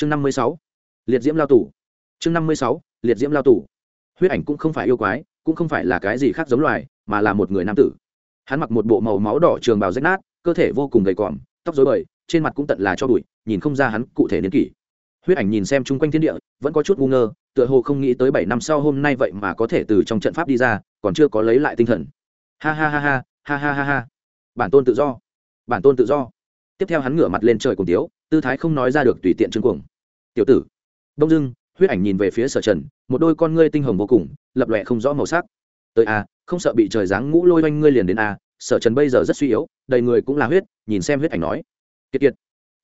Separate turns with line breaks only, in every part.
chương năm mươi sáu, liệt diễm lao tù. Chương năm mươi sáu, liệt diễm lao tù. Huyết ảnh cũng không phải yêu quái, cũng không phải là cái gì khác giống loài, mà là một người nam tử. Hắn mặc một bộ màu máu đỏ trường bào rách nát, cơ thể vô cùng gầy còm, tóc dối bời, trên mặt cũng tận là cho bụi, nhìn không ra hắn cụ thể niên kỷ. Huyết ảnh nhìn xem chung quanh thiên địa, vẫn có chút ngu ngơ, tựa hồ không nghĩ tới bảy năm sau hôm nay vậy mà có thể từ trong trận pháp đi ra, còn chưa có lấy lại tinh thần. Ha ha ha ha ha ha ha ha. Bản tôn tự do. Bản tôn tự do. Tiếp theo hắn ngửa mặt lên trời cùng tiếu tư thái không nói ra được tùy tiện trương cuồng. Tiểu tử. Đông dưng huyết ảnh nhìn về phía sở trần, một đôi con ngươi tinh hồng vô cùng, lập lòe không rõ màu sắc. Tới a, không sợ bị trời giáng ngũ lôi oanh ngươi liền đến a, sở trần bây giờ rất suy yếu, đầy người cũng là huyết, nhìn xem huyết ảnh nói. Kiệt kiệt.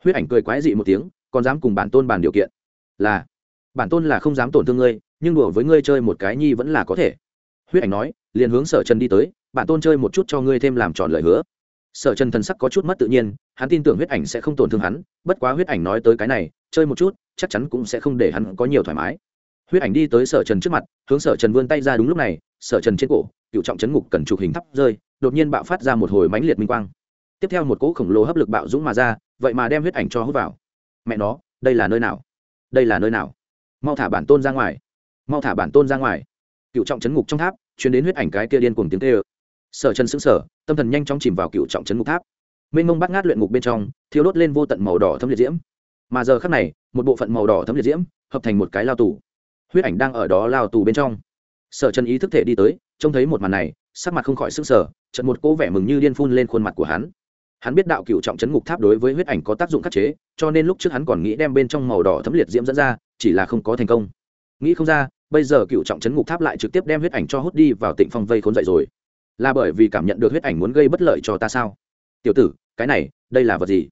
Huyết ảnh cười quái dị một tiếng, còn dám cùng bản tôn bàn điều kiện? Là. Bản tôn là không dám tổn thương ngươi, nhưng đùa với ngươi chơi một cái nhi vẫn là có thể. Huyết ảnh nói, liền hướng sở trần đi tới, bản tôn chơi một chút cho ngươi thêm làm tròn lời hứa. Sở trần thần sắc có chút mất tự nhiên hắn tin tưởng huyết ảnh sẽ không tổn thương hắn, bất quá huyết ảnh nói tới cái này, chơi một chút, chắc chắn cũng sẽ không để hắn có nhiều thoải mái. Huyết ảnh đi tới sở trần trước mặt, hướng sở trần vươn tay ra đúng lúc này, sở trần trên cổ, cựu trọng chấn ngục cần chụp hình thắp rơi, đột nhiên bạo phát ra một hồi mãnh liệt minh quang. Tiếp theo một cỗ khổng lồ hấp lực bạo dũng mà ra, vậy mà đem huyết ảnh cho hút vào. Mẹ nó, đây là nơi nào? Đây là nơi nào? Mau thả bản tôn ra ngoài. Mau thả bản tôn ra ngoài. Cựu trọng chấn ngục trong tháp chuyến đến huyết ảnh cái kia điên cùng tiếng tê ơ sở trần xứng sở tâm thần nhanh chóng chìm vào cựu trọng chấn ngục tháp mênh mông bắt ngát luyện ngục bên trong thiếu đốt lên vô tận màu đỏ thấm liệt diễm. Mà giờ khác này, một bộ phận màu đỏ thấm liệt diễm hợp thành một cái lao tù. Huyết ảnh đang ở đó lao tù bên trong. Sở Trần ý thức thể đi tới, trông thấy một màn này, sắc mặt không khỏi sức sở trận một cỗ vẻ mừng như điên phun lên khuôn mặt của hắn. Hắn biết đạo cựu trọng chấn ngục tháp đối với huyết ảnh có tác dụng khắc chế, cho nên lúc trước hắn còn nghĩ đem bên trong màu đỏ thấm liệt diễm dẫn ra, chỉ là không có thành công. Nghĩ không ra, bây giờ cựu trọng chấn ngục tháp lại trực tiếp đem huyết ảnh cho hút đi vào tịnh phong vây khốn dậy rồi. Là bởi vì cảm nhận được huyết ảnh muốn gây bất lợi cho ta sao? Tiểu tử cái này, đây là vật gì?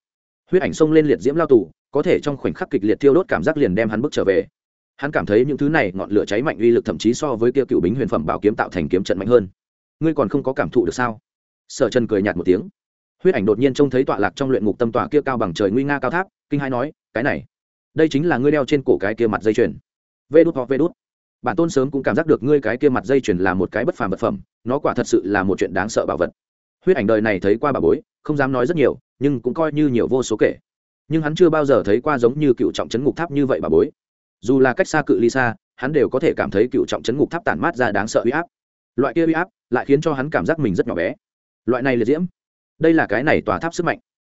Huyết ảnh xông lên liệt diễm lao tù, có thể trong khoảnh khắc kịch liệt tiêu đốt cảm giác liền đem hắn bước trở về. Hắn cảm thấy những thứ này ngọn lửa cháy mạnh uy lực thậm chí so với kia cựu bính huyền phẩm bảo kiếm tạo thành kiếm trận mạnh hơn. Ngươi còn không có cảm thụ được sao? Sở chân cười nhạt một tiếng. Huyết ảnh đột nhiên trông thấy tọa lạc trong luyện ngục tâm tọa kia cao bằng trời nguy nga cao tháp, kinh hai nói, cái này, đây chính là ngươi đeo trên cổ cái kia mặt dây chuyền. Vê đút hoặc vê đút bản tôn sớm cũng cảm giác được ngươi cái kia mặt dây chuyền là một cái bất phàm vật phẩm, nó quả thật sự là một chuyện đáng sợ bảo vật huyết ảnh đời này thấy qua bà bối, không dám nói rất nhiều, nhưng cũng coi như nhiều vô số kể. Nhưng hắn chưa bao giờ thấy qua giống như cựu trọng chấn ngục tháp như vậy bà bối. Dù là cách xa cự ly xa, hắn đều có thể cảm thấy cựu trọng chấn ngục tháp tản mát ra đáng sợ uy áp. Loại kia uy áp lại khiến cho hắn cảm giác mình rất nhỏ bé. Loại này liệt diễm, đây là cái này tòa tháp sức mạnh.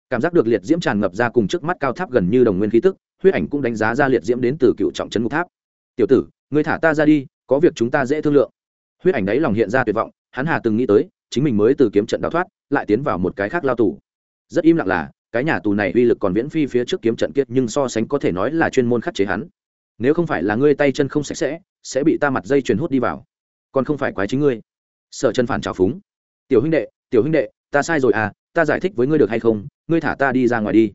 Cảm giác được liệt diễm tràn ngập ra cùng trước mắt cao tháp gần như đồng nguyên khí tức, huyết ảnh cũng đánh giá ra liệt diễm đến từ cựu trọng trấn ngục tháp. Tiểu tử người thả ta ra đi, có việc chúng ta dễ thương lượng. Huyết ảnh đấy lòng hiện ra tuyệt vọng, hắn hà từng nghĩ tới chính mình mới từ kiếm trận đào thoát, lại tiến vào một cái khác lao tù. Rất im lặng là, cái nhà tù này uy lực còn viễn phi phía trước kiếm trận kiết nhưng so sánh có thể nói là chuyên môn khắc chế hắn. Nếu không phải là ngươi tay chân không sạch sẽ sẽ bị ta mặt dây chuyền hút đi vào. Còn không phải quái chính ngươi. Sợ chân phản trào phúng. Tiểu huynh đệ, tiểu huynh đệ, ta sai rồi à ta giải thích với ngươi được hay không? Ngươi thả ta đi ra ngoài đi.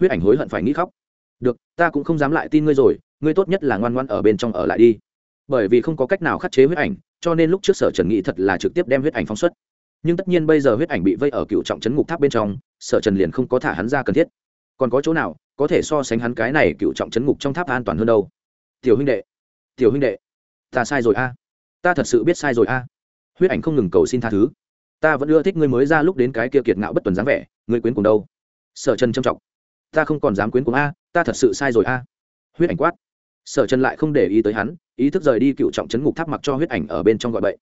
Huyết ảnh hối hận phải nghĩ khóc. Được, ta cũng không dám lại tin ngươi rồi, ngươi tốt nhất là ngoan ngoan ở bên trong ở lại đi. Bởi vì không có cách nào khắc chế huyết ảnh, cho nên lúc trước sở trần nghĩ thật là trực tiếp đem huyết ảnh phóng xuất nhưng tất nhiên bây giờ huyết ảnh bị vây ở cựu trọng trấn ngục tháp bên trong, sở trần liền không có thả hắn ra cần thiết. còn có chỗ nào có thể so sánh hắn cái này cựu trọng trấn ngục trong tháp an toàn hơn đâu? tiểu huynh đệ, tiểu huynh đệ, ta sai rồi a, ta thật sự biết sai rồi a. huyết ảnh không ngừng cầu xin tha thứ. ta vẫn ưa thích ngươi mới ra lúc đến cái kia kiệt ngạo bất tuần dáng vẻ, ngươi quyến cùng đâu? sở trần trầm trọng. ta không còn dám quyến cùng a, ta thật sự sai rồi a. huyết ảnh quát. sở trần lại không để ý tới hắn, ý thức rời đi cựu trọng trấn ngục tháp mặc cho huyết ảnh ở bên trong gọi bậy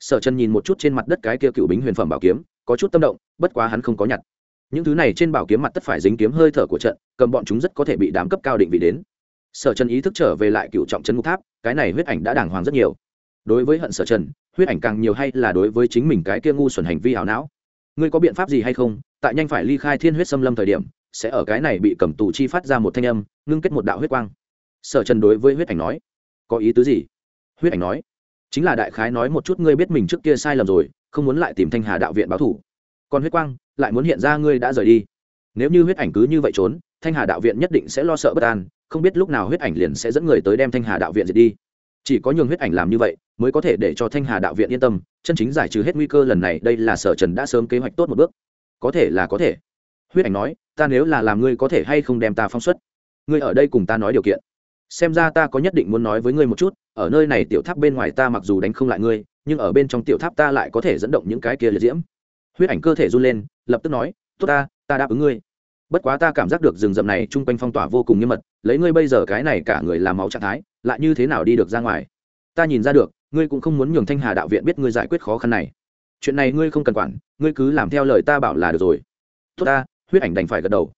sở trần nhìn một chút trên mặt đất cái kia cựu bính huyền phẩm bảo kiếm, có chút tâm động, bất quá hắn không có nhặt. Những thứ này trên bảo kiếm mặt tất phải dính kiếm hơi thở của trận, cầm bọn chúng rất có thể bị đám cấp cao định vị đến. Sở trần ý thức trở về lại cựu trọng trấn ngục tháp, cái này huyết ảnh đã đàng hoàng rất nhiều. Đối với hận sở trần, huyết ảnh càng nhiều hay là đối với chính mình cái kia ngu xuẩn hành vi ảo não? Ngươi có biện pháp gì hay không? Tại nhanh phải ly khai thiên huyết xâm lâm thời điểm, sẽ ở cái này bị cầm tù chi phát ra một thanh âm, ngưng kết một đạo huyết quang. Sở trần đối với huyết ảnh nói, có ý tứ gì? Huyết ảnh nói chính là đại khái nói một chút ngươi biết mình trước kia sai lầm rồi, không muốn lại tìm thanh hà đạo viện báo thủ còn huyết quang, lại muốn hiện ra ngươi đã rời đi. Nếu như huyết ảnh cứ như vậy trốn, thanh hà đạo viện nhất định sẽ lo sợ bất an, không biết lúc nào huyết ảnh liền sẽ dẫn người tới đem thanh hà đạo viện diệt đi. Chỉ có nhường huyết ảnh làm như vậy, mới có thể để cho thanh hà đạo viện yên tâm, chân chính giải trừ hết nguy cơ lần này, đây là sở trần đã sớm kế hoạch tốt một bước. Có thể là có thể. Huyết ảnh nói, ta nếu là làm ngươi có thể hay không đem ta phong xuất? Ngươi ở đây cùng ta nói điều kiện xem ra ta có nhất định muốn nói với ngươi một chút, ở nơi này tiểu tháp bên ngoài ta mặc dù đánh không lại ngươi, nhưng ở bên trong tiểu tháp ta lại có thể dẫn động những cái kia liệt diễm. Huyết ảnh cơ thể run lên, lập tức nói, tốt ta ta đáp ứng ngươi. Bất quá ta cảm giác được rừng rậm này chung quanh phong tỏa vô cùng nghiêm mật, lấy ngươi bây giờ cái này cả người làm máu trạng thái, lại như thế nào đi được ra ngoài? Ta nhìn ra được, ngươi cũng không muốn nhường thanh hà đạo viện biết ngươi giải quyết khó khăn này. Chuyện này ngươi không cần quản, ngươi cứ làm theo lời ta bảo là được rồi. Tốt ta, huyết ảnh đành phải gật đầu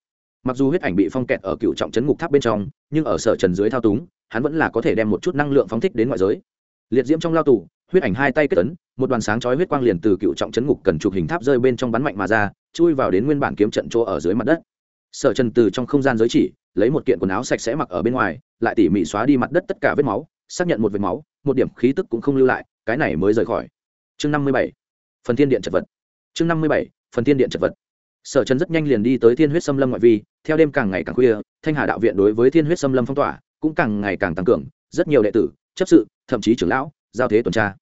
mặc dù huyết ảnh bị phong kẹt ở cựu trọng chấn ngục tháp bên trong, nhưng ở sở trần dưới thao túng, hắn vẫn là có thể đem một chút năng lượng phóng thích đến ngoại giới. Liệt diễm trong lao tù, huyết ảnh hai tay kết tấn một đoàn sáng chói huyết quang liền từ cựu trọng chấn ngục cần chụp hình tháp rơi bên trong bắn mạnh mà ra, chui vào đến nguyên bản kiếm trận chỗ ở dưới mặt đất. Sở trần từ trong không gian giới chỉ, lấy một kiện quần áo sạch sẽ mặc ở bên ngoài, lại tỉ mỉ xóa đi mặt đất tất cả vết máu, xác nhận một vết máu, một điểm khí tức cũng không lưu lại, cái này mới rời khỏi. Chương năm mươi bảy, phần thiên điện chật vật. Chương năm mươi bảy, phần thiên điện chật vật sở trần rất nhanh liền đi tới thiên huyết xâm lâm ngoại vi, theo đêm càng ngày càng khuya, thanh hà đạo viện đối với thiên huyết xâm lâm phong tỏa cũng càng ngày càng tăng cường, rất nhiều đệ tử, chấp sự, thậm chí trưởng lão, giao thế tuần tra.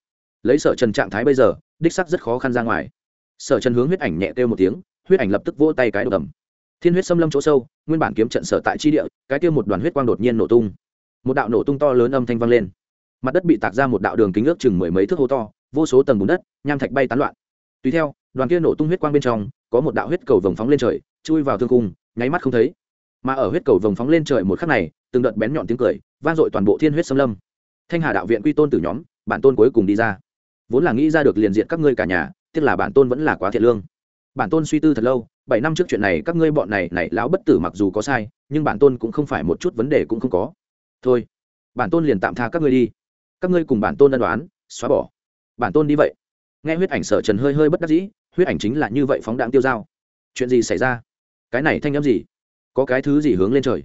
Lấy sở trần trạng thái bây giờ, đích sắc rất khó khăn ra ngoài. Sở trần hướng huyết ảnh nhẹ kêu một tiếng, huyết ảnh lập tức vỗ tay cái đầu cầm thiên huyết xâm lâm chỗ sâu, nguyên bản kiếm trận sở tại chi địa, cái tiêu một đoàn huyết quang đột nhiên nổ tung. Một đạo nổ tung to lớn âm thanh vang lên. Mặt đất bị tạc ra một đạo đường kính ước chừng mười mấy thước hô to, vô số tầng bùn đất, nham thạch bay tán loạn. Tùy theo, đoàn kia nổ tung huyết quang bên trong có một đạo huyết cầu vồng phóng lên trời, chui vào thương cung, nháy mắt không thấy. Mà ở huyết cầu vồng phóng lên trời một khắc này, từng đợt bén nhọn tiếng cười, vang dội toàn bộ thiên huyết xâm lâm. Thanh hà đạo viện quy tôn từ nhóm, bản tôn cuối cùng đi ra. Vốn là nghĩ ra được liền diện các ngươi cả nhà, tiếc là bản tôn vẫn là quá thiệt lương. Bản tôn suy tư thật lâu, bảy năm trước chuyện này các ngươi bọn này này lão bất tử mặc dù có sai, nhưng bản tôn cũng không phải một chút vấn đề cũng không có. Thôi, bản tôn liền tạm tha các ngươi đi. Các ngươi cùng bản tôn ân đoán xóa bỏ. Bản tôn đi vậy. Nghe huyết ảnh sở trần hơi hơi bất đắc dĩ huyết ảnh chính là như vậy phóng đạn tiêu dao. Chuyện gì xảy ra? Cái này thanh â m gì? Có cái thứ gì hướng lên trời?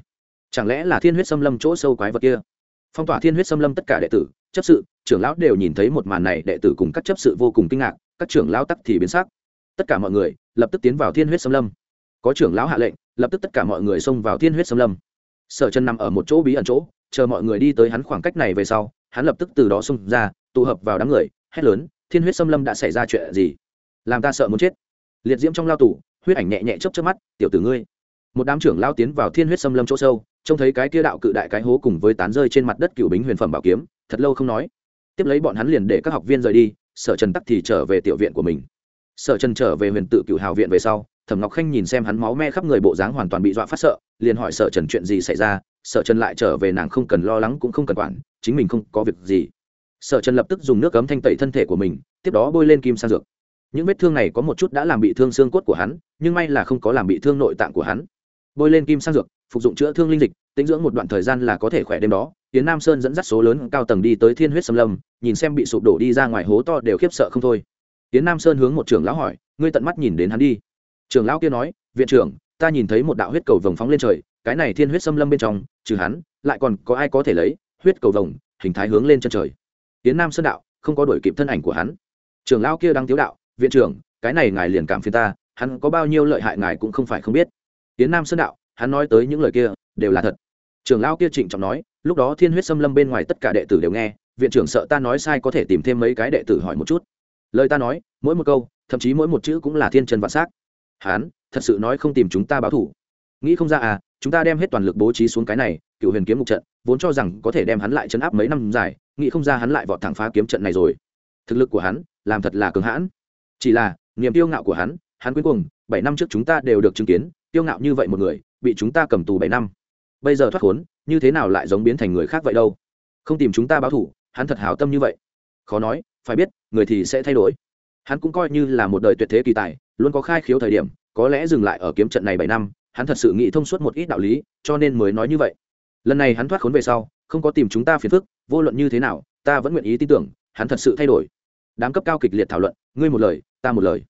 Chẳng lẽ là thiên huyết xâm lâm chỗ sâu quái vật kia? Phong tỏa thiên huyết xâm lâm tất cả đệ tử, chấp sự, trưởng lão đều nhìn thấy một màn này, đệ tử cùng các chấp sự vô cùng kinh ngạc, các trưởng lão tắc thì biến sắc. Tất cả mọi người lập tức tiến vào thiên huyết xâm lâm. Có trưởng lão hạ lệnh, lập tức tất cả mọi người xông vào thiên huyết xâm lâm. Sở chân nằm ở một chỗ bí ẩn chỗ, chờ mọi người đi tới hắn khoảng cách này về sau, hắn lập tức từ đó xông ra, tụ hợp vào đám người, hét lớn, thiên huyết xâm lâm đã xảy ra chuyện gì? Làm ta sợ muốn chết. Liệt diễm trong lao tù, huyết ảnh nhẹ nhẹ chấp chấp mắt, tiểu tử ngươi. Một đám trưởng lao tiến vào thiên huyết xâm lâm chỗ sâu, trông thấy cái kia đạo cự đại cái hố cùng với tán rơi trên mặt đất cựu bính huyền phẩm bảo kiếm, thật lâu không nói. Tiếp lấy bọn hắn liền để các học viên rời đi, sở trần tắc thì trở về tiểu viện của mình. Sở trần trở về huyền tự cựu hào viện về sau, thẩm ngọc khanh nhìn xem hắn máu me khắp người bộ dáng hoàn toàn bị dọa phát sợ, liền hỏi sở trần chuyện gì xảy ra, sở trần lại trở về nàng không cần lo lắng cũng không cần quản, chính mình không có việc gì. Sở trần lập tức dùng nước cấm thanh tẩy thân thể của mình, tiếp đó bôi lên kim sang dược những vết thương này có một chút đã làm bị thương xương cốt của hắn, nhưng may là không có làm bị thương nội tạng của hắn. Bôi lên kim sang dược, phục dụng chữa thương linh dịch tĩnh dưỡng một đoạn thời gian là có thể khỏe đêm đó tiến nam sơn dẫn dắt số lớn cao tầng đi tới thiên huyết xâm lâm, nhìn xem bị sụp đổ đi ra ngoài hố to đều khiếp sợ không thôi. Tiến nam sơn hướng một trưởng lão hỏi, ngươi tận mắt nhìn đến hắn đi? Trưởng lão kia nói, viện trưởng, ta nhìn thấy một đạo huyết cầu vồng phóng lên trời, cái này thiên huyết xâm lâm bên trong, trừ hắn, lại còn có ai có thể lấy huyết cầu vồng, hình thái hướng lên chân trời? Tiến nam sơn đạo, không có đổi kịp thân ảnh của hắn. Trưởng lão kia đang tiếu đạo viện trưởng, cái này ngài liền cảm phiền ta, hắn có bao nhiêu lợi hại ngài cũng không phải không biết. Tiến nam sơn đạo, hắn nói tới những lời kia, đều là thật. Trưởng lão kia trịnh trọng nói, lúc đó thiên huyết xâm lâm bên ngoài tất cả đệ tử đều nghe, viện trưởng sợ ta nói sai có thể tìm thêm mấy cái đệ tử hỏi một chút. Lời ta nói, mỗi một câu, thậm chí mỗi một chữ cũng là thiên trần vạn s á c hán thật sự nói không tìm chúng ta báo thủ. Nghĩ không ra à chúng ta đem hết toàn lực bố trí xuống cái này, cựu huyền kiếm một trận, vốn cho rằng có thể đem hắn lại chấn áp mấy năm dài, nghĩ không ra hắn lại vọt thẳng phá kiếm trận này rồi. Thực lực của hắn, làm thật là cường hãn chỉ là, niềm tiêu ngạo của hắn hắn cuối cùng, bảy năm trước chúng ta đều được chứng kiến tiêu ngạo như vậy một người, bị chúng ta cầm tù bảy năm. Bây giờ thoát khốn, như thế nào lại giống biến thành người khác vậy đâu? Không tìm chúng ta báo thủ hắn thật hảo tâm như vậy. Khó nói, phải biết, người thì sẽ thay đổi. Hắn cũng coi như là một đời tuyệt thế kỳ tài, luôn có khai khiếu thời điểm, có lẽ dừng lại ở kiếm trận này bảy năm, hắn thật sự nghĩ thông suốt một ít đạo lý, cho nên mới nói như vậy. Lần này hắn thoát khốn về sau, không có tìm chúng ta phiền phức, vô luận như thế nào, ta vẫn nguyện ý tin tưởng, hắn thật sự thay đổi. Đám cấp cao kịch liệt thảo luận, ngươi một lời ta một lời.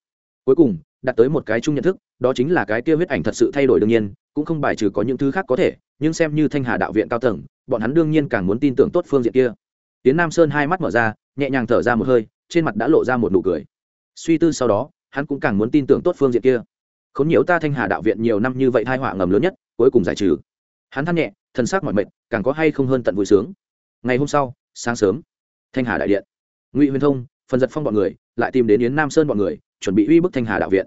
Cuối cùng, đạt tới một cái chung nhận thức, đó chính là cái kia huyết ảnh thật sự thay đổi đương nhiên, cũng không bài trừ có những thứ khác có thể, nhưng xem như thanh hà đạo viện cao tầng, bọn hắn đương nhiên càng muốn tin tưởng tốt phương diện kia. Tiến nam sơn hai mắt mở ra, nhẹ nhàng thở ra một hơi, trên mặt đã lộ ra một nụ cười. Suy tư sau đó, hắn cũng càng muốn tin tưởng tốt phương diện kia. Không nhiễu ta thanh hà đạo viện nhiều năm như vậy thai họa ngầm lớn nhất, cuối cùng giải trừ. Hắn than nhẹ thân xác mọi mệt, càng có hay không hơn tận vui sướng. Ngày hôm sau, sáng sớm, thanh hà đại điện. Ngụy huyền thông, phần giật phong bọn người lại tìm đến yến nam sơn bọn người, chuẩn bị uy bức thanh hà đạo viện.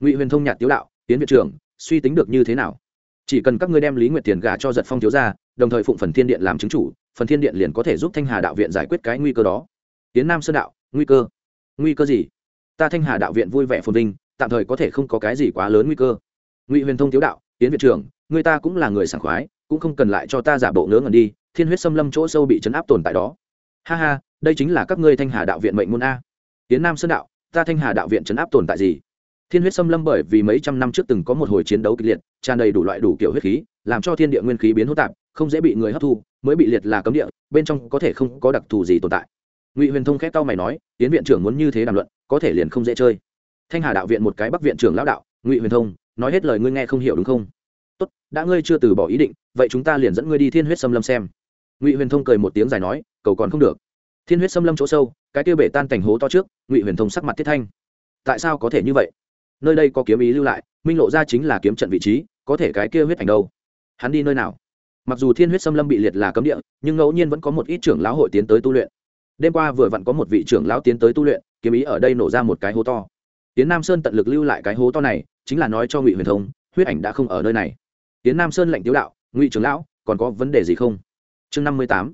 Ngụy huyền thông nhạt tiếu đạo tiến viện trưởng, suy tính được như thế nào? Chỉ cần các ngươi đem lý nguyệt tiền gả cho giật phong thiếu ra đồng thời phụng phần thiên điện làm chứng chủ, phần thiên điện liền có thể giúp thanh hà đạo viện giải quyết cái nguy cơ đó. Tiến nam sơn đạo, nguy cơ? Nguy cơ gì? Ta thanh hà đạo viện vui vẻ phồn vinh, tạm thời có thể không có cái gì quá lớn nguy cơ. Ngụy huyền thông Tiếu đạo tiến viện trưởng, người ta cũng là người sảng khoái, cũng không cần lại cho ta giả bộ ngớ ngẩn đi, thiên huyết xâm lâm chỗ sâu bị chấn áp tồn tại đó. Ha ha, đây chính là các ngươi thanh hà đạo viện mệnh môn a tiến nam sơn đạo, ta thanh hà đạo viện chấn áp tồn tại gì? Thiên huyết xâm lâm bởi vì mấy trăm năm trước từng có một hồi chiến đấu kịch liệt, tràn đầy đủ loại đủ kiểu huyết khí, làm cho thiên địa nguyên khí biến hỗn tạp, không dễ bị người hấp thu, mới bị liệt là cấm địa, bên trong có thể không có đặc thù gì tồn tại. Ngụy huyền thông khét tao mày nói tiến viện trưởng muốn như thế đàm luận, có thể liền không dễ chơi. Thanh hà đạo viện một cái bắc viện trưởng lão đạo, ngụy huyền thông, nói hết lời ngươi nghe không hiểu đúng không? Tốt, đã ngươi chưa từ bỏ ý định, vậy chúng ta liền dẫn ngươi đi thiên huyết xâm lâm xem. Ngụy huyền thông cười một tiếng dài nói, cầu còn không được thiên huyết xâm lâm chỗ sâu, cái tiêu bể tan cảnh hố to trước, ngụy huyền thông sắc mặt thiết thanh. Tại sao có thể như vậy? Nơi đây có kiếm ý lưu lại, minh lộ ra chính là kiếm trận vị trí, có thể cái kia huyết ảnh đâu? Hắn đi nơi nào? Mặc dù thiên huyết xâm lâm bị liệt là cấm địa, nhưng ngẫu nhiên vẫn có một ít trưởng lão hội tiến tới tu luyện. Đêm qua vừa vặn có một vị trưởng lão tiến tới tu luyện, kiếm ý ở đây nổ ra một cái hố to. Tiến nam sơn tận lực lưu lại cái hố to này, chính là nói cho ngụy huyền thông, huyết ảnh đã không ở nơi này. Tiến nam sơn lệnh tiếu đạo, ngụy trưởng lão, còn có vấn đề gì không? Chương năm mươi tám.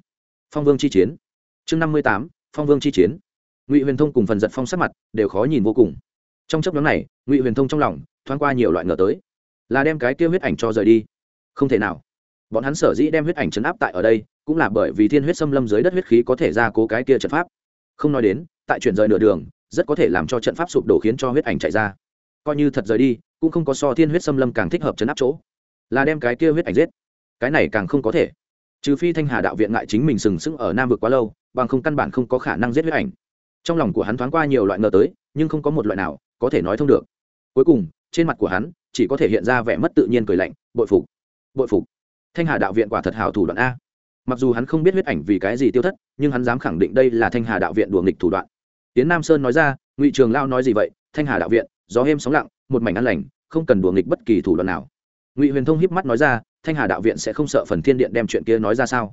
Phong vương chi chiến chương năm mươi tám, phong vương chi chiến. Ngụy huyền thông cùng phần giật phong sắc mặt đều khó nhìn vô cùng. Trong chấp nhóm này, ngụy huyền thông trong lòng thoáng qua nhiều loại ngờ tới. Là đem cái kia huyết ảnh cho rời đi. Không thể nào. Bọn hắn sở dĩ đem huyết ảnh chấn áp tại ở đây, cũng là bởi vì thiên huyết xâm lâm dưới đất huyết khí có thể ra cố cái kia trận pháp. Không nói đến, tại chuyển rời nửa đường, rất có thể làm cho trận pháp sụp đổ khiến cho huyết ảnh chạy ra. Coi như thật rời đi, cũng không có so thiên huyết xâm lâm càng thích hợp chấn áp chỗ. Là đem cái kia huyết ảnh giết. Cái này càng không có thể. Trừ phi thanh hà đạo viện ngại chính mình sừng sững ở nam vực quá lâu bằng không căn bản không có khả năng giết huyết ảnh. Trong lòng của hắn thoáng qua nhiều loại ngờ tới, nhưng không có một loại nào có thể nói thông được. Cuối cùng, trên mặt của hắn chỉ có thể hiện ra vẻ mất tự nhiên cười lạnh, bội phục bội phục. Thanh hà đạo viện quả thật hào thủ đoạn a. Mặc dù hắn không biết huyết ảnh vì cái gì tiêu thất, nhưng hắn dám khẳng định đây là thanh hà đạo viện đùa nghịch thủ đoạn. Tiến nam sơn nói ra, ngụy trường lao nói gì vậy? Thanh hà đạo viện, gió êm sóng lặng, một mảnh ăn lành, không cần đùa nghịch bất kỳ thủ đoạn nào. Ngụy huyền thông híp mắt nói ra, thanh hà đạo viện sẽ không sợ phần thiên điện đem chuyện kia nói ra sao?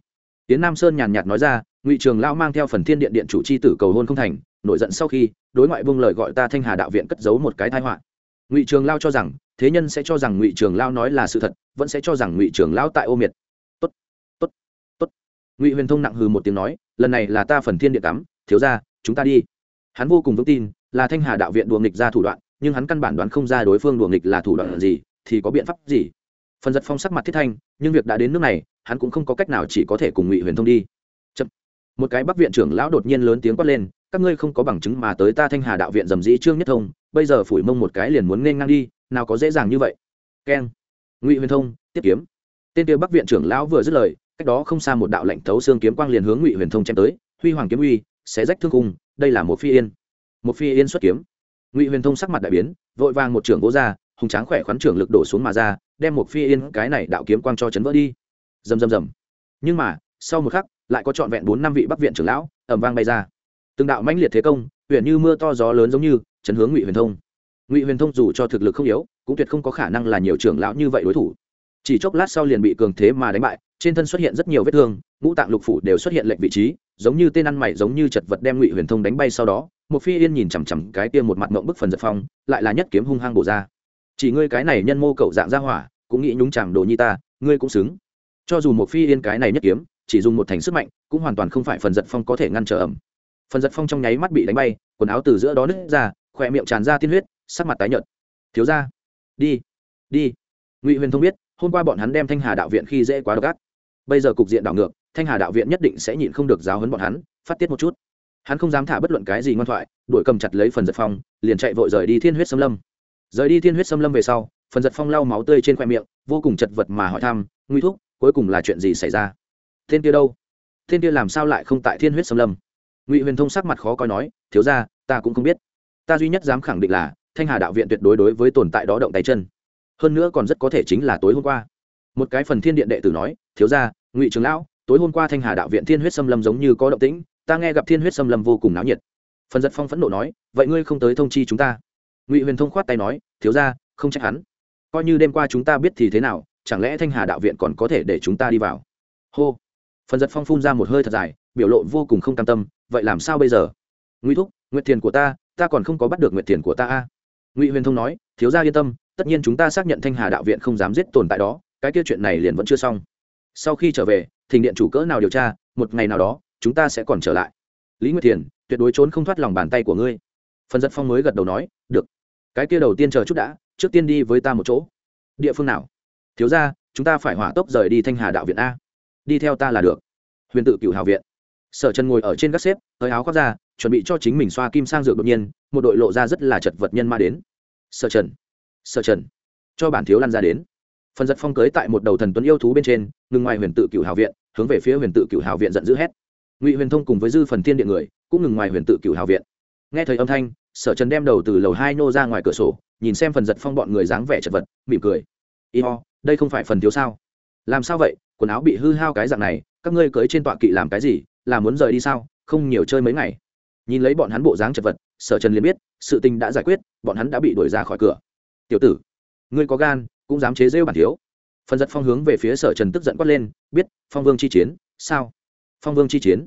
Tiến nam sơn nhàn nhạt nói ra, ngụy trường Lão mang theo phần thiên điện điện chủ c h i tử cầu hôn không thành, nổi giận sau khi, đối ngoại vương lời gọi ta thanh hà đạo viện cất giấu một cái thái họa. Ngụy trường lao cho rằng, thế nhân sẽ cho rằng ngụy trường lao nói là sự thật, vẫn sẽ cho rằng ngụy trường Lão tại ô miệt. Tốt tốt tốt. Ngụy huyền thông nặng hừ một tiếng nói, lần này là ta phần thiên điện cắm, thiếu ra chúng ta đi. Hắn vô cùng vững tin, là thanh hà đạo viện đùa nghịch ra thủ đoạn, nhưng hắn căn bản đoán không ra đối phương đùa nghịch là thủ đoạn gì, thì có biện pháp gì. Phần giật phong sắc mặt thiết thanh, nhưng việc đã đến nước này hắn cũng không có cách nào chỉ có thể cùng ngụy huyền thông đi Chập. một cái bắc viện trưởng lão đột nhiên lớn tiếng quát lên các ngươi không có bằng chứng mà tới ta thanh hà đạo viện dầm dĩ trương nhất thông bây giờ phủi mông một cái liền muốn nên ngang đi nào có dễ dàng như vậy keng ngụy huyền thông tiếp kiếm tên kia bắc viện trưởng lão vừa dứt lời cách đó không xa một đạo lệnh thấu xương kiếm quang liền hướng ngụy huyền thông chém tới huy hoàng kiếm uy xé rách thương cung đây là một phi yên một phi yên xuất kiếm ngụy huyền thông sắc mặt đại biến vội vàng một trưởng gỗ ra hùng tráng khỏe khoắn trưởng lực đổ xuống mà ra đem một phi yên cái này đạo kiếm quang cho chấn vỡ đi rầm rầm rầm. Nhưng mà, sau một khắc, lại có trọn vẹn bốn năm vị bắc viện trưởng lão ẩm vang bay ra. Từng đạo mãnh liệt thế công huyện như mưa to gió lớn giống như, chấn hướng ngụy huyền thông. Ngụy huyền thông dù cho thực lực không yếu, cũng tuyệt không có khả năng là nhiều trưởng lão như vậy đối thủ. Chỉ chốc lát sau liền bị cường thế mà đánh bại, trên thân xuất hiện rất nhiều vết thương, ngũ tạng lục phủ đều xuất hiện lệnh vị trí, giống như tên ăn mày giống như chật vật đem ngụy huyền thông đánh bay sau đó, một phi yên nhìn chằm chằm cái tiêm một mặt mộng bức phần giật phong, lại là nhất kiếm hung hăng bổ ra. Chỉ ngươi cái này nhân mô cậu dạng ra hỏa, cũng nghĩ nhúng chàng đồ nhi ta, ngươi cũng xứng cho dù một phi yên cái này nhất kiếm, chỉ dùng một thành sức mạnh, cũng hoàn toàn không phải phần giật phong có thể ngăn trở ẩm. Phần giật phong trong nháy mắt bị đánh bay, quần áo từ giữa đó nứt ra, khỏe miệng tràn ra tiên huyết, sắc mặt tái nhợt. Thiếu ra đi đi. Ngụy huyền thông biết, hôm qua bọn hắn đem thanh hà đạo viện khi dễ quá độc ác. Bây giờ cục diện đảo ngược, thanh hà đạo viện nhất định sẽ nhịn không được giáo hấn bọn hắn, phát tiết một chút. Hắn không dám thả bất luận cái gì ngoan thoại, đuổi cầm chặt lấy phần giật phong, liền chạy vội rời đi thiên huyết xâm lâm. Rời đi thiên huyết xâm lâm về sau, phần giật phong lau máu tươi trên khoe miệng, vô cùng chật vật mà hỏi thăm nguy thúc cuối cùng là chuyện gì xảy ra? Tên kia đâu? Tên kia làm sao lại không tại thiên huyết xâm lâm? Ngụy huyền thông sắc mặt khó coi nói, thiếu ra ta cũng không biết. Ta duy nhất dám khẳng định là, thanh hà đạo viện tuyệt đối đối với tồn tại đó động tay chân. Hơn nữa còn rất có thể chính là tối hôm qua. Một cái phần thiên điện đệ tử nói, thiếu ra ngụy trường lão, tối hôm qua thanh hà đạo viện thiên huyết xâm lâm giống như có động tĩnh, ta nghe gặp thiên huyết xâm lâm vô cùng náo nhiệt. Phần giật phong phẫn nộ nói, vậy ngươi không tới thông chi chúng ta? Ngụy huyền thông khoát tay nói, thiếu ra không trách hắn. Coi như đêm qua chúng ta biết thì thế nào chẳng lẽ thanh hà đạo viện còn có thể để chúng ta đi vào? Hô. Phần giật phong phun ra một hơi thật dài, biểu lộ vô cùng không cam tâm, vậy làm sao bây giờ? Nguy thúc, nguyệt tiền của ta ta còn không có bắt được nguyệt tiền của ta a. Ngụy huyền thông nói, thiếu gia yên tâm, tất nhiên chúng ta xác nhận thanh hà đạo viện không dám giết tồn tại đó, cái kia chuyện này liền vẫn chưa xong. Sau khi trở về, thỉnh điện chủ cỡ nào điều tra, một ngày nào đó, chúng ta sẽ còn trở lại. Lý nguyệt thiền, tuyệt đối trốn không thoát lòng bàn tay của ngươi. Phần giật phong mới gật đầu nói, được. Cái kia đầu tiên chờ chút đã, trước tiên đi với ta một chỗ. Địa phương nào? Thiếu ra, chúng ta phải hỏa tốc rời đi thanh hà đạo viện a. Đi theo ta là được. Huyền tự cựu hào viện. Sở trần ngồi ở trên gác xếp, hơi áo khoác ra, chuẩn bị cho chính mình xoa kim sang dược đột nhiên, một đội lộ ra rất là chật vật nhân ma đến. Sở trần sở trần, cho bản thiếu lăn ra đến. Phần giật phong cưới tại một đầu thần tuấn yêu thú bên trên, ngừng ngoài huyền tự cựu hào viện, hướng về phía huyền tự cựu hào viện giận dữ hét. Ngụy huyền thông cùng với dư phần thiên điện người, cũng ngừng ngoài huyền tự cựu hào viện. Nghe thấy âm thanh, sở trần đem đầu từ lầu hai nô ra ngoài cửa sổ, nhìn xem phần giật phong bọn người dáng vẻ chật vật, mỉm cười. Y ho đây không phải phần thiếu sao? Làm sao vậy? Quần áo bị hư hao cái dạng này, các ngươi cưới trên tọa kỵ làm cái gì? Là muốn rời đi sao? Không nhiều chơi mấy ngày. Nhìn lấy bọn hắn bộ dáng chật vật, sở trần liền biết, sự tình đã giải quyết, bọn hắn đã bị đuổi ra khỏi cửa. Tiểu tử, ngươi có gan, cũng dám chế rêu bản thiếu. Phần giật phong hướng về phía sở trần tức giận quát lên, biết, phong vương chi chiến, sao? Phong vương chi chiến?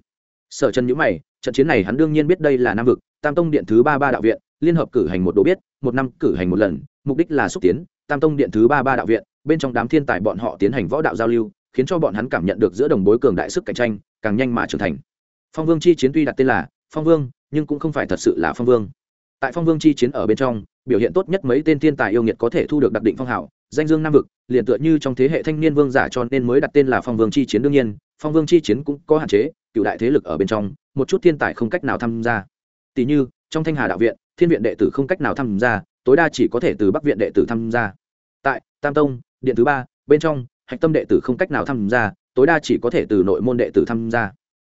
Sở trần nhữ mày, trận chiến này hắn đương nhiên biết đây là nam vực, tam tông điện thứ ba ba đạo viện, liên hợp cử hành một đồ biết, một năm cử hành một lần, mục đích là xúc tiến tam tông điện thứ ba ba đạo viện, bên trong đám thiên tài bọn họ tiến hành võ đạo giao lưu, khiến cho bọn hắn cảm nhận được giữa đồng bối cường đại sức cạnh tranh, càng nhanh mà trưởng thành. Phong vương chi chiến tuy đặt tên là phong vương, nhưng cũng không phải thật sự là phong vương. Tại phong vương chi chiến ở bên trong, biểu hiện tốt nhất mấy tên thiên tài yêu nghiệt có thể thu được đặc định phong hảo danh dương nam vực, liền tựa như trong thế hệ thanh niên vương giả cho nên mới đặt tên là phong vương chi chiến đương nhiên, phong vương chi chiến cũng có hạn chế, cựu đại thế lực ở bên trong, một chút thiên tài không cách nào tham gia. Tỷ như, trong thanh hà đạo viện, thiên viện đệ tử không cách nào tham gia, tối đa chỉ có thể từ bắc viện đệ tử tham gia tại tam tông, điện thứ ba, bên trong, hạch tâm đệ tử không cách nào tham gia, tối đa chỉ có thể từ nội môn đệ tử tham gia.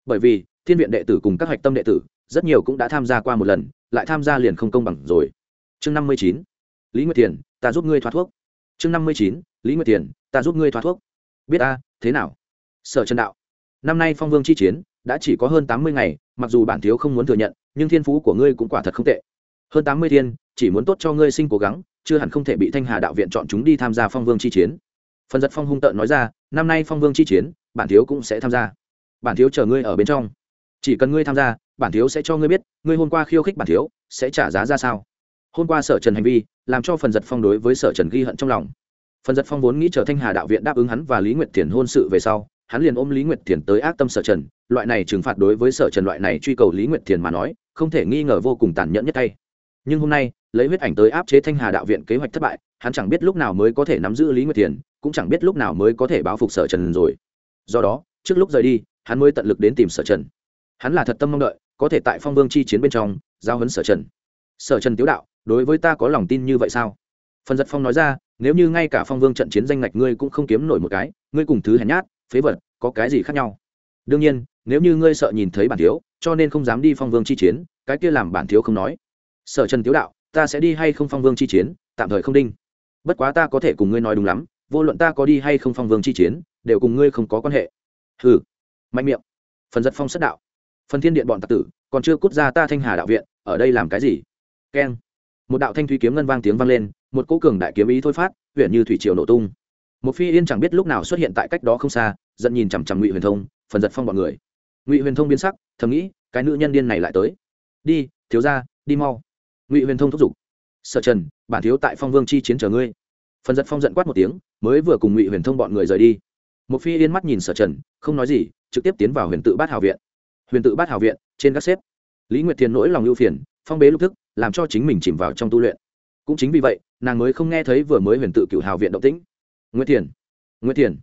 Bởi vì, thiên viện đệ tử cùng các hạch tâm đệ tử, rất nhiều cũng đã tham gia qua một lần, lại tham gia liền không công bằng rồi. Chương năm mươi chín, lý nguyệt thiền, ta giúp ngươi thoát thuốc. Chương năm mươi chín, lý nguyệt thiền, ta giúp ngươi thoát thuốc. Biết ta, thế nào? Sở trần đạo. Năm nay phong vương chi chiến, đã chỉ có hơn tám mươi ngày, mặc dù bản thiếu không muốn thừa nhận, nhưng thiên phú của ngươi cũng quả thật không tệ. Hơn tám mươi thiên, chỉ muốn tốt cho ngươi sinh cố gắng chưa hẳn không thể bị thanh hà đạo viện chọn chúng đi tham gia phong vương chi chiến. Phần giật phong hung tợn nói ra, năm nay phong vương chi chiến, bản thiếu cũng sẽ tham gia. Bản thiếu chờ ngươi ở bên trong. Chỉ cần ngươi tham gia, bản thiếu sẽ cho ngươi biết, ngươi hôm qua khiêu khích bản thiếu, sẽ trả giá ra sao. Hôm qua sở trần hành vi, làm cho phần giật phong đối với sở trần ghi hận trong lòng. Phần giật phong vốn nghĩ chờ thanh hà đạo viện đáp ứng hắn và lý nguyệt thiền hôn sự về sau, hắn liền ôm lý nguyệt thiền tới ác tâm sở trần. Loại này trừng phạt đối với sở trần loại này truy cầu lý nguyệt thiền mà nói, không thể nghi ngờ vô cùng tàn nhẫn nhất tay nhưng hôm nay, lấy huyết ảnh tới áp chế thanh hà đạo viện kế hoạch thất bại, hắn chẳng biết lúc nào mới có thể nắm giữ lý nguyệt thiền, cũng chẳng biết lúc nào mới có thể báo phục sở trần rồi. Do đó, trước lúc rời đi, hắn mới tận lực đến tìm sở trần. Hắn là thật tâm mong đợi, có thể tại phong vương chi chiến bên trong, giao hấn sở trần. Sở trần tiếu đạo, đối với ta có lòng tin như vậy sao? Phần giật phong nói ra, nếu như ngay cả phong vương trận chiến danh ngạch ngươi cũng không kiếm nổi một cái, ngươi cùng thứ hèn nhát, phế vật, có cái gì khác nhau? Đương nhiên, nếu như ngươi sợ nhìn thấy bản thiếu, cho nên không dám đi phong vương chi chiến, cái kia làm bản thiếu không nói sở trần tiếu đạo, ta sẽ đi hay không phong vương chi chiến, tạm thời không đinh. Bất quá ta có thể cùng ngươi nói đúng lắm, vô luận ta có đi hay không phong vương chi chiến, đều cùng ngươi không có quan hệ. Hừ. Mạnh miệng. Phần giật phong sất đạo. Phần thiên điện bọn tạc tử, còn chưa cút ra ta thanh hà đạo viện, ở đây làm cái gì? Keng. Một đạo thanh thúy kiếm ngân vang tiếng vang lên, một cỗ cường đại kiếm ý thôi phát huyện như thủy triều nổ tung. Một phi yên chẳng biết lúc nào xuất hiện tại cách đó không xa, giận nhìn chằm chằm ngụy huyền thông, phần giật phong bọn người. Ngụy huyền thông biến sắc, thầm nghĩ, cái nữ nhân điên này lại tới. Đi, thiếu ra đi mau ngụy huyền thông thúc giục sở trần bản thiếu tại phong vương chi chiến chờ ngươi phần giật phong giận quát một tiếng mới vừa cùng ngụy huyền thông bọn người rời đi một phi yên mắt nhìn sở trần không nói gì trực tiếp tiến vào huyền tự bát hào viện huyền tự bát hào viện trên các xếp lý nguyệt thiền nỗi lòng ưu phiền phong bế lúc thức làm cho chính mình chìm vào trong tu luyện cũng chính vì vậy nàng mới không nghe thấy vừa mới huyền tự cựu hào viện động tĩnh nguyệt thiền nguyệt thiền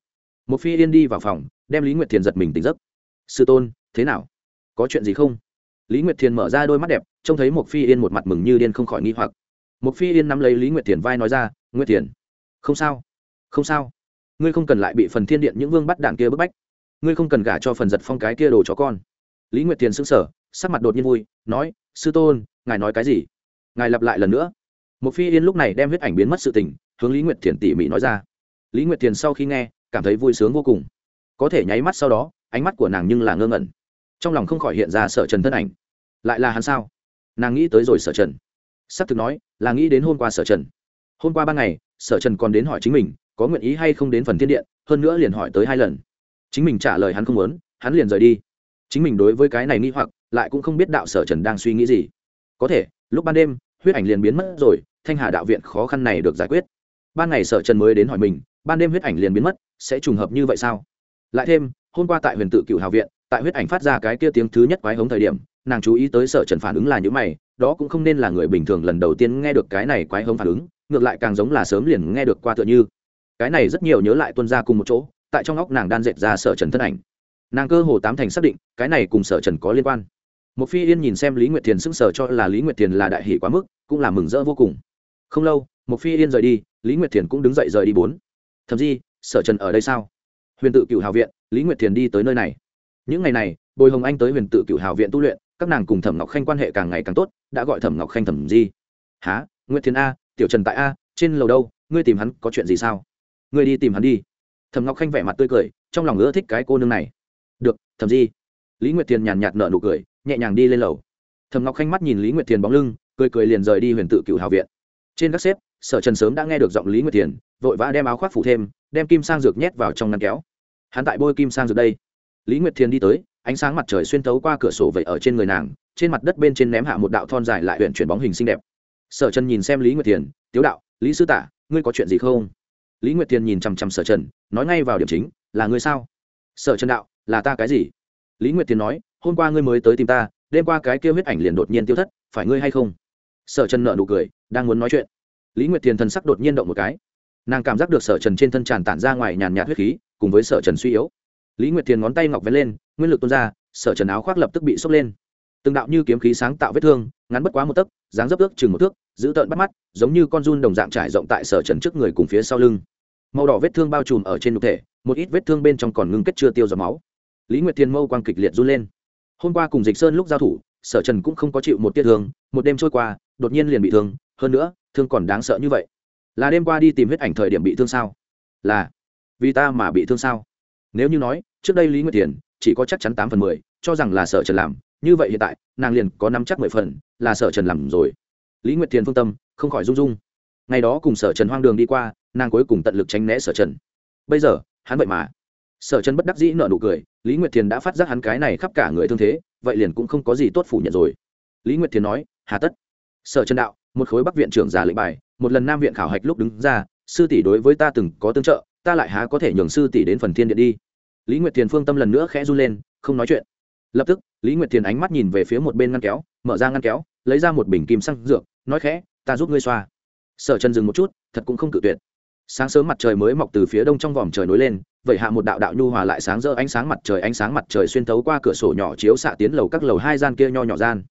một phi yên đi vào phòng đem lý nguyệt thiền giật mình tỉnh giấc sư tôn thế nào có chuyện gì không lý nguyệt thiền mở ra đôi mắt đẹp, trông thấy một phi yên một mặt mừng như điên không khỏi nghi hoặc. Một phi yên nắm lấy lý nguyệt thiền vai nói ra, nguyệt thiền, không sao không sao. Ngươi không cần lại bị phần thiên điện những vương bắt đạn kia bức bách. Ngươi không cần gả cho phần giật phong cái kia đồ chó con. Lý nguyệt thiền sững sờ, sắc mặt đột nhiên vui, nói, sư tôn, ngài nói cái gì? Ngài lặp lại lần nữa. Một phi yên lúc này đem huyết ảnh biến mất sự tình, hướng lý nguyệt thiền tỉ mỉ nói ra. Lý nguyệt thiền sau khi nghe, cảm thấy vui sướng vô cùng. Có thể nháy mắt sau đó, ánh mắt của nàng nhưng là ngơ ngẩn. Trong lòng không khỏi hiện ra sợ trần thân ảnh lại là hắn sao? Nàng nghĩ tới rồi sở trần. S ắ c thực nói, là nghĩ đến hôm qua sở trần. Hôm qua ban ngày, sở trần còn đến hỏi chính mình, có nguyện ý hay không đến phần thiên điện, hơn nữa liền hỏi tới hai lần. Chính mình trả lời hắn không muốn, hắn liền rời đi. Chính mình đối với cái này nghĩ hoặc, lại cũng không biết đạo sở trần đang suy nghĩ gì. Có thể, lúc ban đêm, huyết ảnh liền biến mất rồi, thanh hà đạo viện khó khăn này được giải quyết. Ban ngày sở trần mới đến hỏi mình, ban đêm huyết ảnh liền biến mất, sẽ trùng hợp như vậy sao? Lại thêm, hôm qua tại huyền tự cựu hào viện, tại huyết ảnh phát ra cái kia tiếng thứ nhất quái hống thời điểm nàng chú ý tới sở trần phản ứng là những mày, đó cũng không nên là người bình thường lần đầu tiên nghe được cái này quái hống phản ứng, ngược lại càng giống là sớm liền nghe được qua tựa như. Cái này rất nhiều nhớ lại tuân ra cùng một chỗ, tại trong óc nàng đan dệt ra sở trần thân ảnh. Nàng cơ hồ tám thành xác định, cái này cùng sở trần có liên quan. Một phi yên nhìn xem lý nguyệt thiền sững sờ cho là lý nguyệt thiền là đại hỷ quá mức, cũng là mừng rỡ vô cùng. Không lâu một phi yên rời đi, lý nguyệt thiền cũng đứng dậy rời đi bốn. Thậm chí sở trần ở đây sao? Huyền tự cựu hào viện, lý nguyệt thiền đi tới nơi này. Những ngày này, bồi hồng anh tới huyền tự cựu hào viện tu luyện các nàng cùng thẩm ngọc khanh quan hệ càng ngày càng tốt, đã gọi thẩm ngọc khanh thẩm di. Há nguyễn thiên a, tiểu trần tại a, trên lầu đâu? Ngươi tìm hắn có chuyện gì sao? Ngươi đi tìm hắn đi. Thẩm ngọc khanh vẻ mặt tươi cười, trong lòng ưa thích cái cô nương này. Được, thẩm di. Lý nguyệt thiền nhàn nhạt nở nụ cười, nhẹ nhàng đi lên lầu. Thẩm ngọc khanh mắt nhìn lý nguyệt thiền bóng lưng, cười cười liền rời đi huyền tự cựu hào viện. Trên các xếp, sở trần sớm đã nghe được giọng lý nguyệt thiền, vội vã đem áo khoác phủ thêm, đem kim sang dược nhét vào trong ngăn kéo. Hắn tại bôi kim sang dược đây. Lý nguyệt thiền đi tới ánh sáng mặt trời xuyên thấu qua cửa sổ vậy ở trên người nàng, trên mặt đất bên trên ném hạ một đạo thon dài lại huyện chuyển bóng hình xinh đẹp. Sở trần nhìn xem lý nguyệt thiền, tiếu đạo, lý sư tả, ngươi có chuyện gì không? Lý nguyệt thiền nhìn chằm chằm sở trần, nói ngay vào điểm chính, là ngươi sao? Sở trần đạo, là ta cái gì? Lý nguyệt thiền nói, hôm qua ngươi mới tới tìm ta, đêm qua cái kia huyết ảnh liền đột nhiên tiêu thất, phải ngươi hay không? Sở trần nợ nụ cười, đang muốn nói chuyện. Lý nguyệt thiền thần sắc đột nhiên động một cái. Nàng cảm giác được sở trần trên thân tràn tản ra ngoài nhàn nhạt huyết khí, cùng với sở trần suy yếu lý nguyệt thiền ngón tay ngọc vén lên, nguyên lực tuôn ra, sở trần áo khoác lập tức bị sốc lên. Từng đạo như kiếm khí sáng tạo vết thương, ngắn bất quá một tấc, dáng dấp ước chừng một thước, giữ tợn bắt mắt, giống như con run đồng dạng trải rộng tại sở trần trước người cùng phía sau lưng. Màu đỏ vết thương bao trùm ở trên nhục thể, một ít vết thương bên trong còn ngưng kết chưa tiêu giọt máu. Lý nguyệt thiên mâu quang kịch liệt run lên. Hôm qua cùng dịch sơn lúc giao thủ, sở trần cũng không có chịu một tiết thương, một đêm trôi qua, đột nhiên liền bị thương, hơn nữa, thương còn đáng sợ như vậy. Là đêm qua đi tìm huyết ảnh thời điểm bị thương sao? Là, vì ta mà bị thương sao? Nếu như nói, trước đây lý nguyệt thiền chỉ có chắc chắn tám phần mười, cho rằng là sở trần làm, như vậy hiện tại, nàng liền có năm chắc mười phần, là sở trần làm rồi. Lý nguyệt thiền phương tâm, không khỏi rung rung ngày đó cùng sở trần hoang đường đi qua, nàng cuối cùng tận lực tránh né sở trần. Bây giờ, hắn vậy mà. Sở trần bất đắc dĩ nợ nụ cười, lý nguyệt thiền đã phát giác hắn cái này khắp cả người thương thế, vậy liền cũng không có gì tốt phủ nhận rồi. Lý nguyệt thiền nói, hà tất. Sở trần đạo, một khối bắc viện trưởng giả lệnh bài, một lần nam viện khảo hạch lúc đứng ra, sư tỷ đối với ta từng có tương trợ ta lại há có thể nhường sư tỷ đến phần thiên điện đi. Lý nguyệt thiền phương tâm lần nữa khẽ run lên, không nói chuyện. Lập tức, lý nguyệt thiền ánh mắt nhìn về phía một bên ngăn kéo, mở ra ngăn kéo, lấy ra một bình kim xăng dược, nói khẽ, ta giúp ngươi xoa. Sở chân dừng một chút, thật cũng không cự tuyệt. Sáng sớm mặt trời mới mọc từ phía đông trong vòm trời nối lên, vậy hạ một đạo đạo nhu hòa lại sáng rỡ ánh sáng mặt trời ánh sáng mặt trời xuyên thấu qua cửa sổ nhỏ chiếu xạ tiến lầu các lầu hai gian kia nho nhỏ gian.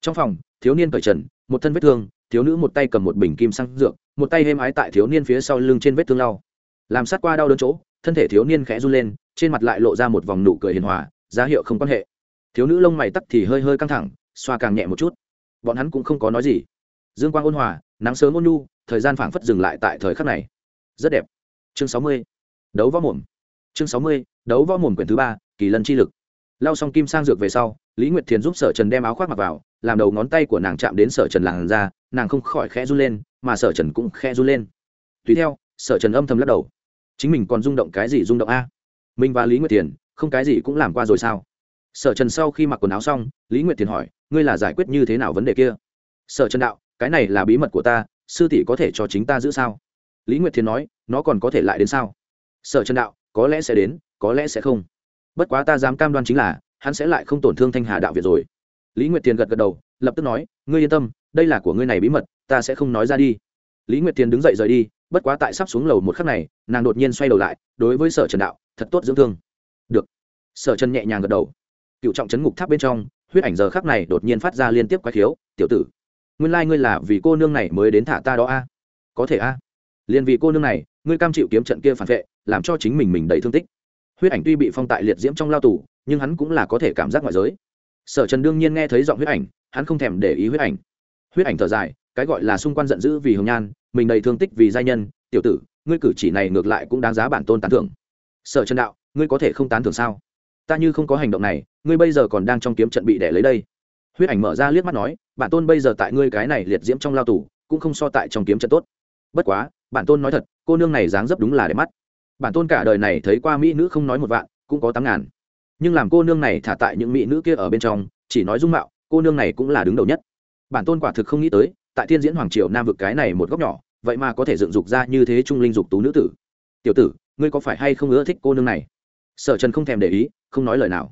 Trong phòng, thiếu niên cởi trần, một thân vết thương, thiếu nữ một tay cầm một bình kim xăng dược, một tay êm ái tại thiếu niên phía sau lưng trên vết thương lau làm sát qua đau đớn chỗ, thân thể thiếu niên khẽ run lên, trên mặt lại lộ ra một vòng nụ cười hiền hòa, giá hiệu không quan hệ. Thiếu nữ lông mày tắt thì hơi hơi căng thẳng, xoa càng nhẹ một chút. Bọn hắn cũng không có nói gì. Dương quang ôn hòa, nắng sớm ôn nhu, thời gian phảng phất dừng lại tại thời khắc này. Rất đẹp. Chương sáu mươi. Đấu võ mồm. Chương sáu mươi, đấu võ mồm quyển thứ ba, kỳ lân chi lực. Lau xong kim sang dược về sau, lý nguyệt thiền giúp sở trần đem áo khoác mặc vào, làm đầu ngón tay của nàng chạm đến sở trần làn ra nàng không khỏi khẽ run lên, mà sở trần cũng khẽ run lên. Tùy theo, sở trần âm thầm lắc đầu chính mình còn rung động cái gì rung động a? Mình và lý nguyệt thiền, không cái gì cũng làm qua rồi sao? Sở trần sau khi mặc quần áo xong, lý nguyệt thiền hỏi, ngươi là giải quyết như thế nào vấn đề kia? Sở trần đạo, cái này là bí mật của ta, sư tỷ có thể cho chính ta giữ sao? Lý nguyệt thiền nói, nó còn có thể lại đến sao? Sở trần đạo, có lẽ sẽ đến, có lẽ sẽ không. Bất quá ta dám cam đoan chính là, hắn sẽ lại không tổn thương thanh hà đạo việt rồi. Lý nguyệt thiền gật gật đầu, lập tức nói, ngươi yên tâm, đây là của ngươi này bí mật, ta sẽ không nói ra đi. Lý nguyệt thiền đứng dậy rời đi bất quá tại sắp xuống lầu một khắc này, nàng đột nhiên xoay đầu lại, đối với sở trần đạo, thật tốt dưỡng thương. Được. Sở trần nhẹ nhàng gật đầu. Cựu trọng chấn ngục tháp bên trong, huyết ảnh giờ khắc này đột nhiên phát ra liên tiếp quái khiếu, tiểu tử, nguyên lai、like、ngươi là vì cô nương này mới đến thả ta đó a. Có thể a. À? liền vì cô nương này, ngươi cam chịu kiếm trận kia phản vệ, làm cho chính mình mình đầy thương tích. Huyết ảnh tuy bị phong tại liệt diễm trong lao tù, nhưng hắn cũng là có thể cảm giác ngoại giới. Sở trần đương nhiên nghe thấy giọng huyết ảnh, hắn không thèm để ý huyết ảnh. Huyết ảnh thở dài, cái gọi là xung quanh giận dữ vì hồng nhan mình đầy thương tích vì giai nhân, tiểu tử, ngươi cử chỉ này ngược lại cũng đáng giá bản tôn tán thưởng. Sở trần đạo, ngươi có thể không tán thưởng sao? Ta như không có hành động này, ngươi bây giờ còn đang trong kiếm trận bị đẻ lấy đây. Huyết ảnh mở ra liếc mắt nói, bản tôn bây giờ tại ngươi cái này liệt diễm trong lao tù, cũng không so tại trong kiếm trận tốt. Bất quá, bản tôn nói thật, cô nương này dáng dấp đúng là đẹp mắt. Bản tôn cả đời này thấy qua mỹ nữ không nói một vạn, cũng có tám ngàn. Nhưng làm cô nương này thả tại những mỹ nữ kia ở bên trong, chỉ nói dung mạo, cô nương này cũng là đứng đầu nhất. Bản tôn quả thực không nghĩ tới tại thiên diễn hoàng triều nam vực cái này một góc nhỏ vậy mà có thể dựng dục ra như thế trung linh dục tú nữ tử. Tiểu tử ngươi có phải hay không ưa thích cô nương này? Sở trần không thèm để ý không nói lời nào.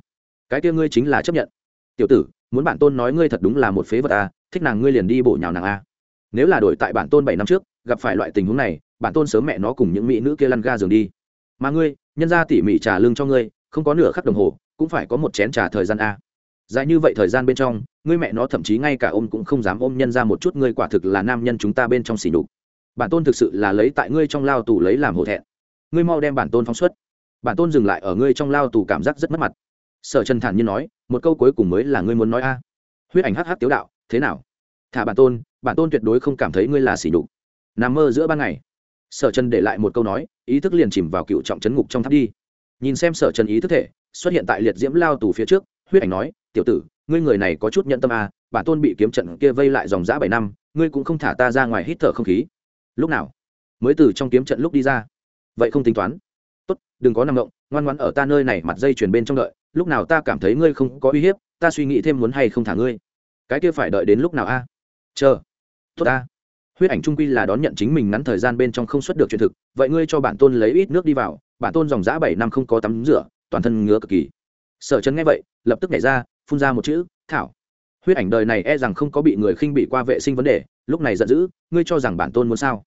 Cái kia ngươi chính là chấp nhận. Tiểu tử muốn bản tôn nói ngươi thật đúng là một phế vật à, thích nàng ngươi liền đi bổ nhào nàng a nếu là đổi tại bản tôn bảy năm trước gặp phải loại tình huống này bản tôn sớm mẹ nó cùng những mỹ nữ kia lăn ga giường đi. Mà ngươi nhân ra tỉ mỉ trả lương cho ngươi không có nửa khắc đồng hồ cũng phải có một chén trà thời gian a dài như vậy thời gian bên trong ngươi mẹ nó thậm chí ngay cả ôm cũng không dám ôm nhân ra một chút, ngươi quả thực là nam nhân chúng ta bên trong xỉ đục bản tôn thực sự là lấy tại ngươi trong lao tù lấy làm hổ thẹn. Ngươi mau đem bản tôn phóng xuất. Bản tôn dừng lại ở ngươi trong lao tù cảm giác rất mất mặt. Sở trần thản nhiên nói, một câu cuối cùng mới là ngươi muốn nói a. Huyết ảnh hh tiếu đạo, thế nào? Thả bản tôn bản tôn tuyệt đối không cảm thấy ngươi là xỉ đục nằm mơ giữa ban ngày. Sở trần để lại một câu nói, ý thức liền chìm vào cựu trọng chấn ngục trong tháp đi. Nhìn xem sở trần ý thức thể, xuất hiện tại liệt diễm lao tù phía trước, huyết ảnh nói, tiểu tử ngươi người này có chút nhận tâm à bản tôn bị kiếm trận kia vây lại dòng giã bảy năm, ngươi cũng không thả ta ra ngoài hít thở không khí. Lúc nào? Mới từ trong kiếm trận lúc đi ra. Vậy không tính toán. Tốt, đừng có nằm động, ngoan ngoãn ở ta nơi này mặt dây chuyền bên trong đợi, lúc nào ta cảm thấy ngươi không có uy hiếp, ta suy nghĩ thêm muốn hay không thả ngươi. Cái kia phải đợi đến lúc nào a? Chờ. Tốt ta. Huyết ảnh trung quy là đón nhận chính mình ngắn thời gian bên trong không xuất được chuyện thực, vậy ngươi cho bản tôn lấy ít nước đi vào, bản tôn dòng giã bảy năm không có tắm rửa, toàn thân ngứa cực kỳ. Sở trấn nghe vậy, lập tức nhảy ra phun ra một chữ, thảo. Huyết ảnh đời này e rằng không có bị người khinh bị qua vệ sinh vấn đề, lúc này giận dữ, ngươi cho rằng bản tôn muốn sao?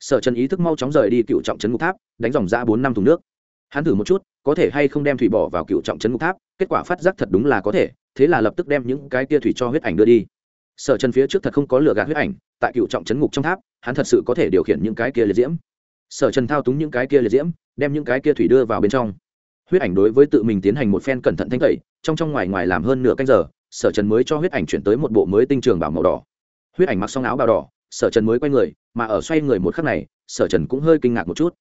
Sở trần ý thức mau chóng rời đi cựu trọng trấn ngục tháp, đánh dòng ra bốn năm thùng nước. Hắn thử một chút, có thể hay không đem thủy bỏ vào cựu trọng trấn ngục tháp, kết quả phát giác thật đúng là có thể, thế là lập tức đem những cái kia thủy cho huyết ảnh đưa đi. Sở trần phía trước thật không có lựa gạt huyết ảnh, tại cựu trọng trấn ngục trong tháp, hắn thật sự có thể điều khiển những cái kia liệt diễm. Sở trần thao túng những cái kia liệt diễm, đem những cái kia thủy đưa vào bên trong huyết ảnh đối với tự mình tiến hành một phen cẩn thận thanh tẩy, trong trong ngoài ngoài làm hơn nửa canh giờ, sở trần mới cho huyết ảnh chuyển tới một bộ mới tinh trường bảo màu đỏ. Huyết ảnh mặc xong áo bào đỏ, sở trần mới quay người, mà ở xoay người một khắc này, sở trần cũng hơi kinh ngạc một chút.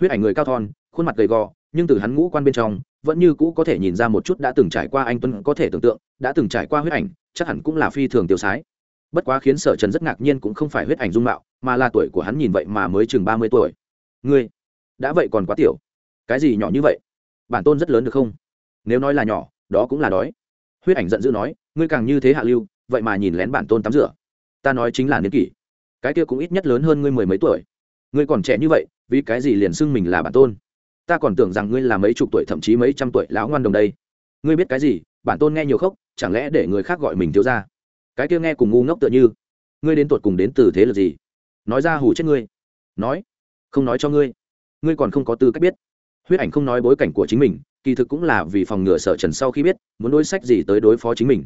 Huyết ảnh người cao thon, khuôn mặt gầy gò, nhưng từ hắn ngũ quan bên trong, vẫn như cũ có thể nhìn ra một chút đã từng trải qua anh tuấn có thể tưởng tượng, đã từng trải qua huyết ảnh, chắc hẳn cũng là phi thường tiêu sái. Bất quá khiến sở trần rất ngạc nhiên cũng không phải huyết ảnh dung mạo, mà là tuổi của hắn nhìn vậy mà mới chừng ba mươi tuổi. Ngươi, đã vậy còn quá tiểu. Cái gì nhỏ như vậy? Bản tôn rất lớn được không? Nếu nói là nhỏ, đó cũng là đói. Huyết ảnh giận dữ nói, ngươi càng như thế hạ lưu, vậy mà nhìn lén bản tôn tắm rửa. Ta nói chính là niên kỷ. Cái kia cũng ít nhất lớn hơn ngươi mười mấy tuổi. Ngươi còn trẻ như vậy, vì cái gì liền xưng mình là bản tôn? Ta còn tưởng rằng ngươi là mấy chục tuổi, thậm chí mấy trăm tuổi lão ngoan đồng đây. Ngươi biết cái gì? Bản tôn nghe nhiều khóc, chẳng lẽ để người khác gọi mình thiếu ra cái kia nghe cùng ngu ngốc tựa như. Ngươi đến tuột cùng đến từ thế là gì? Nói ra hù chết ngươi. Nói, không nói cho ngươi. Ngươi còn không có tư cách biết huyết ảnh không nói bối cảnh của chính mình, kỳ thực cũng là vì phòng ngừa sở trần sau khi biết muốn đối sách gì tới đối phó chính mình.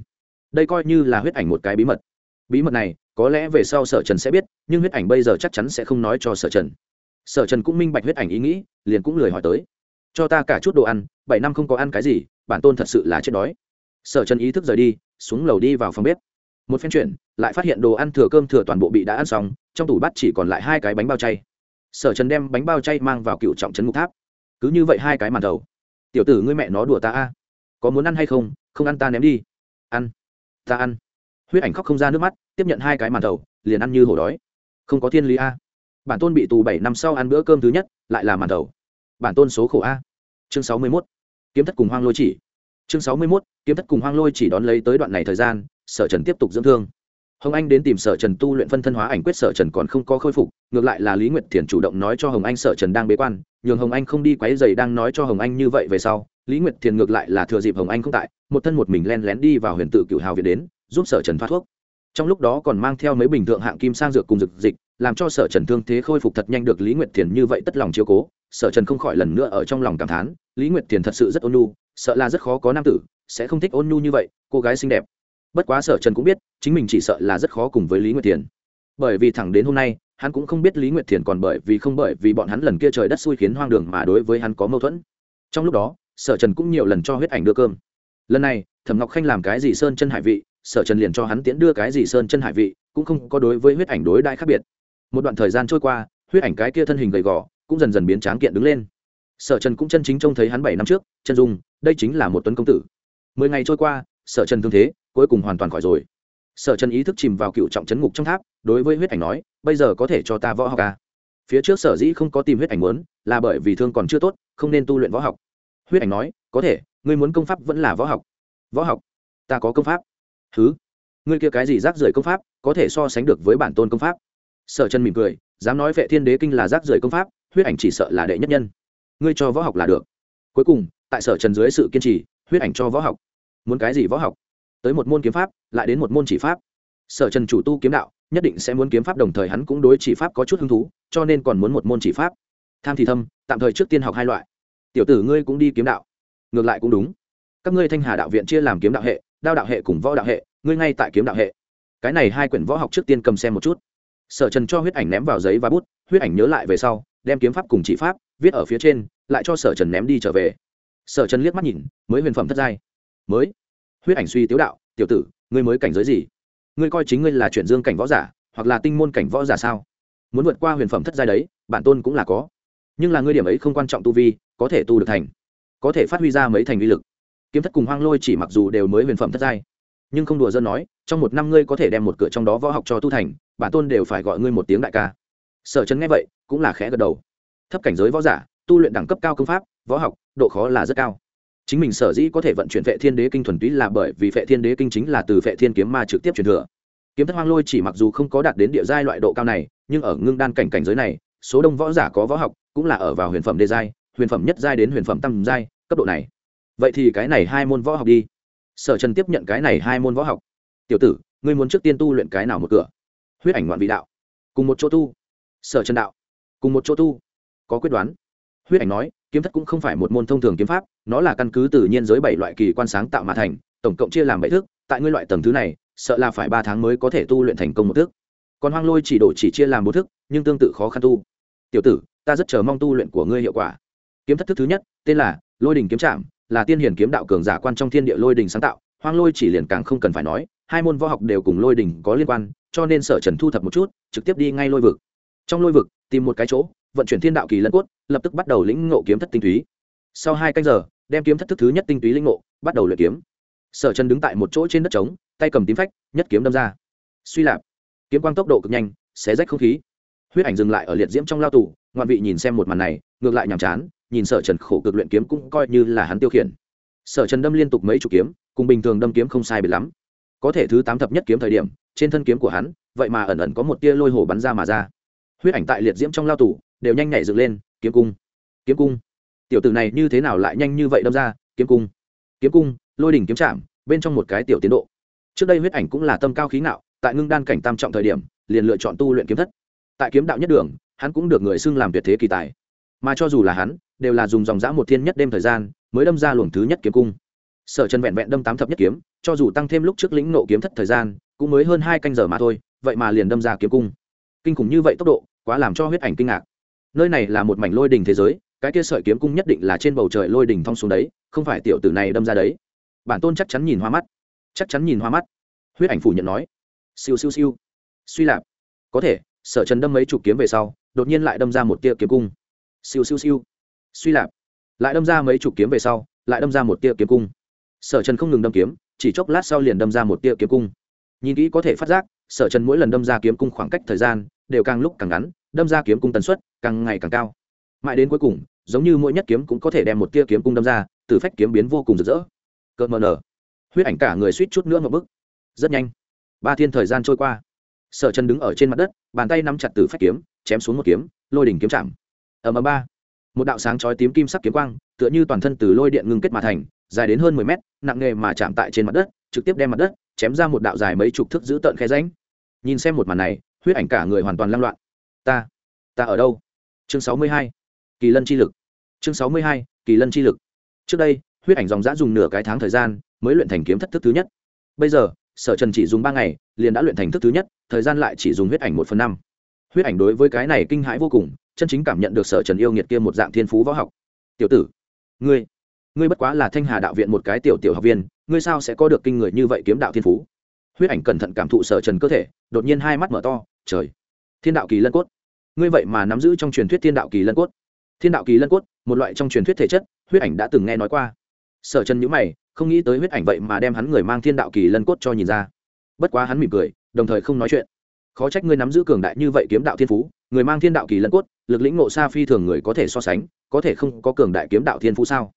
Đây coi như là huyết ảnh một cái bí mật. Bí mật này, có lẽ về sau sở trần sẽ biết, nhưng huyết ảnh bây giờ chắc chắn sẽ không nói cho sở trần. Sở trần cũng minh bạch huyết ảnh ý nghĩ, liền cũng lười hỏi tới. Cho ta cả chút đồ ăn, bảy năm không có ăn cái gì, bản tôn thật sự là chết đói. Sở trần ý thức rời đi, xuống lầu đi vào phòng bếp. Một phen chuyển lại phát hiện đồ ăn thừa cơm thừa toàn bộ bị đã ăn xong, trong tủ bắt chỉ còn lại hai cái bánh bao chay. Sở trần đem bánh bao chay mang vào cựu trọng trấn ngục tháp cứ như vậy hai cái màn đầu. Tiểu tử ngươi mẹ nó đùa ta a. Có muốn ăn hay không? Không ăn ta ném đi. Ăn. Ta ăn. Huyết ảnh khóc không ra nước mắt, tiếp nhận hai cái màn đầu, liền ăn như hổ đói. Không có thiên lý a. Bản tôn bị tù bảy năm sau ăn bữa cơm thứ nhất, lại là màn đầu. Bản tôn số khổ a. Chương sáu mươi mốt. Kiếm thất cùng hoang lôi chỉ. Chương sáu mươi mốt, kiếm thất cùng hoang lôi chỉ đón lấy tới đoạn này thời gian, sở trần tiếp tục dưỡng thương hồng anh đến tìm sở trần tu luyện phân thân hóa ảnh quyết sở trần còn không có khôi phục, ngược lại là lý nguyệt thiền chủ động nói cho hồng anh sở trần đang bế quan, nhường hồng anh không đi quáy dày đang nói cho hồng anh như vậy về sau, lý nguyệt thiền ngược lại là thừa dịp hồng anh không tại, một thân một mình len lén đi vào huyền tự cựu hào việt đến, giúp sở trần thoát thuốc. Trong lúc đó còn mang theo mấy bình thượng hạng kim sang dược cùng dược dịch, làm cho sở trần thương thế khôi phục thật nhanh được lý nguyệt thiền như vậy tất lòng chiếu cố. Sở trần không khỏi lần nữa ở trong lòng cảm thán, lý nguyệt thiền thật sự rất ôn nhu, sợ là rất khó có nam tử, sẽ không thích ôn nhu như vậy, cô gái xinh đẹp bất quá sở trần cũng biết, chính mình chỉ sợ là rất khó cùng với lý nguyệt thiền. Bởi vì thẳng đến hôm nay, hắn cũng không biết lý nguyệt thiền còn bởi vì không bởi vì bọn hắn lần kia trời đất xui khiến hoang đường mà đối với hắn có mâu thuẫn. Trong lúc đó, sở trần cũng nhiều lần cho huyết ảnh đưa cơm. Lần này, thẩm ngọc khanh làm cái gì sơn chân hải vị, sở trần liền cho hắn tiễn đưa cái gì sơn chân hải vị, cũng không có đối với huyết ảnh đối đại khác biệt. Một đoạn thời gian trôi qua, huyết ảnh cái kia thân hình gầy gò, cũng dần dần biến tráng kiện đứng lên. Sở trần cũng chân chính trông thấy hắn bảy năm trước, chân dung, đây chính là một tuấn công tử. Mười ngày trôi qua, sở trần thương thế cuối cùng hoàn toàn khỏi rồi. Sở trần ý thức chìm vào cựu trọng chấn ngục trong tháp, đối với huyết ảnh nói, bây giờ có thể cho ta võ học à? phía trước sở dĩ không có tìm huyết ảnh muốn, là bởi vì thương còn chưa tốt, không nên tu luyện võ học. Huyết ảnh nói, có thể, ngươi muốn công pháp vẫn là võ học. Võ học? Ta có công pháp. Thứ ngươi kia cái gì rác rưởi công pháp, có thể so sánh được với bản tôn công pháp? Sở trần mỉm cười, dám nói vệ thiên đế kinh là rác rưởi công pháp, huyết ảnh chỉ sợ là đệ nhất nhân. Ngươi cho võ học là được. Cuối cùng, tại sở trần dưới sự kiên trì, huyết ảnh cho võ học. Muốn cái gì võ học? Tới một môn kiếm pháp, lại đến một môn chỉ pháp. Sở trần chủ tu kiếm đạo, nhất định sẽ muốn kiếm pháp đồng thời hắn cũng đối chỉ pháp có chút hứng thú, cho nên còn muốn một môn chỉ pháp. Tham thì thâm, tạm thời trước tiên học hai loại. Tiểu tử ngươi cũng đi kiếm đạo. Ngược lại cũng đúng. Các ngươi thanh hà đạo viện chia làm kiếm đạo hệ, đao đạo hệ cùng võ đạo hệ, ngươi ngay tại kiếm đạo hệ. Cái này hai quyển võ học trước tiên cầm xem một chút. Sở trần cho huyết ảnh ném vào giấy và bút, huyết ảnh nhớ lại về sau, đem kiếm pháp cùng chỉ pháp viết ở phía trên, lại cho sở trần ném đi trở về. Sở trần liếc mắt nhìn, mới huyền phẩm thất giai. Mới huyết ảnh suy tiếu đạo, tiểu tử, ngươi mới cảnh giới gì? Ngươi coi chính ngươi là chuyển dương cảnh võ giả, hoặc là tinh môn cảnh võ giả sao? Muốn vượt qua huyền phẩm thất giai đấy, bản tôn cũng là có. Nhưng là ngươi điểm ấy không quan trọng tu vi, có thể tu được thành, có thể phát huy ra mấy thành uy lực. Kiếm thất cùng hoang lôi chỉ mặc dù đều mới huyền phẩm thất giai, nhưng không đùa dân nói, trong một năm ngươi có thể đem một cửa trong đó võ học cho tu thành, bản tôn đều phải gọi ngươi một tiếng đại ca. Sở trấn nghe vậy, cũng là khẽ gật đầu. Thấp cảnh giới võ giả, tu luyện đẳng cấp cao công pháp, võ học, độ khó là rất cao chính mình sở dĩ có thể vận chuyển vệ thiên đế kinh thuần túy là bởi vì vệ thiên đế kinh chính là từ vệ thiên kiếm ma trực tiếp truyền thừa. Kiếm thất hoang lôi chỉ mặc dù không có đạt đến địa giai loại độ cao này, nhưng ở ngưng đan cảnh cảnh giới này, số đông võ giả có võ học, cũng là ở vào huyền phẩm đê giai, huyền phẩm nhất giai đến huyền phẩm tam giai, cấp độ này. Vậy thì cái này hai môn võ học đi. Sở trần tiếp nhận cái này hai môn võ học. Tiểu tử, ngươi muốn trước tiên tu luyện cái nào một cửa? Huyết ảnh ngoạn vị đạo. Cùng một chỗ tu. Sở trần đạo. Cùng một chỗ tu. Có quyết đoán. Huyết ảnh nói kiếm thất cũng không phải một môn thông thường kiếm pháp, nó là căn cứ tự nhiên giới bảy loại kỳ quan sáng tạo mà thành, tổng cộng chia làm bảy thức, tại ngươi loại tầng thứ này, sợ là phải ba tháng mới có thể tu luyện thành công một thức. Còn hoang lôi chỉ đổ chỉ chia làm bốn thức, nhưng tương tự khó khăn tu. Tiểu tử, ta rất chờ mong tu luyện của ngươi hiệu quả. Kiếm thất thức thứ nhất, tên là lôi đình kiếm trạm, là tiên hiển kiếm đạo cường giả quan trong thiên địa lôi đình sáng tạo, hoang lôi chỉ liền càng không cần phải nói, hai môn võ học đều cùng lôi đình có liên quan, cho nên sở trần thu thập một chút, trực tiếp đi ngay lôi vực. Trong lôi vực, tìm một cái chỗ, vận chuyển thiên đạo kỳ lân cốt lập tức bắt đầu lĩnh ngộ kiếm thất tinh túy. Sau hai canh giờ, đem kiếm thất thức thứ nhất tinh túy lĩnh ngộ, bắt đầu luyện kiếm. Sở trần đứng tại một chỗ trên đất trống, tay cầm tím phách, nhất kiếm đâm ra. Suy lạp. Kiếm quang tốc độ cực nhanh, xé rách không khí. Huyết ảnh dừng lại ở liệt diễm trong lao tù, ngoạn vị nhìn xem một màn này, ngược lại nhàm chán, nhìn sở trần khổ cực luyện kiếm cũng coi như là hắn tiêu khiển. Sở trần đâm liên tục mấy chục kiếm, cùng bình thường đâm kiếm không sai biệt lắm. Có thể thứ tám thập nhất kiếm thời điểm, trên thân kiếm của hắn, vậy mà ẩn ẩn có một tia lôi hồ bắn ra mà ra. Huyết ảnh tại liệt diễm trong lao tù, đều nhanh nhảy dựng lên kiếm cung. Kiếm cung. Tiểu tử này như thế nào lại nhanh như vậy đâm ra, kiếm cung. Kiếm cung, lôi đỉnh kiếm chạm, bên trong một cái tiểu tiến độ. Trước đây huyết ảnh cũng là tâm cao khí ngạo, tại ngưng đan cảnh tam trọng thời điểm, liền lựa chọn tu luyện kiếm thất. Tại kiếm đạo nhất đường, hắn cũng được người xưng làm tuyệt thế kỳ tài. Mà cho dù là hắn, đều là dùng dòng dã một thiên nhất đêm thời gian, mới đâm ra luồng thứ nhất kiếm cung. Sở trần vẹn vẹn đâm tám thập nhất kiếm, cho dù tăng thêm lúc trước lĩnh nộ kiếm thất thời gian, cũng mới hơn hai canh giờ mà thôi, vậy mà liền đâm ra kiếm cung. Kinh khủng như vậy tốc độ, quá làm cho huyết ảnh kinh ngạc nơi này là một mảnh lôi đình thế giới, cái kia sợi kiếm cung nhất định là trên bầu trời lôi đình thong xuống đấy, không phải tiểu tử này đâm ra đấy. Bản tôn chắc chắn nhìn hoa mắt. Chắc chắn nhìn hoa mắt. Huyết ảnh phủ nhận nói. Siêu siêu siêu. Suy lạp. Có thể, sở trần đâm mấy chục kiếm về sau, đột nhiên lại đâm ra một tia kiếm cung. Siêu siêu siêu. Suy lạp. Lại đâm ra mấy chục kiếm về sau, lại đâm ra một tia kiếm cung. Sở trần không ngừng đâm kiếm, chỉ chốc lát sau liền đâm ra một tia kiếm cung. Nhìn kỹ có thể phát giác, sở trần mỗi lần đâm ra kiếm cung khoảng cách thời gian, đều càng lúc càng ngắn, đâm ra kiếm cung tần suất càng ngày càng cao. Mãi đến cuối cùng, giống như mỗi nhất kiếm cũng có thể đem một tia kiếm cung đâm ra, từ phách kiếm biến vô cùng rực rỡ. Cợt mờ nở. Huyết ảnh cả người suýt chút nữa một bức. Rất nhanh. Ba thiên thời gian trôi qua. Sở chân đứng ở trên mặt đất, bàn tay nắm chặt từ phách kiếm, chém xuống một kiếm, lôi đỉnh kiếm chạm. Ở mờ ba. Một đạo sáng chói tím kim sắc kiếm quang, tựa như toàn thân từ lôi điện ngưng kết mà thành, dài đến hơn mười mét, nặng nghề mà chạm tại trên mặt đất, trực tiếp đem mặt đất chém ra một đạo dài mấy chục thước giữ tợn khe ránh nhìn xem một màn này, huyết ảnh cả người hoàn toàn lăng loạn. Ta ta ở đâu? Chương sáu mươi hai, kỳ lân chi lực. Chương sáu mươi hai, kỳ lân chi lực. Trước đây, huyết ảnh dòng giã dùng nửa cái tháng thời gian mới luyện thành kiếm thất thức thứ nhất. Bây giờ, sở trần chỉ dùng ba ngày, liền đã luyện thành thức thứ nhất, thời gian lại chỉ dùng huyết ảnh một phần năm. Huyết ảnh đối với cái này kinh hãi vô cùng, chân chính cảm nhận được sở trần yêu nghiệt kia một dạng thiên phú võ học. Tiểu tử, ngươi ngươi bất quá là thanh hà đạo viện một cái tiểu tiểu học viên, ngươi sao sẽ có được kinh người như vậy kiếm đạo thiên phú? Huyết ảnh cẩn thận cảm thụ sở trần cơ thể, đột nhiên hai mắt mở to, trời, thiên đạo kỳ lân cốt ngươi vậy mà nắm giữ trong truyền thuyết thiên đạo kỳ lân cốt. Thiên đạo kỳ lân cốt, một loại trong truyền thuyết thể chất, huyết ảnh đã từng nghe nói qua. Sở trần nhữ mày, không nghĩ tới huyết ảnh vậy mà đem hắn người mang thiên đạo kỳ lân cốt cho nhìn ra. Bất quá hắn mỉm cười, đồng thời không nói chuyện. Khó trách ngươi nắm giữ cường đại như vậy kiếm đạo thiên phú, người mang thiên đạo kỳ lân cốt, lực lĩnh ngộ xa phi thường người có thể so sánh, có thể không có cường đại kiếm đạo thiên phú sao?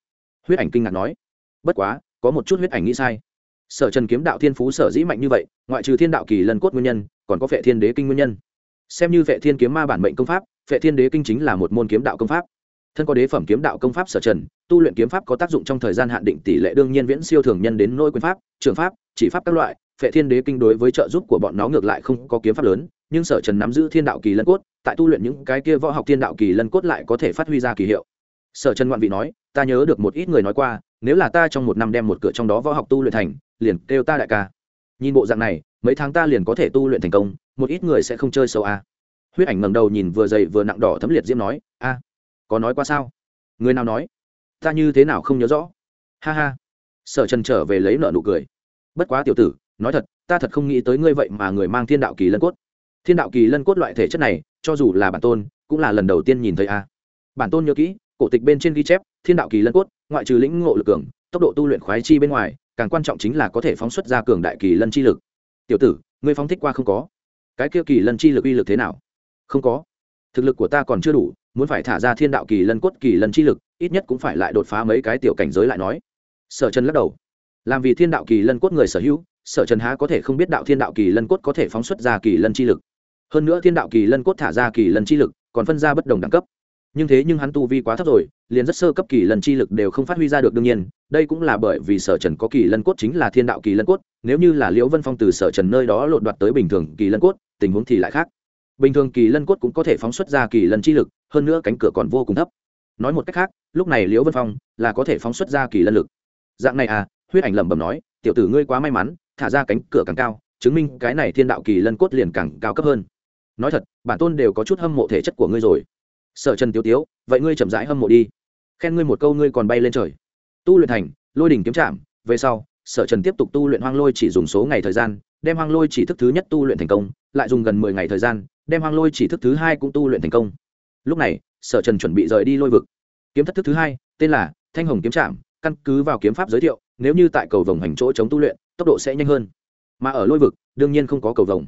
Huyết ảnh kinh ngạc nói. Bất quá, có một chút huyết ảnh nghĩ sai. Sở trần kiếm đạo thiên phú sở dĩ mạnh như vậy, ngoại trừ thiên đạo kỳ lân cốt nguyên nhân, còn có vệ thiên đế kinh nguyên nhân xem như vệ thiên kiếm ma bản mệnh công pháp vệ thiên đế kinh chính là một môn kiếm đạo công pháp. Thân có đế phẩm kiếm đạo công pháp sở trần, tu luyện kiếm pháp có tác dụng trong thời gian hạn định tỷ lệ đương nhiên viễn siêu thường nhân đến nỗi quyền pháp, trường pháp, chỉ pháp các loại. Phệ thiên đế kinh đối với trợ giúp của bọn nó ngược lại không có kiếm pháp lớn, nhưng sở trần nắm giữ thiên đạo kỳ lân cốt, tại tu luyện những cái kia võ học thiên đạo kỳ lân cốt lại có thể phát huy ra kỳ hiệu. Sở trần ngoạn vị nói, ta nhớ được một ít người nói qua, nếu là ta trong một năm đem một cửa trong đó võ học tu luyện thành, liền kêu ta đại ca. Nhìn bộ dạng này, mấy tháng ta liền có thể tu luyện thành công một ít người sẽ không chơi sâu à? huyết ảnh ngẩng đầu nhìn vừa dày vừa nặng đỏ thấm liệt diễm nói, a, có nói qua sao? Người nào nói? Ta như thế nào không nhớ rõ? Ha ha. Sở trần trở về lấy nợ nụ cười. Bất quá tiểu tử, nói thật, ta thật không nghĩ tới ngươi vậy mà người mang thiên đạo kỳ lân cốt. Thiên đạo kỳ lân cốt loại thể chất này, cho dù là bản tôn, cũng là lần đầu tiên nhìn thấy a. Bản tôn nhớ kỹ, cổ tịch bên trên ghi chép, thiên đạo kỳ lân cốt, ngoại trừ lĩnh ngộ lực cường, tốc độ tu luyện khoái chi bên ngoài, càng quan trọng chính là có thể phóng xuất ra cường đại kỳ lân chi lực. Tiểu tử, ngươi phóng thích qua không có cái kia kỳ lân chi lực uy lực thế nào? Không có. Thực lực của ta còn chưa đủ, muốn phải thả ra thiên đạo kỳ lân cốt kỳ lân chi lực, ít nhất cũng phải lại đột phá mấy cái tiểu cảnh giới lại nói. Sở trần lắc đầu. Làm vì thiên đạo kỳ lân cốt người sở hữu, sở trần há có thể không biết đạo thiên đạo kỳ lân cốt có thể phóng xuất ra kỳ lân chi lực. Hơn nữa thiên đạo kỳ lân cốt thả ra kỳ lân chi lực, còn phân ra bất đồng đẳng cấp. Nhưng thế nhưng hắn tu vi quá thấp rồi, liền rất sơ cấp kỳ lân chi lực đều không phát huy ra được đương nhiên đây cũng là bởi vì sở trần có kỳ lân cốt chính là thiên đạo kỳ lân cốt, nếu như là liễu vân phong từ sở trần nơi đó lột đoạt tới bình thường kỳ lân cốt, tình huống thì lại khác. Bình thường kỳ lân cốt cũng có thể phóng xuất ra kỳ lân chi lực, hơn nữa cánh cửa còn vô cùng thấp. Nói một cách khác, lúc này liễu vân phong là có thể phóng xuất ra kỳ lân lực. Dạng này à huyết ảnh lẩm bẩm nói, tiểu tử ngươi quá may mắn, thả ra cánh cửa càng cao, chứng minh cái này thiên đạo kỳ lân cốt liền càng cao cấp hơn. Nói thật, bản tôn đều có chút hâm mộ thể chất của ngươi rồi. Sở trần tiêu tiếu, vậy ngươi chậm rãi hâm mộ đi. Khen ngươi một câu ngươi còn bay lên trời tu luyện thành, lôi đỉnh kiếm trạm về sau, sở trần tiếp tục tu luyện hoang lôi chỉ dùng số ngày thời gian, đem hoang lôi chỉ thức thứ nhất tu luyện thành công, lại dùng gần mười ngày thời gian, đem hoang lôi chỉ thức thứ hai cũng tu luyện thành công. Lúc này, sở trần chuẩn bị rời đi lôi vực. Kiếm thất thức thứ hai, tên là thanh hồng kiếm trạm căn cứ vào kiếm pháp giới thiệu, nếu như tại cầu vồng hành chỗ chống tu luyện, tốc độ sẽ nhanh hơn. Mà ở lôi vực, đương nhiên không có cầu vồng.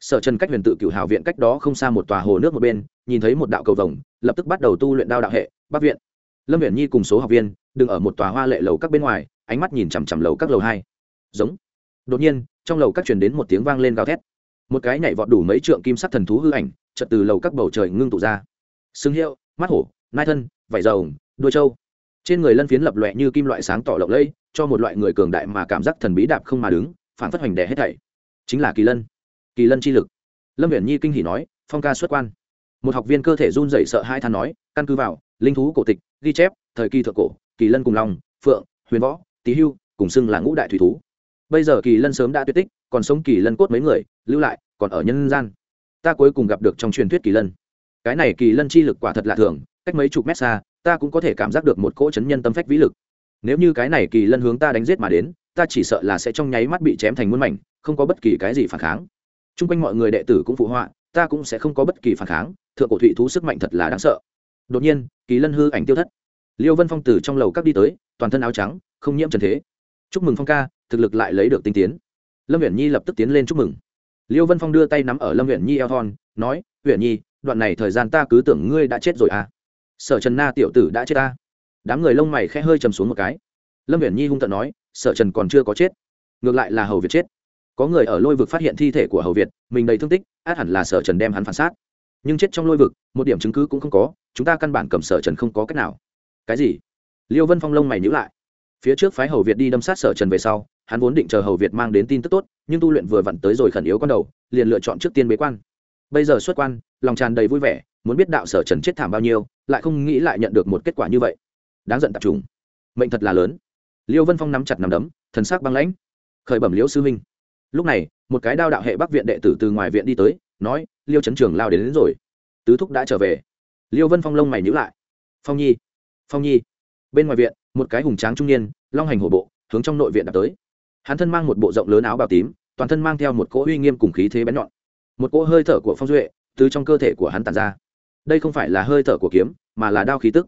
Sở trần cách huyền tự cựu hào viện cách đó không xa một tòa hồ nước một bên, nhìn thấy một đạo cầu vồng, lập tức bắt đầu tu luyện đao đạo hệ, bắc viện. Lâm viện nhi cùng số học viên đừng ở một tòa hoa lệ lầu các bên ngoài, ánh mắt nhìn chằm chằm lầu các lầu hai. Giống. Đột nhiên, trong lầu các truyền đến một tiếng vang lên gào thét. Một cái nhảy vọt đủ mấy trượng kim sắc thần thú hư ảnh chật từ lầu các bầu trời ngưng tụ ra. Xương hiệu, mắt hổ, nai thân, vảy dầu đuôi trâu. Trên người lân phiến lập loẹ như kim loại sáng tỏ lộng lẫy, cho một loại người cường đại mà cảm giác thần bí đạp không mà đứng, phản phất hoành đẻ hết thảy. Chính là kỳ lân. Kỳ lân chi lực. Lâm viễn nhi kinh hỉ nói, phong ca xuất quan. Một học viên cơ thể run rẩy sợ hai than nói, căn cứ vào, linh thú cổ tịch, ghi chép, thời kỳ thượng cổ kỳ lân cùng long, phượng, huyền võ, tý hưu cùng xưng là ngũ đại thủy thú. Bây giờ kỳ lân sớm đã tuyệt tích, còn sống kỳ lân cốt mấy người, lưu lại còn ở nhân gian. Ta cuối cùng gặp được trong truyền thuyết kỳ lân. Cái này kỳ lân chi lực quả thật lạ thường, cách mấy chục mét xa, ta cũng có thể cảm giác được một cỗ chấn nhân tâm phách vĩ lực. Nếu như cái này kỳ lân hướng ta đánh giết mà đến, ta chỉ sợ là sẽ trong nháy mắt bị chém thành muôn mảnh, không có bất kỳ cái gì phản kháng. T r u n g quanh mọi người đệ tử cũng phụ họa, ta cũng sẽ không có bất kỳ phản kháng, thượng cổ thụy thú sức mạnh thật là đáng sợ. Đột nhiên, kỳ lân hư ảnh tiêu thất liêu vân phong từ trong lầu các đi tới, toàn thân áo trắng, không nhiễm trần thế. Chúc mừng phong ca, thực lực lại lấy được tinh tiến. Lâm huyện nhi lập tức tiến lên chúc mừng. Liêu vân phong đưa tay nắm ở lâm huyện nhi eo thon, nói huyện nhi, đoạn này thời gian ta cứ tưởng ngươi đã chết rồi à? Sở trần na tiểu tử đã chết ta. Đám người lông mày khẽ hơi chầm xuống một cái. Lâm huyện nhi hung tận nói, sở trần còn chưa có chết. Ngược lại là hầu việt chết. Có người ở lôi vực phát hiện thi thể của hầu việt, mình đầy thương tích, át hẳn là sở trần đem hắn phản sát nhưng chết trong lôi vực, một điểm chứng cứ cũng không có, chúng ta căn bản cầm sở trần không có cách nào cái gì? Liêu vân phong lông mày nhữ lại. Phía trước phái hầu việt đi đâm sát sở trần về sau hắn vốn định chờ hầu việt mang đến tin tức tốt nhưng tu luyện vừa vặn tới rồi khẩn yếu con đầu liền lựa chọn trước tiên bế quan. Bây giờ xuất quan lòng tràn đầy vui vẻ muốn biết đạo sở trần chết thảm bao nhiêu lại không nghĩ lại nhận được một kết quả như vậy. Đáng giận tập trung. Mệnh thật là lớn. Liêu vân phong nắm chặt nằm đấm thần sắc băng lãnh. Khởi bẩm liễu sư huynh lúc này một cái đao đạo hệ bắc viện đệ tử từ ngoài viện đi tới nói liêu trấn trường lao đến, đến rồi. Tứ thúc đã trở về. Liêu vân phong lông mày nhữ lại. Phong nhi phong nhi. Bên ngoài viện, một cái hùng tráng trung niên, long hành hổ bộ, hướng trong nội viện đạp tới. Hắn thân mang một bộ rộng lớn áo bào tím, toàn thân mang theo một cỗ uy nghiêm cùng khí thế bén nhọn. Một cỗ hơi thở của phong duệ, từ trong cơ thể của hắn tàn ra. Đây không phải là hơi thở của kiếm, mà là đao khí tức.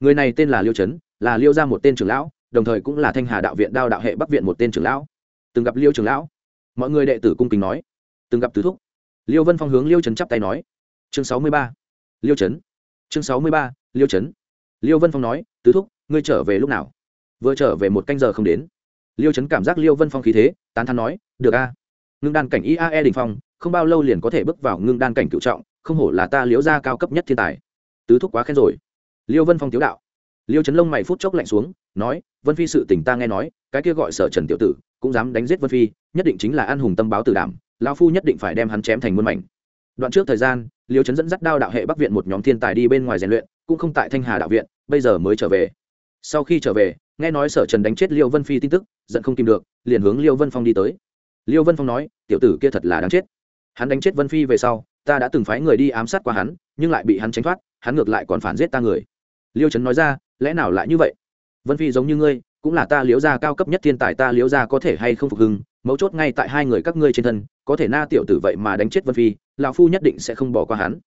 Người này tên là liêu trấn là liêu ra một tên trưởng lão, đồng thời cũng là thanh hà đạo viện đao đạo hệ bắc viện một tên trưởng lão. Từng gặp liêu trưởng lão. Mọi người đệ tử cung kính nói. Từng gặp tứ thúc. Liêu vân phong hướng liêu trấn chắp tay nói. Chương sáu mươi ba. Liêu trấn chương sáu mươi ba. Liêu trấn liêu vân phong nói, tứ thúc, ngươi trở về lúc nào? Vừa trở về một canh giờ không đến. Liêu trấn cảm giác liêu vân phong khí thế, tán thắn nói, được a. Ngưng đan cảnh iae đình phong, không bao lâu liền có thể bước vào ngưng đan cảnh cựu trọng, không hổ là ta liễu gia cao cấp nhất thiên tài. Tứ thúc quá khen rồi. Liêu vân phong tiếu đạo. Liêu trấn lông mày phút chốc lạnh xuống, nói, vân phi sự tình ta nghe nói, cái kia gọi sở trần tiểu tử, cũng dám đánh giết vân phi, nhất định chính là an hùng tâm báo tử đảm lao phu nhất định phải đem hắn chém thành muôn mảnh. Đoạn trước thời gian, liêu Trấn dẫn dắt đao đạo hệ bắc viện một nhóm thiên tài đi bên ngoài rèn luyện cũng không tại thanh hà đạo viện, bây giờ mới trở về. Sau khi trở về, nghe nói sở trần đánh chết liêu vân phi tin tức, giận không tìm được, liền hướng liêu vân phong đi tới. Liêu vân phong nói, tiểu tử kia thật là đáng chết. Hắn đánh chết vân phi về sau, ta đã từng phái người đi ám sát qua hắn, nhưng lại bị hắn tránh thoát, hắn ngược lại còn phản giết ta người. Liêu trấn nói ra, lẽ nào lại như vậy? Vân phi giống như ngươi, cũng là ta liễu gia cao cấp nhất thiên tài, ta liễu gia có thể hay không phục hưng? Mấu chốt ngay tại hai người các ngươi trên thân, có thể na tiểu tử vậy mà đánh chết vân phi, lão phu nhất định sẽ không bỏ qua hắn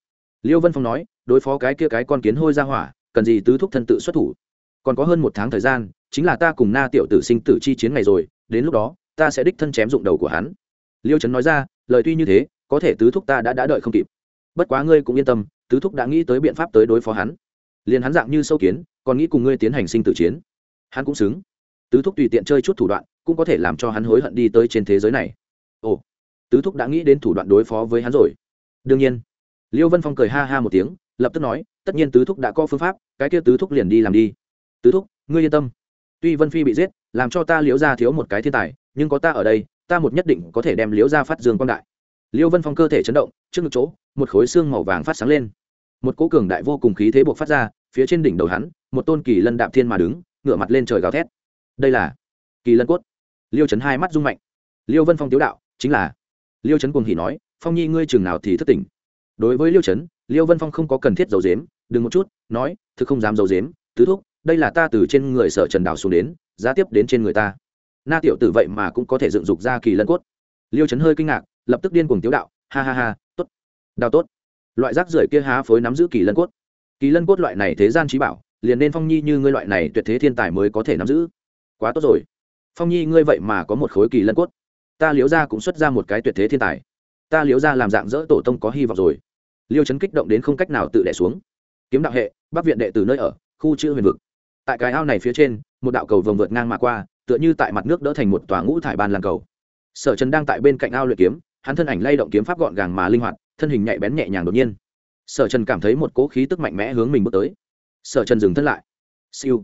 liêu vân phong nói, đối phó cái kia cái con kiến hôi ra hỏa, cần gì tứ thúc thân tự xuất thủ. Còn có hơn một tháng thời gian, chính là ta cùng na tiểu tử sinh tử chi chiến ngày rồi, đến lúc đó, ta sẽ đích thân chém dụng đầu của hắn. Liêu trấn nói ra, lời tuy như thế, có thể tứ thúc ta đã đã đợi không kịp. Bất quá ngươi cũng yên tâm, tứ thúc đã nghĩ tới biện pháp tới đối phó hắn. Liền hắn dạng như sâu kiến, còn nghĩ cùng ngươi tiến hành sinh tử chiến. Hắn cũng xứng. Tứ thúc tùy tiện chơi chút thủ đoạn, cũng có thể làm cho hắn hối hận đi tới trên thế giới này. Ồ, tứ thúc đã nghĩ đến thủ đoạn đối phó với hắn rồi. Đương nhiên liêu vân phong cười ha ha một tiếng, lập tức nói, tất nhiên tứ thúc đã có phương pháp, cái kia tứ thúc liền đi làm đi. Tứ thúc, ngươi yên tâm. Tuy vân phi bị giết, làm cho ta liễu ra thiếu một cái thiên tài, nhưng có ta ở đây, ta một nhất định có thể đem liễu ra phát dương quang đại. Liêu vân phong cơ thể chấn động, trước ngực chỗ, một khối xương màu vàng phát sáng lên. Một cỗ cường đại vô cùng khí thế buộc phát ra, phía trên đỉnh đầu hắn, một tôn kỳ lân đạm thiên mà đứng, ngửa mặt lên trời gào thét. Đây là kỳ lân cốt. Liêu Trấn hai mắt rung mạnh. Liêu vân phong tiếu đạo, chính là. Liêu Trấn cuồng hỉ nói, phong nhi ngươi chừng nào thì thất tỉnh? Đối với liêu chấn liêu vân phong không có cần thiết dầu dếm đừng một chút, nói, thực không dám dầu dếm tứ thúc, đây là ta từ trên người sở trần đào xuống đến, giá tiếp đến trên người ta. Na tiểu tử vậy mà cũng có thể dựng dục ra kỳ lân cốt. Liêu chấn hơi kinh ngạc, lập tức điên cuồng tiếu đạo, ha ha ha, tốt, đào tốt. Loại rác rưởi kia há phối nắm giữ kỳ lân cốt. Kỳ lân cốt loại này thế gian trí bảo, liền nên phong nhi như ngươi loại này tuyệt thế thiên tài mới có thể nắm giữ. Quá tốt rồi. Phong nhi ngươi vậy mà có một khối kỳ lân cốt. Ta liếu ra cũng xuất ra một cái tuyệt thế thiên tài. Ta liếu ra làm dạng dỡ tổ tông có hy vọng rồi liêu chấn kích động đến không cách nào tự đẻ xuống. Kiếm đạo hệ, bắc viện đệ từ nơi ở, khu chữ huyền vực. Tại cái ao này phía trên, một đạo cầu vồng vượt ngang mà qua, tựa như tại mặt nước đỡ thành một tòa ngũ thải ban làng cầu. Sở trần đang tại bên cạnh ao luyện kiếm, hắn thân ảnh lay động kiếm pháp gọn gàng mà linh hoạt, thân hình nhạy bén nhẹ nhàng đột nhiên. Sở trần cảm thấy một cỗ khí tức mạnh mẽ hướng mình bước tới. Sở trần dừng thân lại. Siêu.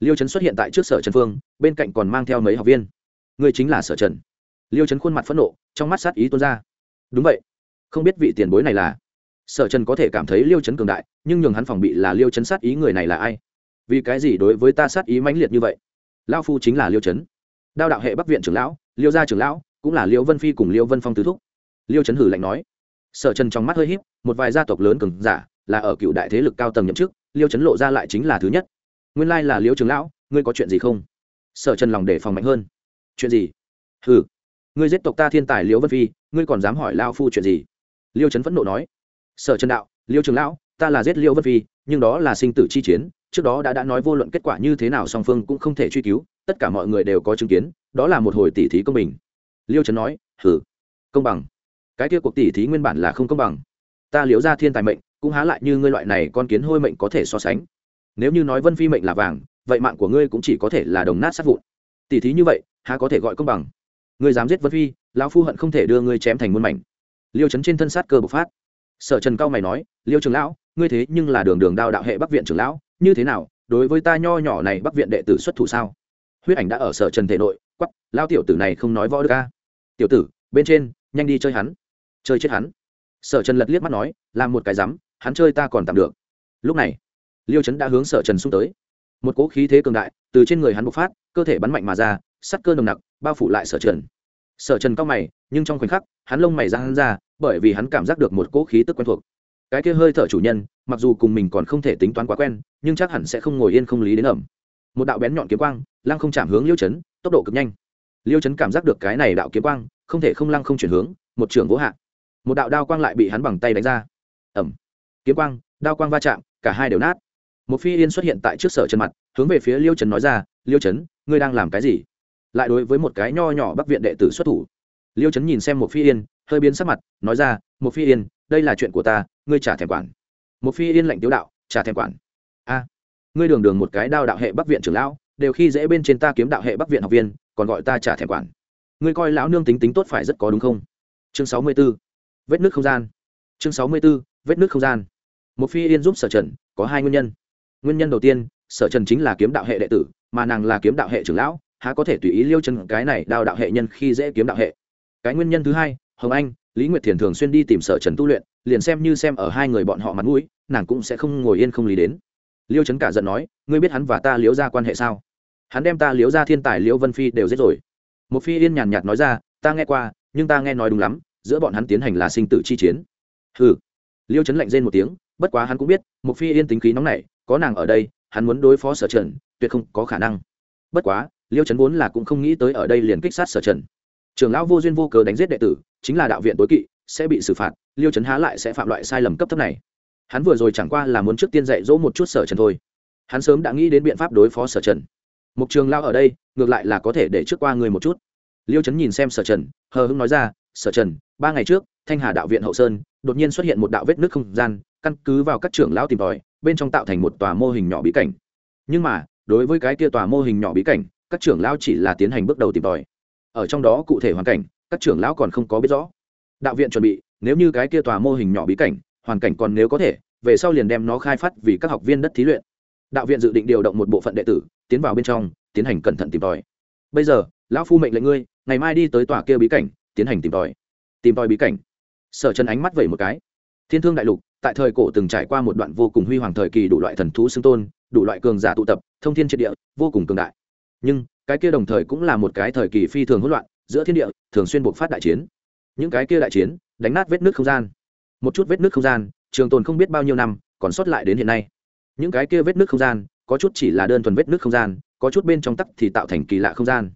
Liêu trấn xuất hiện tại trước sở trần phương, bên cạnh còn mang theo mấy học viên. Người chính là sở trần. Liêu trấn khuôn mặt phẫn nộ, trong mắt sát ý tuôn ra. Đúng vậy. Không biết vị tiền bối này là sở trần có thể cảm thấy liêu Chấn cường đại nhưng nhường hắn phòng bị là liêu Chấn sát ý người này là ai? Vì cái gì đối với ta sát ý mãnh liệt như vậy? Lao phu chính là liêu Chấn. đao đạo hệ bắc viện trưởng lão liêu gia trưởng lão cũng là liêu vân phi cùng liêu vân phong tứ thúc. Liêu Chấn hử lạnh nói. Sở trần trong mắt hơi híp một vài gia tộc lớn cường giả là ở cựu đại thế lực cao tầng nhậm chức liêu Chấn lộ ra lại chính là thứ nhất. Nguyên lai là liêu trưởng lão ngươi có chuyện gì không? Sở trần lòng để phòng mạnh hơn. Chuyện gì? Hừ, ngươi giết tộc ta thiên tài liêu vân phi ngươi còn dám hỏi lao phu chuyện gì? Liêu trấn phẫn nộ nói sở trần đạo, liêu trường lão, ta là giết liêu vân phi, nhưng đó là sinh tử chi chiến, trước đó đã đã nói vô luận kết quả như thế nào song phương cũng không thể truy cứu, tất cả mọi người đều có chứng kiến, đó là một hồi tỉ thí công bình. Liêu trấn nói, hử? Công bằng. Cái kia cuộc tỉ thí nguyên bản là không công bằng. Ta liễu ra thiên tài mệnh, cũng há lại như ngươi loại này con kiến hôi mệnh có thể so sánh. Nếu như nói vân phi mệnh là vàng, vậy mạng của ngươi cũng chỉ có thể là đồng nát sát vụn. Tỉ thí như vậy, há có thể gọi công bằng? Ngươi dám giết vân phi, lão phu hận không thể đưa ngươi chém thành muôn mảnh. Liêu Trấn trên thân sát cơ bộc phát sở trần cao mày nói, liêu trường lão, ngươi thế nhưng là đường đường đao đạo hệ bắc viện trưởng lão, như thế nào, đối với ta nho nhỏ này bắc viện đệ tử xuất thủ sao? Huyết ảnh đã ở sở trần thể nội quắp lao tiểu tử này không nói võ được ca tiểu tử, bên trên, nhanh đi chơi hắn. Chơi chết hắn? Sở trần lật liếc mắt nói, làm một cái rắm hắn chơi ta còn tạm được. Lúc này, liêu trấn đã hướng sở trần xung tới. Một cỗ khí thế cường đại từ trên người hắn bộc phát, cơ thể bắn mạnh mà ra, sắt cơ nồng nặc, bao phủ lại sở trần. Sở trần cao mày, nhưng trong khoảnh khắc, hắn lông mày ra hắn ra bởi vì hắn cảm giác được một cỗ khí tức quen thuộc. Cái kia hơi thở chủ nhân, mặc dù cùng mình còn không thể tính toán quá quen, nhưng chắc hẳn sẽ không ngồi yên không lý đến ẩm. Một đạo bén nhọn kiếm quang, lăng không chạm hướng liêu chấn, tốc độ cực nhanh. Liêu chấn cảm giác được cái này đạo kiếm quang, không thể không lăng không chuyển hướng, một trường vỗ hạ. Một đạo đao quang lại bị hắn bằng tay đánh ra. Ẩm. Kiếm quang, đao quang va chạm, cả hai đều nát. Một phi yên xuất hiện tại trước sở chân mặt, hướng về phía liêu trấn nói ra, liêu trấn ngươi đang làm cái gì? Lại đối với một cái nho nhỏ bắc viện đệ tử xuất thủ. Liêu trấn nhìn xem một phi yên hơi biến sắc mặt, nói ra một phi yên, đây là chuyện của ta, ngươi trả thèm quản. Một phi yên lệnh tiếu đạo, trả thèm quản? A, ngươi đường đường một cái đao đạo hệ bắc viện trưởng lão, đều khi dễ bên trên ta kiếm đạo hệ bắc viện học viên, còn gọi ta trả thèm quản. Ngươi coi lão nương tính tính tốt phải rất có đúng không? Chương sáu mươi 64. vết nước không gian. Chương sáu mươi 64. vết nước không gian. Một phi yên giúp sở trần, có hai nguyên nhân. Nguyên nhân đầu tiên, sở trần chính là kiếm đạo hệ đệ tử, mà nàng là kiếm đạo hệ trưởng lão, há có thể tùy ý liêu chân cái này đao đạo hệ nhân khi dễ kiếm đạo hệ. Cái nguyên nhân thứ hai hồng anh, lý nguyệt thiền thường xuyên đi tìm sở trần tu luyện, liền xem như xem ở hai người bọn họ mặt mũi, nàng cũng sẽ không ngồi yên không lý đến. Liêu trấn cả giận nói, ngươi biết hắn và ta liếu ra quan hệ sao? Hắn đem ta liếu ra thiên tài Liễu vân phi đều giết rồi. Một phi yên nhàn nhạt nói ra, ta nghe qua, nhưng ta nghe nói đúng lắm, giữa bọn hắn tiến hành là sinh tử chi chiến. Hừ. Liêu trấn lạnh rên một tiếng, bất quá hắn cũng biết một phi yên tính khí nóng nảy, có nàng ở đây, hắn muốn đối phó sở trần, tuyệt không có khả năng. Bất quá, liêu trấn vốn là cũng không nghĩ tới ở đây liền kích sát sở trần. Trưởng lão vô duyên vô cớ đánh giết đệ tử, chính là đạo viện tối kỵ, sẽ bị xử phạt, liêu trấn há lại sẽ phạm loại sai lầm cấp thấp này. Hắn vừa rồi chẳng qua là muốn trước tiên dạy dỗ một chút sở trần thôi. Hắn sớm đã nghĩ đến biện pháp đối phó sở trần. Mục trường lao ở đây, ngược lại là có thể để trước qua người một chút. Liêu trấn nhìn xem sở trần, hờ hưng nói ra, sở trần, ba ngày trước, thanh hà đạo viện hậu sơn, đột nhiên xuất hiện một đạo vết nước không gian, căn cứ vào các trưởng lão tìm tòi, bên trong tạo thành một tòa mô hình nhỏ bí cảnh. Nhưng mà, đối với cái kia tòa mô hình nhỏ bí cảnh, các trưởng lão chỉ là tiến hành bước đầu tìm tòi ở trong đó cụ thể hoàn cảnh, các trưởng lão còn không có biết rõ. Đạo viện chuẩn bị, nếu như cái kia tòa mô hình nhỏ bí cảnh, hoàn cảnh còn nếu có thể, về sau liền đem nó khai phát vì các học viên đất thí luyện. Đạo viện dự định điều động một bộ phận đệ tử, tiến vào bên trong, tiến hành cẩn thận tìm tòi. Bây giờ, lão phu mệnh lệnh ngươi, ngày mai đi tới tòa kia bí cảnh, tiến hành tìm tòi. Tìm tòi bí cảnh. Sở chân ánh mắt vẩy một cái. Thiên thương đại lục, tại thời cổ từng trải qua một đoạn vô cùng huy hoàng thời kỳ đủ loại thần thú xưng tôn, đủ loại cường giả tụ tập, thông thiên triệt địa, vô cùng cường đại. Nhưng cái kia đồng thời cũng là một cái thời kỳ phi thường hỗn loạn, giữa thiên địa, thường xuyên buộc phát đại chiến. Những cái kia đại chiến, đánh nát vết nước không gian. Một chút vết nước không gian, trường tồn không biết bao nhiêu năm, còn sót lại đến hiện nay. Những cái kia vết nước không gian, có chút chỉ là đơn thuần vết nước không gian, có chút bên trong tắc thì tạo thành kỳ lạ không gian.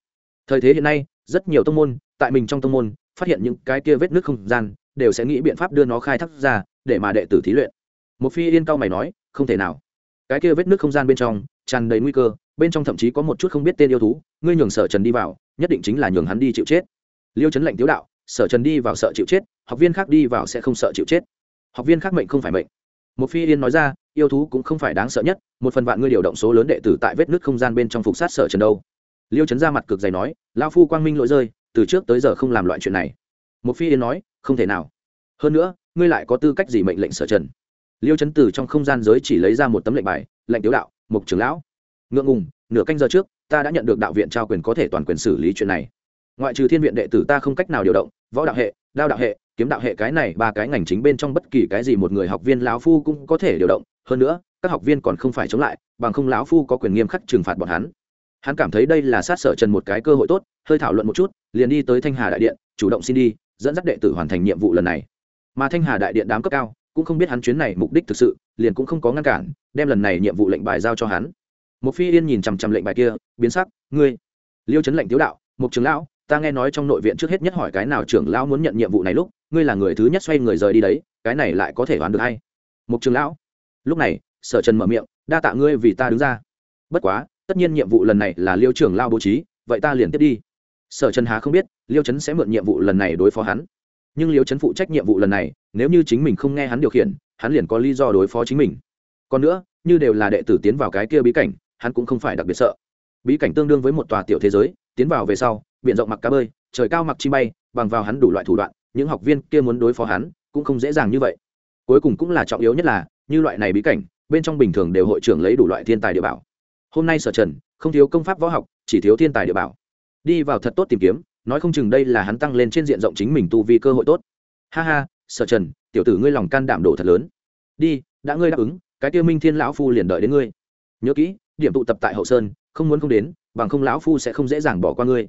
Thời thế hiện nay, rất nhiều tông môn, tại mình trong tông môn, phát hiện những cái kia vết nước không gian, đều sẽ nghĩ biện pháp đưa nó khai thác ra, để mà đệ tử thí luyện. Một phi yên cao mày nói, không thể nào. Cái kia vết nước không gian bên trong tràn đầy nguy cơ, bên trong thậm chí có một chút không biết tên yêu thú, ngươi nhường sở trần đi vào, nhất định chính là nhường hắn đi chịu chết. Liêu chấn lệnh tiếu đạo, sở trần đi vào sợ chịu chết, học viên khác đi vào sẽ không sợ chịu chết. Học viên khác mệnh không phải mệnh. Một phi yên nói ra, yêu thú cũng không phải đáng sợ nhất, một phần vạn ngươi điều động số lớn đệ tử tại vết nước không gian bên trong phục sát sở trần đâu. Liêu chấn ra mặt cực dày nói lao phu quang minh lỗi rơi, từ trước tới giờ không làm loại chuyện này. Một phi yên nói, không thể nào. Hơn nữa, ngươi lại có tư cách gì mệnh lệnh sở trần? Liêu chấn từ trong không gian giới chỉ lấy ra một tấm lệnh bài, lệnh tiếu đạo mục trưởng lão. Ngượng ngùng, nửa canh giờ trước, ta đã nhận được đạo viện trao quyền có thể toàn quyền xử lý chuyện này. Ngoại trừ thiên viện đệ tử ta không cách nào điều động, võ đạo hệ, đao đạo hệ, kiếm đạo hệ cái này ba cái ngành chính bên trong bất kỳ cái gì một người học viên lão phu cũng có thể điều động. Hơn nữa, các học viên còn không phải chống lại, bằng không lão phu có quyền nghiêm khắc trừng phạt bọn hắn. Hắn cảm thấy đây là sát sở trần một cái cơ hội tốt, hơi thảo luận một chút, liền đi tới thanh hà đại điện, chủ động xin đi, dẫn dắt đệ tử hoàn thành nhiệm vụ lần này. Mà thanh hà đại điện đám cấp cao, cũng không biết hắn chuyến này mục đích thực sự, liền cũng không có ngăn cản đem lần này nhiệm vụ lệnh bài giao cho hắn. Một phi yên nhìn chằm chằm lệnh bài kia, biến sắc, ngươi, liêu chấn lệnh tiếu đạo, mục trưởng lão, ta nghe nói trong nội viện trước hết nhất hỏi cái nào trưởng lão muốn nhận nhiệm vụ này lúc, ngươi là người thứ nhất xoay người rời đi đấy, cái này lại có thể đoán được hay? Mục trưởng lão, lúc này, sở trần mở miệng, đa tạ ngươi vì ta đứng ra. Bất quá, tất nhiên nhiệm vụ lần này là liêu trưởng lao bố trí, vậy ta liền tiếp đi. Sở trần hà không biết, liêu trấn sẽ mượn nhiệm vụ lần này đối phó hắn. Nhưng liêu trấn phụ trách nhiệm vụ lần này, nếu như chính mình không nghe hắn điều khiển, hắn liền có lý do đối phó chính mình còn nữa, như đều là đệ tử tiến vào cái kia bí cảnh, hắn cũng không phải đặc biệt sợ. Bí cảnh tương đương với một tòa tiểu thế giới, tiến vào về sau, biển rộng mặc cá bơi, trời cao mặc chi bay, bằng vào hắn đủ loại thủ đoạn, những học viên kia muốn đối phó hắn, cũng không dễ dàng như vậy. Cuối cùng cũng là trọng yếu nhất là, như loại này bí cảnh, bên trong bình thường đều hội trưởng lấy đủ loại thiên tài địa bảo. Hôm nay sở trần, không thiếu công pháp võ học, chỉ thiếu thiên tài địa bảo. Đi vào thật tốt tìm kiếm, nói không chừng đây là hắn tăng lên trên diện rộng chính mình tu vì cơ hội tốt. Ha ha, sở trần, tiểu tử ngươi lòng can đảm đổ thật lớn. Đi, đã ngươi đáp ứng cái kia minh thiên lão phu liền đợi đến ngươi. Nhớ kỹ, điểm tụ tập tại hậu sơn, không muốn không đến, bằng không lão phu sẽ không dễ dàng bỏ qua ngươi.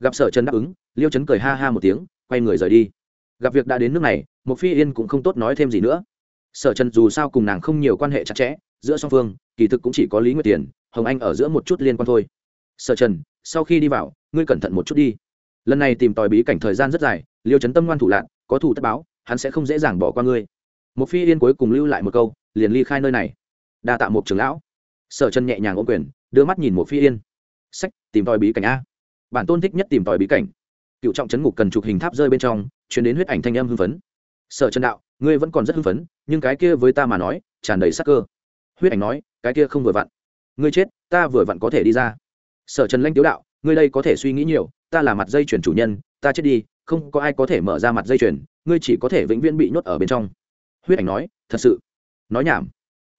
Gặp sở trần đáp ứng, liêu trấn cười ha ha một tiếng, quay người rời đi. Gặp việc đã đến nước này một phi yên cũng không tốt nói thêm gì nữa. Sở trần dù sao cùng nàng không nhiều quan hệ chặt chẽ, giữa song phương, kỳ thực cũng chỉ có lý nguyệt tiền, hồng anh ở giữa một chút liên quan thôi. Sở trần, sau khi đi vào, ngươi cẩn thận một chút đi. Lần này tìm tòi bí cảnh thời gian rất dài, liêu trấn tâm ngoan thủ lạn, có thủ tất báo, hắn sẽ không dễ dàng bỏ qua ngươi. Một phi yên cuối cùng lưu lại một câu liền ly khai nơi này. Đa tạ một trưởng lão. Sở chân nhẹ nhàng ôm quyền, đưa mắt nhìn một phi yên. Sách, tìm tòi bí cảnh a. Bản tôn thích nhất tìm tòi bí cảnh. Cựu trọng chấn ngục cần chụp hình tháp rơi bên trong chuyển đến huyết ảnh thanh âm hưng phấn. Sở chân đạo, ngươi vẫn còn rất hưng phấn, nhưng cái kia với ta mà nói, tràn đầy sắc cơ. Huyết ảnh nói, cái kia không vừa vặn. Ngươi chết, ta vừa vặn có thể đi ra. Sở trần lanh tiếu đạo, ngươi đây có thể suy nghĩ nhiều, ta là mặt dây chuyển chủ nhân, ta chết đi, không có ai có thể mở ra mặt dây chuyển ngươi chỉ có thể vĩnh viễn bị nhốt ở bên trong. Huyết ảnh nói, thật sự nói nhảm.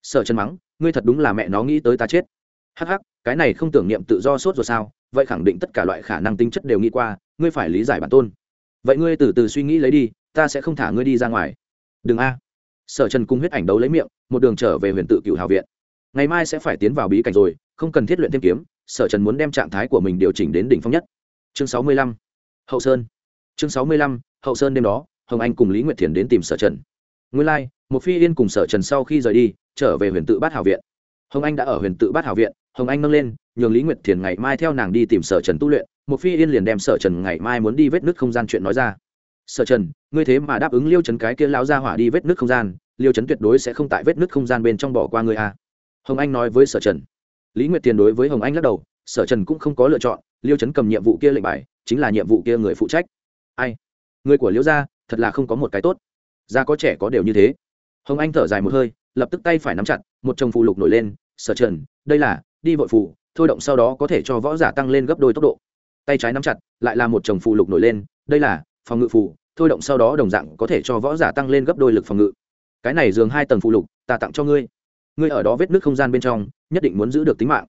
Sở trần mắng, ngươi thật đúng là mẹ nó nghĩ tới ta chết. Hắc hắc, cái này không tưởng niệm tự do sốt rồi sao, vậy khẳng định tất cả loại khả năng tính chất đều nghĩ qua, ngươi phải lý giải bản tôn. Vậy ngươi từ từ suy nghĩ lấy đi, ta sẽ không thả ngươi đi ra ngoài. Đừng a. Sở trần cung huyết ảnh đấu lấy miệng, một đường trở về huyền tự cựu hào viện. Ngày mai sẽ phải tiến vào bí cảnh rồi, không cần thiết luyện thêm kiếm, sở trần muốn đem trạng thái của mình điều chỉnh đến đỉnh phong nhất. Chương sáu mươi lăm. Hậu sơn. Chương sáu mươi lăm, hậu sơn đêm đó, hồng anh cùng lý nguyệt thiền đến tìm sở trần nguyên lai、like, một phi yên cùng sở trần sau khi rời đi trở về huyền tự bát Hảo viện. Hồng anh đã ở huyền tự bát Hảo viện hồng anh nâng lên nhường lý nguyệt thiền ngày mai theo nàng đi tìm sở trần tu luyện một phi yên liền đem sở trần ngày mai muốn đi vết nước không gian chuyện nói ra. Sở trần ngươi thế mà đáp ứng liêu trấn cái kia lão ra hỏa đi vết nước không gian liêu trấn tuyệt đối sẽ không tại vết nước không gian bên trong bỏ qua ngươi a à. hồng anh nói với sở trần. Lý nguyệt Thiền đối với hồng anh lắc đầu sở trần cũng không có lựa chọn liêu trấn cầm nhiệm vụ kia lệnh bài chính là nhiệm vụ kia người phụ trách. Ai? Người của liêu gia thật là không có một cái tốt gia có trẻ có đều như thế. Hồng anh thở dài một hơi, lập tức tay phải nắm chặt, một chồng phụ lục nổi lên, sở trần, đây là, đi vội phụ thôi động sau đó có thể cho võ giả tăng lên gấp đôi tốc độ. Tay trái nắm chặt, lại là một chồng phụ lục nổi lên, đây là, phòng ngự phù, thôi động sau đó đồng dạng có thể cho võ giả tăng lên gấp đôi lực phòng ngự. Cái này dường hai tầng phụ lục, ta tặng cho ngươi. Ngươi ở đó vết nước không gian bên trong, nhất định muốn giữ được tính mạng.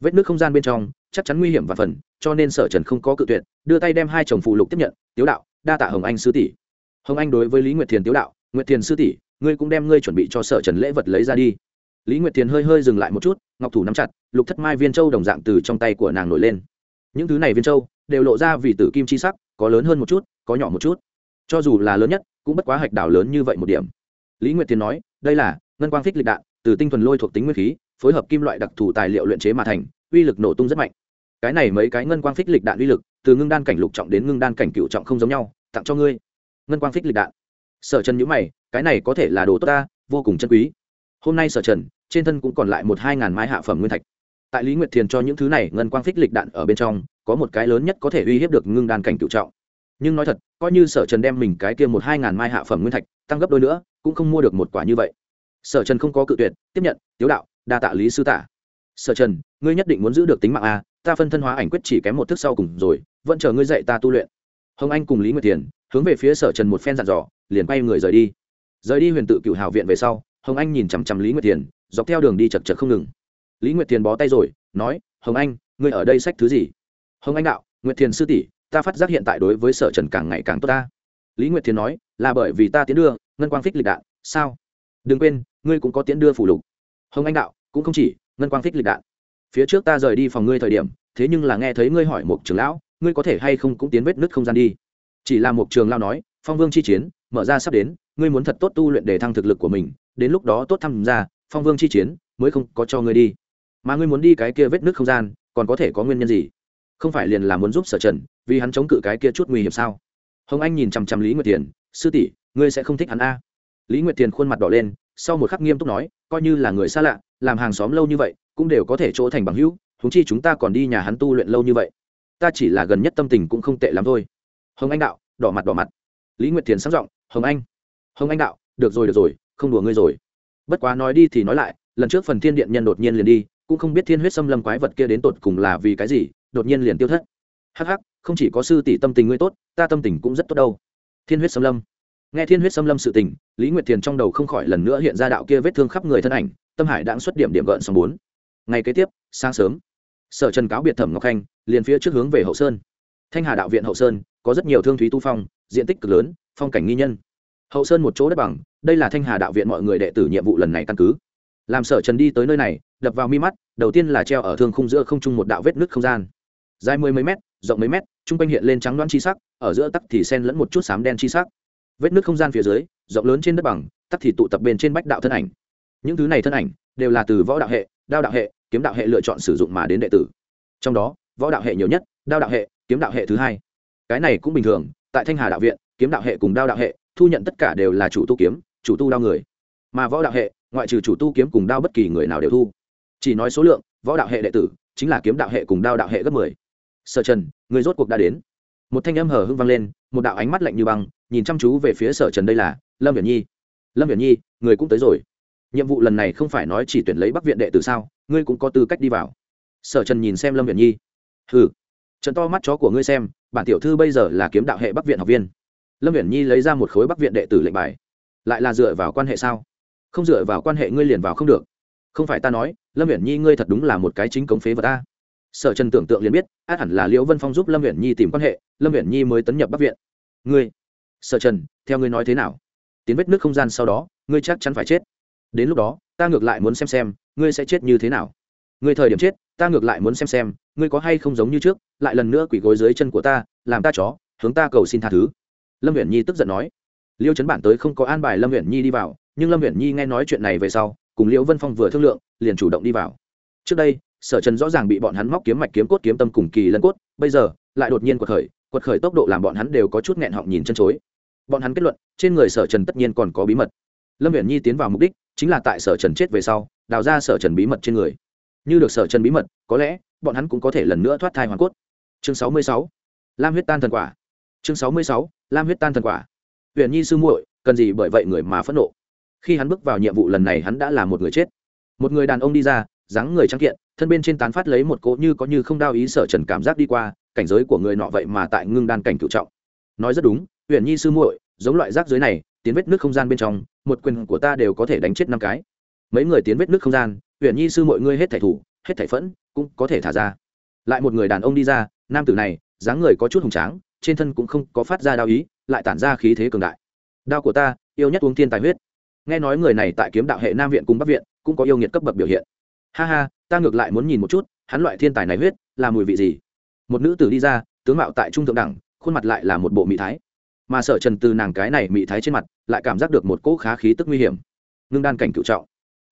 Vết nước không gian bên trong, chắc chắn nguy hiểm và phần, cho nên sở trần không có cự tuyệt, đưa tay đem hai chồng phụ lục tiếp nhận, tiếu đạo, đa tạ hồng anh sư tỷ hồng anh đối với lý nguyệt thiền tiếu đạo, nguyệt thiền sư tỷ, ngươi cũng đem ngươi chuẩn bị cho sở trần lễ vật lấy ra đi. Lý nguyệt thiền hơi hơi dừng lại một chút, ngọc thủ nắm chặt, lục thất mai viên châu đồng dạng từ trong tay của nàng nổi lên. Những thứ này viên châu đều lộ ra vì tử kim chi sắc, có lớn hơn một chút, có nhỏ một chút. Cho dù là lớn nhất, cũng bất quá hạch đảo lớn như vậy một điểm. Lý nguyệt thiền nói, đây là ngân quang phích lịch đạn, từ tinh thuần lôi thuộc tính nguyên khí, phối hợp kim loại đặc thù tài liệu luyện chế mà thành, uy lực nổ tung rất mạnh. Cái này mấy cái ngân quang phích lịch đạn uy lực, từ ngưng đan cảnh lục trọng đến ngưng đan cảnh cựu trọng không giống nhau, tặng cho ngươi ngân quang phích lịch đạn. Sở trần nhữ mày, cái này có thể là đồ tốt ta, vô cùng chân quý. Hôm nay sở trần, trên thân cũng còn lại một hai ngàn mai hạ phẩm nguyên thạch. Tại lý nguyệt thiền cho những thứ này ngân quang phích lịch đạn ở bên trong, có một cái lớn nhất có thể uy hiếp được ngưng đan cảnh cựu trọng. Nhưng nói thật, coi như sở trần đem mình cái kia một hai ngàn mai hạ phẩm nguyên thạch tăng gấp đôi nữa, cũng không mua được một quả như vậy. Sở trần không có cự tuyệt, tiếp nhận, tiếu đạo, đa tạ lý sư tả. Sở trần, ngươi nhất định muốn giữ được tính mạng a, ta phân thân hóa ảnh quyết chỉ kém một thức sau cùng rồi, vẫn chờ ngươi dạy ta tu luyện. Hồng anh cùng lý nguyệt thiền hướng về phía sở trần một phen dặn dò liền quay người rời đi. Rời đi huyền tự cựu hào viện về sau hồng anh nhìn chằm chằm lý nguyệt thiền, dọc theo đường đi chật chật không ngừng. Lý nguyệt thiền bó tay rồi nói hồng anh ngươi ở đây sách thứ gì? Hồng anh đạo nguyệt thiền sư tỷ ta phát giác hiện tại đối với sở trần càng ngày càng tốt ta. Lý nguyệt thiền nói là bởi vì ta tiến đưa ngân quang phích lịch đạn sao? Đừng quên ngươi cũng có tiến đưa phủ lục. Hồng anh đạo cũng không chỉ ngân quang phích lịch đạn. Phía trước ta rời đi phòng ngươi thời điểm thế nhưng là nghe thấy ngươi hỏi một trường lão ngươi có thể hay không cũng tiến vết nứt không gian đi chỉ là một trường lao nói, phong vương chi chiến, mở ra sắp đến, ngươi muốn thật tốt tu luyện để thăng thực lực của mình, đến lúc đó tốt tham gia, phong vương chi chiến, mới không có cho ngươi đi. Mà ngươi muốn đi cái kia vết nước không gian, còn có thể có nguyên nhân gì? Không phải liền là muốn giúp sở trần, vì hắn chống cự cái kia chút nguy hiểm sao? Hồng anh nhìn chằm chằm lý nguyệt tiền, sư tỷ, ngươi sẽ không thích hắn a? Lý nguyệt tiền khuôn mặt đỏ lên, sau một khắc nghiêm túc nói, coi như là người xa lạ, làm hàng xóm lâu như vậy, cũng đều có thể chỗ thành bằng hữu thúng chi chúng ta còn đi nhà hắn tu luyện lâu như vậy. Ta chỉ là gần nhất tâm tình cũng không tệ lắm thôi hồng anh đạo, đỏ mặt đỏ mặt. Lý nguyệt thiền sáng giọng, hồng anh hồng anh đạo, được rồi được rồi, không đùa ngươi rồi. Bất quá nói đi thì nói lại, lần trước phần thiên điện nhân đột nhiên liền đi, cũng không biết thiên huyết xâm lâm quái vật kia đến tột cùng là vì cái gì, đột nhiên liền tiêu thất. Hắc hắc, không chỉ có sư tỷ tâm tình ngươi tốt, ta tâm tình cũng rất tốt đâu. Thiên huyết xâm lâm. Nghe thiên huyết xâm lâm sự tình, lý nguyệt thiền trong đầu không khỏi lần nữa hiện ra đạo kia vết thương khắp người thân ảnh, tâm hải đã xuất điểm điểm gợn sóng bốn. Ngày kế tiếp, sáng sớm, sở trần cáo biệt thẩm ngọc khanh, liền phía trước hướng về hậu sơn thanh hà đạo viện hậu sơn, có rất nhiều thương thúy tu phong, diện tích cực lớn, phong cảnh nghi nhân. Hậu sơn một chỗ đất bằng, đây là thanh hà đạo viện mọi người đệ tử nhiệm vụ lần này căn cứ. Làm sở trần đi tới nơi này, đập vào mi mắt, đầu tiên là treo ở thương khung giữa không trung một đạo vết nứt không gian. Dài mười mấy mét, rộng mấy mét t r u n g quanh hiện lên trắng đoán chi sắc, ở giữa tắc thì sen lẫn một chút xám đen chi sắc. Vết nứt không gian phía dưới, rộng lớn trên đất bằng, tắc thì tụ tập bên trên bách đạo thân ảnh. Những thứ này thân ảnh, đều là từ võ đạo hệ, đao đạo hệ, kiếm đạo hệ lựa chọn sử dụng mà đến đệ tử. Trong đó, võ đạo hệ nhiều nhất, đao đạo hệ kiếm đạo hệ thứ hai. Cái này cũng bình thường, tại thanh hà đạo viện, kiếm đạo hệ cùng đao đạo hệ, thu nhận tất cả đều là chủ tu kiếm, chủ tu đao người. Mà võ đạo hệ, ngoại trừ chủ tu kiếm cùng đao bất kỳ người nào đều thu. Chỉ nói số lượng, võ đạo hệ đệ tử, chính là kiếm đạo hệ cùng đao đạo hệ gấp mười. Sở trần, người rốt cuộc đã đến. Một thanh âm hờ hưng vang lên, một đạo ánh mắt lạnh như băng, nhìn chăm chú về phía sở trần đây là, lâm viễn nhi. Lâm viễn nhi, người cũng tới rồi. Nhiệm vụ lần này không phải nói chỉ tuyển lấy bắc viện đệ tử sao, ngươi cũng có tư cách đi vào. Sở trần nhìn xem lâm viễn nhi. Hừ trần to mắt chó của ngươi xem, bản tiểu thư bây giờ là kiếm đạo hệ bắc viện học viên. Lâm viễn nhi lấy ra một khối bắc viện đệ tử lệnh bài. Lại là dựa vào quan hệ sao? Không dựa vào quan hệ ngươi liền vào không được. Không phải ta nói, lâm Viễn nhi ngươi thật đúng là một cái chính cống phế vật ta sở trần tưởng tượng liền biết, át hẳn là liễu vân phong giúp lâm Viễn nhi tìm quan hệ, lâm Viễn nhi mới tấn nhập bắc viện. Ngươi, sở trần, theo ngươi nói thế nào? Tiến vết nước không gian sau đó, ngươi chắc chắn phải chết. Đến lúc đó, ta ngược lại muốn xem xem, ngươi sẽ chết như thế nào. Ngươi thời điểm chết, ta ngược lại muốn xem xem ngươi có hay không giống như trước, lại lần nữa quỷ gối dưới chân của ta, làm ta chó, hướng ta cầu xin tha thứ. Lâm huyện nhi tức giận nói. Liêu Trấn bản tới không có an bài lâm huyện nhi đi vào, nhưng lâm huyện nhi nghe nói chuyện này về sau, cùng liễu vân phong vừa thương lượng, liền chủ động đi vào. Trước đây, sở trần rõ ràng bị bọn hắn móc kiếm mạch kiếm cốt kiếm tâm cùng kỳ lân cốt, bây giờ, lại đột nhiên quật khởi quật khởi tốc độ làm bọn hắn đều có chút nghẹn họng nhìn chân chối. Bọn hắn kết luận, trên người sở trần tất nhiên còn có bí mật. Lâm huyện nhi tiến vào mục đích, chính là tại sở trần chết về sau, đào ra sở trần bí mật trên người như được sở chân bí mật, có lẽ, bọn hắn cũng có thể lần nữa thoát thai hoàn cốt. Chương sáu mươi sáu. Lam huyết tan thần quả. Chương sáu mươi sáu. Lam huyết tan thần quả. Huyện nhi sư muội, cần gì bởi vậy người mà phẫn nộ? Khi hắn bước vào nhiệm vụ lần này hắn đã là một người chết. Một người đàn ông đi ra, dáng người trắng kiện, thân bên trên tán phát lấy một cỗ như có như không đao ý sở trần cảm giác đi qua, cảnh giới của người nọ vậy mà tại ngưng đan cảnh cựu trọng. Nói rất đúng huyện nhi sư muội, giống loại rác dưới này, tiến vết nước không gian bên trong, một quyền của ta đều có thể đánh chết năm cái. Mấy người tiến vết nước không gian huyện nhi sư mọi ngươi hết thảy thủ, hết thảy phẫn, cũng có thể thả ra. Lại một người đàn ông đi ra, nam tử này, dáng người có chút hùng tráng, trên thân cũng không có phát ra đao ý, lại tản ra khí thế cường đại. Đao của ta, yêu nhất uống thiên tài huyết. Nghe nói người này tại kiếm đạo hệ nam viện cùng bắc viện, cũng có yêu nghiệt cấp bậc biểu hiện. Ha ha, ta ngược lại muốn nhìn một chút, hắn loại thiên tài này huyết, là mùi vị gì? Một nữ tử đi ra, tướng mạo tại trung thượng đẳng, khuôn mặt lại là một bộ mỹ thái. Mà sở trần từ nàng cái này mỹ thái trên mặt, lại cảm giác được một cỗ khá khí tức nguy hiểm. Ngưng đan cảnh cựu trọng.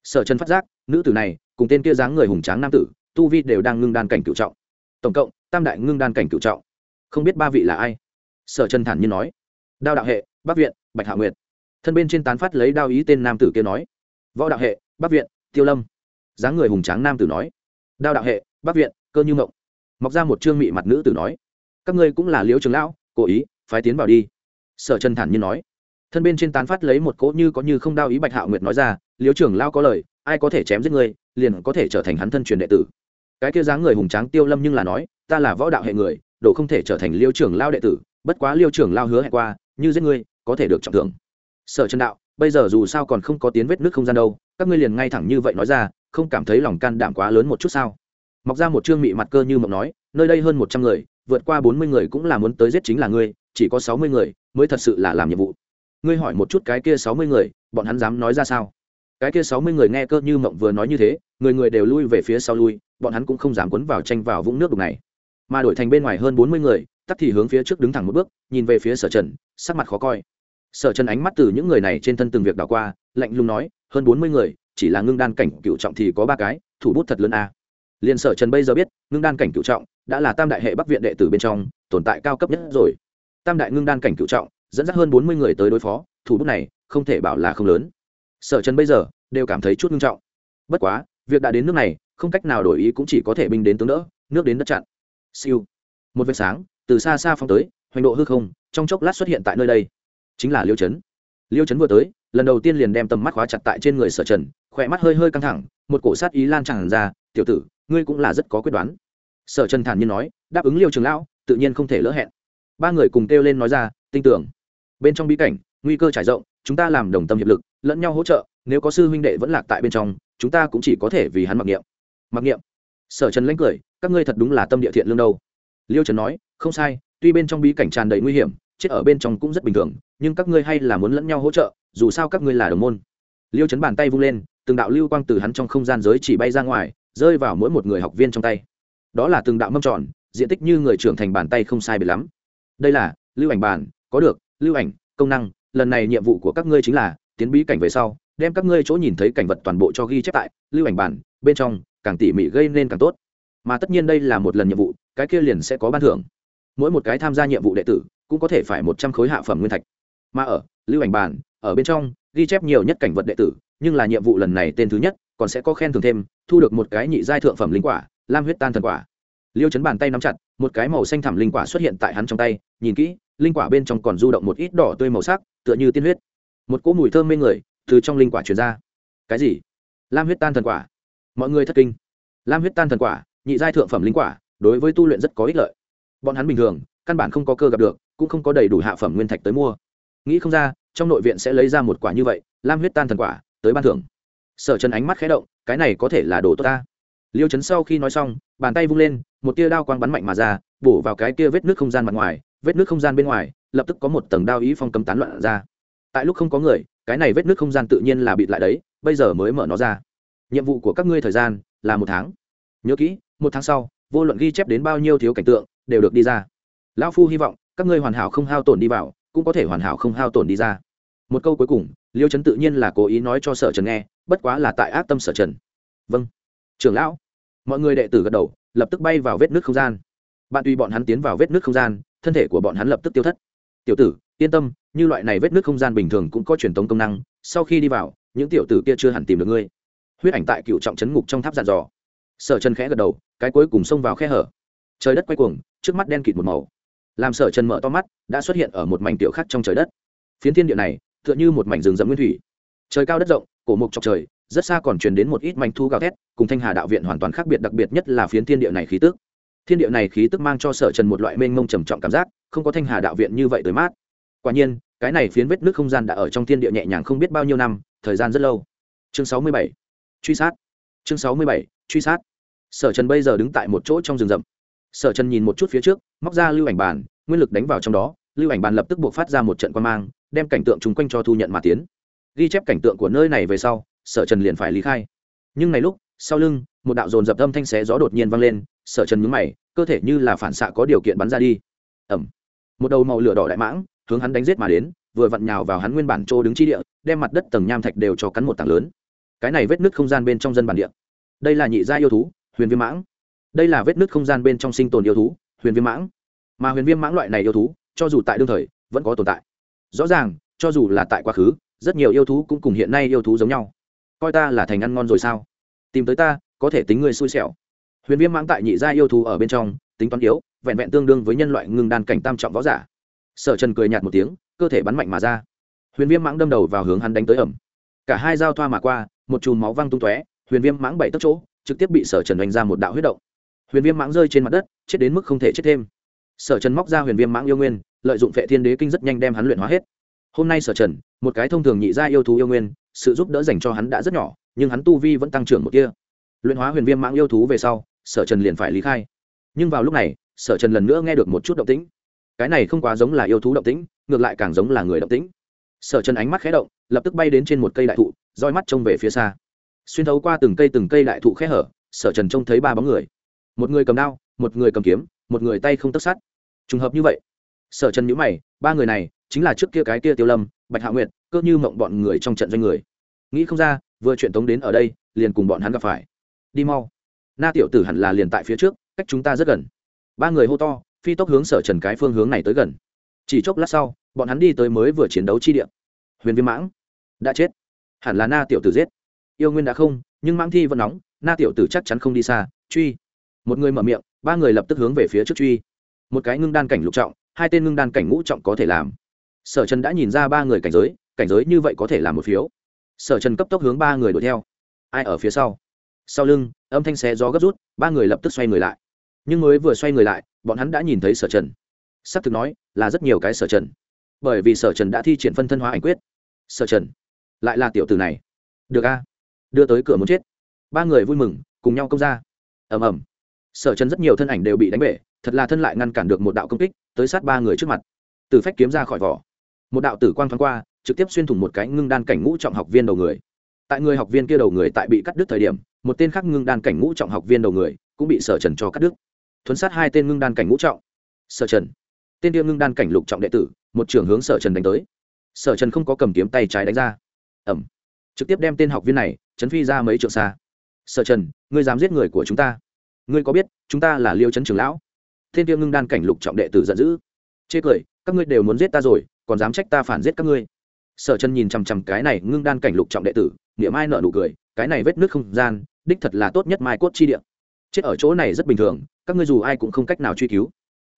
Sở trần phát giác nữ tử này, cùng tên kia dáng người hùng tráng nam tử, tu vi đều đang ngưng đan cảnh cựu trọng. Tổng cộng, tam đại ngưng đan cảnh cựu trọng. Không biết ba vị là ai? Sở trần thản nhiên nói. Đao đạo hệ, bắc viện, bạch hạ nguyệt. Thân bên trên tán phát lấy đao ý tên nam tử kia nói. Võ đạo hệ, bắc viện, tiêu lâm. Dáng người hùng tráng nam tử nói. Đao đạo hệ, bắc viện, cơ như mộng. Mọc ra một trương mị mặt nữ tử nói. Các ngươi cũng là liễu trường lão, cố ý, phái tiến vào đi. Sở trần thản nhiên nói. Thân bên trên tán phát lấy một cỗ như có như không đao ý bạch Hạ nguyệt nói ra, liễu trưởng lao có lời ai có thể chém giết ngươi, liền có thể trở thành hắn thân truyền đệ tử. Cái kia dáng người hùng tráng tiêu lâm nhưng là nói, ta là võ đạo hệ người, đồ không thể trở thành liêu trưởng lao đệ tử, bất quá liêu trưởng lao hứa hẹn qua, như giết ngươi, có thể được trọng thưởng. Sở trần đạo, bây giờ dù sao còn không có tiến vết nước không gian đâu, các ngươi liền ngay thẳng như vậy nói ra, không cảm thấy lòng can đảm quá lớn một chút sao? Mọc ra một trương mị mặt cơ như mộng nói, nơi đây hơn một trăm người, vượt qua bốn mươi người cũng là muốn tới giết chính là ngươi, chỉ có sáu mươi người mới thật sự là làm nhiệm vụ. Ngươi hỏi một chút cái kia sáu mươi người, bọn hắn dám nói ra sao? Cái kia sáu mươi người nghe cơ như mộng vừa nói như thế, người người đều lui về phía sau lui, bọn hắn cũng không dám quấn vào tranh vào vũng nước đục này. Mà đổi thành bên ngoài hơn bốn mươi người tắt thì hướng phía trước đứng thẳng một bước, nhìn về phía sở trần, sắc mặt khó coi. Sở trần ánh mắt từ những người này trên thân từng việc đảo qua, lạnh lùng nói, hơn bốn mươi người, chỉ là ngưng đan cảnh cựu trọng thì có ba cái, thủ bút thật lớn a. À. liền sở trần bây giờ biết, ngưng đan cảnh cựu trọng đã là tam đại hệ bắc viện đệ tử bên trong, tồn tại cao cấp nhất rồi. Tam đại ngưng đan cảnh cựu trọng, dẫn dắt hơn bốn mươi người tới đối phó, thủ bút này không thể bảo là không lớn sở trần bây giờ đều cảm thấy chút nghiêm trọng. Bất quá, việc đã đến nước này, không cách nào đổi ý cũng chỉ có thể binh đến tướng đỡ, nước đến đất chặn. Siêu. Một vệt sáng, từ xa xa phong tới, hoành độ hư không, trong chốc lát xuất hiện tại nơi đây. Chính là liêu chấn. Liêu chấn vừa tới, lần đầu tiên liền đem tầm mắt khóa chặt tại trên người sở trần, khỏe mắt hơi hơi căng thẳng, một cổ sát ý lan tràn ra, tiểu tử, ngươi cũng là rất có quyết đoán. Sở trần thản nhiên nói, đáp ứng liêu trường lão, tự nhiên không thể lỡ hẹn. Ba người cùng kêu lên nói ra, tin tưởng. Bên trong bí cảnh, nguy cơ trải rộng chúng ta làm đồng tâm hiệp lực, lẫn nhau hỗ trợ, nếu có sư huynh đệ vẫn lạc tại bên trong, chúng ta cũng chỉ có thể vì hắn mặc niệm. Mặc niệm. Sở trần lãnh cười, các ngươi thật đúng là tâm địa thiện lương đâu. Liêu trần nói, không sai, tuy bên trong bí cảnh tràn đầy nguy hiểm, chết ở bên trong cũng rất bình thường, nhưng các ngươi hay là muốn lẫn nhau hỗ trợ, dù sao các ngươi là đồng môn. Liêu trấn bàn tay vung lên, từng đạo lưu quang từ hắn trong không gian giới chỉ bay ra ngoài, rơi vào mỗi một người học viên trong tay. Đó là từng đạo mâm tròn, diện tích như người trưởng thành bàn tay không sai biệt lắm. Đây là lưu ảnh bàn, có được, lưu ảnh, công năng lần này nhiệm vụ của các ngươi chính là, tiến bí cảnh về sau, đem các ngươi chỗ nhìn thấy cảnh vật toàn bộ cho ghi chép tại lưu ảnh bàn bên trong, càng tỉ mỉ gây nên càng tốt. Mà tất nhiên đây là một lần nhiệm vụ, cái kia liền sẽ có ban thưởng. Mỗi một cái tham gia nhiệm vụ đệ tử, cũng có thể phải một trăm khối hạ phẩm nguyên thạch. Mà ở, lưu ảnh bàn ở bên trong, ghi chép nhiều nhất cảnh vật đệ tử, nhưng là nhiệm vụ lần này tên thứ nhất, còn sẽ có khen thưởng thêm, thu được một cái nhị giai thượng phẩm linh quả, lam huyết tan thần quả. Liêu chấn bàn tay nắm chặt, một cái màu xanh thẳm linh quả xuất hiện tại hắn trong tay, nhìn kỹ, linh quả bên trong còn du động một ít đỏ tươi màu sắc tựa như tiên huyết. Một cỗ mùi thơm mê người từ trong linh quả truyền ra. Cái gì? Lam huyết tan thần quả. Mọi người thất kinh. Lam huyết tan thần quả, nhị giai thượng phẩm linh quả, đối với tu luyện rất có ích lợi. Bọn hắn bình thường, căn bản không có cơ gặp được, cũng không có đầy đủ hạ phẩm nguyên thạch tới mua. Nghĩ không ra, trong nội viện sẽ lấy ra một quả như vậy, lam huyết tan thần quả, tới ban thưởng. Sở trần ánh mắt khé động, cái này có thể là đồ tốt ta. Liêu trấn sau khi nói xong, bàn tay vung lên, một tia đao quang bắn mạnh mà ra, bổ vào cái kia vết nước không gian mặt ngoài, vết nước không gian bên ngoài lập tức có một tầng đao ý phong cấm tán loạn ra. Tại lúc không có người, cái này vết nước không gian tự nhiên là bịt lại đấy, bây giờ mới mở nó ra. Nhiệm vụ của các ngươi thời gian là một tháng. Nhớ kỹ, một tháng sau, vô luận ghi chép đến bao nhiêu thiếu cảnh tượng, đều được đi ra. Lão phu hy vọng, các ngươi hoàn hảo không hao tổn đi vào, cũng có thể hoàn hảo không hao tổn đi ra. Một câu cuối cùng, liêu Trấn tự nhiên là cố ý nói cho sở trần nghe, bất quá là tại ác tâm sở trần. Vâng. Trưởng lão, mọi người đệ tử gật đầu, lập tức bay vào vết nước không gian. Bạn tùy bọn hắn tiến vào vết nước không gian, thân thể của bọn hắn lập tức tiêu thất tiểu tử, yên tâm, như loại này vết nước không gian bình thường cũng có truyền tống công năng, sau khi đi vào, những tiểu tử kia chưa hẳn tìm được ngươi. Huyết ảnh tại cựu trọng chấn ngục trong tháp giàn dò. Sở trần khẽ gật đầu, cái cuối cùng xông vào khe hở. Trời đất quay cuồng, trước mắt đen kịt một màu. Làm sở trần mở to mắt, đã xuất hiện ở một mảnh tiểu khác trong trời đất. Phiến thiên địa này, tựa như một mảnh rừng rậm nguyên thủy. Trời cao đất rộng, cổ mục chọc trời, rất xa còn truyền đến một ít mảnh thu gào thét, cùng thanh hà đạo viện hoàn toàn khác biệt, đặc biệt nhất là phiến thiên địa này khí tức. Thiên địa này khí tức mang cho sở trần một loại mênh mông trầm trọng cảm giác không có thanh hà đạo viện như vậy tới mát. Quả nhiên, cái này phiến vết nước không gian đã ở trong thiên địa nhẹ nhàng không biết bao nhiêu năm, thời gian rất lâu. Chương sáu mươi bảy, truy sát. Chương sáu mươi bảy, truy sát. Sở trần bây giờ đứng tại một chỗ trong rừng rậm. Sở trần nhìn một chút phía trước, móc ra lưu ảnh bàn, nguyên lực đánh vào trong đó, lưu ảnh bàn lập tức buộc phát ra một trận quan mang, đem cảnh tượng chung quanh cho thu nhận mà tiến. Ghi chép cảnh tượng của nơi này về sau, sở trần liền phải lý khai. Nhưng này lúc, sau lưng, một đạo dồn dập âm thanh xé gió đột nhiên vang lên, sở trần nhúng mày, cơ thể như là phản xạ có điều kiện bắn ra đi ẩm. Một đầu màu lửa đỏ đại mãng, hướng hắn đánh giết mà đến, vừa vặn nhào vào hắn nguyên bản chỗ đứng chi địa, đem mặt đất tầng nham thạch đều cho cắn một tảng lớn. Cái này vết nứt không gian bên trong dân bản địa. Đây là nhị gia yêu thú, huyền viêm mãng. Đây là vết nứt không gian bên trong sinh tồn yêu thú, huyền viêm mãng. Mà huyền viêm mãng loại này yêu thú, cho dù tại đương thời, vẫn có tồn tại. Rõ ràng, cho dù là tại quá khứ, rất nhiều yêu thú cũng cùng hiện nay yêu thú giống nhau. Coi ta là thành ăn ngon rồi sao? Tìm tới ta, có thể tính người xui xẻo. Huyền viêm mãng tại nhị gia yêu thú ở bên trong tính toán yếu, vẹn vẹn tương đương với nhân loại ngưng đan cảnh tam trọng võ giả. Sở trần cười nhạt một tiếng, cơ thể bắn mạnh mà ra. Huyền viêm mãng đâm đầu vào hướng hắn đánh tới ẩm. Cả hai dao thoa mà qua, một chùm máu văng tung tóe, huyền viêm mãng bảy tấc chỗ, trực tiếp bị sở trần đánh ra một đạo huyết động. Huyền viêm mãng rơi trên mặt đất, chết đến mức không thể chết thêm. Sở trần móc ra huyền viêm mãng yêu nguyên, lợi dụng phệ thiên đế kinh rất nhanh đem hắn luyện hóa hết. Hôm nay sở trần, một cái thông thường nhị gia yêu thú yêu nguyên, sự giúp đỡ dành cho hắn đã rất nhỏ, nhưng hắn tu vi vẫn tăng trưởng một kia luyện hóa huyền viêm mãng yêu thú về sau, sở trần liền phải lý khai nhưng vào lúc này, sở trần lần nữa nghe được một chút động tĩnh. Cái này không quá giống là yêu thú động tĩnh, ngược lại càng giống là người động tĩnh. Sở trần ánh mắt khé động, lập tức bay đến trên một cây đại thụ, roi mắt trông về phía xa. Xuyên thấu qua từng cây từng cây đại thụ khé hở, sở trần trông thấy ba bóng người. Một người cầm đao, một người cầm kiếm, một người tay không tất sát. Trùng hợp như vậy, sở trần nhữ mày, ba người này chính là trước kia cái kia tiêu lâm, bạch hạ nguyệt, cơ như mộng bọn người trong trận doanh người. Nghĩ không ra, vừa chuyện tống đến ở đây, liền cùng bọn hắn gặp phải. Đi mau. Na tiểu tử hẳn là liền tại phía trước cách chúng ta rất gần. Ba người hô to, phi tốc hướng sở trần cái phương hướng này tới gần. Chỉ chốc lát sau, bọn hắn đi tới mới vừa chiến đấu chi địa. Huyền viêm mãng, đã chết. Hẳn là na tiểu tử giết. Yêu nguyên đã không, nhưng mãng thi vẫn nóng, na tiểu tử chắc chắn không đi xa, truy. Một người mở miệng, ba người lập tức hướng về phía trước truy. Một cái ngưng đan cảnh lục trọng, hai tên ngưng đan cảnh ngũ trọng có thể làm. Sở trần đã nhìn ra ba người cảnh giới cảnh giới như vậy có thể làm một phiếu. Sở trần cấp tốc hướng ba người đuổi theo. Ai ở phía sau? Sau lưng, âm thanh xé gió gấp rút, ba người lập tức xoay người lại nhưng mới vừa xoay người lại, bọn hắn đã nhìn thấy sở trần. S ắ c thực nói, là rất nhiều cái sở trần. Bởi vì sở trần đã thi triển phân thân hóa ảnh quyết. Sở trần, lại là tiểu tử này. Được a. Đưa tới cửa muốn chết. Ba người vui mừng, cùng nhau công ra. Ầm ầm. Sở trần rất nhiều thân ảnh đều bị đánh bể, thật là thân lại ngăn cản được một đạo công kích, tới sát ba người trước mặt. Từ phách kiếm ra khỏi vỏ. Một đạo tử quang thoáng qua, trực tiếp xuyên thủng một cái ngưng đan cảnh ngũ trọng học viên đầu người. Tại người học viên kia đầu người tại bị cắt đứt thời điểm, một tên khác ngưng đan cảnh ngũ trọng học viên đầu người cũng bị sở trần cho cắt đứt thuấn sát hai tên ngưng đan cảnh ngũ trọng. Sở trần. Tên tiêu ngưng đan cảnh lục trọng đệ tử, một trưởng hướng sở trần đánh tới. Sở trần không có cầm kiếm tay trái đánh ra. Ẩm trực tiếp đem tên học viên này chấn phi ra mấy trượng xa. Sở trần, ngươi dám giết người của chúng ta? Ngươi có biết chúng ta là liêu chấn trường lão? Tên tiêu ngưng đan cảnh lục trọng đệ tử giận dữ. Chê cười, các ngươi đều muốn giết ta rồi, còn dám trách ta phản giết các ngươi. Sở trần nhìn chằm chằm cái này ngưng đan cảnh lục trọng đệ tử, niệm ai nợ nụ cười, cái này vết nước không gian, đích thật là tốt nhất mai cốt chi địa. Chết ở chỗ này rất bình thường các ngươi dù ai cũng không cách nào truy cứu.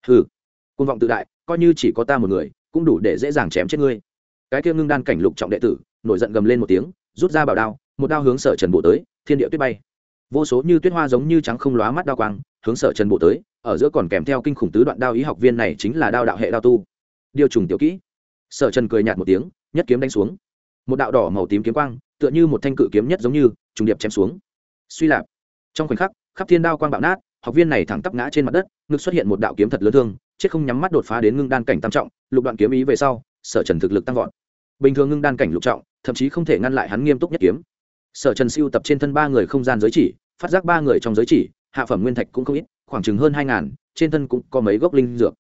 Hừ, côn vọng tự đại coi như chỉ có ta một người cũng đủ để dễ dàng chém chết ngươi. Cái kia ngưng đan cảnh lục trọng đệ tử nổi giận gầm lên một tiếng rút ra bảo đao một đao hướng sở trần bộ tới thiên địa tuyết bay. Vô số như tuyết hoa giống như trắng không lóa mắt đao quang hướng sở trần bộ tới ở giữa còn kèm theo kinh khủng tứ đoạn đao ý học viên này chính là đao đạo hệ đao tu. Điều trùng tiểu kỹ. Sở trần cười nhạt một tiếng nhất kiếm đánh xuống. Một đạo đỏ màu tím kiếm quang tựa như một thanh cự kiếm nhất giống như trùng điệp chém xuống. Suy lạp. Trong khoảnh khắc khắp thiên đao quang bạo nát học viên này thẳng tắp ngã trên mặt đất, ngực xuất hiện một đạo kiếm thật lớn thương, chết không nhắm mắt đột phá đến ngưng đan cảnh tam trọng, lục đoạn kiếm ý về sau, sở trần thực lực tăng vọt. Bình thường ngưng đan cảnh lục trọng, thậm chí không thể ngăn lại hắn nghiêm túc nhất kiếm. Sở trần siêu tập trên thân ba người không gian giới chỉ, phát giác ba người trong giới chỉ, hạ phẩm nguyên thạch cũng không ít, khoảng chừng hơn hai ngàn, trên thân cũng có mấy gốc linh dược.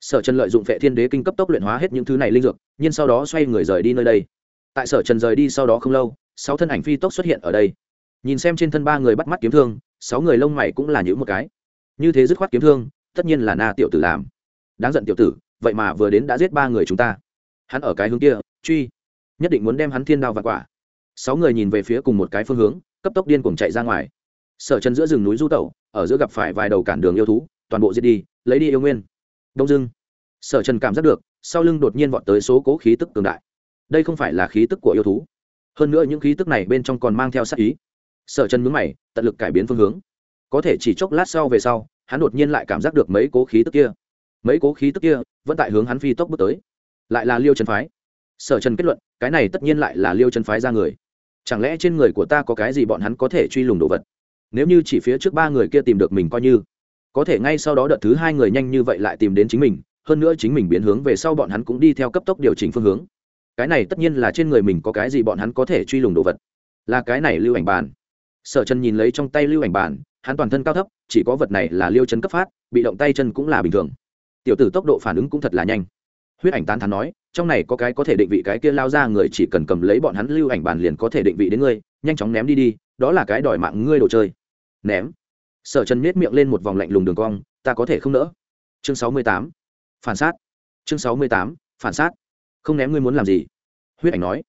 Sở trần lợi dụng vệ thiên đế kinh cấp tốc luyện hóa hết những thứ này linh dược, nhưng sau đó xoay người rời đi nơi đây. Tại sở trần rời đi sau đó không lâu, sáu thân ảnh phi tốc xuất hiện ở đây. Nhìn xem trên thân ba người bắt mắt kiếm thương sáu người lông mày cũng là những một cái. Như thế dứt khoát kiếm thương, tất nhiên là na tiểu tử làm. Đáng giận tiểu tử, vậy mà vừa đến đã giết ba người chúng ta. Hắn ở cái hướng kia, truy. Nhất định muốn đem hắn thiên đao và quả. Sáu người nhìn về phía cùng một cái phương hướng, cấp tốc điên cuồng chạy ra ngoài. Sở chân giữa rừng núi du tẩu, ở giữa gặp phải vài đầu cản đường yêu thú, toàn bộ giết đi, lấy đi yêu nguyên. Đông dưng sở trần cảm giác được, sau lưng đột nhiên vọt tới số cố khí tức cường đại. Đây không phải là khí tức của yêu thú. Hơn nữa những khí tức này bên trong còn mang theo sát ý sở chân mướn mày, tận lực cải biến phương hướng. Có thể chỉ chốc lát sau về sau, hắn đột nhiên lại cảm giác được mấy cố khí tức kia. Mấy cố khí tức kia vẫn tại hướng hắn phi tốc bước tới. Lại là liêu trần phái. Sở trần kết luận, cái này tất nhiên lại là liêu trần phái ra người. Chẳng lẽ trên người của ta có cái gì bọn hắn có thể truy lùng đồ vật? Nếu như chỉ phía trước ba người kia tìm được mình coi như, có thể ngay sau đó đợt thứ hai người nhanh như vậy lại tìm đến chính mình, hơn nữa chính mình biến hướng về sau bọn hắn cũng đi theo cấp tốc điều chỉnh phương hướng. Cái này tất nhiên là trên người mình có cái gì bọn hắn có thể truy lùng đồ vật. Là cái này lưu ảnh bàn sở trần nhìn lấy trong tay lưu ảnh bản, hắn toàn thân cao thấp chỉ có vật này là liêu chấn cấp phát bị động tay chân cũng là bình thường. Tiểu tử tốc độ phản ứng cũng thật là nhanh. Huyết ảnh tán thán nói trong này có cái có thể định vị cái kia lao ra người chỉ cần cầm lấy bọn hắn lưu ảnh bàn liền có thể định vị đến ngươi nhanh chóng ném đi đi đó là cái đòi mạng ngươi đồ chơi. Ném. Sở trần miết miệng lên một vòng lạnh lùng đường cong ta có thể không nỡ. Chương sáu mươi tám. Phản sát. Chương sáu mươi tám. Phản sát. Không ném ngươi muốn làm gì? Huyết ảnh nói.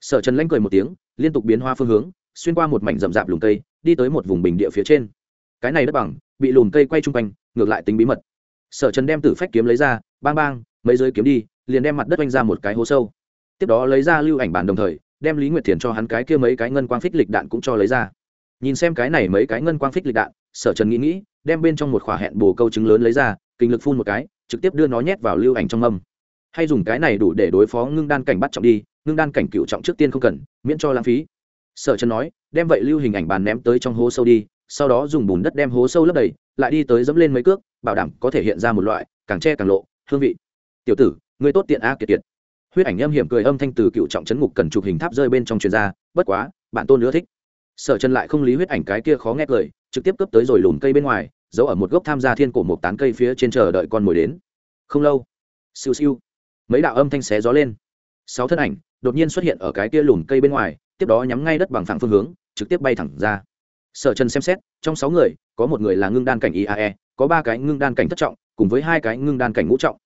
Sở trần lanh cười một tiếng liên tục biến hoa phương hướng xuyên qua một mảnh rậm rạp lùm cây, đi tới một vùng bình địa phía trên. Cái này đất bằng, bị lùm cây quay chung quanh, ngược lại tính bí mật. Sở trần đem tử phách kiếm lấy ra, bang bang, mấy giới kiếm đi, liền đem mặt đất oanh ra một cái hố sâu. Tiếp đó lấy ra lưu ảnh bản đồng thời, đem lý nguyệt thiền cho hắn cái kia mấy cái ngân quang phích lịch đạn cũng cho lấy ra. Nhìn xem cái này mấy cái ngân quang phích lịch đạn, sở trần nghĩ nghĩ, đem bên trong một khỏa hẹn bồ câu trứng lớn lấy ra, kinh lực phun một cái, trực tiếp đưa nó nhét vào lưu ảnh trong âm hay dùng cái này đủ để đối phó ngưng đan cảnh bắt trọng đi, ngưng đan cảnh cựu trọng trước tiên không cần, miễn cho lãng phí sở trần nói, đem vậy lưu hình ảnh bàn ném tới trong hố sâu đi, sau đó dùng bùn đất đem hố sâu lấp đầy, lại đi tới dẫm lên mấy cước, bảo đảm có thể hiện ra một loại càng tre càng lộ, hương vị. Tiểu tử người tốt tiện a, kiệt kiệt. Huyết ảnh âm hiểm cười âm thanh từ cựu trọng chấn ngục cần chụp hình tháp rơi bên trong truyền ra, bất quá, bạn tôn nữa thích. Sở trần lại không lý huyết ảnh cái kia khó nghe cười, trực tiếp cướp tới rồi lùm cây bên ngoài, giấu ở một gốc tham gia thiên cổ một tán cây phía trên chờ đợi con mồi đến. Không lâu, siêu siêu, mấy đạo âm thanh xé gió lên. Sáu thân ảnh đột nhiên xuất hiện ở cái kia lùm cây bên ngoài tiếp đó nhắm ngay đất bằng phẳng phương hướng, trực tiếp bay thẳng ra. Sở trần xem xét, trong sáu người, có một người là ngưng đan cảnh iae có ba cái ngưng đan cảnh thất trọng, cùng với hai cái ngưng đan cảnh ngũ trọng.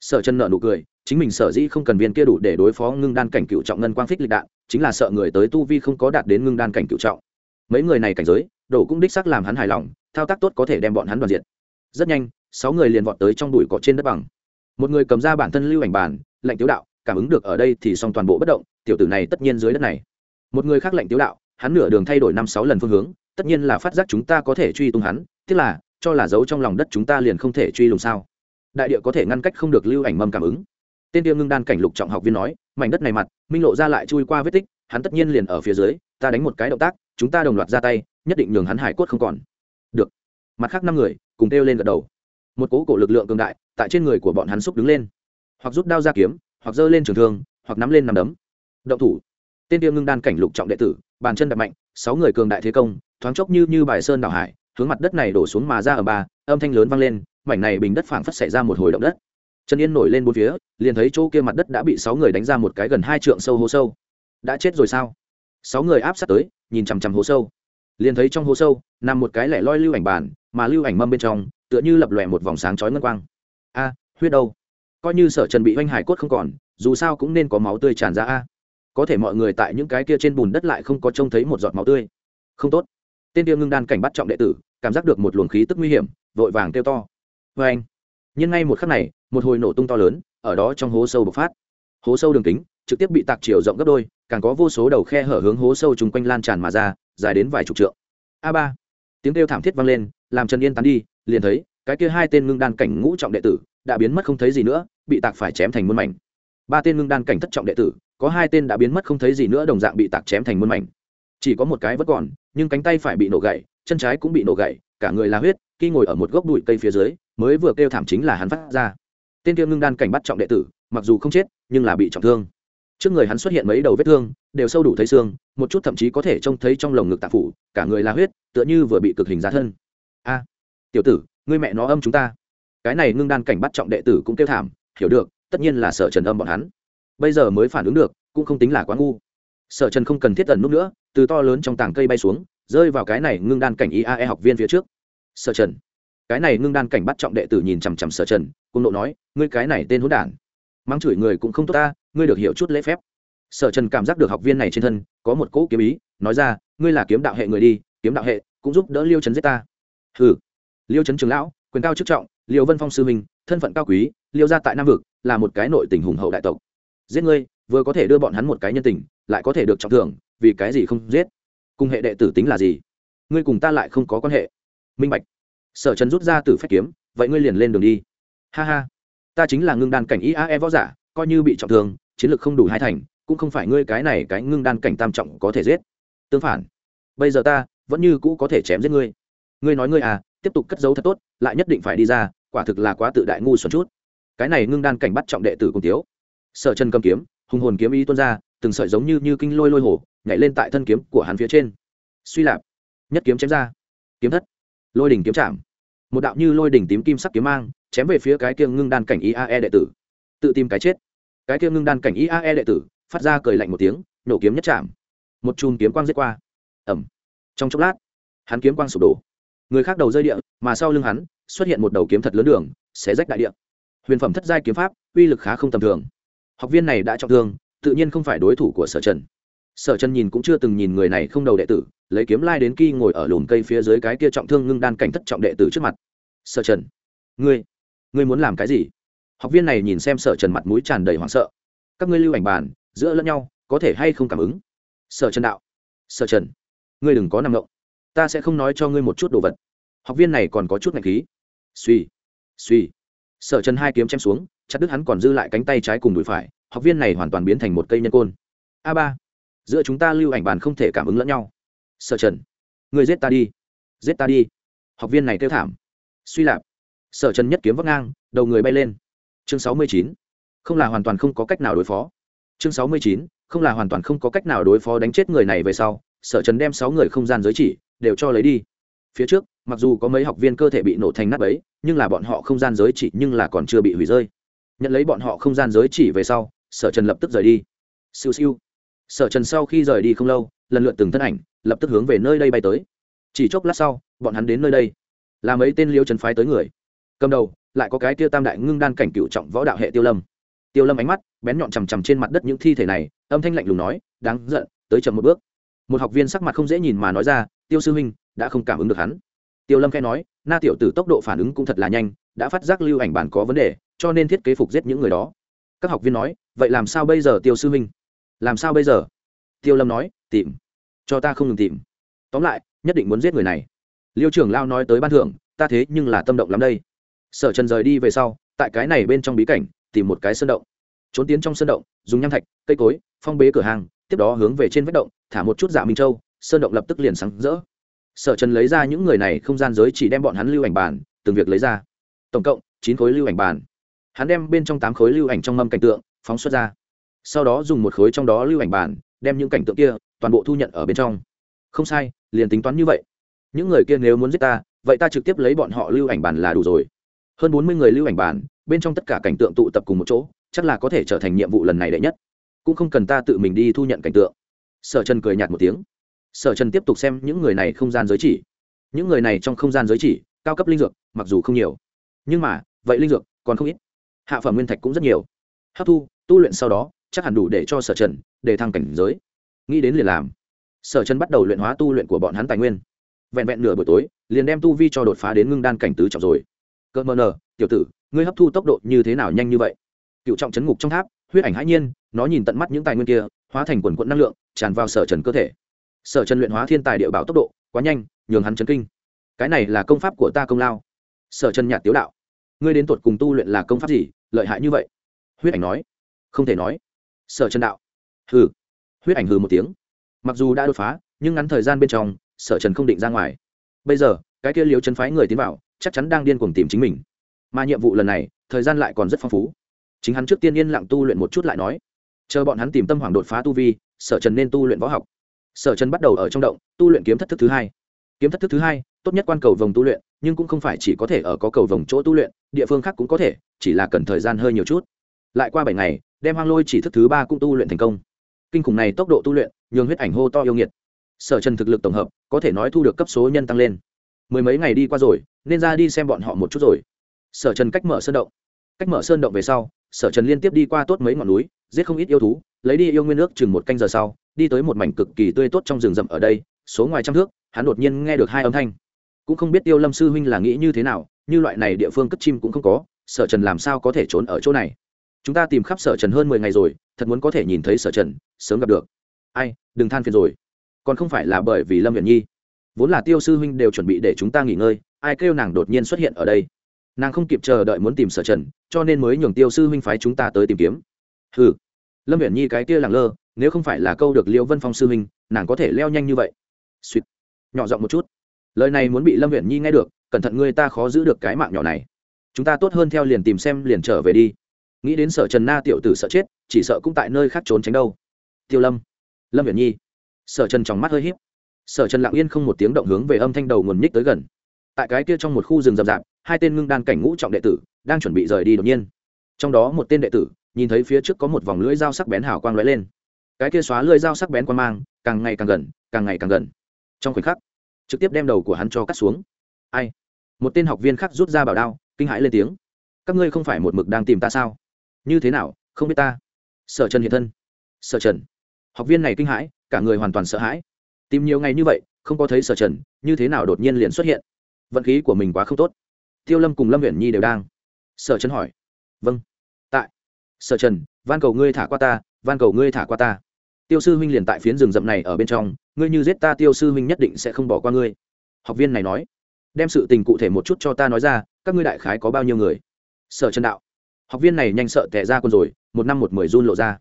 Sở trần nợ nụ cười, chính mình sở dĩ không cần viên kia đủ để đối phó ngưng đan cảnh cựu trọng ngân quang phích lịch đạn, chính là sợ người tới tu vi không có đạt đến ngưng đan cảnh cựu trọng. Mấy người này cảnh giới đổ cũng đích xác làm hắn hài lòng, thao tác tốt có thể đem bọn hắn đoàn diện rất nhanh, sáu người liền vọt tới trong bụi cỏ trên đất bằng. Một người cầm ra bản thân lưu ảnh bàn lệnh tiếu đạo, cảm ứng được ở đây thì xong toàn bộ bất động, tiểu tử này tất nhiên dưới đất này một người khác lệnh tiếu đạo, hắn nửa đường thay đổi năm sáu lần phương hướng, tất nhiên là phát giác chúng ta có thể truy tung hắn tức là, cho là giấu trong lòng đất chúng ta liền không thể truy lùng sao. Đại địa có thể ngăn cách không được lưu ảnh mầm cảm ứng. Tên tiêu ngưng đan cảnh lục trọng học viên nói, mảnh đất này mặt, minh lộ ra lại chui qua vết tích, hắn tất nhiên liền ở phía dưới, ta đánh một cái động tác, chúng ta đồng loạt ra tay, nhất định nhường hắn hải cốt không còn. Được. Mặt khác năm người, cùng kêu lên gật đầu. Một cố cổ lực lượng cường đại, tại trên người của bọn hắn xúc đứng lên. Hoặc rút đao ra kiếm, hoặc giơ lên trường thương, hoặc nắm lên nằm đấm. Động thủ tên tiêu ngưng đan cảnh lục trọng đệ tử, bàn chân đập mạnh, sáu người cường đại thế công, thoáng chốc như như bài sơn đảo hải, hướng mặt đất này đổ xuống mà ra ở ba, âm thanh lớn vang lên, mảnh này bình đất phảng phất xảy ra một hồi động đất. Trần yên nổi lên bốn phía, liền thấy chỗ kia mặt đất đã bị sáu người đánh ra một cái gần hai trượng sâu hố sâu. Đã chết rồi sao? Sáu người áp sát tới, nhìn chằm chằm hố sâu. Liền thấy trong hố sâu, nằm một cái lẻ loi lưu ảnh bàn, mà lưu ảnh mâm bên trong, tựa như lập lòe một vòng sáng chói ngân quang. A, huyết đâu? Coi như sở trần bị oanh hải cốt không còn, dù sao cũng nên có máu tươi tràn ra a có thể mọi người tại những cái kia trên bùn đất lại không có trông thấy một giọt máu tươi. Không tốt. Tên tiêu ngưng đan cảnh bắt trọng đệ tử, cảm giác được một luồng khí tức nguy hiểm, vội vàng kêu to. Vê anh. Nhưng ngay một khắc này, một hồi nổ tung to lớn, ở đó trong hố sâu bộc phát. Hố sâu đường kính, trực tiếp bị tạc chiều rộng gấp đôi, càng có vô số đầu khe hở hướng hố sâu chung quanh lan tràn mà ra, dài đến vài chục trượng. A ba. Tiếng kêu thảm thiết vang lên, làm trần yên tán đi, liền thấy, cái kia hai tên ngưng đan cảnh ngũ trọng đệ tử, đã biến mất không thấy gì nữa, bị tạc phải chém thành muôn mảnh. Ba tên ngưng đan cảnh thất trọng đệ tử có hai tên đã biến mất không thấy gì nữa đồng dạng bị tạc chém thành muôn mảnh. Chỉ có một cái vẫn còn, nhưng cánh tay phải bị nổ gậy chân trái cũng bị nổ gậy cả người là huyết, khi ngồi ở một gốc bụi cây phía dưới, mới vừa kêu thảm chính là hắn phát ra. Tên kia ngưng đan cảnh bắt trọng đệ tử, mặc dù không chết, nhưng là bị trọng thương. Trước người hắn xuất hiện mấy đầu vết thương, đều sâu đủ thấy xương, một chút thậm chí có thể trông thấy trong lồng ngực tạp phủ, cả người là huyết, tựa như vừa bị cực hình ra thân. A, tiểu tử, ngươi mẹ nó âm chúng ta. Cái này ngưng đan cảnh bắt trọng đệ tử cũng kêu thảm, hiểu được, tất nhiên là sợ trần âm bọn hắn bây giờ mới phản ứng được, cũng không tính là quá ngu. Sợ trần không cần thiết tần nút nữa, từ to lớn trong tảng cây bay xuống, rơi vào cái này ngưng đan cảnh iae học viên phía trước. Sợ trần, cái này ngưng đan cảnh bắt trọng đệ tử nhìn chằm chằm sợ trần, cùng nộ nói, ngươi cái này tên hỗn đản mắng chửi người cũng không tốt ta, ngươi được hiểu chút lễ phép. Sở trần cảm giác được học viên này trên thân có một cỗ kiếm ý, nói ra, ngươi là kiếm đạo hệ người đi, kiếm đạo hệ cũng giúp đỡ liêu trấn giết ta. Hừ. Liêu trấn trường lão, quyền cao chức trọng, liêu vân phong sư minh thân phận cao quý, liêu gia tại nam vực là một cái nội tình hùng hậu đại tộc giết ngươi, vừa có thể đưa bọn hắn một cái nhân tình, lại có thể được trọng thưởng, vì cái gì không giết? Cùng hệ đệ tử tính là gì? Ngươi cùng ta lại không có quan hệ. Minh bạch. Sở trần rút ra từ phép kiếm, vậy ngươi liền lên đường đi. Ha ha. Ta chính là ngưng đan cảnh iae võ giả, coi như bị trọng thương, chiến lược không đủ hai thành, cũng không phải ngươi cái này cái ngưng đan cảnh tam trọng có thể giết. Tương phản. Bây giờ ta vẫn như cũ có thể chém giết ngươi. Ngươi nói ngươi à tiếp tục cất giấu thật tốt, lại nhất định phải đi ra, quả thực là quá tự đại ngu xuẩn chút. Cái này ngưng đan cảnh bắt trọng đệ tử cùng tiếu sở chân cầm kiếm, hùng hồn kiếm ý tuôn ra, từng sợi giống như như kinh lôi lôi hổ, nhảy lên tại thân kiếm của hắn phía trên. Suy lạp, nhất kiếm chém ra. Kiếm thất, lôi đỉnh kiếm chạm. Một đạo như lôi đỉnh tím kim sắc kiếm mang, chém về phía cái kia ngưng đan cảnh iae đệ tử. Tự tìm cái chết. Cái kia ngưng đan cảnh iae đệ tử, phát ra cười lạnh một tiếng, nổ kiếm nhất chạm. Một chùm kiếm quang giết qua. Ẩm trong chốc lát, hắn kiếm quang sụp đổ. Người khác đầu rơi địa, mà sau lưng hắn, xuất hiện một đầu kiếm thật lớn đường sẽ rách đại địa. Huyền phẩm thất giai kiếm pháp, uy lực khá không tầm thường học viên này đã trọng thương, tự nhiên không phải đối thủ của sở trần. Sở trần nhìn cũng chưa từng nhìn người này không đầu đệ tử, lấy kiếm lai đến khi ngồi ở lùm cây phía dưới cái kia trọng thương ngưng đan cảnh thất trọng đệ tử trước mặt. Sở trần, ngươi ngươi muốn làm cái gì? Học viên này nhìn xem sở trần mặt mũi tràn đầy hoảng sợ. Các ngươi lưu ảnh bàn, giữa lẫn nhau, có thể hay không cảm ứng? Sở trần đạo. Sở trần, ngươi đừng có nằm động ta sẽ không nói cho ngươi một chút đồ vật. Học viên này còn có chút ngạch khí. Suy suy sở trần hai kiếm chém xuống chặt đứt hắn còn dư lại cánh tay trái cùng đùi phải, học viên này hoàn toàn biến thành một cây nhân côn. A ba, giữa chúng ta lưu ảnh bàn không thể cảm ứng lẫn nhau. Sở trần, người giết ta đi, giết ta đi. Học viên này kêu thảm. Suy lạp. Sở trần nhất kiếm vấp ngang, đầu người bay lên. Chương sáu mươi chín, không là hoàn toàn không có cách nào đối phó. Chương sáu mươi chín, không là hoàn toàn không có cách nào đối phó đánh chết người này về sau, sở trần đem sáu người không gian giới chỉ đều cho lấy đi. Phía trước, mặc dù có mấy học viên cơ thể bị nổ thành nát ấy nhưng là bọn họ không gian giới chỉ nhưng là còn chưa bị hủy rơi nhận lấy bọn họ không gian giới chỉ về sau, sở trần lập tức rời đi. Siêu siêu. Sở trần sau khi rời đi không lâu, lần lượt từng thân ảnh, lập tức hướng về nơi đây bay tới. Chỉ chốc lát sau, bọn hắn đến nơi đây. Là mấy tên liêu trần phái tới người. Cầm đầu, lại có cái tiêu tam đại ngưng đan cảnh cựu trọng võ đạo hệ tiêu lâm. Tiêu lâm ánh mắt, bén nhọn chằm chằm trên mặt đất những thi thể này, âm thanh lạnh lùng nói, đáng giận, tới chậm một bước. Một học viên sắc mặt không dễ nhìn mà nói ra, tiêu sư huynh, đã không cảm ứng được hắn. Tiêu lâm khẽ nói, na tiểu tử tốc độ phản ứng cũng thật là nhanh, đã phát giác lưu ảnh bản có vấn đề cho nên thiết kế phục giết những người đó. Các học viên nói, vậy làm sao bây giờ, tiêu sư minh? Làm sao bây giờ? Tiêu lâm nói, tìm. Cho ta không ngừng tìm. Tóm lại, nhất định muốn giết người này. Liêu trưởng lao nói tới ban thưởng, ta thế nhưng là tâm động lắm đây. Sở trần rời đi về sau, tại cái này bên trong bí cảnh, tìm một cái sơn động. Trốn tiến trong sơn động, dùng nham thạch, cây cối, phong bế cửa hàng, tiếp đó hướng về trên vách động, thả một chút dạ minh châu, sơn động lập tức liền sáng rỡ. Sở trần lấy ra những người này không gian giới chỉ đem bọn hắn lưu ảnh bàn, từng việc lấy ra. Tổng cộng chín khối lưu ảnh bàn hắn đem bên trong tám khối lưu ảnh trong mâm cảnh tượng phóng xuất ra. Sau đó dùng một khối trong đó lưu ảnh bản, đem những cảnh tượng kia toàn bộ thu nhận ở bên trong. Không sai liền tính toán như vậy. Những người kia nếu muốn giết ta vậy ta trực tiếp lấy bọn họ lưu ảnh bản là đủ rồi. Hơn bốn mươi người lưu ảnh bản, bên trong tất cả cảnh tượng tụ tập cùng một chỗ chắc là có thể trở thành nhiệm vụ lần này đệ nhất. Cũng không cần ta tự mình đi thu nhận cảnh tượng. Sở trần cười nhạt một tiếng. Sở trần tiếp tục xem những người này không gian giới chỉ. Những người này trong không gian giới chỉ cao cấp linh dược mặc dù không nhiều. Nhưng mà vậy linh dược còn không ít hạ phẩm nguyên thạch cũng rất nhiều. Hấp thu, tu luyện sau đó, chắc hẳn đủ để cho sở trần để thăng cảnh giới. Nghĩ đến liền làm. Sở trần bắt đầu luyện hóa tu luyện của bọn hắn tài nguyên. Vẹn vẹn nửa buổi tối, liền đem tu vi cho đột phá đến ngưng đan cảnh tứ trọng rồi. Cơ mờ nờ, tiểu tử, ngươi hấp thu tốc độ như thế nào nhanh như vậy? Cựu trọng chấn ngục trong tháp, huyết ảnh hãi nhiên, nó nhìn tận mắt những tài nguyên kia, hóa thành quần quận năng lượng, tràn vào sở trần cơ thể. Sở trần luyện hóa thiên tài địa bảo tốc độ, quá nhanh, nhường hắn chấn kinh. Cái này là công pháp của ta công lao. Sở trần nhạt tiếu đạo. Ngươi đến tuột cùng tu luyện là công pháp gì? Lợi hại như vậy? Huyết ảnh nói. Không thể nói. Sở trần đạo. Hừ. Huyết ảnh hừ một tiếng. Mặc dù đã đột phá, nhưng ngắn thời gian bên trong, sở trần không định ra ngoài. Bây giờ, cái kia liếu chân phái người tiến vào, chắc chắn đang điên cuồng tìm chính mình. Mà nhiệm vụ lần này, thời gian lại còn rất phong phú. Chính hắn trước tiên yên lặng tu luyện một chút lại nói. Chờ bọn hắn tìm tâm hoàng đột phá tu vi, sở trần nên tu luyện võ học. Sở trần bắt đầu ở trong động, tu luyện kiếm thất thức thứ hai. Kiếm thất thức thứ hai tốt nhất quan cầu vòng tu luyện, nhưng cũng không phải chỉ có thể ở có cầu vòng chỗ tu luyện, địa phương khác cũng có thể, chỉ là cần thời gian hơi nhiều chút. Lại qua bảy ngày, đem hoang lôi chỉ thức thứ ba cũng tu luyện thành công. Kinh khủng này tốc độ tu luyện, nhường huyết ảnh hô to yêu nghiệt. Sở trần thực lực tổng hợp, có thể nói thu được cấp số nhân tăng lên. Mười mấy ngày đi qua rồi, nên ra đi xem bọn họ một chút rồi. Sở trần cách mở sơn động. Cách mở sơn động về sau, sở trần liên tiếp đi qua tốt mấy ngọn núi, giết không ít yêu thú, lấy đi yêu nguyên nước chừng một canh giờ sau, đi tới một mảnh cực kỳ tươi tốt trong rừng rậm ở đây, số ngoài trăm thước, hắn đột nhiên nghe được hai âm thanh cũng không biết tiêu lâm sư huynh là nghĩ như thế nào, như loại này địa phương cất chim cũng không có, sở trần làm sao có thể trốn ở chỗ này? Chúng ta tìm khắp sở trần hơn mười ngày rồi, thật muốn có thể nhìn thấy sở trần, sớm gặp được. Ai, đừng than phiền rồi. Còn không phải là bởi vì lâm viện nhi. Vốn là tiêu sư huynh đều chuẩn bị để chúng ta nghỉ ngơi, ai kêu nàng đột nhiên xuất hiện ở đây? Nàng không kịp chờ đợi muốn tìm sở trần, cho nên mới nhường tiêu sư huynh phái chúng ta tới tìm kiếm. Ừ lâm viện nhi cái kia làng lơ, nếu không phải là câu được liễu vân phong sư huynh, nàng có thể leo nhanh như vậy. Suýt. Nhỏ giọng một chút lời này muốn bị lâm viện nhi nghe được, cẩn thận ngươi ta khó giữ được cái mạng nhỏ này. Chúng ta tốt hơn theo liền tìm xem liền trở về đi. Nghĩ đến sở trần na tiểu tử sợ chết, chỉ sợ cũng tại nơi khác trốn tránh đâu. Tiêu lâm lâm viện nhi. Sở trần trong mắt hơi h í p sở trần lặng yên không một tiếng động hướng về âm thanh đầu nguồn nhích tới gần. Tại cái kia trong một khu rừng rậm rạp, hai tên ngưng đan cảnh ngũ trọng đệ tử đang chuẩn bị rời đi đột nhiên. Trong đó một tên đệ tử nhìn thấy phía trước có một vòng lưỡi dao sắc bén hào quang lóe lên. Cái kia xóa lưỡi dao sắc bén quang mang càng ngày càng gần, càng ngày càng gần. Trong khoảnh khắc trực tiếp đem đầu của hắn cho cắt xuống. Ai? Một tên học viên khác rút ra bảo đao, kinh hãi lên tiếng. Các ngươi không phải một mực đang tìm ta sao? Như thế nào? Không biết ta? Sở trần hiện thân. Sở trần. Học viên này kinh hãi, cả người hoàn toàn sợ hãi. Tìm nhiều ngày như vậy, không có thấy sở trần, như thế nào đột nhiên liền xuất hiện? Vận khí của mình quá không tốt. Tiêu lâm cùng lâm huyện nhi đều đang. Sở trần hỏi. Vâng. Tại. Sở trần, van cầu ngươi thả qua ta, van cầu ngươi thả qua ta tiêu sư huynh liền tại phiến rừng rậm này ở bên trong, ngươi như giết ta tiêu sư huynh nhất định sẽ không bỏ qua ngươi. Học viên này nói, đem sự tình cụ thể một chút cho ta nói ra, các ngươi đại khái có bao nhiêu người? Sở trần đạo, học viên này nhanh sợ tệ ra con rồi, một năm một mười run lộ ra.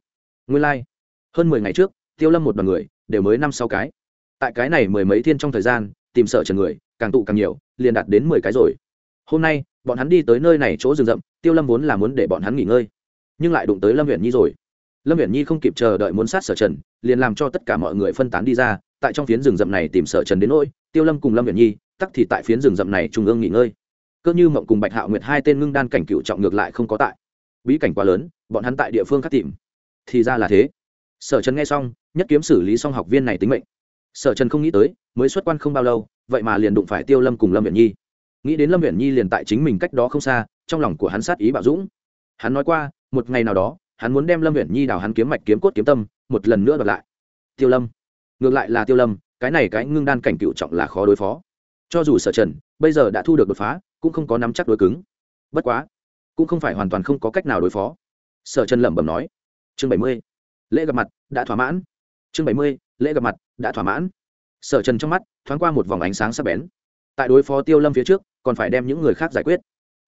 Nguyên lai、like. hơn mười ngày trước, tiêu lâm một đ o à n người, đều mới năm sáu cái. Tại cái này mười mấy thiên trong thời gian, tìm sợ trần người, càng tụ càng nhiều, liền đạt đến mười cái rồi. Hôm nay, bọn hắn đi tới nơi này chỗ rừng rậm, tiêu lâm vốn là muốn để bọn hắn nghỉ ngơi, nhưng lại đụng tới lâm huyện nhi rồi lâm Viễn nhi không kịp chờ đợi muốn sát sở trần, liền làm cho tất cả mọi người phân tán đi ra, tại trong phiến rừng rậm này tìm sở trần đến nỗi, tiêu lâm cùng lâm Viễn nhi, tắc thì tại phiến rừng rậm này trung ương nghỉ ngơi. Cơ như mộng cùng bạch hạo nguyệt hai tên ngưng đan cảnh cựu trọng ngược lại không có tại. Bí cảnh quá lớn, bọn hắn tại địa phương khác tìm. Thì ra là thế. Sở trần nghe xong, nhất kiếm xử lý xong học viên này tính mệnh. Sở trần không nghĩ tới, mới xuất quan không bao lâu, vậy mà liền đụng phải tiêu lâm cùng lâm Viễn nhi. Nghĩ đến lâm Viễn nhi liền tại chính mình cách đó không xa, trong lòng của hắn sát ý bảo dũng. Hắn nói qua, một ngày nào đó hắn muốn đem lâm viễn nhi đào hắn kiếm mạch kiếm cốt kiếm tâm, một lần nữa đoạt lại. Tiêu lâm. Ngược lại là tiêu lâm, cái này cái ngưng đan cảnh cựu trọng là khó đối phó. Cho dù sở trần, bây giờ đã thu được đột phá, cũng không có nắm chắc đối cứng. Bất quá, cũng không phải hoàn toàn không có cách nào đối phó. Sở trần lẩm bẩm nói. Chương bảy mươi. Lễ gặp mặt, đã thỏa mãn. Chương bảy mươi, lễ gặp mặt, đã thỏa mãn. Sở trần trong mắt, thoáng qua một vòng ánh sáng sắc bén. Tại đối phó tiêu lâm phía trước, còn phải đem những người khác giải quyết.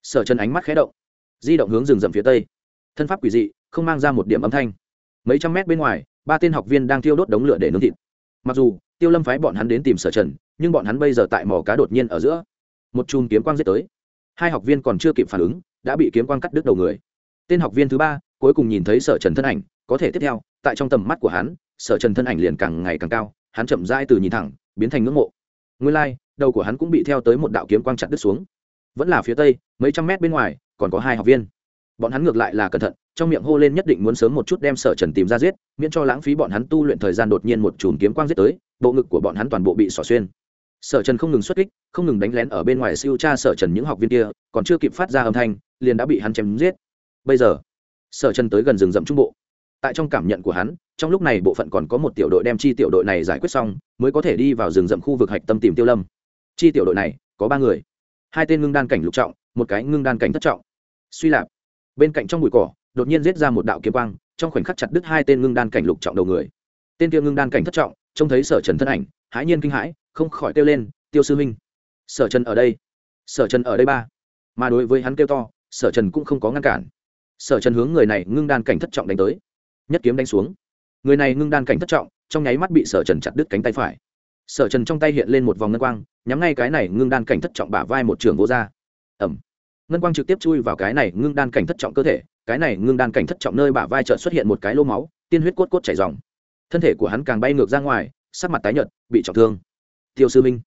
Sở trần ánh mắt khé động, di động hướng rừng rậm phía tây. Thân pháp quỷ dị không mang ra một điểm âm thanh. Mấy trăm mét bên ngoài ba tên học viên đang thiêu đốt đống lửa để nướng thịt. Mặc dù tiêu lâm phái bọn hắn đến tìm sở trần nhưng bọn hắn bây giờ tại mỏ cá đột nhiên ở giữa. Một chùm kiếm quang giết tới. Hai học viên còn chưa kịp phản ứng đã bị kiếm quang cắt đứt đầu người. Tên học viên thứ ba cuối cùng nhìn thấy sở trần thân ảnh có thể tiếp theo tại trong tầm mắt của hắn sở trần thân ảnh liền càng ngày càng cao hắn chậm rãi từ nhìn thẳng biến thành ngưỡng mộ. Nguyên lai、like, đầu của hắn cũng bị theo tới một đạo kiếm quang chặt đứt xuống. Vẫn là phía tây mấy trăm mét bên ngoài còn có hai học viên. Bọn hắn ngược lại là cẩn thận trong miệng hô lên nhất định muốn sớm một chút đem sở trần tìm ra giết, miễn cho lãng phí bọn hắn tu luyện thời gian đột nhiên một chùm kiếm quang giết tới, bộ ngực của bọn hắn toàn bộ bị xỏ xuyên. Sở trần không ngừng xuất kích, không ngừng đánh lén ở bên ngoài siêu tra sở trần những học viên kia, còn chưa kịp phát ra âm thanh, liền đã bị hắn chém giết. Bây giờ, sở trần tới gần rừng rậm trung bộ. Tại trong cảm nhận của hắn, trong lúc này bộ phận còn có một tiểu đội đem chi tiểu đội này giải quyết xong, mới có thể đi vào rừng rậm khu vực hạch tâm tìm tiêu lâm. Chi tiểu đội này, có ba người. Hai tên ngưng đan cảnh lục trọng, một cái ngưng đan cảnh thất trọng. Suy lạp. Bên cạnh trong bụi cỏ đột nhiên giết ra một đạo kiếm quang trong khoảnh khắc chặt đứt hai tên ngưng đan cảnh lục trọng đầu người. Tên kia ngưng đan cảnh thất trọng trông thấy sở trần thân ảnh hãi nhiên kinh hãi không khỏi kêu lên tiêu sư huynh, sở trần ở đây. Sở trần ở đây ba. Mà đối với hắn kêu to sở trần cũng không có ngăn cản. Sở trần hướng người này ngưng đan cảnh thất trọng đánh tới. Nhất kiếm đánh xuống. Người này ngưng đan cảnh thất trọng trong nháy mắt bị sở trần chặt đứt cánh tay phải. Sở trần trong tay hiện lên một vòng ngân quang nhắm ngay cái này ngưng đan cảnh thất trọng bả vai một trường vô ra ẩm ngân quang trực tiếp chui vào cái này ngưng đan cảnh thất trọng cơ thể cái này ngưng đan cảnh thất trọng nơi bả vai chợt xuất hiện một cái lô máu, tiên huyết cốt cốt chảy dòng. Thân thể của hắn càng bay ngược ra ngoài, sắc mặt tái nhợt, bị trọng thương. Tiêu sư minh,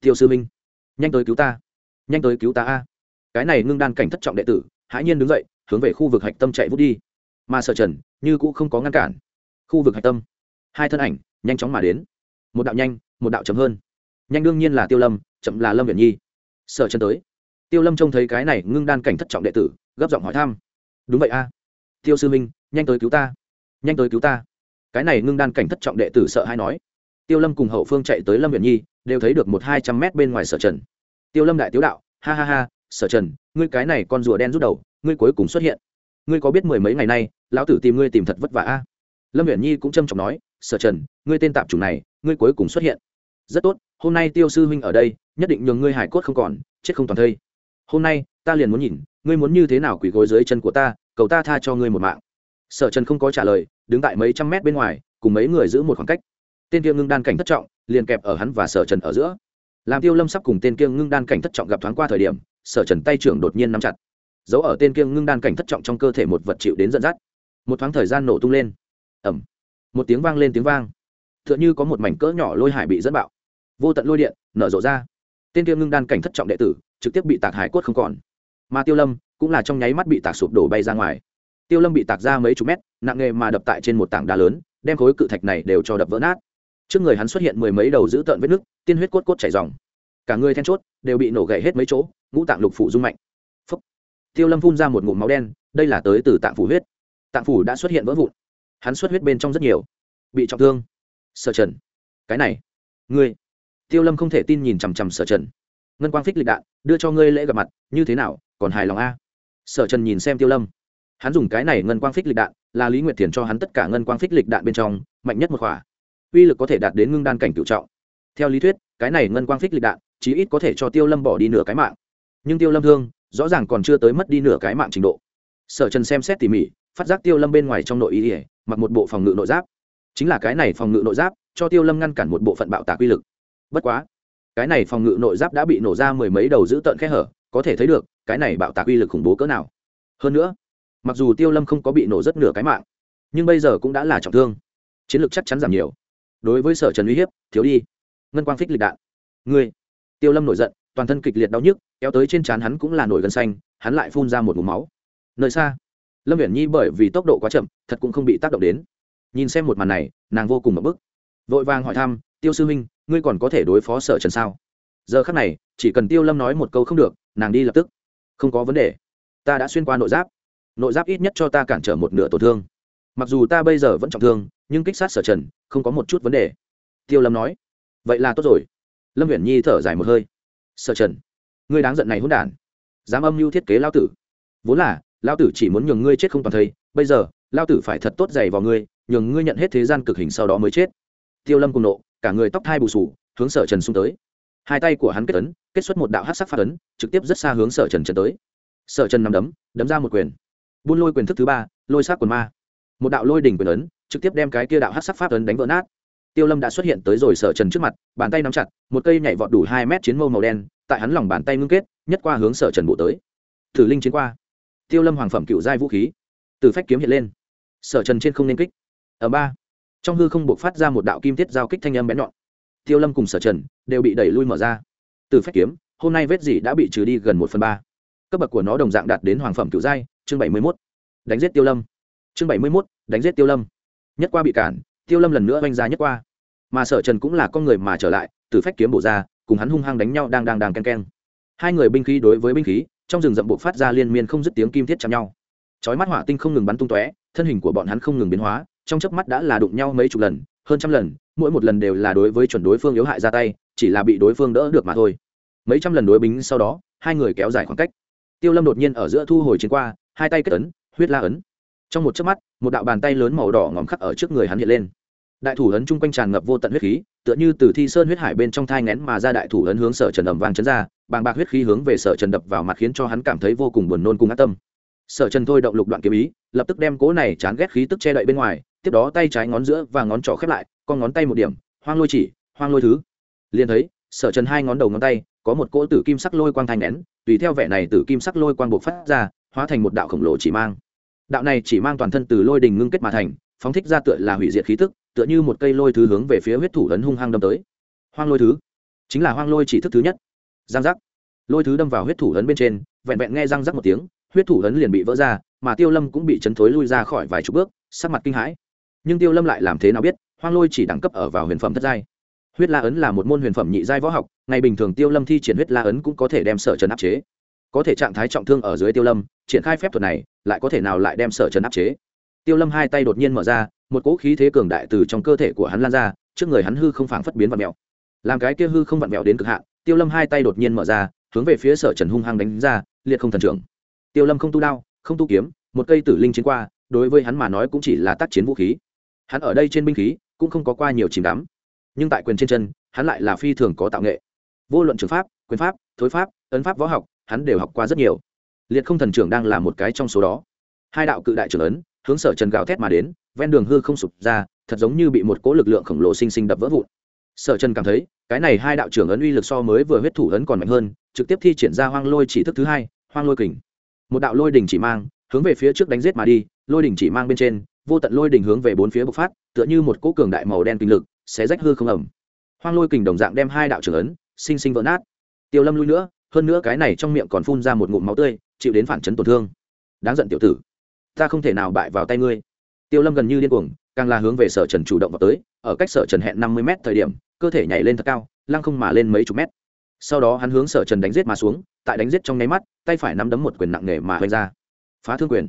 tiêu sư minh, nhanh tới cứu ta, nhanh tới cứu ta a. Cái này ngưng đan cảnh thất trọng đệ tử, hãi nhiên đứng dậy, hướng về khu vực hạch tâm chạy vút đi. Mà sở trần, như cũng không có ngăn cản. Khu vực hạch tâm, hai thân ảnh, nhanh chóng mà đến. Một đạo nhanh, một đạo chậm hơn. Nhanh đương nhiên là tiêu lâm, chậm là lâm viện nhi. Sở trần tới. Tiêu lâm trông thấy cái này ngưng đan cảnh thất trọng đệ tử, gấp giọng hỏi thăm đúng vậy a. Tiêu sư minh nhanh tới cứu ta. Nhanh tới cứu ta. Cái này ngưng đan cảnh thất trọng đệ tử sợ hay nói. Tiêu lâm cùng hậu phương chạy tới lâm viện nhi, đều thấy được một hai trăm mét bên ngoài sở trần. Tiêu lâm đại tiếu đạo, ha ha ha, sở trần, ngươi cái này con rùa đen rút đầu, ngươi cuối cùng xuất hiện. Ngươi có biết mười mấy ngày nay, lão tử tìm ngươi tìm thật vất vả a? Lâm viện nhi cũng trâm trọng nói, sở trần, ngươi tên tạp chủng này, ngươi cuối cùng xuất hiện. Rất tốt, hôm nay tiêu sư huynh ở đây, nhất định nhường ngươi hải cốt không còn, chết không toàn thây hôm nay, ta liền muốn nhìn, ngươi muốn như thế nào quỳ gối dưới chân của ta, cầu ta tha cho ngươi một mạng. Sở trần không có trả lời, đứng tại mấy trăm mét bên ngoài, cùng mấy người giữ một khoảng cách. Tên kia ngưng đan cảnh thất trọng, liền kẹp ở hắn và sở trần ở giữa. Làm tiêu lâm sắp cùng tên kia ngưng đan cảnh thất trọng gặp thoáng qua thời điểm, sở trần tay trưởng đột nhiên nắm chặt. Giấu ở tên kia ngưng đan cảnh thất trọng trong cơ thể một vật chịu đến dẫn dắt. Một thoáng thời gian nổ tung lên. Ẩm một tiếng vang lên tiếng vang. T h ư ợ n h ư có một mảnh cỡ nhỏ lôi hải bị dẫn bạo. Vô tận lôi điện, nở rộ ra. Tên kia ngưng đan cảnh thất trọng đệ tử trực tiếp bị tạc hải cốt không còn. Mà tiêu lâm cũng là trong nháy mắt bị tạc sụp đổ bay ra ngoài. Tiêu lâm bị tạc ra mấy chục mét, nặng nghề mà đập tại trên một tảng đá lớn, đem khối cự thạch này đều cho đập vỡ nát. Trước người hắn xuất hiện mười mấy đầu giữ tợn vết nước tiên huyết cốt cốt chảy dòng. Cả người then chốt đều bị nổ gậy hết mấy chỗ, ngũ tạng lục phủ rung mạnh. Phúc. tiêu lâm phun ra một ngụm máu đen, đây là tới từ tạng phủ huyết. Tạng phủ đã xuất hiện vỡ vụn. Hắn xuất huyết bên trong rất nhiều. Bị trọng thương. Sở trần. Cái này. Ngươi. Tiêu lâm không thể tin nhìn chằm chằm sở trần ngân quang phích lịch đạn, đưa cho ngươi lễ gặp mặt, như thế nào, còn hài lòng a? Sở trần nhìn xem tiêu lâm. Hắn dùng cái này ngân quang phích lịch đạn, là lý nguyệt thiền cho hắn tất cả ngân quang phích lịch đạn bên trong, mạnh nhất một khỏa. Uy lực có thể đạt đến ngưng đan cảnh cựu trọng. Theo lý thuyết, cái này ngân quang phích lịch đạn, chí ít có thể cho tiêu lâm bỏ đi nửa cái mạng. Nhưng tiêu lâm thương, rõ ràng còn chưa tới mất đi nửa cái mạng trình độ. Sở trần xem xét tỉ mỉ, phát giác tiêu lâm bên ngoài trong nội ý ỉa mặc một bộ phòng ngự nội giáp. Chính là cái này phòng ngự nội giáp, cho tiêu lâm ngăn cản một bộ phận bạo tạc uy lực. Bất quá cái này phòng ngự nội giáp đã bị nổ ra mười mấy đầu giữ tợn khe hở, có thể thấy được, cái này bạo tạc uy lực khủng bố cỡ nào. Hơn nữa, mặc dù tiêu lâm không có bị nổ rất nửa cái mạng, nhưng bây giờ cũng đã là trọng thương. Chiến lược chắc chắn giảm nhiều. Đối với sở trần uy hiếp, thiếu đi. Ngân quang phích lịch đạn. Ngươi. Tiêu lâm nổi giận, toàn thân kịch liệt đau nhức, kéo tới trên trán hắn cũng là nổi gân xanh, hắn lại phun ra một mùm máu. Nơi xa, lâm viễn nhi bởi vì tốc độ quá chậm, thật cũng không bị tác động đến. Nhìn xem một màn này, nàng vô cùng mập bức. Vội vàng hỏi thăm tiêu sư minh ngươi còn có thể đối phó sở trần sao? Giờ khắc này, chỉ cần tiêu lâm nói một câu không được, nàng đi lập tức. Không có vấn đề. Ta đã xuyên qua nội giáp. Nội giáp ít nhất cho ta cản trở một nửa tổn thương. Mặc dù ta bây giờ vẫn trọng thương, nhưng kích sát sở trần, không có một chút vấn đề. Tiêu lâm nói. Vậy là tốt rồi. Lâm viễn nhi thở dài một hơi. Sở trần, ngươi đáng giận này hôn đản. Dám âm mưu thiết kế lao tử. Vốn là lao tử chỉ muốn nhường ngươi chết không toàn thây. Bây giờ lao tử phải thật tốt dày vào ngươi, nhường ngươi nhận hết thế gian cực hình sau đó mới chết. Tiêu lâm cùng nộ cả người tóc thai bù sù, hướng sở trần xung tới. Hai tay của hắn kết ấn, kết xuất một đạo hát sắc phát ấn, trực tiếp rất xa hướng sở trần trần tới. Sở trần nằm đấm đấm ra một quyền. Buôn lôi quyền thức thứ ba, lôi sát quần ma. Một đạo lôi đỉnh quyền ấn, trực tiếp đem cái kia đạo hát sắc pháp ấn đánh vỡ nát. Tiêu lâm đã xuất hiện tới rồi sở trần trước mặt, bàn tay nắm chặt, một cây nhảy vọt đủ hai mét chiến mâu màu đen, tại hắn lòng bàn tay ngưng kết, nhất qua hướng sở trần bộ tới. Thử linh chiến qua. Tiêu lâm hoàng phẩm cựu giai vũ khí. Từ phách kiếm hiện lên. Sở trần trên không nên kích. Ở ba trong hư không buộc phát ra một đạo kim tiết giao kích thanh âm bén nhọn. Tiêu lâm cùng sở trần đều bị đẩy lui mở ra. Từ phách kiếm, hôm nay vết dỉ đã bị trừ đi gần một phần ba. Cấp bậc của nó đồng dạng đạt đến hoàng phẩm cựu giai, chương bảy mươi mốt. Đánh giết tiêu lâm. Chương bảy mươi mốt, đánh giết tiêu lâm. Nhất qua bị cản, tiêu lâm lần nữa oanh ra nhất qua. Mà sở trần cũng là con người mà trở lại, từ phách kiếm bổ ra, cùng hắn hung hăng đánh nhau đang đang đang ken ken hai người binh khí đối với binh khí, trong rừng rậm buộc phát ra liên miên không dứt tiếng kim thiết chạm nhau. Chói mắt hỏa tinh không ngừng bắn tung tóe, thân hình của bọn hắn không ngừng biến hóa trong chớp mắt đã là đụng nhau mấy chục lần, hơn trăm lần, mỗi một lần đều là đối với chuẩn đối phương yếu hại ra tay, chỉ là bị đối phương đỡ được mà thôi. Mấy trăm lần đối bính sau đó, hai người kéo dài khoảng cách. Tiêu lâm đột nhiên ở giữa thu hồi chiến qua, hai tay kết ấn, huyết la ấn. Trong một chớp mắt, một đạo bàn tay lớn màu đỏ ngòm khắc ở trước người hắn hiện lên. Đại thủ ấn chung quanh tràn ngập vô tận huyết khí, tựa như từ thi sơn huyết hải bên trong thai ngén mà ra đại thủ ấn hướng sở trần ẩm vàng chấn ra, bàng bạc huyết khí hướng về sở trần đập vào mặt khiến cho hắn cảm thấy vô cùng buồn nôn cùng ác tâm. Sở trần thôi động lục đoạn kiếm ý, lập tức đem cố này chán ghét khí tức che đậy bên ngoài tiếp đó tay trái ngón giữa và ngón trỏ khép lại, con ngón tay một điểm, hoang lôi chỉ, hoang lôi thứ. Liền thấy, sở trần hai ngón đầu ngón tay, có một cỗ tử kim sắc lôi quang thành nén, tùy theo vẻ này tử kim sắc lôi quang buộc phát ra, hóa thành một đạo khổng lồ chỉ mang. Đạo này chỉ mang toàn thân từ lôi đình ngưng kết mà thành, phóng thích ra tựa là hủy diệt khí tức, tựa như một cây lôi thứ hướng về phía huyết thủ ấn hung hăng đâm tới. Hoang lôi thứ, chính là hoang lôi chỉ thức thứ nhất. Giang giác. Lôi thứ đâm vào huyết thủ ấn bên trên, vẹn vẹn nghe răng rắc một tiếng, huyết thủ ấn liền bị vỡ ra, mà tiêu lâm cũng bị chấn thối lui ra khỏi vài chục bước, sắc mặt kinh hãi nhưng tiêu lâm lại làm thế nào biết, hoang lôi chỉ đẳng cấp ở vào huyền phẩm thất giai. Huyết la ấn là một môn huyền phẩm nhị giai võ học, ngày bình thường tiêu lâm thi triển huyết la ấn cũng có thể đem sở trần áp chế. Có thể trạng thái trọng thương ở dưới tiêu lâm, triển khai phép thuật này, lại có thể nào lại đem sở trần áp chế? Tiêu lâm hai tay đột nhiên mở ra, một cỗ khí thế cường đại từ trong cơ thể của hắn lan ra, trước người hắn hư không phảng phất biến vặn mẹo làm cái kia hư không vặn mẹo đến cực hạn, tiêu lâm hai tay đột nhiên mở ra, hướng về phía sở trần hung hăng đánh ra, liệt không thần trưởng. Tiêu lâm không tu đao, không tu kiếm, một cây tử linh chiến qua, đối với hắn mà nói cũng chỉ là tác chiến vũ khí hắn ở đây trên binh khí cũng không có qua nhiều chìm đắm, nhưng tại quyền trên chân, hắn lại là phi thường có tạo nghệ. Vô luận trường pháp, quyền pháp, thối pháp, ấn pháp võ học, hắn đều học qua rất nhiều. Liệt không thần trưởng đang là một cái trong số đó. Hai đạo cự đại trưởng ấn, hướng sở trần gào thét mà đến, ven đường hư không sụp ra, thật giống như bị một cỗ lực lượng khổng lồ sinh sinh đập vỡ vụn. Sở trần cảm thấy, cái này hai đạo trưởng ấn uy lực so mới vừa huyết thủ ấn còn mạnh hơn, trực tiếp thi triển ra hoang lôi chỉ thức thứ hai, hoang lôi kình. Một đạo lôi đỉnh chỉ mang, hướng về phía trước đánh giết mà đi, lôi đỉnh chỉ mang bên trên vô tận lôi đỉnh hướng về bốn phía bộc phát, tựa như một cỗ cường đại màu đen kinh lực sẽ rách hư không ẩm. Hoang lôi kình đồng dạng đem hai đạo trưởng ấn, sinh sinh vỡ nát. Tiêu lâm lui nữa, hơn nữa cái này trong miệng còn phun ra một ngụm máu tươi, chịu đến phản chấn tổn thương. Đáng giận tiểu tử, ta không thể nào bại vào tay ngươi. Tiêu lâm gần như điên cuồng, càng là hướng về sở trần chủ động vào tới, ở cách sở trần hẹn năm mươi m thời điểm, cơ thể nhảy lên thật cao, lăng không mà lên mấy chục mét. Sau đó hắn hướng sở trần đánh giết mà xuống, tại đánh giết trong nháy mắt, tay phải nắm đấm một quyền nặng nề mà hoành ra. Phá thương quyền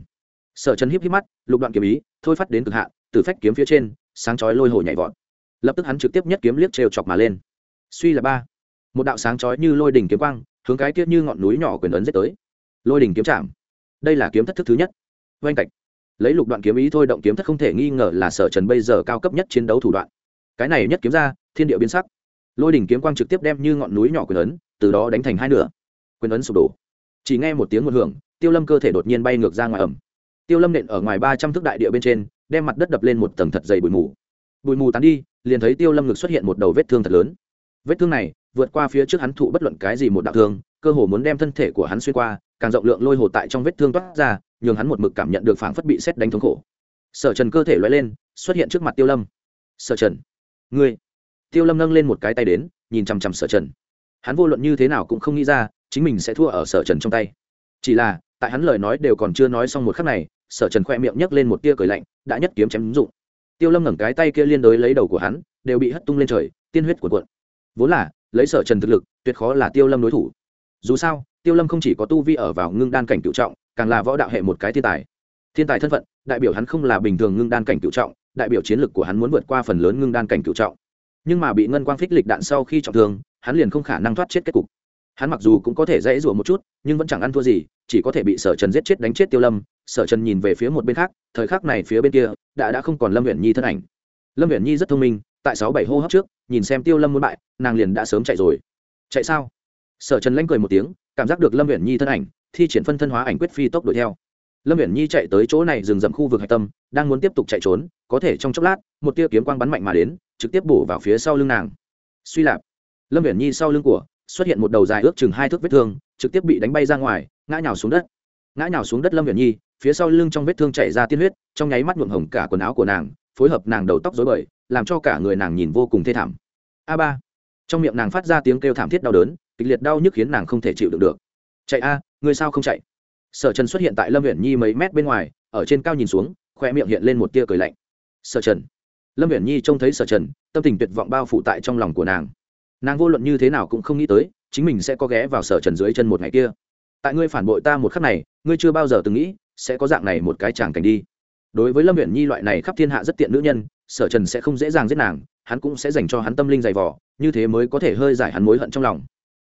sở trần híp híp mắt, lục đoạn kiếm ý, thôi phát đến cực hạn, từ phách kiếm phía trên, sáng chói lôi hồ nhảy vọt. Lập tức hắn trực tiếp nhất kiếm liếc trêu chọc mà lên. Suy là ba. Một đạo sáng chói như lôi đỉnh kiếm quang, hướng cái tiết như ngọn núi nhỏ quyền ấn giết tới. Lôi đỉnh kiếm chạm. Đây là kiếm thất thức thứ nhất. Oanh cạch lấy lục đoạn kiếm ý thôi động kiếm thất không thể nghi ngờ là sở trần bây giờ cao cấp nhất chiến đấu thủ đoạn. Cái này nhất kiếm ra, thiên địa biến sắc. Lôi đỉnh kiếm quang trực tiếp đem như ngọn núi nhỏ quyền ấn, từ đó đánh thành hai nửa. Quyền ấn sụp đổ. Chỉ nghe một tiếng một hưởng, tiêu lâm cơ thể đột nhiên bay ngược ra ngoài ẩm tiêu lâm nện ở ngoài ba trăm thước đại địa bên trên, đem mặt đất đập lên một tầng thật dày bụi mù. Bụi mù tán đi, liền thấy tiêu lâm ngực xuất hiện một đầu vết thương thật lớn. Vết thương này, vượt qua phía trước hắn thụ bất luận cái gì một đạo thương, cơ hồ muốn đem thân thể của hắn xuyên qua, càng rộng lượng lôi hồ tại trong vết thương toát ra, nhường hắn một mực cảm nhận được phảng phất bị xét đánh thống khổ. Sở trần cơ thể loay lên, xuất hiện trước mặt tiêu lâm. Sở trần, ngươi. Tiêu lâm nâng lên một cái tay đến, nhìn chằm chằm sở trần. Hắn vô luận như thế nào cũng không nghĩ ra, chính mình sẽ thua ở sở trần trong tay. Chỉ là tại hắn lời nói đều còn chưa nói xong một khắc này, sở trần khoe miệng nhấc lên một tia cười lạnh, đã nhất kiếm chém ứng dụng. Tiêu lâm ngẩng cái tay kia liên đối lấy đầu của hắn, đều bị hất tung lên trời, tiên huyết của cuộn. Vốn là, lấy sở trần thực lực, tuyệt khó là tiêu lâm đối thủ. Dù sao, tiêu lâm không chỉ có tu vi ở vào ngưng đan cảnh cựu trọng, càng là võ đạo hệ một cái thiên tài. Thiên tài thân phận, đại biểu hắn không là bình thường ngưng đan cảnh cựu trọng, đại biểu chiến lực của hắn muốn vượt qua phần lớn ngưng đan cảnh cựu trọng. Nhưng mà bị ngân quang phích lịch đạn sau khi trọng thương, hắn liền không khả năng thoát chết kết cục hắn mặc dù cũng có thể dãy rủa một chút, nhưng vẫn chẳng ăn thua gì, chỉ có thể bị sở trần giết chết đánh chết tiêu lâm. Sở trần nhìn về phía một bên khác, thời khắc này phía bên kia, đã đã không còn lâm huyện nhi thân ảnh. Lâm huyện nhi rất thông minh, tại sáu bảy hô hấp trước, nhìn xem tiêu lâm muốn bại, nàng liền đã sớm chạy rồi. Chạy sao? Sở trần lanh cười một tiếng, cảm giác được lâm huyện nhi thân ảnh, thi triển phân thân hóa ảnh quyết phi tốc đuổi theo. Lâm huyện nhi chạy tới chỗ này dừng dậm khu vực hạch tâm, đang muốn tiếp tục chạy trốn, có thể trong chốc lát, một tia kiếm quang bắn mạnh mà đến, trực tiếp bổ vào phía sau lưng nàng. Suy lạp. Lâm huyện nhi sau lưng của xuất hiện một đầu dài ước chừng hai thước vết thương, trực tiếp bị đánh bay ra ngoài, ngã nhào xuống đất. Ngã nhào xuống đất lâm viện nhi, phía sau lưng trong vết thương chảy ra tiên huyết, trong nháy mắt nhuộm hồng cả quần áo của nàng, phối hợp nàng đầu tóc dối bời, làm cho cả người nàng nhìn vô cùng thê thảm. A ba. Trong miệng nàng phát ra tiếng kêu thảm thiết đau đớn, kịch liệt đau nhức khiến nàng không thể chịu được được. Chạy a người sao không chạy? Sở trần xuất hiện tại lâm viện nhi mấy mét bên ngoài, ở trên cao nhìn xuống khoe miệng hiện lên một tia cười lạnh. Sở trần. Lâm huyện nhi trông thấy sở trần, tâm tình tuyệt vọng bao phủ tại trong lòng của nàng nàng vô luận như thế nào cũng không nghĩ tới, chính mình sẽ có ghé vào sở trần dưới chân một ngày kia. Tại ngươi phản bội ta một khắc này, ngươi chưa bao giờ từng nghĩ, sẽ có dạng này một cái chàng cảnh đi. Đối với lâm huyện nhi loại này khắp thiên hạ rất tiện nữ nhân, sở trần sẽ không dễ dàng giết nàng, hắn cũng sẽ dành cho hắn tâm linh dày vỏ như thế mới có thể hơi giải hắn mối hận trong lòng.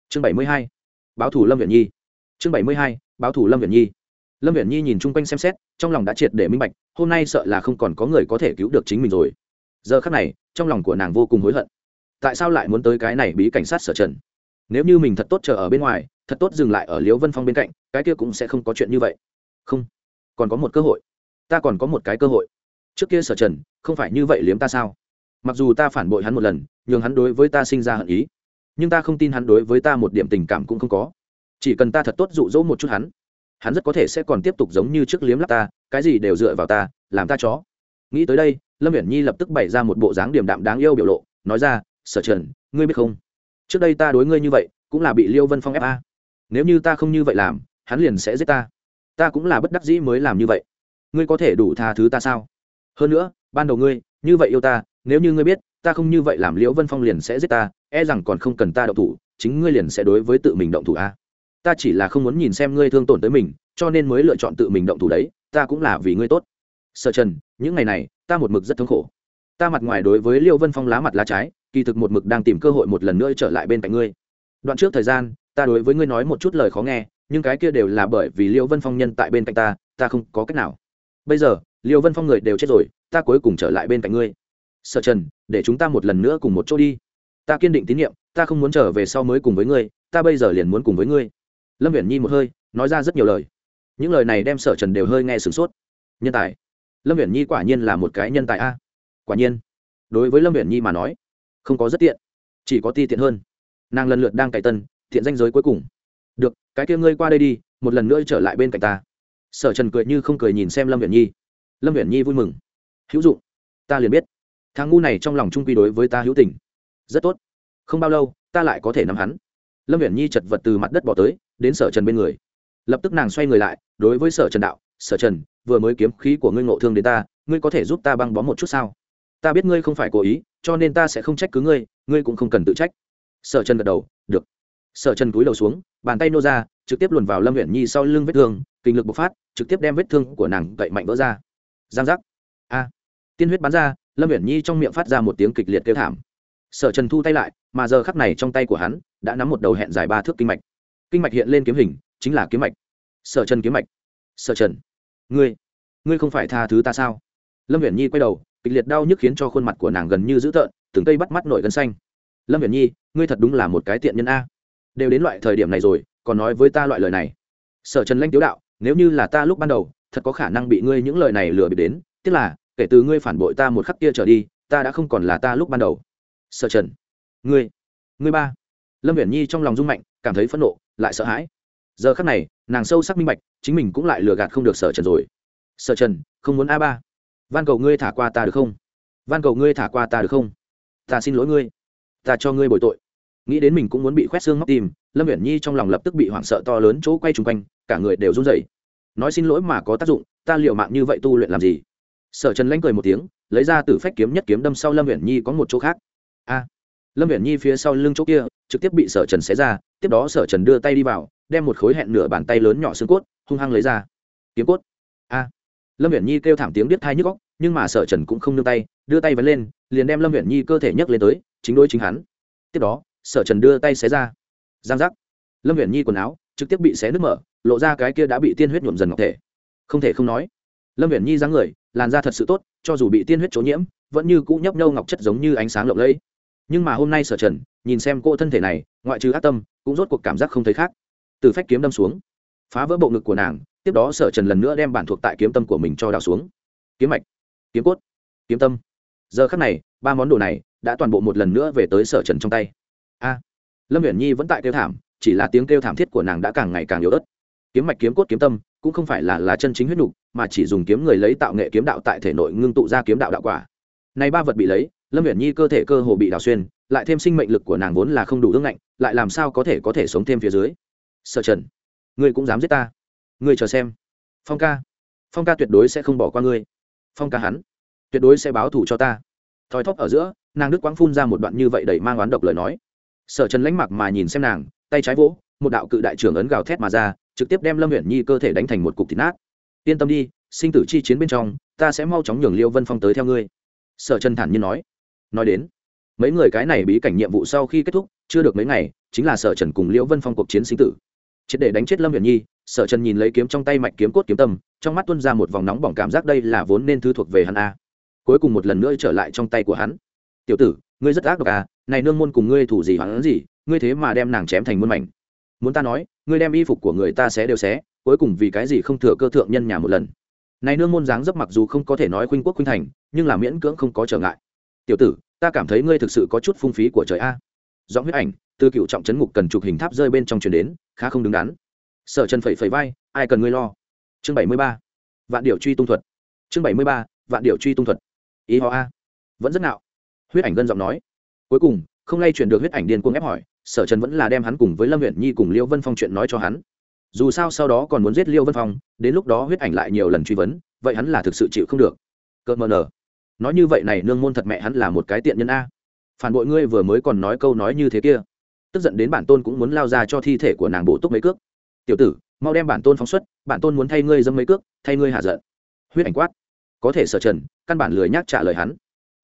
Chương bảy mươi hai, báo thủ lâm huyện nhi. Chương bảy mươi hai, báo thủ lâm huyện nhi. Lâm huyện nhi nhìn chung quanh xem xét, trong lòng đã triệt để minh bạch, hôm nay sợ là không còn có người có thể cứu được chính mình rồi. Giờ khắc này, trong lòng của nàng vô cùng hối hận tại sao lại muốn tới cái này bí cảnh sát sở trần? Nếu như mình thật tốt chờ ở bên ngoài, thật tốt dừng lại ở liễu vân phong bên cạnh, cái kia cũng sẽ không có chuyện như vậy. Không. Còn có một cơ hội. Ta còn có một cái cơ hội. Trước kia sở trần, không phải như vậy liếm ta sao? Mặc dù ta phản bội hắn một lần, nhường hắn đối với ta sinh ra hận ý, nhưng ta không tin hắn đối với ta một điểm tình cảm cũng không có. Chỉ cần ta thật tốt dụ dỗ một chút hắn hắn rất có thể sẽ còn tiếp tục giống như trước liếm lắp ta, cái gì đều dựa vào ta, làm ta chó. Nghĩ tới đây, lâm viễn nhi lập tức bày ra một bộ dáng điềm đạm đáng yêu biểu lộ, nói ra sở trần, ngươi biết không? Trước đây ta đối ngươi như vậy, cũng là bị liêu vân phong ép a. Nếu như ta không như vậy làm, hắn liền sẽ giết ta. Ta cũng là bất đắc dĩ mới làm như vậy. Ngươi có thể đủ tha thứ ta sao? Hơn nữa, ban đầu ngươi, như vậy yêu ta, nếu như ngươi biết, ta không như vậy làm liễu vân phong liền sẽ giết ta e rằng còn không cần ta động thủ, chính ngươi liền sẽ đối với tự mình động thủ a. Ta chỉ là không muốn nhìn xem ngươi thương tổn tới mình, cho nên mới lựa chọn tự mình động thủ đấy, ta cũng là vì ngươi tốt. Sở trần, những ngày này, ta một mực rất thống khổ. Ta mặt ngoài đối với liêu vân phong lá mặt lá trái kỳ thực một mực đang tìm cơ hội một lần nữa trở lại bên cạnh ngươi. Đoạn trước thời gian, ta đối với ngươi nói một chút lời khó nghe, nhưng cái kia đều là bởi vì liêu vân phong nhân tại bên cạnh ta ta không có cách nào. Bây giờ, liêu vân phong người đều chết rồi, ta cuối cùng trở lại bên cạnh ngươi. Sở trần, để chúng ta một lần nữa cùng một chỗ đi. Ta kiên định tín nhiệm, ta không muốn trở về sau mới cùng với ngươi, ta bây giờ liền muốn cùng với ngươi. Lâm viễn nhi một hơi, nói ra rất nhiều lời. Những lời này đem sở trần đều hơi nghe sửng sốt. Nhân tài. Lâm viễn nhi quả nhiên là một cái nhân tài a. Quả nhiên. Đối với lâm viễn nhi mà nói không có rất tiện, chỉ có ti tiện hơn. Nàng lần lượt đang cải tân, thiện danh giới cuối cùng. Được, cái kia ngươi qua đây đi, một lần nữa trở lại bên cạnh ta. Sở trần cười như không cười nhìn xem lâm viện nhi. Lâm viện nhi vui mừng. Hữu dụng. Ta liền biết. Thằng ngu này trong lòng trung quy đối với ta hữu tình. Rất tốt. Không bao lâu, ta lại có thể nắm hắn. Lâm viện nhi chật vật từ mặt đất bỏ tới, đến sở trần bên người. Lập tức nàng xoay người lại, đối với sở trần đạo, sở trần, vừa mới kiếm khí của ngươi ngộ thương đến ta, ngươi có thể giúp ta băng bó một chút sao? Ta biết ngươi không phải cố ý cho nên ta sẽ không trách cứ ngươi ngươi cũng không cần tự trách. Sở trần gật đầu, được. Sở trần cúi đầu xuống, bàn tay nô ra, trực tiếp luồn vào lâm huyện nhi sau lưng vết thương, kinh lực bộc phát, trực tiếp đem vết thương của nàng cậy mạnh vỡ ra. Giang giác. A. Tiên huyết bắn ra, lâm huyện nhi trong miệng phát ra một tiếng kịch liệt kêu thảm. Sở trần thu tay lại, mà giờ khắc này trong tay của hắn đã nắm một đầu hẹn dài ba thước kinh mạch. Kinh mạch hiện lên kiếm hình, chính là kiếm mạch. Sở trần kiếm mạch. Sở trần. Ngươi ngươi không phải tha thứ ta sao? Lâm viễn nhi quay đầu kịch liệt đau nhức khiến cho khuôn mặt của nàng gần như dữ tợn, từng cây bắt mắt nổi gân xanh. Lâm viễn nhi, ngươi thật đúng là một cái tiện nhân a. Đều đến loại thời điểm này rồi, còn nói với ta loại lời này. Sở trần lanh tiếu đạo, nếu như là ta lúc ban đầu, thật có khả năng bị ngươi những lời này lừa bịp đến tức là, kể từ ngươi phản bội ta một khắc kia trở đi, ta đã không còn là ta lúc ban đầu. Sở trần, ngươi ngươi ba. Lâm viễn nhi trong lòng rung mạnh, cảm thấy phẫn nộ, lại sợ hãi. Giờ khắc này, nàng sâu sắc minh bạch, chính mình cũng lại lừa gạt không được sở trần rồi. Sở trần, không muốn a ba van cầu ngươi thả qua ta được không? Van cầu ngươi thả qua ta được không? Ta xin lỗi ngươi. Ta cho ngươi bồi tội. Nghĩ đến mình cũng muốn bị khoét xương móc tim lâm uyển nhi trong lòng lập tức bị hoảng sợ to lớn chỗ quay chung quanh, cả người đều run rẩy. Nói xin lỗi mà có tác dụng, ta liệu mạng như vậy tu luyện làm gì? Sở trần lanh cười một tiếng, lấy ra từ phách kiếm nhất kiếm đâm sau lâm uyển nhi có một chỗ khác. A! Lâm uyển nhi phía sau lưng chỗ kia, trực tiếp bị sở trần xé ra, tiếp đó sở trần đưa tay đi vào, đem một khối hẹn nửa bàn tay lớn nhỏ xương cốt, hung hăng lấy ra. Kiếm cốt lâm viễn nhi kêu thảm tiếng biết thai nhức góc nhưng mà sở trần cũng không nương tay, đưa tay vấn lên, liền đem lâm viễn nhi cơ thể nhấc lên tới, chính đôi chính hắn. Tiếp đó, sở trần đưa tay xé ra. Giang giác. Lâm viễn nhi quần áo trực tiếp bị xé nứt mở, lộ ra cái kia đã bị tiên huyết nhuộm dần ngọc thể. Không thể không nói, lâm viễn nhi dáng người, làn da thật sự tốt, cho dù bị tiên huyết chỗ nhiễm, vẫn như cũ nhấp nhâu ngọc chất giống như ánh sáng lộng lẫy. Nhưng mà hôm nay sở trần, nhìn xem cô thân thể này, ngoại trừ ác tâm, cũng rốt cuộc cảm giác không thấy khác. Từ phách kiếm đâm xuống, phá vỡ bộ ngực của nàng tiếp đó sở trần lần nữa đem bản thuộc tại kiếm tâm của mình cho đào xuống. Kiếm mạch, kiếm cốt, kiếm tâm. Giờ khắc này, ba món đồ này đã toàn bộ một lần nữa về tới sở trần trong tay. A, lâm huyền nhi vẫn tại kêu thảm, chỉ là tiếng kêu thảm thiết của nàng đã càng ngày càng yếu ớt. Kiếm mạch, kiếm cốt, kiếm tâm cũng không phải là là chân chính huyết nục, mà chỉ dùng kiếm người lấy tạo nghệ kiếm đạo tại thể nội ngưng tụ ra kiếm đạo đạo quả. Này ba vật bị lấy, lâm huyền nhi cơ thể cơ hồ bị đào xuyên, lại thêm sinh mệnh lực của nàng vốn là không đủ ương ngạnh, lại làm sao có thể có thể sống thêm phía dưới? Sở trần, ngươi cũng dám giết ta ngươi chờ xem. Phong ca. Phong ca tuyệt đối sẽ không bỏ qua ngươi. Phong ca hắn. Tuyệt đối sẽ báo thù cho ta. Thoi thóp ở giữa, nàng đức quang phun ra một đoạn như vậy đầy mang oán độc lời nói. Sở trần lánh mặc mà nhìn xem nàng, tay trái vỗ, một đạo cự đại trưởng ấn gào thét mà ra, trực tiếp đem lâm huyện nhi cơ thể đánh thành một cục thịt nát. Yên tâm đi, sinh tử chi chiến bên trong, ta sẽ mau chóng nhường liêu vân phong tới theo ngươi. Sở trần thản nhiên nói. Nói đến, mấy người cái này bí cảnh nhiệm vụ sau khi kết thúc, chưa được mấy ngày, chính là sở trần cùng liễu vân phong cuộc chiến sinh tử triệt để đánh chết lâm huyền nhi, sở trần nhìn lấy kiếm trong tay mạnh kiếm cốt kiếm tâm, trong mắt tuân ra một vòng nóng bỏng cảm giác đây là vốn nên thứ thuộc về hắn a. Cuối cùng một lần nữa trở lại trong tay của hắn. Tiểu tử, ngươi rất ác độc à này nương môn cùng ngươi thủ gì hắn gì, ngươi thế mà đem nàng chém thành muôn mảnh. Muốn ta nói, ngươi đem y phục của người ta sẽ đều xé, cuối cùng vì cái gì không thừa cơ thượng nhân nhà một lần? Này nương môn dáng dấp mặc dù không có thể nói khuynh quốc khuynh thành, nhưng là miễn cưỡng không có trở ngại. Tiểu tử, ta cảm thấy ngươi thực sự có chút phung phí của trời a. Giọng huyết ảnh từ cựu trọng chấn ngục cần chụp hình tháp rơi bên trong chuyển đến, khá không đứng đắn. Sở trần phẩy phẩy vai, ai cần ngươi lo? Chương bảy mươi ba. Vạn điệu truy tung thuật. Chương bảy mươi ba, vạn điệu truy tung thuật. Ý họ a. Vẫn rất nạo huyết ảnh gân giọng nói. Cuối cùng, không lay chuyển được huyết ảnh điên cuồng ép hỏi, sở trần vẫn là đem hắn cùng với lâm huyện nhi cùng liêu vân phong chuyện nói cho hắn. Dù sao sau đó còn muốn giết liêu vân phong, đến lúc đó huyết ảnh lại nhiều lần truy vấn, vậy hắn là thực sự chịu không được. Cợt mờ nở. Nói như vậy này, nương môn thật mẹ hắn là một cái tiện nhân a. Phản bội ngươi vừa mới còn nói câu nói như thế kia tức giận đến bản tôn cũng muốn lao ra cho thi thể của nàng bổ túc mấy cước. Tiểu tử, mau đem bản tôn phóng xuất, bản tôn muốn thay ngươi dâm mấy cước, thay ngươi hạ giận. Huyết ảnh quát. Có thể sở trần, căn bản lười nhác trả lời hắn.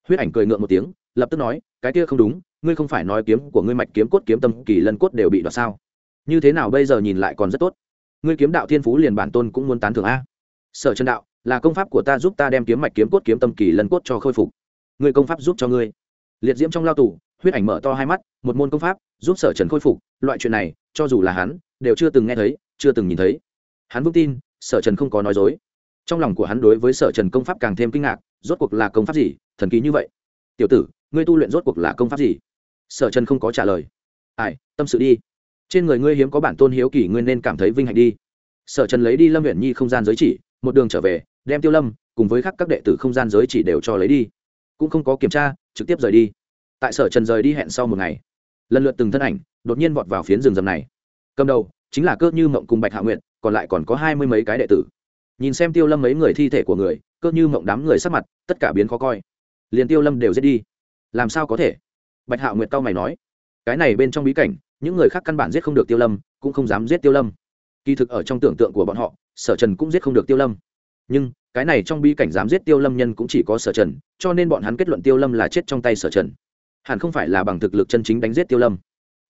Huyết ảnh cười ngượng một tiếng, lập tức nói, cái kia không đúng, ngươi không phải nói kiếm của ngươi mạch kiếm cốt kiếm tâm kỳ lân cốt đều bị đoạt sao? Như thế nào bây giờ nhìn lại còn rất tốt. Ngươi kiếm đạo thiên phú liền bản tôn cũng muốn tán thưởng a. Sở trần đạo, là công pháp của ta giúp ta đem kiếm mạch kiếm cốt kiếm tâm kỳ lân cốt cho khôi phục. Ngươi công pháp giúp cho ngươi. Liệt diễm trong lao tù, huyết ảnh mở to hai mắt một môn công pháp, giúp sở trần khôi phục, loại chuyện này, cho dù là hắn, đều chưa từng nghe thấy, chưa từng nhìn thấy. Hắn vững tin, sở trần không có nói dối. Trong lòng của hắn đối với sở trần công pháp càng thêm kinh ngạc, rốt cuộc là công pháp gì, thần kỳ như vậy? Tiểu tử, ngươi tu luyện rốt cuộc là công pháp gì? Sở trần không có trả lời. Ai, tâm sự đi. Trên người ngươi hiếm có bản tôn hiếu kỳ, ngươi nên cảm thấy vinh hạnh đi. Sở trần lấy đi lâm huyện nhi không gian giới chỉ, một đường trở về, đem tiêu lâm, cùng với khắc các đệ tử không gian giới chỉ đều cho lấy đi. Cũng không có kiểm tra, trực tiếp rời đi. Tại sở trần rời đi hẹn sau một ngày lần lượt từng thân ảnh đột nhiên vọt vào phiến rừng rầm này. Cầm đầu chính là cơ như mộng cùng bạch hạ nguyện còn lại còn có hai mươi mấy cái đệ tử. Nhìn xem tiêu lâm mấy người thi thể của người, cơ như mộng đám người sắc mặt tất cả biến khó coi. Liền tiêu lâm đều giết đi. Làm sao có thể? Bạch hạ nguyệt cao mày nói. Cái này bên trong bí cảnh, những người khác căn bản giết không được tiêu lâm, cũng không dám giết tiêu lâm. Kỳ thực ở trong tưởng tượng của bọn họ, sở trần cũng giết không được tiêu lâm. Nhưng, cái này trong bí cảnh dám giết tiêu lâm nhân cũng chỉ có sở trần, cho nên bọn hắn kết luận tiêu lâm là chết trong tay sở trần hẳn không phải là bằng thực lực chân chính đánh giết tiêu lâm.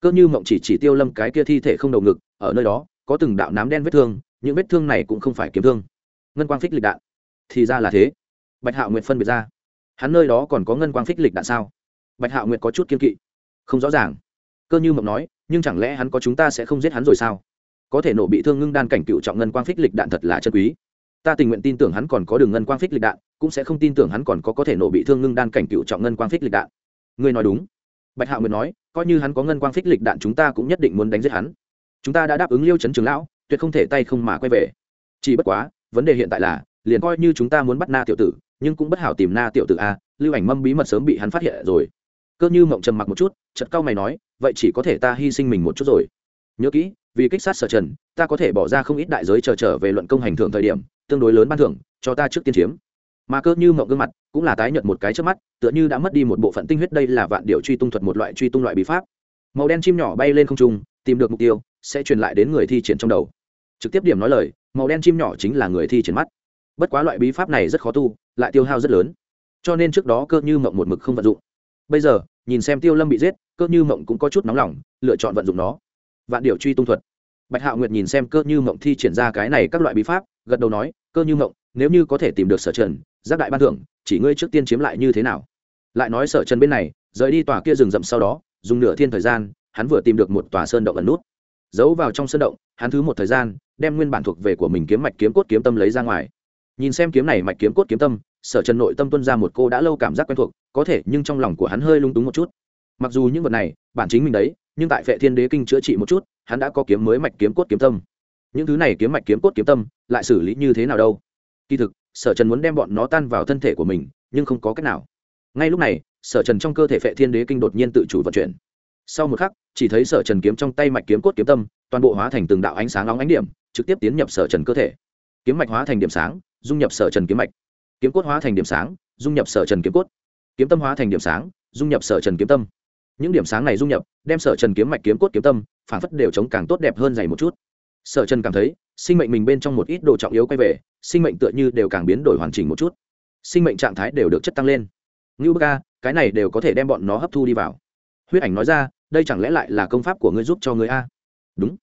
Cơ như mộng chỉ chỉ tiêu lâm cái kia thi thể không đầu ngực, ở nơi đó, có từng đạo nám đen vết thương, những vết thương này cũng không phải kiếm thương. Ngân quang phích lịch đạn. Thì ra là thế. Bạch hạo nguyệt phân biệt ra. Hắn nơi đó còn có ngân quang phích lịch đạn sao? Bạch hạo nguyệt có chút kiên kỵ. Không rõ ràng. Cơ như mộng nói, nhưng chẳng lẽ hắn có chúng ta sẽ không giết hắn rồi sao? Có thể nổ bị thương ngưng đan cảnh cựu trọng ngân quang phích lịch đạn thật là chân quý. Ta tình nguyện tin tưởng hắn còn có đường ngân quang phích lịch đạn, cũng sẽ không tin tưởng hắn còn có có thể nổ bị thương ngưng đan cảnh cựu trọng ngân quang phích lịch đạn ngươi nói đúng. Bạch hạo nguyệt nói coi như hắn có ngân quang phích lịch đạn chúng ta cũng nhất định muốn đánh giết hắn. Chúng ta đã đáp ứng liêu chấn trường lão tuyệt không thể tay không mà quay về. Chỉ bất quá vấn đề hiện tại là liền coi như chúng ta muốn bắt na tiểu tử nhưng cũng bất hảo tìm na tiểu tử a lưu ảnh mâm bí mật sớm bị hắn phát hiện rồi. Cơ như mộng trầm mặc một chút chật cao mày nói vậy chỉ có thể ta hy sinh mình một chút rồi. Nhớ kỹ vì kích sát sở trần ta có thể bỏ ra không ít đại giới chờ trở, trở về luận công hành thưởng thời điểm tương đối lớn ban thưởng cho ta trước tiên chiếm. Mà cơ như mộng gương mặt cũng là tái nhợt một cái trước mắt, tựa như đã mất đi một bộ phận tinh huyết, đây là vạn điệu truy tung thuật một loại truy tung loại bí pháp. Màu đen chim nhỏ bay lên không trung, tìm được mục tiêu, sẽ truyền lại đến người thi triển trong đầu. Trực tiếp điểm nói lời, màu đen chim nhỏ chính là người thi triển mắt. Bất quá loại bí pháp này rất khó tu, lại tiêu hao rất lớn. Cho nên trước đó cơ như mộng một mực không vận dụng. Bây giờ, nhìn xem tiêu lâm bị giết, cơ như mộng cũng có chút nóng lòng, lựa chọn vận dụng nó. Vạn điệu truy tung thuật. Bạch hạo nguyệt nhìn xem cơ như mộng thi triển ra cái này các loại bí pháp, gật đầu nói, cơ như mộng, nếu như có thể tìm được sở trần, giác đại ban thưởng chỉ ngươi trước tiên chiếm lại như thế nào? Lại nói sở trần bên này, rời đi tòa kia rừng rậm sau đó, dùng nửa thiên thời gian, hắn vừa tìm được một tòa sơn động ẩn nút. Giấu vào trong sơn động, hắn thứ một thời gian, đem nguyên bản thuộc về của mình kiếm mạch kiếm cốt kiếm tâm lấy ra ngoài. Nhìn xem kiếm này mạch kiếm cốt kiếm tâm, sở trần nội tâm tuân ra một cô đã lâu cảm giác quen thuộc, có thể nhưng trong lòng của hắn hơi lung túng một chút. Mặc dù những vật này, bản chính mình đấy, nhưng tại vệ thiên đế kinh chữa trị một chút, hắn đã có kiếm mới mạch kiếm cốt kiếm tâm. Những thứ này kiếm mạch kiếm cốt kiếm tâm, lại xử lý như thế nào đâu? Kỳ thực sở trần muốn đem bọn nó tan vào thân thể của mình, nhưng không có cách nào. Ngay lúc này, sở trần trong cơ thể phệ thiên đế kinh đột nhiên tự chủ vận chuyển. Sau một khắc, chỉ thấy sở trần kiếm trong tay mạch kiếm cốt kiếm tâm, toàn bộ hóa thành từng đạo ánh sáng nóng ánh điểm, trực tiếp tiến nhập sở trần cơ thể. Kiếm mạch hóa thành điểm sáng, dung nhập sở trần kiếm mạch. Kiếm cốt hóa thành điểm sáng, dung nhập sở trần kiếm cốt. Kiếm tâm hóa thành điểm sáng, dung nhập sở trần kiếm tâm. Những điểm sáng này dung nhập, đem sở trần kiếm mạch kiếm cốt kiếm tâm, phản phất đều chống càng tốt đẹp hơn dày một chút sở trần cảm thấy, sinh mệnh mình bên trong một ít đồ trọng yếu quay về, sinh mệnh tựa như đều càng biến đổi hoàn chỉnh một chút. Sinh mệnh trạng thái đều được chất tăng lên. Ngưu bơ ca cái này đều có thể đem bọn nó hấp thu đi vào. Huyết ảnh nói ra, đây chẳng lẽ lại là công pháp của ngươi giúp cho ngươi a? Đúng.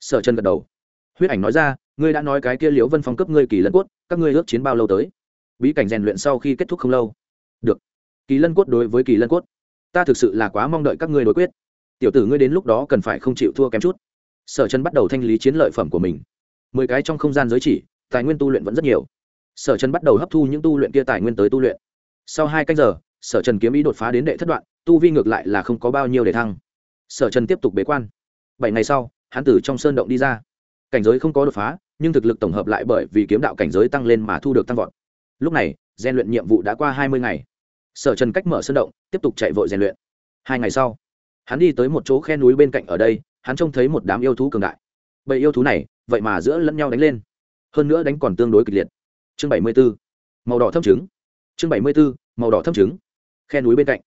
Sở Trần gật đầu. Huyết ảnh nói ra, ngươi đã nói cái kia liễu vân phong cấp ngươi kỳ lân cốt, các ngươi ước chiến bao lâu tới? Bí cảnh rèn luyện sau khi kết thúc không lâu. Được. Kỳ lân cốt đối với kỳ lân cốt. Ta thực sự là quá mong đợi các ngươi đối quyết. Tiểu tử ngươi đến lúc đó cần phải không chịu thua kém chút sở chân bắt đầu thanh lý chiến lợi phẩm của mình. Mười cái trong không gian giới chỉ, tài nguyên tu luyện vẫn rất nhiều. Sở trần bắt đầu hấp thu những tu luyện kia tài nguyên tới tu luyện. Sau hai canh giờ, sở trần kiếm ý đột phá đến đệ thất đoạn, tu vi ngược lại là không có bao nhiêu để thăng. Sở trần tiếp tục bế quan. Bảy ngày sau, hắn từ trong sơn động đi ra. Cảnh giới không có đột phá, nhưng thực lực tổng hợp lại bởi vì kiếm đạo cảnh giới tăng lên mà thu được tăng vọt. Lúc này, rèn luyện nhiệm vụ đã qua hai mươi ngày. Sở trần cách mở sơn động, tiếp tục chạy vội rèn luyện. Hai ngày sau, hắn đi tới một chỗ khe núi bên cạnh ở đây hắn trông thấy một đám yêu thú cường đại. Bầy yêu thú này, vậy mà giữa lẫn nhau đánh lên. Hơn nữa đánh còn tương đối kịch liệt. Chương bảy mươi b ố màu đỏ thâm trứng. Chương bảy mươi b ố màu đỏ thâm trứng. Khe núi bên cạnh,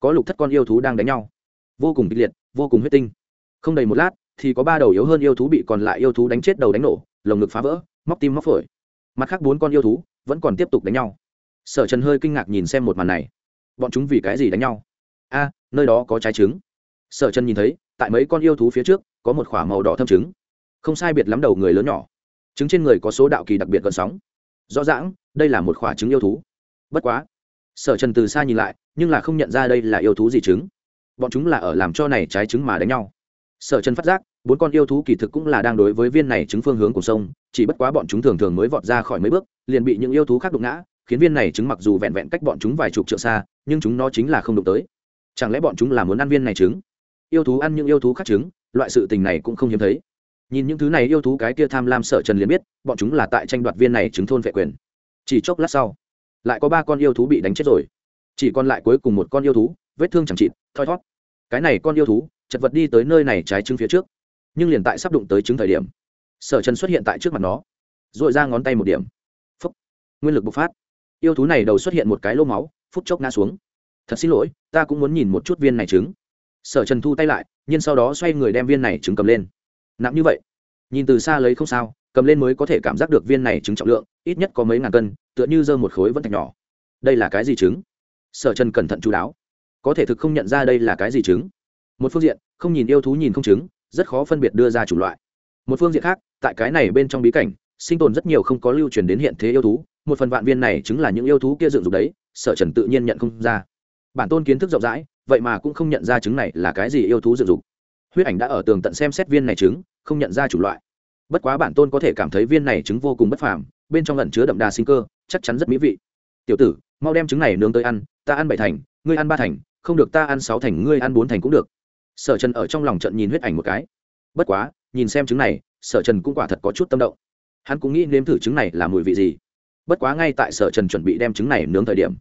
có lục thất con yêu thú đang đánh nhau. Vô cùng kịch liệt, vô cùng huyết tinh. Không đầy một lát, thì có ba đầu yếu hơn yêu thú bị còn lại yêu thú đánh chết đầu đánh nổ, lồng ngực phá vỡ, móc tim móc phổi. Mặt khác bốn con yêu thú vẫn còn tiếp tục đánh nhau. Sở trần hơi kinh ngạc nhìn xem một màn này. Bọn chúng vì cái gì đánh nhau? A, nơi đó có trái trứng. Sở trần nhìn thấy tại mấy con yêu thú phía trước, có một k h ỏ a màu đỏ thâm trứng. Không sai biệt lắm đầu người lớn nhỏ. Trứng trên người có số đạo kỳ đặc biệt gần sóng. Rõ ràng, đây là một k h ỏ a trứng yêu thú. Bất quá, sở trần từ xa nhìn lại, nhưng là không nhận ra đây là yêu thú gì trứng. Bọn chúng là ở làm cho này trái trứng mà đánh nhau. Sở trần phát giác, bốn con yêu thú kỳ thực cũng là đang đối với viên này trứng phương hướng của sông, chỉ bất quá bọn chúng thường thường mới vọt ra khỏi mấy bước, liền bị những yêu thú khác đụng ngã, khiến viên này trứng mặc dù vẹn vẹn cách bọn chúng vài chục trượng xa, nhưng chúng nó chính là không đụng tới. Chẳng lẽ bọn chúng là muốn ăn viên này trứng? Yêu thú ăn những yêu thú khác trứng, loại sự tình này cũng không hiếm thấy. Nhìn những thứ này yêu thú cái kia tham lam sợ trần liền biết, bọn chúng là tại tranh đoạt viên này trứng thôn vệ quyền. Chỉ chốc lát sau, lại có ba con yêu thú bị đánh chết rồi. Chỉ còn lại cuối cùng một con yêu thú, vết thương chẳng chịt, thoi thót. Cái này con yêu thú, chật vật đi tới nơi này trái trứng phía trước, nhưng liền tại sắp đụng tới trứng thời điểm sở trần xuất hiện tại trước mặt nó r ra ngón tay một điểm. Phấp nguyên lực bộc phát. Yêu thú này đầu xuất hiện một cái lô máu, phút chốc ngã xuống. Thật xin lỗi, ta cũng muốn nhìn một chút viên này trứng sở trần thu tay lại, nhưng sau đó xoay người đem viên này trứng cầm lên. Nặng như vậy? Nhìn từ xa lấy không sao, cầm lên mới có thể cảm giác được viên này trứng trọng lượng, ít nhất có mấy ngàn cân, tựa như dơ một khối vẫn thạch nhỏ. Đây là cái gì trứng? Sở trần cẩn thận chú đáo. Có thể thực không nhận ra đây là cái gì trứng. Một phương diện, không nhìn yêu thú nhìn không trứng, rất khó phân biệt đưa ra chủng loại. Một phương diện khác, tại cái này bên trong bí cảnh, sinh tồn rất nhiều không có lưu truyền đến hiện thế yêu thú, một phần vạn viên này chứng là những yêu thú kia dựng dục đấy, sở trần tự nhiên nhận không ra. Bản tôn kiến thức rộng rãi vậy mà cũng không nhận ra trứng này là cái gì yêu thú dựng dục. Huyết ảnh đã ở tường tận xem xét viên này trứng, không nhận ra chủ loại. Bất quá bản tôn có thể cảm thấy viên này trứng vô cùng bất phàm, bên trong lẩn chứa đậm đà sinh cơ, chắc chắn rất mỹ vị. Tiểu tử, mau đem trứng này nướng tới ăn, ta ăn bảy thành, ngươi ăn ba thành, không được ta ăn sáu thành, ngươi ăn bốn thành cũng được. Sở trần ở trong lòng trận nhìn huyết ảnh một cái. Bất quá, nhìn xem trứng này, sở trần cũng quả thật có chút tâm động. Hắn cũng nghĩ nếm thử trứng này là mùi vị gì. Bất quá ngay tại sở trần chuẩn bị đem trứng này nướng thời điểm,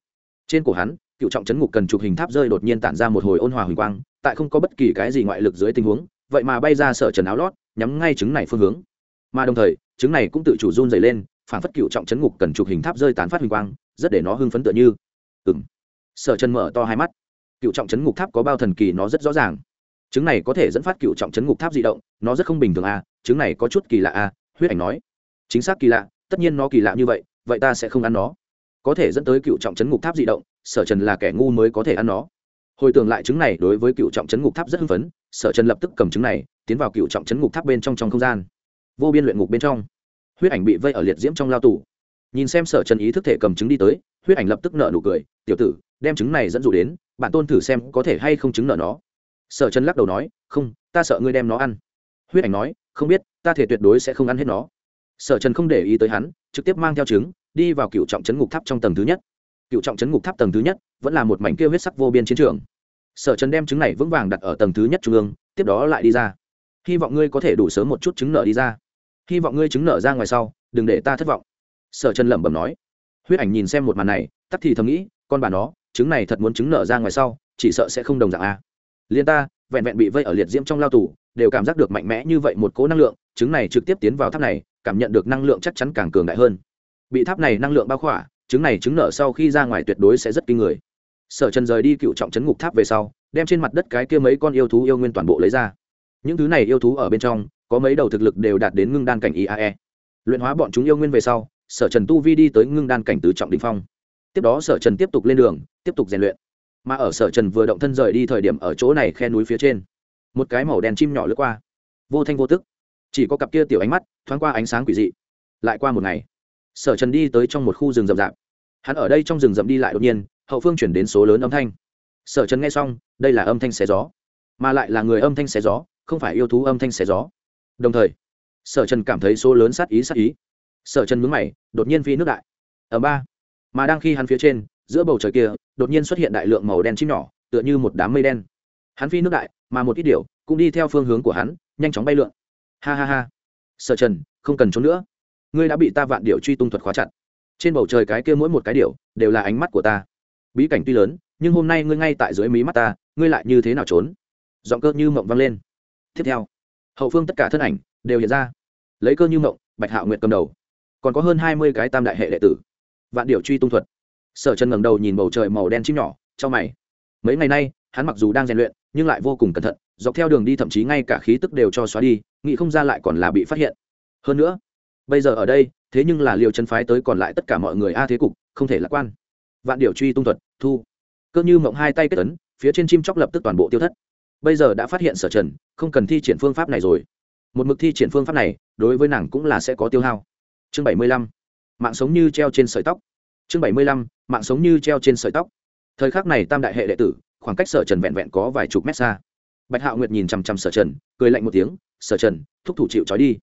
trên cổ hắn cựu trọng chấn ngục cần chụp hình tháp rơi đột nhiên tản ra một hồi ôn hòa huỳnh quang, tại không có bất kỳ cái gì ngoại lực dưới tình huống, vậy mà bay ra sở trần áo lót, nhắm ngay trứng này phương hướng. Mà đồng thời, trứng này cũng tự chủ run dày lên, phản phất cựu trọng chấn ngục cần chụp hình tháp rơi tán phát huỳnh quang, rất để nó hưng phấn tựa như. Ừng sở trần mở to hai mắt. Cựu trọng chấn ngục tháp có bao thần kỳ nó rất rõ ràng. Trứng này có thể dẫn phát cựu trọng chấn ngục tháp di động, nó rất không bình thường à trứng này có chút kỳ lạ à huyết ảnh nói. Chính xác kỳ lạ, tất nhiên nó kỳ lạ như vậy vậy ta sẽ không ăn nó. Có thể dẫn tới cựu trọng chấn ngục tháp di động sở trần là kẻ ngu mới có thể ăn nó. Hồi tưởng lại chứng này đối với cựu trọng chấn ngục tháp rất hưng phấn, sở trần lập tức cầm chứng này, tiến vào cựu trọng chấn ngục tháp bên trong trong không gian. Vô biên luyện ngục bên trong. Huyết ảnh bị vây ở liệt diễm trong lao tù. Nhìn xem sở trần ý thức thể cầm chứng đi tới, huyết ảnh lập tức nợ nụ cười, tiểu tử, đem chứng này dẫn dụ đến, bạn tôn thử xem có thể hay không chứng nợ nó. Sở trần lắc đầu nói, không, ta sợ ngươi đem nó ăn. Huyết ảnh nói, không biết, ta thể tuyệt đối sẽ không ăn hết nó. Sở trần không để ý tới hắn, trực tiếp mang theo trứng đi vào cựu trọng chấn ngục tháp trong tầng thứ nhất cựu trọng chấn ngục tháp tầng thứ nhất, vẫn là một mảnh kia huyết sắc vô biên chiến trường. Sở trần đem trứng này vững vàng đặt ở tầng thứ nhất trung ương, tiếp đó lại đi ra. Hy vọng ngươi có thể đủ sớm một chút trứng nợ đi ra. Hy vọng ngươi trứng nợ ra ngoài sau, đừng để ta thất vọng. Sở trần lẩm bẩm nói. Huyết ảnh nhìn xem một màn này, tắc thì thầm nghĩ, con bà nó, trứng này thật muốn trứng nợ ra ngoài sau, chỉ sợ sẽ không đồng dạng a. Liên ta, vẹn vẹn bị vây ở liệt diễm trong lao tù, đều cảm giác được mạnh mẽ như vậy một cố năng lượng, trứng này trực tiếp tiến vào tháp này, cảm nhận được năng lượng chắc chắn càng cường đại hơn. Bị tháp này năng lượng bao khỏa chứng này chứng nợ sau khi ra ngoài tuyệt đối sẽ rất kinh người. Sở trần rời đi cựu trọng trấn ngục tháp về sau, đem trên mặt đất cái kia mấy con yêu thú yêu nguyên toàn bộ lấy ra. Những thứ này yêu thú ở bên trong, có mấy đầu thực lực đều đạt đến ngưng đan cảnh iae luyện hóa bọn chúng yêu nguyên về sau, sở trần tu vi đi tới ngưng đan cảnh tứ trọng đình phong. Tiếp đó sở trần tiếp tục lên đường, tiếp tục rèn luyện. Mà ở sở trần vừa động thân rời đi thời điểm ở chỗ này khe núi phía trên, một cái màu đen chim nhỏ lướt qua. Vô thanh vô tức. Chỉ có cặp kia tiểu ánh mắt thoáng qua ánh sáng quỷ dị. Lại qua một ngày sở trần đi tới trong một khu rừng rậm rạp. Hắn ở đây trong rừng rậm đi lại đột nhiên, hậu phương chuyển đến số lớn âm thanh. Sở trần nghe xong, đây là âm thanh xé gió, mà lại là người âm thanh xé gió, không phải yêu thú âm thanh xé gió. Đồng thời, sở trần cảm thấy số lớn sát ý sát ý. Sở trần mướn mày, đột nhiên phi nước đại. Ở ba. Mà đang khi hắn phía trên, giữa bầu trời kia, đột nhiên xuất hiện đại lượng màu đen chim nhỏ, tựa như một đám mây đen. Hắn phi nước đại, mà một ít điều cũng đi theo phương hướng của hắn, nhanh chóng bay lượn. Ha ha ha. Sở trần, không cần trốn nữa ngươi đã bị ta vạn điệu truy tung thuật khóa chặt. Trên bầu trời cái kia mỗi một cái điệu đều là ánh mắt của ta. Bí cảnh tuy lớn, nhưng hôm nay ngươi ngay tại dưới mí mắt ta, ngươi lại như thế nào trốn? Giọng cơ như mộng vang lên. Tiếp theo, hậu phương tất cả thân ảnh đều hiện ra. Lấy cơ như mộng, bạch hạo nguyệt cầm đầu. Còn có hơn hai mươi cái tam đại hệ đệ tử. Vạn điệu truy tung thuật. Sở trần ngẩng đầu nhìn bầu trời màu đen chim nhỏ trong mày. Mấy ngày nay, hắn mặc dù đang rèn luyện, nhưng lại vô cùng cẩn thận, dọc theo đường đi thậm chí ngay cả khí tức đều cho xóa đi, nghĩ không ra lại còn là bị phát hiện. Hơn nữa bây giờ ở đây, thế nhưng là liều chân phái tới còn lại tất cả mọi người a thế cục, không thể lạc quan. Vạn điều truy tung thuật, thu. Cơ như mộng hai tay kết tấn phía trên chim chóc lập tức toàn bộ tiêu thất. Bây giờ đã phát hiện sở trần, không cần thi triển phương pháp này rồi. Một mực thi triển phương pháp này, đối với nàng cũng là sẽ có tiêu hao. Chương bảy mươi lăm. Mạng sống như treo trên sợi tóc. Chương bảy mươi lăm. Mạng sống như treo trên sợi tóc. Thời khắc này tam đại hệ đệ tử, khoảng cách sở trần vẹn vẹn có vài chục mét xa. Bạch hạo nguyệt nhìn chằm chằm sở trần, cười lạnh một tiếng, sở trần, thúc thủ chịu trói đi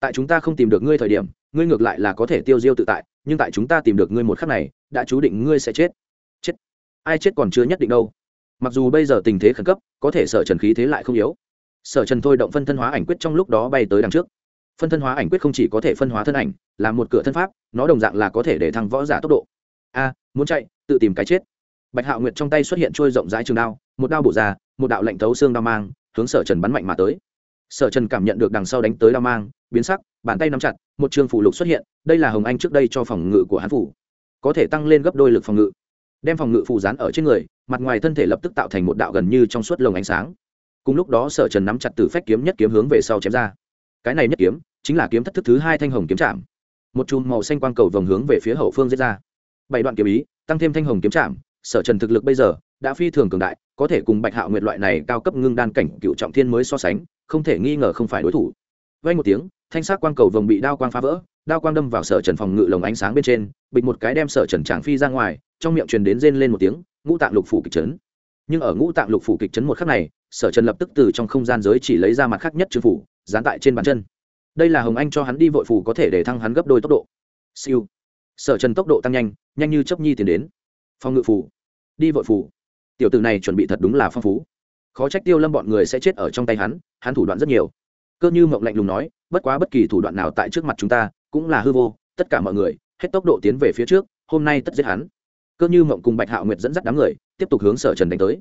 tại chúng ta không tìm được ngươi thời điểm, ngươi ngược lại là có thể tiêu diêu tự tại, nhưng tại chúng ta tìm được ngươi một khắc này, đã chú định ngươi sẽ chết. Chết? Ai chết còn chưa nhất định đâu. Mặc dù bây giờ tình thế khẩn cấp, có thể sở trần khí thế lại không yếu. Sở trần thôi động phân thân hóa ảnh quyết trong lúc đó bay tới đằng trước. Phân thân hóa ảnh quyết không chỉ có thể phân hóa thân ảnh, là một cửa thân pháp, nó đồng dạng là có thể để thăng võ giả tốc độ. A, muốn chạy, tự tìm cái chết. Bạch hạo nguyệt trong tay xuất hiện trôi rộng rãi trường đao, một đao bổ ra, một đạo lệnh thấu xương đao mang, hướng sở trần bắn mạnh mà tới sở trần cảm nhận được đằng sau đánh tới đao mang, biến sắc, bàn tay nắm chặt, một trường phủ lục xuất hiện, đây là hồng anh trước đây cho phòng ngự của hắn phủ. Có thể tăng lên gấp đôi lực phòng ngự. Đem phòng ngự phủ dán ở trên người, mặt ngoài thân thể lập tức tạo thành một đạo gần như trong suốt lồng ánh sáng. Cùng lúc đó sở trần nắm chặt từ phách kiếm nhất kiếm hướng về sau chém ra. Cái này nhất kiếm, chính là kiếm thất thức thứ hai thanh hồng kiếm chạm. Một chùm màu xanh quang cầu vòng hướng về phía hậu phương giết ra. Bảy đoạn kiếm ý, tăng thêm thanh hồng kiếm chạm. Sở trần thực lực bây giờ, đã phi thường cường đại, có thể cùng bạch hạo nguyệt loại này cao cấp ngưng đan cảnh cựu trọng thiên mới so sánh không thể nghi ngờ không phải đối thủ. Vay một tiếng, thanh sắc quang cầu vồng bị đao quang phá vỡ, đao quang đâm vào sở trần phòng ngự lồng ánh sáng bên trên, bịch một cái đem sở trần tràng phi ra ngoài, trong miệng truyền đến rên lên một tiếng, ngũ tạng lục phủ kịch chấn. Nhưng ở ngũ tạng lục phủ kịch chấn một khắc này, sở trần lập tức từ trong không gian giới chỉ lấy ra mặt khác nhất chư phủ, dán tại trên bàn chân. Đây là hồng anh cho hắn đi vội phủ có thể để thăng hắn gấp đôi tốc độ. Siêu. Sở trần tốc độ tăng nhanh nhanh như chấp nhi tiến đến. Phòng ngự phủ. Đi vội phủ. Tiểu tử này chuẩn bị thật đúng là phong phú khó trách tiêu lâm bọn người sẽ chết ở trong tay hắn hắn thủ đoạn rất nhiều. Cơ như mộng lạnh lùng nói, bất quá bất kỳ thủ đoạn nào tại trước mặt chúng ta, cũng là hư vô, tất cả mọi người, hết tốc độ tiến về phía trước, hôm nay tất giết hắn. Cơ như mộng cùng bạch hạo nguyệt dẫn dắt đám người, tiếp tục hướng sở trần đánh tới.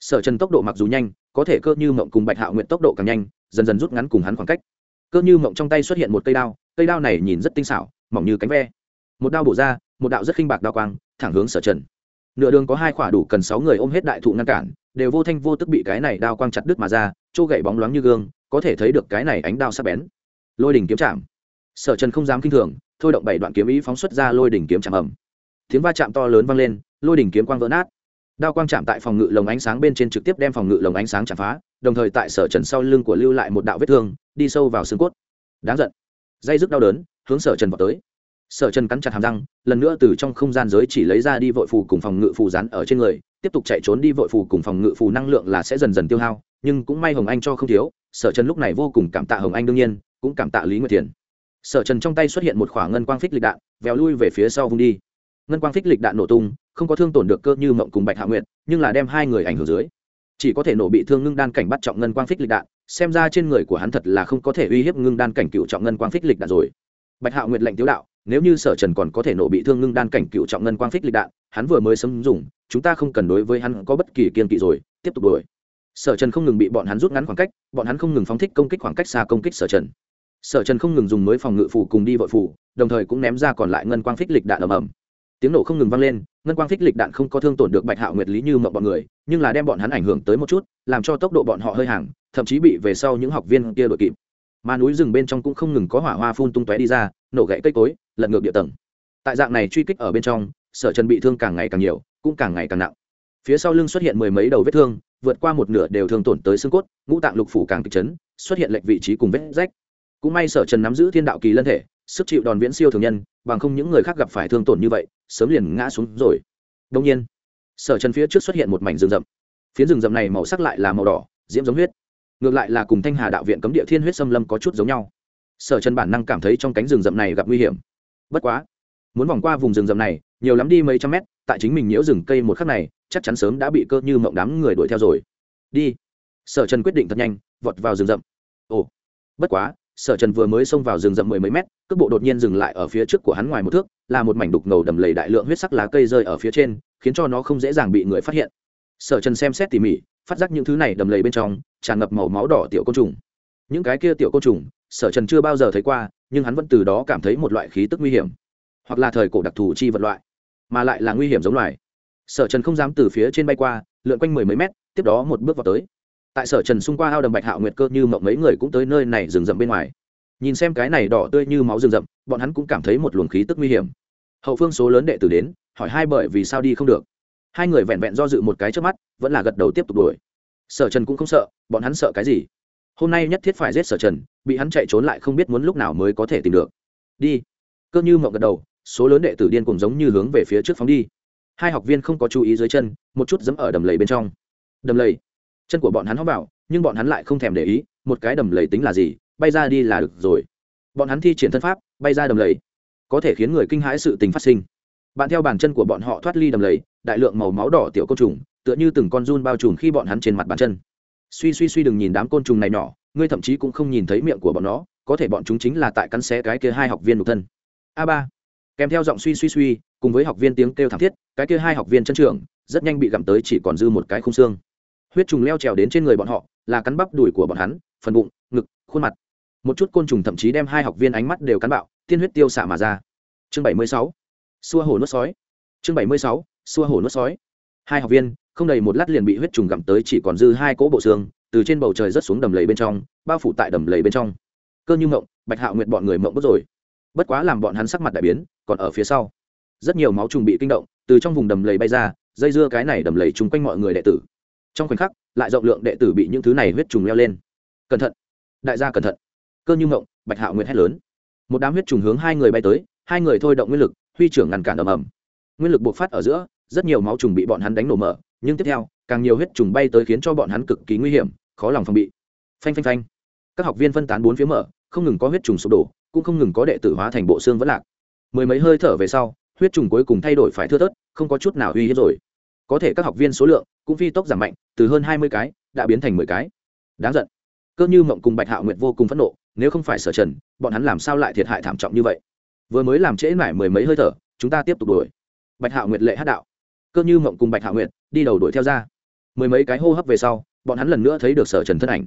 Sở trần tốc độ mặc dù nhanh, có thể cơ như mộng cùng bạch hạo nguyệt tốc độ càng nhanh, dần dần rút ngắn cùng hắn khoảng cách. Cơ như mộng trong tay xuất hiện một cây đao cây đao này nhìn rất tinh xảo, mỏng như cánh ve. Một đao bổ ra, một đạo rất khinh bạc đao quang, thẳng hướng sở trần. Nửa đường có hai khỏa đủ cần sáu người ôm hết đại thụ ngăn cản đều vô thanh vô tức bị cái này đao quang chặt đứt mà ra, chỗ gậy bóng loáng như gương, có thể thấy được cái này ánh đao sắc bén. Lôi đỉnh kiếm chạm. Sở trần không dám kinh thường, thôi động bảy đoạn kiếm ý phóng xuất ra lôi đỉnh kiếm chạm ẩm tiếng va chạm to lớn vang lên, lôi đỉnh kiếm quang vỡ nát. Đao quang chạm tại phòng ngự lồng ánh sáng bên trên trực tiếp đem phòng ngự lồng ánh sáng chạm phá, đồng thời tại sở trần sau lưng của lưu lại một đạo vết thương, đi sâu vào xương cốt. Đáng giận. Dây dứt đau đớn, hướng sở trần vào tới sở trần cắn chặt hàm răng, lần nữa từ trong không gian giới chỉ lấy ra đi vội phù cùng phòng ngự phù rán ở trên người, tiếp tục chạy trốn đi vội phù cùng phòng ngự phù năng lượng là sẽ dần dần tiêu hao, nhưng cũng may hồng anh cho không thiếu, sở trần lúc này vô cùng cảm tạ hồng anh đương nhiên, cũng cảm tạ lý nguyệt thiền. Sở trần trong tay xuất hiện một khoảng ngân quang phích lịch đạn, vèo lui về phía sau vung đi. Ngân quang phích lịch đạn nổ tung, không có thương tổn được cơ như mộng cùng bạch hạ nguyệt, nhưng là đem hai người ảnh hưởng dưới. Chỉ có thể nổ bị thương ngưng đan cảnh bắt trọng ngân quang phích lịch đạn, xem ra trên người của hắn thật là không có thể uy hiếp ngưng đan cảnh cựu trọng ngân quang phích lịch đạn rồi. Bạch hạ nguyệt lệnh tiếu đạo nếu như sở trần còn có thể nổ bị thương ngưng đan cảnh cựu trọng ngân quang phích lịch đạn, hắn vừa mới sấm dùng, chúng ta không cần đối với hắn có bất kỳ kiên kỵ rồi, tiếp tục đuổi. Sở trần không ngừng bị bọn hắn rút ngắn khoảng cách, bọn hắn không ngừng phóng thích công kích khoảng cách xa công kích sở trần. Sở trần không ngừng dùng mới phòng ngự phủ cùng đi vội phủ, đồng thời cũng ném ra còn lại ngân quang phích lịch đạn ầm ầm. Tiếng nổ không ngừng vang lên, ngân quang phích lịch đạn không có thương tổn được bạch hạo nguyệt lý như mộng bọn người, nhưng là đem bọn hắn ảnh hưởng tới một chút, làm cho tốc độ bọn họ hơi hàng, thậm chí bị về sau những học viên kia đội kịp. Mà núi rừng bên trong cũng không ngừng có hỏa hoa phun tung tóe đi ra, nổ gãy cây cối lật ngược địa tầng. Tại dạng này truy kích ở bên trong, sở trần bị thương càng ngày càng nhiều, cũng càng ngày càng nặng. Phía sau lưng xuất hiện mười mấy đầu vết thương, vượt qua một nửa đều thương tổn tới xương cốt, ngũ tạng lục phủ càng kịch chấn, xuất hiện lệnh vị trí cùng vết rách. Cũng may sở trần nắm giữ thiên đạo kỳ lân thể, sức chịu đòn viễn siêu thường nhân, bằng không những người khác gặp phải thương tổn như vậy, sớm liền ngã xuống rồi. Đông nhiên, sở trần phía trước xuất hiện một mảnh rừng rậm. Phía rừng rậm này màu sắc lại là màu đỏ, diễm giống huyết. Ngược lại là cùng thanh hà đạo viện cấm địa thiên huyết xâm lâm có chút giống nhau. Sở trần bản năng cảm thấy trong cánh rừng rậm này gặp nguy hiểm bất quá, muốn vòng qua vùng rừng rậm này, nhiều lắm đi mấy trăm mét, tại chính mình nhiễu rừng cây một khắc này, chắc chắn sớm đã bị cơ như mộng đám người đuổi theo rồi. Đi. Sở trần quyết định thật nhanh, vọt vào rừng rậm. Ồ. Bất quá, sở trần vừa mới xông vào rừng rậm mười mấy mét, cước bộ đột nhiên dừng lại ở phía trước của hắn ngoài một thước, là một mảnh đục ngầu đầm lầy đại lượng huyết sắc lá cây rơi ở phía trên, khiến cho nó không dễ dàng bị người phát hiện. Sở trần xem xét tỉ mỉ, phát giác những thứ này đầm lầy bên trong, tràn ngập màu máu đỏ tiểu côn trùng. Những cái kia tiểu côn trùng, sở trần chưa bao giờ thấy qua nhưng hắn vẫn từ đó cảm thấy một loại khí tức nguy hiểm, hoặc là thời cổ đặc thù chi vật loại, mà lại là nguy hiểm giống loài. Sở trần không dám từ phía trên bay qua, lượn quanh mười mấy mét, tiếp đó một bước vào tới. Tại sở trần xung qua ao đầm bạch hạo nguyệt cơ như mộng mấy người cũng tới nơi này rừng rậm bên ngoài. Nhìn xem cái này đỏ tươi như máu rừng rậm, bọn hắn cũng cảm thấy một luồng khí tức nguy hiểm. Hậu phương số lớn đệ tử đến, hỏi hai bởi vì sao đi không được. Hai người vẹn vẹn do dự một cái trước mắt, vẫn là gật đầu tiếp tục đuổi. Sở trần cũng không sợ, bọn hắn sợ cái gì? Hôm nay nhất thiết phải giết sở trần, bị hắn chạy trốn lại không biết muốn lúc nào mới có thể tìm được. Đi. Cơ như mộng gật đầu, số lớn đệ tử điên cùng giống như hướng về phía trước phóng đi. Hai học viên không có chú ý dưới chân, một chút dẫm ở đầm lầy bên trong. Đầm lầy. Chân của bọn hắn hóc vào, nhưng bọn hắn lại không thèm để ý, một cái đầm lầy tính là gì, bay ra đi là được rồi. Bọn hắn thi triển thân pháp, bay ra đầm lầy. Có thể khiến người kinh hãi sự tình phát sinh. Bạn theo bàn chân của bọn họ thoát ly đầm lầy, đại lượng màu máu đỏ tiểu côn trùng, tựa như từng con run bao trùm khi bọn hắn trên mặt bàn chân suy suy suy đừng nhìn đám côn trùng này nhỏ, ngươi thậm chí cũng không nhìn thấy miệng của bọn nó, có thể bọn chúng chính là tại cắn xé cái kia hai học viên độc thân. A ba. Kèm theo giọng suy suy suy, cùng với học viên tiếng kêu thảm thiết, cái kia hai học viên chân trường rất nhanh bị gặm tới chỉ còn dư một cái khung xương. Huyết trùng leo trèo đến trên người bọn họ, là cắn bắp đùi của bọn hắn, phần bụng, ngực, khuôn mặt. Một chút côn trùng thậm chí đem hai học viên ánh mắt đều cắn bạo, tiên huyết tiêu xả mà ra. Chương bảy mươi sáu. Xua hồ nuốt sói. Chương bảy mươi sáu. Xua hồ nuốt sói. Hai học viên không đầy một lát liền bị huyết trùng gặm tới chỉ còn dư hai cỗ bộ xương, từ trên bầu trời rớt xuống đầm lầy bên trong, bao phủ tại đầm lầy bên trong. Cơ như mộng, bạch hạo nguyện bọn người mộng bất rồi. Bất quá làm bọn hắn sắc mặt đại biến, còn ở phía sau. Rất nhiều máu trùng bị kinh động, từ trong vùng đầm lầy bay ra, dây dưa cái này đầm lầy chung quanh mọi người đệ tử. Trong khoảnh khắc, lại rộng lượng đệ tử bị những thứ này huyết trùng leo lên. Cẩn thận! Đại gia cẩn thận! Cơ như mộng, bạch hạo nguyệt hét lớn. Một đám huyết trùng hướng hai người bay tới, hai người thôi động nguyên lực, huy trưởng ngăn cản ầm ầm. Nguyên lực buộc phát ở giữa rất nhiều máu trùng bị bọn hắn đánh nổ mở, nhưng tiếp theo, càng nhiều huyết trùng bay tới khiến cho bọn hắn cực kỳ nguy hiểm, khó lòng phòng bị. Phanh phanh phanh. Các học viên phân tán bốn phía mở, không ngừng có huyết trùng sụp đổ, cũng không ngừng có đệ tử hóa thành bộ xương vẫn lạc. Mười mấy hơi thở về sau, huyết trùng cuối cùng thay đổi phải thưa tớt không có chút nào uy hiếp rồi. Có thể các học viên số lượng cũng phi tốc giảm mạnh, từ hơn hai mươi cái, đã biến thành mười cái. Đáng giận. Cơ như mộng cùng bạch hạo nguyệt vô cùng phẫn nộ, nếu không phải sở trần, bọn hắn làm sao lại thiệt hại thảm trọng như vậy? Vừa mới làm trễ mải mười mấy hơi thở, chúng ta tiếp tục đuổi. Bạch hạo nguyệt lệ hát đạo cơ như mộng cùng bạch hạ nguyệt, đi đầu đuổi theo ra. Mười mấy cái hô hấp về sau, bọn hắn lần nữa thấy được sở trần thân ảnh.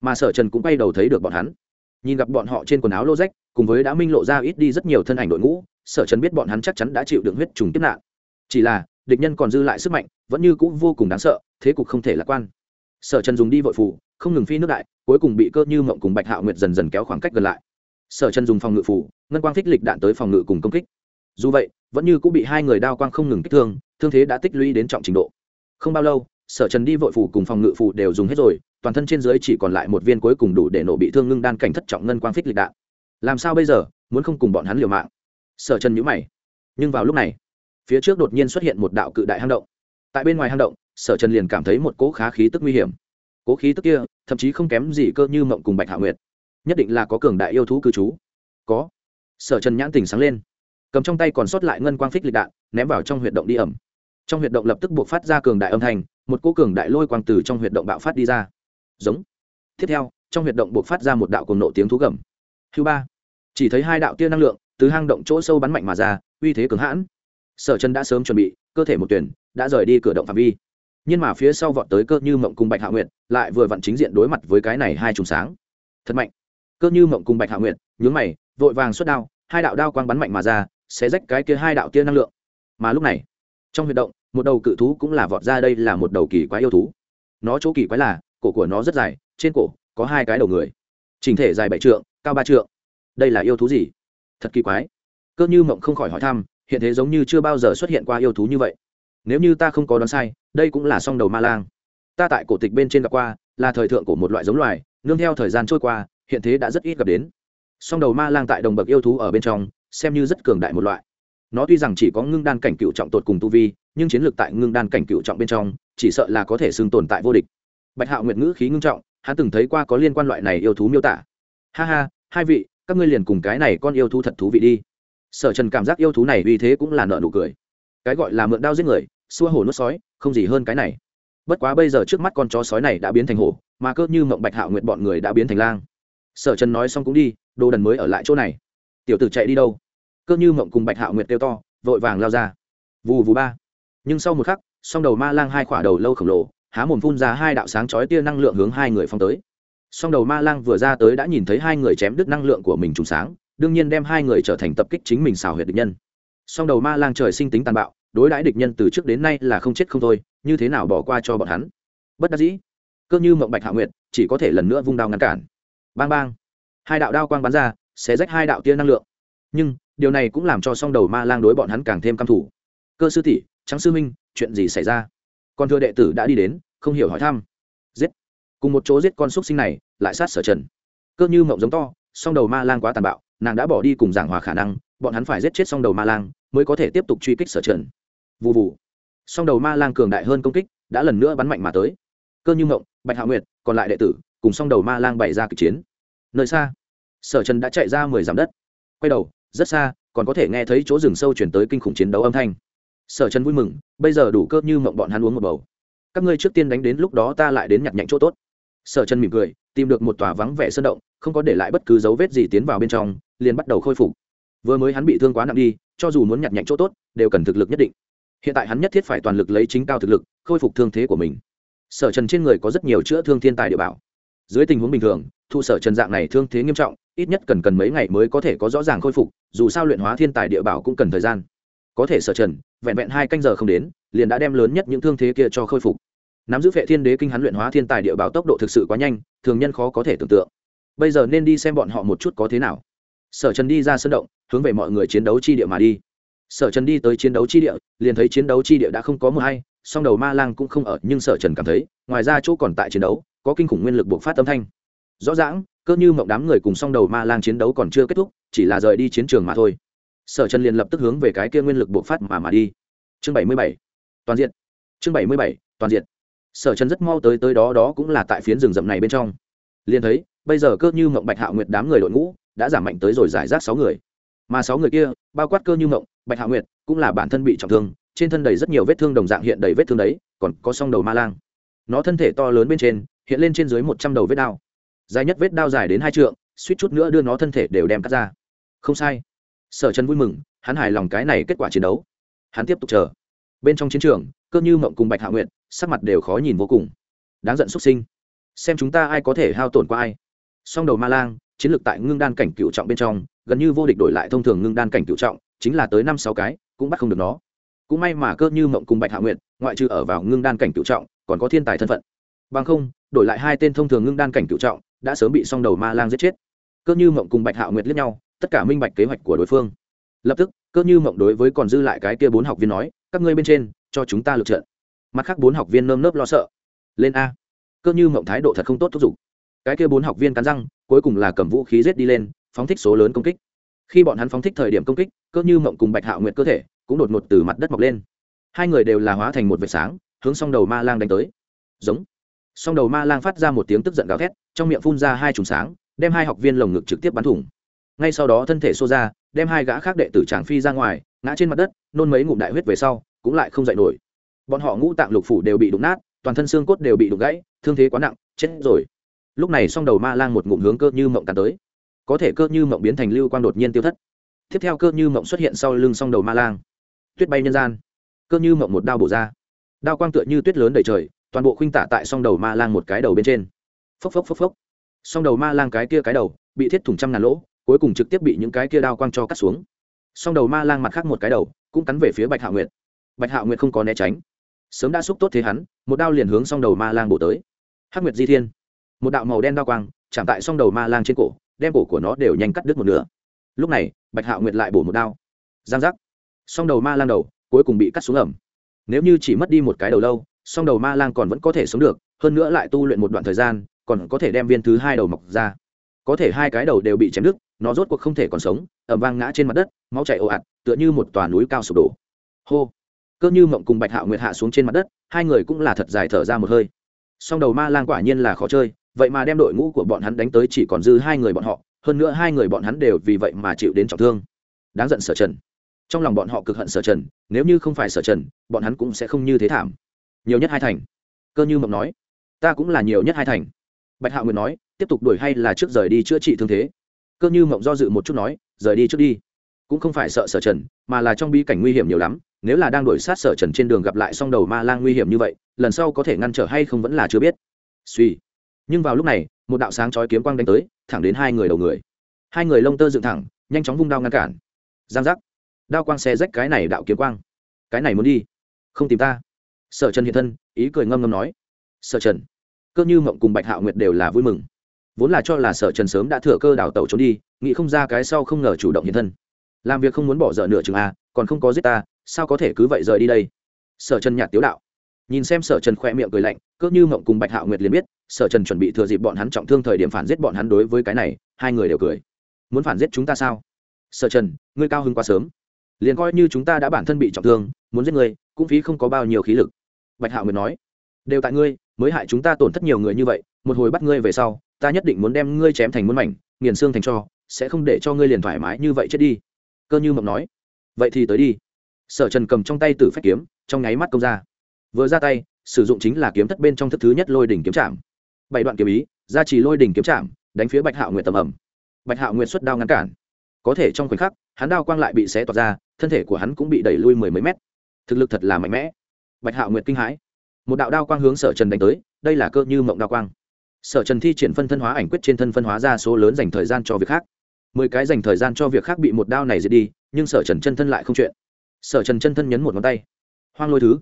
Mà sở trần cũng bay đầu thấy được bọn hắn. Nhìn gặp bọn họ trên quần áo lô rách, cùng với đã minh lộ ra ít đi rất nhiều thân ảnh đội ngũ, sở trần biết bọn hắn chắc chắn đã chịu đựng huyết trùng tiếp nạn. Chỉ là, địch nhân còn dư lại sức mạnh, vẫn như c ũ vô cùng đáng sợ, thế cục không thể lạc quan. Sở trần dùng đi vội phủ không ngừng phi nước đại, cuối cùng bị cơ như mộng cùng bạch hạ nguyệt dần dần kéo khoảng cách gần lại. Sở trần dùng phòng ngự phủ ngân quang phích lịch đạn tới phòng ngự cùng công kích. Dù vậy, vẫn như cũng bị hai người đao quang không ngừng kích thương thương thế đã tích lũy đến trọng trình độ. Không bao lâu, sở trần đi vội phủ cùng phòng ngự phủ đều dùng hết rồi, toàn thân trên dưới chỉ còn lại một viên cuối cùng đủ để nổ bị thương ngưng đan cảnh thất trọng ngân quang phích lịch đạn. Làm sao bây giờ, muốn không cùng bọn hắn liều mạng? Sở trần nhữ mày. Nhưng vào lúc này, phía trước đột nhiên xuất hiện một đạo cự đại hang động. Tại bên ngoài hang động, sở trần liền cảm thấy một cỗ khá khí tức nguy hiểm. Cố khí tức kia, thậm chí không kém gì cơ như mộng cùng bạch hạ nguyệt. Nhất định là có cường đại yêu thú cư trú. Có. Sở trần nhãn tình sáng lên. Cầm trong tay còn sót lại ngân quang phích lịch đạn, ném vào trong huyệt động đi ẩm trong huyệt động lập tức buộc phát ra cường đại âm thanh, một cỗ cường đại lôi quang từ trong huyệt động bạo phát đi ra. Giống. Tiếp theo, trong huyệt động buộc phát ra một đạo cùng nộ tiếng thú gầm. Thứ ba. Chỉ thấy hai đạo tia năng lượng từ hang động chỗ sâu bắn mạnh mà ra, uy thế cường hãn. Sở chân đã sớm chuẩn bị, cơ thể một tuyển, đã rời đi cửa động phạm vi. Nhưng mà phía sau vọt tới cơ như mộng cùng bạch hạ nguyệt, lại vừa vặn chính diện đối mặt với cái này hai trùng sáng. Thật mạnh. Cơ như mộng cùng bạch hạ nguyệt, nhướng mày, vội vàng xuất đao, hai đạo đao quang bắn mạnh mà ra sẽ rách cái kia hai đạo tia năng lượng. Mà lúc này trong huyệt động, một đầu cự thú cũng là vọt ra đây là một đầu kỳ quái yêu thú. Nó chỗ kỳ quái là, cổ của nó rất dài, trên cổ có hai cái đầu người. Trình thể dài bảy trượng, cao ba trượng. Đây là yêu thú gì? Thật kỳ quái. Cơ như mộng không khỏi hỏi thăm, hiện thế giống như chưa bao giờ xuất hiện qua yêu thú như vậy. Nếu như ta không có đoán sai, đây cũng là song đầu ma lang. Ta tại cổ tịch bên trên gặp qua, là thời thượng của một loại giống loài, nương theo thời gian trôi qua, hiện thế đã rất ít gặp đến. Song đầu ma lang tại đồng bậc yêu thú ở bên trong, xem như rất cường đại một loại nó tuy rằng chỉ có ngưng đan cảnh cựu trọng tột cùng tu vi, nhưng chiến lược tại ngưng đan cảnh cựu trọng bên trong, chỉ sợ là có thể xưng tồn tại vô địch. Bạch hạo nguyệt ngữ khí ngưng trọng, hắn từng thấy qua có liên quan loại này yêu thú miêu tả. Ha ha, hai vị, các ngươi liền cùng cái này con yêu thú thật thú vị đi. Sở trần cảm giác yêu thú này uy thế cũng là nợ nụ cười. Cái gọi là mượn đao giết người, xua hổ nuốt sói, không gì hơn cái này. Bất quá bây giờ trước mắt con chó sói này đã biến thành hổ, mà cơ như mộng bạch hạo nguyện bọn người đã biến thành lang. Sở trần nói xong cũng đi, đồ đần mới ở lại chỗ này. Tiểu tử chạy đi đâu? Cơ như mộng cùng bạch hạo nguyệt kêu to, vội vàng lao ra. Vù vù ba. Nhưng sau một khắc, song đầu ma lang hai khỏa đầu lâu khổng lồ, há mồm phun ra hai đạo sáng chói tia năng lượng hướng hai người phong tới. Song đầu ma lang vừa ra tới đã nhìn thấy hai người chém đứt năng lượng của mình trùng sáng, đương nhiên đem hai người trở thành tập kích chính mình xào huyệt địch nhân. Song đầu ma lang trời sinh tính tàn bạo, đối đãi địch nhân từ trước đến nay là không chết không thôi, như thế nào bỏ qua cho bọn hắn? Bất đắc dĩ, cơ như mộng bạch hạ nguyệt, chỉ có thể lần nữa vung đao ngăn cản. Bang bang. Hai đạo đao quang bắn ra sẽ rách hai đạo tia năng lượng. Nhưng điều này cũng làm cho song đầu ma lang đối bọn hắn càng thêm căm thủ. Cơ sư tỷ trắng sư minh chuyện gì xảy ra? Con thưa đệ tử đã đi đến, không hiểu hỏi thăm. Giết. Cùng một chỗ giết con xúc sinh này, lại sát sở trần. Cơ như mộng giống to, song đầu ma lang quá tàn bạo, nàng đã bỏ đi cùng giảng hòa khả năng, bọn hắn phải giết chết song đầu ma lang, mới có thể tiếp tục truy kích sở trần. Vụ vụ song đầu ma lang cường đại hơn công kích, đã lần nữa bắn mạnh mà tới. Cơ như mộng, bạch hạ nguyệt, còn lại đệ tử, cùng song đầu ma lang bày ra kịch chiến. Nơi xa, sở trần đã chạy ra mười dặm đất. Quay đầu rất xa, còn có thể nghe thấy chỗ rừng sâu chuyển tới kinh khủng chiến đấu âm thanh. Sở trần vui mừng, bây giờ đủ cơ như mộng bọn hắn uống một bầu. Các ngươi trước tiên đánh đến lúc đó ta lại đến nhặt nhạnh chỗ tốt. Sở trần mỉm cười, tìm được một tòa vắng vẻ sơn động, không có để lại bất cứ dấu vết gì tiến vào bên trong, liền bắt đầu khôi phục. Vừa mới hắn bị thương quá nặng đi, cho dù muốn nhặt nhạnh chỗ tốt, đều cần thực lực nhất định. Hiện tại hắn nhất thiết phải toàn lực lấy chính cao thực lực, khôi phục thương thế của mình. Sở trần trên người có rất nhiều chữa thương thiên tài địa bảo. Dưới tình huống bình thường thụ sở trần dạng này thương thế nghiêm trọng ít nhất cần cần mấy ngày mới có thể có rõ ràng khôi phục, dù sao luyện hóa thiên tài địa bảo cũng cần thời gian. Có thể sở trần, vẹn vẹn hai canh giờ không đến, liền đã đem lớn nhất những thương thế kia cho khôi phục. Nắm giữ vệ thiên đế kinh hắn luyện hóa thiên tài địa bảo tốc độ thực sự quá nhanh, thường nhân khó có thể tưởng tượng. Bây giờ nên đi xem bọn họ một chút có thế nào. Sở trần đi ra sân động, hướng về mọi người chiến đấu chi địa mà đi. Sở trần đi tới chiến đấu chi địa, liền thấy chiến đấu chi địa đã không có mưa hay, song đầu ma lang cũng không ở, nhưng sở trần cảm thấy, ngoài ra chỗ còn tại chiến đấu, có kinh khủng nguyên lực buộc phát âm thanh. Rõ ràng cơ như mộng đám người cùng song đầu ma lang chiến đấu còn chưa kết thúc, chỉ là rời đi chiến trường mà thôi. Sở trần liền lập tức hướng về cái kia nguyên lực bộc phát mà mà đi. Chương bảy mươi bảy, toàn diện. Chương bảy mươi bảy, toàn diện. Sở trần rất mau tới tới đó đó cũng là tại phiến rừng rậm này bên trong. Liền thấy, bây giờ cơ như mộng bạch hạ nguyệt đám người đội ngũ đã giảm mạnh tới rồi giải rác sáu người. Mà sáu người kia, bao quát cơ như mộng, bạch hạ nguyệt, cũng là bản thân bị trọng thương, trên thân đầy rất nhiều vết thương đồng dạng hiện đầy vết thương đấy, còn có song đầu ma lang. Nó thân thể to lớn bên trên, hiện lên trên dưới một trăm đầu vết đao dài nhất vết đao dài đến hai trượng, suýt chút nữa đưa nó thân thể đều đem cắt ra. Không sai. Sở trần vui mừng, hắn hài lòng cái này kết quả chiến đấu. Hắn tiếp tục chờ. Bên trong chiến trường, cơ như mộng cùng bạch hạ nguyện sắc mặt đều khó nhìn vô cùng. Đáng giận xuất sinh. Xem chúng ta ai có thể hao tổn qua ai. Song đầu ma lang, chiến lược tại ngưng đan cảnh cựu trọng bên trong, gần như vô địch đổi lại thông thường ngưng đan cảnh cựu trọng, chính là tới năm sáu cái, cũng bắt không được nó. Cũng may mà cơ như mộng cùng bạch hạ nguyện ngoại trừ ở vào ngưng đan cảnh cựu trọng, còn có thiên tài thân phận. Bằng không, đổi lại hai tên thông thường ngưng đan cảnh cựu trọng đã sớm bị song đầu ma lang giết chết. Cơ như mộng cùng bạch hạo nguyệt liếc nhau, tất cả minh bạch kế hoạch của đối phương. Lập tức, cơ như mộng đối với còn dư lại cái kia bốn học viên nói, các ngươi bên trên, cho chúng ta lựa trận. Mặt khác bốn học viên nơm nớp lo sợ. Lên a. Cơ như mộng thái độ thật không tốt thúc giục. Cái kia bốn học viên cắn răng, cuối cùng là cầm vũ khí rết đi lên, phóng thích số lớn công kích. Khi bọn hắn phóng thích thời điểm công kích, cơ như mộng cùng bạch hạo nguyệt cơ thể cũng đột ngột từ mặt đất mọc lên. Hai người đều là hóa thành một vệt sáng, hướng song đầu ma lang đánh tới. Giống song đầu ma lang phát ra một tiếng tức giận gào thét, trong miệng phun ra hai trùng sáng, đem hai học viên lồng ngực trực tiếp bắn thủng. Ngay sau đó thân thể xô ra, đem hai gã khác đệ tử tràng phi ra ngoài, ngã trên mặt đất, nôn mấy ngụm đại huyết về sau, cũng lại không dậy nổi. Bọn họ ngũ tạng lục phủ đều bị đụng nát, toàn thân xương cốt đều bị đụng gãy, thương thế quá nặng, chết rồi. Lúc này song đầu ma lang một ngụm hướng cơ như mộng tàn tới. Có thể cơ như mộng biến thành lưu quang đột nhiên tiêu thất. Tiếp theo cơ như mộng xuất hiện sau lưng song đầu ma lang. Tuyết bay nhân gian. Cơ như mộng một đao bổ ra. Đao quang tựa như tuyết lớn đầy trời toàn bộ khuynh tả tại song đầu ma lang một cái đầu bên trên. Phốc phốc phốc phốc. Song đầu ma lang cái kia cái đầu, bị thiết thủng trăm ngàn lỗ, cuối cùng trực tiếp bị những cái kia đao quang cho cắt xuống. Song đầu ma lang mặt khác một cái đầu, cũng cắn về phía bạch hạ nguyệt. Bạch hạ nguyệt không có né tránh. Sớm đã xúc tốt thế hắn, một đao liền hướng song đầu ma lang bổ tới. Hắc nguyệt di thiên. Một đạo màu đen đao quang, chạm tại song đầu ma lang trên cổ, đem cổ của nó đều nhanh cắt đứt một nửa. Lúc này, bạch hạ nguyệt lại bổ một đao. Giang giác. Song đầu ma lang đầu, cuối cùng bị cắt xuống ẩm. Nếu như chỉ mất đi một cái đầu lâu song đầu ma lang còn vẫn có thể sống được, hơn nữa lại tu luyện một đoạn thời gian, còn có thể đem viên thứ hai đầu mọc ra. Có thể hai cái đầu đều bị chém đứt, nó rốt cuộc không thể còn sống ẩm vang ngã trên mặt đất, máu chảy ồ ạt, tựa như một tòa núi cao sụp đổ. Hô! Cơ như mộng cùng bạch hạo nguyệt hạ xuống trên mặt đất, hai người cũng là thật dài thở ra một hơi. Song đầu ma lang quả nhiên là khó chơi, vậy mà đem đội ngũ của bọn hắn đánh tới chỉ còn dư hai người bọn họ, hơn nữa hai người bọn hắn đều vì vậy mà chịu đến trọng thương. Đáng giận sở trần. Trong lòng bọn họ cực hận sở trần, nếu như không phải sở trần, bọn hắn cũng sẽ không như thế thảm nhiều nhất hai thành. Cơ như mộng nói, ta cũng là nhiều nhất hai thành. Bạch hạo nguyệt nói, tiếp tục đuổi hay là trước rời đi chữa trị thương thế? Cơ như mộng do dự một chút nói, rời đi trước đi. Cũng không phải sợ sở trần, mà là trong bi cảnh nguy hiểm nhiều lắm. Nếu là đang đuổi sát sở trần trên đường gặp lại song đầu ma lang nguy hiểm như vậy, lần sau có thể ngăn trở hay không vẫn là chưa biết. Suy. Nhưng vào lúc này, một đạo sáng chói kiếm quang đánh tới, thẳng đến hai người đầu người. Hai người lông tơ dựng thẳng, nhanh chóng vung đao ngăn cản. Giang giác. Đao quang xe rách cái này đạo kiếm quang. Cái này muốn đi. Không tìm ta sở trần hiện thân, ý cười ngâm ngâm nói, sở trần, cơ như mộng cùng bạch hạo nguyệt đều là vui mừng. Vốn là cho là sở trần sớm đã thừa cơ đảo tẩu trốn đi, nghĩ không ra cái sau không ngờ chủ động hiện thân. Làm việc không muốn bỏ dở nửa chừng a còn không có giết ta, sao có thể cứ vậy rời đi đây? Sở trần nhạt tiếu đạo. Nhìn xem sở trần khoe miệng cười lạnh, cơ như mộng cùng bạch hạo nguyệt liền biết, sở trần chuẩn bị thừa dịp bọn hắn trọng thương thời điểm phản giết bọn hắn đối với cái này, hai người đều cười. Muốn phản giết chúng ta sao? Sở trần, ngươi cao hơn quá sớm. Liền coi như chúng ta đã bản thân bị trọng thương, muốn giết ngươi, cũng phí không có bao nhiêu khí lực bạch hạo nguyệt nói, đều tại ngươi, mới hại chúng ta tổn thất nhiều người như vậy, một hồi bắt ngươi về sau, ta nhất định muốn đem ngươi chém thành muôn mảnh, nghiền xương thành cho, sẽ không để cho ngươi liền thoải mái như vậy chết đi. Cơ như mộng nói, vậy thì tới đi. Sở trần cầm trong tay t ử phách kiếm, trong nháy mắt công ra. Vừa ra tay, sử dụng chính là kiếm thất bên trong thức thứ nhất lôi đỉnh kiếm trạm bảy đoạn kiếm ý, ra chỉ lôi đỉnh kiếm trạm đánh phía bạch hạo nguyệt tầm ẩm. Bạch hạo nguyệt xuất đao ngăn cản. Có thể trong khoảnh khắc, hắn đao quang lại bị xé toạt ra, thân thể của hắn cũng bị đẩy lui mười mấy mét. Thực lực thật là mạnh mẽ bạch hạo nguyệt kinh hãi. Một đạo đao quang hướng sở trần đánh tới, đây là cơ như mộng đao quang. Sở trần thi triển phân thân hóa ảnh quyết trên thân phân hóa ra số lớn dành thời gian cho việc khác. Mười cái dành thời gian cho việc khác bị một đao này diệt đi, nhưng sở trần chân thân lại không chuyện. Sở trần chân thân nhấn một ngón tay. Hoang lôi thứ.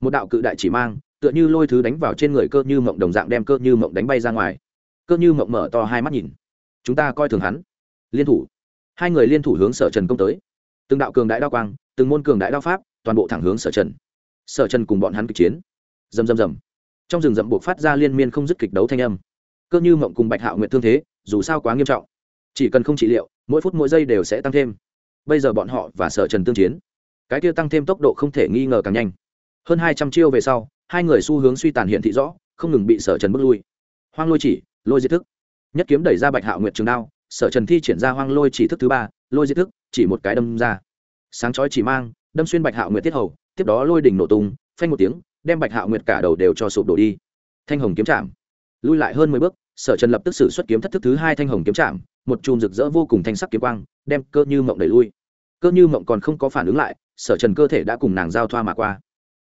Một đạo cự đại chỉ mang, tựa như lôi thứ đánh vào trên người cơ như mộng đồng dạng đem cơ như mộng đánh bay ra ngoài. Cơ như mộng mở to hai mắt nhìn. Chúng ta coi thường hắn. Liên thủ. Hai người liên thủ hướng sở trần công tới. Từng đạo cường đại đao quang, từng môn cường đại đao pháp, toàn bộ thẳng hướng sở trần sở trần cùng bọn hắn kịch chiến. Rầm rầm rầm. Trong rừng rậm buộc phát ra liên miên không dứt kịch đấu thanh âm. Cơ như mộng cùng bạch hạo nguyện thương thế, dù sao quá nghiêm trọng. Chỉ cần không trị liệu, mỗi phút mỗi giây đều sẽ tăng thêm. Bây giờ bọn họ và sở trần tương chiến. Cái kia tăng thêm tốc độ không thể nghi ngờ càng nhanh. Hơn hai trăm chiêu về sau, hai người xu hướng suy tàn hiện thị rõ, không ngừng bị sở trần bước lui. Hoang lôi chỉ, lôi di thức. Nhất kiếm đẩy ra bạch hạo nguyệt trường đao, sở trần thi triển ra hoang lôi chỉ thức thứ ba, lôi di thức, chỉ một cái đâm ra. Sáng chói chỉ mang, đâm xuyên bạch hạo nguyệt tiết hầu tiếp đó lôi đỉnh nổ tung, phanh một tiếng, đem bạch hạo nguyệt cả đầu đều cho sụp đổ đi. Thanh hồng kiếm chạm. Lui lại hơn mười bước, sở trần lập tức xử xuất kiếm thất thức thứ hai thanh hồng kiếm chạm, một chùm rực rỡ vô cùng thanh sắc kiếm quang, đem cơ như mộng đẩy lui. Cơ như mộng còn không có phản ứng lại, sở trần cơ thể đã cùng nàng giao thoa mà qua.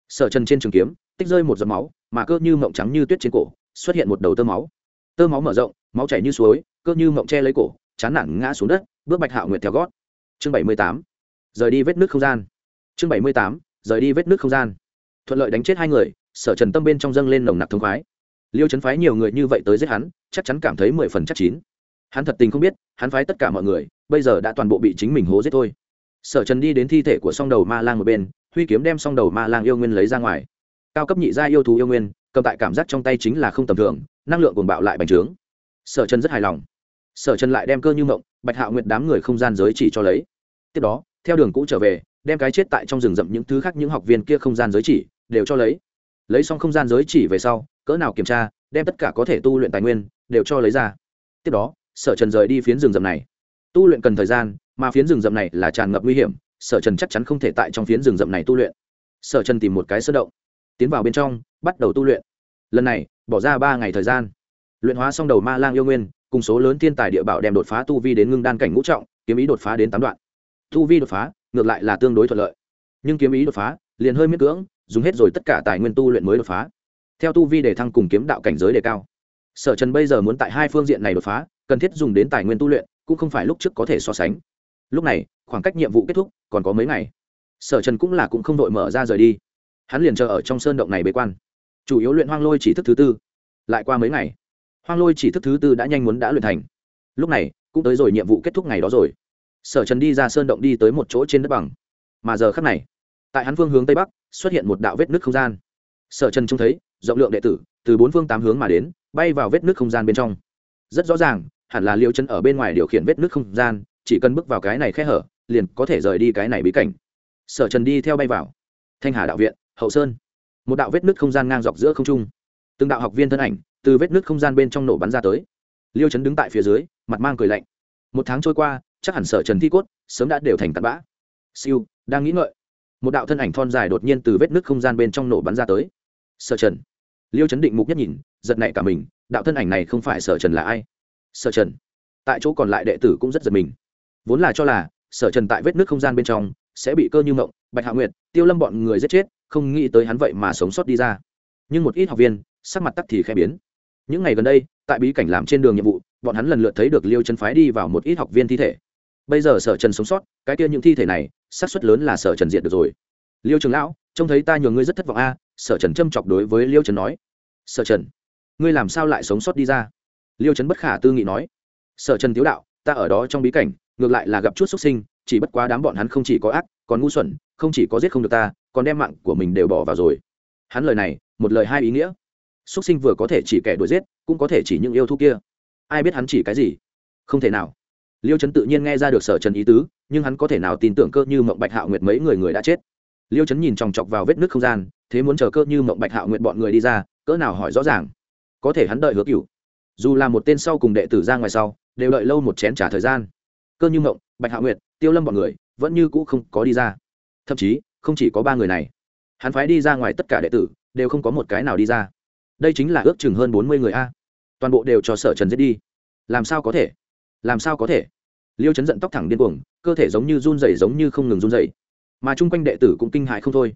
Sở trần trên trường kiếm, tích rơi một giọt máu, mà cơ như mộng trắng như tuyết trên cổ, xuất hiện một đầu tơ máu. Tơ máu mở rộng, máu chảy như suối, cơ như mộng che lấy cổ, chán nản ngã xuống đất, bước bạch hạo nguyệt theo gót. Chương bảy mươi tám. Rời đi vết nước không gian. Chương bảy mươi tám rời đi vết nước không gian. Thuận lợi đánh chết hai người, sở trần tâm bên trong dâng lên nồng nặc thông khoái. Liêu trấn phái nhiều người như vậy tới giết hắn, chắc chắn cảm thấy mười phần chắc chín. Hắn thật tình không biết, hắn phái tất cả mọi người, bây giờ đã toàn bộ bị chính mình hố giết thôi. Sở trần đi đến thi thể của song đầu ma lang một bên, huy kiếm đem song đầu ma lang yêu nguyên lấy ra ngoài. Cao cấp nhị gia yêu thú yêu nguyên, cầm tại cảm giác trong tay chính là không tầm thường, năng lượng cuồng bạo lại bành trướng. Sở trần rất hài lòng. Sở trần lại đem cơ như mộng, bạch hạo nguyện đám người không gian giới chỉ cho lấy. Tiếp đó, theo đường cũ trở về đem cái chết tại trong rừng rậm những thứ khác những học viên kia không gian giới chỉ đều cho lấy. Lấy xong không gian giới chỉ về sau, cỡ nào kiểm tra, đem tất cả có thể tu luyện tài nguyên đều cho lấy ra. Tiếp đó, sở trần rời đi phiến rừng rậm này. Tu luyện cần thời gian, mà phiến rừng rậm này là tràn ngập nguy hiểm, sở trần chắc chắn không thể tại trong phiến rừng rậm này tu luyện. Sở trần tìm một cái sơ động, tiến vào bên trong, bắt đầu tu luyện. Lần này, bỏ ra ba ngày thời gian. Luyện hóa xong đầu ma lang yêu nguyên, cùng số lớn thiên tài địa bảo đem đột phá tu vi đến ngưng đan cảnh ngũ trọng, kiếm ý đột phá đến tám đoạn. Tu vi đột phá ngược lại là tương đối thuận lợi. Nhưng kiếm ý đột phá, liền hơi miễn cưỡng, dùng hết rồi tất cả tài nguyên tu luyện mới đột phá. Theo tu vi để thăng cùng kiếm đạo cảnh giới đề cao. Sở trần bây giờ muốn tại hai phương diện này đột phá, cần thiết dùng đến tài nguyên tu luyện, cũng không phải lúc trước có thể so sánh. Lúc này, khoảng cách nhiệm vụ kết thúc, còn có mấy ngày. Sở trần cũng là cũng không đội mở ra rời đi. Hắn liền chờ ở trong sơn động này bế quan. Chủ yếu luyện hoang lôi chỉ thức thứ tư. Lại qua mấy ngày, hoang lôi chỉ thức thứ tư đã nhanh muốn đã luyện thành. Lúc này, cũng tới rồi nhiệm vụ kết thúc ngày đó rồi sở trần đi ra sơn động đi tới một chỗ trên đất bằng. Mà giờ khắc này, tại hắn phương hướng tây bắc, xuất hiện một đạo vết nước không gian. Sở trần trông thấy, rộng lượng đệ tử, từ bốn phương tám hướng mà đến, bay vào vết nước không gian bên trong. Rất rõ ràng, hẳn là liêu chân ở bên ngoài điều khiển vết nước không gian, chỉ cần bước vào cái này khe hở, liền có thể rời đi cái này bí cảnh. Sở trần đi theo bay vào. Thanh hà đạo viện, hậu sơn. Một đạo vết nước không gian ngang dọc giữa không trung. Từng đạo học viên thân ảnh, từ vết nước không gian bên trong nổ bắn ra tới. Liêu chấn đứng tại phía dưới, mặt mang cười lạnh. Một tháng trôi qua chắc hẳn sở trần thi cốt, sớm đã đều thành tạt bã. Siêu, đang nghĩ ngợi. Một đạo thân ảnh thon dài đột nhiên từ vết nước không gian bên trong nổ bắn ra tới. Sở trần. Liêu chấn định mục nhất nhìn, giật nảy cả mình, đạo thân ảnh này không phải sở trần là ai? Sở trần. Tại chỗ còn lại đệ tử cũng rất giật mình. Vốn là cho là, sở trần tại vết nước không gian bên trong sẽ bị cơ như mộng, bạch hạ nguyệt, tiêu lâm bọn người giết chết, không nghĩ tới hắn vậy mà sống sót đi ra. Nhưng một ít học viên, sắc mặt tắc thì khẽ biến. Những ngày gần đây, tại bí cảnh làm trên đường nhiệm vụ, bọn hắn lần lượt thấy được liêu chân phái đi vào một ít học viên thi thể bây giờ sở trần sống sót, cái kia những thi thể này, xác suất lớn là sở trần diệt được rồi. Liêu trường lão, trông thấy ta nhường ngươi rất thất vọng a, sở trần châm chọc đối với liêu trần nói. Sở trần, ngươi làm sao lại sống sót đi ra? Liêu trần bất khả tư nghị nói. Sở trần tiếu đạo, ta ở đó trong bí cảnh, ngược lại là gặp chút xuất sinh, chỉ bất quá đám bọn hắn không chỉ có ác, còn ngu xuẩn, không chỉ có giết không được ta, còn đem mạng của mình đều bỏ vào rồi. Hắn lời này, một lời hai ý nghĩa. Xuất sinh vừa có thể chỉ kẻ đuổi giết, cũng có thể chỉ những yêu thú kia. Ai biết hắn chỉ cái gì? Không thể nào liêu trấn tự nhiên nghe ra được sở trần ý tứ, nhưng hắn có thể nào tin tưởng cơ như mộng bạch hạo nguyệt mấy người người đã chết? Liêu trấn nhìn chòng chọc vào vết nước không gian, thế muốn chờ cơ như mộng bạch hạo nguyệt bọn người đi ra, cỡ nào hỏi rõ ràng? Có thể hắn đợi hứa cựu dù là một tên sau cùng đệ tử ra ngoài sau, đều đợi lâu một chén trả thời gian. Cơ như mộng, bạch hạo nguyệt, tiêu lâm bọn người, vẫn như cũ không có đi ra. Thậm chí, không chỉ có ba người này, hắn phái đi ra ngoài tất cả đệ tử, đều không có một cái nào đi ra. Đây chính là ước chừng hơn bốn mươi người a. Toàn bộ đều cho sở trần giết đi. Làm sao có thể? Làm sao có thể? Liêu chấn giận tóc thẳng điên cuồng, cơ thể giống như run rẩy giống như không ngừng run rẩy. Mà chung quanh đệ tử cũng kinh hại không thôi.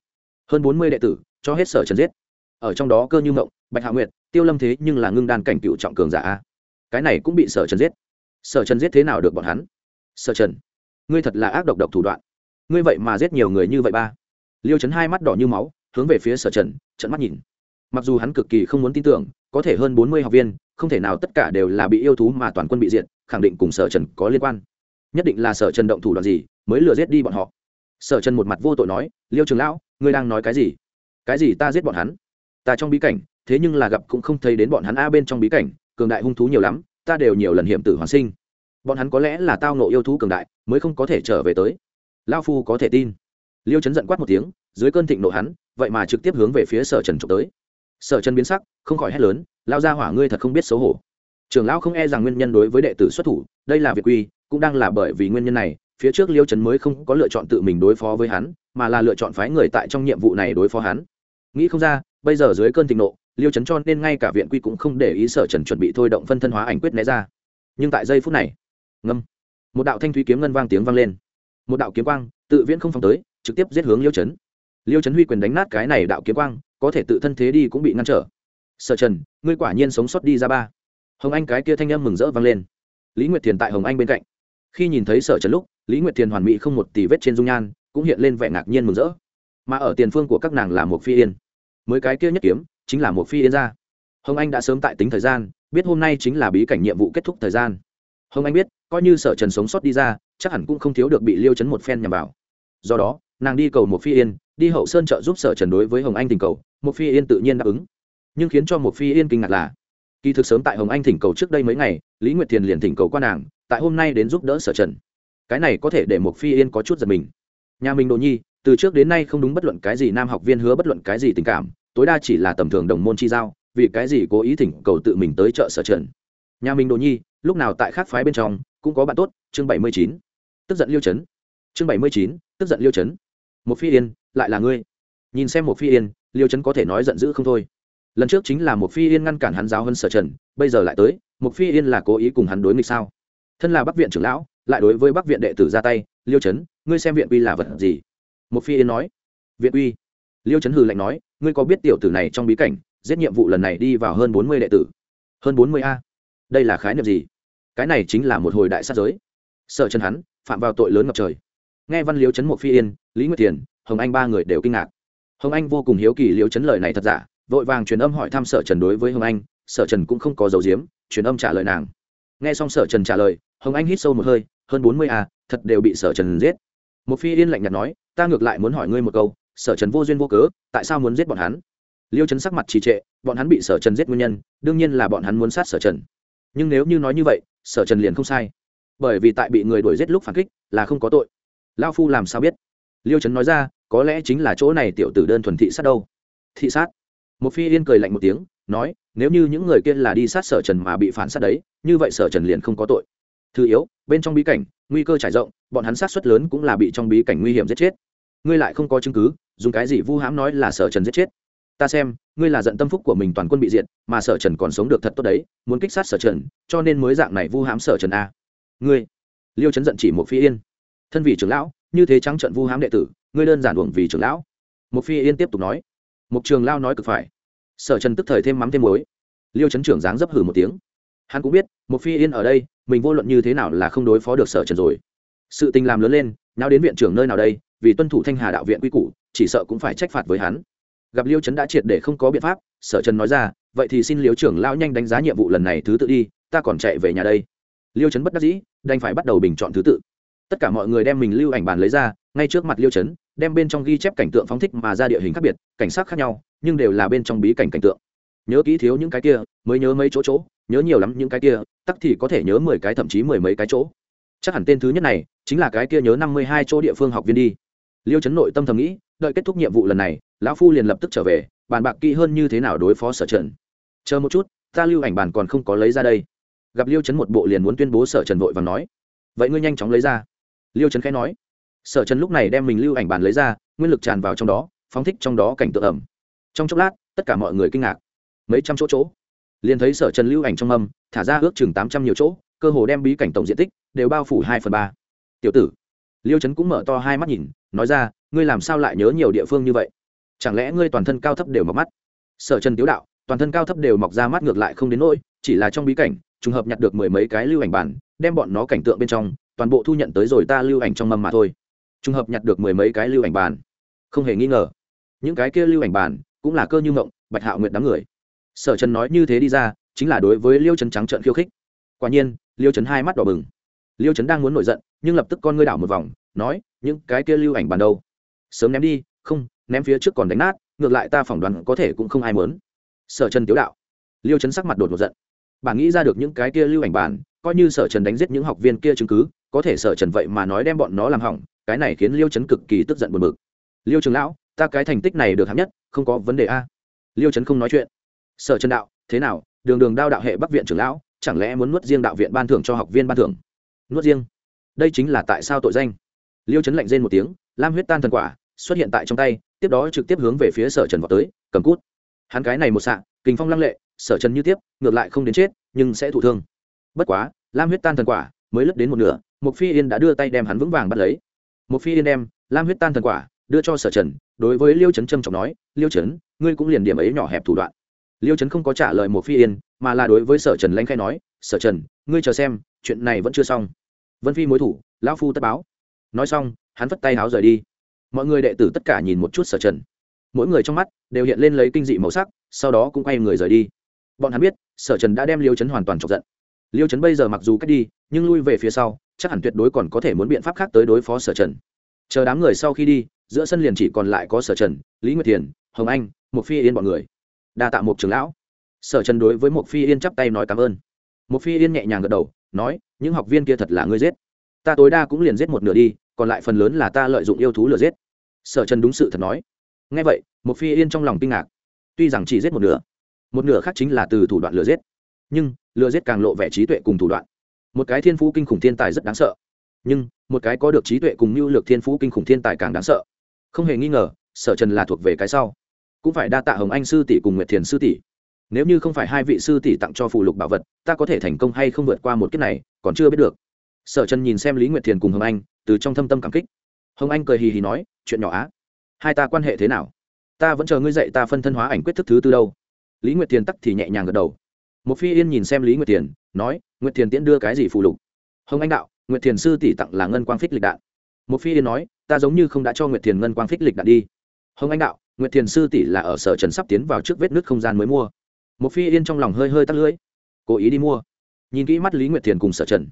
Hơn bốn mươi đệ tử, cho hết sở trần giết. Ở trong đó cơ như mộng, bạch hạ nguyệt, tiêu lâm thế nhưng là ngưng đan cảnh cựu trọng cường giả a. Cái này cũng bị sở trần giết. Sở trần giết thế nào được bọn hắn? Sở trần, ngươi thật là ác độc độc thủ đoạn. Ngươi vậy mà giết nhiều người như vậy ba. Liêu chấn hai mắt đỏ như máu, hướng về phía sở trần trận mắt nhìn. Mặc dù hắn cực kỳ không muốn tin tưởng, có thể hơn bốn mươi học viên, không thể nào tất cả đều là bị yêu thú mà toàn quân bị diệt khẳng định cùng sở trần có liên quan. Nhất định là sở trần động thủ đoạn gì mới lừa giết đi bọn họ. Sở trần một mặt vô tội nói, liêu trường lão, ngươi đang nói cái gì? Cái gì ta giết bọn hắn? Ta trong bí cảnh, thế nhưng là gặp cũng không thấy đến bọn hắn a bên trong bí cảnh, cường đại hung thú nhiều lắm, ta đều nhiều lần hiểm tử hoàn sinh. Bọn hắn có lẽ là tao nộ yêu thú cường đại, mới không có thể trở về tới. Lao phu có thể tin. Liêu chấn giận quát một tiếng, dưới cơn thịnh nộ hắn, vậy mà trực tiếp hướng về phía sở trần trộm tới. Sở trần biến sắc, không khỏi hét lớn lao ra hỏa ngươi thật không biết xấu hổ trường lão không e rằng nguyên nhân đối với đệ tử xuất thủ, đây là việc quy cũng đang là bởi vì nguyên nhân này, phía trước liêu trấn mới không có lựa chọn tự mình đối phó với hắn, mà là lựa chọn phái người tại trong nhiệm vụ này đối phó hắn. Nghĩ không ra, bây giờ dưới cơn thịnh nộ, liêu trấn cho nên ngay cả viện quy cũng không để ý sở trần chuẩn bị thôi động phân thân hóa ảnh quyết né ra. Nhưng tại giây phút này, ngâm, một đạo thanh thúy kiếm ngân vang tiếng vang lên. Một đạo kiếm quang, tự viễn không phóng tới, trực tiếp giết hướng liêu trấn liêu trấn huy quyền đánh nát cái này đạo kiếm quang, có thể tự thân thế đi cũng bị ngăn trở. Sở trần, ngươi quả nhiên sống sót đi ra ba hồng anh cái kia thanh âm mừng rỡ vang lên. Lý nguyệt thiền tại hồng anh bên cạnh. Khi nhìn thấy sở trần lúc, lý nguyệt thiền hoàn mỹ không một tỷ vết trên dung nhan, cũng hiện lên vẻ ngạc nhiên mừng rỡ. Mà ở tiền phương của các nàng là một phi yên. Mới cái kia nhất kiếm, chính là một phi yên ra. Hồng anh đã sớm tại tính thời gian, biết hôm nay chính là bí cảnh nhiệm vụ kết thúc thời gian. Hồng anh biết, coi như sở trần sống sót đi ra, chắc hẳn cũng không thiếu được bị liêu chấn một phen nhằm vào. Do đó, nàng đi cầu một phi yên, đi hậu sơn trợ giúp sở trần đối với hồng anh tình cầu một phi yên tự nhiên đáp ứng. Nhưng khiến cho một phi yên kinh ngạc là kỳ thực sớm tại hồng anh thỉnh cầu trước đây mấy ngày, lý nguyệt thiền liền thỉnh cầu qua nàng, tại hôm nay đến giúp đỡ sở trần. Cái này có thể để một phi yên có chút giật mình. Nhà mình đồ nhi, từ trước đến nay không đúng bất luận cái gì nam học viên hứa bất luận cái gì tình cảm, tối đa chỉ là tầm thường đồng môn chi giao, vì cái gì cố ý thỉnh cầu tự mình tới chợ sở trần. Nhà mình đồ nhi, lúc nào tại khác phái bên trong, cũng có bạn tốt, chương bảy mươi chín. Tức giận liêu chấn. Chương bảy mươi chín, tức giận liêu chấn. Một phi yên, lại là ngươi. Nhìn xem một phi yên, liêu chấn có thể nói giận dữ không thôi lần trước chính là một phi yên ngăn cản hắn giáo hơn sở trần, bây giờ lại tới một phi yên là cố ý cùng hắn đối nghịch sao? Thân là bắc viện trưởng lão, lại đối với bắc viện đệ tử ra tay, liêu chấn, ngươi xem viện uy là vật gì? Một phi yên nói. Viện uy. Liêu chấn hừ lạnh nói, ngươi có biết tiểu tử này trong bí cảnh, giết nhiệm vụ lần này đi vào hơn bốn mươi đệ tử? Hơn bốn mươi a? Đây là khái niệm gì? Cái này chính là một hồi đại sát giới. Sợ chân hắn, phạm vào tội lớn ngập trời. Nghe văn liêu chấn một phi yên, lý nguyệt tiền hồng anh ba người đều kinh ngạc. Hồng anh vô cùng hiếu kỳ liêu chấn lời này thật giả vội vàng truyền âm hỏi thăm sở trần đối với hồng anh, sở trần cũng không có dấu diếm, truyền âm trả lời nàng. Nghe xong sở trần trả lời, hồng anh hít sâu một hơi, hơn bốn mươi à thật đều bị sở trần giết. Một phi yên lạnh nhạt nói, ta ngược lại muốn hỏi ngươi một câu, sở trần vô duyên vô cớ, tại sao muốn giết bọn hắn? Liêu chấn sắc mặt trì trệ, bọn hắn bị sở trần giết nguyên nhân, đương nhiên là bọn hắn muốn sát sở trần. Nhưng nếu như nói như vậy, sở trần liền không sai. Bởi vì tại bị người đuổi giết lúc phản kích, là không có tội. Lao phu làm sao biết? Liêu trấn nói ra, có lẽ chính là chỗ này tiểu tử đơn thuần thị sát đâu. Thị sát? Một phi yên cười lạnh một tiếng, nói, nếu như những người kia là đi sát sở trần mà bị phản sát đấy, như vậy sở trần liền không có tội. Thứ yếu, bên trong bí cảnh, nguy cơ trải rộng, bọn hắn sát xuất lớn cũng là bị trong bí cảnh nguy hiểm giết chết. Ngươi lại không có chứng cứ, dùng cái gì vu hãm nói là sở trần giết chết? Ta xem, ngươi là giận tâm phúc của mình toàn quân bị diệt, mà sở trần còn sống được thật tốt đấy, muốn kích sát sở trần, cho nên mới dạng này vu hãm sở trần a. Ngươi, liêu chấn giận chỉ một phi yên. Thân vị trưởng lão, như thế trắng trận vu hãm đệ tử, ngươi đơn giản uổng vì trưởng lão. Một phi yên tiếp tục nói. Mục trường lao nói cực phải. Sở trần tức thời thêm mắm thêm muối. Liêu chấn trưởng dáng dấp hử một tiếng. Hắn cũng biết một phi yên ở đây, mình vô luận như thế nào là không đối phó được sở trần rồi. Sự tình làm lớn lên nào đến viện trưởng nơi nào đây, vì tuân thủ thanh hà đạo viện quy củ, chỉ sợ cũng phải trách phạt với hắn. Gặp liêu trấn đã triệt để không có biện pháp, sở trần nói ra, vậy thì xin liêu trưởng lao nhanh đánh giá nhiệm vụ lần này thứ tự đi, ta còn chạy về nhà đây. Liêu trấn bất đắc dĩ, đành phải bắt đầu bình chọn thứ tự. Tất cả mọi người đem mình lưu ảnh bàn lấy ra, ngay trước mặt liêu trấn đem bên trong ghi chép cảnh tượng phóng thích mà ra địa hình khác biệt, cảnh sát khác nhau, nhưng đều là bên trong bí cảnh cảnh tượng. Nhớ kỹ thiếu những cái kia, mới nhớ mấy chỗ chỗ, nhớ nhiều lắm những cái kia, tắc thì có thể nhớ mười cái thậm chí mười mấy cái chỗ. Chắc hẳn tên thứ nhất này, chính là cái kia nhớ năm mươi hai chỗ địa phương học viên đi. Liêu chấn nội tâm thầm nghĩ, đợi kết thúc nhiệm vụ lần này, lão phu liền lập tức trở về, bàn bạc kỹ hơn như thế nào đối phó sở trần. Chờ một chút, ta lưu ảnh bàn còn không có lấy ra đây. Gặp liêu chấn một bộ liền muốn tuyên bố sở trần vội và nói. Vậy ngươi nhanh chóng lấy ra. Liêu chấn khẽ nói sở trần lúc này đem mình lưu ảnh bàn lấy ra, nguyên lực tràn vào trong đó, phóng thích trong đó cảnh tượng ẩm. Trong chốc lát, tất cả mọi người kinh ngạc. Mấy trăm chỗ chỗ. Liền thấy sở trần lưu ảnh trong âm, thả ra ước chừng tám trăm nhiều chỗ, cơ hồ đem bí cảnh tổng diện tích đều bao phủ hai phần ba. Tiểu tử. Liêu trấn cũng mở to hai mắt nhìn, nói ra, ngươi làm sao lại nhớ nhiều địa phương như vậy? Chẳng lẽ ngươi toàn thân cao thấp đều mọc mắt? Sở trần tiếu đạo, toàn thân cao thấp đều mọc ra mắt ngược lại không đến nỗi, chỉ là trong bí cảnh, trùng hợp nhặt được mười mấy cái lưu ảnh bản đem bọn nó cảnh tượng bên trong, toàn bộ thu nhận tới rồi ta lưu ảnh trong mâm mà thôi trùng hợp nhặt được mười mấy cái lưu ảnh bàn, không hề nghi ngờ những cái kia lưu ảnh bàn cũng là cơ như mộng bạch hạo nguyện đám người. Sở trần nói như thế đi ra chính là đối với liêu trấn trắng trợn khiêu khích. Quả nhiên liêu trấn hai mắt đỏ bừng. Liêu trấn đang muốn nổi giận nhưng lập tức con ngươi đảo một vòng nói những cái kia lưu ảnh bàn đâu? Sớm ném đi không ném phía trước còn đánh nát ngược lại ta phỏng đoán có thể cũng không ai mớn sở trần tiếu đạo. Liêu trấn sắc mặt đột một giận. Bạn nghĩ ra được những cái kia lưu ảnh bàn coi như sở trần đánh giết những học viên kia chứng cứ có thể sở trần vậy mà nói đem bọn nó làm hỏng cái này khiến liêu trấn cực kỳ tức giận buồn bực. Liêu trường lão, ta cái thành tích này được hạng nhất, không có vấn đề a. Liêu trấn không nói chuyện. Sở trần đạo, thế nào? Đường đường đao đạo hệ bắc viện trưởng lão, chẳng lẽ muốn nuốt riêng đạo viện ban thưởng cho học viên ban thưởng? Nuốt riêng? Đây chính là tại sao tội danh? Liêu chấn lạnh rên một tiếng, lam huyết tan thần quả, xuất hiện tại trong tay, tiếp đó trực tiếp hướng về phía sở trần vào tới, cầm cút. Hắn cái này một sạ kình phong lăng lệ, sở trần như tiếp, ngược lại không đến chết, nhưng sẽ thụ thương. Bất quá, lam huyết tan thần quả, mới lướt đến một nửa, Mục phi yên đã đưa tay đem hắn vững vàng bắt lấy một phi yên đem, lam huyết tan thần quả, đưa cho sở trần, đối với liêu trấn trâm trọng nói, liêu trấn, ngươi cũng liền điểm ấy nhỏ hẹp thủ đoạn. Liêu trấn không có trả lời một phi yên, mà là đối với sở trần lanh khai nói, sở trần, ngươi chờ xem, chuyện này vẫn chưa xong. Vân phi mối thủ, lão phu tất báo. Nói xong, hắn vất tay háo rời đi. Mọi người đệ tử tất cả nhìn một chút sở trần. Mỗi người trong mắt đều hiện lên lấy kinh dị màu sắc, sau đó cũng quay người rời đi. Bọn hắn biết, sở trần đã đem liêu chấn hoàn toàn chọc giận liêu Trấn bây giờ mặc dù cách đi, nhưng lui về phía sau, chắc hẳn tuyệt đối còn có thể muốn biện pháp khác tới đối phó sở trần. Chờ đám người sau khi đi, giữa sân liền chỉ còn lại có sở trần, lý nguyệt thiền, hồng anh một phi yên bọn người. Đa tạ một trường lão. Sở trần đối với một phi yên chắp tay nói cảm ơn. Một phi yên nhẹ nhàng gật đầu, nói, những học viên kia thật là ngươi giết. Ta tối đa cũng liền giết một nửa đi, còn lại phần lớn là ta lợi dụng yêu thú lừa giết. Sở trần đúng sự thật nói. Ngay vậy một phi yên trong lòng kinh ngạc. Tuy rằng chỉ giết một nửa một nửa khác chính là từ thủ đoạn lừa giết. Nhưng lừa giết càng lộ vẻ trí tuệ cùng thủ đoạn. Một cái thiên phú kinh khủng thiên tài rất đáng sợ. Nhưng, một cái có được trí tuệ cùng mưu lược thiên phú kinh khủng thiên tài càng đáng sợ. Không hề nghi ngờ, sở trần là thuộc về cái sau. Cũng phải đa tạ hồng anh sư tỷ cùng nguyệt thiền sư tỷ. Nếu như không phải hai vị sư tỷ tặng cho phù lục bảo vật, ta có thể thành công hay không vượt qua một kiếp này, còn chưa biết được. Sở trần nhìn xem lý nguyệt thiền cùng hồng anh, từ trong thâm tâm cảm kích. Hồng anh cười hì hì nói, chuyện nhỏ á. Hai ta quan hệ thế nào? Ta vẫn chờ ngươi dạy ta phân thân hóa ảnh quyết thức thứ tư đâu. Lý nguyệt thiền tắc thì nhẹ nhàng gật đầu một phi yên nhìn xem lý nguyệt thiền, nói, nguyệt thiền tiễn đưa cái gì phụ lục? Hồng anh đạo, nguyệt thiền sư tỷ tặng là ngân quang phích lịch đạn. Một phi yên nói, ta giống như không đã cho nguyệt thiền ngân quang phích lịch đạn đi. Hồng anh đạo, nguyệt thiền sư tỷ là ở sở trần sắp tiến vào trước vết nước không gian mới mua. Một phi yên trong lòng hơi hơi tắt lưỡi. Cố ý đi mua. Nhìn kỹ mắt lý nguyệt thiền cùng sở trần,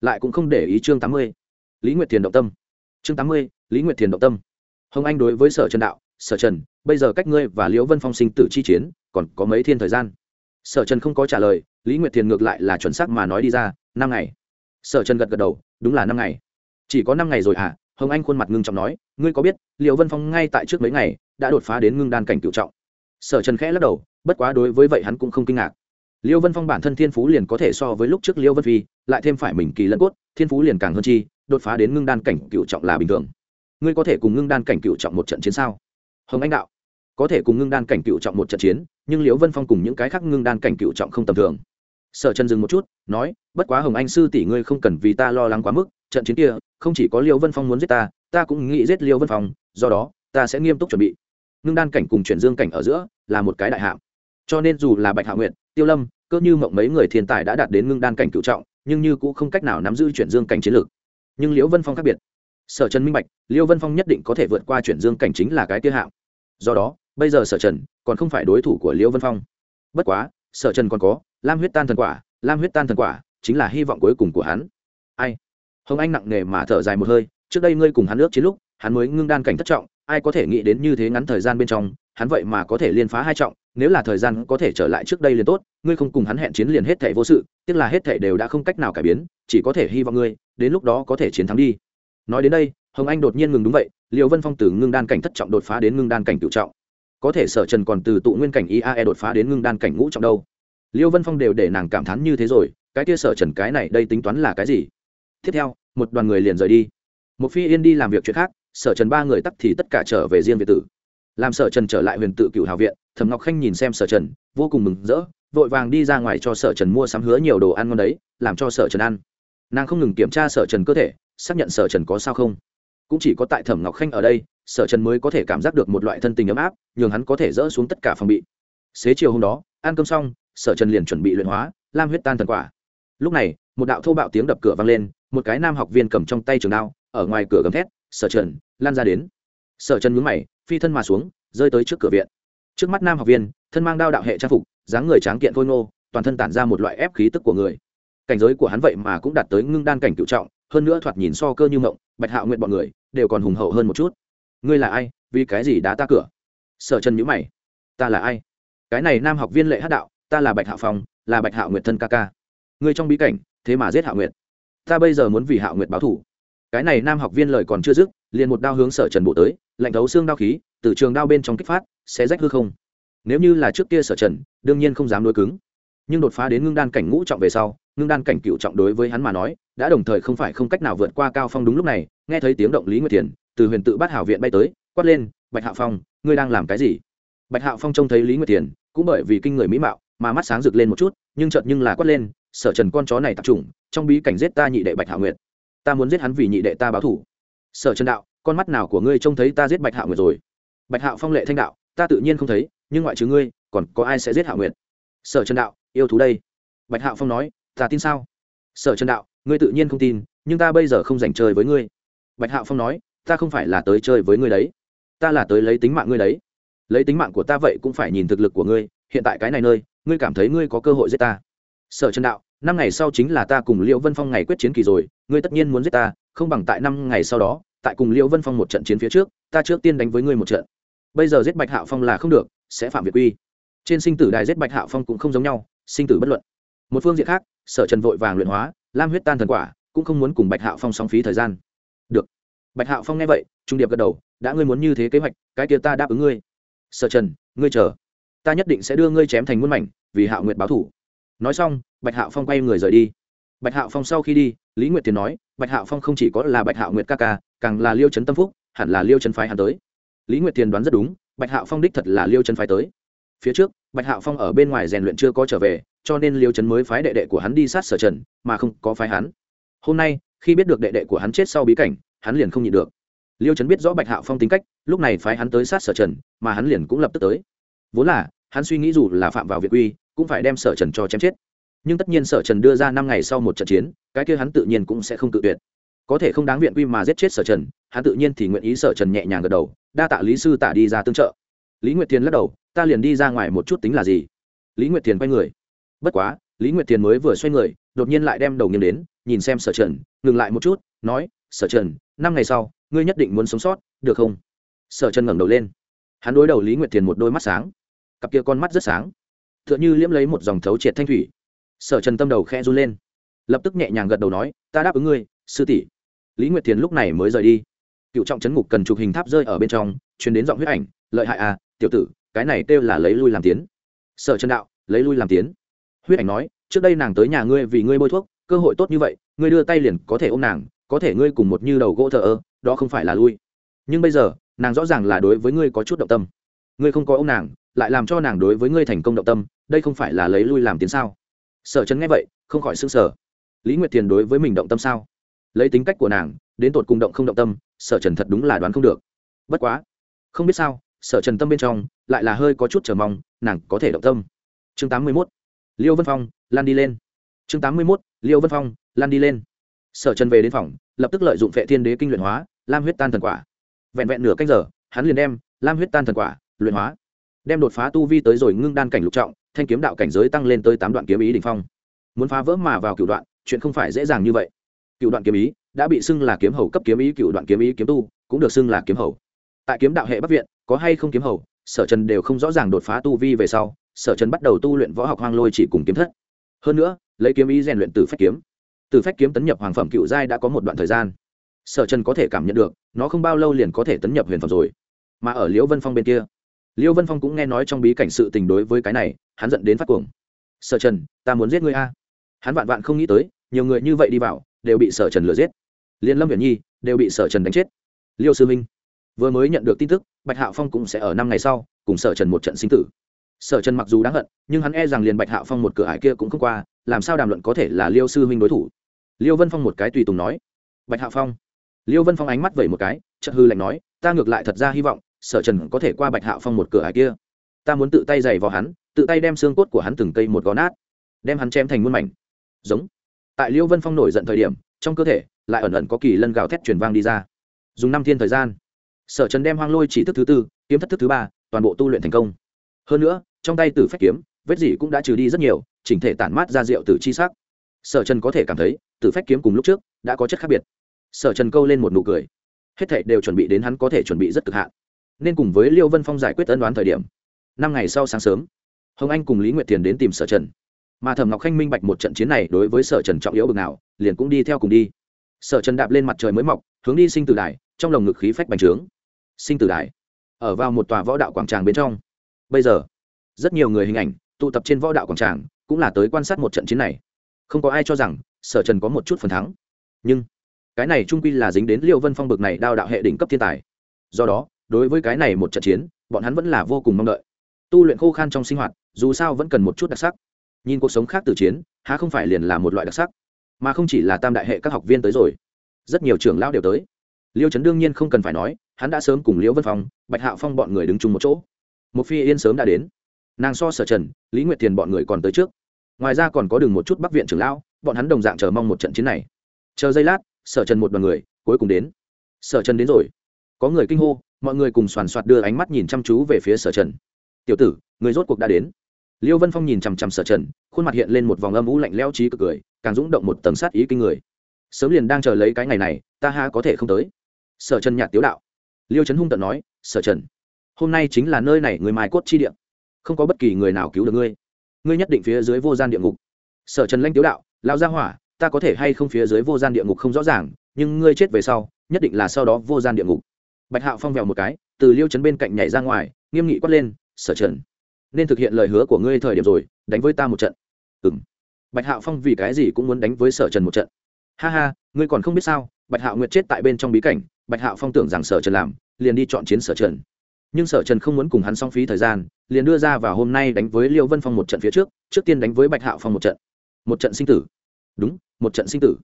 lại cũng không để ý chương tám mươi. Lý nguyệt thiền động tâm. Chương tám mươi, lý nguyệt thiền động tâm. Hồng anh đối với sở trần đạo, sở trần, bây giờ cách ngươi và liễu vân phong sinh tử chi chiến, còn có mấy thiên thời gian? Sở trần không có trả lời, lý nguyệt thiền ngược lại là chuẩn xác mà nói đi ra, năm ngày. Sở trần gật gật đầu, đúng là năm ngày. Chỉ có năm ngày rồi à hồng anh khuôn mặt ngưng trọng nói, ngươi có biết liệu vân phong ngay tại trước mấy ngày đã đột phá đến ngưng đan cảnh cựu trọng? Sở trần khẽ lắc đầu, bất quá đối với vậy hắn cũng không kinh ngạc. Liêu vân phong bản thân thiên phú liền có thể so với lúc trước liêu vân phi, lại thêm phải mình kỳ lẫn cốt, thiên phú liền càng hơn chi, đột phá đến ngưng đan cảnh cựu trọng là bình thường. Ngươi có thể cùng ngưng đan cảnh cựu trọng một trận chiến sao? Hồng anh đạo có thể cùng ngưng đan cảnh cựu trọng một trận chiến, nhưng liễu vân phong cùng những cái khác ngưng đan cảnh cựu trọng không tầm thường. Sở trần dừng một chút, nói, bất quá hồng anh sư tỷ ngươi không cần vì ta lo lắng quá mức, trận chiến kia, không chỉ có liễu vân phong muốn giết ta ta cũng nghĩ giết liễu vân phong, do đó, ta sẽ nghiêm túc chuẩn bị. Ngưng đan cảnh cùng chuyển dương cảnh ở giữa là một cái đại hạng cho nên dù là bạch hạ nguyện tiêu lâm, cơ như mộng mấy người thiên tài đã đạt đến ngưng đan cảnh cựu trọng, nhưng như cũng không cách nào nắm giữ chuyển dương cảnh chiến lược. Nhưng liễu vân phong khác biệt. Sở trần minh bạch, liễu vân phong nhất định có thể vượt qua chuyển dương cảnh chính là cái tiêu hạng do đó bây giờ sở trần còn không phải đối thủ của liễu vân phong bất quá sở trần còn có lam huyết tan thần quả lam huyết tan thần quả chính là hy vọng cuối cùng của hắn ai hồng anh nặng nề mà thở dài một hơi trước đây ngươi cùng hắn ước chiến lúc hắn mới ngưng đan cảnh thất trọng ai có thể nghĩ đến như thế ngắn thời gian bên trong hắn vậy mà có thể liên phá hai trọng nếu là thời gian có thể trở lại trước đây liền tốt ngươi không cùng hắn hẹn chiến liền hết thể vô sự tiếc là hết thể đều đã không cách nào cải biến chỉ có thể hy vọng ngươi đến lúc đó có thể chiến thắng đi nói đến đây hồng anh đột nhiên ngừng đúng vậy liệu vân phong từ ngưng đan cảnh thất trọng đột phá đến ngưng đan cảnh cựu trọng có thể sở trần còn từ tụ nguyên cảnh iae đột phá đến ngưng đan cảnh ngũ trọng đâu. Liêu vân phong đều để nàng cảm thán như thế rồi, cái kia sở trần cái này đây tính toán là cái gì? Tiếp theo, một đoàn người liền rời đi. Một phi yên đi làm việc chuyện khác, sở trần ba người tắt thì tất cả trở về riêng việt tử. Làm sở trần trở lại huyền tự cựu hào viện, thẩm ngọc khanh nhìn xem sở trần, vô cùng mừng rỡ, vội vàng đi ra ngoài cho sở trần mua sắm hứa nhiều đồ ăn ngon đấy, làm cho sở trần ăn. Nàng không ngừng kiểm tra sở trần cơ thể, xác nhận sở trần có sao không. Cũng chỉ có tại thẩm ngọc khanh ở đây sở trần mới có thể cảm giác được một loại thân tình ấm áp, nhường hắn có thể dỡ xuống tất cả phòng bị. Xế chiều hôm đó, ăn cơm xong, sở trần liền chuẩn bị luyện hóa, lam huyết tan thần quả. Lúc này, một đạo thô bạo tiếng đập cửa vang lên, một cái nam học viên cầm trong tay trường đao, ở ngoài cửa gầm thét, sở trần, lan ra đến. Sở trần nhúng mày, phi thân mà xuống, rơi tới trước cửa viện. Trước mắt nam học viên, thân mang đao đạo hệ trang phục, dáng người tráng kiện khôi ngô, toàn thân tản ra một loại ép khí tức của người. Cảnh giới của hắn vậy mà cũng đạt tới ngưng đan cảnh cựu trọng, hơn nữa thoạt nhìn so cơ như mộng, bạch hạo nguyện bọn người đều còn hùng hậu hơn một chút ngươi là ai, vì cái gì đá ta cửa? Sở trần nhữ mày. Ta là ai? Cái này nam học viên lệ hát đạo, ta là bạch hạo phong, là bạch hạo nguyệt thân ca ca. Ngươi trong bí cảnh, thế mà giết hạo nguyệt. Ta bây giờ muốn vì hạo nguyệt báo thủ cái này nam học viên lời còn chưa dứt, liền một đao hướng sở trần bộ tới, lạnh thấu xương đao khí, từ trường đao bên trong kích phát, sẽ rách hư không. Nếu như là trước kia sở trần, đương nhiên không dám đối cứng. Nhưng đột phá đến ngưng đan cảnh ngũ trọng về sau, ngưng đan cảnh cựu trọng đối với hắn mà nói, đã đồng thời không phải không cách nào vượt qua cao phong đúng lúc này, nghe thấy tiếng động lý nguyệt thiền từ huyền tự bát hảo viện bay tới quát lên bạch hạo phong ngươi đang làm cái gì? Bạch hạo phong trông thấy lý nguyệt Tiền, cũng bởi vì kinh người mỹ mạo mà mắt sáng rực lên một chút nhưng chợt nhưng là quát lên sở trần con chó này tạp trùng, trong bí cảnh giết ta nhị đệ bạch hạo nguyệt. Ta muốn giết hắn vì nhị đệ ta báo thủ. Sở trần đạo con mắt nào của ngươi trông thấy ta giết bạch hạo nguyệt rồi? Bạch hạo phong lệ thanh đạo ta tự nhiên không thấy nhưng ngoại trừ ngươi còn có ai sẽ giết hạo nguyệt? Sở trần đạo yêu thú đây. Bạch hạo phong nói ta tin sao? Sở trần đạo ngươi tự nhiên không tin nhưng ta bây giờ không dành chơi với ngươi. Bạch hạo phong nói ta không phải là tới chơi với ngươi đấy. Ta là tới lấy tính mạng ngươi đấy. Lấy tính mạng của ta vậy cũng phải nhìn thực lực của ngươi. Hiện tại cái này nơi, ngươi cảm thấy ngươi có cơ hội giết ta. Sở trần đạo, năm ngày sau chính là ta cùng liễu vân phong ngày quyết chiến kỳ rồi, ngươi tất nhiên muốn giết ta, không bằng tại năm ngày sau đó, tại cùng liễu vân phong một trận chiến phía trước, ta trước tiên đánh với ngươi một trận. Bây giờ giết bạch hạo phong là không được, sẽ phạm việt quy trên sinh tử đài giết bạch hạo phong cũng không giống nhau, sinh tử bất luận. Một phương diện khác, sở trần vội vàng luyện hóa, lam huyết tan thần quả, cũng không muốn cùng bạch hạo phong sóng phí thời gian. Được bạch hạo phong nghe vậy, trung điệp gật đầu, đã ngươi muốn như thế kế hoạch, cái kia ta đáp ứng ngươi. Sở trần, ngươi chờ. Ta nhất định sẽ đưa ngươi chém thành muôn mảnh, vì hạo nguyệt báo thủ. Nói xong, bạch hạo phong quay người rời đi. Bạch hạo phong sau khi đi, lý nguyệt tiền nói, bạch hạo phong không chỉ có là bạch hạo nguyệt ca ca, càng là liêu trấn tâm phúc, hẳn là liêu trấn phái hắn tới. Lý nguyệt tiền đoán rất đúng, bạch hạo phong đích thật là liêu trấn phái tới. Phía trước, bạch hạo phong ở bên ngoài rèn luyện chưa có trở về, cho nên liêu trấn mới phái đệ đệ của hắn đi sát sở trần, mà không có phái hắn. Hôm nay, khi biết được đệ đệ của hắn chết sau bí cảnh hắn liền không nhịn được. Liêu trấn biết rõ bạch hạo phong tính cách, lúc này phái hắn tới sát sở trần, mà hắn liền cũng lập tức tới. Vốn là, hắn suy nghĩ dù là phạm vào việc uy, cũng phải đem sở trần cho chém chết. Nhưng tất nhiên sở trần đưa ra năm ngày sau một trận chiến, cái kia hắn tự nhiên cũng sẽ không tự tuyệt. Có thể không đáng viện quy mà giết chết sở trần, hắn tự nhiên thì nguyện ý sở trần nhẹ nhàng gật đầu, đa tạ lý sư tả đi ra tương trợ. Lý nguyệt thiền lắc đầu, ta liền đi ra ngoài một chút tính là gì? Lý nguyệt thiền quay người. Bất quá, lý nguyệt thiền mới vừa xoay người, đột nhiên lại đem đầu nghiêng đến, nhìn xem sở trần, ngừng lại một chút, nói, sở trần năm ngày sau, ngươi nhất định muốn sống sót, được không? Sở trần ngẩng đầu lên. Hắn đối đầu lý nguyệt thiền một đôi mắt sáng. Cặp kia con mắt rất sáng. T h ư ợ n h ư liễm lấy một dòng thấu triệt thanh thủy. Sở trần tâm đầu khe run lên. Lập tức nhẹ nhàng gật đầu nói, ta đáp ứng ngươi, sư tỷ. Lý nguyệt thiền lúc này mới rời đi. Cựu trọng chấn ngục cần chụp hình tháp rơi ở bên trong chuyển đến giọng huyết ảnh, lợi hại à tiểu tử, cái này kêu là lấy lui làm tiến. Sở trần đạo, lấy lui làm tiến. Huyết ảnh nói, trước đây nàng tới nhà ngươi vì ngươi bôi thuốc, cơ hội tốt như vậy, ngươi đưa tay liền có thể ôm nàng có thể ngươi cùng một như đầu gỗ thờ ơ, đó không phải là lui. Nhưng bây giờ, nàng rõ ràng là đối với ngươi có chút động tâm. Ngươi không có ông nàng, lại làm cho nàng đối với ngươi thành công động tâm, đây không phải là lấy lui làm tiến sao? Sở trần nghe vậy, không khỏi s ư n g sở lý nguyệt thiền đối với mình động tâm sao? Lấy tính cách của nàng, đến tột cùng động không động tâm, sở trần thật đúng là đoán không được. Bất quá, không biết sao, sở trần tâm bên trong lại là hơi có chút chờ mong, nàng có thể động tâm. Chương tám mươi mốt, liêu vân phong, lan đi lên. Chương tám mươi mốt, liêu vân phong, lan đi lên sở trần về đến phòng, lập tức lợi dụng vệ thiên đế kinh luyện hóa, lam huyết tan thần quả. Vẹn vẹn nửa canh giờ, hắn liền đem lam huyết tan thần quả luyện hóa, đem đột phá tu vi tới rồi ngưng đan cảnh lục trọng, thanh kiếm đạo cảnh giới tăng lên tới tám đoạn kiếm ý đ ỉ n h phong. Muốn phá vỡ mà vào cựu đoạn, chuyện không phải dễ dàng như vậy. Cựu đoạn kiếm ý đã bị xưng là kiếm hầu cấp kiếm ý cựu đoạn kiếm ý kiếm tu cũng được xưng là kiếm hầu. Tại kiếm đạo hệ bắc viện, có hay không kiếm hầu, sở trần đều không rõ ràng đột phá tu vi về sau, sở trần bắt đầu tu luyện võ học hoang lôi chỉ cùng kiếm thất. Hơn nữa, lấy kiếm ý rèn luyện từ phách kiếm từ phách kiếm tấn nhập hoàng phẩm cựu giai đã có một đoạn thời gian. Sở trần có thể cảm nhận được, nó không bao lâu liền có thể tấn nhập huyền phẩm rồi. Mà ở liễu vân phong bên kia, liễu vân phong cũng nghe nói trong bí cảnh sự tình đối với cái này, hắn dẫn đến phát cuồng. Sở trần, ta muốn giết ngươi a. Hắn vạn vạn không nghĩ tới, nhiều người như vậy đi vào, đều bị sở trần lừa giết. Liên lâm viễn nhi đều bị sở trần đánh chết. Liêu sư minh vừa mới nhận được tin tức, bạch hạo phong cũng sẽ ở năm ngày sau cùng sở trần một trận sinh tử. Sở trần mặc dù đáng hận, nhưng hắn e rằng liền bạch hạo phong một cửa hải kia cũng không qua làm sao đàm luận có thể là liêu sư minh đối thủ? Liêu vân phong một cái tùy tùng nói. Bạch hạo phong. Liêu vân phong ánh mắt vẩy một cái, chợt hư lạnh nói, ta ngược lại thật ra hy vọng, sở trần có thể qua bạch hạo phong một cửa ải kia. Ta muốn tự tay giày vào hắn, tự tay đem xương cốt của hắn từng cây một gó nát, đem hắn chém thành muôn mảnh. Giống. Tại liêu vân phong nổi giận thời điểm, trong cơ thể lại ẩn ẩn có kỳ lân gào thét truyền vang đi ra. Dùng năm thiên thời gian, sở trần đem hoang lôi chỉ thức thứ tư, kiếm thất thức thứ ba, toàn bộ tu luyện thành công. Hơn nữa, trong tay tử phách kiếm, vết dỉ cũng đã trừ đi rất nhiều chỉnh thể tản mát ra rượu tử chi sắc. Sở trần có thể cảm thấy tử phách kiếm cùng lúc trước, đã có chất khác biệt. Sở trần câu lên một nụ cười. Hết thảy đều chuẩn bị đến hắn có thể chuẩn bị rất cực hạn. Nên cùng với liêu vân phong giải quyết ân đoán thời điểm. Năm ngày sau sáng sớm, hồng anh cùng lý nguyệt thiền đến tìm sở trần. Mà thẩm ngọc khanh minh bạch một trận chiến này đối với sở trần trọng yếu bực nào, liền cũng đi theo cùng đi. Sở trần đạp lên mặt trời mới mọc, hướng đi sinh tử đài, trong lồng ngực khí phách bành trướng. Sinh tử đài, ở vào một tòa võ đạo quảng tràng bên trong. Bây giờ, rất nhiều người hình ảnh tụ tập trên võ đạo quảng tràng cũng là tới quan sát một trận chiến này. Không có ai cho rằng, sở trần có một chút phần thắng. Nhưng, cái này trung quy là dính đến liêu vân phong bực này đao đạo hệ đỉnh cấp thiên tài. Do đó, đối với cái này một trận chiến, bọn hắn vẫn là vô cùng mong đợi. Tu luyện khô khan trong sinh hoạt, dù sao vẫn cần một chút đặc sắc. Nhìn cuộc sống khác từ chiến, há không phải liền là một loại đặc sắc, mà không chỉ là tam đại hệ các học viên tới rồi. Rất nhiều trưởng lão đều tới. Liêu trấn đương nhiên không cần phải nói, hắn đã sớm cùng liễu vân phong, bạch hạo phong bọn người đứng chung một chỗ. Một phi yên sớm đã đến. Nàng so sở trần, lý nguyệt thiền bọn người còn tới trước ngoài ra còn có đường một chút bắc viện trưởng lão, bọn hắn đồng dạng chờ mong một trận chiến này. Chờ giây lát, sở trần một đoàn người cuối cùng đến. Sở trần đến rồi. Có người kinh hô, mọi người cùng soàn soạt đưa ánh mắt nhìn chăm chú về phía sở trần. Tiểu tử, người rốt cuộc đã đến. Liêu vân phong nhìn chằm chằm sở trần, khuôn mặt hiện lên một vòng âm ú lạnh leo trí cực cười, càng rúng động một tầng sát ý kinh người. Sớm liền đang chờ lấy cái ngày này, ta ha có thể không tới? Sở trần nhạt tiếu đạo. Liêu trấn hung tận nói, sở trần, hôm nay chính là nơi này người mai cốt chi điện không có bất kỳ người nào cứu được ngươi ngươi nhất định phía dưới vô gian địa ngục. Sở trần lanh tiếu đạo lao ra hỏa, ta có thể hay không phía dưới vô gian địa ngục không rõ ràng, nhưng ngươi chết về sau, nhất định là sau đó vô gian địa ngục. Bạch hạo phong vẹo một cái, từ liêu Trấn bên cạnh nhảy ra ngoài, nghiêm nghị quát lên, sở trần, nên thực hiện lời hứa của ngươi thời điểm rồi, đánh với ta một trận. Ừ m bạch hạo phong vì cái gì cũng muốn đánh với sở trần một trận. Ha ha, ngươi còn không biết sao, bạch hạo nguyệt chết tại bên trong bí cảnh, bạch hạo phong tưởng rằng sở trần làm, liền đi chọn chiến sở trần nhưng sở trần không muốn cùng hắn song phí thời gian, liền đưa ra vào hôm nay đánh với liêu vân phong một trận phía trước trước tiên đánh với bạch hạo phong một trận. Một trận sinh tử. Đúng, một trận sinh tử.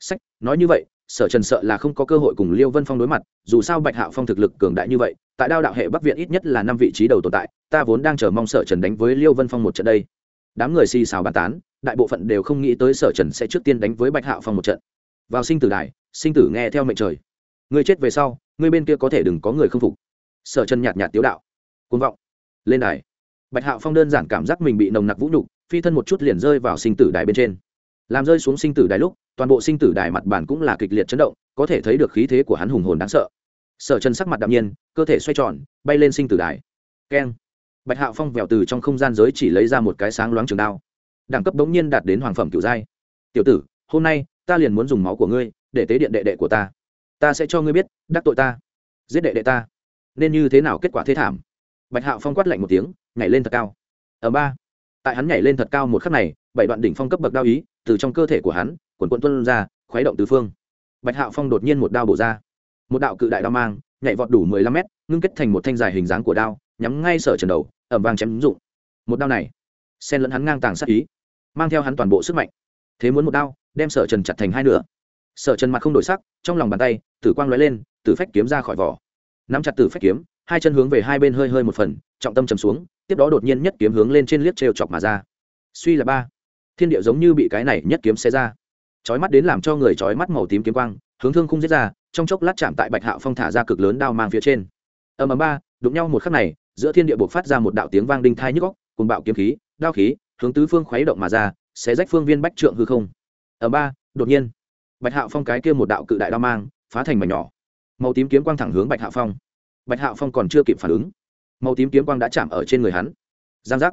Sách, nói như vậy, sở trần sợ là không có cơ hội cùng liêu vân phong đối mặt, dù sao bạch hạo phong thực lực cường đại như vậy, tại đao đạo hệ bắc viện ít nhất là năm vị trí đầu tồn tại, ta vốn đang chờ mong sở trần đánh với liêu vân phong một trận đây. Đám người xì xào bàn tán, đại bộ phận đều không nghĩ tới sở trần sẽ trước tiên đánh với bạch hạo phong một trận. Vào sinh tử đài, sinh tử nghe theo mệnh trời. Người chết về sau, người bên kia có thể đừng có người không phục sở chân nhạt nhạt tiếu đạo. Côn vọng. Lên đài. Bạch hạo phong đơn giản cảm giác mình bị nồng nặc vũ nhục, phi thân một chút liền rơi vào sinh tử đài bên trên. Làm rơi xuống sinh tử đài lúc, toàn bộ sinh tử đài mặt bản cũng là kịch liệt chấn động, có thể thấy được khí thế của hắn hùng hồn đáng sợ. Sở chân sắc mặt đạm nhiên, cơ thể xoay tròn, bay lên sinh tử đài. Keng. Bạch hạo phong vẹo từ trong không gian giới chỉ lấy ra một cái sáng loáng trường đao. Đẳng cấp bỗng nhiên đạt đến hoàng phẩm kiểu giai. Tiểu tử, hôm nay ta liền muốn dùng máu của ngươi để tế điện đệ đệ của ta. Ta sẽ cho ngươi biết, đắc tội ta. Giết đệ đệ ta nên như thế nào kết quả thế thảm? Bạch hạo phong quát lạnh một tiếng, nhảy lên thật cao. Ở ba, tại hắn nhảy lên thật cao một khắc này, bảy đoạn đỉnh phong cấp bậc đao ý từ trong cơ thể của hắn, quần quận tuân ra, khuấy động tứ phương. Bạch hạo phong đột nhiên một đao bổ ra. Một đạo cự đại đao mang, nhảy vọt đủ mười lăm mét, ngưng kết thành một thanh dài hình dáng của đao, nhắm ngay sở trần đầu ẩm vàng chém ứng dụng. Một đao này, xen lẫn hắn ngang tàng sát ý, mang theo hắn toàn bộ sức mạnh. Thế muốn một đao, đem sở trần chặt thành hai nửa. Sở trần mặt không đổi sắc, trong lòng bàn tay, tử quang lóe lên tử phách kiếm ra khỏi vỏ nắm chặt tử phách kiếm, hai chân hướng về hai bên hơi hơi một phần, trọng tâm chầm xuống, tiếp đó đột nhiên nhất kiếm hướng lên trên liếc trêu chọc mà ra. Suy là ba. Thiên địa giống như bị cái này nhất kiếm xé ra. Chói mắt đến làm cho người chói mắt màu tím kiếm quang, hướng thương khung giết ra, trong chốc lát chạm tại bạch hạo phong thả ra cực lớn đao mang phía trên. Ầm ầm ba, đụng nhau một khắc này, giữa thiên địa buộc phát ra một đạo tiếng vang đinh thai nhức góc cùng bạo kiếm khí, đao khí, hướng tứ phương khuấy động mà ra, xé rách phương viên bách trượng hư không. Ở ba, đột nhiên, bạch hạo phong cái kia một đạo cự đại đao mang, phá thành mảnh nhỏ màu tím kiếm quang thẳng hướng bạch hạo phong. Bạch hạo phong còn chưa kịp phản ứng, màu tím kiếm quang đã chạm ở trên người hắn. Giang giác.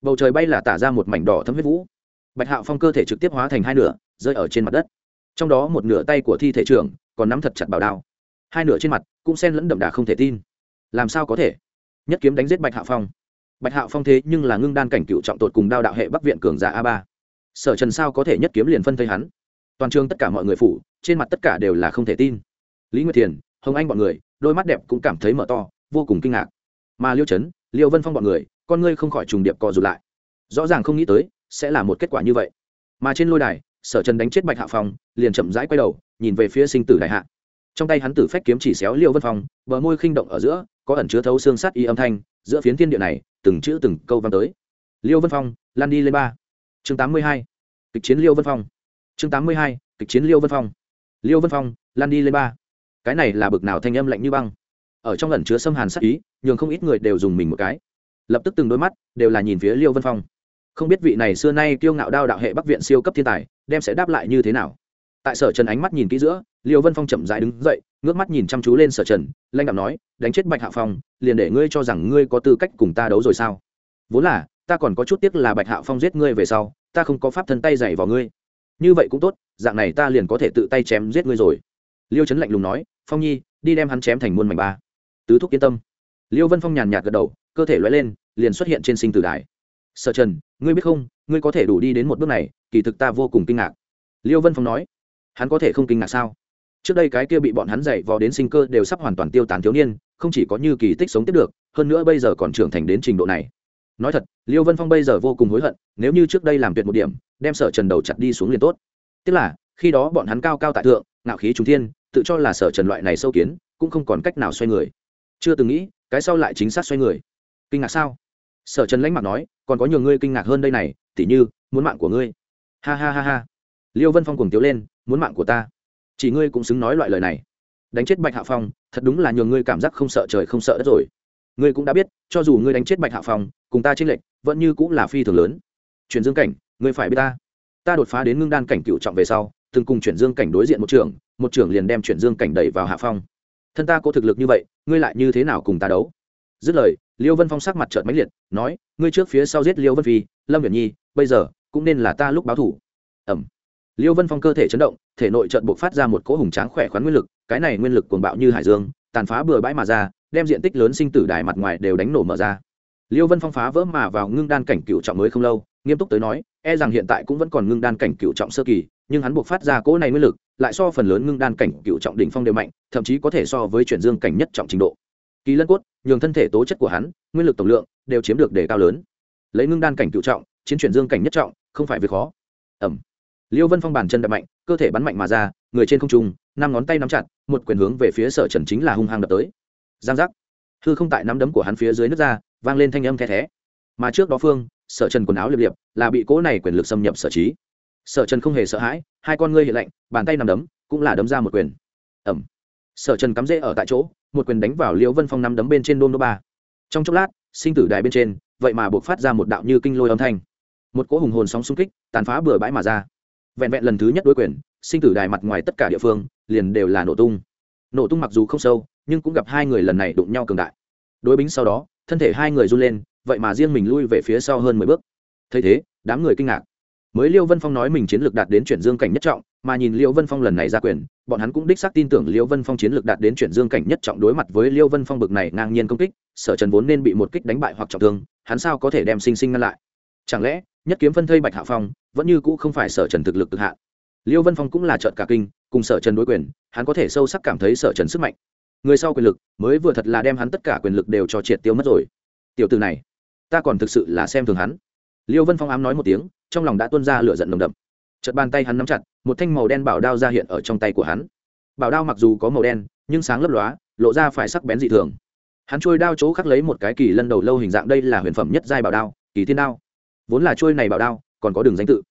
Bầu trời bay là tả ra một mảnh đỏ thấm huyết vũ. Bạch hạo phong cơ thể trực tiếp hóa thành hai nửa, rơi ở trên mặt đất. Trong đó một nửa tay của thi thể trưởng còn nắm thật chặt bảo đao. Hai nửa trên mặt cũng sen lẫn đậm đà không thể tin. Làm sao có thể? Nhất kiếm đánh giết bạch hạo phong. Bạch hạo phong thế nhưng là ngưng đan cảnh cựu trọng tột cùng đao đạo hệ bắc viện cường giả a ba. Sở trần sao có thể nhất kiếm liền phân thây hắn? Toàn trường tất cả mọi người phủ, trên mặt tất cả đều là không thể tin lý nguyệt thiền, hồng anh b ọ n người, đôi mắt đẹp cũng cảm thấy mở to, vô cùng kinh ngạc. Mà liêu trấn, liêu vân phong b ọ n người, con ngươi không khỏi trùng điệp co rụt lại. Rõ ràng không nghĩ tới, sẽ là một kết quả như vậy. Mà trên lôi đài, sở trần đánh chết bạch hạ phong, liền chậm rãi quay đầu, nhìn về phía sinh tử đại hạ. Trong tay hắn tử phách kiếm chỉ xéo liêu vân phong, bờ môi khinh động ở giữa, có ẩn chứa thấu xương sát y âm thanh, giữa phiến thiên địa này, từng chữ từng câu văn tới. Liêu vân phong, lan đi lên ba. Chương tám mươi hai. Kịch chiến liêu vân phong. Chương tám mươi hai. Kịch chiến liêu vân phong. Liêu vân phong, lan đi lên ba cái này là bực nào thanh âm lạnh như băng. Ở trong lần chứa xâm hàn sắc ý, nhường không ít người đều dùng mình một cái. Lập tức từng đôi mắt đều là nhìn phía liêu vân phong. Không biết vị này xưa nay kiêu ngạo đao đạo hệ bắc viện siêu cấp thiên tài, đem sẽ đáp lại như thế nào? Tại sở trần ánh mắt nhìn kỹ giữa, liêu vân phong chậm dãi đứng dậy, ngước mắt nhìn chăm chú lên sở trần lanh đạo nói, đánh chết bạch hạ phong, liền để ngươi cho rằng ngươi có tư cách cùng ta đấu rồi sao? Vốn là, ta còn có chút tiếc là bạch hạ phong giết ngươi về sau, ta không có pháp thân tay dày vào ngươi. Như vậy cũng tốt, dạng này ta liền có thể tự tay chém giết ngươi rồi. Liêu trấn lạnh lùng nói phong nhi, đi đem hắn chém thành muôn mảnh ba. Tứ thúc yên tâm. Liêu vân phong nhàn nhạt gật đầu, cơ thể loay lên, liền xuất hiện trên sinh tử đài. Sở trần, ngươi biết không, ngươi có thể đủ đi đến một bước này, kỳ thực ta vô cùng kinh ngạc. Liêu vân phong nói, hắn có thể không kinh ngạc sao? Trước đây cái kia bị bọn hắn dạy vò đến sinh cơ đều sắp hoàn toàn tiêu tán thiếu niên, không chỉ có như kỳ tích sống tiếp được, hơn nữa bây giờ còn trưởng thành đến trình độ này. Nói thật, liêu vân phong bây giờ vô cùng hối hận, nếu như trước đây làm tuyệt một điểm, đem sở trần đầu chặt đi xuống liền tốt. Tức là, khi đó bọn hắn cao cao tại thượng, ngạo khí trung thiên tự cho là sở trần loại này sâu kiến, cũng không còn cách nào xoay người. Chưa từng nghĩ, cái sau lại chính xác xoay người. Kinh ngạc sao? Sở trần lãnh mặt nói, còn có nhiều ngươi kinh ngạc hơn đây này, tỉ như, muốn mạng của ngươi. Ha ha ha ha. Liêu vân phong cùng tiếu lên, muốn mạng của ta. Chỉ ngươi cũng xứng nói loại lời này. Đánh chết bạch hạ phong, thật đúng là nhường ngươi cảm giác không sợ trời không sợ đất rồi. Ngươi cũng đã biết, cho dù ngươi đánh chết bạch hạ phong, cùng ta trên lệnh vẫn như cũng là phi thường lớn. Chuyển dương cảnh, ngươi phải biết ta. Ta đột phá đến ngưng đan cảnh cựu trọng về sau, từng cùng chuyển dương cảnh đối diện một trưởng một trưởng liền đem chuyển dương cảnh đẩy vào hạ phong. Thân ta có thực lực như vậy, ngươi lại như thế nào cùng ta đấu? Dứt lời, liêu vân phong sắc mặt trợn mãnh liệt, nói, ngươi trước phía sau giết liêu vân phi, lâm viễn nhi, bây giờ cũng nên là ta lúc báo thủ. Ẩm. Liêu vân phong cơ thể chấn động, thể nội trợn buộc phát ra một cỗ hùng tráng khỏe khoắn nguyên lực, cái này nguyên lực cuồng bạo như hải dương, tàn phá bừa bãi mà ra, đem diện tích lớn sinh tử đài mặt ngoài đều đánh nổ mở ra. Liêu vân phong phá vỡ mà vào ngưng đan cảnh cựu trọng mới không lâu, nghiêm túc tới nói e rằng hiện tại cũng vẫn còn ngưng đan cảnh cựu trọng sơ kỳ, nhưng hắn buộc phát ra cỗ này nguyên lực lại so phần lớn ngưng đan cảnh cựu trọng đỉnh phong đều mạnh, thậm chí có thể so với chuyển dương cảnh nhất trọng trình độ. Kỳ lân cốt, nhường thân thể tố chất của hắn, nguyên lực tổng lượng đều chiếm được đề cao lớn. Lấy ngưng đan cảnh cựu trọng, chiến chuyển dương cảnh nhất trọng, không phải việc khó. Ẩm. Liêu vân phong bàn chân đập mạnh, cơ thể bắn mạnh mà ra, người trên không trung, năm ngón tay nắm chặt, một quyền hướng về phía sở trần chính là hung hăng đập tới. Giang giác. Hư không tại nắm đấm của hắn phía dưới nước ra, vang lên thanh âm the thé. Mà trước đó phương, sở trần quần áo liệp liệp, là bị cỗ này quyền lực xâm nhập sở trí sở trần không hề sợ hãi, hai con ngươi hiện lạnh, bàn tay nằm đấm, cũng là đấm ra một quyền. Ẩm. Sở trần cắm rễ ở tại chỗ, một quyền đánh vào liễu vân phong nắm đấm bên trên đôn đô ba. Trong chốc lát, sinh tử đài bên trên, vậy mà buộc phát ra một đạo như kinh lôi âm thanh. Một cỗ hùng hồn sóng xung kích, tàn phá bừa bãi mà ra. Vẹn vẹn lần thứ nhất đối quyền, sinh tử đài mặt ngoài tất cả địa phương, liền đều là nổ tung. Nổ tung mặc dù không sâu, nhưng cũng gặp hai người lần này đụng nhau cường đại. Đối bính sau đó, thân thể hai người run lên, vậy mà riêng mình lui về phía sau hơn mười bước. Thấy thế, đám người kinh ngạc mới liêu vân phong nói mình chiến lược đạt đến chuyển dương cảnh nhất trọng, mà nhìn liêu vân phong lần này ra quyền, bọn hắn cũng đích xác tin tưởng liêu vân phong chiến lược đạt đến chuyển dương cảnh nhất trọng đối mặt với liêu vân phong bực này ngang nhiên công kích, sở trần vốn nên bị một kích đánh bại hoặc trọng thương, hắn sao có thể đem sinh sinh ngăn lại? Chẳng lẽ, nhất kiếm phân thây bạch hạ phong, vẫn như cũ không phải sở trần thực lực cực hạ liêu vân phong cũng là trợn cả kinh, cùng sở trần đối quyền, hắn có thể sâu sắc cảm thấy sở trần sức mạnh. Người sau quyền lực, mới vừa thật là đem hắn tất cả quyền lực đều cho triệt tiêu mất rồi. Tiểu từ này, ta còn thực sự là xem thường hắn liêu vân phong ám nói một tiếng, trong lòng đã tuôn ra lửa giận nồng đậm. Chợt bàn tay hắn nắm chặt, một thanh màu đen bảo đao ra hiện ở trong tay của hắn. Bảo đao mặc dù có màu đen, nhưng sáng lấp lóa, lộ ra phải sắc bén dị thường. Hắn trôi đao chỗ khắc lấy một cái kỳ lân đầu lâu hình dạng, đây là huyền phẩm nhất giai bảo đao, kỳ thiên đao. Vốn là trôi này bảo đao, còn có đường danh tự.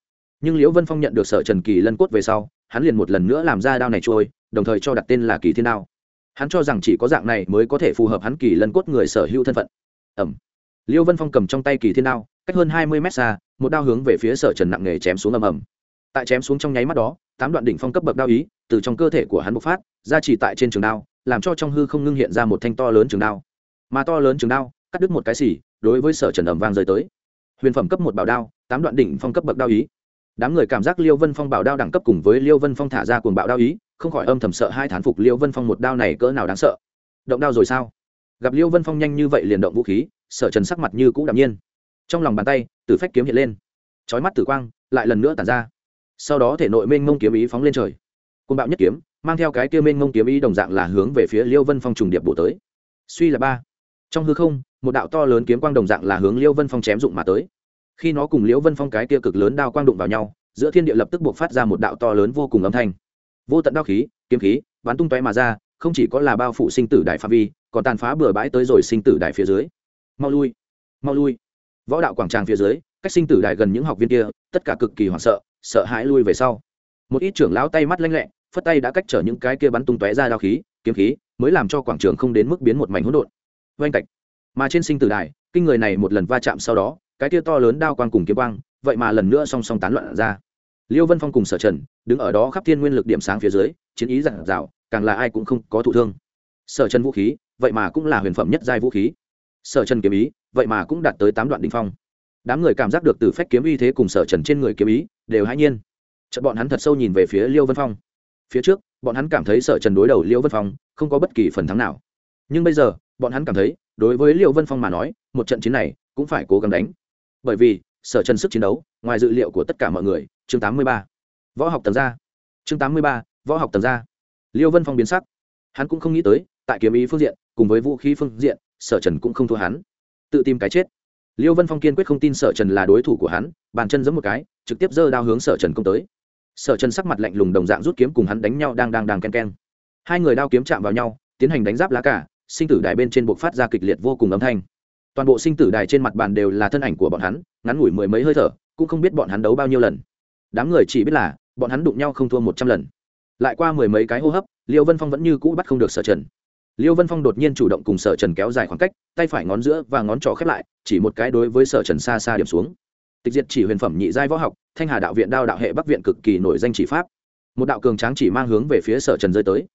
Nhưng liễu vân phong nhận được sở trần kỳ lân cốt về sau, hắn liền một lần nữa làm ra đao này trôi đồng thời cho đặt tên là kỳ thiên đao. Hắn cho rằng chỉ có dạng này mới có thể phù hợp hắn kỳ lân cốt người sở hữu thân phận. Ẩm. Liêu vân phong cầm trong tay kỳ thiên đao cách hơn hai mươi mét xa, một đao hướng về phía sở trần nặng nề chém xuống ầm ầm. Tại chém xuống trong nháy mắt đó, tám đoạn đỉnh phong cấp bậc đao ý từ trong cơ thể của hắn bộc phát, ra chỉ tại trên trường đao, làm cho trong hư không ngưng hiện ra một thanh to lớn trường đao. Mà to lớn trường đao, cắt đứt một cái xỉ đối với sở trần ầm vang rơi tới. Huyền phẩm cấp một bảo đao, tám đoạn đỉnh phong cấp bậc đao ý. Đám người cảm giác liêu vân phong bảo đao đẳng cấp cùng với liêu vân phong thả ra cuồng bạo đao ý, không khỏi âm thầm sợ hai thán phục liêu vân phong một đao này cỡ nào đáng sợ. Động đao rồi sao? Gặp liêu vân phong nhanh như vậy liền động vũ khí, sở trần sắc mặt như cũ đạm nhiên trong lòng bàn tay, tử phách kiếm hiện lên. Trói mắt tử quang lại lần nữa tàn ra. Sau đó thể nội mênh mông kiếm ý phóng lên trời. Côn bạo nhất kiếm, mang theo cái kia mênh mông kiếm ý đồng dạng là hướng về phía liêu vân phong trùng điệp bổ tới. Suy là ba. Trong hư không, một đạo to lớn kiếm quang đồng dạng là hướng liêu vân phong chém dụng mà tới. Khi nó cùng liêu vân phong cái kia cực lớn đao quang đụng vào nhau, giữa thiên địa lập tức buộc phát ra một đạo to lớn vô cùng âm thanh. Vô tận đao khí, kiếm khí, bắn tung tóe mà ra, không chỉ có là bao phủ sinh tử đại phạm vi, còn tàn phá bừa bãi tới rồi sinh tử đại phía dưới. Mau lui mau lui võ đạo quảng tràng phía dưới cách sinh tử đài gần những học viên kia tất cả cực kỳ hoảng sợ sợ hãi lui về sau. Một ít trưởng lão tay mắt lanh lẹ phất tay đã cách trở những cái kia bắn tung tóe ra đao khí kiếm khí mới làm cho quảng trường không đến mức biến một mảnh hỗn độn. Oanh tạch, mà trên sinh tử đài kinh người này một lần va chạm sau đó cái kia to lớn đao quang cùng kiếm quang vậy mà lần nữa song song tán loạn ra. Liêu vân phong cùng sở trần đứng ở đó khắp thiên nguyên lực điểm sáng phía dưới chiến ý giản dạo càng là ai cũng không có thụ thương. Sở trần vũ khí vậy mà cũng là huyền phẩm nhất giai vũ khí. Sở trần kiếm ý vậy mà cũng đạt tới tám đoạn đỉnh phong. Đám người cảm giác được từ phách kiếm uy thế cùng sở trần trên người kiếm ý, đều hãi nhiên. Chợt bọn hắn thật sâu nhìn về phía liêu vân phong. Phía trước, bọn hắn cảm thấy sở trần đối đầu liêu vân phong không có bất kỳ phần thắng nào. Nhưng bây giờ, bọn hắn cảm thấy, đối với liêu vân phong mà nói, một trận chiến này cũng phải cố gắng đánh. Bởi vì, sở trần sức chiến đấu, ngoài dự liệu của tất cả mọi người, chương tám mươi ba. Võ học tầng gia chương tám mươi ba, võ học tầng gia liêu vân phong biến sắc. Hắn cũng không nghĩ tới, tại kiếm ý phương diện, cùng với vũ khí phương diện, sở trần cũng không thua hắn tự tìm cái chết. Liêu vân phong kiên quyết không tin sở trần là đối thủ của hắn, bàn chân giấm một cái, trực tiếp giơ đao hướng sở trần công tới. Sở trần sắc mặt lạnh lùng đồng dạng rút kiếm cùng hắn đánh nhau đang đang đang ken ken hai người đao kiếm chạm vào nhau, tiến hành đánh giáp lá cả sinh tử đài bên trên buộc phát ra kịch liệt vô cùng âm thanh. Toàn bộ sinh tử đài trên mặt bàn đều là thân ảnh của bọn hắn, ngắn ngủi mười mấy hơi thở, cũng không biết bọn hắn đấu bao nhiêu lần. Đám người chỉ biết là, bọn hắn đụng nhau không thua một trăm lần. Lại qua mười mấy cái hô hấp, liêu vân phong vẫn như cũ bắt không được sở trần liêu vân phong đột nhiên chủ động cùng sở trần kéo dài khoảng cách, tay phải ngón giữa và ngón trỏ khép lại, chỉ một cái đối với sở trần xa xa điểm xuống. Tịch diệt chỉ huyền phẩm nhị giai võ học, thanh hà đạo viện đao đạo hệ bắc viện cực kỳ nổi danh chỉ pháp. Một đạo cường tráng chỉ mang hướng về phía sở trần rơi tới.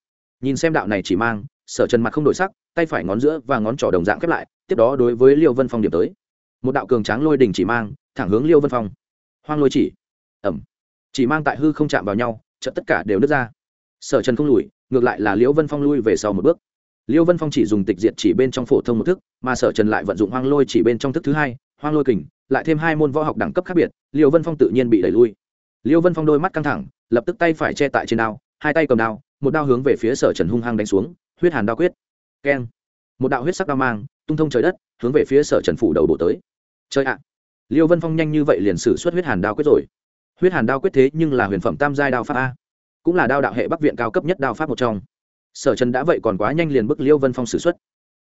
Nhìn xem đạo này chỉ mang, sở trần mặt không đổi sắc, tay phải ngón giữa và ngón trỏ đồng dạng khép lại, tiếp đó đối với liêu vân phong điểm tới. Một đạo cường tráng lôi đỉnh chỉ mang, thẳng hướng liêu vân phong. Hoang lôi chỉ. Ẩm. Chỉ mang tại hư không chạm vào nhau, chợt tất cả đều nứt ra. Sở trần không lùi, ngược lại là liễu vân phong lui về sau một bước liêu vân phong chỉ dùng tịch diệt chỉ bên trong phổ thông một thức, mà sở trần lại vận dụng hoang lôi chỉ bên trong thức thứ hai, hoang lôi kình, lại thêm hai môn võ học đẳng cấp khác biệt, liêu vân phong tự nhiên bị đẩy lui. Liêu vân phong đôi mắt căng thẳng, lập tức tay phải che tại trên đao, hai tay cầm đao, một đao hướng về phía sở trần hung hăng đánh xuống, huyết hàn đao quyết. Keng. Một đạo huyết sắc đao mang, tung thông trời đất, hướng về phía sở trần phủ đầu bộ tới. Chơi ạ! Liêu vân phong nhanh như vậy liền xử xuất huyết hàn đao quyết rồi. Huyết hàn đao quyết thế nhưng là huyền phẩm tam giai đao pháp a. Cũng là đao đạo hệ bắc viện cao cấp nhất đao pháp một trong sở trần đã vậy còn quá nhanh liền bức liêu vân phong xử suất.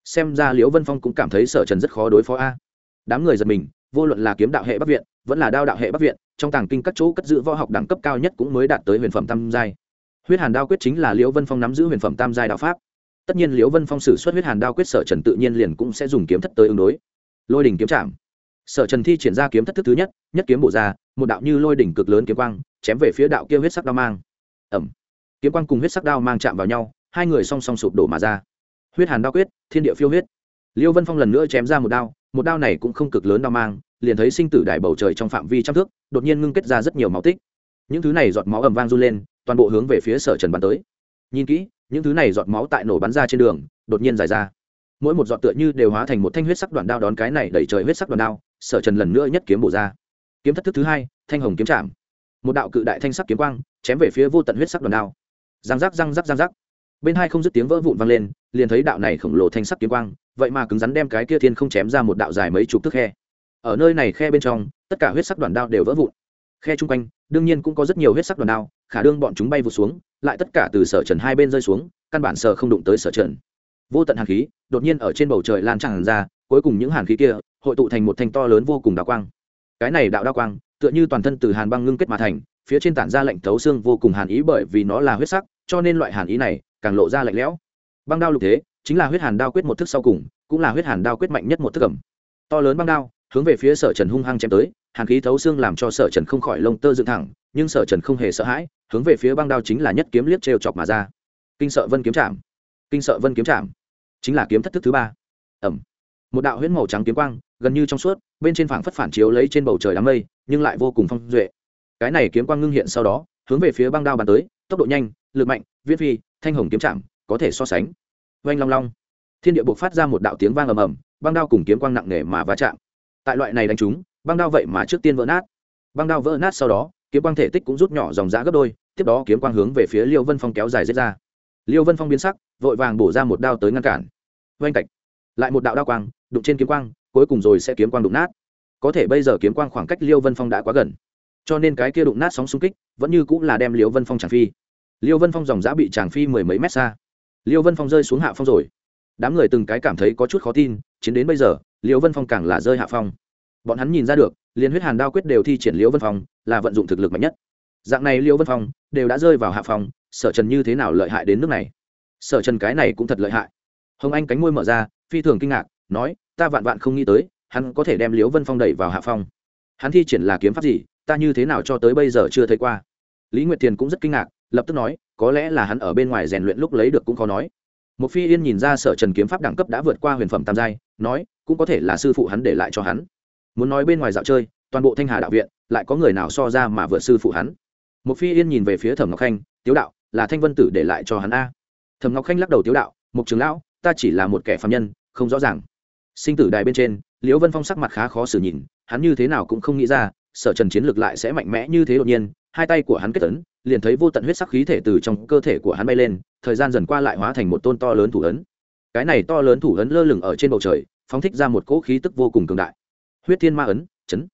Xem ra liễu vân phong cũng cảm thấy sở trần rất khó đối phó a. Đám người giật mình, vô luận là kiếm đạo hệ bắc viện, vẫn là đao đạo hệ bắc viện, trong tàng kinh các chỗ cất giữ võ học đẳng cấp cao nhất cũng mới đạt tới huyền phẩm tam giai. Huyết hàn đao quyết chính là liễu vân phong nắm giữ huyền phẩm tam giai đạo pháp. Tất nhiên liễu vân phong xử suất huyết hàn đao quyết sở trần tự nhiên liền cũng sẽ dùng kiếm thất tới ứng đối. Lôi đỉnh kiếm trạm sở trần thi triển ra kiếm thất thức thứ nhất nhất kiếm bộ ra, một đạo như lôi đỉnh cực lớn kiếm quang, chém về phía đạo kia huyết sắc đao mang. Ẩm kiếm quang cùng huyết sắc đao mang chạm vào nhau hai người song song sụp đổ mà ra. Huyết hàn đao quyết, thiên địa phiêu huyết. Liêu vân phong lần nữa chém ra một đao một đao này cũng không cực lớn đao mang, liền thấy sinh tử đại bầu trời trong phạm vi trăm thước, đột nhiên ngưng kết ra rất nhiều máu tích. Những thứ này giọt máu ầm vang run lên, toàn bộ hướng về phía sở trần bắn tới. Nhìn kỹ, những thứ này giọt máu tại nổ bắn ra trên đường, đột nhiên dài ra. Mỗi một giọt tựa như đều hóa thành một thanh huyết sắc đoạn đao đón cái này đẩy trời huyết sắc đoạn đao, sở trần lần nữa nhất kiếm bổ ra. Kiếm thất thức thứ hai, thanh hồng kiếm chạm. Một đạo cự đại thanh sắc kiếm quang, chém về phía vô tận huyết sắc đoạn đao. Răng rắc răng rắc răng rắc bên hai không dứt tiếng vỡ vụn vang lên, liền thấy đạo này khổng lồ thanh sắc kiếm quang, vậy mà cứng rắn đem cái kia thiên không chém ra một đạo dài mấy chục thước khe. Ở nơi này khe bên trong, tất cả huyết sắc đoàn đao đều vỡ vụn. Khe chung quanh, đương nhiên cũng có rất nhiều huyết sắc đoàn đao, khả đương bọn chúng bay vụt xuống, lại tất cả từ sở trần hai bên rơi xuống, căn bản sở không đụng tới sở trần. Vô tận hàn khí, đột nhiên ở trên bầu trời lan tràn ra, cuối cùng những hàn khí kia, hội tụ thành một thanh to lớn vô cùng đạo quang. Cái này đạo đao quang, tựa như toàn thân từ hàn băng ngưng kết mà thành, phía trên tản ra lệnh thấu xương vô cùng hàn ý bởi vì nó là huyết sắc, cho nên loại hàn ý này càng lộ ra lạnh lẽo. Băng đao lục thế, chính là huyết hàn đao quyết một thức sau cùng, cũng là huyết hàn đao quyết mạnh nhất một thức cầm. To lớn băng đao, hướng về phía sở trần hung hăng chém tới, hàn khí thấu xương làm cho sở trần không khỏi lông tơ dựng thẳng, nhưng sở trần không hề sợ hãi, hướng về phía băng đao chính là nhất kiếm liếc trêu chọc mà ra. Kinh sợ vân kiếm chạm. Kinh sợ vân kiếm chạm. Chính là kiếm thất thức thứ ba. Ẩm. Một đạo huyết màu trắng kiếm quang, gần như trong suốt, bên trên phảng phất phản chiếu lấy trên bầu trời đám mây, nhưng lại vô cùng phong duệ. Cái này kiếm quang ngưng hiện sau đó, hướng về phía băng đao bàn tới, tốc độ nhanh, lực mạnh viết phi thanh hồng kiếm chạm, có thể so sánh. Oanh long long. Thiên địa buộc phát ra một đạo tiếng vang ầm ầm, băng đao cùng kiếm quang nặng nề mà va chạm. Tại loại này đánh chúng, băng đao vậy mà trước tiên vỡ nát. Băng đao vỡ nát sau đó, kiếm quang thể tích cũng rút nhỏ dòng giã gấp đôi, tiếp đó kiếm quang hướng về phía liêu vân phong kéo dài rết ra. Liêu vân phong biến sắc, vội vàng bổ ra một đao tới ngăn cản. Oanh cạch. Lại một đạo đao quang, đụng trên kiếm quang, cuối cùng rồi sẽ kiếm quang đụng nát. Có thể bây giờ kiếm quang khoảng cách liêu vân phong đã quá gần. Cho nên cái kia đụng nát sóng xung kích, vẫn như cũng là đem liêu vân phong tràn phi liêu vân phong dòng giã bị tràng phi mười mấy mét xa. Liêu vân phong rơi xuống hạ phong rồi. Đám người từng cái cảm thấy có chút khó tin, chiến đến bây giờ, liêu vân phong càng là rơi hạ phong. Bọn hắn nhìn ra được liên huyết hàn đao quyết đều thi triển liêu vân phong, là vận dụng thực lực mạnh nhất. Dạng này liêu vân phong đều đã rơi vào hạ phong, sở trần như thế nào lợi hại đến nước này? Sở trần cái này cũng thật lợi hại. Hồng anh cánh môi mở ra, phi thường kinh ngạc, nói, ta vạn vạn không nghĩ tới, hắn có thể đem liêu vân phong đẩy vào hạ phong. Hắn thi triển là kiếm pháp gì, ta như thế nào cho tới bây giờ chưa thấy qua? Lý nguyệt thiền cũng rất kinh ngạc lập tức nói, có lẽ là hắn ở bên ngoài rèn luyện lúc lấy được cũng khó nói. Một phi yên nhìn ra sở trần kiếm pháp đẳng cấp đã vượt qua huyền phẩm tam giai, nói, cũng có thể là sư phụ hắn để lại cho hắn. Muốn nói bên ngoài dạo chơi, toàn bộ thanh hà đạo viện, lại có người nào so ra mà vượt sư phụ hắn? Một phi yên nhìn về phía thẩm ngọc khanh, tiếu đạo, là thanh vân tử để lại cho hắn a? Thẩm ngọc khanh lắc đầu, tiếu đạo, mục trường lão, ta chỉ là một kẻ phạm nhân, không rõ ràng. Sinh tử đài bên trên, liễu vân phong sắc mặt khá khó xử nhìn, hắn như thế nào cũng không nghĩ ra, sở trần chiến lược lại sẽ mạnh mẽ như thế đột nhiên hai tay của hắn kết tấn, liền thấy vô tận huyết sắc khí thể từ trong cơ thể của hắn bay lên, thời gian dần qua lại hóa thành một tôn to lớn thủ ấn. Cái này to lớn thủ ấn lơ lửng ở trên bầu trời, phóng thích ra một cỗ khí tức vô cùng cường đại. Huyết thiên ma ấn, chấn.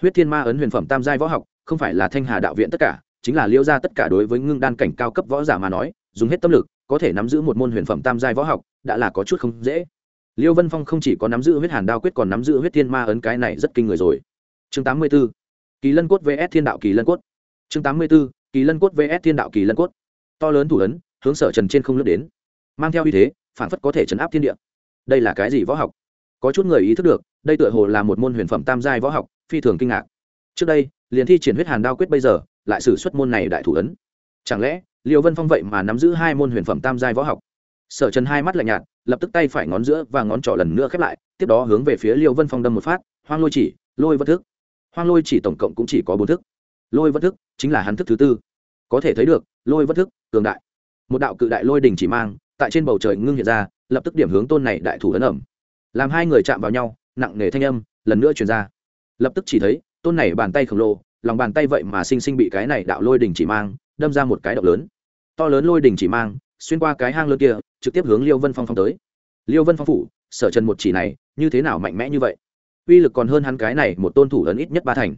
Huyết thiên ma ấn huyền phẩm tam giai võ học, không phải là thanh hà đạo viện tất cả, chính là liêu ra tất cả đối với ngưng đan cảnh cao cấp võ giả mà nói, dùng hết tâm lực, có thể nắm giữ một môn huyền phẩm tam giai võ học, đã là có chút không dễ. Liêu vân phong không chỉ có nắm giữ huyết hàn đao quyết còn nắm giữ huyết thiên ma ấn cái này rất kinh người rồi. Chương tám mươi b ố kỳ lân cốt vs thiên đạo kỳ lân cốt chương tám mươi b ố kỳ lân cốt vs thiên đạo kỳ lân cốt. To lớn thủ ấn, hướng sở trần trên không lướt đến. Mang theo uy thế, phản phất có thể chấn áp thiên địa. Đây là cái gì võ học? Có chút người ý thức được, đây tựa hồ là một môn huyền phẩm tam giai võ học, phi thường kinh ngạc. Trước đây, liền thi triển huyết hàn đao quyết bây giờ, lại xử xuất môn này đại thủ ấn. Chẳng lẽ liệu vân phong vậy mà nắm giữ hai môn huyền phẩm tam giai võ học? Sở trần hai mắt lạnh nhạt, lập tức tay phải ngón giữa và ngón trỏ lần nữa khép lại, tiếp đó hướng về phía liêu vân phong đâm một phát, hoang lôi chỉ, lôi vân thức. Hoang lôi chỉ tổng cộng cũng chỉ có bốn thức lôi vân thức chính là hắn thức thứ tư. Có thể thấy được, lôi vân thức, cường đại. Một đạo cự đại lôi đình chỉ mang, tại trên bầu trời ngưng hiện ra, lập tức điểm hướng tôn này đại thủ ấn ẩm. Làm hai người chạm vào nhau, nặng nề thanh âm lần nữa truyền ra. Lập tức chỉ thấy, tôn này bàn tay khổng lồ, lòng bàn tay vậy mà sinh sinh bị cái này đạo lôi đình chỉ mang, đâm ra một cái động lớn. To lớn lôi đình chỉ mang, xuyên qua cái hang lớn kia, trực tiếp hướng liêu vân phong phong tới. Liêu vân phong phủ, sở trần một chỉ này, như thế nào mạnh mẽ như vậy? Uy lực còn hơn hắn cái này một tôn thủ ấn ít nhất ba thành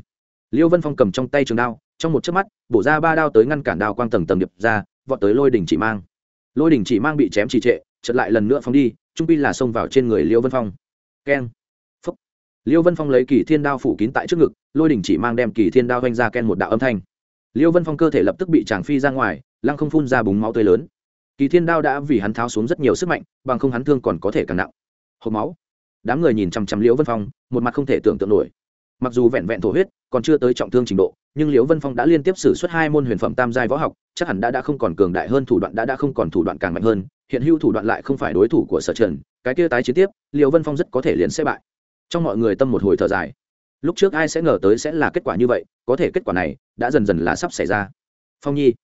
liêu vân phong cầm trong tay trường đao, trong một chớp mắt, bổ ra ba đao tới ngăn cản đao quang tầng tầng điệp ra, vọt tới lôi đỉnh chỉ mang. Lôi đỉnh chỉ mang bị chém trì trệ chật lại lần nữa phóng đi, trung pi là xông vào trên người liêu vân phong. Keng. Phúc. Liêu vân phong lấy kỳ thiên đao phủ kín tại trước ngực, lôi đỉnh chỉ mang đem kỳ thiên đao vanh ra ken một đạo âm thanh. Liêu vân phong cơ thể lập tức bị tràng phi ra ngoài, lăng không phun ra búng máu tươi lớn. Kỳ thiên đao đã vì hắn tháo xuống rất nhiều sức mạnh, bằng không hắn thương còn có thể càng nặng. Hộp máu. Đám người nhìn chằm chằm liễu vân phong, một mặt không thể tưởng tượng nổi mặc dù vẹn vẹn thổ huyết, còn chưa tới trọng thương trình độ, nhưng liễu vân phong đã liên tiếp xử suất hai môn huyền phẩm tam giai võ học, chắc hẳn đã đã không còn cường đại hơn thủ đoạn, đã đã không còn thủ đoạn càng mạnh hơn. Hiện hữu thủ đoạn lại không phải đối thủ của sở trần, cái kia tái chiến tiếp, liễu vân phong rất có thể liền sẽ bại. Trong mọi người tâm một hồi thở dài. Lúc trước ai sẽ ngờ tới sẽ là kết quả như vậy, có thể kết quả này đã dần dần là sắp xảy ra. Phong nhi,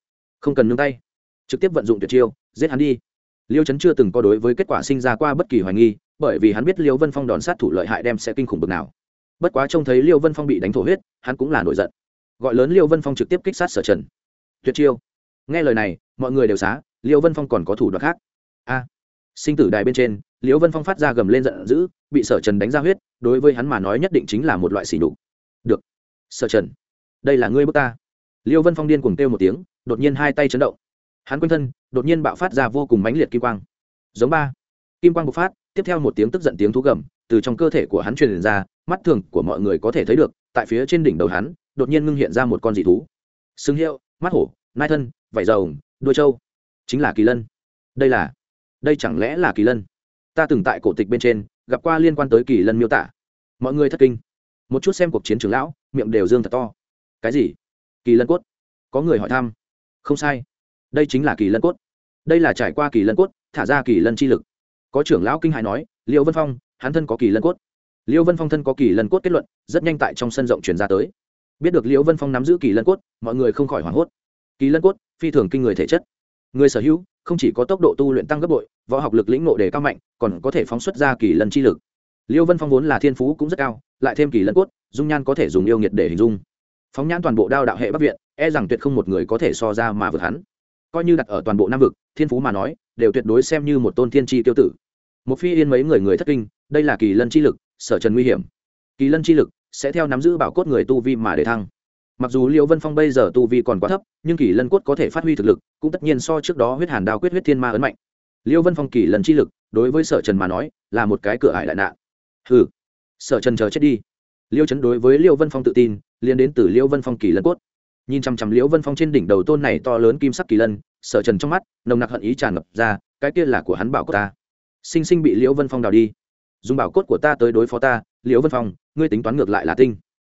không cần nương tay. Trực tiếp vận dụng tuyệt chiêu, giết hắn đi. Liêu chấn chưa từng có đối với kết quả sinh ra qua bất kỳ hoài nghi, bởi vì hắn biết liêu vân phong đòn sát thủ lợi hại đem sẽ kinh khủng bực nào bất quá trông thấy liêu vân phong bị đánh thổ huyết, hắn cũng là nổi giận. Gọi lớn liêu vân phong trực tiếp kích sát sở trần. Tuyệt chiêu. Nghe lời này, mọi người đều xá, liêu vân phong còn có thủ đoạn khác. A. Sinh tử đài bên trên, liêu vân phong phát ra gầm lên giận dữ, bị sở trần đánh ra huyết, đối với hắn mà nói nhất định chính là một loại xỉ đục được. Sở trần. Đây là ngươi bước ta. Liêu vân phong điên cuồng kêu một tiếng, đột nhiên hai tay chấn động. Hắn quanh thân, đột nhiên bạo phát ra vô cùng mãnh liệt kim quang. Giống ba. Kim quang bộc phát, tiếp theo một tiếng tức giận tiếng thú gầm từ trong cơ thể của hắn truyền ra, mắt thường của mọi người có thể thấy được, tại phía trên đỉnh đầu hắn, đột nhiên ngưng hiện ra một con dị thú. Xương hiệu, mắt hổ, nai thân, vảy rồng, đuôi trâu. Chính là kỳ lân. Đây là, đây chẳng lẽ là kỳ lân? Ta từng tại cổ tịch bên trên, gặp qua liên quan tới kỳ lân miêu tả. Mọi người thất kinh. Một chút xem cuộc chiến trường lão, miệng đều dương thật to. Cái gì? Kỳ lân cốt? Có người hỏi thăm. Không sai. Đây chính là kỳ lân cốt. Đây là trải qua kỳ lân cốt, thả ra kỳ lân chi lực. Có trưởng lão kinh hài nói, liêu vân phong hắn thân có kỳ lân cốt. Liêu vân phong thân có kỳ lân cốt kết luận, rất nhanh tại trong sân rộng truyền ra tới. Biết được liêu vân phong nắm giữ kỳ lân cốt, mọi người không khỏi hoảng hốt. Kỳ lân cốt, phi thường kinh người thể chất. Người sở hữu, không chỉ có tốc độ tu luyện tăng gấp bội, võ học lực lĩnh nộ đề cao mạnh, còn có thể phóng xuất ra kỳ lân chi lực. Liêu vân phong vốn là thiên phú cũng rất cao, lại thêm kỳ lân cốt, dung nhan có thể dùng yêu nghiệt để hình dung. Phóng nhãn toàn bộ đao đạo hệ bắc viện e rằng tuyệt không một người có thể so ra mà vượt hắn. Coi như đặt ở toàn bộ nam vực, thiên phú mà nói, đều tuyệt đối xem như một tôn thiên tri tiêu tử một phi yên mấy người người thất kinh, đây là kỳ lân chi lực, sở trần nguy hiểm. Kỳ lân chi lực sẽ theo nắm giữ bảo cốt người tu vi mà để thăng. Mặc dù liễu vân phong bây giờ tu vi còn quá thấp, nhưng kỳ lân cốt có thể phát huy thực lực, cũng tất nhiên so trước đó huyết hàn đao quyết huyết thiên ma ấn mạnh. Liễu vân phong kỳ lần chi lực, đối với sở trần mà nói, là một cái cửa ải đại nạn. Hừ, sở trần chờ chết đi. Liêu chấn đối với liêu vân phong tự tin liên đến từ liêu vân phong kỳ lân cốt. Nhìn chằm chằm liễu vân phong trên đỉnh đầu tôn này to lớn kim sắc kỳ lân, sở trần trong mắt, nồng nặc hận ý tràn ngập ra, cái kia là của hắn bảo cốt ta sinh sinh bị liễu vân phong đào đi. Dùng bảo cốt của ta tới đối phó ta, liễu vân phong, ngươi tính toán ngược lại là tinh.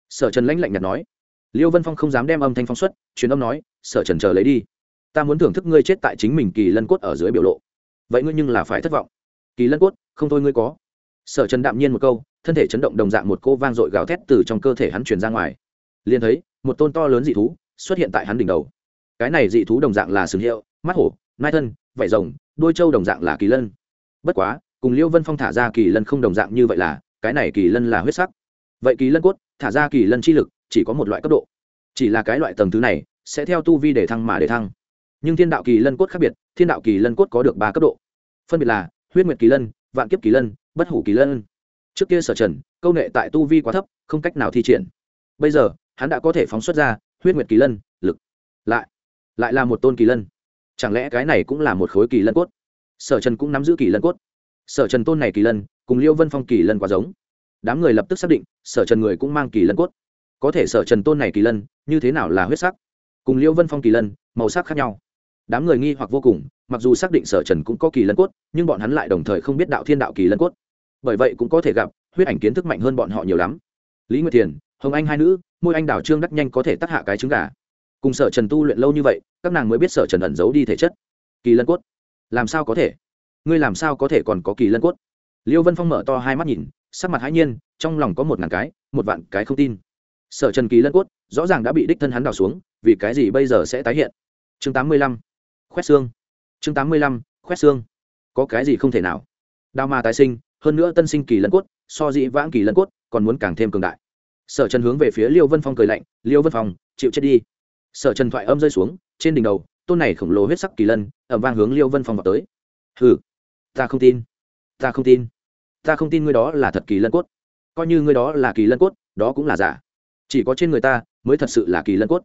Sở trần lãnh lạnh nhạt nói. Liễu vân phong không dám đem âm thanh phong xuất, truyền âm nói, sở trần chờ lấy đi. Ta muốn thưởng thức ngươi chết tại chính mình kỳ lân cốt ở dưới biểu lộ. Vậy ngươi nhưng là phải thất vọng. Kỳ lân cốt, không thôi ngươi có. Sở trần đạm nhiên một câu, thân thể chấn động đồng dạng một cô vang dội gào thét từ trong cơ thể hắn truyền ra ngoài. Liền thấy, một tôn to lớn dị thú xuất hiện tại hắn đỉnh đầu. Cái này dị thú đồng dạng là sừng hiệu, mắt hổ, nai thân, vảy rồng đôi trâu đồng dạng là kỳ lân bất quá, cùng liêu vân phong thả ra kỳ lân không đồng dạng như vậy là, cái này kỳ lân là huyết sắc. Vậy kỳ lân cốt, thả ra kỳ lân chi lực, chỉ có một loại cấp độ. Chỉ là cái loại tầng thứ này, sẽ theo tu vi để thăng mà để thăng. Nhưng thiên đạo kỳ lân cốt khác biệt, thiên đạo kỳ lân cốt có được ba cấp độ. Phân biệt là, huyết nguyệt kỳ lân, vạn kiếp kỳ lân, bất hủ kỳ lân. Trước kia sở trần công nghệ tại tu vi quá thấp, không cách nào thi triển. Bây giờ, hắn đã có thể phóng xuất ra, huyết nguyệt kỳ lân, lực. Lại lại là một tôn kỳ lân. Chẳng lẽ cái này cũng là một khối kỳ lân cốt? Sở trần cũng nắm giữ kỳ lân cốt. Sở trần tôn này kỳ lân, cùng liêu vân phong kỳ lân quá giống. Đám người lập tức xác định, sở trần người cũng mang kỳ lân cốt. Có thể sở trần tôn này kỳ lân, như thế nào là huyết sắc? Cùng liêu vân phong kỳ lân, màu sắc khác nhau. Đám người nghi hoặc vô cùng, mặc dù xác định sở trần cũng có kỳ lân cốt, nhưng bọn hắn lại đồng thời không biết đạo thiên đạo kỳ lân cốt. Bởi vậy cũng có thể gặp, huyết ảnh kiến thức mạnh hơn bọn họ nhiều lắm. Lý nguyệt thiền, hồng anh hai nữ, môi anh đào trương đắc nhanh có thể tắc hạ cái trứng gà. Cùng sở trần tu luyện lâu như vậy, các nàng mới biết sở trần ẩn giấu đi thể chất. Kỳ lân cốt làm sao có thể? Ngươi làm sao có thể còn có kỳ lân cốt? Liêu vân phong mở to hai mắt nhìn, sắc mặt hãi nhiên, trong lòng có một ngàn cái, một vạn cái không tin. Sở trần kỳ lân cốt, rõ ràng đã bị đích thân hắn đào xuống, vì cái gì bây giờ sẽ tái hiện? Chương tám mươi lăm, khoét xương. Chương tám mươi lăm, khoét xương. Có cái gì không thể nào? Đao ma tái sinh, hơn nữa tân sinh kỳ lân cốt, so dĩ vãng kỳ lân cốt, còn muốn càng thêm cường đại. Sở trần hướng về phía liêu vân phong cười lạnh, liêu vân phong, chịu chết đi. Sở trần thoại âm rơi xuống, trên đỉnh đầu tôn này khổng lồ huyết sắc kỳ lân ẩm vang hướng liêu vân phong vào tới. Hừ, ta không tin, ta không tin, ta không tin ngươi đó là thật kỳ lân cốt. Coi như ngươi đó là kỳ lân cốt, đó cũng là giả. Chỉ có trên người ta mới thật sự là kỳ lân cốt.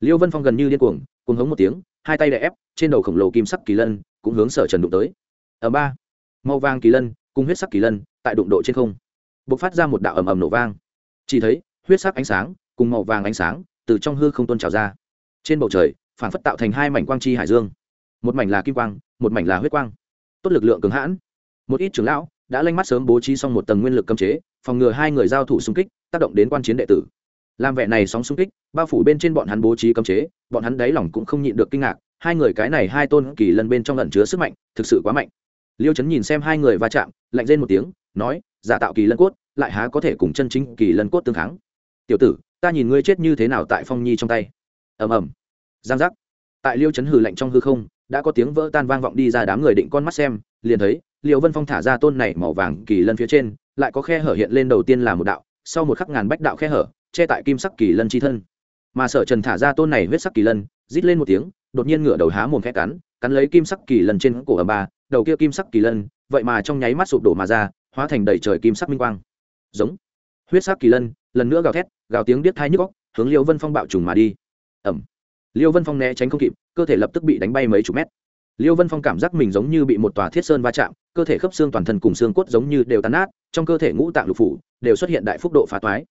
Liêu vân phong gần như điên cuồng cuồng hống một tiếng, hai tay đè ép, trên đầu khổng lồ kim sắc kỳ lân cũng hướng sở trần đụng tới. Ở ba, màu vàng kỳ lân cùng huyết sắc kỳ lân tại đụng độ trên không. B ộ c phát ra một đạo ầm ầm nổ vang. Chỉ thấy, huyết sắc ánh sáng cùng màu vàng ánh sáng từ trong hư không tôn trào ra. Trên bầu trời phản phất tạo thành hai mảnh quang chi hải dương. Một mảnh là kim quang, một mảnh là huyết quang. Tốt lực lượng cứng hãn. Một ít trưởng lão đã lanh mắt sớm bố trí xong một tầng nguyên lực cấm chế, phòng ngừa hai người giao thủ xung kích, tác động đến quan chiến đệ tử. Làm vẻ này sóng xung kích, bao phủ bên trên bọn hắn bố trí cấm chế, bọn hắn đáy lòng cũng không nhịn được kinh ngạc, hai người cái này hai tôn kỳ lân bên trong lẩn chứa sức mạnh, thực sự quá mạnh. Liêu chấn nhìn xem hai người va chạm, lạnh lên một tiếng, nói, giả tạo kỳ lân cốt, lại há có thể cùng chân chính kỳ lân cốt tương kháng? Tiểu tử, ta nhìn ngươi chết như thế nào tại phong nhi trong tay. Ầm ầm giang giác. Tại liêu chấn hừ lạnh trong hư không, đã có tiếng vỡ tan vang vọng đi ra đám người định con mắt xem, liền thấy, liêu vân phong thả ra tôn này màu vàng kỳ lân phía trên, lại có khe hở hiện lên đầu tiên là một đạo, sau một khắc ngàn bách đạo khe hở, che tại kim sắc kỳ lân chi thân. Mà sở trần thả ra tôn này huyết sắc kỳ lân, rít lên một tiếng, đột nhiên ngửa đầu há mồm khẽ cắn cắn lấy kim sắc kỳ lân trên cổ ở ba, đầu kia kim sắc kỳ lân, vậy mà trong nháy mắt sụp đổ mà ra, hóa thành đầy trời kim sắc minh quang. Giống. Huyết sắc kỳ lân, lần nữa gào thét, gào tiếng điếc thai nhức góc hướng liêu vân phong bạo trùng mà đi. Ẩm liêu vân phong né tránh không kịp, cơ thể lập tức bị đánh bay mấy chục mét. Liêu vân phong cảm giác mình giống như bị một tòa thiết sơn va chạm, cơ thể khớp xương toàn thân cùng xương cốt giống như đều tàn nát, trong cơ thể ngũ tạng lục phủ đều xuất hiện đại phúc độ phá toái.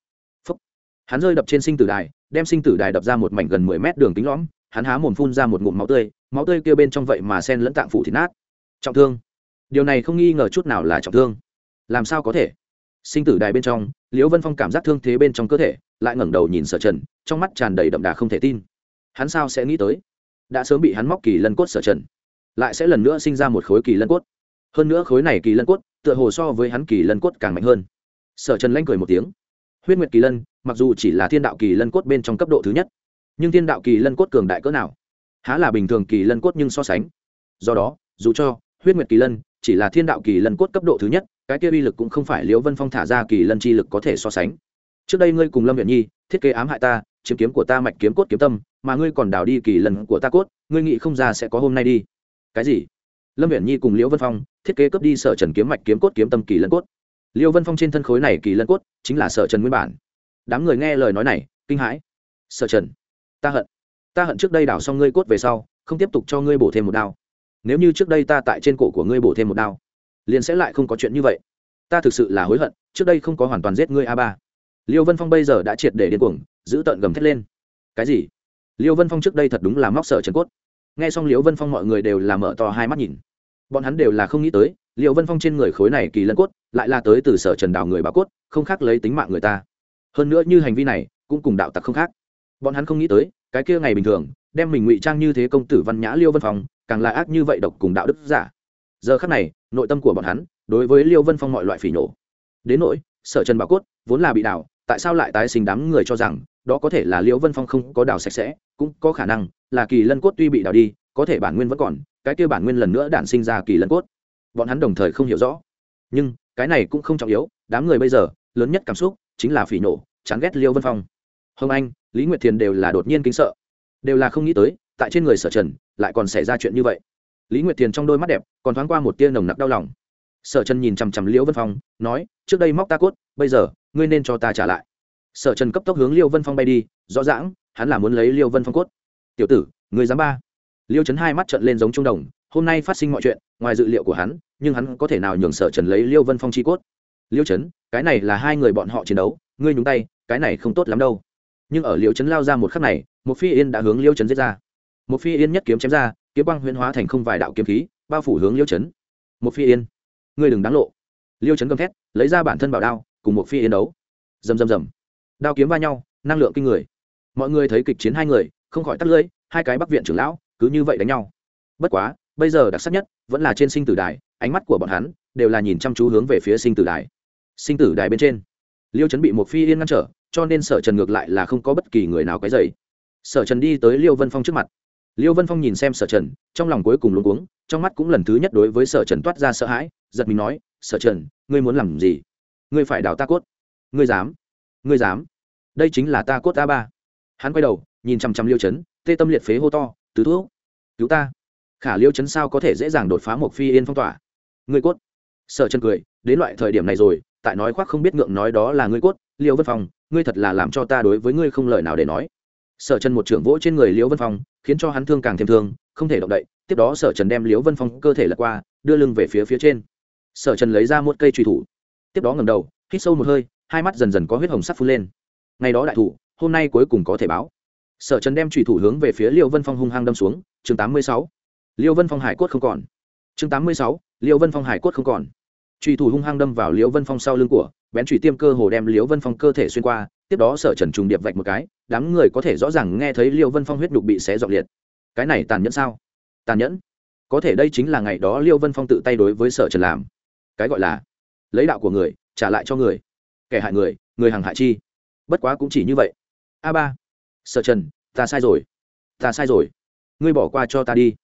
Phúc. hắn rơi đập trên sinh tử đài, đem sinh tử đài đập ra một mảnh gần mười mét đường kính lõm, hắn há mồm phun ra một ngụm máu tươi máu tươi kia bên trong vậy mà sen lẫn tạng phủ thịt nát. Trọng thương. Điều này không nghi ngờ chút nào là trọng thương. Làm sao có thể? Sinh tử đài bên trong liễu vân phong cảm giác thương thế bên trong cơ thể, lại ngẩng đầu nhìn sở trần, trong mắt tràn đầy đậm đà không thể tin hắn sao sẽ nghĩ tới đã sớm bị hắn móc kỳ lân cốt sở trần lại sẽ lần nữa sinh ra một khối kỳ lân cốt hơn nữa khối này kỳ lân cốt tựa hồ so với hắn kỳ lân cốt càng mạnh hơn sở trần lanh cười một tiếng huyết nguyệt kỳ lân mặc dù chỉ là thiên đạo kỳ lân cốt bên trong cấp độ thứ nhất nhưng thiên đạo kỳ lân cốt cường đại cỡ nào há là bình thường kỳ lân cốt nhưng so sánh do đó dù cho huyết nguyệt kỳ lân chỉ là thiên đạo kỳ lân cốt cấp độ thứ nhất cái kia uy lực cũng không phải liễu vân phong thả ra kỳ lân chi lực có thể so sánh trước đây ngươi cùng lâm viện nhi thiết kế ám hại ta chiếm kiếm của ta mạch kiếm cốt kiếm tâm mà ngươi còn đào đi kỳ lần của ta cốt, ngươi nghĩ không ra sẽ có hôm nay đi. Cái gì? Lâm Viễn nhi cùng liễu vân phong thiết kế cướp đi sở trần kiếm mạch kiếm cốt kiếm tâm kỳ lân cốt. Liễu vân phong trên thân khối này kỳ lân cốt chính là sở trần nguyên bản. Đám người nghe lời nói này, kinh hãi. Sở trần, ta hận. Ta hận trước đây đào xong ngươi cốt về sau, không tiếp tục cho ngươi bổ thêm một đao. Nếu như trước đây ta tại trên cổ của ngươi bổ thêm một đao, liền sẽ lại không có chuyện như vậy. Ta thực sự là hối hận, trước đây không có hoàn toàn giết ngươi a ba. Liêu vân phong bây giờ đã triệt để điên cuồng, giữ tợn gầm thét lên. Cái gì? Liêu vân phong trước đây thật đúng là móc sợ trần cốt. Nghe xong liêu vân phong mọi người đều là mở to hai mắt nhìn. Bọn hắn đều là không nghĩ tới, liêu vân phong trên người khối này kỳ lân cốt lại là tới từ sở trần đào người bà cốt, không khác lấy tính mạng người ta. Hơn nữa như hành vi này, cũng cùng đạo tặc không khác. Bọn hắn không nghĩ tới, cái kia ngày bình thường, đem mình ngụy trang như thế công tử văn nhã liêu vân phong, càng là ác như vậy độc cùng đạo đức giả. Giờ khác này, nội tâm của bọn hắn đối với liêu vân phong mọi loại phỉ nổ đến nỗi, sở trần bà cốt vốn là bị đảo tại sao lại tái sinh đám người cho rằng đó có thể là liễu vân phong không có đào sạch sẽ, cũng có khả năng là kỳ lân cốt tuy bị đào đi, có thể bản nguyên vẫn còn, cái kia bản nguyên lần nữa đản sinh ra kỳ lân cốt. Bọn hắn đồng thời không hiểu rõ. Nhưng, cái này cũng không trọng yếu, đám người bây giờ, lớn nhất cảm xúc chính là phỉ nổ chán ghét liêu vân phong. Hồng anh, lý nguyệt thiền đều là đột nhiên kinh sợ. Đều là không nghĩ tới, tại trên người sở trần lại còn xảy ra chuyện như vậy. Lý nguyệt thiền trong đôi mắt đẹp còn thoáng qua một tia nồng nặc đau lòng. Sở trần nhìn chằm chằm liễu vân phong, nói, trước đây móc ta cốt, bây giờ ngươi nên cho ta trả lại. Sở trần cấp tốc hướng liêu vân phong bay đi, rõ ràng, hắn là muốn lấy liêu vân phong cốt. Tiểu tử người dám ba. Liêu chấn hai mắt trận lên giống trung đồng, hôm nay phát sinh mọi chuyện, ngoài dự liệu của hắn, nhưng hắn có thể nào nhường sở trần lấy liêu vân phong chi cốt? Liêu chấn cái này là hai người bọn họ chiến đấu, ngươi nhúng tay, cái này không tốt lắm đâu. Nhưng ở liêu chấn lao ra một khắc này, một phi yên đã hướng liêu chấn giết ra. Một phi yên nhất kiếm chém ra, kiếm băng huyễn hóa thành không vài đạo kiếm khí, bao phủ hướng liêu chấn một phi yên, ngươi đừng đáng lộ. Liêu chấn gầm thét, lấy ra bản thân bảo đao cùng một phi yên đấu. Rầm rầm rầm. Đao kiếm va nhau, năng lượng kinh người. Mọi người thấy kịch chiến hai người, không khỏi tắt lưỡi, hai cái bắc viện trưởng lão, cứ như vậy đánh nhau. Bất quá, bây giờ đặc sắc nhất, vẫn là trên sinh tử đài, ánh mắt của bọn hắn đều là nhìn chăm chú hướng về phía sinh tử đài. Sinh tử đài bên trên, liêu chấn bị một phi yên ngăn trở, cho nên sở trần ngược lại là không có bất kỳ người nào cái dày sở trần đi tới liêu vân phong trước mặt. Liêu vân phong nhìn xem sở trần, trong lòng cuối cùng luống cuống, trong mắt cũng lần thứ nhất đối với sở trần toát ra sợ hãi, giật mình nói, sở trần, ngươi muốn làm gì? Ngươi phải đào ta cốt. Ngươi dám. Ngươi dám. Đây chính là ta cốt ta ba. Hắn quay đầu, nhìn chằm chằm liêu chấn, tê tâm liệt phế hô to, tứ thuốc cứu ta. Khả liêu chấn sao có thể dễ dàng đột phá một phi yên phong tỏa? Ngươi cốt. Sợ chân cười, đến loại thời điểm này rồi, tại nói khoác không biết ngượng nói đó là ngươi cốt, liêu vân phong, ngươi thật là làm cho ta đối với ngươi không lời nào để nói. Sở chân một trưởng vỗ trên người liêu vân phong, khiến cho hắn thương càng thêm thương, không thể động đậy. Tiếp đó sở trần đem liễu vân phong cơ thể lật qua, đưa lưng về phía phía trên. Sở trần lấy ra một cây truy thủ tiếp đó ngầm đầu, hít sâu một hơi, hai mắt dần dần có huyết hồng sắc phun lên. Ngày đó đại thủ, hôm nay cuối cùng có thể báo. Sở trần đem trùy thủ hướng về phía liêu vân phong hung hăng đâm xuống, chương tám mươi sáu. Liêu vân phong hải cốt không còn. Chương tám mươi sáu, liêu vân phong hải cốt không còn. Trùy thủ hung hăng đâm vào liêu vân phong sau lưng của, bén trùy tiêm cơ hồ đem liêu vân phong cơ thể xuyên qua, tiếp đó sở trần trùng điệp vạch một cái, đám người có thể rõ ràng nghe thấy liêu vân phong huyết đục bị xé dọn liệt. Cái này tàn nhẫn sao? Tàn nhẫn? Có thể đây chính là ngày đó liêu vân phong tự tay đối với sở trần làm. Cái gọi là lấy đạo của người, trả lại cho người. Kẻ hại người người hàng hại chi. Bất quá cũng chỉ như vậy. A ba. Sợ trần, ta sai rồi. Ta sai rồi. Ngươi bỏ qua cho ta đi.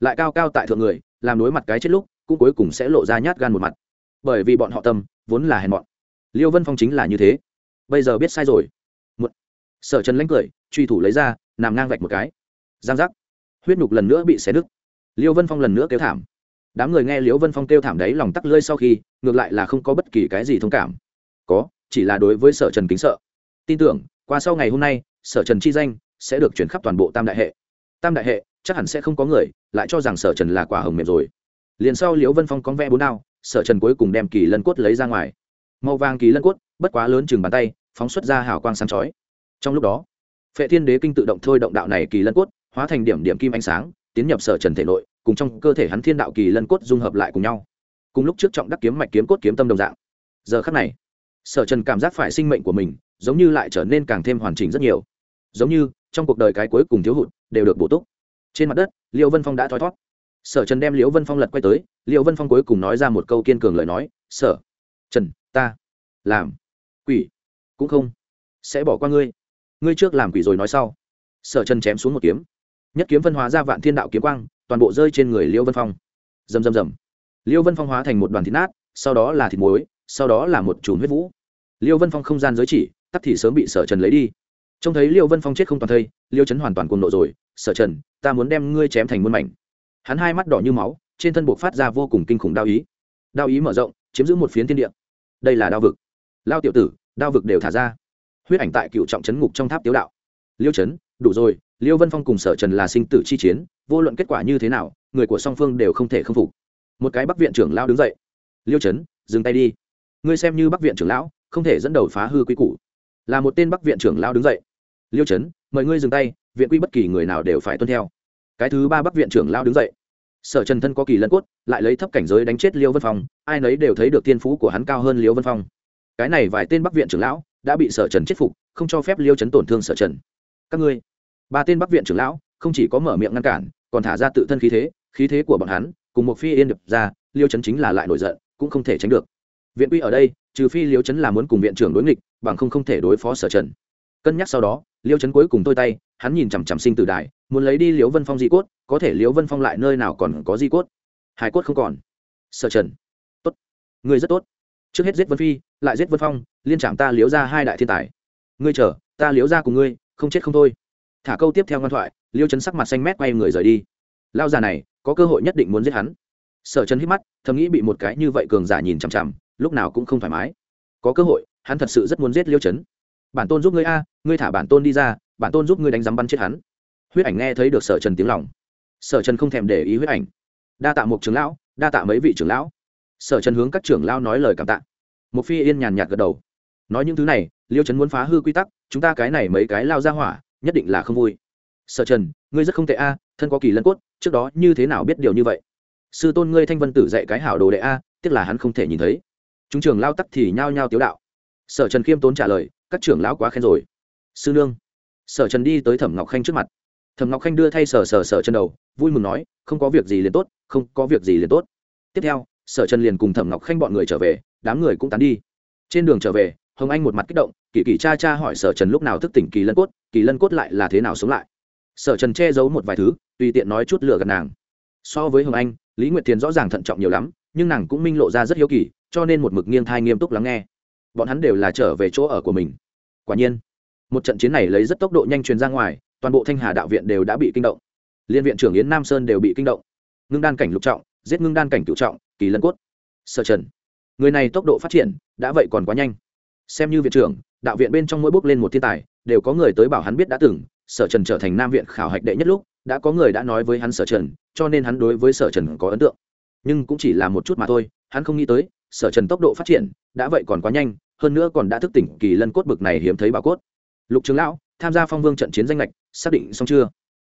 Lại cao cao tại thượng người, làm đối mặt cái chết lúc, cũng cuối cùng sẽ lộ ra nhát gan một mặt. Bởi vì bọn họ tâm, vốn là hèn bọn liêu vân phong chính là như thế. Bây giờ biết sai rồi. Một sở trần lãnh cười, truy thủ lấy ra, nằm ngang vạch một cái. Giang giác. Huyết nhục lần nữa bị xé đứt liêu vân phong lần nữa kêu thảm đám người nghe liễu vân phong kêu thảm đấy lòng tắc lơi sau khi, ngược lại là không có bất kỳ cái gì thông cảm. Có, chỉ là đối với sở trần kính sợ. Tin tưởng, qua sau ngày hôm nay, sở trần chi danh sẽ được chuyển khắp toàn bộ tam đại hệ. Tam đại hệ, chắc hẳn sẽ không có người, lại cho rằng sở trần là quả hồng mềm rồi. Liền sau liễu vân phong có vẽ bốn đao, sở trần cuối cùng đem kỳ lân cốt lấy ra ngoài. Màu vàng kỳ lân cốt, bất quá lớn chừng bàn tay, phóng xuất ra hào quang sáng chói. Trong lúc đó, phệ thiên đế kinh tự động thôi động đạo này kỳ lân cốt, hóa thành điểm điểm kim ánh sáng, tiến nhập sở trần thể nội cùng trong cơ thể hắn thiên đạo kỳ lân cốt dung hợp lại cùng nhau. Cùng lúc trước trọng đắc kiếm mạch kiếm cốt kiếm tâm đồng dạng. Giờ khắc này, sở trần cảm giác phải sinh mệnh của mình giống như lại trở nên càng thêm hoàn chỉnh rất nhiều. Giống như, trong cuộc đời cái cuối cùng thiếu hụt đều được bổ túc. Trên mặt đất, liễu vân phong đã thoi thót. Sở trần đem liễu vân phong lật quay tới, liễu vân phong cuối cùng nói ra một câu kiên cường lời nói, sở trần, ta làm quỷ cũng không sẽ bỏ qua ngươi. Ngươi trước làm quỷ rồi nói sau. Sở trần chém xuống một kiếm. Nhất kiếm phân hóa ra vạn thiên đạo kiếm quang toàn bộ rơi trên người liễu vân phong. Rầm rầm rầm. Liễu vân phong hóa thành một đoàn thịt nát, sau đó là thịt muối, sau đó là một chùm huyết vũ. Liễu vân phong không gian giới chỉ tắt thì sớm bị sở trần lấy đi. Trông thấy liễu vân phong chết không toàn thây liễu Trấn hoàn toàn cuồng nộ rồi, sở trần, ta muốn đem ngươi chém thành muôn mảnh. Hắn hai mắt đỏ như máu, trên thân buộc phát ra vô cùng kinh khủng đao ý. Đao ý mở rộng, chiếm giữ một phiến thiên địa. Đây là đao vực. Lao tiểu tử, đao vực đều thả ra. Huyết ảnh tại cựu trọng trấn ngục trong tháp tiếu đạo. Liêu trấn đủ rồi, liêu vân phong cùng sở trần là sinh tử chi chiến, vô luận kết quả như thế nào, người của song phương đều không thể khâm phục. Một cái bắc viện trưởng lao đứng dậy. Liêu trấn, dừng tay đi. Ngươi xem như bắc viện trưởng lão, không thể dẫn đầu phá hư quy củ. Là một tên bắc viện trưởng lao đứng dậy. Liêu trấn, mời ngươi dừng tay, viện quy bất kỳ người nào đều phải tuân theo. Cái thứ ba bắc viện trưởng lao đứng dậy. Sở trần thân có kỳ lân cốt, lại lấy thấp cảnh giới đánh chết liêu vân phong, ai nấy đều thấy được thiên phú của hắn cao hơn liêu vân phong. Cái này vài tên bắc viện trưởng lão đã bị sở trần chết phục, không cho phép liêu chấn tổn thương sở trần. Các ngươi ba tên bắc viện trưởng lão, không chỉ có mở miệng ngăn cản, còn thả ra tự thân khí thế khí thế của bọn hắn, cùng một phi yên đập ra, liêu chấn chính là lại nổi giận, cũng không thể tránh được. Viện quy ở đây, trừ phi liêu chấn là muốn cùng viện trưởng đối nghịch, bằng không không thể đối phó sở trần. Cân nhắc sau đó, liêu chấn cuối cùng tôi tay, hắn nhìn chằm chằm sinh tử đài, muốn lấy đi liêu vân phong di cốt, có thể liêu vân phong lại nơi nào còn có di cốt? Hải cốt không còn. Sở trần. Tốt. Người rất tốt. Trước hết giết vân phi, lại giết vân phong, liên trảm ta liếu ra hai đại thiên tài. Ngươi chờ, ta liếu ra cùng ngươi, không chết không thôi thả câu tiếp theo ngoan thoại, liêu chấn sắc mặt xanh mét quay người rời đi. Lao già này, có cơ hội nhất định muốn giết hắn. Sở trần hít mắt, thầm nghĩ bị một cái như vậy cường giả nhìn chằm chằm, lúc nào cũng không thoải mái. Có cơ hội, hắn thật sự rất muốn giết liêu chấn bản tôn giúp ngươi a, ngươi thả bản tôn đi ra, bản tôn giúp ngươi đánh giám bắn chết hắn. Huyết ảnh nghe thấy được sở trần tiếng lòng. Sở trần không thèm để ý huyết ảnh. Đa tạ một trưởng lão, đa tạ mấy vị trưởng lão. Sở trần hướng các trưởng lão nói lời cảm tạ. Một phi yên nhàn nhạt gật đầu. Nói những thứ này, liêu trấn muốn phá hư quy tắc, chúng ta cái này mấy cái lao ra hỏa nhất định là không vui. Sở trần, ngươi rất không tệ a, thân có kỳ lân cốt, trước đó như thế nào biết điều như vậy? Sư tôn ngươi thanh vân tử dạy cái hảo đồ đệ a, tiếc là hắn không thể nhìn thấy. Chúng trường lao tắc thì nhao nhao tiếu đạo. Sở trần khiêm tốn trả lời, các trưởng lão quá khen rồi. Sư nương. Sở trần đi tới thẩm ngọc khanh trước mặt. Thẩm ngọc khanh đưa thay sở sở sở chân đầu, vui mừng nói, không có việc gì liền tốt, không có việc gì liền tốt. Tiếp theo, sở trần liền cùng thẩm ngọc khanh bọn người trở về, đám người cũng tán đi. Trên đường trở về hồng anh một mặt kích động, kỳ kỳ cha cha hỏi sở trần lúc nào thức tỉnh kỳ lân cốt, kỳ lân cốt lại là thế nào sống lại? Sở trần che giấu một vài thứ, tùy tiện nói chút lửa gần nàng. So với hồng anh, lý nguyệt thiền rõ ràng thận trọng nhiều lắm, nhưng nàng cũng minh lộ ra rất hiếu kỳ, cho nên một mực nghiêng thai nghiêm túc lắng nghe. Bọn hắn đều là trở về chỗ ở của mình. Quả nhiên, một trận chiến này lấy rất tốc độ nhanh truyền ra ngoài, toàn bộ thanh hà đạo viện đều đã bị kinh động. Liên viện trưởng yến nam sơn đều bị kinh động. Ngưng đan cảnh lục trọng, giết ngưng đan cảnh cựu trọng, kỳ lân cốt. Sở trần, người này tốc độ phát triển, đã vậy còn quá nhanh xem như viện trưởng, đạo viện bên trong mỗi bước lên một thiên tài, đều có người tới bảo hắn biết đã từng, sở trần trở thành nam viện khảo hạch đệ nhất lúc, đã có người đã nói với hắn sở trần, cho nên hắn đối với sở trần có ấn tượng. Nhưng cũng chỉ là một chút mà thôi, hắn không nghĩ tới, sở trần tốc độ phát triển, đã vậy còn quá nhanh, hơn nữa còn đã thức tỉnh kỳ lân cốt bực này hiếm thấy bà cốt. Lục trưởng lão, tham gia phong vương trận chiến danh lệch xác định xong chưa?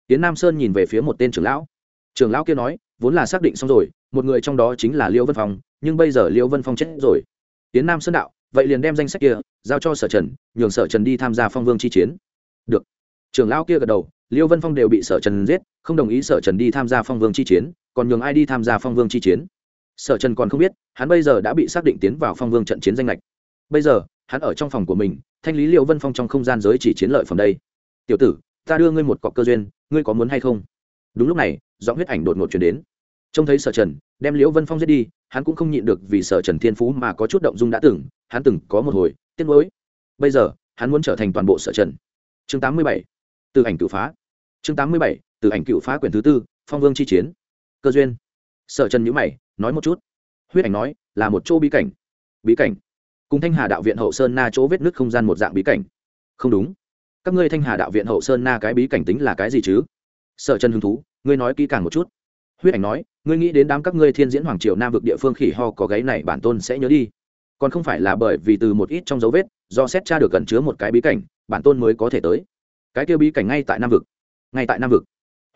Tiến nam sơn nhìn về phía một tên trưởng lão. Trưởng lão kia nói, vốn là xác định xong rồi, một người trong đó chính là liêu vân phong, nhưng bây giờ liêu vân phong chết rồi. Tiến nam sơn đạo vậy liền đem danh sách kia giao cho sở trần, nhường sở trần đi tham gia phong vương chi chiến. Được. Trưởng lão kia gật đầu, liêu vân phong đều bị sở trần giết, không đồng ý sở trần đi tham gia phong vương chi chiến, còn nhường ai đi tham gia phong vương chi chiến? Sở trần còn không biết, hắn bây giờ đã bị xác định tiến vào phong vương trận chiến danh lệch bây giờ, hắn ở trong phòng của mình, thanh lý liêu vân phong trong không gian giới chỉ chiến lợi phẩm đây. Tiểu tử, ta đưa ngươi một cọc cơ duyên, ngươi có muốn hay không? Đúng lúc này, giọng huyết ảnh đột ngột chuyển đến. Trông thấy sở trần, đem liễu vân phong giết đi hắn cũng không nhịn được vì sở trần thiên phú mà có chút động dung đã từng, hắn từng có một hồi, tiếc nuối. Bây giờ, hắn muốn trở thành toàn bộ sở trần. Chương tám mươi bảy, từ ảnh cựu phá. Chương tám mươi bảy, từ ảnh cựu phá quyển thứ tư, phong vương chi chiến. Cơ duyên. Sở trần nhữ mày, nói một chút. Huyết ảnh nói, là một chỗ bí cảnh. Bí cảnh? Cùng thanh hà đạo viện hậu sơn na chỗ vết nứt không gian một dạng bí cảnh. Không đúng. Các ngươi thanh hà đạo viện hậu sơn na cái bí cảnh tính là cái gì chứ? Sở trần hứng thú, ngươi nói kỹ càng một chút huyết ảnh nói, ngươi nghĩ đến đám các ngươi thiên diễn hoàng triều nam vực địa phương khỉ ho có gáy này bản tôn sẽ nhớ đi. Còn không phải là bởi vì từ một ít trong dấu vết, do xét cha được gần chứa một cái bí cảnh, bản tôn mới có thể tới. Cái kia bí cảnh ngay tại nam vực. Ngay tại nam vực.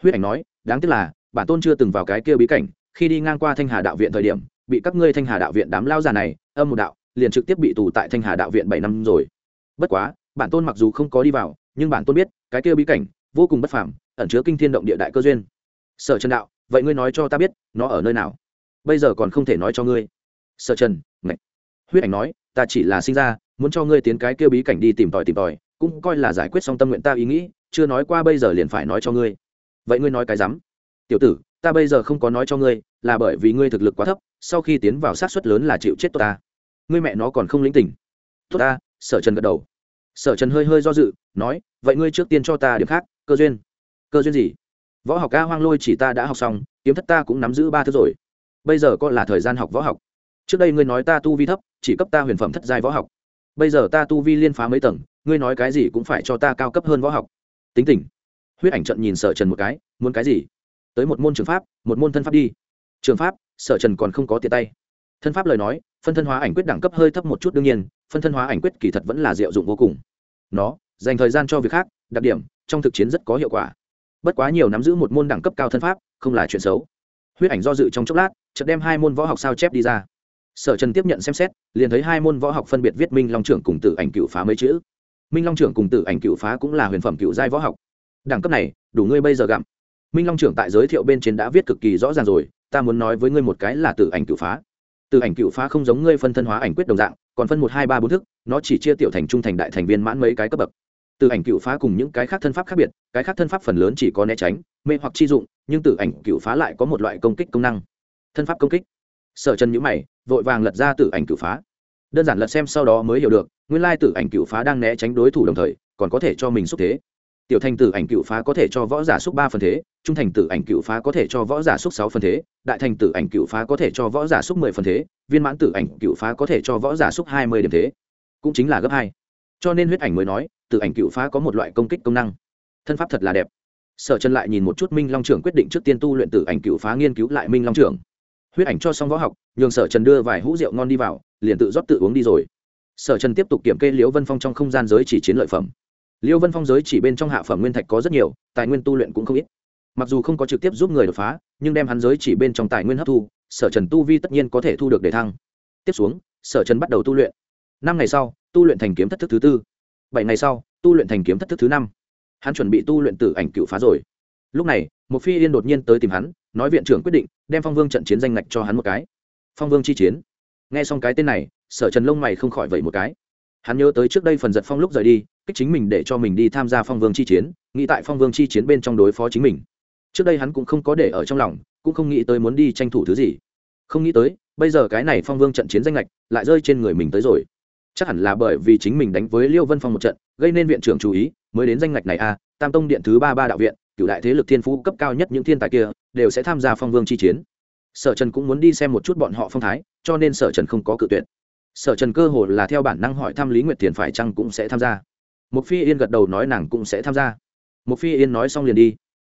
Huyết ảnh nói, đáng tiếc là, bản tôn chưa từng vào cái kia bí cảnh, khi đi ngang qua thanh hà đạo viện thời điểm, bị các ngươi thanh hà đạo viện đám lao già này, âm một đạo, liền trực tiếp bị tù tại thanh hà đạo viện bảy năm rồi. Bất quá, bản tôn mặc dù không có đi vào, nhưng bản tôn biết, cái kia bí cảnh vô cùng bất phàm, ẩn chứa kinh thiên động địa đại cơ duyên. Sở trần đạo vậy ngươi nói cho ta biết, nó ở nơi nào? Bây giờ còn không thể nói cho ngươi. Sở trần, ngạch. Huyết ảnh nói, ta chỉ là sinh ra, muốn cho ngươi tiến cái kia bí cảnh đi tìm tòi tìm tòi, cũng coi là giải quyết xong tâm nguyện ta ý nghĩ, chưa nói qua bây giờ liền phải nói cho ngươi. Vậy ngươi nói cái rắm. Tiểu tử, ta bây giờ không có nói cho ngươi, là bởi vì ngươi thực lực quá thấp, sau khi tiến vào sát suất lớn là chịu chết tốt ta. Ngươi mẹ nó còn không lĩnh tỉnh tốt ta, sở trần gật đầu. Sở trần hơi hơi do dự, nói, vậy ngươi trước tiên cho ta điểm khác, cơ duyên. Cơ duyên gì? Võ học ca hoang lôi chỉ ta đã học xong, kiếm thất ta cũng nắm giữ ba thứ rồi. Bây giờ có là thời gian học võ học. Trước đây ngươi nói ta tu vi thấp, chỉ cấp ta huyền phẩm thất giai võ học. Bây giờ ta tu vi liên phá mấy tầng, ngươi nói cái gì cũng phải cho ta cao cấp hơn võ học. Tính tình. Huyết ảnh trận nhìn sở trần một cái, muốn cái gì? Tới một môn trường pháp, một môn thân pháp đi. Trường pháp, sở trần còn không có tiện tay. Thân pháp lời nói, phân thân hóa ảnh quyết đẳng cấp hơi thấp một chút đương nhiên, phân thân hóa ảnh quyết kỳ thật vẫn là diệu dụng vô cùng. Nó, dành thời gian cho việc khác, đặc điểm, trong thực chiến rất có hiệu quả bất quá nhiều nắm giữ một môn đẳng cấp cao thân pháp, không là chuyện xấu. Huyết ảnh do dự trong chốc lát, chợt đem hai môn võ học sao chép đi ra. Sở trần tiếp nhận xem xét, liền thấy hai môn võ học phân biệt viết minh long trưởng cùng tử ảnh cựu phá mấy chữ. Minh long trưởng cùng tử ảnh cựu phá cũng là huyền phẩm cựu giai võ học. Đẳng cấp này, đủ ngươi bây giờ gặm. Minh long trưởng tại giới thiệu bên trên đã viết cực kỳ rõ ràng rồi, ta muốn nói với ngươi một cái là tử ảnh cựu phá. Tử ảnh cựu phá không giống ngươi phân thân hóa ảnh quyết đồng dạng, còn phân một, hai, ba, bốn thức, nó chỉ chia tiểu thành trung thành đại thành viên mãn mấy cái cấp bậc tử ảnh cựu phá cùng những cái khác thân pháp khác biệt, cái khác thân pháp phần lớn chỉ có né tránh, mê hoặc chi dụng, nhưng tử ảnh cựu phá lại có một loại công kích công năng. Thân pháp công kích. Sở chân nhữ mày, vội vàng lật ra tử ảnh cựu phá. Đơn giản lật xem sau đó mới hiểu được, nguyên lai tử ảnh cựu phá đang né tránh đối thủ đồng thời, còn có thể cho mình xúc thế. Tiểu thành tử ảnh cựu phá có thể cho võ giả xúc ba phần thế, trung thành tử ảnh cựu phá có thể cho võ giả xúc sáu phần thế, đại thành tử ảnh cựu phá có thể cho võ giả xúc mười phần thế, viên mãn tử ảnh cựu phá có thể cho võ giả xúc hai mươi điểm thế. Cũng chính là gấp hai. Cho nên huyết ảnh mới nói tử ảnh cựu phá có một loại công kích công năng. Thân pháp thật là đẹp. Sở chân lại nhìn một chút minh long trưởng quyết định trước tiên tu luyện tử ảnh cựu phá nghiên cứu lại minh long trưởng. Huyết ảnh cho xong võ học, nhường sở trần đưa vài hũ rượu ngon đi vào, liền tự rót tự uống đi rồi. Sở trần tiếp tục kiểm kê liễu vân phong trong không gian giới chỉ chiến lợi phẩm. Liễu vân phong giới chỉ bên trong hạ phẩm nguyên thạch có rất nhiều, tài nguyên tu luyện cũng không ít. Mặc dù không có trực tiếp giúp người đột phá, nhưng đem hắn giới chỉ bên trong tài nguyên hấp thu, sở trần tu vi tất nhiên có thể thu được để thăng. Tiếp xuống, sở trần bắt đầu tu luyện. Năm ngày sau, tu luyện thành kiếm thất thức thứ tư bảy ngày sau, tu luyện thành kiếm thất thức thứ năm. Hắn chuẩn bị tu luyện tử ảnh cựu phá rồi. Lúc này, một phi yên đột nhiên tới tìm hắn, nói viện trưởng quyết định, đem phong vương trận chiến danh ngạch cho hắn một cái. Phong vương chi chiến. Nghe xong cái tên này, sở trần lông mày không khỏi vậy một cái. Hắn nhớ tới trước đây phần giật phong lúc rời đi, kích chính mình để cho mình đi tham gia phong vương chi chiến, nghĩ tại phong vương chi chiến bên trong đối phó chính mình. Trước đây hắn cũng không có để ở trong lòng, cũng không nghĩ tới muốn đi tranh thủ thứ gì. Không nghĩ tới, bây giờ cái này phong vương trận chiến danh lệch lại rơi trên người mình tới rồi chắc hẳn là bởi vì chính mình đánh với liêu vân phong một trận gây nên viện trưởng chú ý mới đến danh lệch này a à, tam tông điện thứ ba ba đạo viện cựu đại thế lực thiên phú cấp cao nhất những thiên tài kia đều sẽ tham gia phong vương chi chiến. Sở trần cũng muốn đi xem một chút bọn họ phong thái cho nên sở trần không có cự tuyệt. Sở trần cơ hồ là theo bản năng hỏi thăm lý nguyệt thiền phải chăng cũng sẽ tham gia. Một phi yên gật đầu nói nàng cũng sẽ tham gia. Một phi yên nói xong liền đi.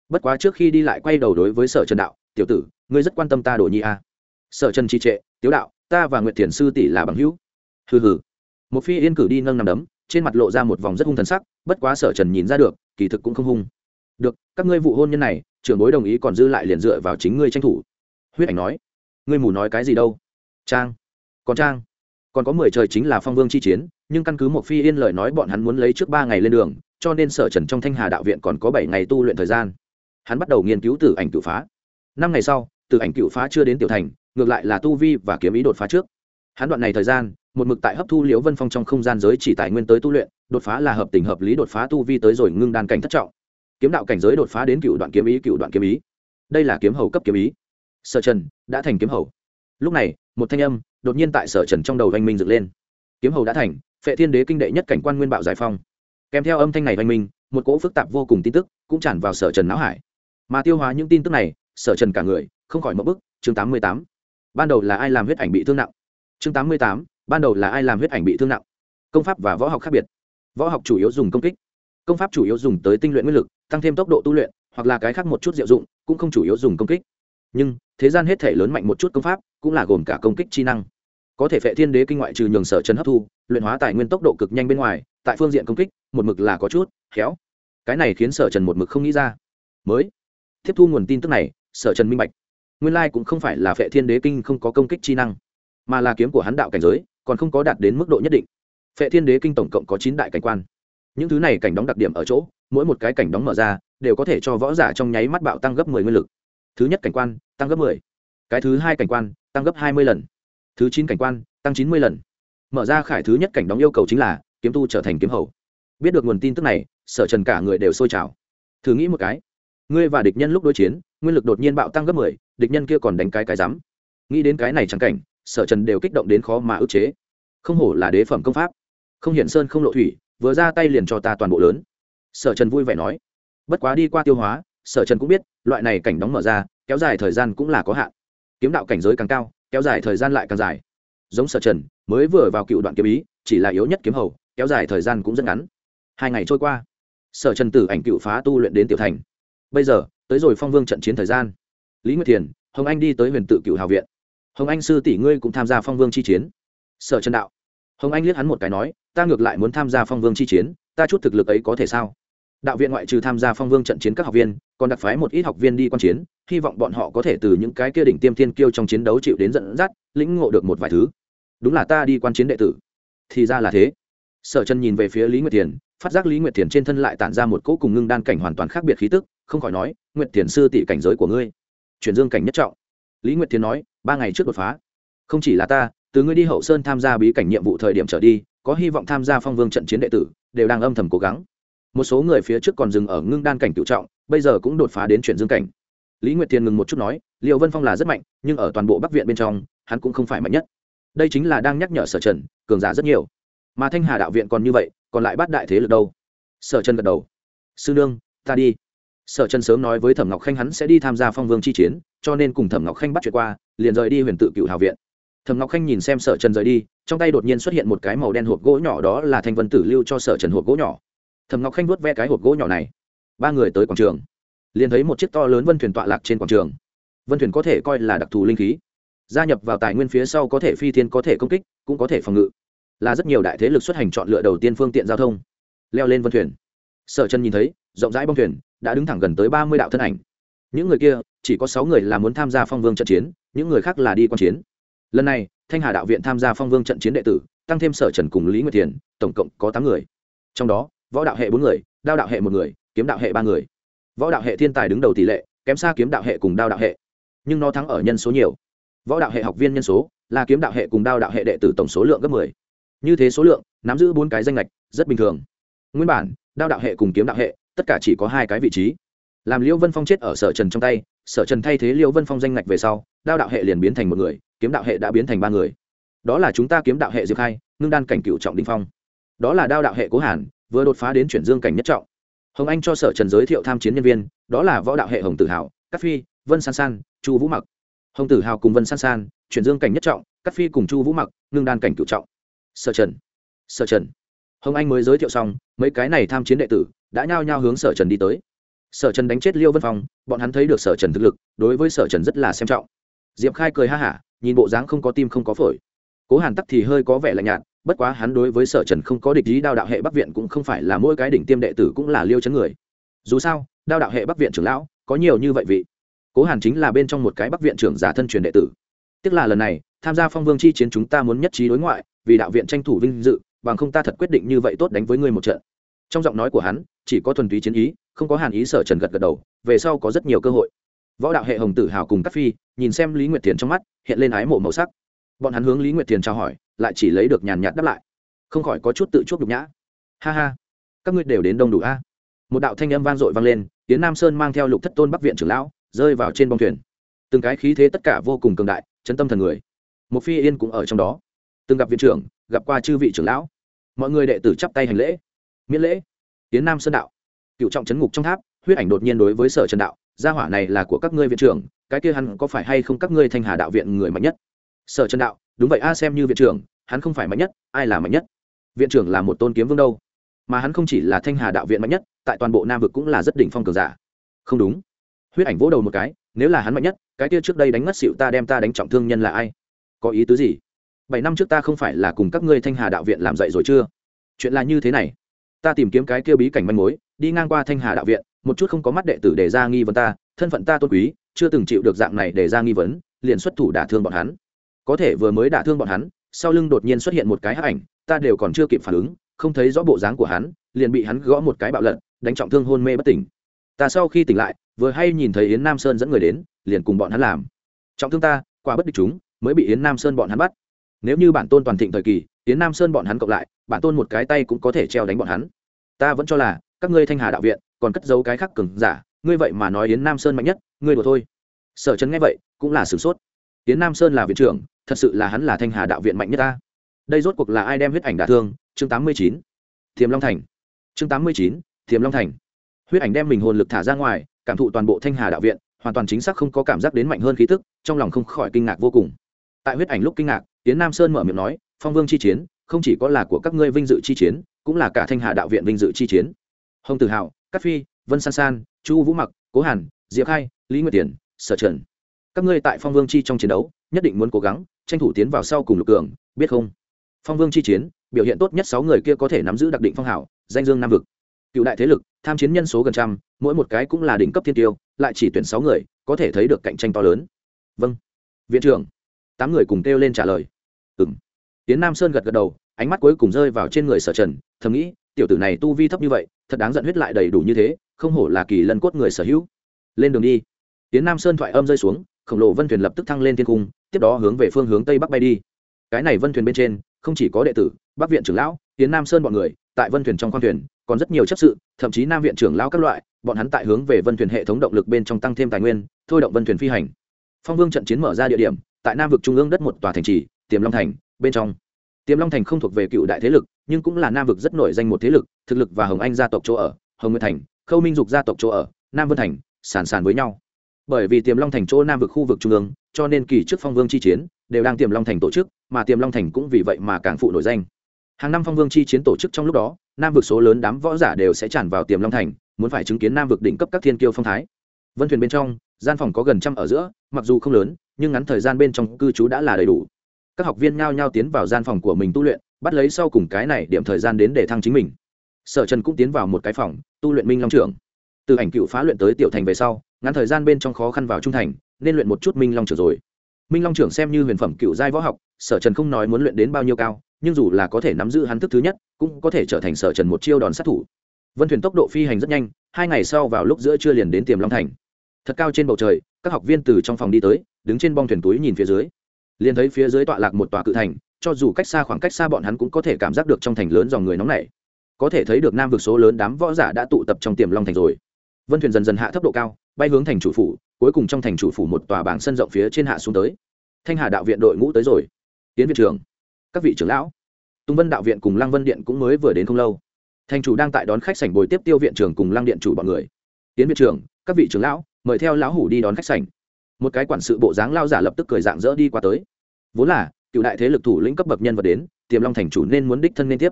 Bất quá trước khi đi lại quay đầu đối với sở trần đạo tiểu tử ngươi rất quan tâm ta đồ nhi a à. sở trần trì trệ tiếu đạo ta và nguyệt thiền sư tỷ là bằng hữu. Hừ hừ một phi yên cử đi nâng nằm đấm, trên mặt lộ ra một vòng rất hung thần sắc, bất quá sở trần nhìn ra được, kỳ thực cũng không hung. Được, các ngươi vụ hôn nhân này, trưởng bối đồng ý còn dư lại liền dựa vào chính ngươi tranh thủ. Huyết ảnh nói. Ngươi mù nói cái gì đâu? Trang. Còn trang? Còn có mười trời chính là phong vương chi chiến, nhưng căn cứ một phi yên lời nói bọn hắn muốn lấy trước ba ngày lên đường, cho nên sở trần trong thanh hà đạo viện còn có bảy ngày tu luyện thời gian. Hắn bắt đầu nghiên cứu từ ảnh cựu phá. Năm ngày sau, từ ảnh cựu phá chưa đến tiểu thành, ngược lại là tu vi và kiếm ý đột phá trước. Hắn đoạn này thời gian một mực tại hấp thu liễu vân phong trong không gian giới chỉ tài nguyên tới tu luyện, đột phá là hợp tình hợp lý đột phá tu vi tới rồi ngưng đan cảnh thất trọng. Kiếm đạo cảnh giới đột phá đến cựu đoạn kiếm ý, cựu đoạn kiếm ý. Đây là kiếm hầu cấp kiếm ý. Sở trần đã thành kiếm hầu. Lúc này, một thanh âm đột nhiên tại sở trần trong đầu oanh minh dựng lên. Kiếm hầu đã thành, phệ thiên đế kinh đệ nhất cảnh quan nguyên bạo giải phong. Kèm theo âm thanh này oanh minh, một cỗ phức tạp vô cùng tin tức cũng tràn vào sở trần não hải. Mà tiêu hóa những tin tức này, sở trần cả người không khỏi mất bức, chương tám mươi tám. Ban đầu là ai làm huyết ảnh bị thương nặng? Chương tám mươi tám ban đầu là ai làm huyết ảnh bị thương nặng công pháp và võ học khác biệt võ học chủ yếu dùng công kích công pháp chủ yếu dùng tới tinh luyện nguyên lực tăng thêm tốc độ tu luyện hoặc là cái khác một chút diệu dụng cũng không chủ yếu dùng công kích nhưng thế gian hết thể lớn mạnh một chút công pháp cũng là gồm cả công kích chi năng có thể phệ thiên đế kinh ngoại trừ nhường sở trần hấp thu luyện hóa tài nguyên tốc độ cực nhanh bên ngoài tại phương diện công kích một mực là có chút khéo cái này khiến sở trần một mực không nghĩ ra mới tiếp thu nguồn tin tức này sở trần minh bạch nguyên lai cũng không phải là phệ thiên đế kinh không có công kích chi năng mà là kiếm của hắn đạo cảnh giới còn không có đạt đến mức độ nhất định. Phệ thiên đế kinh tổng cộng có chín đại cảnh quan. Những thứ này cảnh đóng đặc điểm ở chỗ, mỗi một cái cảnh đóng mở ra, đều có thể cho võ giả trong nháy mắt bạo tăng gấp mười nguyên lực. Thứ nhất cảnh quan, tăng gấp mười. Cái thứ hai cảnh quan, tăng gấp hai mươi lần. Thứ chín cảnh quan, tăng chín mươi lần. Mở ra khải thứ nhất cảnh đóng yêu cầu chính là, kiếm tu trở thành kiếm hầu. Biết được nguồn tin tức này, sở trần cả người đều sôi trào. Thử nghĩ một cái. Ngươi và địch nhân lúc đối chiến, nguyên lực đột nhiên bạo tăng gấp mười, địch nhân kia còn đánh cái cái rắm. Nghĩ đến cái này chẳng cảnh sở trần đều kích động đến khó mà ức chế. Không hổ là đế phẩm công pháp. Không hiển sơn không lộ thủy, vừa ra tay liền cho ta toàn bộ lớn. Sở trần vui vẻ nói. Bất quá đi qua tiêu hóa, sở trần cũng biết, loại này cảnh đóng mở ra, kéo dài thời gian cũng là có hạn. Kiếm đạo cảnh giới càng cao, kéo dài thời gian lại càng dài. Giống sở trần, mới vừa vào cựu đoạn kiếm ý, chỉ là yếu nhất kiếm hầu, kéo dài thời gian cũng rất ngắn. Hai ngày trôi qua, sở trần tử ảnh cựu phá tu luyện đến tiểu thành. Bây giờ, tới rồi phong vương trận chiến thời gian. Lý nguyệt thiền, hồng anh đi tới huyền tự cựu hào viện hồng anh sư tỷ ngươi cũng tham gia phong vương chi chiến. Sở trần đạo. Hồng anh liếc hắn một cái nói, ta ngược lại muốn tham gia phong vương chi chiến, ta chút thực lực ấy có thể sao? Đạo viện ngoại trừ tham gia phong vương trận chiến các học viên, còn đặc phái một ít học viên đi quan chiến, hy vọng bọn họ có thể từ những cái kia đỉnh tiêm thiên kiêu trong chiến đấu chịu đến dẫn dắt, lĩnh ngộ được một vài thứ. Đúng là ta đi quan chiến đệ tử. Thì ra là thế. Sở chân nhìn về phía lý nguyệt thiền, phát giác lý nguyệt thiền trên thân lại tản ra một cỗ cùng ngưng đan cảnh hoàn toàn khác biệt khí tức, không khỏi nói, nguyệt thiền sư tỷ cảnh giới của ngươi, chuyển dương cảnh nhất trọng. Lý nguyệt thiền nói ba ngày trước đột phá. Không chỉ là ta, từ ngươi đi hậu sơn tham gia bí cảnh nhiệm vụ thời điểm trở đi, có hy vọng tham gia phong vương trận chiến đệ tử, đều đang âm thầm cố gắng. Một số người phía trước còn dừng ở ngưng đan cảnh cựu trọng, bây giờ cũng đột phá đến chuyển dương cảnh. Lý nguyệt thiền ngừng một chút nói liệu vân phong là rất mạnh, nhưng ở toàn bộ bắc viện bên trong, hắn cũng không phải mạnh nhất. Đây chính là đang nhắc nhở sở trần, cường giả rất nhiều. Mà thanh hà đạo viện còn như vậy, còn lại bắt đại thế lực đâu? Sở trần gật đầu. Sư nương, ta đi sở trần sớm nói với thẩm ngọc khanh hắn sẽ đi tham gia phong vương chi chiến, cho nên cùng thẩm ngọc khanh bắt chuyện qua, liền rời đi huyền tự cựu hào viện. Thẩm ngọc khanh nhìn xem sở trần rời đi, trong tay đột nhiên xuất hiện một cái màu đen hộp gỗ nhỏ đó là thanh vân tử lưu cho sở trần hộp gỗ nhỏ. Thẩm ngọc khanh vuốt ve cái hộp gỗ nhỏ này. Ba người tới quảng trường. Liền thấy một chiếc to lớn vân thuyền tọa lạc trên quảng trường. Vân thuyền có thể coi là đặc thù linh khí. Gia nhập vào tài nguyên phía sau có thể phi thiên có thể công kích, cũng có thể phòng ngự. Là rất nhiều đại thế lực xuất hành chọn lựa đầu tiên phương tiện giao thông. Leo lên vân thuyền sở chân nhìn thấy, rộng rãi bong thuyền, đã đứng thẳng gần tới ba mươi đạo thân ảnh. Những người kia, chỉ có sáu người là muốn tham gia phong vương trận chiến, những người khác là đi quan chiến. Lần này, thanh hà đạo viện tham gia phong vương trận chiến đệ tử, tăng thêm sở trần cùng lý nguyệt thiền, tổng cộng có tám người. Trong đó, võ đạo hệ bốn người, đao đạo hệ một người, kiếm đạo hệ ba người. Võ đạo hệ thiên tài đứng đầu tỷ lệ, kém xa kiếm đạo hệ cùng đao đạo hệ. Nhưng nó thắng ở nhân số nhiều. Võ đạo hệ học viên nhân số, là kiếm đạo hệ cùng đao đạo hệ đệ tử tổng số lượng gấp mười. Như thế số lượng, nắm giữ bốn cái danh lệch rất bình thường nguyên bản, đao đạo hệ cùng kiếm đạo hệ, tất cả chỉ có hai cái vị trí. Làm liễu vân phong chết ở sở trần trong tay, sở trần thay thế liễu vân phong danh ngạch về sau, đao đạo hệ liền biến thành một người, kiếm đạo hệ đã biến thành ba người. Đó là chúng ta kiếm đạo hệ diệp khai, ngưng đan cảnh cựu trọng đình phong. Đó là đao đạo hệ cố hàn, vừa đột phá đến chuyển dương cảnh nhất trọng. Hồng anh cho sở trần giới thiệu tham chiến nhân viên, đó là võ đạo hệ hồng tử hào, cát phi, vân san san, chu vũ mặc. Hồng tử hào cùng vân san san, chuyển dương cảnh nhất trọng, cát phi cùng chu vũ mặc, ngưng đan cảnh cựu trọng. Sở trần sở trần hồng anh mới giới thiệu xong, mấy cái này tham chiến đệ tử đã nhao nhao hướng sở trần đi tới. Sở trần đánh chết liêu vân phong, bọn hắn thấy được sở trần thực lực, đối với sở trần rất là xem trọng. Diệp khai cười ha hả, nhìn bộ dáng không có tim không có phổi. Cố hàn tắc thì hơi có vẻ lạnh nhạt, bất quá hắn đối với sở trần không có địch ý, đao đạo hệ bắc viện cũng không phải là mỗi cái đỉnh tiêm đệ tử cũng là liêu chấn người. Dù sao, đao đạo hệ bắc viện trưởng lão có nhiều như vậy vị. Cố hàn chính là bên trong một cái bắc viện trưởng giả thân truyền đệ tử. Tức là lần này, tham gia phong vương chi chiến chúng ta muốn nhất trí đối ngoại, vì đạo viện tranh thủ vinh dự bằng không ta thật quyết định như vậy tốt đánh với ngươi một trận. Trong giọng nói của hắn, chỉ có thuần túy chiến ý, không có hàn ý sở trần gật gật đầu, về sau có rất nhiều cơ hội. Võ đạo hệ hồng tử hào cùng các phi, nhìn xem lý nguyệt thiền trong mắt, hiện lên ái mộ màu sắc. Bọn hắn hướng lý nguyệt thiền trao hỏi, lại chỉ lấy được nhàn nhạt đáp lại. Không khỏi có chút tự chuốc nhục nhã. Ha ha, các ngươi đều đến đông đủ a. Một đạo thanh âm vang dội vang lên tiến nam sơn mang theo lục thất tôn bắc viện trưởng lão, rơi vào trên bông thuyền. Từng cái khí thế tất cả vô cùng cường đại, chấn tâm thần người. Một phi yên cũng ở trong đó. Từng gặp viện trưởng gặp qua chư vị trưởng lão. Mọi người đệ tử chắp tay hành lễ. Miễn lễ. Tiến nam sơn đạo. Cựu trọng chấn ngục trong tháp, huyết ảnh đột nhiên đối với sở trần đạo, gia hỏa này là của các ngươi viện trưởng, cái kia hắn có phải hay không các ngươi thanh hà đạo viện người mạnh nhất? Sở trần đạo, đúng vậy a, xem như viện trưởng, hắn không phải mạnh nhất, ai là mạnh nhất? Viện trưởng là một tôn kiếm vương đâu? Mà hắn không chỉ là thanh hà đạo viện mạnh nhất, tại toàn bộ nam vực cũng là rất đỉnh phong cường giả. Không đúng. Huyết ảnh vỗ đầu một cái, nếu là hắn mạnh nhất, cái kia trước đây đánh ngất xịu ta đem ta đánh trọng thương nhân là ai? Có ý tứ gì? Bảy năm trước ta không phải là cùng các ngươi thanh hà đạo viện làm dạy rồi chưa? Chuyện là như thế này. Ta tìm kiếm cái kia bí cảnh manh mối, đi ngang qua thanh hà đạo viện, một chút không có mắt đệ tử để ra nghi vấn ta, thân phận ta tôn quý, chưa từng chịu được dạng này để ra nghi vấn, liền xuất thủ đả thương bọn hắn. Có thể vừa mới đả thương bọn hắn, sau lưng đột nhiên xuất hiện một cái hắc ảnh, ta đều còn chưa kịp phản ứng, không thấy rõ bộ dáng của hắn, liền bị hắn gõ một cái bạo lận đánh trọng thương hôn mê bất tỉnh. Ta sau khi tỉnh lại, vừa hay nhìn thấy yến nam sơn dẫn người đến, liền cùng bọn hắn làm. Trọng thương ta, quả bất địch chúng, mới bị yến nam sơn bọn hắn bắt nếu như bản tôn toàn thịnh thời kỳ, yến nam sơn bọn hắn cộng lại, bản tôn một cái tay cũng có thể treo đánh bọn hắn. Ta vẫn cho là, các ngươi thanh hà đạo viện, còn cất giấu cái khác cừng giả, ngươi vậy mà nói yến nam sơn mạnh nhất, ngươi đùa thôi. Sở trấn nghe vậy, cũng là sửng sốt. Yến nam sơn là viện trưởng, thật sự là hắn là thanh hà đạo viện mạnh nhất ta. Đây rốt cuộc là ai đem huyết ảnh đả thương? Chương tám mươi chín. Thiềm long thành. Chương tám mươi chín, thiềm long thành. Huyết ảnh đem mình hồn lực thả ra ngoài, cảm thụ toàn bộ thanh hà đạo viện, hoàn toàn chính xác không có cảm giác đến mạnh hơn khí tức, trong lòng không khỏi kinh ngạc vô cùng. Tại huyết ảnh lúc kinh ngạc tiến nam sơn mở miệng nói, phong vương chi chiến, không chỉ có là của các ngươi vinh dự chi chiến, cũng là cả thanh hà đạo viện vinh dự chi chiến. Hồng tử hào cát phi, vân san san, chu vũ mặc, cố hàn, diệp khai, lý nguyệt tiền, sở trần. Các ngươi tại phong vương chi trong chiến đấu, nhất định muốn cố gắng tranh thủ tiến vào sau cùng lục cường, biết không? Phong vương chi chiến, biểu hiện tốt nhất sáu người kia có thể nắm giữ đặc định phong hảo danh dương nam vực. Cựu đại thế lực, tham chiến nhân số gần trăm, mỗi một cái cũng là đỉnh cấp thiên tiêu, lại chỉ tuyển sáu người, có thể thấy được cạnh tranh to lớn. Vâng. Viện trưởng. Tám người cùng kêu lên trả lời tiến nam sơn gật gật đầu, ánh mắt cuối cùng rơi vào trên người sở trần, thầm nghĩ, tiểu tử này tu vi thấp như vậy, thật đáng giận huyết lại đầy đủ như thế, không hổ là kỳ lân cốt người sở hữu. Lên đường đi. Tiến nam sơn thoại âm rơi xuống, khổng lồ vân thuyền lập tức thăng lên thiên cung, tiếp đó hướng về phương hướng tây bắc bay đi. Cái này vân thuyền bên trên, không chỉ có đệ tử, bắc viện trưởng lão tiến nam sơn bọn người, tại vân thuyền trong khoang thuyền, còn rất nhiều chấp sự, thậm chí nam viện trưởng lão các loại, bọn hắn tại hướng về vân thuyền hệ thống động lực bên trong tăng thêm tài nguyên, thôi động vân thuyền phi hành. Phong vương trận chiến mở ra địa điểm, tại nam vực trung ương đất một tòa thành trì, tiềm long thành bên trong. Tiềm long thành không thuộc về cựu đại thế lực, nhưng cũng là nam vực rất nổi danh một thế lực, thực lực và hồng anh gia tộc chỗ ở, hồng nguyên thành, khâu minh dục gia tộc chỗ ở, nam vân thành, sàn sàn với nhau. Bởi vì tiềm long thành chỗ nam vực khu vực trung ương, cho nên kỳ trước phong vương chi chiến đều đang tiềm long thành tổ chức, mà tiềm long thành cũng vì vậy mà càng phụ nổi danh. Hàng năm phong vương chi chiến tổ chức trong lúc đó, nam vực số lớn đám võ giả đều sẽ tràn vào tiềm long thành, muốn phải chứng kiến nam vực đỉnh cấp các thiên kiêu phong thái. Vân thuyền bên trong, gian phòng có gần trăm ở giữa, mặc dù không lớn, nhưng ngắn thời gian bên trong cư trú đã là đầy đủ các học viên nhao nhao tiến vào gian phòng của mình tu luyện, bắt lấy sau cùng cái này điểm thời gian đến để thăng chính mình. Sở trần cũng tiến vào một cái phòng, tu luyện minh long trưởng. Từ ảnh cựu phá luyện tới tiểu thành về sau, ngắn thời gian bên trong khó khăn vào trung thành, nên luyện một chút minh long trưởng rồi. Minh long trưởng xem như huyền phẩm cựu giai võ học, sở trần không nói muốn luyện đến bao nhiêu cao, nhưng dù là có thể nắm giữ hắn thức thứ nhất, cũng có thể trở thành sở trần một chiêu đòn sát thủ. Vân thuyền tốc độ phi hành rất nhanh, hai ngày sau vào lúc giữa trưa liền đến tiềm long thành. Thật cao trên bầu trời, các học viên từ trong phòng đi tới, đứng trên bong thuyền túi nhìn phía dưới liền thấy phía dưới tọa lạc một tòa cự thành, cho dù cách xa khoảng cách xa bọn hắn cũng có thể cảm giác được trong thành lớn dòng người nóng nảy. Có thể thấy được nam vực số lớn đám võ giả đã tụ tập trong tiềm long thành rồi. Vân thuyền dần dần hạ thấp độ cao, bay hướng thành chủ phủ, cuối cùng trong thành chủ phủ một tòa bảng sân rộng phía trên hạ xuống tới. Thanh hà đạo viện đội ngũ tới rồi. Tiến viện trưởng, các vị trưởng lão. Tùng vân đạo viện cùng lăng vân điện cũng mới vừa đến không lâu. Thành chủ đang tại đón khách sảnh bồi tiếp tiêu viện trưởng cùng lăng điện chủ bọn người. Tiến viện trưởng, các vị trưởng lão, mời theo lão hủ đi đón khách sảnh một cái quản sự bộ dáng lao giả lập tức cười dạng dỡ đi qua tới. Vốn là, cựu đại thế lực thủ lĩnh cấp bậc nhân vật đến, tiềm long thành chủ nên muốn đích thân nên tiếp.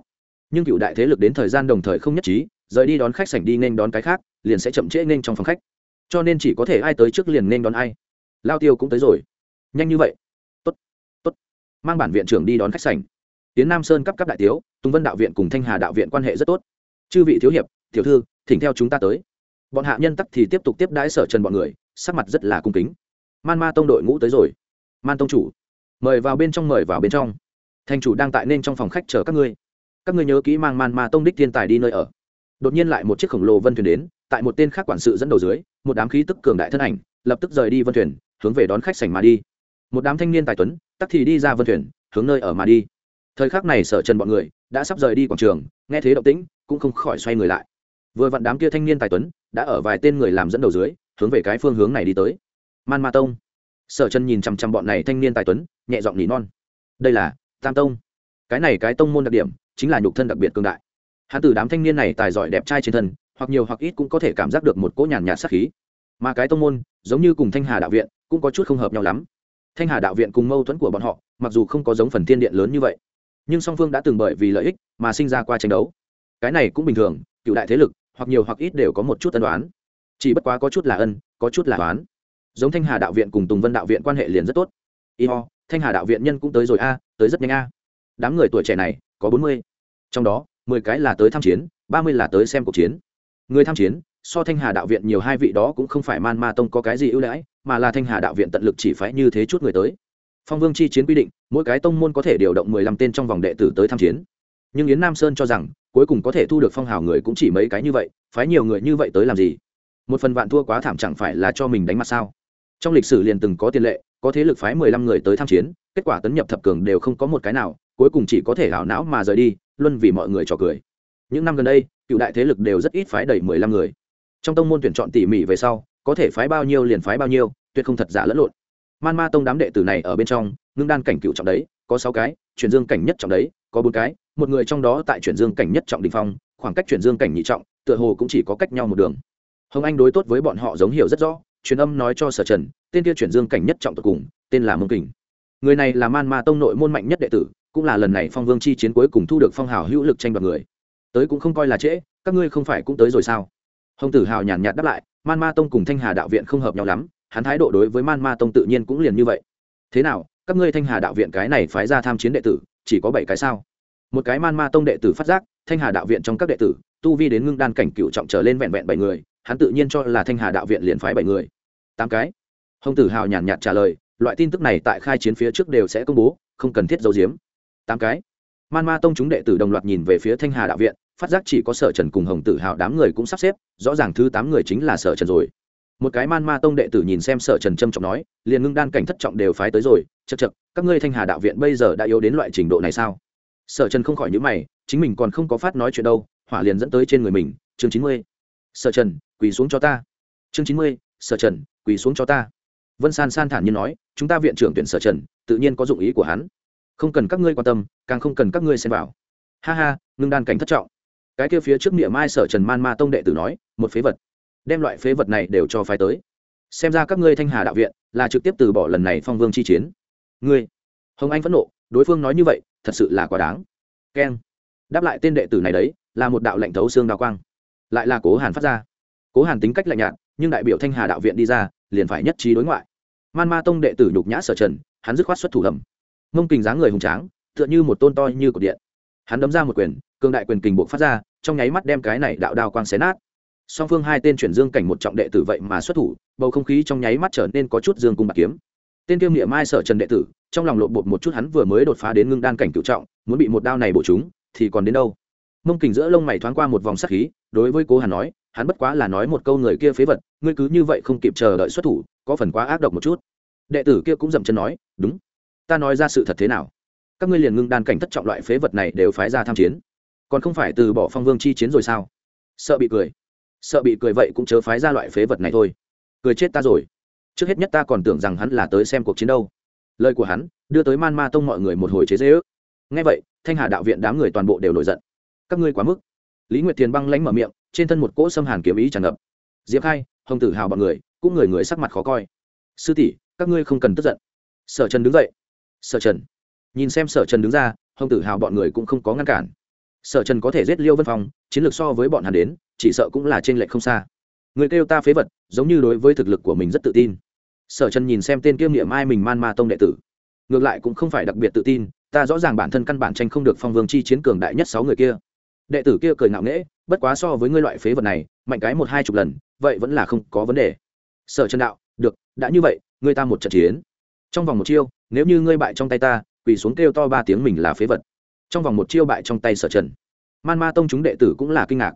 Nhưng cựu đại thế lực đến thời gian đồng thời không nhất trí, rời đi đón khách sảnh đi nên đón cái khác, liền sẽ chậm trễ nên trong phòng khách. Cho nên chỉ có thể ai tới trước liền nên đón ai. Lao tiêu cũng tới rồi. Nhanh như vậy. Tốt tốt. Mang bản viện trưởng đi đón khách sảnh. Tiến nam sơn cấp cấp đại tiếu tùng vân đạo viện cùng thanh hà đạo viện quan hệ rất tốt. Chư vị thiếu hiệp, tiểu thư, thỉnh theo chúng ta tới. Bọn hạ nhân tắc thì tiếp tục tiếp đãi sở trần bọn người, sắc mặt rất là cung kính man ma tông đội ngũ tới rồi. Man tông chủ, mời vào bên trong, mời vào bên trong. Thành chủ đang tại nên trong phòng khách chờ các ngươi. Các ngươi nhớ kỹ mang man ma tông đích thiên tài đi nơi ở. Đột nhiên lại một chiếc khổng lồ vân thuyền đến, tại một tên khác quản sự dẫn đầu dưới, một đám khí tức cường đại thân ảnh, lập tức rời đi vân thuyền, hướng về đón khách sảnh mà đi. Một đám thanh niên tài tuấn, tắc thì đi ra vân thuyền, hướng nơi ở mà đi. Thời khắc này sở trần bọn người đã sắp rời đi quảng trường, nghe thế động tĩnh, cũng không khỏi xoay người lại. Vừa vặn đám kia thanh niên tài tuấn đã ở vài tên người làm dẫn đầu dưới, hướng về cái phương hướng này đi tới man ma tông. Sở trần nhìn chằm chằm bọn này thanh niên tài tuấn, nhẹ giọng nỉ non. Đây là tam tông. Cái này cái tông môn đặc điểm chính là nhục thân đặc biệt cường đại. Hắn từ đám thanh niên này tài giỏi đẹp trai trên thân, hoặc nhiều hoặc ít cũng có thể cảm giác được một cỗ nhàn nhạt sắc khí. Mà cái tông môn, giống như cùng thanh hà đạo viện, cũng có chút không hợp nhau lắm. Thanh hà đạo viện cùng mâu thuẫn của bọn họ, mặc dù không có giống phần thiên điện lớn như vậy, nhưng song phương đã từng bởi vì lợi ích mà sinh ra qua tranh đấu. Cái này cũng bình thường, cựu đại thế lực, hoặc nhiều hoặc ít đều có một chút tân đoán chỉ bất quá có chút là ân, có chút là đoán giống thanh hà đạo viện cùng tùng vân đạo viện quan hệ liền rất tốt y ho thanh hà đạo viện nhân cũng tới rồi a à, tới rất nhanh a à. đám người tuổi trẻ này có bốn mươi trong đó mười cái là tới tham chiến ba mươi là tới xem cuộc chiến người tham chiến so thanh hà đạo viện nhiều hai vị đó cũng không phải man ma tông có cái gì ưu đãi, mà là thanh hà đạo viện tận lực chỉ phải như thế chút người tới phong vương chi chiến quy định mỗi cái tông môn có thể điều động mười lăm tên trong vòng đệ tử tới tham chiến nhưng yến nam sơn cho rằng cuối cùng có thể thu được phong hào người cũng chỉ mấy cái như vậy phái nhiều người như vậy tới làm gì một phần vạn thua quá thảm chẳng phải là cho mình đánh mặt sao trong lịch sử liền từng có tiền lệ, có thế lực phái mười lăm người tới tham chiến, kết quả tấn nhập thập cường đều không có một cái nào, cuối cùng chỉ có thể hảo não mà rời đi luân vì mọi người trò cười. Những năm gần đây, cựu đại thế lực đều rất ít phái đầy mười lăm người. Trong tông môn tuyển chọn tỉ mỉ về sau, có thể phái bao nhiêu liền phái bao nhiêu, tuyệt không thật giả lẫn lộn. Man ma tông đám đệ tử này ở bên trong, ngưng đan cảnh cựu trọng đấy, có sáu cái, chuyển dương cảnh nhất trọng đấy, có bốn cái, một người trong đó tại chuyển dương cảnh nhất trọng đình phong, khoảng cách chuyển dương cảnh nhị trọng, tựa hồ cũng chỉ có cách nhau một đường. Hồng anh đối tốt với bọn họ giống hiểu rất rõ truyền âm nói cho sở trần, tên kia chuyển dương cảnh nhất trọng tột cùng, tên là mông kình. Người này là man ma tông nội môn mạnh nhất đệ tử, cũng là lần này phong vương chi chiến cuối cùng thu được phong hào hữu lực tranh đoạt người. Tới cũng không coi là trễ, các ngươi không phải cũng tới rồi sao? Hồng tử hào nhàn nhạt đáp lại, man ma tông cùng thanh hà đạo viện không hợp nhau lắm, hắn thái độ đối với man ma tông tự nhiên cũng liền như vậy. Thế nào, các ngươi thanh hà đạo viện cái này phái ra tham chiến đệ tử, chỉ có bảy cái sao? Một cái man ma tông đệ tử phát giác, thanh hà đạo viện trong các đệ tử, tu vi đến ngưng đan cảnh cựu trọng trở lên vẹn vẹn bảy người hắn tự nhiên cho là thanh hà đạo viện liền phái bảy người. Tám cái. Hồng tử hào nhàn nhạt trả lời, loại tin tức này tại khai chiến phía trước đều sẽ công bố, không cần thiết giấu giếm. Tám cái. Man ma tông chúng đệ tử đồng loạt nhìn về phía thanh hà đạo viện, phát giác chỉ có sở trần cùng hồng tử hào đám người cũng sắp xếp, rõ ràng thứ tám người chính là sở trần rồi. Một cái man ma tông đệ tử nhìn xem sở trần trâm trọng nói, liền ngưng đan cảnh thất trọng đều phái tới rồi chật chật các ngươi thanh hà đạo viện bây giờ đã yếu đến loại trình độ này sao? Sở trần không khỏi nhữ mày, chính mình còn không có phát nói chuyện đâu, hỏa liền dẫn tới trên người mình, chương chín mươi sở trần, quỳ xuống cho ta. Chương chín mươi, sở trần, quỳ xuống cho ta. Vân san san thản nhiên nói, chúng ta viện trưởng tuyển sở trần, tự nhiên có dụng ý của hắn. Không cần các ngươi quan tâm, càng không cần các ngươi xem vào. Ha ha, ngưng đan cảnh thất trọng. Cái kia phía trước niệm mai sở trần man ma tông đệ tử nói, một phế vật. Đem loại phế vật này đều cho phái tới. Xem ra các ngươi thanh hà đạo viện là trực tiếp từ bỏ lần này phong vương chi chiến. Ngươi, hồng anh phẫn nộ, đối phương nói như vậy, thật sự là quá đáng. Keng. Đáp lại tên đệ tử này đấy, là một đạo lệnh thấu xương đào quang lại là cố hàn phát ra cố hàn tính cách lạnh nhạt nhưng đại biểu thanh hà đạo viện đi ra liền phải nhất trí đối ngoại man ma tông đệ tử nhục nhã sở trần hắn dứt khoát xuất thủ hầm mông kình dáng người hùng tráng tựa như một tôn to như cột điện hắn đấm ra một quyền cường đại quyền kình buộc phát ra trong nháy mắt đem cái này đạo đao quang xé nát song phương hai tên chuyển dương cảnh một trọng đệ tử vậy mà xuất thủ bầu không khí trong nháy mắt trở nên có chút dương cung bạc kiếm tên kiêm địa mai sở trần đệ tử trong lòng lộn bột một chút hắn vừa mới đột phá đến ngưng đan cảnh cựu trọng muốn bị một đao này bổ chúng thì còn đến đâu mông kình giữa lông mày thoáng qua một vòng sắc khí, đối với cố hàn nói, hắn bất quá là nói một câu người kia phế vật, ngươi cứ như vậy không kịp chờ đợi xuất thủ, có phần quá ác độc một chút. Đệ tử kia cũng dậm chân nói, đúng. Ta nói ra sự thật thế nào? Các ngươi liền ngưng đan cảnh thất trọng loại phế vật này đều phái ra tham chiến. Còn không phải từ bỏ phong vương chi chiến rồi sao? Sợ bị cười. Sợ bị cười vậy cũng chớ phái ra loại phế vật này thôi. Cười chết ta rồi. Trước hết nhất ta còn tưởng rằng hắn là tới xem cuộc chiến đâu. Lời của hắn, đưa tới man ma tông mọi người một hồi chế dễ ước ngay vậy, thanh hà đạo viện đám người toàn bộ đều nổi giận các ngươi quá mức. Lý nguyệt thiền băng lánh mở miệng, trên thân một cỗ xâm hàn kiếm ý tràn ngập. Diệp khai, hồng tử hào bọn người, cũng người người sắc mặt khó coi. Sư tỷ, các ngươi không cần tức giận. Sở trần đứng dậy. Sở trần. Nhìn xem sở trần đứng ra, hồng tử hào bọn người cũng không có ngăn cản. Sở trần có thể giết liêu vân phong, chiến lược so với bọn hắn đến, chỉ sợ cũng là t r ê n lệch không xa. Người kêu ta phế vật, giống như đối với thực lực của mình rất tự tin. Sở trần nhìn xem tên kiêm nghiệm ai mình man ma tông đệ tử. Ngược lại cũng không phải đặc biệt tự tin, ta rõ ràng bản thân căn bản tranh không được phong vương chi chiến cường đại nhất sáu người kia đệ tử kia cười ngạo nghễ, bất quá so với ngươi loại phế vật này, mạnh cái một hai chục lần, vậy vẫn là không có vấn đề. Sở trần đạo, được, đã như vậy, ngươi ta một trận chiến. Trong vòng một chiêu, nếu như ngươi bại trong tay ta, quỳ xuống kêu to ba tiếng mình là phế vật. Trong vòng một chiêu bại trong tay sở trần. Man ma tông chúng đệ tử cũng là kinh ngạc.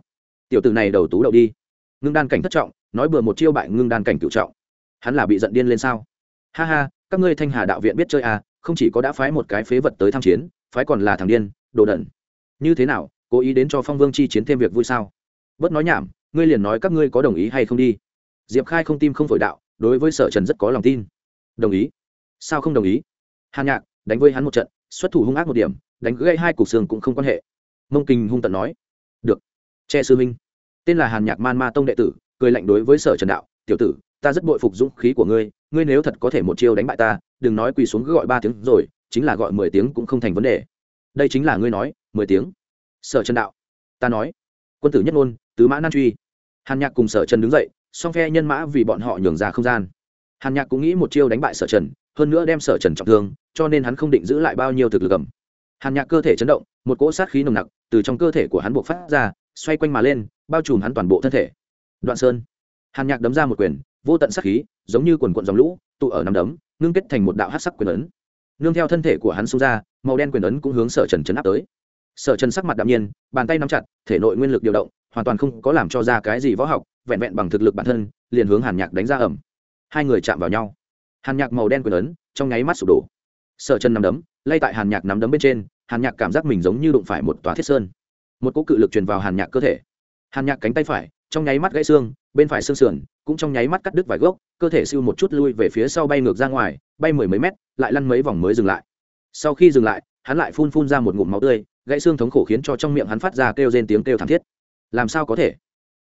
Tiểu tử này đầu tú đậu đi. Ngưng đan cảnh thất trọng, nói bừa một chiêu bại ngưng đan cảnh cựu trọng. Hắn là bị giận điên lên sao? Ha ha, các ngươi thanh hà đạo viện biết chơi à không chỉ có đã phái một cái phế vật tới tham chiến, phái còn là thằng điên, đồ đẩn như thế nào cố ý đến cho phong vương chi chiến thêm việc vui sao? Bớt nói nhảm, ngươi liền nói các ngươi có đồng ý hay không đi. Diệp khai không tim không phổi đạo, đối với sở trần rất có lòng tin. Đồng ý. Sao không đồng ý? Hàn nhạc, đánh với hắn một trận, xuất thủ hung ác một điểm, đánh gây hai cục xương cũng không quan hệ. Mông kinh hung tận nói. Được. Che sư minh tên là hàn nhạc man ma tông đệ tử, cười lạnh đối với sở trần đạo, tiểu tử, ta rất bội phục dũng khí của ngươi ngươi nếu thật có thể một chiêu đánh bại ta, đừng nói quỳ xuống cứ gọi ba tiếng rồi, chính là gọi mười tiếng cũng không thành vấn đề. Đây chính là ngươi nói, mười tiếng sở trần đạo. Ta nói, quân tử nhất ngôn, tứ mã nan truy. Hàn nhạc cùng sở trần đứng dậy, song phe nhân mã vì bọn họ nhường ra không gian. Hàn nhạc cũng nghĩ một chiêu đánh bại sở trần, hơn nữa đem sở trần trọng thương, cho nên hắn không định giữ lại bao nhiêu thực lực cầm hàn nhạc cơ thể chấn động, một cỗ sát khí nồng nặc từ trong cơ thể của hắn buộc phát ra, xoay quanh mà lên, bao trùm hắn toàn bộ thân thể. Đoạn sơn. Hàn nhạc đấm ra một quyền, vô tận sát khí, giống như quần quận dòng lũ, tụ ở nằm đấm, ngưng kết thành một đạo hát sắc quyền ấn. Nương theo thân thể của hắn xông ra, màu đen quyền ấn cũng hướng sở trần chấn áp tới sở trần sắc mặt đạm nhiên, bàn tay nắm chặt, thể nội nguyên lực điều động, hoàn toàn không có làm cho ra cái gì võ học, vẹn vẹn bằng thực lực bản thân, liền hướng hàn nhạc đánh ra ẩm. Hai người chạm vào nhau. Hàn nhạc màu đen quyền ấn, trong nháy mắt sụp đổ. Sở chân nắm đấm, lay tại hàn nhạc nắm đấm bên trên, hàn nhạc cảm giác mình giống như đụng phải một tòa thiết sơn. Một cỗ cự lực truyền vào hàn nhạc cơ thể. Hàn nhạc cánh tay phải, trong nháy mắt gãy xương, bên phải xương sườn, cũng trong nháy mắt cắt đứt vài gốc, cơ thể siêu một chút lui về phía sau bay ngược ra ngoài, bay mười mấy mét, lại lăn mấy vòng mới dừng lại. Sau khi dừng lại hắn lại phun phun ra một ngụm máu tươi, gãy xương thống khổ khiến cho trong miệng hắn phát ra kêu rên tiếng kêu thảm thiết. Làm sao có thể?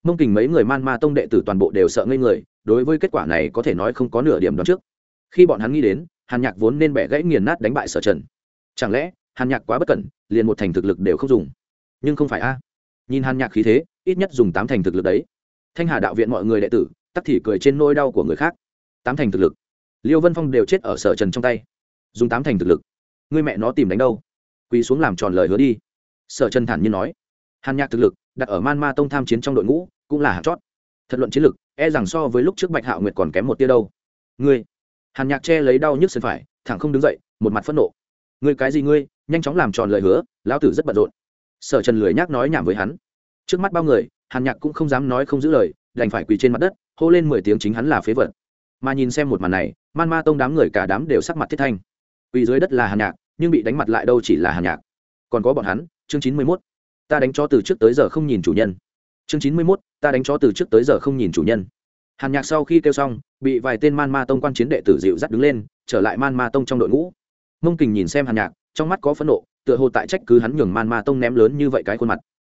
Mông kình mấy người man ma tông đệ tử toàn bộ đều sợ ngây người, đối với kết quả này có thể nói không có nửa điểm đoán trước. Khi bọn hắn nghĩ đến, hàn nhạc vốn nên bẻ gãy nghiền nát đánh bại sở trần. Chẳng lẽ, hàn nhạc quá bất cẩn, liền một thành thực lực đều không dùng? Nhưng không phải a. Nhìn hàn nhạc khí thế, ít nhất dùng tám thành thực lực đấy. Thanh hà đạo viện mọi người đệ tử, tắc thì cười trên nôi đau của người khác. Tám thành thực lực. Liêu vân phong đều chết ở sở trần trong tay. Dùng tám thành thực lực ngươi mẹ nó tìm đánh đâu? Quỳ xuống làm tròn lời hứa đi. Sở trần thản nhiên nói. Hàn nhạc thực lực, đặt ở man ma tông tham chiến trong đội ngũ, cũng là hạt chót. Thật luận chiến lực e rằng so với lúc trước bạch hạo nguyệt còn kém một tia đâu. Ngươi? Hàn nhạc che lấy đau nhức sân phải, thẳng không đứng dậy, một mặt phẫn nộ. Ngươi cái gì ngươi? Nhanh chóng làm tròn lời hứa, lão tử rất bận rộn. Sở trần lười nhác nói nhảm với hắn. Trước mắt bao người, hàn nhạc cũng không dám nói không giữ lời, đành phải quỳ trên mặt đất, hô lên mười tiếng chính hắn là phế vật. Mà nhìn xem một màn này, man ma tông đám người cả đám đều sắc mặt thiết thanh quỳ dưới đất là hàn nhạc, nhưng bị đánh mặt lại đâu chỉ là hàn nhạc. Còn có bọn hắn, chương chín mươi mốt. Ta đánh cho từ trước tới giờ không nhìn chủ nhân. Chương chín mươi mốt, ta đánh cho từ trước tới giờ không nhìn chủ nhân. Hàn nhạc sau khi kêu xong, bị vài tên man ma tông quan chiến đệ tử dịu dắt đứng lên, trở lại man ma tông trong đội ngũ. Mông kình nhìn xem hàn nhạc, trong mắt có phẫn nộ, tựa hồ tại trách cứ hắn nhường man ma tông ném lớn như vậy cái khuôn mặt.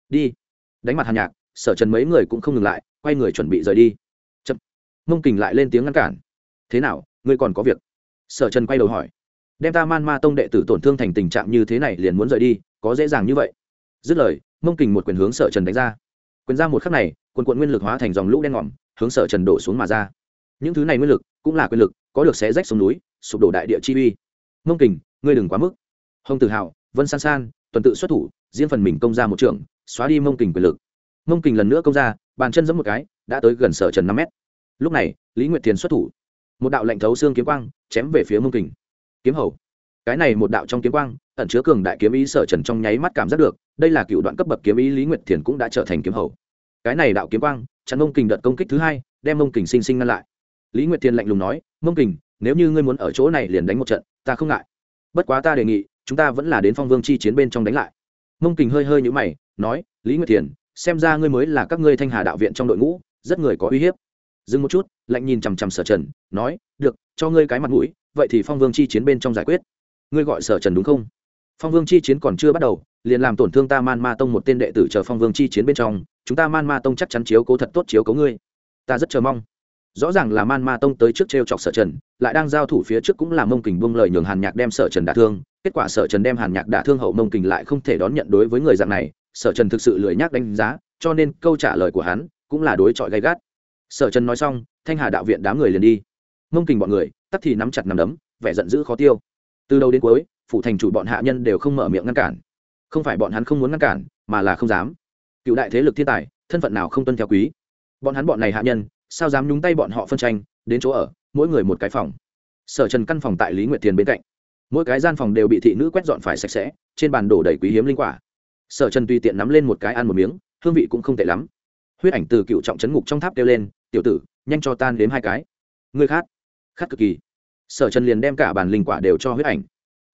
Đi. Đánh mặt hàn nhạc, sở trần mấy người cũng không ngừng lại, quay người chuẩn bị rời đi. Chậm. Mông kình lại lên tiếng ngăn cản. Thế nào, ngươi còn có việc? Sở trần quay đầu hỏi đem ta man ma tông đệ tử tổn thương thành tình trạng như thế này liền muốn rời đi, có dễ dàng như vậy. Dứt lời, mông kình một quyền hướng sở trần đánh ra. Quyền ra một khắc này, quần quận nguyên lực hóa thành dòng lũ đen ngòm, hướng sở trần đổ xuống mà ra. Những thứ này nguyên lực, cũng là quyền lực, có được xé rách sông núi, sụp đổ đại địa chi uy. Mông kình, ngươi đừng quá mức. Hồng Tử hào vân san san, tuần tự xuất thủ diễn phần mình công ra một trường xóa đi mông kình quyền lực. Mông kình lần nữa công ra, bàn chân giẫm một cái, đã tới gần sở trần năm mét. Lúc này, lý nguyệt thiền xuất thủ. Một đạo lệnh thấu xương kiếm quang, chém về phía mông kình kiếm hầu. Cái này một đạo trong kiếm quang, ẩn chứa cường đại kiếm ý sở trần trong nháy mắt cảm giác được, đây là cựu đoạn cấp bậc kiếm ý lý nguyệt thiền cũng đã trở thành kiếm hầu. Cái này đạo kiếm quang, chặn mông kình đợt công kích thứ hai, đem mông kình sinh sinh ngăn lại. Lý nguyệt thiền lạnh lùng nói, mông kình, nếu như ngươi muốn ở chỗ này liền đánh một trận, ta không ngại. Bất quá ta đề nghị, chúng ta vẫn là đến phong vương chi chiến bên trong đánh lại. Mông kình hơi hơi nhũ mày, nói, lý nguyệt thiền, xem ra ngươi mới là các ngươi thanh hà đạo viện trong đội ngũ, rất người có uy hiếp. Dừng một chút, lạnh nhìn chằm chằm sở trần, nói, được, cho ngươi cái mặt mũi vậy thì phong vương chi chiến bên trong giải quyết. Ngươi gọi sở trần đúng không? Phong vương chi chiến còn chưa bắt đầu, liền làm tổn thương ta man ma tông một tên đệ tử chờ phong vương chi chiến bên trong, chúng ta man ma tông chắc chắn chiếu cố thật tốt chiếu cố ngươi. Ta rất chờ mong. Rõ ràng là man ma tông tới trước t r e o chọc sở trần, lại đang giao thủ phía trước cũng là mông kình buông lời nhường hàn nhạc đem sở trần đả thương, kết quả sở trần đem hàn nhạc đả thương hậu mông kình lại không thể đón nhận đối với người dạng này, sở trần thực sự lười nhác đánh giá, cho nên câu trả lời của hắn cũng là đối chọi gay gắt. Sở trần nói xong, thanh hà đạo viện đám người liền đi. Mông kình bọn người tắt thì nắm chặt nằm đấm, vẻ giận dữ khó tiêu. Từ đầu đến cuối phụ thành chủ bọn hạ nhân đều không mở miệng ngăn cản. Không phải bọn hắn không muốn ngăn cản, mà là không dám. Cựu đại thế lực thiên tài, thân phận nào không tuân theo quý. Bọn hắn bọn này hạ nhân, sao dám nhúng tay bọn họ phân tranh, đến chỗ ở, mỗi người một cái phòng. Sở trần căn phòng tại lý nguyệt thiền bên cạnh. Mỗi cái gian phòng đều bị thị nữ quét dọn phải sạch sẽ, trên bàn đổ đầy quý hiếm linh quả. Sở trần tùy tiện nắm lên một cái ăn một miếng, hương vị cũng không tệ lắm. Huyết ảnh từ cựu trọng trấn ngục trong tháp kêu lên, tiểu tử, nhanh cho tan đếm hai cái. Người khát khát cực kỳ. Sở trần liền đem cả bàn linh quả đều cho huyết ảnh.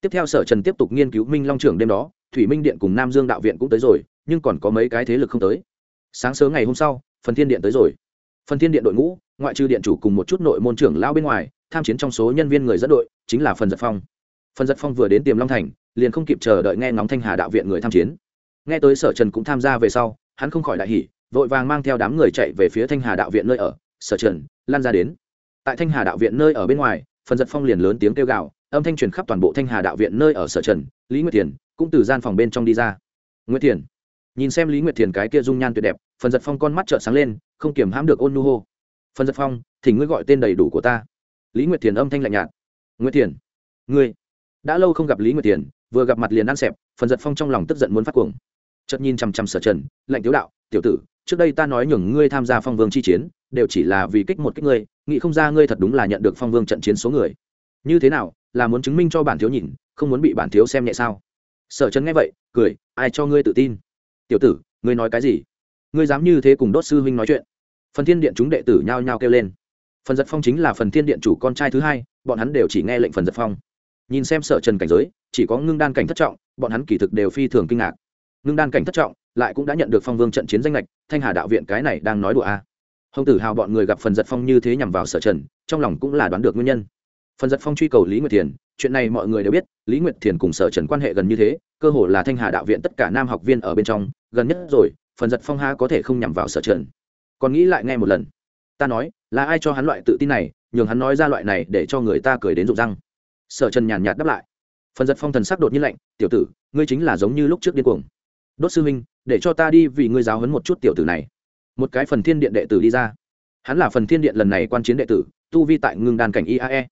Tiếp theo sở trần tiếp tục nghiên cứu minh long trưởng đêm đó, thủy minh điện cùng nam dương đạo viện cũng tới rồi, nhưng còn có mấy cái thế lực không tới. Sáng sớm ngày hôm sau, phần thiên điện tới rồi. Phần thiên điện đội ngũ, ngoại trừ điện chủ cùng một chút nội môn trưởng lao bên ngoài, tham chiến trong số nhân viên người dẫn đội, chính là phần giật phong. Phần giật phong vừa đến tiềm long thành, liền không kịp chờ đợi nghe ngóng thanh hà đạo viện người tham chiến. Nghe tới sở trần cũng tham gia về sau, hắn không khỏi đại hỉ, vội vàng mang theo đám người chạy về phía thanh hà đạo viện nơi ở. Sở trần, lan ra đến tại thanh hà đạo viện nơi ở bên ngoài, phần giật phong liền lớn tiếng kêu gào, âm thanh truyền khắp toàn bộ thanh hà đạo viện nơi ở sở trần, lý nguyệt thiền cũng từ gian phòng bên trong đi ra. Nguyệt thiền, nhìn xem lý nguyệt thiền cái kia dung nhan tuyệt đẹp, phần giật phong con mắt trợn sáng lên, không kiềm hãm được ôn nu hô. Phần giật phong, thì ngươi gọi tên đầy đủ của ta. Lý nguyệt thiền âm thanh lạnh nhạt. Nguyệt thiền, ngươi, đã lâu không gặp lý nguyệt thiền, vừa gặp mặt liền ăn xẹp, phần giật phong trong lòng tức giận muốn phát cuồng. Chợt nhìn chằm chằm sở trần, lạnh tiếu đạo, tiểu tử, trước đây ta nói nhường ngươi tham gia phong vương chi chiến đều chỉ là vì kích một kích ngươi, nghĩ không ra ngươi thật đúng là nhận được phong vương trận chiến số người. Như thế nào, là muốn chứng minh cho bản thiếu nhìn, không muốn bị bản thiếu xem nhẹ sao? Sở trần nghe vậy, cười, ai cho ngươi tự tin? Tiểu tử, ngươi nói cái gì? Ngươi dám như thế cùng đốt sư huynh nói chuyện. Phần thiên điện chúng đệ tử nhao nhao kêu lên. Phần giật phong chính là phần thiên điện chủ con trai thứ hai, bọn hắn đều chỉ nghe lệnh phần giật phong. Nhìn xem sở trần cảnh giới, chỉ có ngưng đan cảnh thất trọng, bọn hắn kỳ thực đều phi thường kinh ngạc. Ngưng đan cảnh thất trọng, lại cũng đã nhận được phong vương trận chiến danh lệch thanh hà đạo viện cái này đang nói đùa a. à hồng tử hào bọn người gặp phần giật phong như thế nhằm vào sở trần, trong lòng cũng là đoán được nguyên nhân. Phần giật phong truy cầu lý nguyệt thiền, chuyện này mọi người đều biết, lý nguyệt thiền cùng sở trần quan hệ gần như thế, cơ hồ là thanh hà đạo viện tất cả nam học viên ở bên trong, gần nhất rồi, phần giật phong ha có thể không nhằm vào sở trần. Còn nghĩ lại nghe một lần. Ta nói, là ai cho hắn loại tự tin này, nhường hắn nói ra loại này để cho người ta cười đến rụng răng. Sở trần nhàn nhạt đáp lại. Phần giật phong thần sắc đột nhiên lạnh, tiểu tử, ngươi chính là giống như lúc trước điên cuồng. Đốt sư huynh, để cho ta đi vì ngươi giáo hấn một chút tiểu tử này một cái phần thiên điện đệ tử đi ra. Hắn là phần thiên điện lần này quan chiến đệ tử, tu vi tại ngưng đàn cảnh iae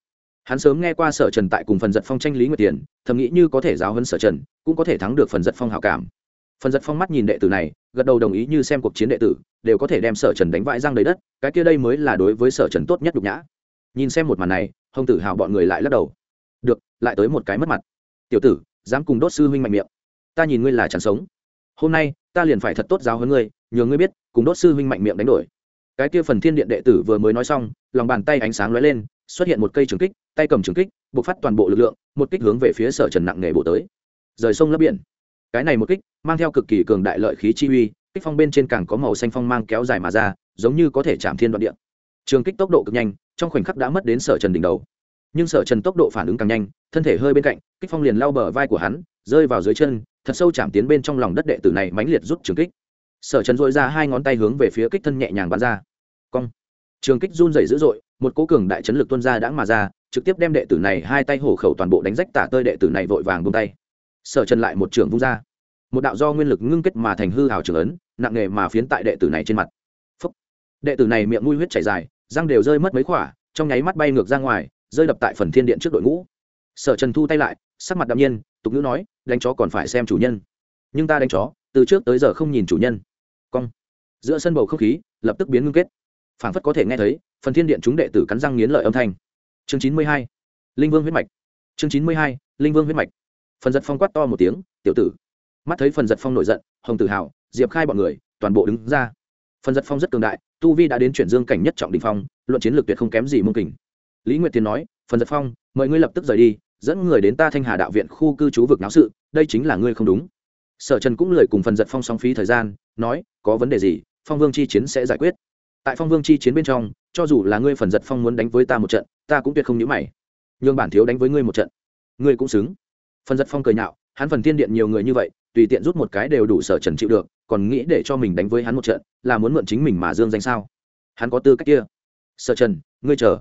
hắn sớm nghe qua sở trần tại cùng phần giật phong tranh lý nguyệt tiền, thầm nghĩ như có thể giáo hấn sở trần, cũng có thể thắng được phần giật phong hào cảm. Phần giật phong mắt nhìn đệ tử này, gật đầu đồng ý như xem cuộc chiến đệ tử, đều có thể đem sở trần đánh vãi răng đầy đất, cái kia đây mới là đối với sở trần tốt nhất đục nhã. Nhìn xem một màn này, hồng tử hào bọn người lại lắc đầu. Được, lại tới một cái mất mặt. Tiểu tử, dám cùng đốt sư huynh mạnh miệng. Ta nhìn ngươi là chẳng sống. Hôm nay, ta liền phải thật tốt giáo hơn ngươi nhờ ngươi biết, cùng đốt sư huynh mạnh miệng đánh đổi. Cái kia phần thiên điện đệ tử vừa mới nói xong, lòng bàn tay ánh sáng lóe lên, xuất hiện một cây trường kích, tay cầm trường kích buộc phát toàn bộ lực lượng, một kích hướng về phía sở trần nặng nghề bộ tới. Rời sông lấp biển. Cái này một kích, mang theo cực kỳ cường đại lợi khí chi uy, kích phong bên trên càng có màu xanh phong mang kéo dài mà ra, giống như có thể chạm thiên đoạn điện trường kích tốc độ cực nhanh, trong khoảnh khắc đã mất đến sở trần đỉnh đầu. Nhưng sở trần tốc độ phản ứng càng nhanh, thân thể hơi bên cạnh, kích phong liền lao bờ vai của hắn, rơi vào dưới chân, thật sâu chạm tiến bên trong lòng đất đệ tử này mãnh liệt rút trường kích sở trần dội ra hai ngón tay hướng về phía kích thân nhẹ nhàng bắn ra. Cong. Trường kích run dày dữ dội, một cố cường đại chấn lực tuân ra đã mà ra, trực tiếp đem đệ tử này hai tay hổ khẩu toàn bộ đánh rách tả tơi đệ tử này vội vàng bung tay. Sở trần lại một trường vung ra. Một đạo do nguyên lực ngưng kết mà thành hư hào trường ấn, nặng nề mà phiến tại đệ tử này trên mặt. Phúc. đệ tử này miệng mũi huyết chảy dài, răng đều rơi mất mấy khỏa, trong nháy mắt bay ngược ra ngoài, rơi đập tại phần thiên điện trước đội ngũ. Sở trần thu tay lại, sắc mặt đạm nhiên, tục ngữ nói, đánh chó còn phải xem chủ nhân. Nhưng ta đánh chó từ trước tới giờ không nhìn chủ nhân. Cong. Giữa sân bầu không khí lập tức biến ngưng kết. Phảng phất có thể nghe thấy phần thiên điện chúng đệ tử cắn răng nghiến lợi âm thanh. Chương chín mươi hai, linh vương huyết mạch. Chương chín mươi hai, linh vương huyết mạch. Phần giật phong quát to một tiếng, tiểu tử. Mắt thấy phần giật phong nổi giận, hồng tử hào diệp khai bọn người toàn bộ đứng ra. Phần giật phong rất cường đại, tu vi đã đến chuyển dương cảnh nhất trọng đình phong, luận chiến lược tuyệt không kém gì mông kình. Lý nguyệt tiến nói, phần giật phong, mời ngươi lập tức rời đi, dẫn người đến ta thanh hà đạo viện khu cư trú vực náo sự, đây chính là ngươi không đúng sở trần cũng lời cùng phần giật phong song phí thời gian, nói, có vấn đề gì, phong vương chi chiến sẽ giải quyết. Tại phong vương chi chiến bên trong, cho dù là ngươi phần giật phong muốn đánh với ta một trận, ta cũng tuyệt không nhữ mày. Nhường bản thiếu đánh với ngươi một trận. Ngươi cũng xứng. Phần giật phong cười nhạo, hắn phần thiên điện nhiều người như vậy, tùy tiện rút một cái đều đủ sở trần chịu được, còn nghĩ để cho mình đánh với hắn một trận, là muốn mượn chính mình mà dương danh sao? Hắn có tư cách kia. Sở trần, ngươi chờ.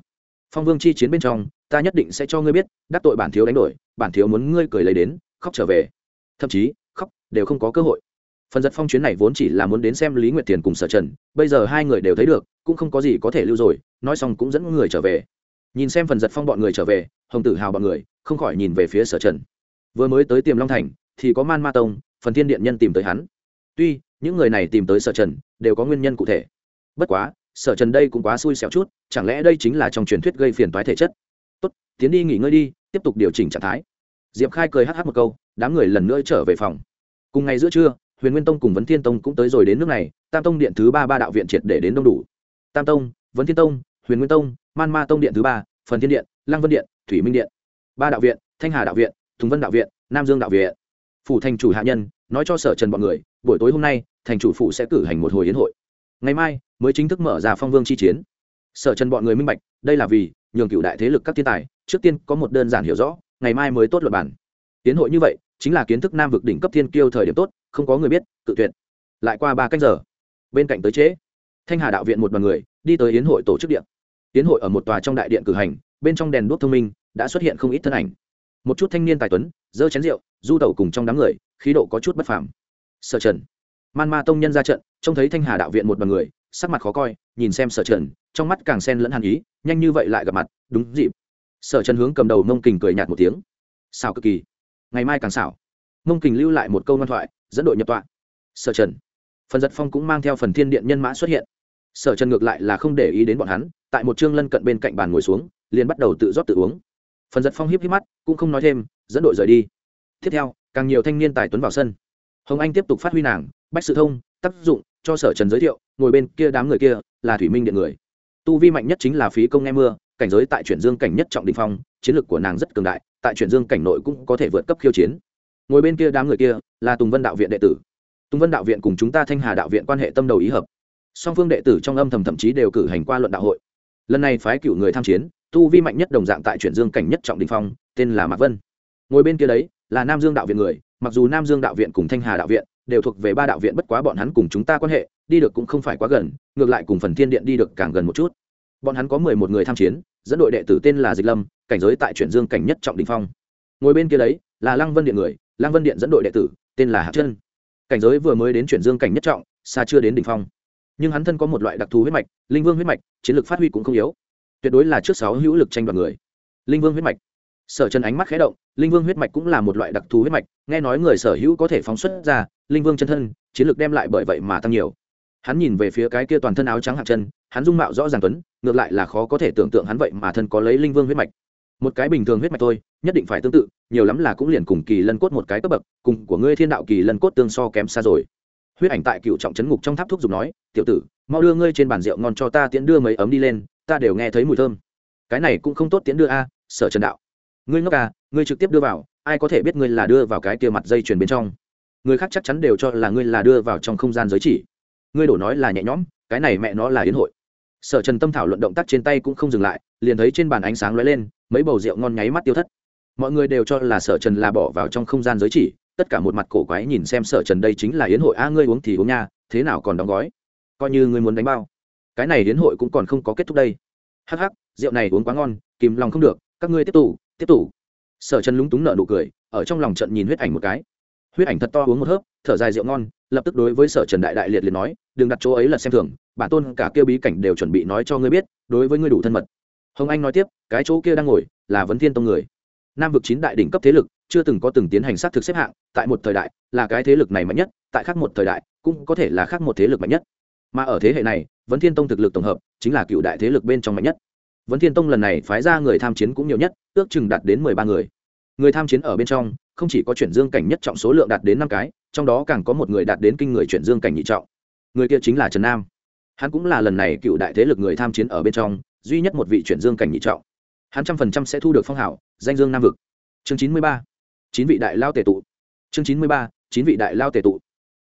Phong vương chi chiến bên trong, ta nhất định sẽ cho ngươi biết, đắc tội bản thiếu đánh đổi, bản thiếu muốn ngươi cười lấy đến, khóc trở về. Thậm chí đều không có cơ hội. Phần giật phong chuyến này vốn chỉ là muốn đến xem lý nguyệt tiền cùng sở trần, bây giờ hai người đều thấy được, cũng không có gì có thể lưu rồi, nói xong cũng dẫn người trở về. Nhìn xem phần giật phong bọn người trở về, hồng tử hào bọn người, không khỏi nhìn về phía sở trần. Vừa mới tới tiềm long thành, thì có man ma tông, phần thiên điện nhân tìm tới hắn. Tuy, những người này tìm tới sở trần, đều có nguyên nhân cụ thể. Bất quá, sở trần đây cũng quá xui xẻo chút, chẳng lẽ đây chính là trong truyền thuyết gây phiền toái thể chất? Tốt, tiến đi nghỉ ngơi đi, tiếp tục điều chỉnh trạng thái. Diệp khai cười hh một câu, đám người lần nữa trở về phòng cùng ngày giữa trưa, huyền nguyên tông cùng vấn thiên tông cũng tới rồi đến nước này, tam tông điện thứ ba ba đạo viện triệt để đến đông đủ. Tam tông, vấn thiên tông, huyền nguyên tông, man ma tông điện thứ ba, phần thiên điện, lăng vân điện, thủy minh điện. Ba đạo viện, thanh hà đạo viện, thùng vân đạo viện, nam dương đạo viện. Phủ thành chủ hạ nhân, nói cho sở trần b ọ n người, buổi tối hôm nay, thành chủ phủ sẽ cử hành một hồi hiến hội. Ngày mai, mới chính thức mở ra phong vương chi chiến. Sở trần bọn người minh bạch, đây là vì nhường cựu đại thế lực các thiên tài, trước tiên có một đơn giản hiểu rõ, ngày mai mới tốt luật bản tiến hội như vậy chính là kiến thức nam vực đỉnh cấp thiên kiêu thời điểm tốt không có người biết tự tuyệt. Lại qua ba canh giờ bên cạnh tới chế, thanh hà đạo viện một đoàn người đi tới yến hội tổ chức điện. Yến hội ở một tòa trong đại điện cử hành bên trong đèn đuốc thông minh đã xuất hiện không ít thân ảnh. Một chút thanh niên tài tuấn giơ chén rượu du tẩu cùng trong đám người khí độ có chút bất phàm. Sở trần man ma tông nhân ra trận trông thấy thanh hà đạo viện một đoàn người sắc mặt khó coi nhìn xem sở trần trong mắt càng sen lẫn hàn ý nhanh như vậy lại gặp mặt đúng dịp. Sở trần hướng cầm đầu mông kình cười nhạt một tiếng. Xào cực kỳ? Ngày mai càng xảo. Mông kình lưu lại một câu ngoan thoại, dẫn đội nhập tọa. Sở trần. Phần giật phong cũng mang theo phần thiên điện nhân mã xuất hiện. Sở trần ngược lại là không để ý đến bọn hắn, tại một chương lân cận bên cạnh bàn ngồi xuống, liền bắt đầu tự rót tự uống. Phần giật phong hiếp hiếp mắt, cũng không nói thêm, dẫn đội rời đi. Tiếp theo, càng nhiều thanh niên tài tuấn vào sân. Hồng anh tiếp tục phát huy nàng, bách sự thông tác dụng, cho sở trần giới thiệu, ngồi bên kia đám người kia, là thủy minh điện người. Tu vi mạnh nhất chính là phí công nghe mưa, cảnh giới tại chuyển dương cảnh nhất trọng đình phong, chiến lược của nàng rất cường đại tại chuyển dương cảnh nội cũng có thể vượt cấp khiêu chiến. Ngồi bên kia đám người kia là tùng vân đạo viện đệ tử. Tùng vân đạo viện cùng chúng ta thanh hà đạo viện quan hệ tâm đầu ý hợp. Song phương đệ tử trong âm thầm thậm chí đều cử hành qua luận đạo hội. Lần này phái cựu người tham chiến, tu vi mạnh nhất đồng dạng tại chuyển dương cảnh nhất trọng đình phong, tên là mạc vân. Ngồi bên kia đấy là nam dương đạo viện người, mặc dù nam dương đạo viện cùng thanh hà đạo viện đều thuộc về ba đạo viện bất quá bọn hắn cùng chúng ta quan hệ, đi được cũng không phải quá gần, ngược lại cùng phần thiên điện đi được càng gần một chút bọn hắn có mười một người tham chiến, dẫn đội đệ tử tên là dịch lâm, cảnh giới tại chuyển dương cảnh nhất trọng đình phong. Ngồi bên kia đấy là lăng vân điện người, lăng vân điện dẫn đội đệ tử, tên là Hạ chân. Cảnh giới vừa mới đến chuyển dương cảnh nhất trọng, xa chưa đến đỉnh phong. Nhưng hắn thân có một loại đặc thù huyết mạch, linh vương huyết mạch, chiến lược phát huy cũng không yếu. Tuyệt đối là trước sáu hữu lực tranh đoạt người. Linh vương huyết mạch. Sở chân ánh mắt khé động, linh vương huyết mạch cũng là một loại đặc thù huyết mạch, nghe nói người sở hữu có thể phóng xuất ra, linh vương chân thân, chiến lược đem lại bởi vậy mà tăng nhiều hắn nhìn về phía cái kia toàn thân áo trắng hạt chân, hắn dung mạo rõ ràng tuấn, ngược lại là khó có thể tưởng tượng hắn vậy mà thân có lấy linh vương huyết mạch. Một cái bình thường huyết mạch thôi, nhất định phải tương tự, nhiều lắm là cũng liền cùng kỳ lân cốt một cái cấp bậc, cùng của ngươi thiên đạo kỳ lân cốt tương so kém xa rồi. Huyết ảnh tại cựu trọng trấn ngục trong tháp thuốc dùng nói, tiểu tử, mau đưa ngươi trên bàn rượu ngon cho ta tiễn đưa mấy ấm đi lên, ta đều nghe thấy mùi thơm. Cái này cũng không tốt tiễn đưa a, sở trần đạo. Ngươi ngốc à ngươi trực tiếp đưa vào, ai có thể biết ngươi là đưa vào cái kia mặt dây chuyền bên trong? Người khác chắc chắn đều cho là ngươi là đưa vào trong không gian giới chỉ ngươi đổ nói là nhẹ nhõm, cái này mẹ nó là yến hội. Sở trần tâm thảo luận động tác trên tay cũng không dừng lại, liền thấy trên bàn ánh sáng lóe lên, mấy bầu rượu ngon nháy mắt tiêu thất. Mọi người đều cho là sở trần là bỏ vào trong không gian giới chỉ, tất cả một mặt cổ quái nhìn xem sở trần đây chính là yến hội. A, ngươi uống thì uống nha, thế nào còn đóng gói? Coi như ngươi muốn đánh bao. Cái này yến hội cũng còn không có kết thúc đây. Hắc hắc, rượu này uống quá ngon, kìm lòng không được, các ngươi tiếp tục tiếp tục sở trần lúng túng nợ nụ cười, ở trong lòng trận nhìn huyết ảnh một cái. Huyết ảnh thật to uống một hớp, thở dài rượu ngon lập tức đối với sở trần đại đại liệt liệt nói, đừng đặt chỗ ấy là xem thường, bản tôn cả kêu bí cảnh đều chuẩn bị nói cho ngươi biết, đối với ngươi đủ thân mật. Hồng anh nói tiếp, cái chỗ kia đang ngồi là vấn thiên tông người. Nam vực chín đại đỉnh cấp thế lực, chưa từng có từng tiến hành xác thực xếp hạng, tại một thời đại, là cái thế lực này mạnh nhất, tại khác một thời đại, cũng có thể là khác một thế lực mạnh nhất. Mà ở thế hệ này, vấn thiên tông thực lực tổng hợp, chính là cựu đại thế lực bên trong mạnh nhất. Vấn thiên tông lần này phái ra người tham chiến cũng nhiều nhất, ước chừng đạt đến mười ba người. Người tham chiến ở bên trong, không chỉ có chuyển dương cảnh nhất trọng số lượng đạt đến năm cái trong đó càng có một người đạt đến kinh người chuyển dương cảnh nhị trọng. Người kia chính là trần nam. Hắn cũng là lần này cựu đại thế lực người tham chiến ở bên trong, duy nhất một vị chuyển dương cảnh nhị trọng. Hắn trăm phần trăm sẽ thu được phong hảo danh dương nam vực. Chương chín mươi ba, chín vị đại lao tề tụ. Chương chín mươi ba, chín vị đại lao tề tụ.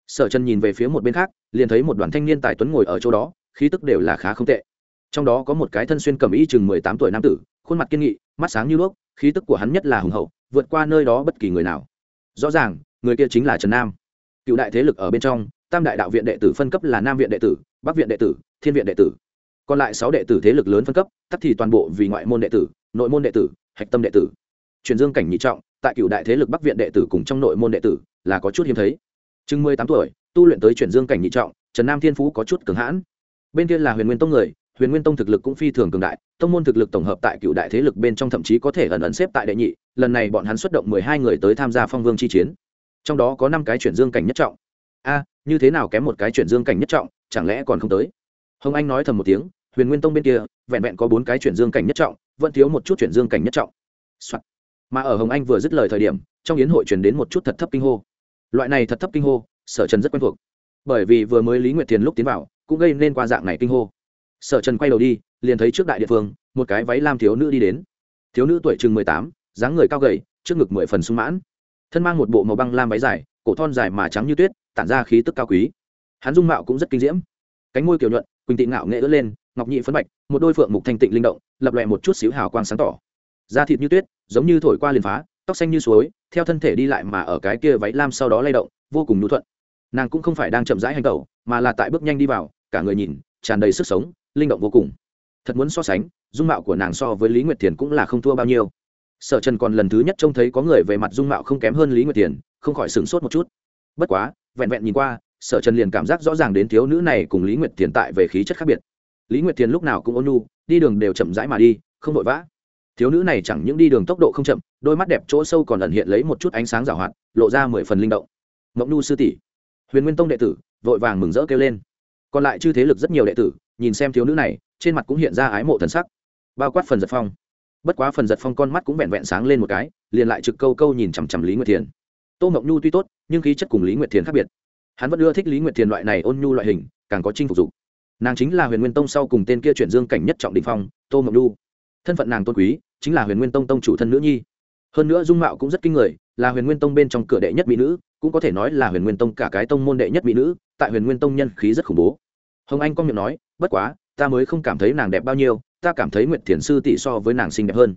Sở trần nhìn về phía một bên khác, liền thấy một đoàn thanh niên tài tuấn ngồi ở chỗ đó, khí tức đều là khá không tệ. Trong đó có một cái thân xuyên cầm y chừng mười tám tuổi nam tử, khuôn mặt kiên nghị, mắt sáng như đuốc, khí tức của hắn nhất là hùng hậu, vượt qua nơi đó bất kỳ người nào. Rõ ràng, người kia chính là trần nam cựu đại thế lực ở bên trong, tam đại đạo viện đệ tử phân cấp là nam viện đệ tử, bắc viện đệ tử, thiên viện đệ tử. Còn lại sáu đệ tử thế lực lớn phân cấp tắt thì toàn bộ vì ngoại môn đệ tử, nội môn đệ tử, hạch tâm đệ tử. Truyền dương cảnh nhị trọng, tại cựu đại thế lực bắc viện đệ tử cùng trong nội môn đệ tử là có chút hiếm thấy. Chừng mười tám tuổi, tu luyện tới chuyển dương cảnh nhị trọng, trần nam thiên phú có chút cường hãn. Bên kia là huyền nguyên tông người, huyền nguyên tông thực lực cũng phi thường cường đại, tông môn thực lực tổng hợp tại cựu đại thế lực bên trong thậm chí có thể ẩn ẩn xếp tại đệ nhị. Lần này bọn hắn xuất động mười hai người tới tham gia phong vương chi chiến trong đó có năm cái chuyển dương cảnh nhất trọng. A, như thế nào kém một cái chuyển dương cảnh nhất trọng, chẳng lẽ còn không tới? Hồng anh nói thầm một tiếng, huyền nguyên tông bên kia, vẹn vẹn có bốn cái chuyển dương cảnh nhất trọng, vẫn thiếu một chút chuyển dương cảnh nhất trọng、Soạn. mà ở hồng anh vừa dứt lời thời điểm, trong yến hội truyền đến một chút thật thấp kinh hô. Loại này thật thấp kinh hô, sở trần rất quen thuộc. Bởi vì vừa mới lý nguyệt thiền lúc tiến vào, cũng gây nên qua dạng này kinh hô. Sở trần quay đầu đi, liền thấy trước đại địa phương, một cái váy lam thiếu nữ đi đến. Thiếu nữ tuổi chừng mười tám, dáng người cao gầy, trước ngực mười phần sung mãn thân mang một bộ màu băng lam váy dài, cổ thon dài mà trắng như tuyết, tản ra khí tức cao quý. Hắn dung mạo cũng rất kinh diễm. Cánh môi kiểu nhuận, quỳnh tị ngạo nghệ ướt lên, ngọc nhị phấn bạch, một đôi phượng mục thanh tịnh linh động, lập lòe một chút xíu hào quang sáng tỏ. Da thịt như tuyết, giống như thổi qua liền phá, tóc xanh như suối, theo thân thể đi lại mà ở cái kia váy lam sau đó lay động, vô cùng nhu thuận. Nàng cũng không phải đang chậm rãi hành tẩu, mà là tại bước nhanh đi vào, cả người nhìn, tràn đầy sức sống, linh động vô cùng. Thật muốn so sánh, dung mạo của nàng so với lý nguyệt thiền cũng là không thua bao nhiêu sở trần còn lần thứ nhất trông thấy có người về mặt dung mạo không kém hơn lý nguyệt Tiền, không khỏi sửng sốt một chút. Bất quá vẹn vẹn nhìn qua sở trần liền cảm giác rõ ràng đến thiếu nữ này cùng lý nguyệt Tiền tại về khí chất khác biệt. Lý nguyệt Tiền lúc nào cũng ôn nhu đi đường đều chậm rãi mà đi không vội vã. Thiếu nữ này chẳng những đi đường tốc độ không chậm đôi mắt đẹp chỗ sâu còn ẩn hiện lấy một chút ánh sáng rào hoạt lộ ra mười phần linh động. Mộng nhu sư tỷ huyền nguyên tông đệ tử vội vàng mừng rỡ kêu lên. Còn lại chư thế lực rất nhiều đệ tử nhìn xem thiếu nữ này trên mặt cũng hiện ra ái mộ thần sắc. Bao quát phần giật phong bất quá phần giật phong con mắt cũng vẹn vẹn sáng lên một cái, liền lại trực câu câu nhìn chằm chằm lý nguyệt thiền. Tô mộng nhu tuy tốt, nhưng khí chất cùng lý nguyệt thiền khác biệt. Hắn vẫn ưa thích lý nguyệt thiền loại này ôn nhu loại hình, càng có chinh phục dục. Nàng chính là huyền nguyên tông sau cùng tên kia chuyển dương cảnh nhất trọng đình phong, tô mộng nhu. Thân phận nàng tôn quý, chính là huyền nguyên tông tông chủ thân nữ nhi. Hơn nữa dung mạo cũng rất kinh người, là huyền nguyên tông bên trong cửa đệ nhất mỹ nữ, cũng có thể nói là huyền nguyên tông cả cái tông môn đệ nhất mỹ nữ, tại huyền nguyên tông nhân khí rất khủng bố. Hồng anh có miệng nói, bất quá, ta mới không cảm thấy nàng đẹp bao nhiêu ta cảm thấy nguyệt thiền sư tỷ so với nàng xinh đẹp hơn.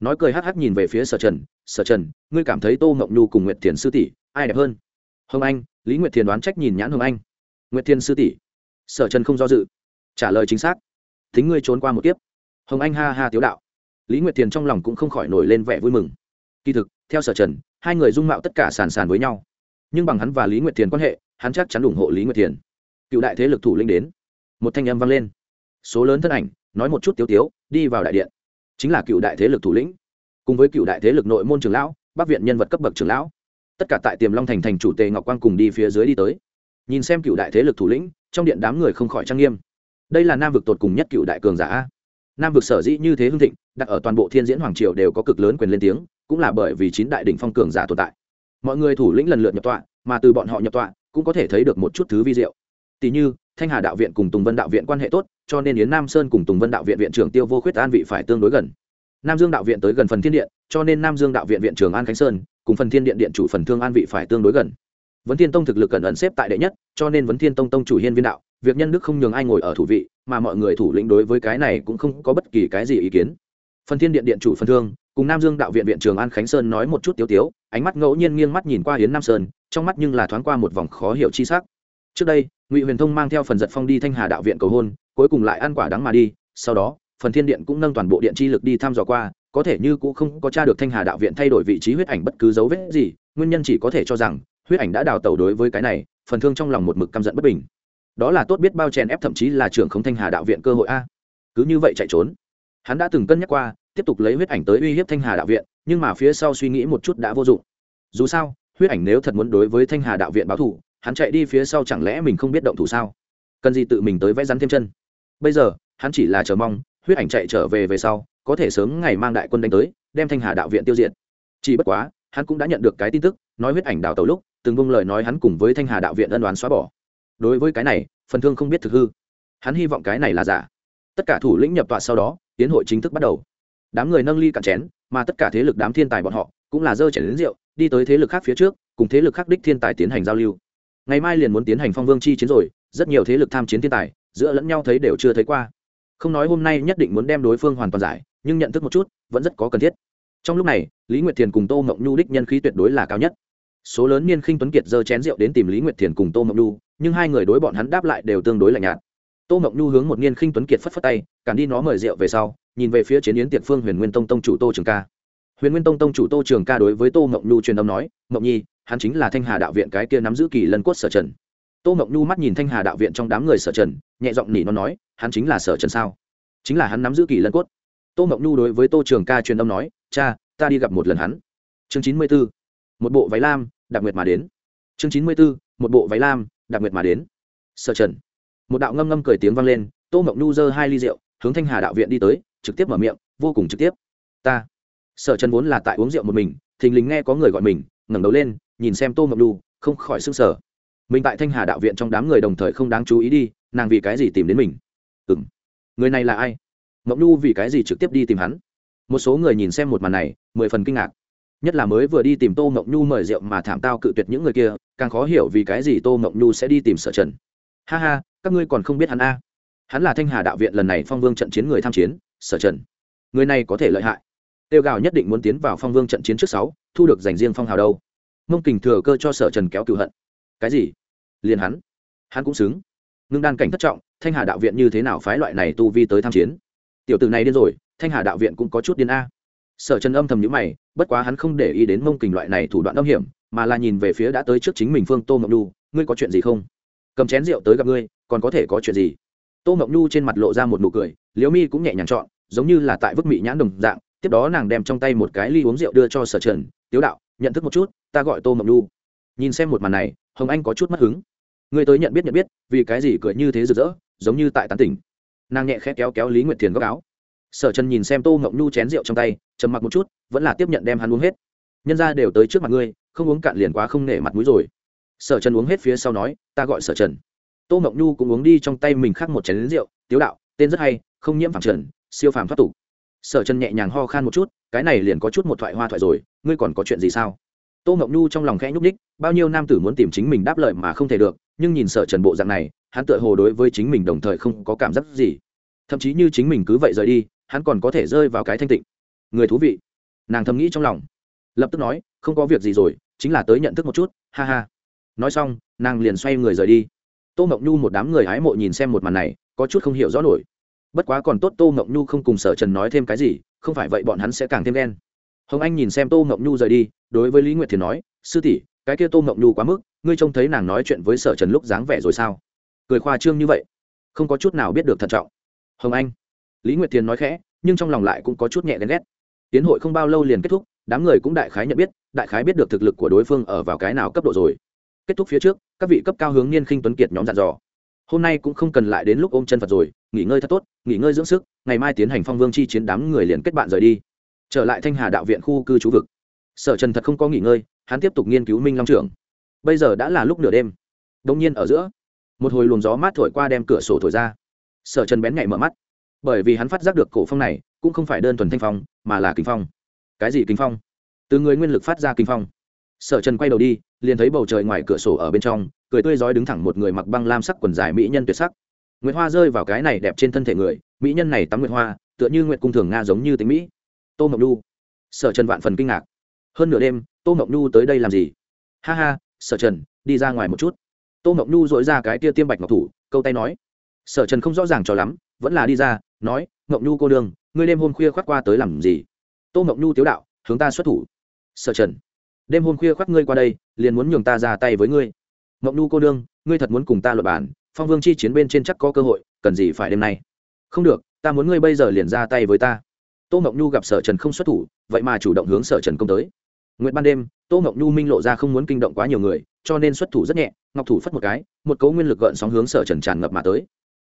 Nói cười hắc hắc nhìn về phía sở trần sở trần, ngươi cảm thấy tô ngọc nhu cùng nguyệt thiền sư tỷ ai đẹp hơn? Hồng anh, lý nguyệt thiền đoán trách nhìn nhãn hồng anh. Nguyệt thiền sư tỷ? Sở trần không do dự. Trả lời chính xác. Thính ngươi trốn qua một kiếp. Hồng anh ha ha tiếu đạo. Lý nguyệt thiền trong lòng cũng không khỏi nổi lên vẻ vui mừng. Kỳ thực, theo sở trần, hai người dung mạo tất cả sàn sàn với nhau. Nhưng bằng hắn và lý nguyệt thiền quan hệ, hắn chắc chắn ủng hộ lý nguyệt thiền. Cựu đại thế lực thủ linh đến, một thanh âm vang lên. Số lớn thân ảnh nói một chút tiếu tiếu, đi vào đại điện. Chính là cựu đại thế lực thủ lĩnh. Cùng với cựu đại thế lực nội môn trường lão, bắc viện nhân vật cấp bậc trường lão. Tất cả tại tiềm long thành thành chủ tề ngọc quang cùng đi phía dưới đi tới. Nhìn xem cựu đại thế lực thủ lĩnh, trong điện đám người không khỏi trang nghiêm. Đây là nam vực tột cùng nhất cựu đại cường giả nam vực sở dĩ như thế hưng thịnh, đặt ở toàn bộ thiên diễn hoàng triều đều có cực lớn quyền lên tiếng, cũng là bởi vì chín đại đ ỉ n h phong cường giả tồn tại. Mọi người thủ lĩnh lần lượt nhập tọa, mà từ bọn họ nhập tọa, cũng có thể thấy được một chút thứ vi diệu. Tỷ như thanh hà đạo viện cùng tùng vân đạo viện quan hệ tốt, cho nên yến nam sơn cùng tùng vân đạo viện viện trưởng tiêu vô khuyết an vị phải tương đối gần. Nam dương đạo viện tới gần phần thiên điện, cho nên nam dương đạo viện viện trưởng an khánh sơn cùng phần thiên điện điện chủ phần thương an vị phải tương đối gần. Vấn thiên tông thực lực cẩn ẩn xếp tại đệ nhất, cho nên vấn thiên tông tông chủ hiên viên đạo, việc nhân đức không nhường ai ngồi ở thủ vị, mà mọi người thủ lĩnh đối với cái này cũng không có bất kỳ cái gì ý kiến. Phần thiên điện điện chủ phần thương cùng nam dương đạo viện viện trường an khánh sơn nói một chút tiếu tiếu, ánh mắt ngẫu nhiên nghiêng mắt nhìn qua hiến nam sơn, trong mắt nhưng là thoáng qua một vòng khó hiểu chi sắc trước đây, ngụy huyền thông mang theo phần giật phong đi thanh hà đạo viện cầu hôn, cuối cùng lại ăn quả đắng mà đi, sau đó, phần thiên điện cũng nâng toàn bộ điện chi lực đi thăm dò qua, có thể như cũng không có t r a được thanh hà đạo viện thay đổi vị trí huyết ảnh bất cứ dấu vết gì, nguyên nhân chỉ có thể cho rằng, huyết ảnh đã đào tẩu đối với cái này, phần thương trong lòng một mực căm giận bất bình. Đó là tốt biết bao chèn ép thậm chí là trưởng không thanh hà đạo viện cơ hội a. Cứ như vậy chạy trốn. Hắn đã từng cân nhắc qua, tiếp tục lấy huyết ảnh tới uy hiếp thanh hà đạo viện, nhưng mà phía sau suy nghĩ một chút đã vô dụng. Dù sao, huyết ảnh nếu thật muốn đối với thanh hà đạo viện báo thù hắn chạy đi phía sau chẳng lẽ mình không biết động thủ sao? Cần gì tự mình tới vẽ rắn thêm chân? Bây giờ, hắn chỉ là chờ mong, huyết ảnh chạy trở về về sau, có thể sớm ngày mang đại quân đánh tới, đem thanh hà đạo viện tiêu diệt. Chỉ bất quá, hắn cũng đã nhận được cái tin tức, nói huyết ảnh đào tàu lúc, từng vung lời nói hắn cùng với thanh hà đạo viện ân đoán xóa bỏ. Đối với cái này, phần thương không biết thực hư. Hắn hy vọng cái này là giả. Tất cả thủ lĩnh nhập tọa sau đó, tiến hội chính thức bắt đầu. Đám người nâng ly cạn chén, mà tất cả thế lực đám thiên tài bọn họ, cũng là dơ chảy đến rượu, đi tới thế lực khác phía trước, cùng thế lực khác đích thiên tài tiến hành giao lưu ngày mai liền muốn tiến hành phong vương chi chiến rồi, rất nhiều thế lực tham chiến thiên tài, giữa lẫn nhau thấy đều chưa thấy qua. Không nói hôm nay nhất định muốn đem đối phương hoàn toàn giải, nhưng nhận thức một chút, vẫn rất có cần thiết. Trong lúc này, lý nguyệt thiền cùng tô mộng nhu đích nhân khí tuyệt đối là cao nhất. Số lớn niên khinh tuấn kiệt giơ chén rượu đến tìm lý nguyệt thiền cùng tô mộng nhu, nhưng hai người đối bọn hắn đáp lại đều tương đối lạnh nhạt. Tô mộng nhu hướng một niên khinh tuấn kiệt phất phất tay, cản đi nó mời rượu về sau, nhìn về phía chiến yến tiệc phương huyền nguyên tông tông chủ tô trường ca. Huyền nguyên tông tông chủ tô trường ca đối với tô mộng nhu truyền âm nói, mộng nhi hắn chính là thanh hà đạo viện cái kia nắm giữ kỳ lân cốt sở trần. Tô mộng nhu mắt nhìn thanh hà đạo viện trong đám người sở trần, nhẹ giọng nỉ nó nói, hắn chính là sở trần sao? Chính là hắn nắm giữ kỳ lân cốt. Tô mộng nhu đối với tô trường ca truyền âm nói, cha, ta đi gặp một lần hắn. Chương chín mươi b ố một bộ váy lam đặc nguyệt mà đến. Chương chín mươi b ố một bộ váy lam đặc nguyệt mà đến. Sở trần. Một đạo ngâm ngâm cười tiếng vang lên, tô mộng nhu giơ hai ly rượu, hướng thanh hà đạo viện đi tới, trực tiếp mở miệng, vô cùng trực tiếp. Ta. Sở trần vốn là tại uống rượu một mình, thình lình nghe có người gọi mình, ngẩng đầu lên nhìn xem tô mộng lu không khỏi s ư n g sở mình tại thanh hà đạo viện trong đám người đồng thời không đáng chú ý đi, nàng vì cái gì tìm đến mình? Ừ m người này là ai? Mộng lu vì cái gì trực tiếp đi tìm hắn? Một số người nhìn xem một màn này, mười phần kinh ngạc. Nhất là mới vừa đi tìm tô mộng nhu mời rượu mà thảm tao cự tuyệt những người kia, càng khó hiểu vì cái gì tô mộng nhu sẽ đi tìm sở trần. Ha ha, các ngươi còn không biết hắn a. Hắn là thanh hà đạo viện lần này phong vương trận chiến người tham chiến, sở trần. Người này có thể lợi hại. Tiêu gào nhất định muốn tiến vào phong vương trận chiến trước sáu, thu được dành riêng phong hào đâu mông kình thừa cơ cho sở trần kéo cựu hận. Cái gì? Liền hắn? Hắn cũng xứng. Ngưng đan cảnh thất trọng, thanh hà đạo viện như thế nào phái loại này tu vi tới tham chiến? Tiểu tử này điên rồi, thanh hà đạo viện cũng có chút điên a. Sở trần âm thầm nhữ mày, bất quá hắn không để ý đến mông kình loại này thủ đoạn âm hiểm, mà là nhìn về phía đã tới trước chính mình phương tô mộng nhu, ngươi có chuyện gì không? Cầm chén rượu tới gặp ngươi, còn có thể có chuyện gì? Tô mộng nhu trên mặt lộ ra một nụ cười, liễu mi cũng nhẹ nhàng chọn, giống như là tại vức mị nhãn đồng dạng, tiếp đó nàng đem trong tay một cái ly uống rượu đưa cho sở trần tiếu đạo nhận thức một chút, ta gọi tô mộng nhu. Nhìn xem một màn này, hồng anh có chút mất hứng. Người tới nhận biết nhận biết, vì cái gì cười như thế rực rỡ, giống như tại tán tỉnh. Nàng nhẹ khẽ kéo kéo lý nguyệt thiền góc áo. Sở trần nhìn xem tô mộng nhu chén rượu trong tay, trầm mặc một chút, vẫn là tiếp nhận đem hắn uống hết. Nhân ra đều tới trước mặt ngươi, không uống cạn liền quá không nể mặt mũi rồi. Sở trần uống hết phía sau nói, ta gọi sở trần. Tô mộng nhu cũng uống đi trong tay mình khác một chén rượu, tiếu đạo, tên rất hay, không nhiễm phản trần, siêu phàm thoát tục. Sở trần nhẹ nhàng ho khan một chút, cái này liền có chút một thoại hoa thoại rồi ngươi còn có chuyện gì sao? Tô Ngọc nhu trong lòng khẽ nhúc ních bao nhiêu nam tử muốn tìm chính mình đáp lời mà không thể được, nhưng nhìn sở trần bộ dạng này, hắn tựa hồ đối với chính mình đồng thời không có cảm giác gì. Thậm chí như chính mình cứ vậy rời đi, hắn còn có thể rơi vào cái thanh tịnh. Người thú vị. Nàng thầm nghĩ trong lòng. Lập tức nói, không có việc gì rồi, chính là tới nhận thức một chút, ha ha. Nói xong, nàng liền xoay người rời đi. Tô mộng nhu một đám người hái mộ nhìn xem một màn này, có chút không hiểu rõ nổi. Bất quá còn tốt tô mộng nhu không cùng sở trần nói thêm cái gì, không phải vậy bọn hắn sẽ càng thêm đen hồng anh nhìn xem tô mộng nhu rời đi, đối với lý nguyệt thiền nói, sư tỷ, cái kia tô mộng nhu quá mức, ngươi trông thấy nàng nói chuyện với sở trần lúc dáng vẻ rồi sao? Cười khoa trương như vậy, không có chút nào biết được thận trọng. Hồng anh. Lý nguyệt thiền nói khẽ, nhưng trong lòng lại cũng có chút nhẹ ghen ghét. Tiến hội không bao lâu liền kết thúc, đám người cũng đại khái nhận biết, đại khái biết được thực lực của đối phương ở vào cái nào cấp độ rồi. Kết thúc phía trước, các vị cấp cao hướng niên khinh tuấn kiệt nhóm dặn dò. Hôm nay cũng không cần lại đến lúc ôm chân phật rồi, nghỉ ngơi thật tốt, nghỉ ngơi dưỡng sức, ngày mai tiến hành phong vương chi chiến đám người liền kết bạn rời đi trở lại thanh hà đạo viện khu cư trú vực. Sở trần thật không có nghỉ ngơi, hắn tiếp tục nghiên cứu minh long trưởng bây giờ đã là lúc nửa đêm. Đông nhiên ở giữa, một hồi luồng gió mát thổi qua đem cửa sổ thổi ra. Sở trần bén nhạy mở mắt. Bởi vì hắn phát giác được cổ phong này cũng không phải đơn thuần thanh phong, mà là kinh phong. Cái gì kinh phong? Từ người nguyên lực phát ra kinh phong. Sở trần quay đầu đi, liền thấy bầu trời ngoài cửa sổ ở bên trong, cười tươi rói đứng thẳng một người mặc băng lam sắc quần dài mỹ nhân tuyệt sắc. Nguyệt hoa rơi vào cái này đẹp trên thân thể người, mỹ nhân này tắm nguyệt hoa, tựa như nguyệt cung thường nga giống như tính mỹ tô mộng nhu. Sở trần vạn phần kinh ngạc. Hơn nửa đêm, tô mộng nhu tới đây làm gì? Ha ha, sở trần, đi ra ngoài một chút. Tô mộng nhu dội ra cái tia tiêm bạch ngọc thủ, câu tay nói. Sở trần không rõ ràng cho lắm, vẫn là đi ra, nói, mộng nhu cô đương ngươi đêm hôm khuya khoác qua tới làm gì? Tô mộng nhu tiếu đạo, hướng ta xuất thủ. Sở trần, đêm hôm khuya khoác ngươi qua đây, liền muốn nhường ta ra tay với ngươi. Mộng nhu cô đương ngươi thật muốn cùng ta luật bản phong vương chi chiến bên trên chắc có cơ hội, cần gì phải đêm nay? Không được, ta muốn ngươi bây giờ liền ra tay với ta tô mộng nhu gặp sở trần không xuất thủ, vậy mà chủ động hướng sở trần công tới. Nguyện ban đêm, tô mộng nhu minh lộ ra không muốn kinh động quá nhiều người, cho nên xuất thủ rất nhẹ, ngọc thủ phất một cái, một cấu nguyên lực gợn sóng hướng sở trần tràn ngập mà tới.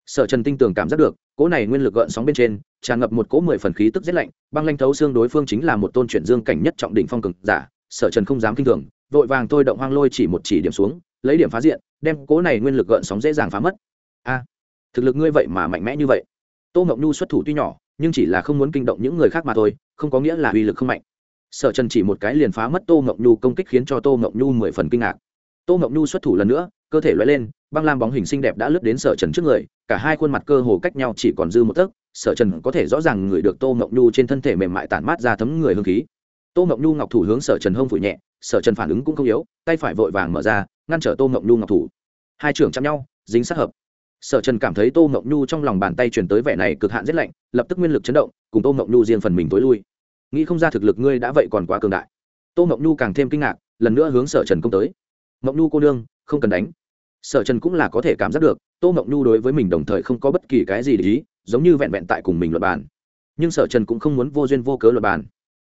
Sở trần tinh tường cảm giác được, cỗ này nguyên lực gợn sóng bên trên, tràn ngập một cỗ mười phần khí tức rét lạnh, băng lanh thấu xương đối phương chính là một tôn chuyển dương cảnh nhất trọng đỉnh phong cực giả, sở trần không dám kinh thường, vội vàng thôi động hoang lôi chỉ một chỉ điểm xuống, lấy điểm phá diện, đem cỗ này nguyên lực gợn sóng dễ dàng phá mất. A, thực lực ngươi vậy mà mạnh mẽ như vậy tô mộng nhu xuất thủ tuy nhỏ, nhưng chỉ là không muốn kinh động những người khác mà thôi, không có nghĩa là uy lực không mạnh. Sở trần chỉ một cái liền phá mất tô mộng nhu công kích khiến cho tô mộng nhu mười phần kinh ngạc. Tô mộng nhu xuất thủ lần nữa, cơ thể loay lên, băng lam bóng hình xinh đẹp đã lướt đến sở trần trước người, cả hai khuôn mặt cơ hồ cách nhau chỉ còn dư một tấc, sở trần có thể rõ ràng ngửi được tô mộng nhu trên thân thể mềm mại tản mát ra thấm người hương khí. Tô mộng nhu ngọc thủ hướng sở trần hông phủ nhẹ, sở trần phản ứng cũng không yếu, tay phải vội vàng mở ra, ngăn trở tô mộng nhu ngọc thủ. Hai trưởng chạm nhau, dính sát hợp sở trần cảm thấy tô mộng nhu trong lòng bàn tay truyền tới vẻ này cực hạn rét lạnh, lập tức nguyên lực chấn động, cùng tô mộng nhu riêng phần mình tối lui. Nghĩ không ra thực lực ngươi đã vậy còn quá cường đại. Tô mộng nhu càng thêm kinh ngạc, lần nữa hướng sở trần công tới. Mộng nhu cô nương, không cần đánh. Sở trần cũng là có thể cảm giác được, tô mộng nhu đối với mình đồng thời không có bất kỳ cái gì để ý, giống như vẹn vẹn tại cùng mình luật bàn. Nhưng sở trần cũng không muốn vô duyên vô cớ luật bàn.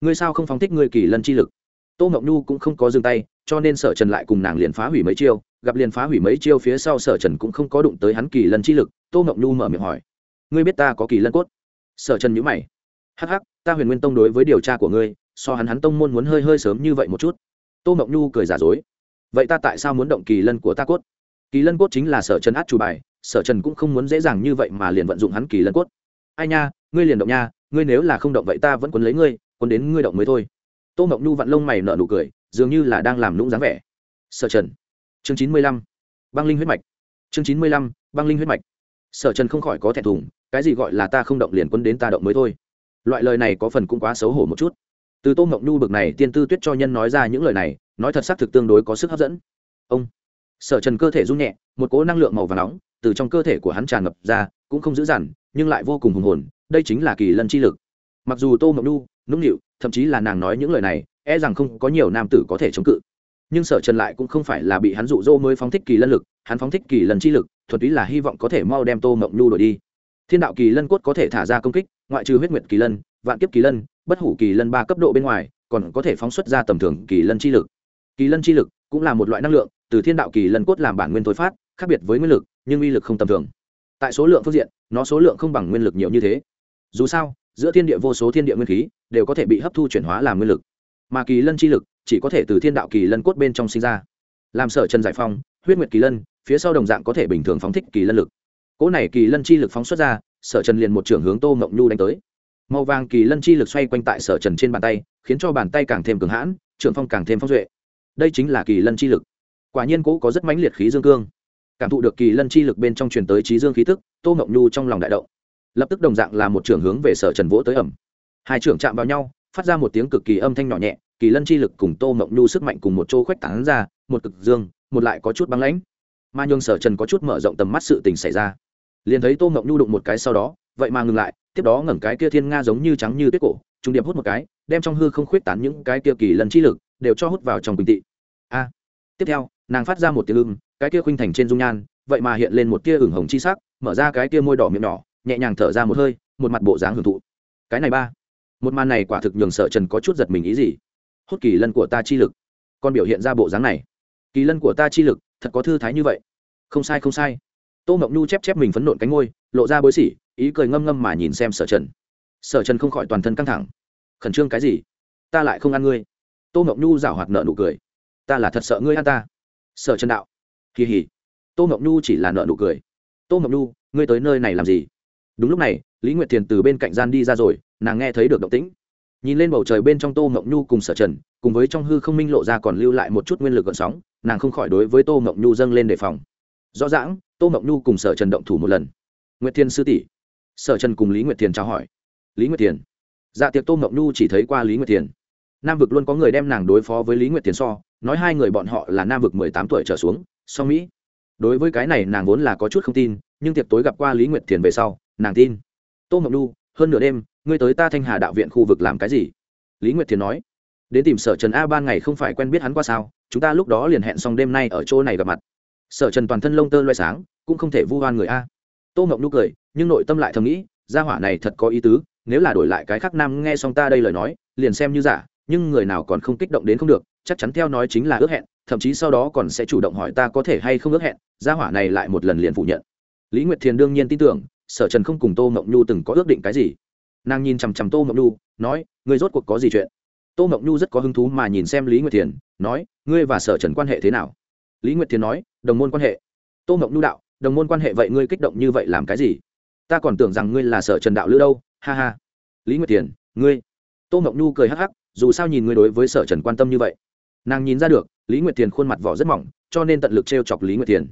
Ngươi sao không phóng thích ngươi kỳ lân chi lực? Tô mộng nhu cũng không có dừng tay cho nên sở trần lại cùng nàng liền phá hủy mấy chiêu, gặp liền phá hủy mấy chiêu phía sau sở trần cũng không có đụng tới hắn kỳ lân chi lực, tô mộng nhu mở miệng hỏi, ngươi biết ta có kỳ lân cốt? Sở trần nhữ mày, hắc hắc, ta huyền nguyên tông đối với điều tra của ngươi, so hắn hắn tông môn muốn hơi hơi sớm như vậy một chút. Tô mộng nhu cười giả dối, vậy ta tại sao muốn động kỳ lân của ta cốt? Kỳ lân cốt chính là sở trần át chủ bài, sở trần cũng không muốn dễ dàng như vậy mà liền vận dụng hắn kỳ lân cốt. Ai nha, ngươi liền động nha, ngươi nếu là không động vậy ta vẫn quấn lấy ngươi quấn đến ngươi động mới thôi. Tô mộng nhu vặn lông mày nở nụ cười dường như là đang làm lũng dáng vẻ. Sở trần. Chương chín mươi lăm. Băng linh huyết mạch. Chương chín mươi lăm, băng linh huyết mạch. Sở trần không khỏi có thẹn thùng, cái gì gọi là ta không động liền quân đến ta động mới thôi. Loại lời này có phần cũng quá xấu hổ một chút. Từ tô mộng nhu bực này tiên tư tuyết cho nhân nói ra những lời này, nói thật xác thực tương đối có sức hấp dẫn. Ông. Sở trần cơ thể run nhẹ, một cỗ năng lượng màu và nóng từ trong cơ thể của hắn tràn ngập ra, cũng không dữ dằn, nhưng lại vô cùng hùng hồn, đây chính là kỳ lân chi lực. Mặc dù tô mộng nu nũng nịu, thậm chí là nàng nói những lời này e rằng không có nhiều nam tử có thể chống cự. Nhưng sở trần lại cũng không phải là bị hắn rụ rỗ mới phóng thích kỳ lân lực, hắn phóng thích kỳ lân chi lực, thuần túy là hy vọng có thể mau đem tô mộng nhu đổi đi. Thiên đạo kỳ lân cốt có thể thả ra công kích, ngoại trừ huyết nguyệt kỳ lân, vạn kiếp kỳ lân, bất hủ kỳ lân ba cấp độ bên ngoài, còn có thể phóng xuất ra tầm thường kỳ lân chi lực. Kỳ lân chi lực cũng là một loại năng lượng, từ thiên đạo kỳ lân cốt làm bản nguyên tối phát, khác biệt với nguyên lực, nhưng uy lực không tầm thường. Tại số lượng phương diện, nó số lượng không bằng nguyên lực nhiều như thế. Dù sao, giữa thiên địa vô số thiên địa nguyên khí đều có thể bị hấp thu chuyển hóa làm nguyên lực mà kỳ lân chi lực chỉ có thể từ thiên đạo kỳ lân cốt bên trong sinh ra. Làm sở trần giải phong huyết nguyệt kỳ lân, phía sau đồng dạng có thể bình thường phóng thích kỳ lân lực. Cỗ này kỳ lân chi lực phóng xuất ra, sở trần liền một trưởng hướng tô mộng nhu đánh tới. Màu vàng kỳ lân chi lực xoay quanh tại sở trần trên bàn tay, khiến cho bàn tay càng thêm cường hãn, trưởng phong càng thêm phong duệ. Đây chính là kỳ lân chi lực. Quả nhiên cỗ có rất mãnh liệt khí dương cương. Cảm thụ được kỳ lân chi lực bên trong truyền tới trí dương khí tức, tô mộng nhu trong lòng đại động. Lập tức đồng dạng là một trưởng hướng về sở trần vỗ tới ẩm. Hai trưởng chạm vào nhau phát ra một tiếng cực kỳ âm thanh nhỏ nhẹ, kỳ lân chi lực cùng tô mộng nhu sức mạnh cùng một chỗ khoách tán ra, một cực dương, một lại có chút băng lãnh. Mà nhường sở trần có chút mở rộng tầm mắt sự tình xảy ra. Liền thấy tô mộng nhu đụng một cái sau đó, vậy mà ngừng lại, tiếp đó ngẩng cái kia thiên nga giống như trắng như tuyết cổ, trung điệp hút một cái, đem trong hư không khuyết tán những cái kia kỳ lân chi lực đều cho hút vào trong bình tị. A! Tiếp theo, nàng phát ra một tiếng ưng, cái kia khuynh thành trên dung nhan, vậy mà hiện lên một tia ửng hồng chi sắc, mở ra cái kia môi đỏ miệng nhỏ, nhẹ nhàng thở ra một hơi, một mặt bộ dáng hưởng thụ. Cái này ba một màn này quả thực nhường sợ trần có chút giật mình ý gì. Hốt kỳ lân của ta chi lực. Còn biểu hiện ra bộ dáng này. Kỳ lân của ta chi lực, thật có thư thái như vậy. Không sai không sai. Tô mộng nhu chép chép mình phấn nộn cánh ngôi lộ ra bối xỉ ý cười ngâm ngâm mà nhìn xem sở trần. Sở trần không khỏi toàn thân căng thẳng. Khẩn trương cái gì? Ta lại không ăn ngươi. Tô mộng nhu rảo hoạt nợ nụ cười. Ta là thật sợ ngươi ăn ta. Sở trần đạo. Kỳ hỉ. Tô mộng nhu chỉ là nợ nụ cười. Tô mộng nhu, ngươi tới nơi này làm gì? Đúng lúc này, lý nguyệt thiền từ bên cạnh gian đi ra rồi nàng nghe thấy được động tĩnh. Nhìn lên bầu trời bên trong tô mộng nhu cùng sở trần, cùng với trong hư không minh lộ ra còn lưu lại một chút nguyên lực gợn sóng, nàng không khỏi đối với tô mộng nhu dâng lên đề phòng. Rõ ràng, tô mộng nhu cùng sở trần động thủ một lần. Nguyệt thiên sư tỷ. Sở trần cùng lý nguyệt thiền trao hỏi. Lý nguyệt thiền dạ tiệc tô mộng nhu chỉ thấy qua lý nguyệt thiền nam vực luôn có người đem nàng đối phó với lý nguyệt thiền so, nói hai người bọn họ là nam vực mười tám tuổi trở xuống, so mỹ. Đối với cái này nàng vốn là có chút không tin, nhưng tiệc tối gặp qua lý nguyệt thiền về sau, nàng tin. Tô mộng nhu, hơn nửa đêm ngươi tới ta thanh hà đạo viện khu vực làm cái gì? Lý nguyệt thiền nói. Đến tìm sở trần a ban ngày không phải quen biết hắn qua sao, chúng ta lúc đó liền hẹn xong đêm nay ở chỗ này gặp mặt. Sở trần toàn thân lông tơ loay sáng, cũng không thể vu oan người a. Tô mộng nụ cười, nhưng nội tâm lại thầm nghĩ, gia hỏa này thật có ý tứ, nếu là đổi lại cái khác nam nghe xong ta đây lời nói, liền xem như giả, nhưng người nào còn không kích động đến không được, chắc chắn theo nói chính là ước hẹn, thậm chí sau đó còn sẽ chủ động hỏi ta có thể hay không ước hẹn, gia hỏa này lại một lần liền phủ nhận. Lý nguyệt thiền đương nhiên tin tưởng, sở trần không cùng tô mộng nhu từng có ước định cái gì nàng nhìn chằm chằm tô mộng nhu, nói, ngươi rốt cuộc có gì chuyện? Tô mộng nhu rất có hứng thú mà nhìn xem lý nguyệt thiền, nói, ngươi và sở trần quan hệ thế nào? Lý nguyệt thiền nói, đồng môn quan hệ. Tô mộng nhu đạo, đồng môn quan hệ vậy ngươi kích động như vậy làm cái gì? Ta còn tưởng rằng ngươi là sở trần đạo lữ đâu, ha ha. Lý nguyệt thiền, ngươi. Tô mộng nhu cười hắc hắc, dù sao nhìn ngươi đối với sở trần quan tâm như vậy. Nàng nhìn ra được, lý nguyệt thiền khuôn mặt vỏ rất mỏng, cho nên tận lực t r e o chọc lý nguyệt thiền.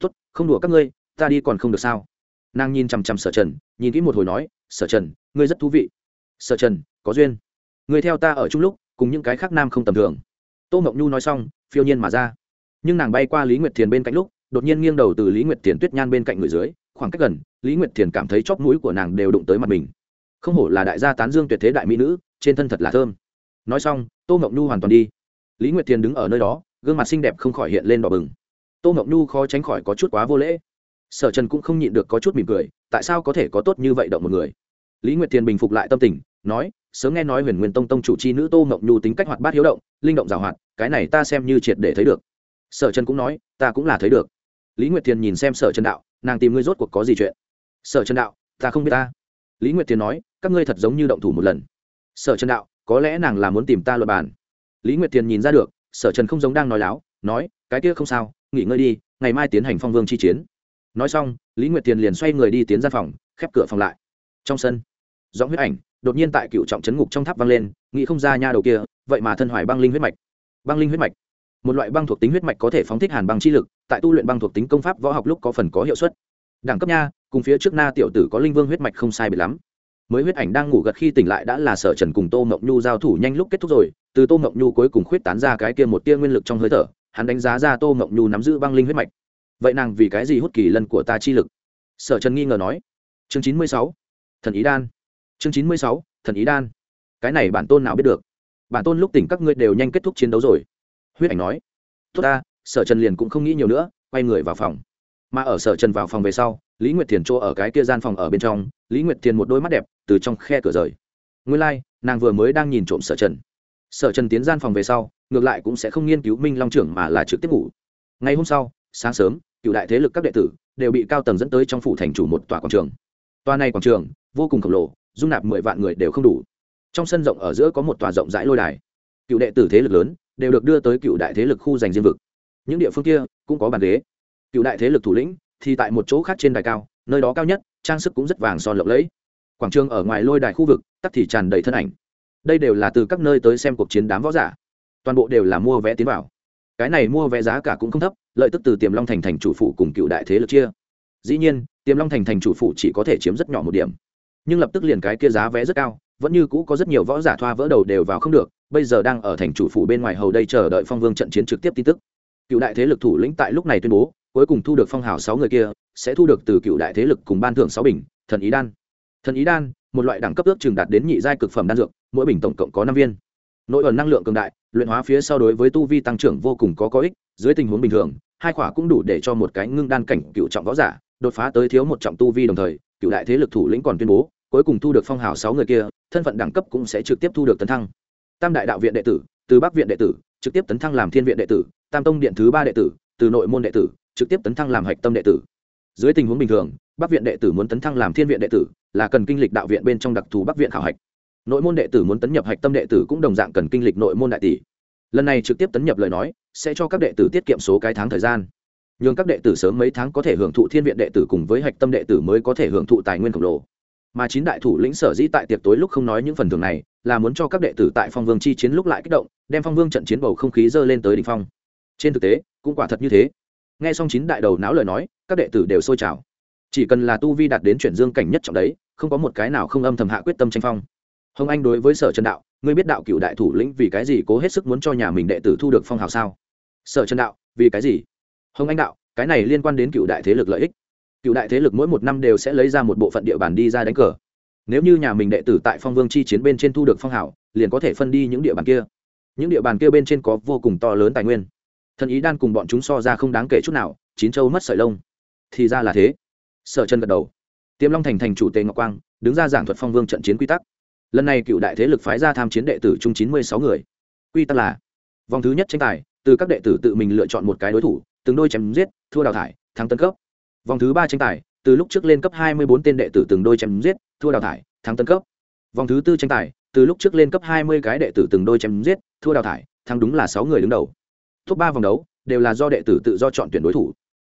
Tốt, không đùa các ngươi, ta đi còn không được sao? Nàng nhìn chằm chằm sở trần, nhìn kỹ một hồi nói, sở trần, ngươi rất thú vị. Sở trần, có duyên. Ngươi theo ta ở chung lúc, cùng những cái khác nam không tầm thường. Tô mộng nhu nói xong, phiêu nhiên mà ra. Nhưng nàng bay qua lý nguyệt thiền bên cạnh lúc, đột nhiên nghiêng đầu từ lý nguyệt thiền tuyết nhan bên cạnh người dưới, khoảng cách gần, lý nguyệt thiền cảm thấy chóp mũi của nàng đều đụng tới mặt mình. Không hổ là đại gia tán dương tuyệt thế đại mỹ nữ, trên thân thật là thơm. Nói xong, tô mộng nhu hoàn toàn đi. Lý nguyệt thiền đứng ở nơi đó, gương mặt xinh đẹp không khỏi hiện lên đỏ bừng. Tô mộng nhu khó tránh khỏi có chút quá vô lễ sở trần cũng không nhịn được có chút mỉm cười, tại sao có thể có tốt như vậy động một người? Lý nguyệt thiền bình phục lại tâm tình, nói, sớm nghe nói huyền nguyên tông tông chủ c h i nữ tô mộng nhu tính cách hoạt bát hiếu động, linh động g à o hoạt, cái này ta xem như triệt để thấy được. Sở trần cũng nói, ta cũng là thấy được. Lý nguyệt thiền nhìn xem sở trần đạo, nàng tìm ngươi rốt cuộc có gì chuyện? Sở trần đạo, ta không biết ta. Lý nguyệt thiền nói, các ngươi thật giống như động thủ một lần. Sở trần đạo, có lẽ nàng là muốn tìm ta luật bàn. Lý nguyệt thiền nhìn ra được, sở trần không giống đang nói láo, nói, cái kia không sao, nghỉ ngơi đi, ngày mai tiến hành phong vương chi chiến nói xong, lý nguyệt thiền liền xoay người đi tiến ra phòng, khép cửa phòng lại. Trong sân, giọng huyết ảnh đột nhiên tại cựu trọng chấn ngục trong tháp vang lên, nghĩ không ra nha đầu kia, vậy mà thân hoài băng linh huyết mạch. Băng linh huyết mạch, một loại băng thuộc tính huyết mạch có thể phóng thích hàn băng chi lực, tại tu luyện băng thuộc tính công pháp võ học lúc có phần có hiệu suất. Đẳng cấp nha, cùng phía trước na tiểu tử có linh vương huyết mạch không sai bị lắm. Mới huyết ảnh đang ngủ gật khi tỉnh lại đã là sở trần cùng tô mộng nhu giao thủ nhanh lúc kết thúc rồi, từ tô mộng nhu cuối cùng khuyết tán ra cái kia một tia nguyên lực trong hơi thở, hắn đánh giá ra tô mộng nhu nắm giữ băng linh huyết mạch vậy nàng vì cái gì hút kỳ lân của ta chi lực? Sở trần nghi ngờ nói. Chương chín mươi sáu. Thần ý đan. Chương chín mươi sáu. Thần ý đan. Cái này bản tôn nào biết được? Bản tôn lúc tỉnh các ngươi đều nhanh kết thúc chiến đấu rồi. Huyết ảnh nói. Tốt ta sở trần liền cũng không nghĩ nhiều nữa quay người vào phòng. Mà ở sở trần vào phòng về sau lý nguyệt thiền chỗ ở cái kia gian phòng ở bên trong lý nguyệt thiền một đôi mắt đẹp từ trong khe cửa rời. Nguyên lai、like, nàng vừa mới đang nhìn trộm sở trần. Sở trần tiến gian phòng về sau ngược lại cũng sẽ không nghiên cứu minh long trưởng mà là trực tiếp ngủ. Ngày hôm sau sáng sớm cựu đại thế lực các đệ tử đều bị cao tầng dẫn tới trong phủ thành chủ một tòa quảng trường. Tòa này quảng trường vô cùng khổng lồ, dung nạp mười vạn người đều không đủ. Trong sân rộng ở giữa có một tòa rộng rãi lôi đài. Cựu đệ tử thế lực lớn đều được đưa tới cựu đại thế lực khu dành riêng vực. Những địa phương kia cũng có bàn ghế. Cựu đại thế lực thủ lĩnh thì tại một chỗ khác trên đài cao, nơi đó cao nhất, trang sức cũng rất vàng son lộng lẫy. Quảng trường ở ngoài lôi đài khu vực, tắc thì tràn đầy thân ảnh. Đây đều là từ các nơi tới xem cuộc chiến đám võ giả. Toàn bộ đều là mua vé tiến vào. Cái này mua vé giá cả cũng không thấp lợi tức từ tiềm long thành thành chủ phủ cùng cựu đại thế lực chia. Dĩ nhiên, tiềm long thành thành chủ phủ chỉ có thể chiếm rất nhỏ một điểm. Nhưng lập tức liền cái kia giá vé rất cao, vẫn như cũ có rất nhiều võ giả thoa vỡ đầu đều vào không được, bây giờ đang ở thành chủ phủ bên ngoài hầu đây chờ đợi phong vương trận chiến trực tiếp tin tức. Cựu đại thế lực thủ lĩnh tại lúc này tuyên bố, cuối cùng thu được phong hào sáu người kia, sẽ thu được từ cựu đại thế lực cùng ban thưởng sáu bình, thần ý đan. Thần ý đan, một loại đẳng cấp ước chừng đạt đến nhị giai cực phẩm đan dược, mỗi bình tổng cộng có năm viên. Nội ẩn năng lượng cường đại, luyện hóa phía sau đối với tu vi tăng trưởng vô cùng có có ích dưới tình huống bình thường, hai khỏa cũng đủ để cho một cái ngưng đan cảnh cựu trọng võ giả đột phá tới thiếu một trọng tu vi đồng thời, cựu đại thế lực thủ lĩnh còn tuyên bố, cuối cùng thu được phong hào sáu người kia, thân phận đẳng cấp cũng sẽ trực tiếp thu được tấn thăng. Tam đại đạo viện đệ tử, từ bắc viện đệ tử, trực tiếp tấn thăng làm thiên viện đệ tử, tam tông điện thứ ba đệ tử, từ nội môn đệ tử, trực tiếp tấn thăng làm hạch tâm đệ tử. Dưới tình huống bình thường, bắc viện đệ tử muốn tấn thăng làm thiên viện đệ tử là cần kinh lịch đạo viện bên trong đặc thù bắc viện khảo hạch. Nội môn đệ tử muốn tấn nhập hạch tâm đệ tử cũng đồng dạng cần kinh lịch nội môn đại tỷ lần này trực tiếp tấn nhập lời nói, sẽ cho các đệ tử tiết kiệm số cái tháng thời gian. Nhưng các đệ tử sớm mấy tháng có thể hưởng thụ thiên viện đệ tử cùng với hạch tâm đệ tử mới có thể hưởng thụ tài nguyên khổng lồ. Mà chín đại thủ lĩnh sở dĩ tại tiệc tối lúc không nói những phần thưởng này, là muốn cho các đệ tử tại phong vương chi chiến lúc lại kích động, đem phong vương trận chiến bầu không khí dơ lên tới đ ỉ n h phong. Trên thực tế, cũng quả thật như thế. N g h e xong chín đại đầu não lời nói, các đệ tử đều sôi trào. Chỉ cần là tu vi đạt đến chuyển dương cảnh nhất trọng đấy, không có một cái nào không âm thầm hạ quyết tâm tranh phong. Hồng anh đối với sở trần đạo ngươi biết đạo cựu đại thủ lĩnh vì cái gì cố hết sức muốn cho nhà mình đệ tử thu được phong hào sao? Sở trần đạo, vì cái gì? Hồng anh đạo, cái này liên quan đến cựu đại thế lực lợi ích. Cựu đại thế lực mỗi một năm đều sẽ lấy ra một bộ phận địa bàn đi ra đánh cờ. Nếu như nhà mình đệ tử tại phong vương chi chiến bên trên thu được phong hảo liền có thể phân đi những địa bàn kia. Những địa bàn kia bên trên có vô cùng to lớn tài nguyên. Thần ý đan cùng bọn chúng so ra không đáng kể chút nào, chín châu mất sợi lông. Thì ra là thế. Sở chân gật đầu. Tiêm long thành thành chủ tề ngọc quang, đứng ra giảng thuật phong vương trận chiến quy tắc lần này cựu đại thế lực phái ra tham chiến đệ tử chung chín mươi sáu người. Quy tắc là, vòng thứ nhất tranh tài, từ các đệ tử tự mình lựa chọn một cái đối thủ, từng đôi chém giết, thua đào thải, thắng tân cấp. Vòng thứ ba tranh tài, từ lúc trước lên cấp hai mươi bốn tên đệ tử từng đôi chém giết, thua đào thải, thắng tân cấp. Vòng thứ tư tranh tài, từ lúc trước lên cấp hai mươi cái đệ tử từng đôi chém giết, thua đào thải, thắng đúng là sáu người đứng đầu. Top ba vòng đấu đều là do đệ tử tự do chọn tuyển đối thủ.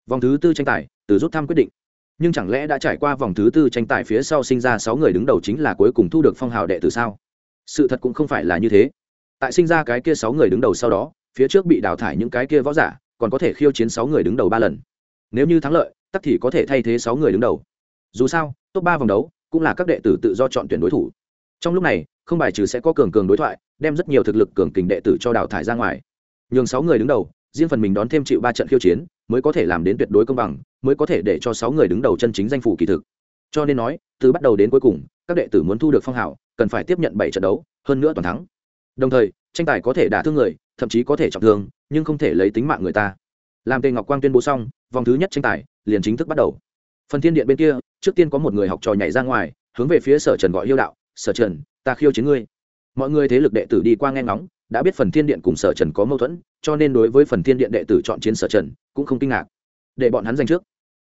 Vòng thứ tư tranh tài, từ rút thăm quyết định nhưng chẳng lẽ đã trải qua vòng thứ tư tranh tài phía sau sinh ra sáu người đứng đầu chính là cuối cùng thu được phong hào đệ tử sao? Sự thật cũng không phải là như thế. Tại sinh ra cái kia sáu người đứng đầu sau đó, phía trước bị đào thải những cái kia võ giả, còn có thể khiêu chiến sáu người đứng đầu ba lần. Nếu như thắng lợi tắc thì có thể thay thế sáu người đứng đầu. Dù sao, top ba vòng đấu cũng là các đệ tử tự do chọn tuyển đối thủ. Trong lúc này, không bài trừ sẽ có cường cường đối thoại, đem rất nhiều thực lực cường kình đệ tử cho đào thải ra ngoài. Nhường sáu người đứng đầu, riêng phần mình đón thêm chịu ba trận khiêu chiến, mới có thể làm đến tuyệt đối công bằng mới có thể để cho sáu người đứng đầu chân chính danh phủ kỳ thực. Cho nên nói, từ bắt đầu đến cuối cùng, các đệ tử muốn thu được phong hào, cần phải tiếp nhận bảy trận đấu, hơn nữa toàn thắng. Đồng thời, tranh tài có thể đả thương người, thậm chí có thể trọng thương, nhưng không thể lấy tính mạng người ta. Làm tề ngọc quang tuyên bố xong, vòng thứ nhất tranh tài liền chính thức bắt đầu. Phần thiên điện bên kia, trước tiên có một người học trò nhảy ra ngoài, hướng về phía sở trần gọi yêu đạo, sở trần, ta khiêu chiến ngươi. Mọi người thế lực đệ tử đi qua nghe ngóng, đã biết phần thiên điện cùng sở trần có mâu thuẫn, cho nên đối với phần thiên điện đệ tử chọn chiến sở trần cũng không kinh ngạc. Để bọn hắn giành trước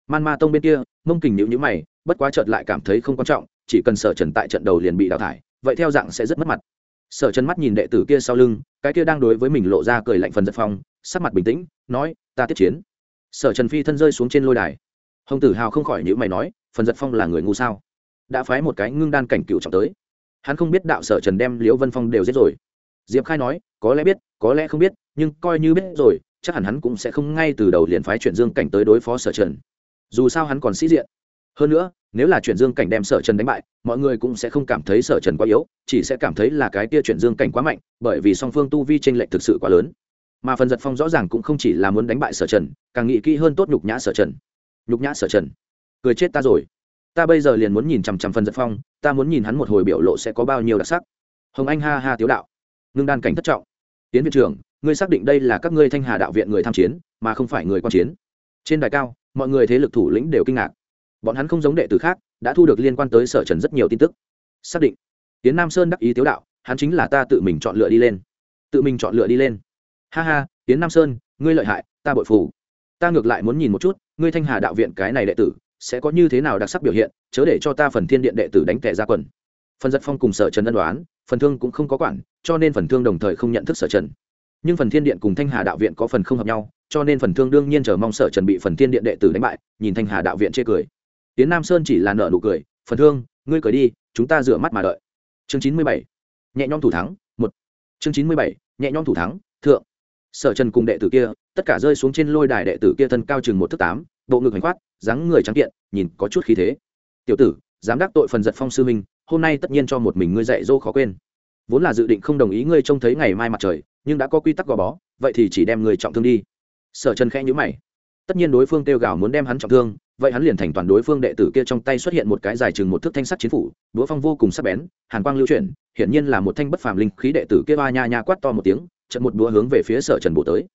man ma tông bên kia, mông kình nhịu nhữ mày, bất quá chợt lại cảm thấy không quan trọng, chỉ cần sở trần tại trận đầu liền bị đào thải, vậy theo dạng sẽ rất mất mặt. Sở trần mắt nhìn đệ tử kia sau lưng, cái kia đang đối với mình lộ ra cười lạnh phần giật phong, sắc mặt bình tĩnh, nói, ta tiếp chiến. Sở trần phi thân rơi xuống trên lôi đài. Hồng tử hào không khỏi nhữ mày nói, phần giật phong là người ngu sao? Đã phái một cái ngưng đan cảnh cựu trọng tới. Hắn không biết đạo sở trần đem liễu vân phong đều giết rồi. Diệp khai nói, có lẽ biết, có lẽ không biết, nhưng coi như biết rồi, chắc hẳn hắn cũng sẽ không ngay từ đầu liền phái chuyển dương cảnh tới đối phó sở trần dù sao hắn còn sĩ diện. Hơn nữa, nếu là chuyển dương cảnh đem sở trần đánh bại, mọi người cũng sẽ không cảm thấy sở trần quá yếu, chỉ sẽ cảm thấy là cái kia chuyển dương cảnh quá mạnh, bởi vì song phương tu vi tranh lệch thực sự quá lớn. Mà phần giật phong rõ ràng cũng không chỉ là muốn đánh bại sở trần, càng nghĩ kỹ hơn tốt nhục nhã sở trần. Nhục nhã sở trần. Cười chết ta rồi. Ta bây giờ liền muốn nhìn chằm chằm phần giật phong, ta muốn nhìn hắn một hồi biểu lộ sẽ có bao nhiêu đặc sắc. Hồng anh ha ha tiếu đạo. Ngưng đan cảnh thất trọng. Tiến viện trưởng, ngươi xác định đây là các ngươi thanh hà đạo viện người tham chiến, mà không phải người quan chiến. Trên đài cao mọi người thế lực thủ lĩnh đều kinh ngạc. Bọn hắn không giống đệ tử khác, đã thu được liên quan tới sở trần rất nhiều tin tức. Xác định tiến nam sơn đắc ý tiếu đạo, hắn chính là ta tự mình chọn lựa đi lên. Tự mình chọn lựa đi lên. Ha ha tiến nam sơn, ngươi lợi hại, ta bội phù ta ngược lại muốn nhìn một chút, ngươi thanh hà đạo viện cái này đệ tử, sẽ có như thế nào đặc sắc biểu hiện, chớ để cho ta phần thiên điện đệ tử đánh tẻ ra quần. Phần giật phong cùng sở trần ân đoán, phần thương cũng không có quản, cho nên phần thương đồng thời không nhận thức sở trần. Nhưng phần thiên điện cùng thanh hà đạo viện có phần không hợp nhau cho nên phần thương đương nhiên chờ mong sở trần bị phần thiên điện đệ tử đánh bại, nhìn thanh hà đạo viện chê cười. Tiến nam sơn chỉ là nợ nụ cười, phần thương, ngươi cười đi, chúng ta rửa mắt mà đợi. Chương chín mươi bảy, nhẹ nhõm thủ thắng, một. Chương chín mươi bảy, nhẹ nhõm thủ thắng, thượng. Sở trần cùng đệ tử kia, tất cả rơi xuống trên lôi đài đệ tử kia thân cao chừng một thước tám, bộ ngực hành khoát dáng người trắng kiện, nhìn có chút khí thế. Tiểu tử, dám đắc tội phần giật phong sư minh hôm nay tất nhiên cho một mình ngươi dạy dỗ khó quên. Vốn là dự định không đồng ý ngươi trông thấy ngày mai mặt trời, nhưng đã có quy tắc gò bó, vậy thì chỉ đem người trọng thương đi sở trần khẽ nhữ mày. Tất nhiên đối phương kêu gào muốn đem hắn trọng thương, vậy hắn liền thành toàn đối phương đệ tử kia trong tay xuất hiện một cái dài chừng một thước thanh sắt chiến phủ đũa phong vô cùng sắc bén, hàn quang lưu chuyển, hiển nhiên là một thanh bất phàm linh khí đệ tử kia ba nha nha quát to một tiếng trận một đũa hướng về phía sở trần bổ tới.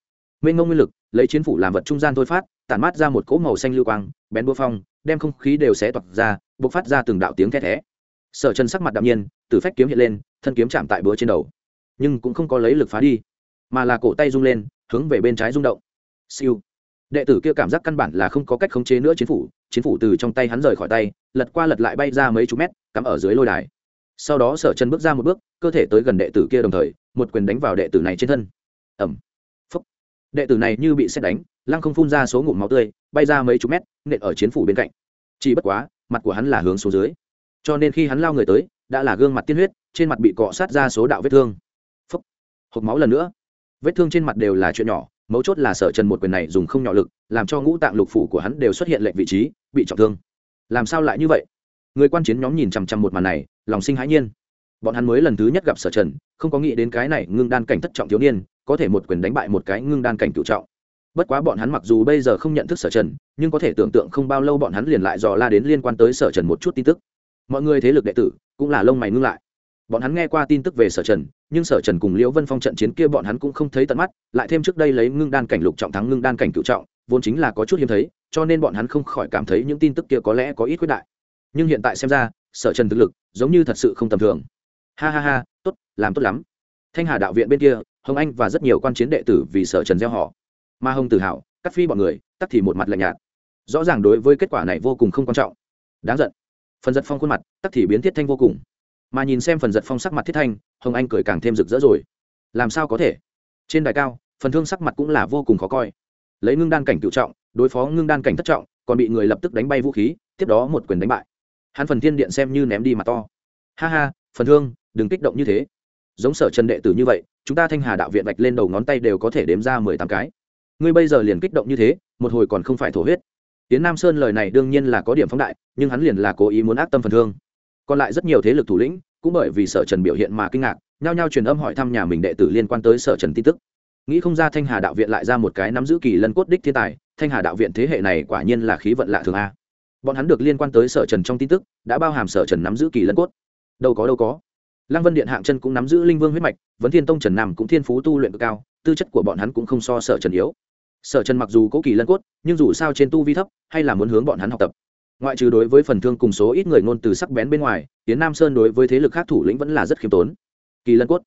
Mênh ngông nguyên lực, lấy chiến phủ làm vật trung gian thôi phát, tản mát ra một cỗ màu xanh lưu quang, bén đũa phong, đem không khí đều xé toạc ra, bộc phát ra từng đạo tiếng the thé. Sở trần sắc mặt đạm nhiên, từ phách kiếm hiện lên, thân kiếm chạm tại búa trên đầu. Nhưng cũng không có lấy lực phá đi, mà là cổ tay rung lên, hướng về bên trái rung động siêu. Đệ tử kia cảm giác căn bản là không có cách khống chế nữa chiến phủ chiến phủ từ trong tay hắn rời khỏi tay, lật qua lật lại bay ra mấy chục mét, cắm ở dưới lôi đài. Sau đó sở chân bước ra một bước, cơ thể tới gần đệ tử kia đồng thời, một quyền đánh vào đệ tử này trên thân. Ẩm phúc đệ tử này như bị xét đánh, lăng không phun ra số ngụm máu tươi, bay ra mấy chục mét, nện ở chiến phủ bên cạnh. Chỉ bất quá, mặt của hắn là hướng xuống dưới. Cho nên khi hắn lao người tới, đã là gương mặt tiên huyết, trên mặt bị cọ sát ra số đạo vết thương. Phúc hộp máu lần nữa. Vết thương trên mặt đều là chuyện nhỏ mấu chốt là sở trần một quyền này dùng không nhỏ lực, làm cho ngũ tạng lục phủ của hắn đều xuất hiện lệnh vị trí, bị trọng thương. Làm sao lại như vậy? Người quan chiến nhóm nhìn chằm chằm một màn này, lòng sinh hãi nhiên. Bọn hắn mới lần thứ nhất gặp sở trần, không có nghĩ đến cái này ngưng đan cảnh thất trọng thiếu niên, có thể một quyền đánh bại một cái ngưng đan cảnh cựu trọng. Bất quá bọn hắn mặc dù bây giờ không nhận thức sở trần, nhưng có thể tưởng tượng không bao lâu bọn hắn liền lại dò la đến liên quan tới sở trần một chút tin tức. Mọi người thế lực đệ tử cũng là lông mày ngưng lại bọn hắn nghe qua tin tức về sở trần, nhưng sở trần cùng liễu vân phong trận chiến kia bọn hắn cũng không thấy tận mắt, lại thêm trước đây lấy ngưng đan cảnh lục trọng thắng ngưng đan cảnh cựu trọng, vốn chính là có chút hiếm thấy, cho nên bọn hắn không khỏi cảm thấy những tin tức kia có lẽ có ít quyết đại. Nhưng hiện tại xem ra, sở trần thực lực giống như thật sự không tầm thường. Ha ha ha, tốt, làm tốt lắm. Thanh hà đạo viện bên kia, hồng anh và rất nhiều quan chiến đệ tử vì sở trần gieo họ. Mà hồng tự hào cắt phi bọn người tắt thì một mặt lạnh nhạt. Rõ ràng đối với kết quả này vô cùng không quan trọng. Đáng giận. Phần giật phong khuôn mặt tắt thì biến thiết thanh vô cùng mà nhìn xem phần giật phong sắc mặt thiết thanh, hồng anh cười càng thêm rực rỡ rồi. Làm sao có thể? Trên đài cao, phần thương sắc mặt cũng là vô cùng khó coi. Lấy ngưng đan cảnh cựu trọng, đối phó ngưng đan cảnh thất trọng, còn bị người lập tức đánh bay vũ khí, tiếp đó một quyền đánh bại. Hắn phần thiên điện xem như ném đi mặt to. Ha ha, phần thương, đừng kích động như thế. Giống sở trần đệ tử như vậy, chúng ta thanh hà đạo viện vạch lên đầu ngón tay đều có thể đếm ra mười tám cái. Ngươi bây giờ liền kích động như thế, một hồi còn không phải thổ huyết. Tiến nam sơn lời này đương nhiên là có điểm phóng đại, nhưng hắn liền là cố ý muốn ác tâm phần thương còn lại rất nhiều thế lực thủ lĩnh, cũng bởi vì sở trần biểu hiện mà kinh ngạc, nhao nhao truyền âm hỏi thăm nhà mình đệ tử liên quan tới sở trần tin tức. Nghĩ không ra thanh hà đạo viện lại ra một cái nắm giữ kỳ lân cốt đích thiên tài, thanh hà đạo viện thế hệ này quả nhiên là khí vận lạ thường a. Bọn hắn được liên quan tới sở trần trong tin tức, đã bao hàm sở trần nắm giữ kỳ lân cốt. Đâu có đâu có. Lăng vân điện hạng chân cũng nắm giữ linh vương huyết mạch, vấn thiên tông trần nam cũng thiên phú tu luyện cực cao, tư chất của bọn hắn cũng không so sở trần yếu. Sở trần mặc dù có kỳ lân cốt, nhưng dù sao trên tu vi thấp, hay là muốn hướng bọn hắn học tập ngoại trừ đối với phần thương cùng số ít người ngôn từ sắc bén bên ngoài tiến nam sơn đối với thế lực khác thủ lĩnh vẫn là rất khiêm tốn. Kỳ lân cốt.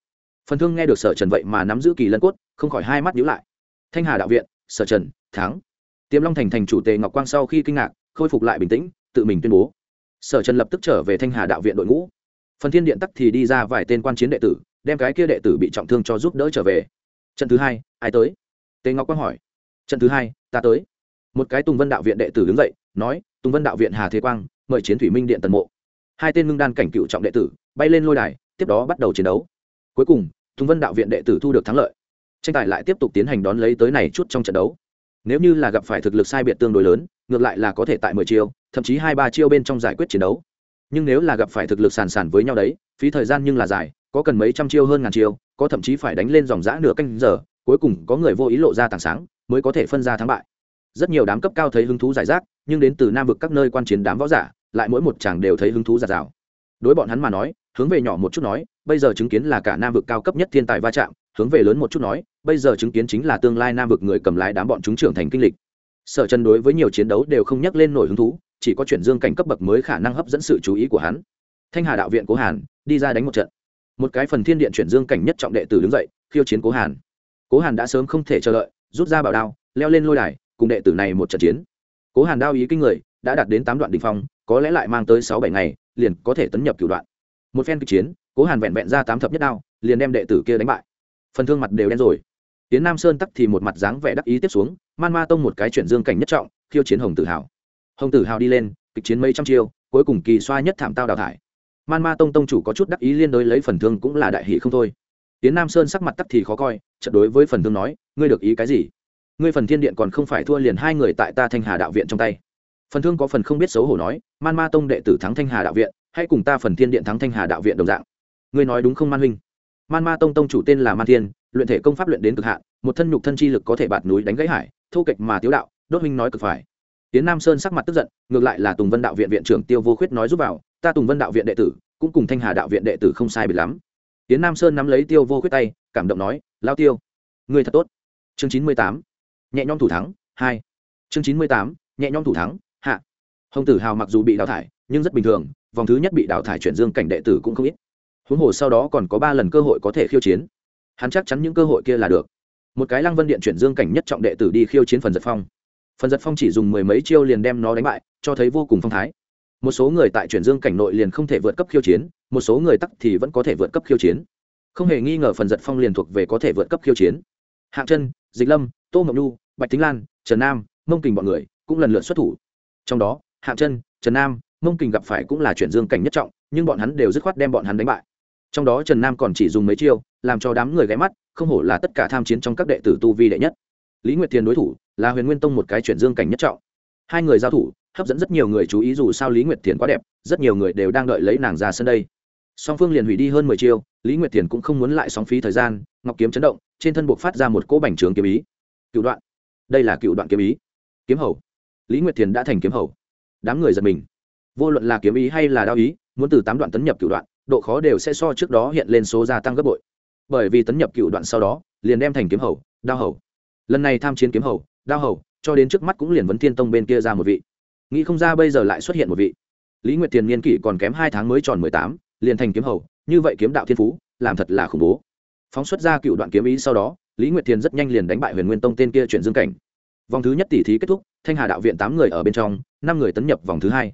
Phần thương nghe được sở trần vậy mà nắm giữ kỳ lân cốt, không khỏi hai mắt nhíu lại. Thanh hà đạo viện, sở trần, thắng. Tiềm long thành thành chủ tề ngọc quang sau khi kinh ngạc, khôi phục lại bình tĩnh, tự mình tuyên bố. Sở trần lập tức trở về thanh hà đạo viện đội ngũ. Phần thiên điện tắc thì đi ra vài tên quan chiến đệ tử, đem cái kia đệ tử bị trọng thương cho giúp đỡ trở về. Trận thứ hai, ai tới? Tề ngọc quang hỏi. Trận thứ hai, ta tới. Một cái tùng vân đạo viện đệ tử đứng dậy, nói tùng vân đạo viện hà thế quang, mời chiến thủy minh điện tần mộ. Hai tên ngưng đan cảnh cựu trọng đệ tử, bay lên lôi đài, tiếp đó bắt đầu chiến đấu. Cuối cùng, tùng vân đạo viện đệ tử thu được thắng lợi. Tranh tài lại tiếp tục tiến hành đón lấy tới này chút trong trận đấu. Nếu như là gặp phải thực lực sai biệt tương đối lớn, ngược lại là có thể tại mười chiêu, thậm chí hai ba chiêu bên trong giải quyết chiến đấu. Nhưng nếu là gặp phải thực lực sàn sàn với nhau đấy, phí thời gian nhưng là dài, có cần mấy trăm chiêu hơn ngàn chiêu, có thậm chí phải đánh lên dòng giã nửa canh giờ, cuối cùng có người vô ý lộ ra tảng sáng, mới có thể phân ra thắng bại rất nhiều đám cấp cao thấy hứng thú giải rác, nhưng đến từ nam vực các nơi quan chiến đám võ giả, lại mỗi một chàng đều thấy hứng thú giạt rào. Đối bọn hắn mà nói, hướng về nhỏ một chút nói, bây giờ chứng kiến là cả nam vực cao cấp nhất thiên tài va chạm, hướng về lớn một chút nói, bây giờ chứng kiến chính là tương lai nam vực người cầm lái đám bọn chúng trưởng thành kinh lịch. Sở chân đối với nhiều chiến đấu đều không nhắc lên nổi hứng thú, chỉ có chuyển dương cảnh cấp bậc mới khả năng hấp dẫn sự chú ý của hắn. Thanh hà đạo viện cố hàn, đi ra đánh một trận. Một cái phần thiên điện chuyển dương cảnh nhất trọng đệ tử đứng dậy, khiêu chiến cố hàn. Cố hàn đã sớm không thể chờ đợi, rút ra bảo đao, leo lên lôi đài cùng đệ tử này một trận chiến. Cố hàn đao ý kinh người, đã đạt đến tám đoạn đỉnh phong, có lẽ lại mang tới sáu bảy ngày, liền có thể tấn nhập cửu đoạn. Một phen kịch chiến, cố hàn vẹn vẹn ra tám thập nhất đao, liền đem đệ tử kia đánh bại. Phần thương mặt đều đen rồi. Tiến nam sơn tắc thì một mặt dáng vẻ đắc ý tiếp xuống, man ma tông một cái chuyển dương cảnh nhất trọng, khiêu chiến hồng tử hào. Hồng tử hào đi lên, kịch chiến mấy trăm chiêu, cuối cùng kỳ xoa nhất thảm tao đào thải. Man ma tông tông chủ có chút đắc ý liên đối lấy phần thương cũng là đại hỷ không thôi. Tiến nam sơn sắc mặt tắc thì khó coi trận đối với phần thương nói, ngươi được ý cái gì? Ngươi phần thiên điện còn không phải thua liền hai người tại ta thanh hà đạo viện trong tay. Phần thương có phần không biết xấu hổ nói, man ma tông đệ tử thắng thanh hà đạo viện, hay cùng ta phần thiên điện thắng thanh hà đạo viện đồng dạng. Ngươi nói đúng không, man huynh? Man ma tông tông chủ tên là man thiên, luyện thể công pháp luyện đến cực hạn, một thân nhục thân chi lực có thể bạt núi đánh gãy hải, thô kệch mà tiếu đạo, đốt huynh nói cực phải. Tiến nam sơn sắc mặt tức giận, ngược lại là tùng vân đạo viện viện trưởng tiêu vô khuyết nói giúp vào, ta tùng vân đạo viện đệ tử, cũng cùng thanh hà đạo viện đệ tử không sai biệt lắm. Tiến nam sơn nắm lấy tiêu vô khuyết tay, cảm động nói, lao tiêu người thật tốt. Chương chín mươi tám nhẹ nhõm thủ thắng, hai. Chương chín mươi tám, nhẹ nhõm thủ thắng, hạ. Hồng tử hào mặc dù bị đào thải, nhưng rất bình thường, vòng thứ nhất bị đào thải chuyển dương cảnh đệ tử cũng không ít. Huống hồ sau đó còn có ba lần cơ hội có thể khiêu chiến. Hắn chắc chắn những cơ hội kia là được. Một cái lăng vân điện chuyển dương cảnh nhất trọng đệ tử đi khiêu chiến phần giật phong. Phần giật phong chỉ dùng mười mấy chiêu liền đem nó đánh bại, cho thấy vô cùng phong thái. Một số người tại chuyển dương cảnh nội liền không thể vượt cấp khiêu chiến, một số người tắc thì vẫn có thể vượt cấp khiêu chiến. Không hề nghi ngờ phần giật phong liền thuộc về có thể vượt cấp khiêu chiến. Hạng chân dịch lâm, tô ngọc nhu, bạch tính lan, trần nam, mông kình bọn người cũng lần lượt xuất thủ. Trong đó, hạng chân, trần nam, mông kình gặp phải cũng là chuyển dương cảnh nhất trọng, nhưng bọn hắn đều dứt khoát đem bọn hắn đánh bại. Trong đó trần nam còn chỉ dùng mấy chiêu, làm cho đám người ghé mắt, không hổ là tất cả tham chiến trong các đệ tử tu vi đệ nhất. Lý nguyệt thiền đối thủ là huyền nguyên tông một cái chuyển dương cảnh nhất trọng. Hai người giao thủ, hấp dẫn rất nhiều người chú ý dù sao lý nguyệt thiền quá đẹp, rất nhiều người đều đang đợi lấy nàng ra sân đây song phương liền hủy đi hơn mười chiêu, lý nguyệt thiền cũng không muốn lại sóng phí thời gian, ngọc kiếm chấn động, trên thân buộc phát ra một cỗ bành trướng kiếm ý. Cựu đoạn. Đây là cựu đoạn kiếm ý. Kiếm hầu. Lý nguyệt thiền đã thành kiếm hầu. Đám người giật mình. Vô luận là kiếm ý hay là đao ý, muốn từ tám đoạn tấn nhập cựu đoạn, độ khó đều sẽ so trước đó hiện lên số gia tăng gấp bội. Bởi vì tấn nhập cựu đoạn sau đó, liền đem thành kiếm hầu, đao hầu. Lần này tham chiến kiếm hầu, đao hầu, cho đến trước mắt cũng liền vấn thiên tông bên kia ra một vị. Nghĩ không ra bây giờ lại xuất hiện một vị. Lý nguyệt tiền niên kỷ còn kém hai tháng mới tròn mười tám liền thành kiếm hầu, như vậy kiếm đạo thiên phú, làm thật là khủng bố. Phóng xuất ra cựu đoạn kiếm ý sau đó, lý nguyệt thiền rất nhanh liền đánh bại huyền nguyên tông tên kia chuyển dương cảnh. Vòng thứ nhất tỷ thí kết thúc, thanh hà đạo viện tám người ở bên trong, năm người tấn nhập vòng thứ hai.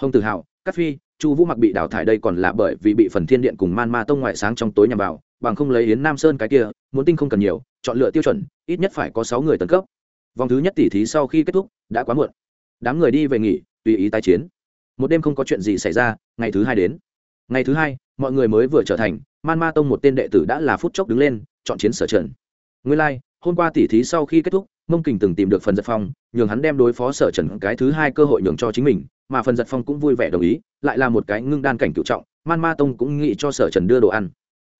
Hồng tử hào cát phi, chu vũ mặc bị đào thải đây còn là bởi vì bị phần thiên điện cùng man ma tông ngoại sáng trong tối nhằm vào, bằng không lấy yến nam sơn cái kia, muốn tinh không cần nhiều, chọn lựa tiêu chuẩn, ít nhất phải có sáu người tấn cấp. Vòng thứ nhất tỷ thí sau khi kết thúc, đã quá muộn. Đám người đi về nghỉ, tùy ý tái chiến. Một đêm không có chuyện gì xảy ra, ngày thứ hai đến ngày thứ hai mọi người mới vừa trở thành man ma tông một tên đệ tử đã là phút chốc đứng lên chọn chiến sở trần nguyên lai、like, hôm qua tỷ thí sau khi kết thúc mông kình từng tìm được phần giật phong nhường hắn đem đối phó sở trần cái thứ hai cơ hội nhường cho chính mình mà phần giật phong cũng vui vẻ đồng ý lại là một cái ngưng đan cảnh cựu trọng man ma tông cũng nghĩ cho sở trần đưa đồ ăn.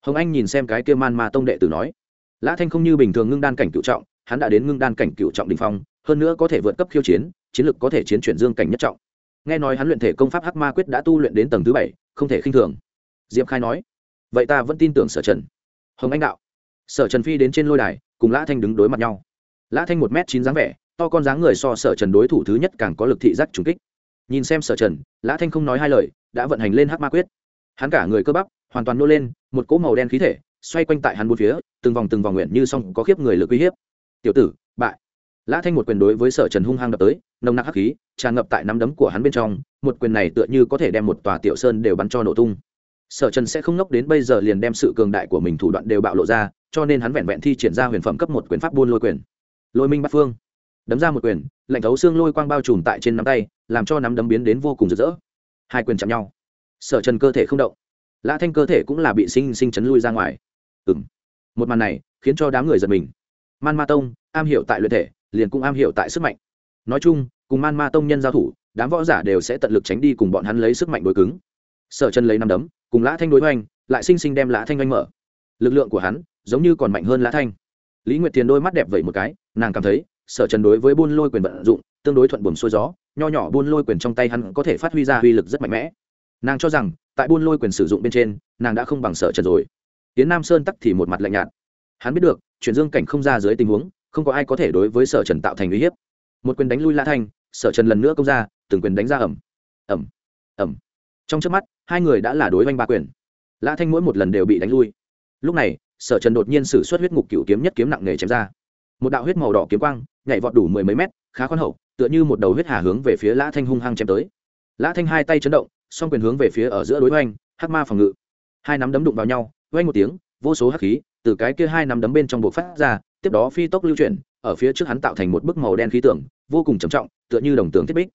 Hồng anh nhìn xem cái kia man ma tông đệ tử nói lã thanh không như bình thường ngưng đan cảnh cựu trọng hắn đã đến ngưng đan cảnh cựu trọng đình phong hơn nữa có thể vượt cấp khiêu chiến chiến lực có thể chiến chuyển dương cảnh nhất trọng. Nghe nói hắn luyện thể công pháp hắc ma quyết đã tu luyện đến tầng thứ bảy không thể khinh thường. Diệp khai nói, vậy ta vẫn tin tưởng sở trần. Hồng anh đạo, sở trần phi đến trên lôi đài, cùng lã thanh đứng đối mặt nhau. Lã thanh một m chín dáng vẻ, to con dáng người so sở trần đối thủ thứ nhất càng có lực thị giác trùng kích. Nhìn xem sở trần, lã thanh không nói hai lời, đã vận hành lên hắc ma quyết. Hắn cả người cơ bắp, hoàn toàn nô lên, một cỗ màu đen khí thể, xoay quanh tại hắn bốn phía, từng vòng từng vòng nguyện như xong có khiếp người lực uy hiếp. Tiểu tử, bại. Lã thanh một quyền đối với sở trần hung hăng đập tới nồng nặc hắc khí, tràn ngập tại nắm đấm của hắn bên trong, một quyền này tựa như có thể đem một tòa tiểu sơn đều bắn cho nổ tung. Sở trần sẽ không ngốc đến bây giờ liền đem sự cường đại của mình thủ đoạn đều bạo lộ ra, cho nên hắn vẹn vẹn thi triển ra huyền phẩm cấp một quyền pháp buôn lôi quyền. Lôi minh bắt phương. Đấm ra một quyền, lạnh thấu xương lôi quang bao trùm tại trên nắm tay, làm cho nắm đấm biến đến vô cùng rực rỡ. Hai quyền chạm nhau. Sở trần cơ thể không động. Lã thanh cơ thể cũng là bị sinh sinh chấn lui ra ngoài. Ừ m một màn này khiến cho đám người giật mình. Man ma tông, am hiểu tại luyện thể, liền cũng am hiểu tại sức mạnh nói chung, cùng man ma tông nhân giao thủ, đám võ giả đều sẽ tận lực tránh đi cùng bọn hắn lấy sức mạnh đối cứng. Sở chân lấy năm đấm, cùng lã thanh đối oanh lại sinh sinh đem lã thanh oanh mở. Lực lượng của hắn giống như còn mạnh hơn lã thanh. Lý nguyệt tiền đôi mắt đẹp vậy một cái, nàng cảm thấy, sở trần đối với buôn lôi quyền vận dụng, tương đối thuận buồm xuôi gió, nho nhỏ buôn lôi quyền trong tay hắn có thể phát huy ra uy lực rất mạnh mẽ. Nàng cho rằng, tại buôn lôi quyền sử dụng bên trên, nàng đã không bằng sở trần rồi. Tiến nam sơn tắc thì một mặt lạnh nhạt. Hắn biết được, chuyển dương cảnh không ra dưới tình huống, không có ai có thể đối với sở trần tạo thành uy hiếp một quyền đánh lui lã thanh, sở trần lần nữa công ra, từng quyền đánh ra ẩm ẩm ẩm. Trong trước mắt, hai người đã là đối oanh ba quyền. Lã thanh mỗi một lần đều bị đánh lui. Lúc này, sở trần đột nhiên sử suất huyết ngục cựu kiếm nhất kiếm nặng nề chém ra. Một đạo huyết màu đỏ kiếm quang, nhảy vọt đủ mười mấy mét, khá khoan hậu, tựa như một đầu huyết hà hướng về phía lã thanh hung hăng chém tới. Lã thanh hai tay chấn động, song quyền hướng về phía ở giữa đối oanh hắc ma phòng ngự. Hai nắm đấm đụng vào nhau oanh một tiếng vô số hắc khí từ cái kia hai nắm đấm bên trong buộc phát ra, tiếp đó phi tốc lưu chuyển, ở phía trước hắn tạo thành một bức màu đen khí tưởng vô cùng trầm trọng, tựa như đồng tường thiết bích.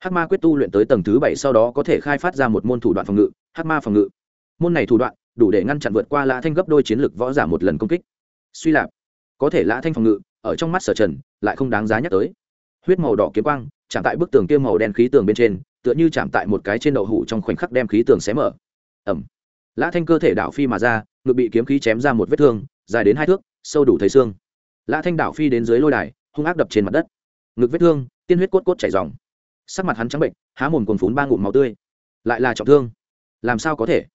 Hắc ma quyết tu luyện tới tầng thứ bảy sau đó có thể khai phát ra một môn thủ đoạn phòng ngự, hắc ma phòng ngự. Môn này thủ đoạn, đủ để ngăn chặn vượt qua lã thanh gấp đôi chiến lược võ giả một lần công kích. Suy lạp, có thể lã thanh phòng ngự, ở trong mắt sở trần, lại không đáng giá nhắc tới. Huyết màu đỏ kiếm quang, chạm tại bức tường kia màu đen khí tường bên trên, tựa như chạm tại một cái trên đậu hủ trong khoảnh khắc đem khí tường xé mở. Ẩm lã thanh cơ thể đảo phi mà ra, ngực bị kiếm khí chém ra một vết thương, dài đến hai thước, sâu đủ thấy xương. Lã thanh đảo phi đến dưới lôi đài, hung ác đập trên mặt đất. Ngực vết thương, tiên huyết cốt cốt chảy dòng. Sắc mặt hắn trắng bệnh, há mồm cồn phún ba ngụm máu tươi. Lại là trọng thương. Làm sao có thể?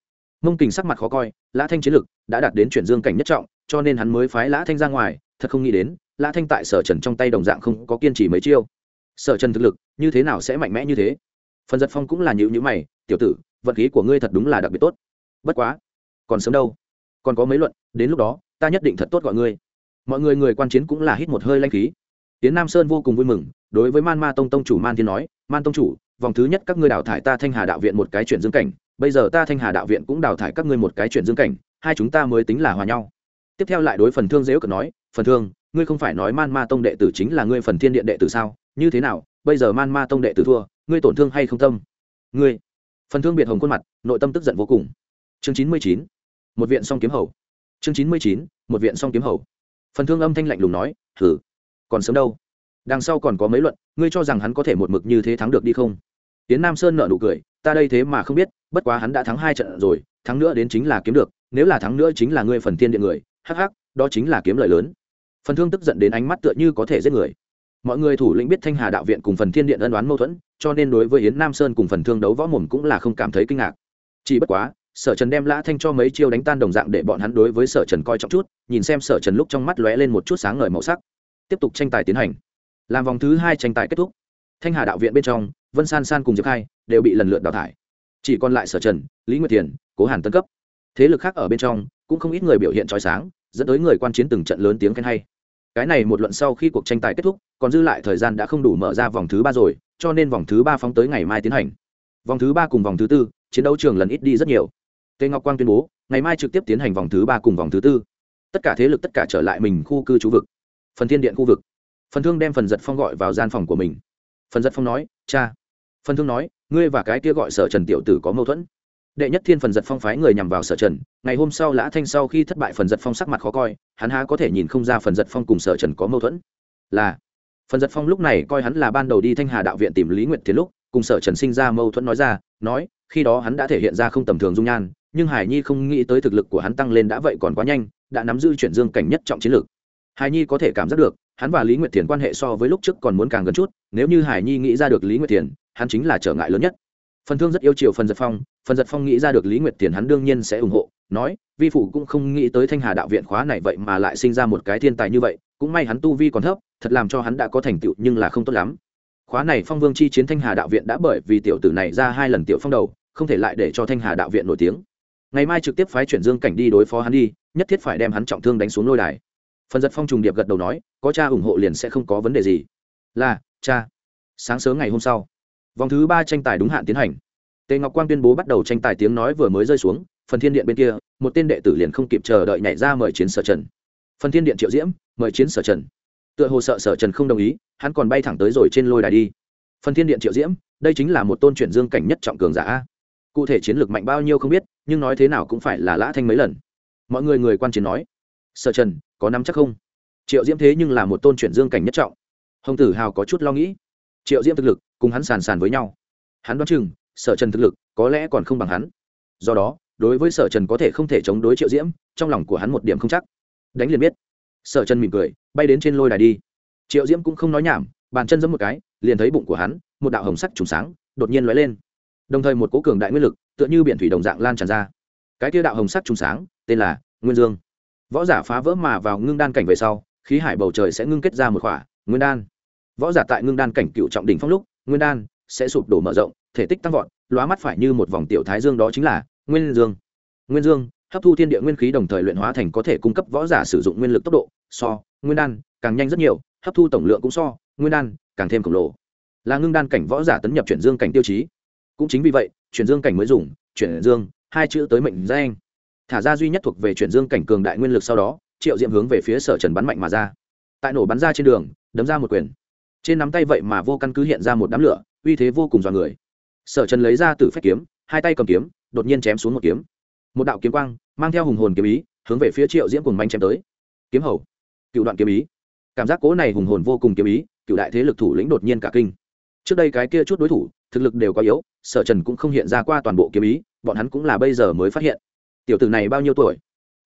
Mông kình sắc mặt khó coi, lã thanh chiến lực đã đạt đến chuyển dương cảnh nhất trọng, cho nên hắn mới phái lã thanh ra ngoài, thật không nghĩ đến, lã thanh tại sở trần trong tay đồng dạng không có kiên trì mấy chiêu. Sở trần thực lực, như thế nào sẽ mạnh mẽ như thế? Phần giật phong cũng là nhữ nhữ mày, tiểu tử vật khí của ngươi thật đúng là đặc biệt tốt bất quá, còn sớm đâu. Còn có mấy luận, đến lúc đó, ta nhất định thật tốt gọi ngươi. Mọi người người quan chiến cũng là hít một hơi lanh khí. Tiến nam sơn vô cùng vui mừng, đối với man ma tông tông chủ man thiên nói, man tông chủ, vòng thứ nhất các ngươi đào thải ta thanh hà đạo viện một cái chuyện dương cảnh, bây giờ ta thanh hà đạo viện cũng đào thải các ngươi một cái chuyện dương cảnh, hai chúng ta mới tính là hòa nhau. Tiếp theo lại đối phần thương dễ cận nói, phần thương, ngươi không phải nói man ma tông đệ tử chính là ngươi phần thiên điện đệ tử sao? Như thế nào, bây giờ man ma tông đệ tử thua, ngươi tổn thương hay không tâm? Ngươi. Phần thương biệt hồng khuôn mặt, nội tâm tức giận vô cùng chương chín mươi chín, một viện song kiếm hầu. Chương chín mươi chín, một viện song kiếm hầu. Phần thương âm thanh lạnh lùng nói thử còn sớm đâu? Đằng sau còn có mấy luận, ngươi cho rằng hắn có thể một mực như thế thắng được đi không? Tiến nam sơn nợ nụ cười, ta đây thế mà không biết, bất quá hắn đã thắng hai trận rồi, thắng nữa đến chính là kiếm được, nếu là thắng nữa chính là ngươi phần thiên điện người, hắc hắc, đó chính là kiếm lợi lớn. Phần thương tức giận đến ánh mắt tựa như có thể giết người. Mọi người thủ lĩnh biết thanh hà đạo viện cùng phần thiên điện ân đoán mâu thuẫn, cho nên đối với yến nam sơn cùng phần thương đấu võ mồm cũng là không cảm thấy kinh ngạc. Chỉ bất quá sở trần đem lã thanh cho mấy chiêu đánh tan đồng dạng để bọn hắn đối với sở trần coi trọng chút, nhìn xem sở trần lúc trong mắt lóe lên một chút sáng ngời màu sắc. Tiếp tục tranh tài tiến hành. Làm vòng thứ hai tranh tài kết thúc. Thanh hà đạo viện bên trong, vân san san cùng diệp khai đều bị lần lượt đào thải. Chỉ còn lại sở trần, lý nguyệt thiền, cố hàn tân cấp. Thế lực khác ở bên trong, cũng không ít người biểu hiện trói sáng, dẫn tới người quan chiến từng trận lớn tiếng khen hay. Cái này một luận sau khi cuộc tranh tài kết thúc, còn dư lại thời gian đã không đủ mở ra vòng thứ ba rồi, cho nên vòng thứ ba phóng tới ngày mai tiến hành. Vòng thứ ba cùng vòng thứ tư, chiến đấu trường lần ít đi rất nhiều tề ngọc quang tuyên bố, ngày mai trực tiếp tiến hành vòng thứ ba cùng vòng thứ tư. Tất cả thế lực tất cả trở lại mình khu cư trú vực. Phần thiên điện khu vực. Phần thương đem phần giật phong gọi vào gian phòng của mình. Phần giật phong nói, cha. Phần thương nói, ngươi và cái kia gọi sở trần tiểu tử có mâu thuẫn. Đệ nhất thiên phần giật phong phái người nhằm vào sở trần, ngày hôm sau lã thanh sau khi thất bại phần giật phong sắc mặt khó coi, hắn há có thể nhìn không ra phần giật phong cùng sở trần có mâu thuẫn. Là, phần giật phong lúc này coi hắn là ban đầu đi thanh hà đạo viện tìm lý nguyệt thiến lúc, cùng sở trần sinh ra mâu thuẫn nói ra, nói, khi đó hắn đã thể hiện ra không tầm thường dung nhan nhưng hải nhi không nghĩ tới thực lực của hắn tăng lên đã vậy còn quá nhanh, đã nắm giữ chuyển dương cảnh nhất trọng chiến lược. Hải nhi có thể cảm giác được, hắn và lý nguyệt thiền quan hệ so với lúc trước còn muốn càng gần chút, nếu như hải nhi nghĩ ra được lý nguyệt thiền, hắn chính là trở ngại lớn nhất. Phần thương rất yêu chiều phần giật phong, phần giật phong nghĩ ra được lý nguyệt thiền hắn đương nhiên sẽ ủng hộ, nói, vi phụ cũng không nghĩ tới thanh hà đạo viện khóa này vậy mà lại sinh ra một cái thiên tài như vậy, cũng may hắn tu vi còn thấp, thật làm cho hắn đã có thành tựu nhưng là không tốt lắm. Khóa này phong vương chi chiến thanh hà đạo viện đã bởi vì tiểu tử này ra hai lần tiểu phong đầu, không thể lại để cho thanh hà đạo viện nổi tiếng ngày mai trực tiếp phái chuyển dương cảnh đi đối phó hắn đi, nhất thiết phải đem hắn trọng thương đánh xuống lôi đài. Phần giật phong trùng điệp gật đầu nói, có cha ủng hộ liền sẽ không có vấn đề gì. Là, cha. Sáng sớm ngày hôm sau, vòng thứ ba tranh tài đúng hạn tiến hành. Tề ngọc quang tuyên bố bắt đầu tranh tài tiếng nói vừa mới rơi xuống, phần thiên điện bên kia, một tên đệ tử liền không kịp chờ đợi nhảy ra mời chiến sở trần. Phần thiên điện triệu diễm, mời chiến sở trần. Tựa hồ sợ sở trần không đồng ý, hắn còn bay thẳng tới rồi trên lôi đài đi. Phần thiên điện triệu diễm, đây chính là một tôn chuyển dương cảnh nhất trọng cường giả cụ thể chiến lược mạnh bao nhiêu không biết, nhưng nói thế nào cũng phải là lã thanh mấy lần. Mọi người người quan chiến nói, sở trần, có nắm chắc không? Triệu diễm thế nhưng là một tôn chuyển dương cảnh nhất trọng. Hồng tử hào có chút lo nghĩ. Triệu diễm thực lực cùng hắn sàn sàn với nhau. Hắn đoán chừng, sở trần thực lực có lẽ còn không bằng hắn. Do đó, đối với sở trần có thể không thể chống đối triệu diễm, trong lòng của hắn một điểm không chắc. Đánh liền biết. Sở trần mỉm cười, bay đến trên lôi đài đi. Triệu diễm cũng không nói nhảm, bàn chân giẫm một cái, liền thấy bụng của hắn, một đạo hồng sắc trùng sáng, đột nhiên lóe lên đồng thời một cố cường đại nguyên lực, tựa như biển thủy đồng dạng lan tràn ra. Cái tiêu đạo hồng sắc trùng sáng, tên là nguyên dương. Võ giả phá vỡ mà vào ngưng đan cảnh về sau, khí hải bầu trời sẽ ngưng kết ra một khỏa, nguyên đan. Võ giả tại ngưng đan cảnh cựu trọng đỉnh phong lúc, nguyên đan sẽ sụp đổ mở rộng, thể tích tăng vọt, lóa mắt phải như một vòng tiểu thái dương đó chính là nguyên dương. Nguyên dương, hấp thu thiên địa nguyên khí đồng thời luyện hóa thành có thể cung cấp võ giả sử dụng nguyên lực tốc độ, so, nguyên đan càng nhanh rất nhiều, hấp thu tổng lượng cũng so, nguyên đan càng thêm khổng lồ. Là ngưng đan cảnh võ giả tấn nhập chuyển dương cảnh tiêu chí cũng chính vì vậy, chuyển dương cảnh mới dùng, chuyển dương, hai chữ tới mệnh danh. Thả ra duy nhất thuộc về chuyển dương cảnh cường đại nguyên lực sau đó, triệu diệm hướng về phía sở trần bắn mạnh mà ra. Tại nổ bắn ra trên đường, đấm ra một quyền. Trên nắm tay vậy mà vô căn cứ hiện ra một đám lửa, uy thế vô cùng dọa người. Sở trần lấy ra từ phép kiếm, hai tay cầm kiếm, đột nhiên chém xuống một kiếm. Một đạo kiếm quang, mang theo hùng hồn kiếm ý, hướng về phía triệu diễm cùng manh chém tới. Kiếm hầu. Cựu đoạn kiếm ý. Cảm giác cố này hùng hồn vô cùng kiếm ý, cựu đại thế lực thủ lĩnh đột nhiên cả kinh. Trước đây cái kia chút đối thủ thực lực đều có yếu, sở trần cũng không hiện ra qua toàn bộ kiếm ý, bọn hắn cũng là bây giờ mới phát hiện. Tiểu tử này bao nhiêu tuổi?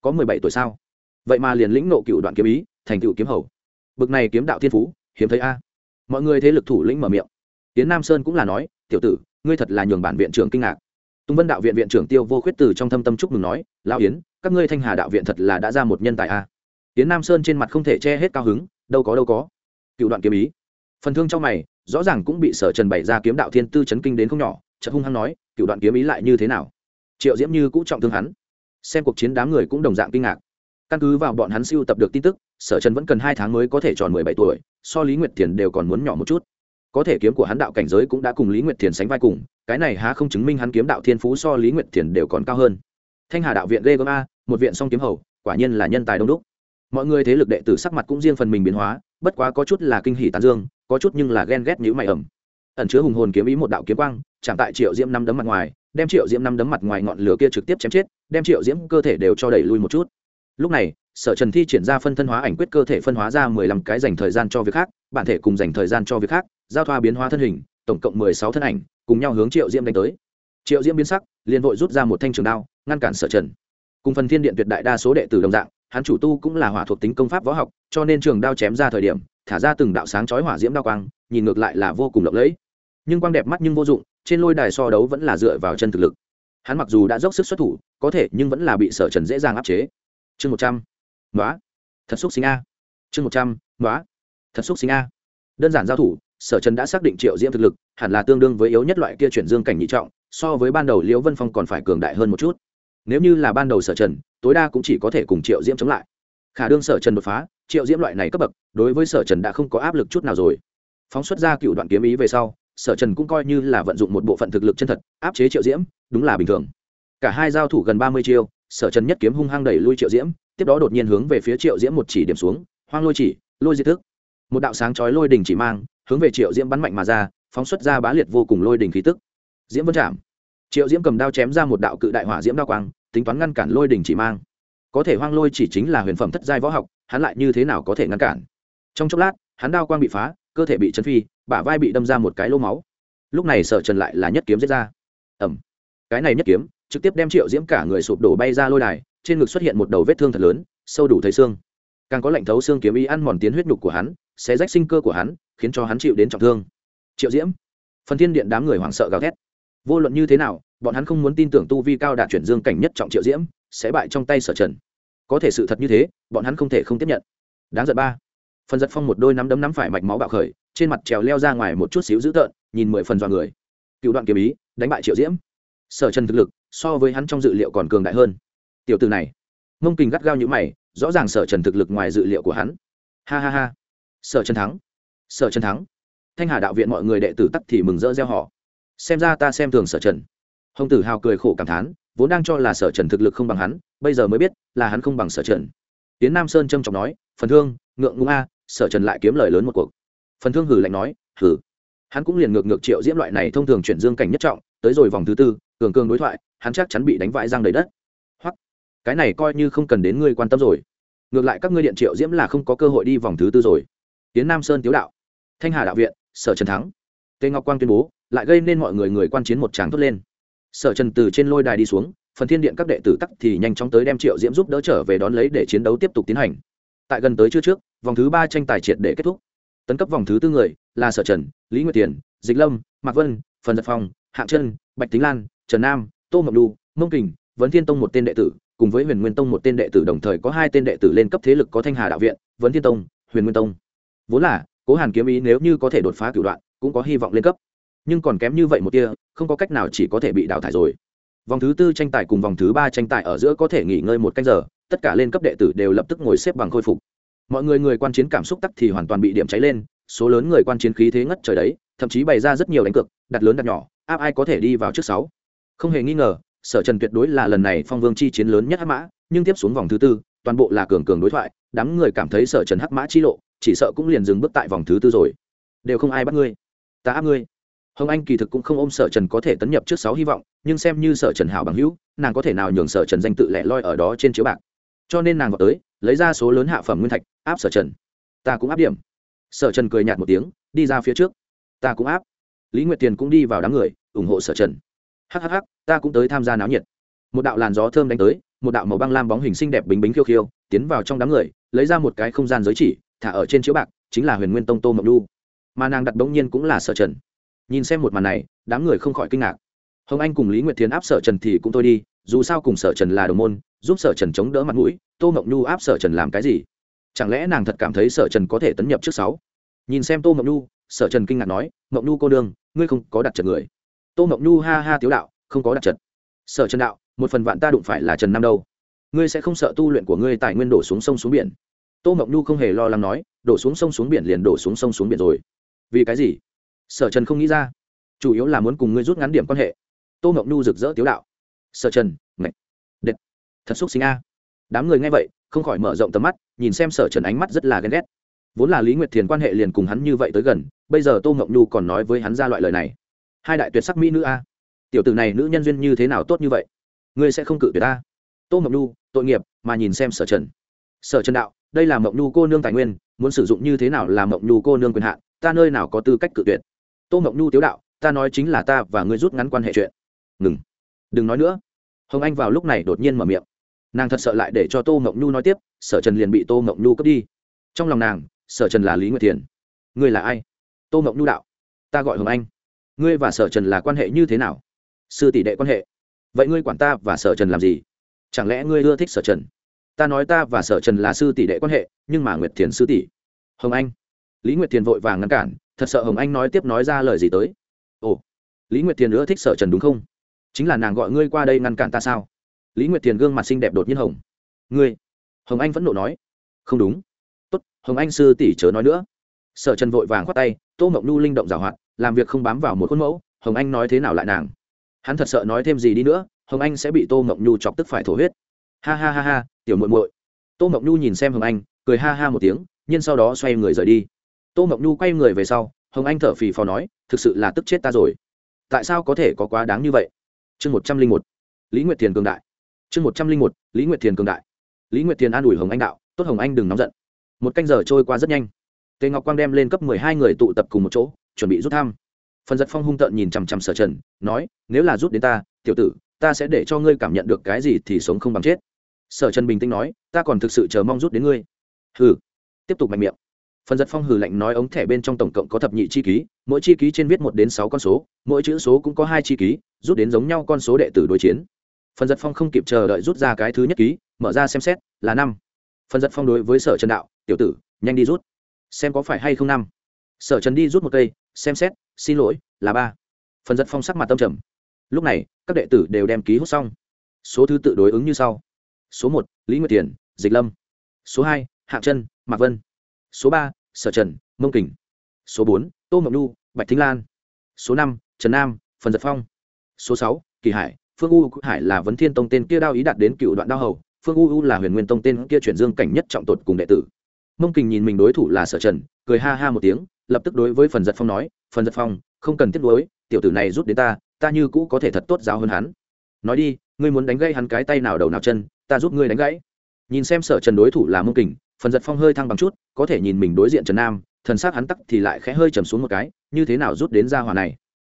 Có mười bảy tuổi sao? Vậy mà liền lĩnh nộ cựu đoạn kiếm ý, thành cựu kiếm hầu. Bực này kiếm đạo thiên phú, hiếm thấy a. Mọi người thế lực thủ lĩnh mở miệng. Tiến nam sơn cũng là nói, tiểu tử, ngươi thật là nhường bản viện trưởng kinh ngạc. Tùng vân đạo viện viện trưởng tiêu vô khuyết từ trong thâm tâm chúc mừng nói lao yến, các ngươi thanh hà đạo viện thật là đã ra một nhân tài a. Tiến nam sơn trên mặt không thể che hết cao hứng, đâu có đâu có. Cựu đoạn kiếm ý phần thương trong mày, rõ ràng cũng bị sở trần bày ra kiếm đạo thiên tư chấn kinh đến không nhỏ, chợt hung hăng nói cựu đoạn kiếm ý lại như thế nào? Triệu diễm như cũng trọng thương hắn. Xem cuộc chiến đám người cũng đồng dạng kinh ngạc. Căn cứ vào bọn hắn siêu tập được tin tức, sở trần vẫn cần hai tháng mới có thể tròn mười bảy tuổi, so lý nguyệt thiền đều còn muốn nhỏ một chút. Có thể kiếm của hắn đạo cảnh giới cũng đã cùng lý nguyệt thiền sánh vai cùng, cái này há không chứng minh hắn kiếm đạo thiên phú so lý nguyệt thiền đều còn cao hơn. Thanh hà đạo viện Lê gớm a, một viện song kiếm hầu, quả nhiên là nhân tài đông đúc. Mọi người thế lực đệ tử sắc mặt cũng riêng phần mình biến hóa, bất quá có chút là kinh hỷ tán dương có chút nhưng là ghen ghét nhữ mày ẩm. Ẩn chứa hùng hồn kiếm ý một đạo kiếm quang chẳng tại triệu diễm năm đấm mặt ngoài, đem triệu diễm năm đấm mặt ngoài ngọn lửa kia trực tiếp chém chết, đem triệu diễm cơ thể đều cho đẩy lui một chút. Lúc này, sở trần thi triển ra phân thân hóa ảnh quyết cơ thể phân hóa ra mười lăm cái dành thời gian cho việc khác, bản thể cùng dành thời gian cho việc khác, giao thoa biến hóa thân hình, tổng cộng mười sáu thân ảnh, cùng nhau hướng triệu diễm đánh tới. Triệu diễm biến sắc, liền vội rút ra một thanh trường đao, ngăn cản sở trần cùng phần thiên điện tuyệt đại đa số đệ tử đồng dạng, hắn chủ tu cũng là hỏa thuộc tính công pháp võ học, cho nên trường đao chém ra thời điểm, thả ra từng đạo sáng chói hỏa diễm đao quang, nhìn ngược lại là vô cùng lộng lẫy. Nhưng quang đẹp mắt nhưng vô dụng, trên lôi đài so đấu vẫn là dựa vào chân thực lực. Hắn mặc dù đã dốc sức xuất thủ, có thể nhưng vẫn là bị sở trần dễ dàng áp chế. Chương một trăm nói thật xúc sinh a. Chương một trăm nói thật xúc sinh a. Đơn giản giao thủ, sở trần đã xác định triệu diễm thực lực, hẳn là tương đương với yếu nhất loại kia chuyển dương cảnh nhị trọng, so với ban đầu liễu vân phong còn phải cường đại hơn một chút nếu như là ban đầu sở trần, tối đa cũng chỉ có thể cùng triệu diễm chống lại. Khả đương sở trần đột phá, triệu diễm loại này cấp bậc, đối với sở trần đã không có áp lực chút nào rồi. Phóng xuất ra cựu đoạn kiếm ý về sau, sở trần cũng coi như là vận dụng một bộ phận thực lực chân thật, áp chế triệu diễm, đúng là bình thường. Cả hai giao thủ gần ba mươi chiêu, sở trần nhất kiếm hung hăng đẩy lui triệu diễm, tiếp đó đột nhiên hướng về phía triệu diễm một chỉ điểm xuống, hoang lôi chỉ, lôi di thức. Một đạo sáng chói lôi đình chỉ mang, hướng về triệu diễm bắn mạnh mà ra, phóng xuất ra bá liệt vô cùng lôi đình khí tức. Diễm vân chạm triệu diễm cầm đao chém ra một đạo cự đại hỏa diễm đao quang, tính toán ngăn cản lôi đình chỉ mang. Có thể hoang lôi chỉ chính là huyền phẩm thất giai võ học, hắn lại như thế nào có thể ngăn cản? Trong chốc lát, hắn đao quang bị phá, cơ thể bị chấn phi, bả vai bị đâm ra một cái lô máu. Lúc này sở trần lại là nhất kiếm giết ra. Ẩm cái này nhất kiếm, trực tiếp đem triệu diễm cả người sụp đổ bay ra lôi đài, trên ngực xuất hiện một đầu vết thương thật lớn, sâu đủ thấy xương. Càng có lệnh thấu xương kiếm ý ăn mòn tiến huyết nhục của hắn sẽ rách sinh cơ của hắn, khiến cho hắn chịu đến trọng thương. Triệu diễm. Phần thiên điện đám người hoảng sợ gào thét vô luận như thế nào, bọn hắn không muốn tin tưởng tu vi cao đạt chuyển dương cảnh nhất trọng triệu diễm, sẽ bại trong tay sở trần. Có thể sự thật như thế, bọn hắn không thể không tiếp nhận. Đáng giận ba. Phần giật phong một đôi nắm đấm nắm phải mạch máu bạo khởi, trên mặt trèo leo ra ngoài một chút xíu dữ tợn, nhìn mười phần dọa người. Cựu đoạn kiếm ý, đánh bại triệu diễm. Sở trần thực lực, so với hắn trong dự liệu còn cường đại hơn. Tiểu từ này, mông kình gắt gao như mày, rõ ràng sở trần thực lực ngoài dự liệu của hắn. Ha ha ha. Sở trần thắng. Sở trần thắng. Thanh hà đạo viện mọi người đệ tử tắc thì mừng rỡ gieo họ xem ra ta xem thường sở trần. Hồng tử hào cười khổ cảm thán, vốn đang cho là sở trần thực lực không bằng hắn, bây giờ mới biết là hắn không bằng sở trần. Tiến nam sơn trâm trọng nói, phần thương, ngượng ngung a, sở trần lại kiếm lời lớn một cuộc. Phần thương hử lạnh nói hử hắn cũng liền ngược ngược triệu diễm loại này thông thường chuyển dương cảnh nhất trọng, tới rồi vòng thứ tư, cường cường đối thoại, hắn chắc chắn bị đánh vãi răng đầy đất. Hoặc cái này coi như không cần đến ngươi quan tâm rồi. Ngược lại các ngươi điện triệu diễm là không có cơ hội đi vòng thứ tư rồi. Tiến nam sơn tiếu đạo, thanh hà đạo viện, sở trần thắng. Tề ngọc quang tuyên bố lại gây nên mọi người người quan chiến một tràng thốt lên. Sở trần từ trên lôi đài đi xuống, phần thiên điện các đệ tử tắc thì nhanh chóng tới đem triệu diễm giúp đỡ trở về đón lấy để chiến đấu tiếp tục tiến hành. Tại gần tới chưa trước, vòng thứ ba tranh tài triệt để kết thúc. Tấn cấp vòng thứ tư người là sở trần, lý nguyệt tiền, dịch lâm, mạc vân, phần giật phong, hạng chân, bạch tính lan, trần nam, tô mộng đu, mông kình, vấn thiên tông một tên đệ tử, cùng với huyền nguyên tông một tên đệ tử đồng thời có hai tên đệ tử lên cấp thế lực có thanh hà đạo viện, vấn thiên tông, huyền nguyên tông. Vốn là, cố hàn kiếm ý nếu như có thể đột phá cửu đoạn, cũng có hy vọng lên cấp nhưng còn kém như vậy một tia, không có cách nào chỉ có thể bị đào thải rồi. Vòng thứ tư tranh tài cùng vòng thứ ba tranh tài ở giữa có thể nghỉ ngơi một canh giờ, tất cả lên cấp đệ tử đều lập tức ngồi xếp bằng khôi phục. Mọi người người quan chiến cảm xúc tắc thì hoàn toàn bị điểm cháy lên, số lớn người quan chiến khí thế ngất trời đấy, thậm chí bày ra rất nhiều đánh cược, đặt lớn đặt nhỏ, áp ai có thể đi vào trước sáu. Không hề nghi ngờ, sở trần tuyệt đối là lần này phong vương chi chiến lớn nhất hắc mã, nhưng tiếp xuống vòng thứ tư, toàn bộ là cường cường đối thoại, đám người cảm thấy sở trần hắc mã chi lộ, chỉ sợ cũng liền dừng bước tại vòng thứ tư rồi. Đều không ai bắt ngươi. Ta áp ngươi hồng anh kỳ thực cũng không ôm sở trần có thể tấn nhập trước sáu hy vọng, nhưng xem như sở trần hảo bằng hữu, nàng có thể nào nhường sở trần danh tự lẻ loi ở đó trên chiếu bạc. Cho nên nàng vào tới, lấy ra số lớn hạ phẩm nguyên thạch, áp sở trần. Ta cũng áp điểm. Sở trần cười nhạt một tiếng, đi ra phía trước. Ta cũng áp. Lý nguyệt tiền cũng đi vào đám người, ủng hộ sở trần. Hhh ta cũng tới tham gia náo nhiệt. Một đạo làn gió thơm đánh tới, một đạo màu băng lam bóng hình xinh đẹp bính bính khiêu khiêu, tiến vào trong đám người, lấy ra một cái không gian giới chỉ, thả ở trên chiếu bạc, chính là huyền nguyên tông tô mộng Lu. mà nàng đặt bỗng nhiên cũng là sở trần nhìn xem một màn này, đám người không khỏi kinh ngạc. Hồng anh cùng lý nguyệt thiến áp sở trần thì cũng thôi đi, dù sao cùng sở trần là đồng môn, giúp sở trần chống đỡ mặt mũi, tô mộng nhu áp sở trần làm cái gì? Chẳng lẽ nàng thật cảm thấy sở trần có thể tấn nhập trước sáu? Nhìn xem tô mộng nhu, sở trần kinh ngạc nói, mộng nhu cô đương, ngươi không có đặt trật người. Tô mộng nhu ha ha tiếu đạo, không có đặt trật sở trần đạo, một phần vạn ta đụng phải là trần nam đâu. Ngươi sẽ không sợ tu luyện của ngươi tài nguyên đổ xuống sông xuống biển? Tô mộng nhu không hề lo lắng nói, đổ xuống sông xuống biển liền đổ xuống sông xuống biển rồi. Vì cái gì? Sở trần không nghĩ ra. Chủ yếu là muốn cùng ngươi rút ngắn điểm quan hệ. Tô mộng nhu rực rỡ tiếu đạo. Sở trần, ngạch. Đệt. Thật xúc sinh a. Đám người nghe vậy, không khỏi mở rộng tầm mắt, nhìn xem sở trần ánh mắt rất là ghen ghét. Vốn là lý nguyệt thiền quan hệ liền cùng hắn như vậy tới gần, bây giờ tô mộng nhu còn nói với hắn ra loại lời này. Hai đại tuyệt sắc mỹ nữ a. Tiểu tử này nữ nhân duyên như thế nào tốt như vậy? Ngươi sẽ không cự tuyệt ta tô mộng nhu, tội nghiệp, mà nhìn xem sở trần. Sở trần đạo, đây là mộng nhu cô nương tài nguyên, muốn sử dụng như thế nào là mộng nhu cô nương quyền hạn, ta nơi nào có tư cách cự tuyệt? Tô mộng nhu tiếu đạo, ta nói chính là ta và ngươi rút ngắn quan hệ chuyện. Ngừng, đừng nói nữa. Hồng anh vào lúc này đột nhiên mở miệng. Nàng thật sợ lại để cho tô mộng nhu nói tiếp, sở trần liền bị tô mộng nhu cướp đi. Trong lòng nàng, sở trần là lý nguyệt thiền. Ngươi là ai? Tô mộng nhu đạo. Ta gọi hồng anh. Ngươi và sở trần là quan hệ như thế nào? Sư tỷ đệ quan hệ. Vậy ngươi quản ta và sở trần làm gì? Chẳng lẽ ngươi ưa thích sở trần? Ta nói ta và sở trần là sư tỷ đệ quan hệ, nhưng mà nguyệt thiền sư tỷ. Hồng anh lý nguyệt thiền vội vàng ngăn cản, thật sợ hồng anh nói tiếp nói ra lời gì tới. Ồ, lý nguyệt thiền nữa thích sở trần đúng không? Chính là nàng gọi ngươi qua đây ngăn cản ta sao? Lý nguyệt thiền gương mặt xinh đẹp đột nhiên hồng. Ngươi? Hồng anh vẫn nộ nói. Không đúng. Tốt, hồng anh sư tỷ chớ nói nữa. Sở trần vội vàng khoát tay, tô mộng nu linh động giảo hoạt, làm việc không bám vào một khuôn mẫu, hồng anh nói thế nào lại nàng? Hắn thật sợ nói thêm gì đi nữa, hồng anh sẽ bị tô mộng nhu chọc tức phải thổ huyết. Ha ha ha ha, tiểu muội muội. Tô mộng nhu nhìn xem hồng anh, cười ha ha một tiếng nhưng sau đó xoay người rời đi tô mộng nhu quay người về sau, hồng anh thở phì phò nói, thực sự là tức chết ta rồi. Tại sao có thể có quá đáng như vậy? Chương một trăm linh một. Lý nguyệt thiền cường đại. Chương một trăm linh một. Lý nguyệt thiền cường đại. Lý nguyệt thiền an ủi hồng anh đạo, tốt hồng anh đừng nóng giận. Một canh giờ trôi qua rất nhanh. Tề ngọc quang đem lên cấp mười hai người tụ tập cùng một chỗ, chuẩn bị rút thăm. Phần giật phong hung tợn nhìn chằm chằm sở trần, nói, nếu là rút đến ta, tiểu tử, ta sẽ để cho ngươi cảm nhận được cái gì thì sống không bằng chết. Sở trần bình tĩnh nói, ta còn thực sự chờ mong rút đến ngươi. Hừ. Tiếp tục mạnh miệng phần giật phong hừ lạnh nói ống thẻ bên trong tổng cộng có thập nhị chi ký, mỗi chi ký trên viết một đến sáu con số, mỗi chữ số cũng có hai chi ký, rút đến giống nhau con số đệ tử đối chiến. Phần giật phong không kịp chờ đợi rút ra cái thứ nhất ký, mở ra xem xét, là năm. Phần giật phong đối với sở trần đạo, tiểu tử, nhanh đi rút, xem có phải hay không năm. Sở trần đi rút một cây, xem xét, xin lỗi, là ba. Phần giật phong sắc mặt tâm trầm. Lúc này, các đệ tử đều đem ký hút xong. Số thứ tự đối ứng như sau. Số một, lý nguyệt tiền, dịch lâm. Số hai, hạng chân, mạc vân số ba, sở trần, mông kình. Số bốn, tô mộng nu bạch thính lan. Số năm, trần nam, phần giật phong. Số sáu, kỳ hải, phương u hải là vấn thiên tông tên kia đao ý đạt đến cựu đoạn đao hầu, phương u u là huyền nguyên tông tên kia chuyển dương cảnh nhất trọng tột cùng đệ tử. Mông kình nhìn mình đối thủ là sở trần, cười ha ha một tiếng, lập tức đối với phần giật phong nói, phần giật phong, không cần tiếp nối tiểu tử này rút đến ta ta như cũ có thể thật tốt giáo hơn hắn. Nói đi, ngươi muốn đánh gãy hắn cái tay nào đầu nào chân, ta giúp ngươi đánh gãy. Nhìn xem sở trần đối thủ là mông kình phần giật phong hơi thăng bằng chút, có thể nhìn mình đối diện trần nam, thần s á c hắn tắc thì lại khẽ hơi trầm xuống một cái, như thế nào rút đến ra hòa này?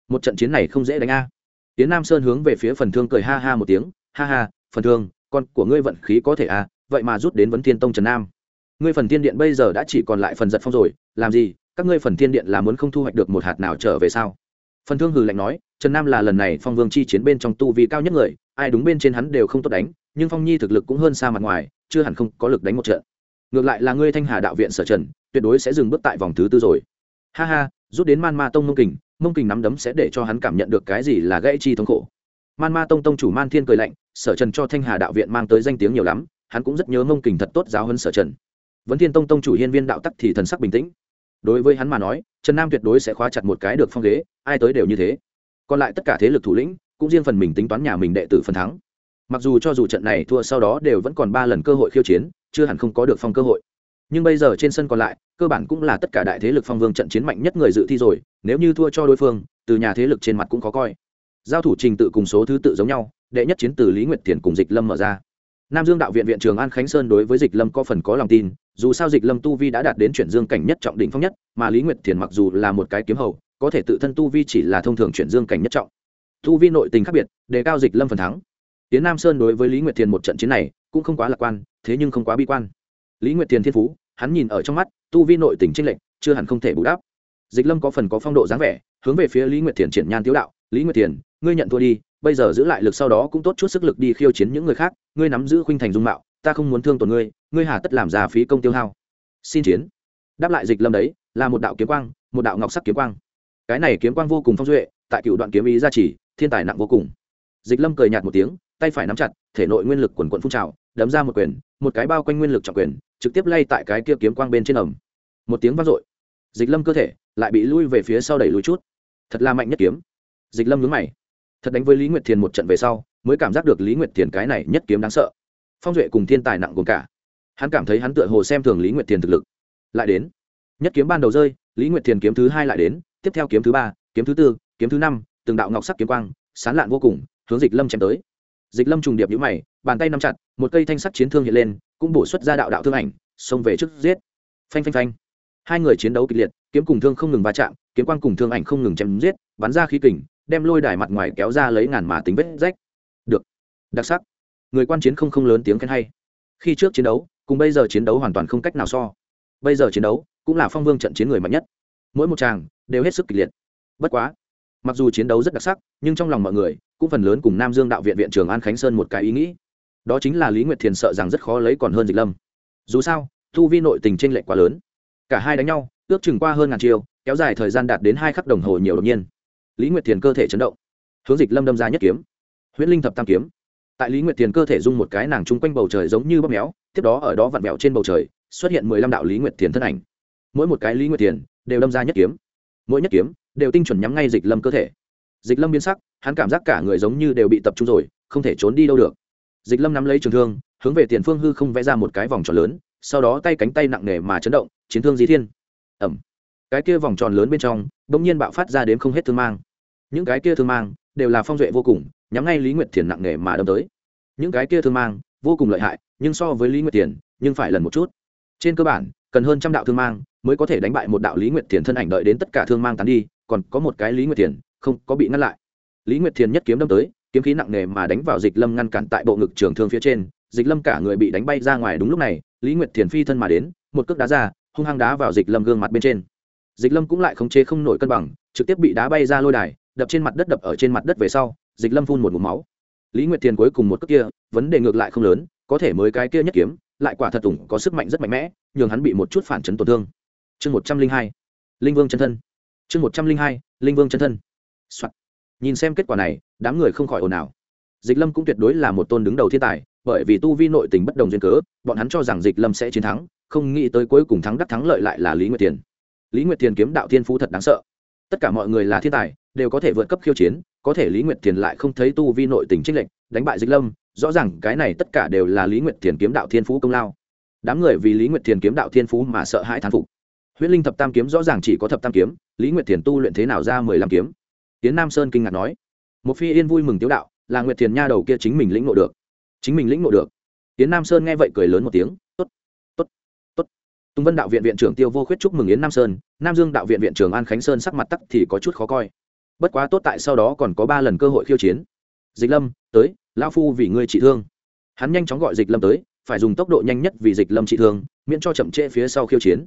Một trận chiến này không dễ đánh a. Tiến nam sơn hướng về phía phần thương cười ha ha một tiếng, ha ha, phần thương, con của ngươi vận khí có thể a, vậy mà rút đến vấn thiên tông trần nam. Ngươi phần thiên điện bây giờ đã chỉ còn lại phần giật phong rồi, làm gì, các ngươi phần thiên điện là muốn không thu hoạch được một hạt nào trở về sao? Phần thương hừ lạnh nói, trần nam là lần này phong vương chi chiến bên trong tu vì cao nhất người, ai đúng bên trên hắn đều không tốt đánh, nhưng phong nhi thực lực cũng hơn xa mặt ngoài, chưa hẳn không có lực đánh một trận ngược lại là ngươi thanh hà đạo viện sở trần, tuyệt đối sẽ dừng bước tại vòng thứ tư rồi. Ha ha, rút đến man ma tông mông kình mông kình nắm đấm sẽ để cho hắn cảm nhận được cái gì là gãy chi thống khổ. Man ma tông tông chủ man thiên cười lạnh, sở trần cho thanh hà đạo viện mang tới danh tiếng nhiều lắm, hắn cũng rất nhớ mông kình thật tốt giáo hơn sở trần. Vấn thiên tông tông chủ hiên viên đạo tắc thì thần sắc bình tĩnh. Đối với hắn mà nói, trần nam tuyệt đối sẽ khóa chặt một cái được phong ghế, ai tới đều như thế. Còn lại tất cả thế lực thủ lĩnh, cũng riêng phần mình tính toán nhà mình đệ tử phần thắng. Mặc dù cho dù trận này thua sau đó đều vẫn còn ba lần cơ hội khiêu chiến chưa hẳn không có được phong cơ hội. Nhưng bây giờ trên sân còn lại, cơ bản cũng là tất cả đại thế lực phong vương trận chiến mạnh nhất người dự thi rồi, nếu như thua cho đối phương, từ nhà thế lực trên mặt cũng có coi. Giao thủ trình tự cùng số thứ tự giống nhau, đệ nhất chiến từ lý nguyệt thiền cùng dịch lâm mở ra. Nam dương đạo viện viện trường an khánh sơn đối với dịch lâm có phần có lòng tin, dù sao dịch lâm tu vi đã đạt đến chuyển dương cảnh nhất trọng đỉnh phong nhất, mà lý nguyệt thiền mặc dù là một cái kiếm hầu, có thể tự thân tu vi chỉ là thông thường chuyển dương cảnh nhất trọng. Tu vi nội tình khác biệt, đề cao dịch lâm phần thắng. Tiến nam sơn đối với lý nguyệt thiền một trận chiến này cũng không quá lạc quan, thế nhưng không quá bi quan. Lý nguyệt thiền thiên phú, hắn nhìn ở trong mắt, tu vi nội tình tranh lệch, chưa hẳn không thể bù đắp. Dịch lâm có phần có phong độ dáng vẻ, hướng về phía lý nguyệt thiền triển nhan tiếu đạo, lý nguyệt thiền ngươi nhận thua đi, bây giờ giữ lại lực sau đó cũng tốt chút sức lực đi khiêu chiến những người khác, ngươi nắm giữ khuynh thành dung mạo, ta không muốn thương tổn ngươi ngươi hà tất làm ra phí công tiêu hao. Xin chiến. Đáp lại dịch lâm đấy, là một đạo kiếm quang, một đạo ngọc sắc kiếm quang. Cái này kiếm quang vô cùng phong duệ, tại cựu đoạn kiếm ý gia trì, thiên tài nặng vô cùng. Dịch lâm cười nhạt một tiếng, tay phải nắm chặt, thể nội nguyên lực quần quận phun trào đấm ra một quyền, một cái bao quanh nguyên lực trọng quyền, trực tiếp lay tại cái kia kiếm quang bên trên ẩm một tiếng vang dội. Dịch lâm cơ thể lại bị lui về phía sau đẩy lùi chút. Thật là mạnh nhất kiếm. Dịch lâm nhướng mày. Thật đánh với lý nguyệt thiền một trận về sau, mới cảm giác được lý nguyệt thiền cái này nhất kiếm đáng sợ. Phong duệ cùng thiên tài nặng gồm cả. Hắn cảm thấy hắn tựa hồ xem thường lý nguyệt thiền thực lực. Lại đến. Nhất kiếm ban đầu rơi, lý nguyệt thiền kiếm thứ hai lại đến, tiếp theo kiếm thứ ba, kiếm thứ tư, kiếm thứ năm, từng đạo ngọc sắc kiếm quang, sán lạn vô cùng, hướng dịch lâm chém tới. Dịch lâm trùng điệp nhũ mày bàn tay nắm chặt, một cây thanh sắt chiến thương hiện lên, cũng bổ xuất ra đạo đạo thương ảnh, xông về trước giết. Phanh phanh phanh. Hai người chiến đấu kịch liệt, kiếm cùng thương không ngừng va chạm, kiếm quang cùng thương ảnh không ngừng chém giết, bắn ra khí kình, đem lôi đài mặt ngoài kéo ra lấy ngàn mà tính vết rách. Được. Đặc sắc. Người quan chiến không không lớn tiếng khen hay. Khi trước chiến đấu, cùng bây giờ chiến đấu hoàn toàn không cách nào so. Bây giờ chiến đấu, cũng là phong vương trận chiến người mạnh nhất. Mỗi một tràng, đều hết sức kịch liệt. Bất quá, mặc dù chiến đấu rất đặc sắc, nhưng trong lòng mọi người, cũng phần lớn cùng nam dương đạo viện viện trưởng an khánh sơn một cái ý nghĩ đó chính là lý nguyệt thiền sợ rằng rất khó lấy còn hơn dịch lâm dù sao thu vi nội tình t r ê n lệch quá lớn cả hai đánh nhau ước chừng qua hơn ngàn chiều kéo dài thời gian đạt đến hai khắc đồng hồ nhiều đột nhiên lý nguyệt thiền cơ thể chấn động hướng dịch lâm đâm ra nhất kiếm huyễn linh thập tam kiếm tại lý nguyệt thiền cơ thể dung một cái nàng chung quanh bầu trời giống như bóp méo tiếp đó ở đó vặn vẹo trên bầu trời xuất hiện mười lăm đạo lý nguyệt thiền thân ảnh mỗi một cái lý nguyệt thiền đều đâm ra nhất kiếm mỗi nhất kiếm đều tinh chuẩn nhắm ngay dịch lâm cơ thể dịch lâm biến sắc hắn cảm giác cả người giống như đều bị tập trung rồi không thể trốn đi đâu được dịch lâm nắm lấy trường thương, hướng về tiền phương hư không vẽ ra một cái vòng tròn lớn, sau đó tay cánh tay nặng nề mà chấn động, chiến thương di thiên. Ẩm. Cái kia vòng tròn lớn bên trong, bỗng nhiên bạo phát ra đến không hết thương mang. Những cái kia thương mang đều là phong duệ vô cùng, nhắm ngay lý nguyệt thiền nặng nề mà đâm tới. Những cái kia thương mang vô cùng lợi hại, nhưng so với lý nguyệt thiền, nhưng phải lần một chút. Trên cơ bản, cần hơn trăm đạo thương mang mới có thể đánh bại một đạo lý nguyệt thiền thân ảnh đợi đến tất cả thương mang tán đi, còn có một cái lý nguyệt thiền không có bị ngăn lại. Lý nguyệt thiền nhất kiếm đâm tới kiếm khí nặng nề mà đánh vào dịch lâm ngăn cản tại bộ ngực trường thương phía trên, dịch lâm cả người bị đánh bay ra ngoài đúng lúc này, lý nguyệt thiền phi thân mà đến, một cước đá ra, hung hăng đá vào dịch lâm gương mặt bên trên. Dịch lâm cũng lại khống chế không nổi cân bằng, trực tiếp bị đá bay ra lôi đài, đập trên mặt đất đập ở trên mặt đất về sau, dịch lâm phun một mụm máu. Lý nguyệt thiền cuối cùng một cước kia, vấn đề ngược lại không lớn, có thể mới cái kia nhất kiếm, lại quả thật tủng, có sức mạnh rất mạnh mẽ, nhường hắn bị một chút phản chấn tổn thương. Chương một trăm linh hai, linh vương chân thân. Chương một trăm linh hai, linh vương chân thân、Soạn nhìn xem kết quả này, đám người không khỏi ồn ào. Dịch lâm cũng tuyệt đối là một tôn đứng đầu thiên tài, bởi vì tu vi nội tình bất đồng duyên cớ, bọn hắn cho rằng dịch lâm sẽ chiến thắng, không nghĩ tới cuối cùng thắng đắc thắng lợi lại là lý nguyệt tiền. Lý nguyệt tiền kiếm đạo thiên phú thật đáng sợ. Tất cả mọi người là thiên tài, đều có thể vượt cấp khiêu chiến, có thể lý nguyệt tiền lại không thấy tu vi nội tình trích lệnh đánh bại dịch lâm, rõ ràng cái này tất cả đều là lý nguyệt tiền kiếm đạo thiên phú công lao. Đám người vì lý nguyệt tiền kiếm đạo thiên phú mà sợ hãi thán phục. Huyết linh thập tam kiếm rõ ràng chỉ có thập tam kiếm, lý nguyệt thiền tu luyện thế nào ra mười lăm kiếm? Tiến nam sơn kinh ngạc nói, một phi yên vui mừng tiếu đạo, là nguyệt thiền nha đầu kia chính mình lĩnh ngộ được. Chính mình lĩnh ngộ được. Tiến nam sơn nghe vậy cười lớn một tiếng, tốt tốt tốt. Tùng vân đạo viện viện trưởng tiêu vô khuyết chúc mừng yến nam sơn, nam dương đạo viện viện trưởng an khánh sơn sắc mặt tắc thì có chút khó coi. Bất quá tốt tại sau đó còn có ba lần cơ hội khiêu chiến. Dịch lâm, tới, lão phu vì ngươi trị thương. Hắn nhanh chóng gọi dịch lâm tới, phải dùng tốc độ nhanh nhất vì dịch lâm trị thương, miễn cho chậm trễ phía sau khiêu chiến.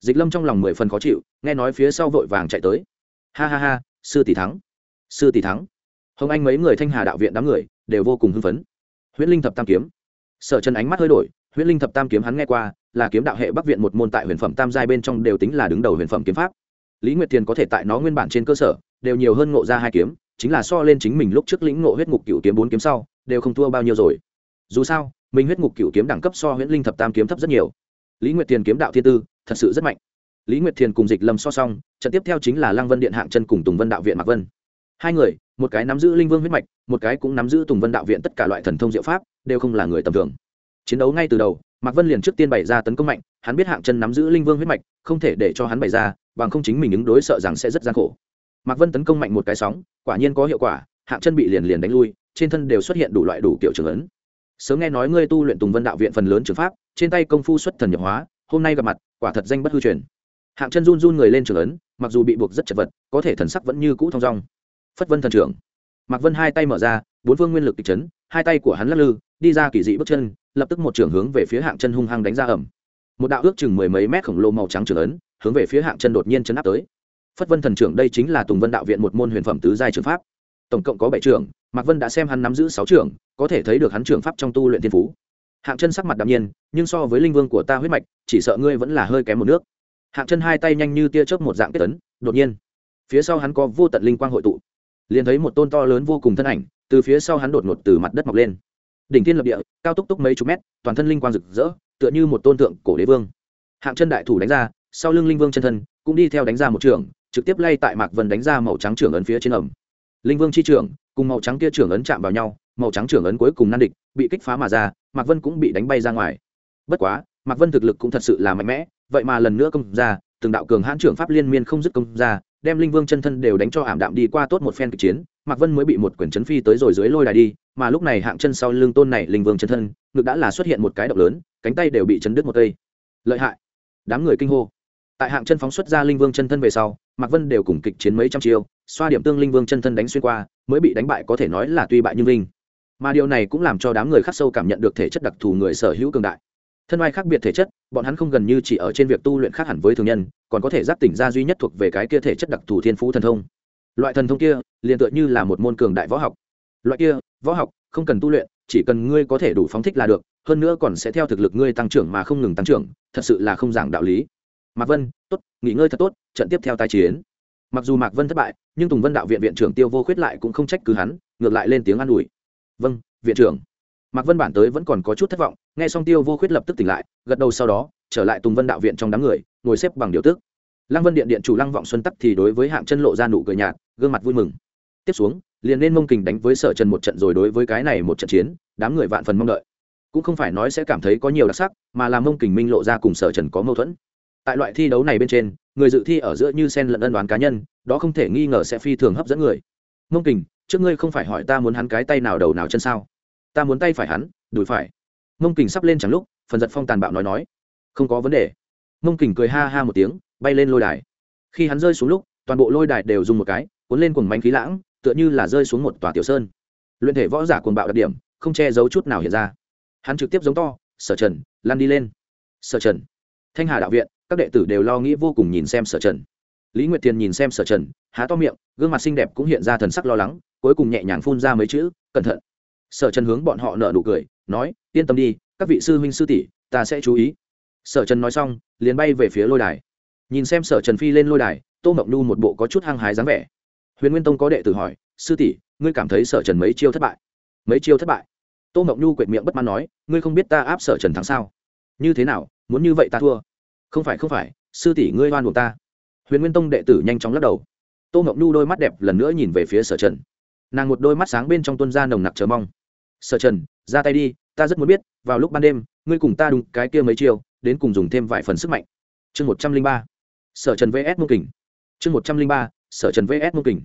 Dịch lâm trong lòng mười phần khó chịu, nghe nói phía sau vội vàng chạy tới. Ha ha ha sư tỷ thắng, sư tỷ thắng. Hồng anh mấy người thanh hà đạo viện đám người đều vô cùng hưng phấn. Huyễn linh thập tam kiếm. Sở trần ánh mắt hơi đổi, huyễn linh thập tam kiếm hắn nghe qua, là kiếm đạo hệ bắc viện một môn tại huyền phẩm tam giai bên trong đều tính là đứng đầu huyền phẩm kiếm pháp. Lý nguyệt thiền có thể tại nó nguyên bản trên cơ sở, đều nhiều hơn ngộ ra hai kiếm, chính là so lên chính mình lúc trước lĩnh ngộ huyết ngục cựu kiếm bốn kiếm sau, đều không thua bao nhiêu rồi. Dù sao, mình huyết ngục cựu kiếm đẳng cấp so huyễn linh thập tam kiếm thấp rất nhiều. Lý nguyệt thiền kiếm đạo thiên tư, thật sự rất mạnh lý nguyệt thiền cùng dịch lâm so song, trận tiếp theo chính là lăng vân điện hạng chân cùng tùng vân đạo viện mạc vân. Hai người, một cái nắm giữ linh vương huyết mạch, một cái cũng nắm giữ tùng vân đạo viện tất cả loại thần thông diệu pháp, đều không là người tầm thường. Chiến đấu ngay từ đầu, mạc vân liền trước tiên bày ra tấn công mạnh, hắn biết hạng chân nắm giữ linh vương huyết mạch, không thể để cho hắn bày ra, bằng không chính mình ứng đối sợ rằng sẽ rất gian khổ. Mạc vân tấn công mạnh một cái sóng, quả nhiên có hiệu quả, hạng chân bị liền liền đánh lui, trên thân đều xuất hiện đủ loại đủ kiểu trường ấn. Sớm nghe nói ngươi tu luyện tùng vân đạo viện phần lớn trường pháp, trên tay công phu xuất thần nhập hóa, hôm nay gặp mặt, quả thật danh bất hư truyền hạng chân run run người lên trường ấn, mặc dù bị buộc rất chật vật, có thể thần sắc vẫn như cũ thong dong. Phất vân thần trưởng. Mạc vân hai tay mở ra, bốn phương nguyên lực kịch chấn, hai tay của hắn lắc lư, đi ra kỳ dị bước chân, lập tức một trường hướng về phía hạng chân hung hăng đánh ra ẩm. Một đạo ước chừng mười mấy mét khổng lồ màu trắng trường ấn, hướng về phía hạng chân đột nhiên chấn áp tới. Phất vân thần trưởng đây chính là tùng vân đạo viện một môn huyền phẩm tứ giai trường pháp. Tổng cộng có bảy trường, mạc vân đã xem hắn nắm giữ sáu trường, có thể thấy được hắn trường pháp trong tu luyện thiên phú. Hạng chân sắc mặt đạm nhiên, nhưng so với linh vương của ta huyết mạch, chỉ sợ ngươi vẫn là hơi kém một nước hạng chân hai tay nhanh như tia chớp một dạng kết tấn đột nhiên, phía sau hắn có vô tận linh quang hội tụ. Liền thấy một tôn to lớn vô cùng thân ảnh, từ phía sau hắn đột ngột từ mặt đất mọc lên. Đỉnh thiên lập địa, cao túc túc mấy chục mét, toàn thân linh quang rực rỡ, tựa như một tôn tượng cổ đế vương. Hạng chân đại thủ đánh ra, sau lưng linh vương chân thân cũng đi theo đánh ra một trường, trực tiếp lay tại mạc vân đánh ra màu trắng trưởng ấn phía trên ẩm. Linh vương chi trưởng, cùng màu trắng kia trưởng ấn chạm vào nhau, màu trắng trưởng ấn cuối cùng nan địch, bị kích phá mà ra, mạc vân cũng bị đánh bay ra ngoài. Bất quá, mạc vân thực lực cũng thật sự là mạnh mẽ vậy mà lần nữa công ra, từng đạo cường hãn trưởng pháp liên miên không dứt công ra, đem linh vương chân thân đều đánh cho ảm đạm đi qua tốt một phen kịch chiến, mạc vân mới bị một quyển chấn phi tới rồi dưới lôi đài đi, mà lúc này hạng chân sau lưng tôn này linh vương chân thân, ngực đã là xuất hiện một cái động lớn, cánh tay đều bị chấn đứt một cây. Lợi hại. Đám người kinh hô. Tại hạng chân phóng xuất ra linh vương chân thân về sau, mạc vân đều cùng kịch chiến mấy trăm chiêu, xoa điểm tương linh vương chân thân đánh xuyên qua, mới bị đánh bại có thể nói là tuy bại nhưng linh mà điều này cũng làm cho đám người khắc sâu cảm nhận được thể chất đặc thù người sở hữu cường đại thân ai khác biệt thể chất, bọn hắn không gần như chỉ ở trên việc tu luyện khác hẳn với thường nhân, còn có thể giác tỉnh ra duy nhất thuộc về cái kia thể chất đặc thù thiên phú thần thông. Loại thần thông kia, liền tựa như là một môn cường đại võ học. Loại kia, võ học, không cần tu luyện, chỉ cần ngươi có thể đủ phóng thích là được, hơn nữa còn sẽ theo thực lực ngươi tăng trưởng mà không ngừng tăng trưởng, thật sự là không giảng đạo lý. Mạc vân, tốt, nghỉ ngơi thật tốt, trận tiếp theo tai chiến. Mặc dù mạc vân thất bại, nhưng tùng vân đạo viện viện trưởng tiêu vô khuyết lại cũng không trách cứ hắn, ngược lại lên tiếng an ủi. Vâng viện trưởng mạc vân bản tới vẫn còn có chút thất vọng, nghe xong tiêu vô khuyết lập tức tỉnh lại, gật đầu sau đó, trở lại tùng vân đạo viện trong đám người, ngồi xếp bằng điều tức lăng vân điện điện chủ lăng vọng xuân tắc thì đối với hạng chân lộ ra nụ cười nhạt, gương mặt vui mừng. Tiếp xuống, liền nên mông kình đánh với sở trần một trận rồi đối với cái này một trận chiến, đám người vạn phần mong đợi. Cũng không phải nói sẽ cảm thấy có nhiều đặc sắc, mà là mông kình minh lộ ra cùng sở trần có mâu thuẫn. Tại loại thi đấu này bên trên, người dự thi ở giữa như sen lẫn ân đoán cá nhân, đó không thể nghi ngờ sẽ phi thường hấp dẫn người. Mông kình, trước ngươi không phải hỏi ta muốn hắn cái tay nào đầu nào chân sao? Ta muốn tay phải hắn, đùi phải. Mông kình sắp lên chẳng lúc, phần giật phong tàn bạo nói nói. Không có vấn đề. Mông kình cười ha ha một tiếng, bay lên lôi đài. Khi hắn rơi xuống lúc, toàn bộ lôi đài đều dùng một cái, cuốn lên cùng bánh khí lãng, tựa như là rơi xuống một tòa tiểu sơn. Luyện thể võ giả cuồng bạo đặc điểm, không che giấu chút nào hiện ra. Hắn trực tiếp giống to, sở trần lan đi lên. Sở trần. Thanh hà đạo viện, các đệ tử đều lo nghĩ vô cùng nhìn xem sở trần. Lý nguyệt thiền nhìn xem sở trần, há to miệng, gương mặt xinh đẹp cũng hiện ra thần sắc lo lắng, cuối cùng nhẹ nhàng phun ra mấy chữ, cẩn thận sở trần hướng bọn họ nở nụ cười, nói, yên tâm đi, các vị sư huynh sư tỷ, ta sẽ chú ý. Sở trần nói xong, liền bay về phía lôi đài. Nhìn xem sở trần phi lên lôi đài, tô mộng nhu một bộ có chút hăng hái dáng vẻ. Huyền nguyên tông có đệ tử hỏi, sư tỷ, ngươi cảm thấy sở trần mấy chiêu thất bại? Mấy chiêu thất bại? Tô mộng nhu quệt miệng bất mãn nói, ngươi không biết ta áp sở trần thắng sao? Như thế nào, muốn như vậy ta thua? Không phải không phải, sư tỷ ngươi oan buộc ta. Huyền nguyên tông đệ tử nhanh chóng lắc đầu. Tô mộng nhu đôi mắt đẹp lần nữa nhìn về phía sở trần. Nàng một đôi mắt sáng bên trong tuân ra nồng nặc chờ mong sở trần, ra tay đi, ta rất muốn biết, vào lúc ban đêm, ngươi cùng ta đúng cái kia mấy chiều đến cùng dùng thêm vài phần sức mạnh. Chương một trăm linh ba. Sở trần vs mông kình. Chương một trăm linh ba, sở trần vs mông kình.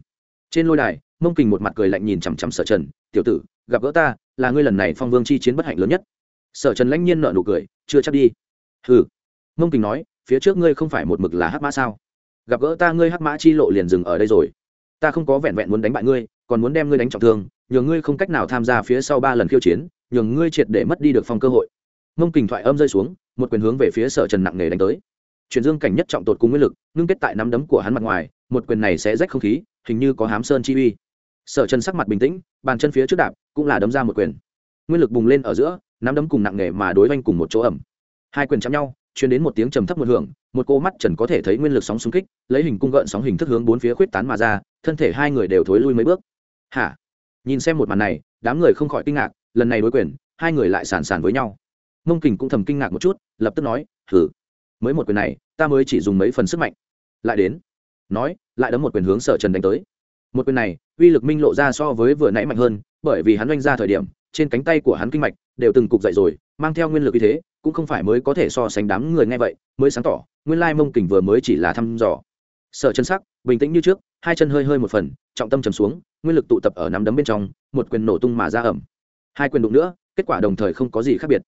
Trên lôi đài, mông kình một mặt cười lạnh nhìn chằm chằm sở trần, tiểu tử, gặp gỡ ta, là ngươi lần này phong vương chi chiến bất hạnh lớn nhất. Sở trần lãnh nhiên nợ nụ cười, chưa chắc đi. Hừ. Mông kình nói, phía trước ngươi không phải một mực là hắc mã sao? Gặp gỡ ta ngươi hắc mã chi lộ liền dừng ở đây rồi. Ta không có vẹn vẹn muốn đánh bại ngươi, còn muốn đem ngươi đánh trọng thương nhường ngươi không cách nào tham gia phía sau ba lần khiêu chiến, nhường ngươi triệt để mất đi được phong cơ hội. Mông kình thoại âm rơi xuống, một quyền hướng về phía sở trần nặng nề đánh tới. Chuyển dương cảnh nhất trọng tột cùng nguyên lực, ngưng kết tại nắm đấm của hắn mặt ngoài, một quyền này sẽ rách không khí, hình như có hám sơn chi uy. Sở trần sắc mặt bình tĩnh, bàn chân phía trước đạp, cũng là đấm ra một quyền. Nguyên lực bùng lên ở giữa, nắm đấm cùng nặng nề mà đối oanh cùng một chỗ ẩm. Hai quyền chạm nhau chuyển đến một tiếng trầm thấp một hưởng, một cô mắt trần có thể thấy nguyên lực sóng xung kích, lấy hình cung gợn sóng hình thức hướng bốn phía khuyết tán mà ra, thân thể hai người đều thối lui mấy bước. Hả? Nhìn xem một màn này, đám người không khỏi kinh ngạc, lần này đối quyền, hai người lại sàn sàn với nhau. Mông kình cũng thầm kinh ngạc một chút, lập tức nói thử mới một quyền này, ta mới chỉ dùng mấy phần sức mạnh. Lại đến, nói, lại đấm một quyền hướng sở trần đánh tới. Một quyền này, uy lực minh lộ ra so với vừa nãy mạnh hơn, bởi vì hắn oanh ra thời điểm, trên cánh tay của hắn kinh mạch đều từng cục dậy rồi, mang theo nguyên lực như thế, cũng không phải mới có thể so sánh đám người nghe vậy, mới sáng tỏ, nguyên lai mông kình vừa mới chỉ là thăm dò. Sở chân sắc, bình tĩnh như trước, hai chân hơi hơi một phần, trọng tâm trầm xuống nguyên lực tụ tập ở nắm đấm bên trong, một quyền nổ tung mà ra ẩm. Hai quyền đụng nữa, kết quả đồng thời không có gì khác biệt.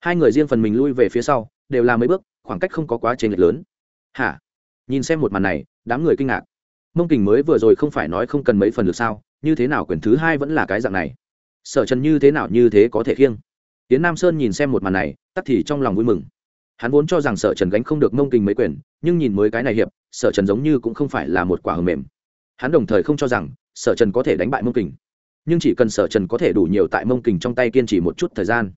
Hai người riêng phần mình lui về phía sau, đều là mấy bước, khoảng cách không có quá trên lệch lớn. Hả? Nhìn xem một màn này, đám người kinh ngạc. Mông kình mới vừa rồi không phải nói không cần mấy phần được sao, như thế nào quyền thứ hai vẫn là cái dạng này? Sở trần như thế nào như thế có thể khiêng? Tiến nam sơn nhìn xem một màn này tắt thì trong lòng vui mừng. Hắn vốn cho rằng sở trần gánh không được mông kình mấy quyền, nhưng nhìn mới cái này hiệp, sở trần giống như cũng không phải là một quả hầm mềm. Hắn đồng thời không cho rằng sở trần có thể đánh bại mông kình. Nhưng chỉ cần sở trần có thể đủ nhiều tại mông kình trong tay kiên trì một chút thời gian,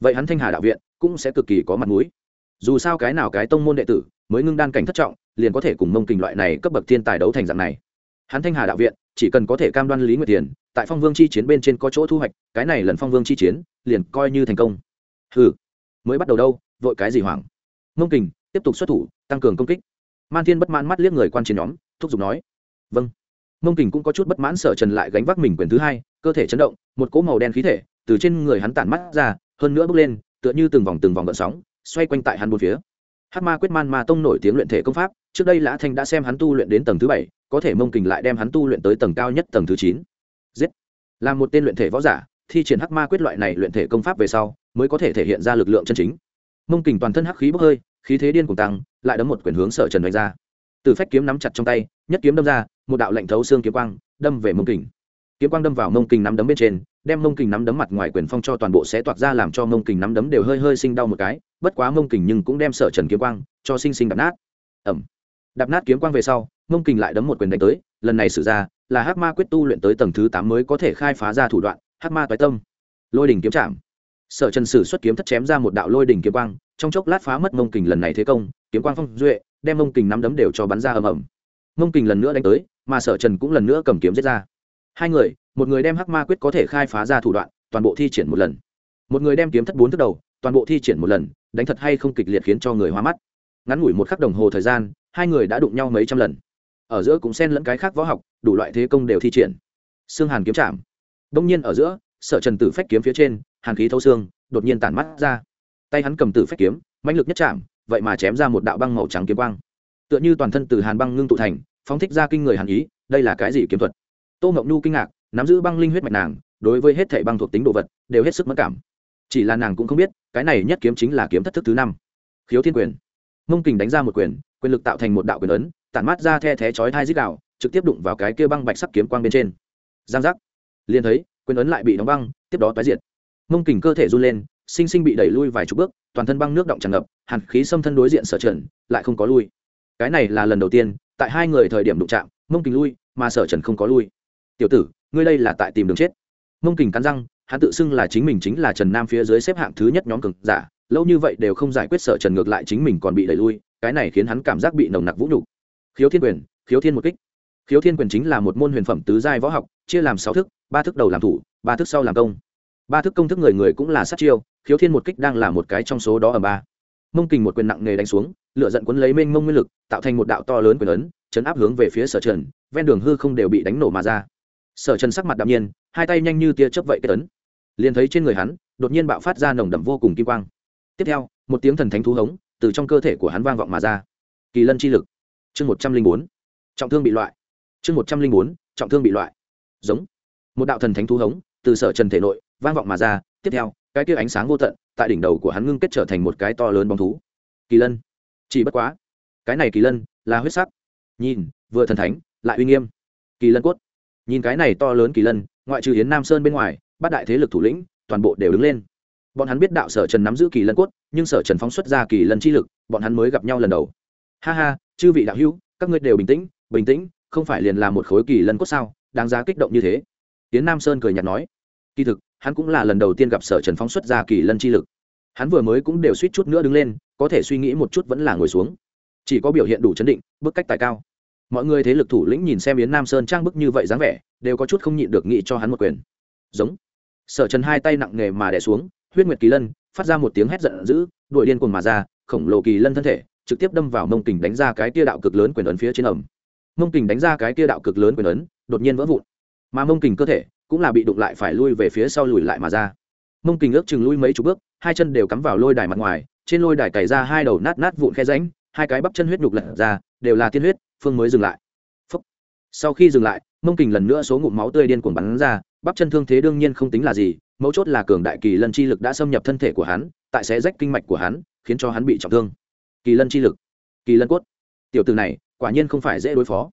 vậy hắn thanh hà đạo viện cũng sẽ cực kỳ có mặt mũi. Dù sao cái nào cái tông môn đệ tử mới ngưng đan cảnh thất trọng, liền có thể cùng mông kình loại này cấp bậc thiên tài đấu thành dạng này. Hắn thanh hà đạo viện chỉ cần có thể cam đoan lý nguyệt tiền, tại phong vương chi chiến bên trên có chỗ thu hoạch, cái này lần phong vương chi chiến liền coi như thành công. Ừ mới bắt đầu đâu, vội cái gì hoảng? Mông kình tiếp tục xuất thủ, tăng cường công kích. Man thiên bất mãn mắt liếc người quan chiến nhóm, thúc giục nói vâng mông kình cũng có chút bất mãn sợ trần lại gánh vác mình quyền thứ hai, cơ thể chấn động, một cỗ màu đen khí thể từ trên người hắn tản mắt ra, hơn nữa bước lên, tựa như từng vòng từng vòng gợn sóng, xoay quanh tại hắn bốn phía. Hát ma quyết man ma tông nổi tiếng luyện thể công pháp, trước đây lã thanh đã xem hắn tu luyện đến tầng thứ bảy, có thể mông kình lại đem hắn tu luyện tới tầng cao nhất tầng thứ chín. Giết! Là một tên luyện thể võ giả, thi triển hắc ma quyết loại này luyện thể công pháp về sau, mới có thể thể hiện ra lực lượng chân chính. Mông kình toàn thân hắc khí bốc hơi, khí thế điên cùng tăng, lại đấm một quyền hướng sở trần đánh ra. Từ phách kiếm nắm chặt trong tay, nhất kiếm đâm ra một đạo lệnh thấu xương kiếm quang đâm về mông kình. Kiếm quang đâm vào mông kình nắm đấm bên trên, đem mông kình nắm đấm mặt ngoài quyền phong cho toàn bộ sẽ toạc ra làm cho mông kình nắm đấm đều hơi hơi sinh đau một cái, bất quá mông kình nhưng cũng đem sở trần kiếm quang cho sinh sinh đập nát. Ẩm. Đập nát kiếm quang về sau, mông kình lại đấm một quyền đánh tới, lần này sự ra là hắc ma quyết tu luyện tới tầng thứ tám mới có thể khai phá ra thủ đoạn, hắc ma toái tâm. Lôi đỉnh kiếm chạm. Sở trần sử xuất kiếm thất chém ra một đạo lôi đỉnh kiếm quang, trong chốc lát phá mất mông kình lần này thế công, kiếm quang phong duệ, đem mông kình nắm đấm đều cho bắn ra ầm ầm. Mông kình lần nữa đánh tới mà sở trần cũng lần nữa cầm kiếm giết ra. Hai người, một người đem hắc ma quyết có thể khai phá ra thủ đoạn, toàn bộ thi triển một lần. Một người đem kiếm thất bốn thức đầu, toàn bộ thi triển một lần, đánh thật hay không kịch liệt khiến cho người hoa mắt. Ngắn ngủi một khắc đồng hồ thời gian, hai người đã đụng nhau mấy trăm lần. Ở giữa cũng xen lẫn cái khác võ học, đủ loại thế công đều thi triển. Xương hàn kiếm chạm. Đông nhiên ở giữa, sở trần tử phách kiếm phía trên, hàn khí thâu xương, đột nhiên tản mắt ra. Tay hắn cầm tử phách kiếm, mãnh lực nhất chạm, vậy mà chém ra một đạo băng màu trắng kiếm quang. Tựa như toàn thân từ hàn băng ngưng tụ thành phóng thích ra kinh người hàn ý, đây là cái gì kiếm thuật? Tô ngọc nhu kinh ngạc, nắm giữ băng linh huyết mạch nàng, đối với hết thảy băng thuộc tính đồ vật, đều hết sức mất cảm. Chỉ là nàng cũng không biết, cái này nhất kiếm chính là kiếm thất thức thứ năm. Khiếu thiên quyền. Mông kình đánh ra một quyền quyền lực tạo thành một đạo quyền ấn, tản mát ra the thé chói thai dít đạo trực tiếp đụng vào cái kia băng bạch sắc kiếm quang bên trên. Giang giác. Liền thấy, quyền ấn lại bị đóng băng, tiếp đó tái diệt. Mông kình cơ thể run lên, sinh sinh bị đẩy lui vài chục bước, toàn thân băng nước động tràn ngập, hàn khí xâm thân đối diện sở trần, lại không có lui. Cái này là lần đầu tiên tại hai người thời điểm đụng chạm, mông kình lui, mà sở trần không có lui. Tiểu tử, ngươi đây là tại tìm đường chết. Mông kình cắn răng, hắn tự xưng là chính mình chính là trần nam phía dưới xếp hạng thứ nhất nhóm cực giả, lâu như vậy đều không giải quyết sở trần ngược lại chính mình còn bị đẩy lui, cái này khiến hắn cảm giác bị nồng nặc vũ nhục. Khiếu thiên quyền, khiếu thiên một kích. Khiếu thiên quyền chính là một môn huyền phẩm tứ giai võ học, chia làm sáu thức, ba thức đầu làm thủ, ba thức sau làm công. Ba thức công thức người người cũng là sát chiêu, khiếu thiên một kích đang là một cái trong số đó ở ba. Mông kình một quyền nặng nề đánh xuống lửa giận cuốn lấy mênh mông nguyên lực, tạo thành một đạo to lớn quyền ấn, chấn áp hướng về phía sở trần, ven đường hư không đều bị đánh nổ mà ra. Sở trần sắc mặt đạm nhiên, hai tay nhanh như tia chớp vậy kết ấn. Liền thấy trên người hắn, đột nhiên bạo phát ra nồng đậm vô cùng kim quang. Tiếp theo, một tiếng thần thánh thú hống từ trong cơ thể của hắn vang vọng mà ra. Kỳ lân chi lực. Chương một trăm linh bốn. Trọng thương bị loại. Chương một trăm linh bốn, trọng thương bị loại. Giống. Một đạo thần thánh thú hống từ sở trần thể nội vang vọng mà ra. Tiếp theo, cái kia ánh sáng vô tận tại đỉnh đầu của hắn ngưng kết trở thành một cái to lớn bóng thú. Kỳ lân chỉ bất quá, cái này kỳ lân là huyết sắc. Nhìn, vừa thần thánh, lại uy nghiêm. Kỳ lân cốt. Nhìn cái này to lớn kỳ lân, ngoại trừ hiến nam sơn bên ngoài, bát đại thế lực thủ lĩnh, toàn bộ đều đứng lên. Bọn hắn biết đạo sở trần nắm giữ kỳ lân cốt, nhưng sở trần phóng xuất ra kỳ lân chi lực, bọn hắn mới gặp nhau lần đầu. Ha ha, chư vị đạo hữu, các ngươi đều bình tĩnh bình tĩnh, không phải liền là một khối kỳ lân cốt sao, đáng giá kích động như thế. Tiến nam sơn cười nhạt nói. Kỳ thực, hắn cũng là lần đầu tiên gặp sở trần phóng xuất ra kỳ lân chi lực hắn vừa mới cũng đều suýt chút nữa đứng lên, có thể suy nghĩ một chút vẫn là ngồi xuống. Chỉ có biểu hiện đủ chấn định bước cách tài cao. Mọi người thế lực thủ lĩnh nhìn xem yến nam sơn trang bức như vậy dáng vẻ, đều có chút không nhịn được nghĩ cho hắn một quyền. Giống. Sở trần hai tay nặng nề mà đẻ xuống, huyết nguyệt kỳ lân, phát ra một tiếng hét giận dữ, đuổi điên cuồng mà ra, khổng lồ kỳ lân thân thể, trực tiếp đâm vào mông kình đánh ra cái tia đạo cực lớn quyền ấn phía trên ẩm. Mông kình đánh ra cái tia đạo cực lớn quyền ấn, đột nhiên vỡ vụn. Mà mông kình cơ thể cũng là bị đụng lại phải lui về phía sau lùi lại mà ra mông kình ước chừng lui mấy chục bước, hai chân đều cắm vào lôi đài mặt ngoài, trên lôi đài cày ra hai đầu nát nát vụn khe ránh hai cái bắp chân huyết nhục lật ra, đều là tiên huyết, phương mới dừng lại. Phúc. sau khi dừng lại, mông kình lần nữa số ngụm máu tươi điên cuồng bắn ra, bắp chân thương thế đương nhiên không tính là gì, mấu chốt là cường đại kỳ lân chi lực đã xâm nhập thân thể của hắn, tại sẽ rách kinh mạch của hắn, khiến cho hắn bị trọng thương. Kỳ lân chi lực. Kỳ lân cốt. Tiểu từ này, quả nhiên không phải dễ đối phó.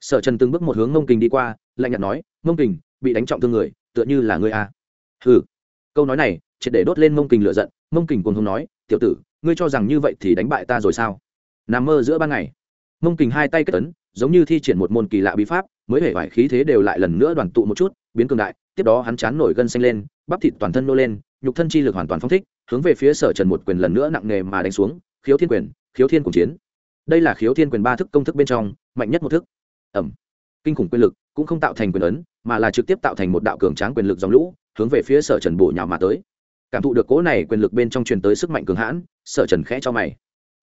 Sở trần từng bước một hướng mông kình đi qua, lạnh nhạt nói, mông kình, bị đánh trọng thương người, tựa như là ngươi a. Hừ câu nói này, triệt để đốt lên mông kình lựa giận, mông kình cùng không nói, tiểu tử, ngươi cho rằng như vậy thì đánh bại ta rồi sao? Nằm mơ giữa ban ngày, mông kình hai tay kết tấn giống như thi triển một môn kỳ lạ bí pháp, mới hể vải khí thế đều lại lần nữa đoàn tụ một chút, biến cường đại, tiếp đó hắn chán nổi gân xanh lên, bắp thịt toàn thân nô lên, nhục thân chi lực hoàn toàn phong thích, hướng về phía sở trần một quyền lần nữa nặng nề mà đánh xuống, khiếu thiên quyền, khiếu thiên cùng chiến. Đây là khiếu thiên quyền ba thức công thức bên trong, mạnh nhất một thức. Ẩm. Kinh khủng quyền lực cũng không tạo thành quyền ấn, mà là trực tiếp tạo thành một đạo cường tráng quyền lực dòng lũ hướng về phía sở trần bổ nhào mà tới. Cảm thụ được cố này quyền lực bên trong truyền tới sức mạnh cường hãn, sở trần khẽ cho mày.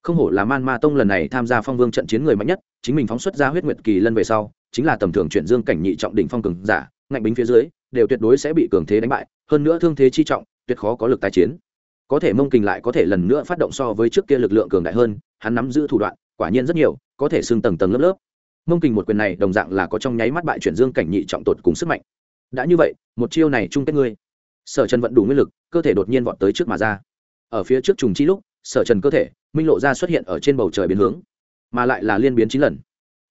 Không hổ là man ma tông lần này tham gia phong vương trận chiến người mạnh nhất, chính mình phóng xuất ra huyết nguyệt kỳ lân về sau, chính là tầm thường chuyển dương cảnh nhị trọng đỉnh phong cường giả, ngạnh bính phía dưới, đều tuyệt đối sẽ bị cường thế đánh bại, hơn nữa thương thế chi trọng, tuyệt khó có lực tái chiến. Có thể mông kình lại có thể lần nữa phát động so với trước kia lực lượng cường đại hơn, hắn nắm giữ thủ đoạn, quả nhiên rất nhiều, có thể xưng tầng tầng lớp lớp. Mông kình một quyền này đồng dạng là có trong nháy mắt bại chuyển dương cảnh nhị trọng tột cùng sức mạnh đã như vậy, một chiêu này chung kết ngươi. Sở trần vận đủ nguyên lực, cơ thể đột nhiên vọt tới trước mà ra. Ở phía trước trùng chi lúc, sở trần cơ thể, minh lộ ra xuất hiện ở trên bầu trời biến hướng, mà lại là liên biến chín lần.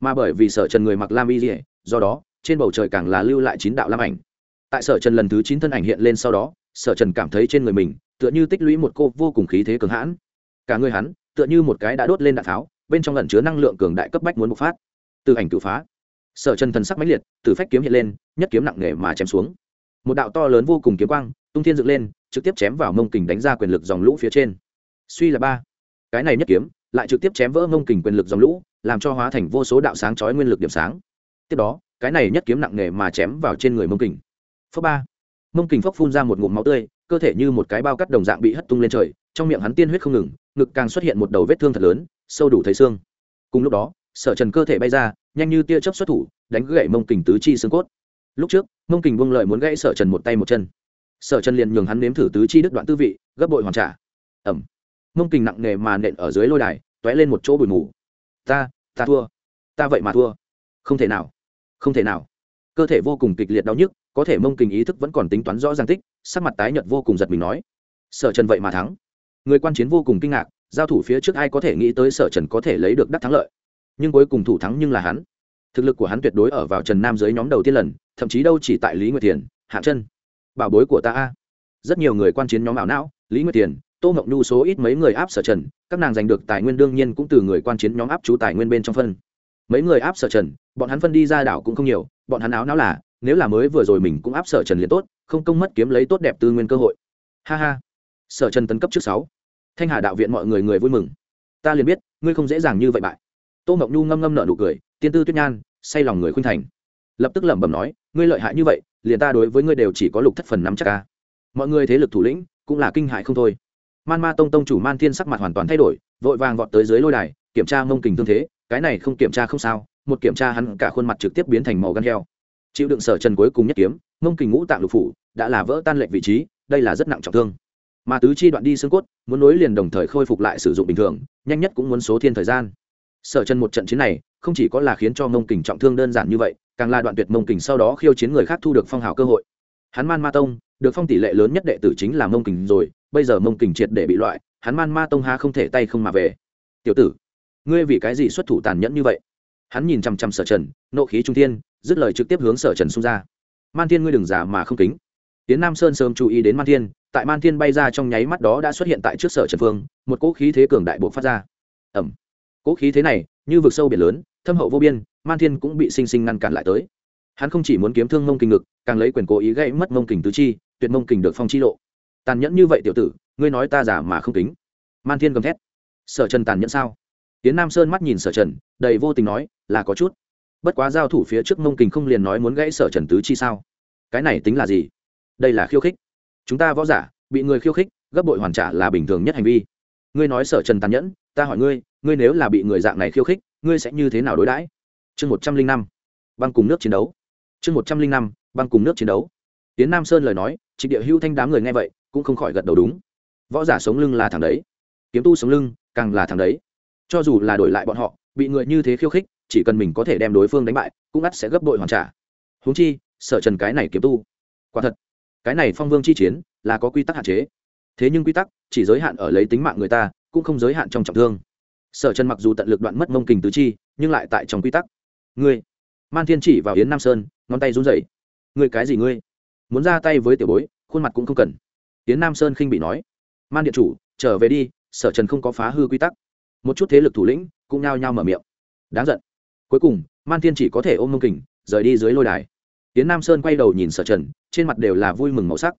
Mà bởi vì sở trần người mặc lam y dỉa do đó, trên bầu trời càng là lưu lại chín đạo lam ảnh. Tại sở trần lần thứ chín thân ảnh hiện lên sau đó, sở trần cảm thấy trên người mình, tựa như tích lũy một cô vô cùng khí thế cường hãn. Cả người hắn, tựa như một cái đã đốt lên đạn tháo, bên trong lẩn chứa năng lượng cường đại cấp bách muốn bộc phát. Từ ảnh cự phá sở trần thần sắc mãnh liệt, từ phách kiếm hiện lên, nhất kiếm nặng nề mà chém xuống. Một đạo to lớn vô cùng kiếm quang, tung thiên dựng lên, trực tiếp chém vào mông kình đánh ra quyền lực dòng lũ phía trên. Suy là ba. Cái này nhất kiếm, lại trực tiếp chém vỡ mông kình quyền lực dòng lũ, làm cho hóa thành vô số đạo sáng chói nguyên lực điểm sáng. Tiếp đó, cái này nhất kiếm nặng nề mà chém vào trên người mông kình. Phước ba. Mông kình phốc phun ra một ngụm máu tươi, cơ thể như một cái bao cắt đồng dạng bị hất tung lên trời, trong miệng hắn tiên huyết không ngừng, ngực càng xuất hiện một đầu vết thương thật lớn, sâu đủ thấy xương. Cùng lúc đó, sở trần cơ thể bay ra nhanh như tia chớp xuất thủ, đánh gãy mông kình tứ chi xương cốt. Lúc trước, mông kình buông lợi muốn gãy sở trần một tay một chân. Sở trần liền nhường hắn nếm thử tứ chi đứt đoạn tư vị, gấp bội hoàn trả. Ẩm mông kình nặng nề mà nện ở dưới lôi đài t ó é lên một chỗ bụi mù. Ta ta thua. Ta vậy mà thua. Không thể nào. Không thể nào. Cơ thể vô cùng kịch liệt đau nhức, có thể mông kình ý thức vẫn còn tính toán rõ ràng tích, sắc mặt tái nhợt vô cùng giật mình nói. Sở trần vậy mà thắng. Người quan chiến vô cùng kinh ngạc, giao thủ phía trước ai có thể nghĩ tới sở trần có thể lấy được đắc thắng lợi nhưng cuối cùng thủ thắng nhưng là hắn. Thực lực của hắn tuyệt đối ở vào trần nam dưới nhóm đầu tiên lần, thậm chí đâu chỉ tại lý nguyệt thiền, Hạ chân. Bảo bối của ta a. Rất nhiều người quan chiến nhóm ảo não, lý nguyệt thiền, tô ngọc nhu số ít mấy người áp sở trần, các nàng giành được tài nguyên đương nhiên cũng từ người quan chiến nhóm áp chú tài nguyên bên trong phân. Mấy người áp sở trần, bọn hắn phân đi ra đảo cũng không nhiều, bọn hắn áo não là, nếu là mới vừa rồi mình cũng áp sở trần liền tốt, không công mất kiếm lấy tốt đẹp tư nguyên cơ hội. Ha ha. Sở trần tấn cấp trước sáu. Thanh hà đạo viện mọi người người vui mừng. Ta liền biết, ngươi không dễ dàng như vậy bại tô ngọc nhu ngâm ngâm nợ nụ cười, tiên tư tuyết nhan, say lòng người khuynh thành. Lập tức lẩm bẩm nói, ngươi lợi hại như vậy, liền ta đối với ngươi đều chỉ có lục thất phần năm chắc ca mọi người thế lực thủ lĩnh cũng là kinh hại không thôi. Man ma tông tông chủ man thiên sắc mặt hoàn toàn thay đổi, vội vàng vọt tới dưới lôi đài, kiểm tra mông kình tương thế, cái này không kiểm tra không sao, một kiểm tra hắn cả khuôn mặt trực tiếp biến thành màu gan heo. Chịu đựng sở trần cuối cùng nhất kiếm, mông kình ngũ tạng lục phủ, đã là vỡ tan lệch vị trí, đây là rất nặng trọng thương. Mà tứ chi đoạn đi xương cốt, muốn nối liền đồng thời khôi phục lại sử dụng bình thường, nhanh nhất cũng muốn số thiên thời gian sở chân một trận chiến này, không chỉ có là khiến cho mông kình trọng thương đơn giản như vậy, càng là đoạn tuyệt mông kình sau đó khiêu chiến người khác thu được phong hào cơ hội. Hắn man ma tông, được phong tỷ lệ lớn nhất đệ tử chính là mông kình rồi, bây giờ mông kình triệt để bị loại, hắn man ma tông ha không thể tay không mà về. Tiểu tử, ngươi vì cái gì xuất thủ tàn nhẫn như vậy? Hắn nhìn chằm chằm sở trần, nộ khí trung thiên, dứt lời trực tiếp hướng sở trần xung ra. Man thiên ngươi đừng giả mà không kính. Tiến nam sơn sớm chú ý đến man thiên, tại man thiên bay ra trong nháy mắt đó đã xuất hiện tại trước sở trần phương, một cỗ khí thế cường đại buộc phát ra. Ẩm Cố khí thế này, như vực sâu biển lớn, thâm hậu vô biên, man thiên cũng bị sinh sinh ngăn cản lại tới. Hắn không chỉ muốn kiếm thương mông kình ngực, càng lấy quyền cố ý gây mất mông kình tứ chi, tuyệt mông kình được phong chi lộ. Tàn nhẫn như vậy tiểu tử, ngươi nói ta giả mà không tính man thiên gầm thét. Sở trần tàn nhẫn sao? Tiến nam sơn mắt nhìn sở trần, đầy vô tình nói, là có chút. Bất quá giao thủ phía trước mông kình không liền nói muốn gãy sở trần tứ chi sao? Cái này tính là gì? Đây là khiêu khích. Chúng ta võ giả, bị người khiêu khích, gấp bội hoàn trả là bình thường nhất hành vi. Ngươi nói sở trần tàn nhẫn, ta hỏi ngươi ngươi nếu là bị người dạng này khiêu khích, ngươi sẽ như thế nào đối đãi? Chương một trăm linh năm, băng cùng nước chiến đấu. Chương một trăm linh năm, băng cùng nước chiến đấu. Tiến nam sơn lời nói, trịnh địa hưu thanh đám người nghe vậy, cũng không khỏi gật đầu đúng. Võ giả sống lưng là thằng đấy, kiếm tu sống lưng, càng là thằng đấy. Cho dù là đổi lại bọn họ, bị người như thế khiêu khích, chỉ cần mình có thể đem đối phương đánh bại, cũng ắt sẽ gấp bội hoàn trả. Huống chi sợ trần cái này kiếm tu. Quả thật, cái này phong vương chi chiến, là có quy tắc hạn chế. Thế nhưng quy tắc, chỉ giới hạn ở lấy tính mạng người ta, cũng không giới hạn trong trọng thương sở trần mặc dù tận lực đoạn mất mông kình tứ chi, nhưng lại tại trong quy tắc. Ngươi, man thiên chỉ vào yến nam sơn, ngón tay run rẩy. Ngươi cái gì ngươi? Muốn ra tay với tiểu bối, khuôn mặt cũng không cần. Yến nam sơn khinh bị nói. Man điện chủ, trở về đi, sở trần không có phá hư quy tắc. Một chút thế lực thủ lĩnh cũng nhao nhao mở miệng. Đáng giận. Cuối cùng, man thiên chỉ có thể ôm mông kình, rời đi dưới lôi đài. Yến nam sơn quay đầu nhìn sở trần, trên mặt đều là vui mừng màu sắc.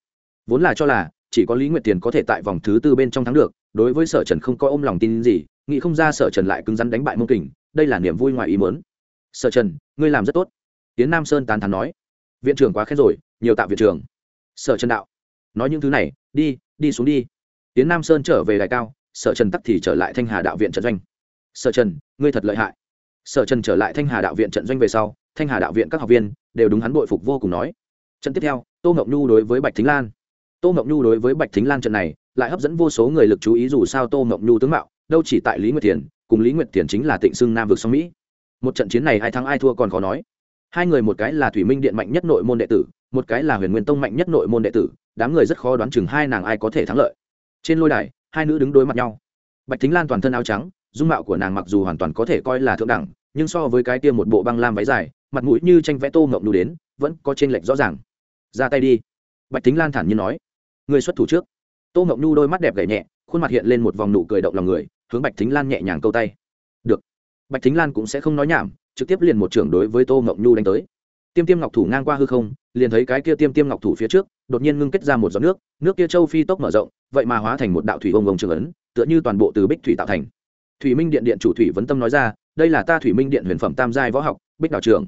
Vốn là cho là, chỉ có lý nguyệt tiền có thể tại vòng thứ tư bên trong thắng được, đối với sở trần không có ôm lòng tin gì nghĩ không ra sở trần lại cứng rắn đánh bại mông kình, đây là niềm vui ngoài ý muốn. Sở trần, ngươi làm rất tốt. Tiến nam sơn tán thắn nói. Viện trưởng quá khen rồi, nhiều tạo viện trưởng. Sở trần đạo. Nói những thứ này, đi đi xuống đi. Tiến nam sơn trở về đại cao, sở trần tắc thì trở lại thanh hà đạo viện trận doanh. Sở trần, ngươi thật lợi hại. Sở trần trở lại thanh hà đạo viện trận doanh về sau, thanh hà đạo viện các học viên đều đúng hắn bội phục vô cùng nói. Trận tiếp theo, tô ngọc nhu đối với bạch thính lan. Tô ngọc nhu đối với bạch thính lan trận này, lại hấp dẫn vô số người lực chú ý dù sao tô ngọc nhu tướng mạo đâu chỉ tại lý nguyệt thiền cùng lý nguyệt thiền chính là tịnh xưng nam vực song mỹ. Một trận chiến này ai thắng ai thua còn khó nói. Hai người một cái là thủy minh điện mạnh nhất nội môn đệ tử, một cái là huyền nguyên tông mạnh nhất nội môn đệ tử, đám người rất khó đoán chừng hai nàng ai có thể thắng lợi. Trên lôi đài, hai nữ đứng đối mặt nhau. Bạch thính lan toàn thân áo trắng, dung mạo của nàng mặc dù hoàn toàn có thể coi là thượng đẳng, nhưng so với cái tiêm một bộ băng lam váy dài, mặt mũi như tranh vẽ tô ngộng nụ đến, vẫn có t r ê n lệch rõ ràng. Ra tay đi. Bạch thính lan thản nhiên nói. Người xuất thủ trước. Tô ngộng nhu đôi mắt đẹp gậy nhẹ, khuôn mặt hiện lên một vòng nụ cười động lòng người hướng bạch thính lan nhẹ nhàng câu tay. Được. Bạch thính lan cũng sẽ không nói nhảm, trực tiếp liền một trưởng đối với tô mộng nhu đánh tới. Tiêm tiêm ngọc thủ ngang qua hư không, liền thấy cái kia tiêm tiêm ngọc thủ phía trước, đột nhiên ngưng kết ra một giọt nước nước kia châu phi tốc mở rộng, vậy mà hóa thành một đạo thủy ông ông trường ấn, tựa như toàn bộ từ bích thủy tạo thành. Thủy minh điện điện chủ thủy vấn tâm nói ra, đây là ta thủy minh điện huyền phẩm tam giai võ học, bích đạo trường.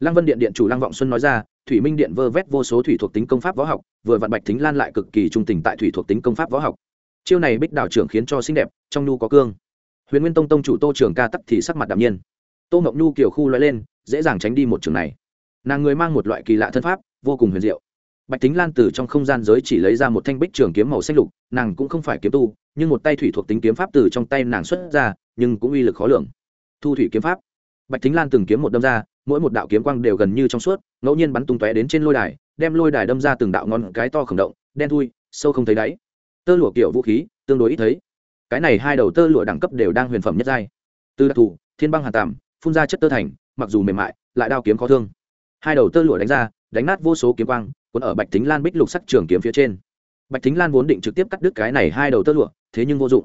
Lăng vân điện điện chủ lăng vọng xuân nói ra, thủy minh điện vơ vét vô số thủy thuộc tính công pháp võ học, vừa vạn bạch thính lan lại cực kỳ trung tình tại thủy thuộc tính công pháp võ học chiêu này bích đạo trưởng khiến cho xinh đẹp, trong nhu có cương. Huyền nguyên tông tông chủ tô trường ca tắc thì sắc mặt đạm nhiên. Tô ngọc nhu kiểu khu loại lên, dễ dàng tránh đi một trường này. Nàng người mang một loại kỳ lạ thân pháp, vô cùng huyền diệu. Bạch tính lan từ trong không gian giới chỉ lấy ra một thanh bích trường kiếm màu xanh lục, nàng cũng không phải kiếm tu, nhưng một tay thủy thuộc tính kiếm pháp từ trong tay nàng xuất ra, nhưng cũng uy lực khó lường. Thu thủy kiếm pháp. Bạch tính lan từng kiếm một đâm ra, mỗi một đạo kiếm quang đều gần như trong suốt, ngẫu nhiên bắn tung tóe đến trên lôi đài, đem lôi đài đâm ra từng đạo ngon cái to khổng động, đen thui, sâu không thấy đáy tơ lụa kiểu vũ khí, tương đối ít thấy. Cái này hai đầu tơ lụa đẳng cấp đều đang huyền phẩm nhất giai. Từ đặc thù, thiên băng hà tàm phun ra chất tơ thành, mặc dù mềm mại, lại đao kiếm khó thương. Hai đầu tơ lụa đánh ra, đánh nát vô số kiếm quang, cuốn ở bạch thính lan bích lục sắc trường kiếm phía trên. Bạch thính lan vốn định trực tiếp cắt đứt cái này hai đầu tơ lụa, thế nhưng vô dụng.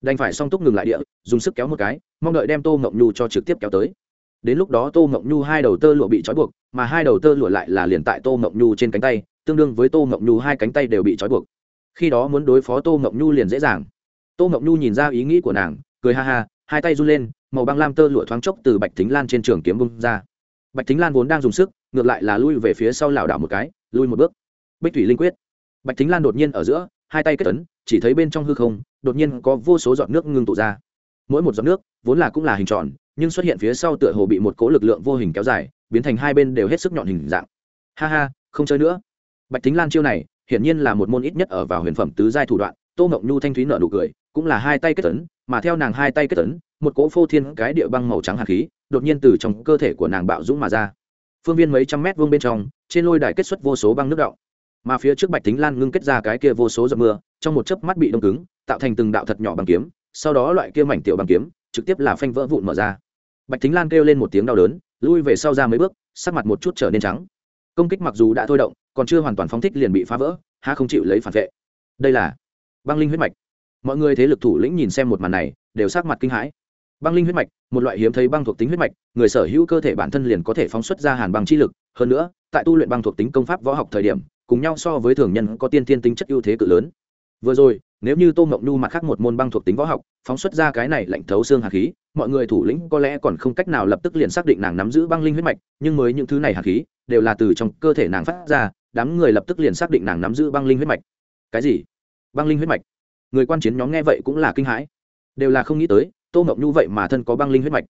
Đành phải song túc ngừng lại địa, dùng sức kéo một cái, mong đợi đem tô mộng nhu cho trực tiếp kéo tới. Đến lúc đó tô mộng nhu hai đầu tơ lụa bị trói buộc, mà hai đầu tơ lụa lại là liền tại tô mộng nhu trên cánh tay, tương đương với tô mộng nhu hai cánh tay đều bị trói buộc khi đó muốn đối phó tô mộng nhu liền dễ dàng. Tô mộng nhu nhìn ra ý nghĩ của nàng, cười ha ha, hai tay run lên, màu băng lam tơ lụa thoáng chốc từ bạch thính lan trên trường kiếm bung ra. Bạch thính lan vốn đang dùng sức, ngược lại là lui về phía sau lảo đảo một cái, lui một bước. Bích thủy linh quyết. Bạch thính lan đột nhiên ở giữa, hai tay kết tấn chỉ thấy bên trong hư không, đột nhiên có vô số giọt nước ngưng tụ ra. Mỗi một giọt nước, vốn là cũng là hình tròn, nhưng xuất hiện phía sau tựa hồ bị một cỗ lực lượng vô hình kéo dài, biến thành hai bên đều hết sức nhọn hình dạng. Ha ha, không chơi nữa. Bạch thính lan chiêu này hiển nhiên là một môn ít nhất ở vào huyền phẩm tứ giai thủ đoạn, tô mộng nhu thanh thúy nở nụ cười, cũng là hai tay kết tấn mà theo nàng hai tay kết tấn một cỗ phô thiên cái địa băng màu trắng hạt khí, đột nhiên từ trong cơ thể của nàng bạo dũng mà ra. Phương viên mấy trăm mét vuông bên trong, trên lôi đài kết xuất vô số băng nước động mà phía trước bạch Thính lan ngưng kết ra cái kia vô số giọt mưa, trong một chớp mắt bị đông cứng, tạo thành từng đạo thật nhỏ bằng kiếm, sau đó loại kia mảnh tiểu bằng kiếm, trực tiếp là phanh vỡ vụn mở ra. Bạch Thính lan kêu lên một tiếng đau đớn, lui về sau ra mấy bước, sắc mặt một chút trở nên trắng. Công kích mặc dù đã thôi động còn chưa hoàn toàn phóng thích liền bị phá vỡ, há không chịu lấy phản vệ. Đây là băng linh huyết mạch. Mọi người thế lực thủ lĩnh nhìn xem một màn này, đều sắc mặt kinh hãi. Băng linh huyết mạch, một loại hiếm thấy băng thuộc tính huyết mạch, người sở hữu cơ thể bản thân liền có thể phóng xuất ra hàn băng chi lực. Hơn nữa, tại tu luyện băng thuộc tính công pháp võ học thời điểm, cùng nhau so với thường nhân có tiên tiên tính chất ưu thế cự lớn. Vừa rồi, nếu như tô mộng nhu mặt khác một môn băng thuộc tính võ học, phóng xuất ra cái này lạnh thấu xương hạt khí, mọi người thủ lĩnh có lẽ còn không cách nào lập tức liền xác định nàng nắm giữ băng linh huyết mạch, nhưng mới những thứ này hạt khí, đều là từ trong cơ thể nàng phát ra đám người lập tức liền xác định nàng nắm giữ băng linh huyết mạch. Cái gì? Băng linh huyết mạch? Người quan chiến nhóm nghe vậy cũng là kinh hãi. Đều là không nghĩ tới, tô mộng nhu vậy mà thân có băng linh huyết mạch.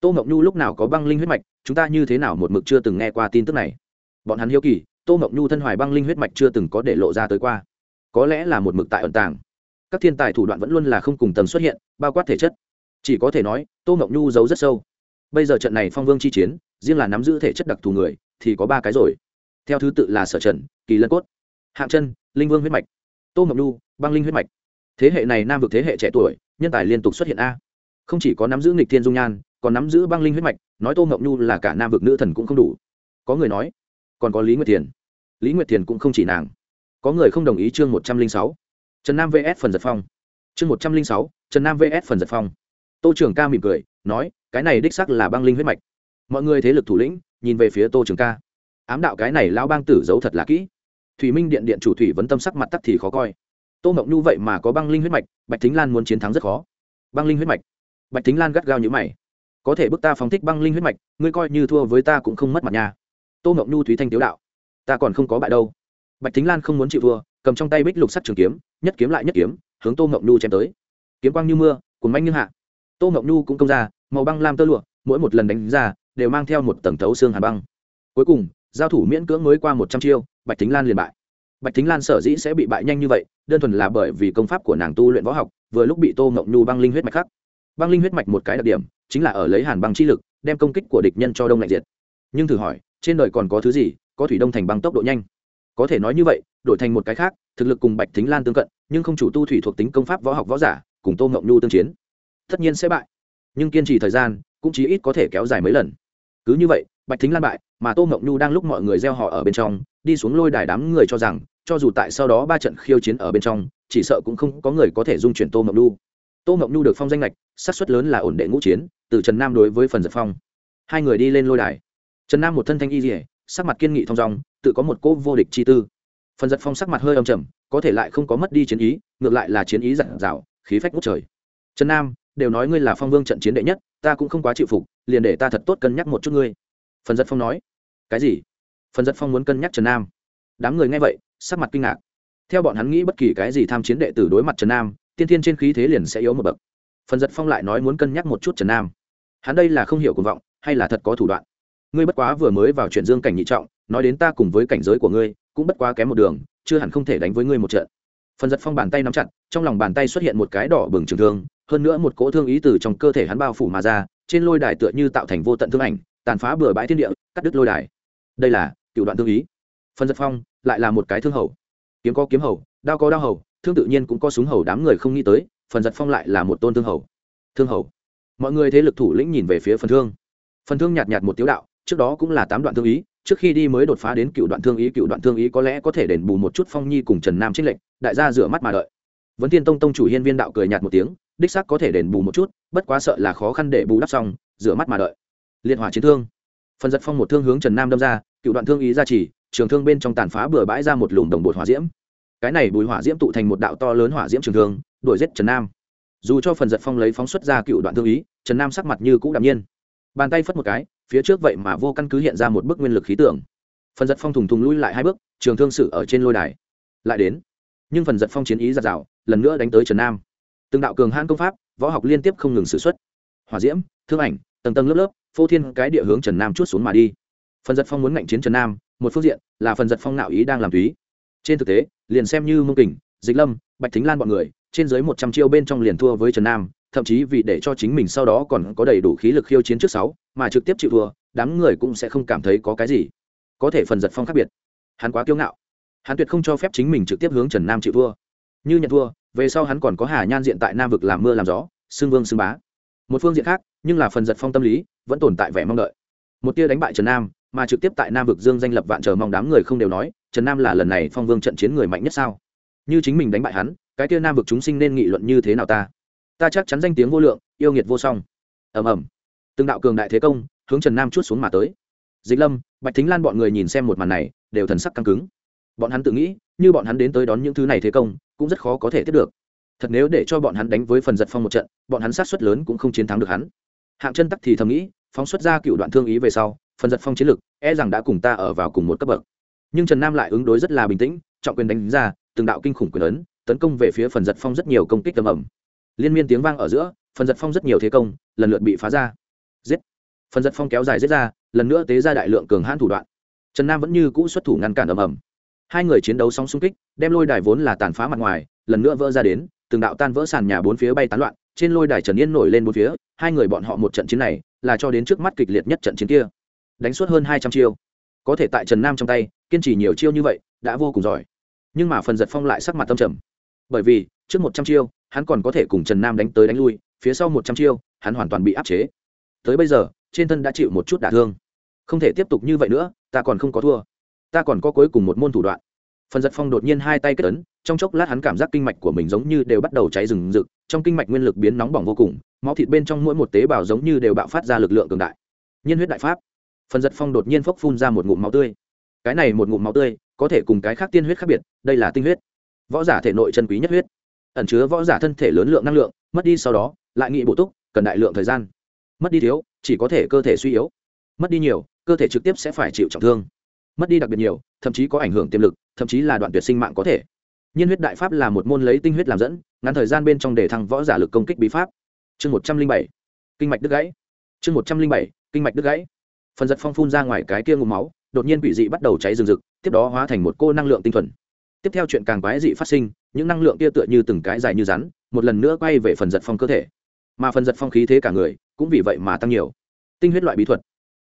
Tô mộng nhu lúc nào có băng linh huyết mạch, chúng ta như thế nào một mực chưa từng nghe qua tin tức này? Bọn hắn hiếu kỳ, tô mộng nhu thân hoài băng linh huyết mạch chưa từng có để lộ ra tới qua. Có lẽ là một mực tại ẩn tàng. Các thiên tài thủ đoạn vẫn luôn là không cùng tầng xuất hiện, bao quát thể chất. Chỉ có thể nói, tô mộng nhu giấu rất sâu. Bây giờ trận này phong vương chi chiến, riêng là nắm giữ thể chất đặc thù người, thì có ba cái rồi theo thứ tự là sở trần, kỳ lân cốt, hạng chân, linh vương huyết mạch, tô mộng lu băng linh huyết mạch. Thế hệ này nam vực thế hệ trẻ tuổi, nhân tài liên tục xuất hiện a. Không chỉ có nắm giữ nghịch thiên dung nhan, còn nắm giữ băng linh huyết mạch, nói tô mộng nhu là cả nam vực nữ thần cũng không đủ. Có người nói, còn có lý nguyệt thiền. Lý nguyệt thiền cũng không chỉ nàng. Có người không đồng ý chương một trăm linh sáu. Trần nam vs phần giật phong. Chương một trăm linh sáu, trần nam vs phần giật phong. Tô trưởng ca mỉm cười, nói, cái này đích sắc là băng linh huyết mạch. Mọi người thế lực thủ lĩnh, nhìn về phía tô trường ca ám đạo cái này lão bang tử giấu thật là kỹ. Thủy minh điện điện chủ thủy vấn tâm sắc mặt tắc thì khó coi. Tô mộng nhu vậy mà có băng linh huyết mạch, bạch thính lan muốn chiến thắng rất khó. Băng linh huyết mạch? Bạch thính lan gắt gao như mày. Có thể bức ta phóng thích băng linh huyết mạch, ngươi coi như thua với ta cũng không mất mặt nhà tô mộng nhu thúy thanh tiếu đạo. Ta còn không có bại đâu. Bạch thính lan không muốn chịu thua, cầm trong tay bích lục sắt trường kiếm, nhất kiếm lại nhất kiếm, hướng tô mộng nhu chém tới. Kiếm quang như mưa cuốn manh như hạ. Tô mộng nhu cũng công ra, màu băng lam tơ lụa, mỗi một lần đánh ra, đều mang theo một tầng thấu xương hà băng. Cuối cùng giao thủ miễn cưỡng mới qua một trăm chiêu, bạch thính lan liền bại. Bạch thính lan sở dĩ sẽ bị bại nhanh như vậy, đơn thuần là bởi vì công pháp của nàng tu luyện võ học, vừa lúc bị tô ngộng nhu băng linh huyết mạch khắc. Băng linh huyết mạch một cái đặc điểm, chính là ở lấy hàn băng chi lực, đem công kích của địch nhân cho đông lạnh diệt. Nhưng thử hỏi, trên đời còn có thứ gì, có thủy đông thành băng tốc độ nhanh? Có thể nói như vậy, đổi thành một cái khác, thực lực cùng bạch thính lan tương cận, nhưng không chủ tu thủy thuộc tính công pháp võ học võ giả, cùng tô ngộng nhu tương chiến, tất nhiên sẽ bại. Nhưng kiên trì thời gian, cũng chí ít có thể kéo dài mấy lần. Cứ như vậy, bạch thính lan bại mà tô mộng nhu đang lúc mọi người gieo họ ở bên trong, đi xuống lôi đài đám người cho rằng, cho dù tại sau đó ba trận khiêu chiến ở bên trong, chỉ sợ cũng không có người có thể dung chuyển tô mộng nhu. Tô mộng nhu được phong danh lệch sát xuất lớn là ổn định ngũ chiến, từ trần nam đối với phần giật phong. Hai người đi lên lôi đài. Trần nam một thân thanh y dỉa sắc mặt kiên nghị thong dong, tự có một cỗ vô địch chi tư. Phần giật phong sắc mặt hơi âm trầm, có thể lại không có mất đi chiến ý, ngược lại là chiến ý dặn dào, khí phách ngút trời. Trần nam, đều nói ngươi là phong vương trận chiến đệ nhất, ta cũng không quá chịu phục, liền để ta thật tốt cân nhắc một chút ngươi phần giật phong nói. Cái gì? Phần giật phong muốn cân nhắc trần nam. Đám người nghe vậy, sắc mặt kinh ngạc. Theo bọn hắn nghĩ bất kỳ cái gì tham chiến đệ tử đối mặt trần nam, tiên thiên trên khí thế liền sẽ yếu một bậc. Phần giật phong lại nói muốn cân nhắc một chút trần nam. Hắn đây là không hiểu cuồng vọng, hay là thật có thủ đoạn? Ngươi bất quá vừa mới vào chuyện dương cảnh nhị trọng, nói đến ta cùng với cảnh giới của ngươi, cũng bất quá kém một đường, chưa hẳn không thể đánh với ngươi một trận. Phần giật phong bàn tay nắm chặt, trong lòng bàn tay xuất hiện một cái đỏ bừng trường thương, hơn nữa một cỗ thương ý từ trong cơ thể hắn bao phủ mà ra, trên lôi đài tựa như tạo thành vô tận thương ảnh tàn phá bừa bãi thiên địa, cắt đứt lôi đài. Đây là cựu đoạn thương ý. Phần giật phong lại là một cái thương hầu. Kiếm có kiếm hầu, đao có đao hầu, thương tự nhiên cũng có súng hầu đám người không nghĩ tới, phần giật phong lại là một tôn thương hầu. Thương hầu. Mọi người thế lực thủ lĩnh nhìn về phía phần thương. Phần thương nhạt nhạt một tiếu đạo, trước đó cũng là tám đoạn thương ý, trước khi đi mới đột phá đến cựu đoạn thương ý, cựu đoạn thương ý có lẽ có thể đền bù một chút phong nhi cùng trần nam trích lệnh đại gia rửa mắt mà đợi. Vấn thiên tông tông chủ hiên viên đạo cười nhạt một tiếng, đích xác có thể đền bù một chút, bất quá sợ là khó khăn để bù đắp xong, rửa mắt mà đợi liên hỏa chiến thương. Phần giật phong một thương hướng trần nam đâm ra, cựu đoạn thương ý ra chỉ, trường thương bên trong tàn phá bừa bãi ra một lùm đồng bột hỏa diễm. Cái này bùi hỏa diễm tụ thành một đạo to lớn hỏa diễm trường thương, đuổi giết trần nam. Dù cho phần giật phong lấy phóng xuất ra cựu đoạn thương ý, trần nam sắc mặt như cũ đạm nhiên. Bàn tay phất một cái, phía trước vậy mà vô căn cứ hiện ra một bức nguyên lực khí tượng. Phần giật phong thùng thùng lui lại hai bước, trường thương sự ở trên lôi đài. Lại đến. Nhưng phần giật phong chiến ý giặt rào, lần nữa đánh tới trần nam. Từng đạo cường hãn công pháp, võ học liên tiếp không ngừng sử xuất. Hỏa diễm, thương ảnh, tầng tầng lớp lớp phô thiên cái địa hướng trần nam chút xuống mà đi. Phần giật phong muốn ngạnh chiến trần nam, một phương diện là phần giật phong nạo ý đang làm túy. Trên thực tế, liền xem như mông kình, dịch lâm, bạch thính lan b ọ n người, trên dưới một trăm chiêu bên trong liền thua với trần nam, thậm chí vì để cho chính mình sau đó còn có đầy đủ khí lực khiêu chiến trước sáu, mà trực tiếp chịu thua, đám người cũng sẽ không cảm thấy có cái gì. Có thể phần giật phong khác biệt. Hắn quá kiêu ngạo. Hắn tuyệt không cho phép chính mình trực tiếp hướng trần nam chịu thua. Như nhận thua, về sau hắn còn có hà nhan diện tại nam vực làm mưa làm gió xương vương xương bá một phương diện khác, nhưng là phần giật phong tâm lý, vẫn tồn tại vẻ mong đợi. Một tia đánh bại trần nam, mà trực tiếp tại nam vực dương danh lập vạn chờ mong đám người không đều nói, trần nam là lần này phong vương trận chiến người mạnh nhất sao? Như chính mình đánh bại hắn, cái tia nam vực chúng sinh nên nghị luận như thế nào ta? Ta chắc chắn danh tiếng vô lượng, yêu nghiệt vô song. Ầm ầm. Từng đạo cường đại thế công, hướng trần nam chút xuống mà tới. Dịch lâm, bạch thính lan bọn người nhìn xem một màn này, đều thần sắc căng cứng. Bọn hắn tự nghĩ, như bọn hắn đến tới đón những thứ này thế công, cũng rất khó có thể tiếp được thật nếu để cho bọn hắn đánh với phần giật phong một trận, bọn hắn sát xuất lớn cũng không chiến thắng được hắn. Hạng chân tắc thì thầm nghĩ, phóng xuất ra cựu đoạn thương ý về sau, phần giật phong chiến lực e rằng đã cùng ta ở vào cùng một cấp bậc. Nhưng trần nam lại ứng đối rất là bình tĩnh, trọng quyền đánh ra, từng đạo kinh khủng quyền ấn, tấn công về phía phần giật phong rất nhiều công kích tầm ẩm. Liên miên tiếng vang ở giữa, phần giật phong rất nhiều thế công, lần lượt bị phá ra. Giết! Phần giật phong kéo dài giết ra, lần nữa tế ra đại lượng cường hãn thủ đoạn. Trần nam vẫn như cũ xuất thủ ngăn cản ầm ầm. Hai người chiến đấu song xung kích, đem lôi đài vốn là tàn phá mặt ngoài, lần nữa vỡ ra đến từng đạo tan vỡ sàn nhà bốn phía bay tán loạn, trên lôi đài trần yên nổi lên bốn phía, hai người bọn họ một trận chiến này là cho đến trước mắt kịch liệt nhất trận chiến kia. Đánh suốt hơn hai trăm chiêu. Có thể tại trần nam trong tay, kiên trì nhiều chiêu như vậy, đã vô cùng giỏi. Nhưng mà phần giật phong lại sắc mặt tâm trầm. Bởi vì, trước một trăm chiêu, hắn còn có thể cùng trần nam đánh tới đánh lui, phía sau một trăm chiêu, hắn hoàn toàn bị áp chế. Tới bây giờ, trên thân đã chịu một chút đả thương. Không thể tiếp tục như vậy nữa, ta còn không có thua. Ta còn có cuối cùng một môn thủ đoạn phần giật phong đột nhiên hai tay kết ấn, trong chốc lát hắn cảm giác kinh mạch của mình giống như đều bắt đầu cháy rừng rực, trong kinh mạch nguyên lực biến nóng bỏng vô cùng, máu thịt bên trong mỗi một tế bào giống như đều bạo phát ra lực lượng cường đại. Nhiên huyết đại pháp. Phần giật phong đột nhiên phốc phun ra một ngụm máu tươi. Cái này một ngụm máu tươi, có thể cùng cái khác tiên huyết khác biệt, đây là tinh huyết. Võ giả thể nội chân quý nhất huyết. Ẩn chứa võ giả thân thể lớn lượng năng lượng, mất đi sau đó, lại nghị bổ túc, cần đại lượng thời gian. Mất đi thiếu, chỉ có thể cơ thể suy yếu. Mất đi nhiều, cơ thể trực tiếp sẽ phải chịu trọng thương mất đi đặc biệt nhiều, thậm chí có ảnh hưởng tiềm lực, thậm chí là đoạn tuyệt sinh mạng có thể. Nhiên huyết đại pháp là một môn lấy tinh huyết làm dẫn, ngắn thời gian bên trong để thăng võ giả lực công kích bí pháp. Chương một trăm linh bảy, kinh mạch đứt gãy. Chương một trăm linh bảy, kinh mạch đứt gãy. Phần giật phong phun ra ngoài cái kia ngụm máu, đột nhiên quỷ dị bắt đầu cháy rừng rực, tiếp đó hóa thành một cô năng lượng tinh thuần. Tiếp theo chuyện càng quái dị phát sinh, những năng lượng kia tựa như từng cái dài như rắn, một lần nữa quay về phần giật phong cơ thể. Mà phần giật phong khí thế cả người, cũng vì vậy mà tăng nhiều. Tinh huyết loại bí thuật.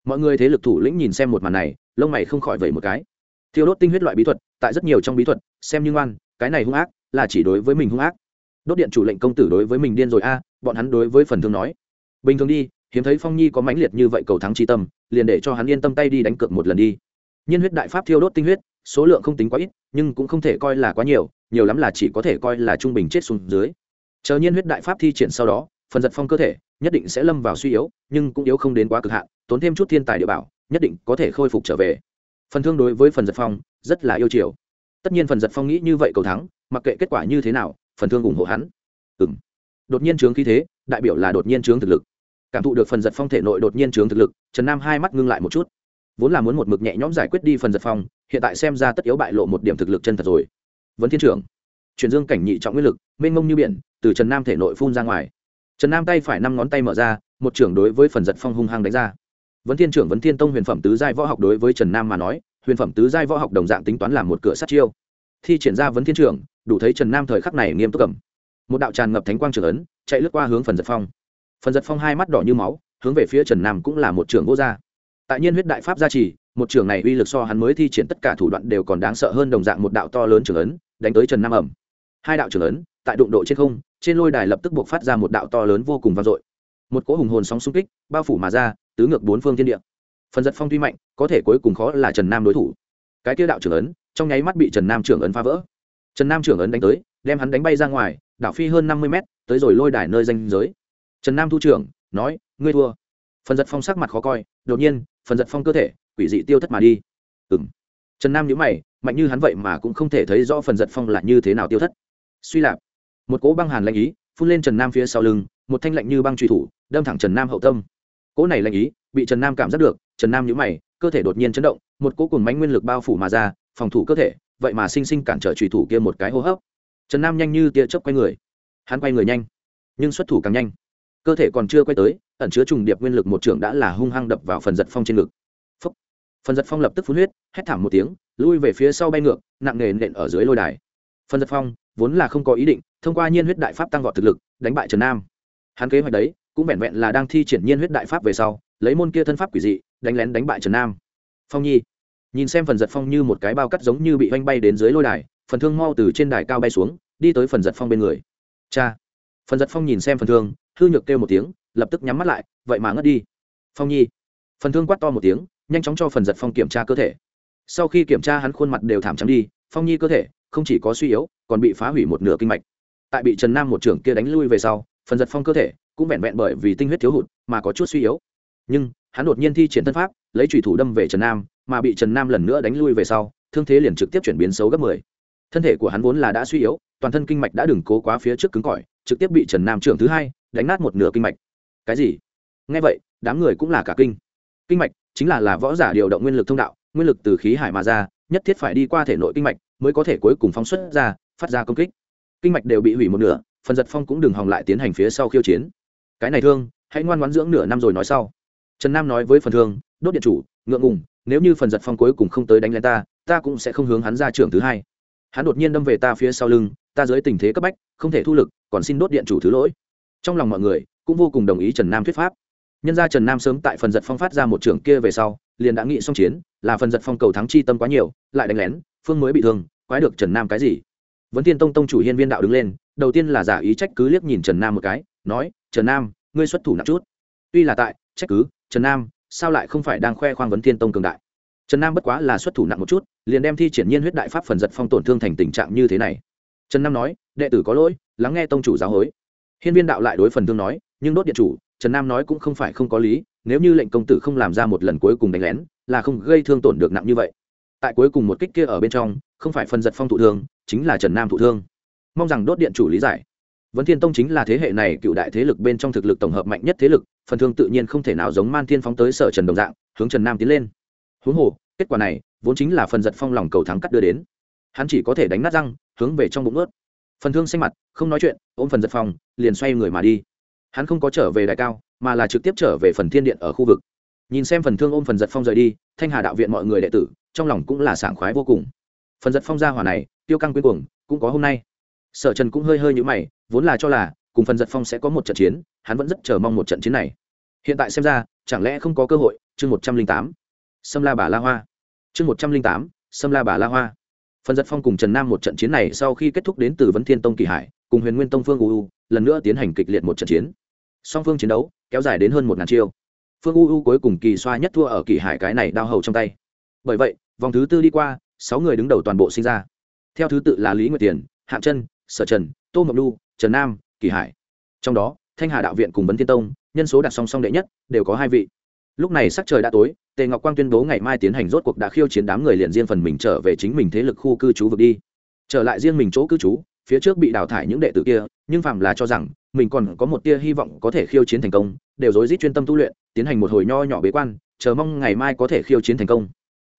Mọi người thế lực thủ lĩnh nhìn xem một màn này lông mày không khỏi vẩy một cái. Thiêu đốt tinh huyết loại bí thuật, tại rất nhiều trong bí thuật, xem như ngoan, cái này hung ác, là chỉ đối với mình hung ác. Đốt điện chủ lệnh công tử đối với mình điên rồi a, bọn hắn đối với phần thương nói. Bình thường đi, hiếm thấy phong nhi có mãnh liệt như vậy cầu thắng tri tâm, liền để cho hắn yên tâm tay đi đánh cược một lần đi. Nhiên huyết đại pháp thiêu đốt tinh huyết, số lượng không tính quá ít, nhưng cũng không thể coi là quá nhiều nhiều lắm là chỉ có thể coi là trung bình chết xuống dưới. Chờ nhiên huyết đại pháp thi triển sau đó, phần giật phong cơ thể, nhất định sẽ lâm vào suy yếu, nhưng cũng yếu không đến quá cực hạn, tốn thêm chút thiên tài địa bảo nhất định có thể khôi phục trở về. Phần thương đối với phần giật phong, rất là yêu chiều. Tất nhiên phần giật phong nghĩ như vậy cầu thắng, mặc kệ kết quả như thế nào, phần thương ủng hộ hắn. Ừ m đột nhiên trướng khí thế, đại biểu là đột nhiên trướng thực lực. Cảm thụ được phần giật phong thể nội đột nhiên trướng thực lực, trần nam hai mắt ngưng lại một chút. Vốn là muốn một mực nhẹ nhõm giải quyết đi phần giật phong, hiện tại xem ra tất yếu bại lộ một điểm thực lực chân thật rồi. Vấn thiên trưởng. Chuyển dương cảnh nhị trọng nguyên lực, mênh mông như biển, từ trần nam thể nội phun ra ngoài. Trần nam tay phải năm ngón tay mở ra, một trưởng đối với phần giật phong hung hăng đánh ra vấn thiên trưởng vấn thiên tông huyền phẩm tứ giai võ học đối với trần nam mà nói, huyền phẩm tứ giai võ học đồng dạng tính toán làm một cửa sát chiêu. Thi triển ra vấn thiên trưởng, đủ thấy trần nam thời khắc này nghiêm túc cầm. Một đạo tràn ngập thánh quang trưởng ấn, chạy lướt qua hướng phần giật phong. Phần giật phong hai mắt đỏ như máu, hướng về phía trần nam cũng là một trường vô gia. Tại nhiên huyết đại pháp gia trì, một trường này uy lực so hắn mới thi triển tất cả thủ đoạn đều còn đáng sợ hơn đồng dạng một đạo to lớn trường ấn, đánh tới trần nam ẩm hai đạo trường ấn, tại đụng độ trên không, trên lôi đài lập tức buộc phát ra một đạo to lớn vô cùng vang dội. Một cỗ hùng hồn sóng xung kích, bao phủ mà ra tứ ngược bốn phương thiên địa. Phần giật phong tuy mạnh, có thể cuối cùng khó là trần nam đối thủ. Cái tiêu đạo trưởng ấn, trong nháy mắt bị trần nam trưởng ấn phá vỡ. Trần nam trưởng ấn đánh tới, đem hắn đánh bay ra ngoài, đảo phi hơn năm mươi mét, tới rồi lôi đài nơi danh giới. Trần nam thu trưởng, nói, ngươi thua. Phần giật phong sắc mặt khó coi, đột nhiên, phần giật phong cơ thể, quỷ dị tiêu thất mà đi. Ừ m trần nam nhữ mày, mạnh như hắn vậy mà cũng không thể thấy rõ phần giật phong là như thế nào tiêu thất. Suy lạp. Một cỗ băng hàn lạnh ý, phun lên trần nam phía sau lưng, một thanh lạnh như băng truy thủ, đâm thẳng trần nam hậu tâm cỗ này lạnh ý, bị trần nam cảm giác được, trần nam nhữ mày, cơ thể đột nhiên chấn động, một cỗ cùng mánh nguyên lực bao phủ mà ra, phòng thủ cơ thể, vậy mà sinh sinh cản trở trùy thủ kia một cái hô hấp. Trần nam nhanh như tia chớp quay người. Hắn quay người nhanh, nhưng xuất thủ càng nhanh. Cơ thể còn chưa quay tới, ẩn chứa trùng điệp nguyên lực một trưởng đã là hung hăng đập vào phần giật phong trên ngực. Phúc. phần giật phong lập tức phun huyết, hét thảm một tiếng, lui về phía sau bay ngược, nặng nề nện ở dưới lôi đài. Phần giật phong vốn là không có ý định, thông qua nhiên huyết đại pháp tăng vọt thực lực, đánh bại trần nam. Hắn kế hoạch đấy cũng vẹn vẹn là đang thi triển nhiên huyết đại pháp về sau, lấy môn kia thân pháp quỷ dị, đánh lén đánh bại trần nam. Phong nhi, nhìn xem phần giật phong như một cái bao cắt giống như bị oanh bay đến dưới lôi đài, phần thương mau từ trên đài cao bay xuống, đi tới phần giật phong bên người. Cha, phần giật phong nhìn xem phần thương, hư nhược kêu một tiếng, lập tức nhắm mắt lại, vậy mà ngất đi. Phong nhi, phần thương quát to một tiếng, nhanh chóng cho phần giật phong kiểm tra cơ thể. Sau khi kiểm tra hắn khuôn mặt đều thảm trắng đi, phong nhi cơ thể không chỉ có suy yếu, còn bị phá hủy một nửa kinh mạch. Tại bị trần nam một trưởng kia đánh lui về sau, phần giật phong cơ thể cũng vẹn vẹn bởi vì tinh huyết thiếu hụt mà có chút suy yếu. Nhưng, hắn đột nhiên thi triển thân pháp, lấy trùy thủ đâm về trần nam, mà bị trần nam lần nữa đánh lui về sau, thương thế liền trực tiếp chuyển biến xấu gấp mười. Thân thể của hắn vốn là đã suy yếu, toàn thân kinh mạch đã đừng cố quá phía trước cứng cỏi, trực tiếp bị trần nam trưởng thứ hai, đánh nát một nửa kinh mạch. Cái gì? Ngay vậy, đám người cũng là cả kinh. Kinh mạch chính là là võ giả điều động nguyên lực thông đạo, nguyên lực từ khí hải mà ra, nhất thiết phải đi qua thể nội kinh mạch mới có thể cuối cùng phóng xuất ra, phát ra công kích. Kinh mạch đều bị hủy một nửa, phần giật phong cũng đừng hòng lại tiến hành phía sau khiêu chiến cái này thương, hãy ngoan ngoãn dưỡng nửa năm rồi nói sau. Trần nam nói với phần thương, đốt điện chủ, ngượng ngùng, nếu như phần giật phong cuối cùng không tới đánh lên ta ta cũng sẽ không hướng hắn ra trưởng thứ hai. Hắn đột nhiên đâm về ta phía sau lưng, ta dưới tình thế cấp bách, không thể thu lực, còn xin đốt điện chủ thứ lỗi. Trong lòng mọi người cũng vô cùng đồng ý trần nam thuyết pháp. Nhân ra trần nam sớm tại phần giật phong phát ra một trưởng kia về sau, liền đã nghị xong chiến, là phần giật phong cầu thắng chi tâm quá nhiều, lại đánh lén, phương mới bị thương, quái được trần nam cái gì? Vẫn tiên tông tông chủ hiên viên đạo đứng lên, đầu tiên là giả ý trách cứ liếc nhìn trần nam một cái, nói trần nam, ngươi xuất thủ nặng chút. Tuy là tại, trách cứ, trần nam, sao lại không phải đang khoe khoang vấn thiên tông cường đại? Trần nam bất quá là xuất thủ nặng một chút, liền đem thi triển nhiên huyết đại pháp phần giật phong tổn thương thành tình trạng như thế này. Trần nam nói, đệ tử có lỗi, lắng nghe tông chủ giáo hối. Hiên viên đạo lại đối phần thương nói, nhưng đốt điện chủ, trần nam nói cũng không phải không có lý, nếu như lệnh công tử không làm ra một lần cuối cùng đánh lén, là không gây thương tổn được nặng như vậy. Tại cuối cùng một kích kia ở bên trong, không phải phần giật phong thụ thương, chính là trần nam thụ thương. Mong rằng đốt điện chủ lý giải vấn thiên tông chính là thế hệ này cựu đại thế lực bên trong thực lực tổng hợp mạnh nhất thế lực, phần thương tự nhiên không thể nào giống man thiên phóng tới sở trần đồng dạng, hướng trần nam tiến lên. Huống hồ, kết quả này, vốn chính là phần giật phong lòng cầu thắng cắt đưa đến. Hắn chỉ có thể đánh nát răng, hướng về trong bụng ướt phần thương xanh mặt, không nói chuyện, ôm phần giật phong, liền xoay người mà đi. Hắn không có trở về đại cao, mà là trực tiếp trở về phần thiên điện ở khu vực. Nhìn xem phần thương ôm phần giật phong rời đi, thanh hà đạo viện mọi người đệ tử, trong lòng cũng là sảng khoái vô cùng. Phần giật phong ra hỏa này, tiêu căng quyên cuồng, cũng có hôm nay. Sở trần cũng hơi hơi nhũ mày vốn là cho là, cùng phần giật phong sẽ có một trận chiến, hắn vẫn rất chờ mong một trận chiến này. Hiện tại xem ra, chẳng lẽ không có cơ hội? Chương một trăm linh tám. Sâm la bà la hoa. Chương một trăm linh tám. Sâm la bà la hoa. Phần giật phong cùng trần nam một trận chiến này sau khi kết thúc đến từ vấn thiên tông kỳ hải, cùng huyền nguyên tông phương uu lần nữa tiến hành kịch liệt một trận chiến. Song phương chiến đấu kéo dài đến hơn một ngàn chiêu. Phương uu cuối cùng kỳ xoa nhất thua ở kỳ hải cái này đao hầu trong tay. Bởi vậy, vòng thứ tư đi qua, sáu người đứng đầu toàn bộ sinh ra. Theo thứ tự là lý nguyệt tiền, hạng chân, sở trần, tô mộc lu trần nam, kỳ hải. Trong đó, thanh hà đạo viện cùng vấn thiên tông, nhân số đặt song song đệ nhất, đều có hai vị. Lúc này sắc trời đã tối, tề ngọc quang tuyên bố ngày mai tiến hành rốt cuộc đã khiêu chiến đám người liền riêng phần mình trở về chính mình thế lực khu cư trú vực đi. Trở lại riêng mình chỗ cư trú, phía trước bị đào thải những đệ tử kia, nhưng phạm là cho rằng mình còn có một tia hy vọng có thể khiêu chiến thành công, đều rối rít chuyên tâm tu luyện, tiến hành một hồi nho nhỏ bế quan, chờ mong ngày mai có thể khiêu chiến thành công.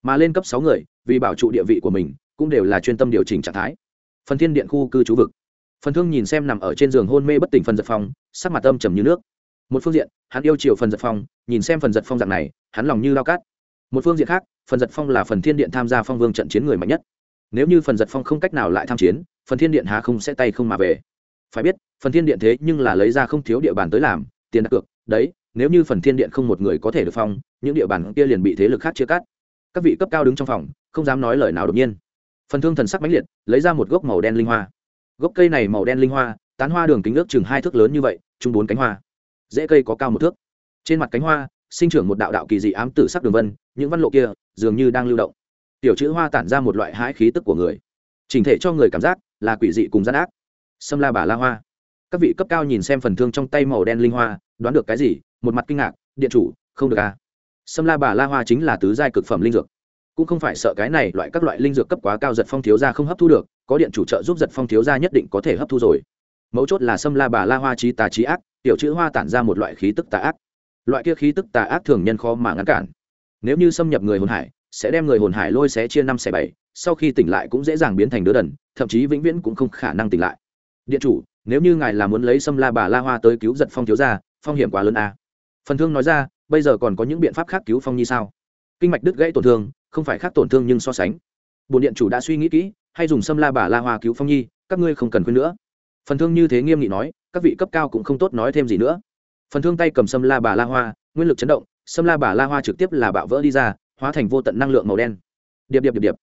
Mà lên cấp sáu người, vì bảo trụ địa vị của mình, cũng đều là chuyên tâm điều chỉnh trạng thái. Phần thiên điện khu cư trú vực phần thương nhìn xem nằm ở trên giường hôn mê bất tỉnh phần giật phong, sắc mặt âm trầm như nước. Một phương diện, hắn yêu chiều phần giật phong, nhìn xem phần giật phong dạng này, hắn lòng như lao cát. Một phương diện khác, phần giật phong là phần thiên điện tham gia phong vương trận chiến người mạnh nhất. Nếu như phần giật phong không cách nào lại tham chiến, phần thiên điện há không sẽ tay không mà về. Phải biết, phần thiên điện thế nhưng là lấy ra không thiếu địa bàn tới làm, tiền đặt cược, đấy, nếu như phần thiên điện không một người có thể được phong, những địa bàn kia liền bị thế lực khác chia cắt. Các vị cấp cao đứng trong phòng, không dám nói lời nào đột nhiên. Phần thương thần sắc mãnh liệt, lấy ra một gốc màu đen linh hoa gốc cây này màu đen linh hoa, tán hoa đường kính ước chừng hai thước lớn như vậy, chung bốn cánh hoa. Dễ cây có cao một thước. Trên mặt cánh hoa, sinh trưởng một đạo đạo kỳ dị ám tử sắc đường vân, những văn lộ kia dường như đang lưu động. Tiểu chữ hoa tản ra một loại hãi khí tức của người. Chỉnh thể cho người cảm giác là quỷ dị cùng gian ác. Sâm la bà la hoa. Các vị cấp cao nhìn xem phần thương trong tay màu đen linh hoa, đoán được cái gì? Một mặt kinh ngạc, điện chủ, không được à? Sâm la bà la hoa chính là tứ giai cực phẩm linh dược cũng không phải sợ cái này loại các loại linh dược cấp quá cao giật phong thiếu gia không hấp thu được, có điện chủ trợ giúp giật phong thiếu gia nhất định có thể hấp thu rồi. Mấu chốt là sâm la bà la hoa trí tà trí ác, tiểu chữ hoa tản ra một loại khí tức tà ác. Loại kia khí tức tà ác thường nhân khó mà ngăn cản. Nếu như xâm nhập người hồn hải, sẽ đem người hồn hải lôi xé chia năm xẻ bảy, sau khi tỉnh lại cũng dễ dàng biến thành đứa đần, thậm chí vĩnh viễn cũng không khả năng tỉnh lại. Điện chủ, nếu như ngài là muốn lấy sâm la bà la hoa tới cứu giật phong thiếu gia, phong hiểm quá lớn à. phần thương nói ra, bây giờ còn có những biện pháp khác cứu phong như sao? Kinh mạch đứt gãy tổn thương không phải khác tổn thương nhưng so sánh. Bồn điện chủ đã suy nghĩ kỹ, hay dùng sâm la bà la hoa cứu phong nhi, các ngươi không cần khuyên nữa. Phần thương như thế nghiêm nghị nói, các vị cấp cao cũng không tốt nói thêm gì nữa. Phần thương tay cầm sâm la bà la hoa, nguyên lực chấn động, sâm la bà la hoa trực tiếp là bạo vỡ đi ra, hóa thành vô tận năng lượng màu đen. Điệp điệp điệp điệp.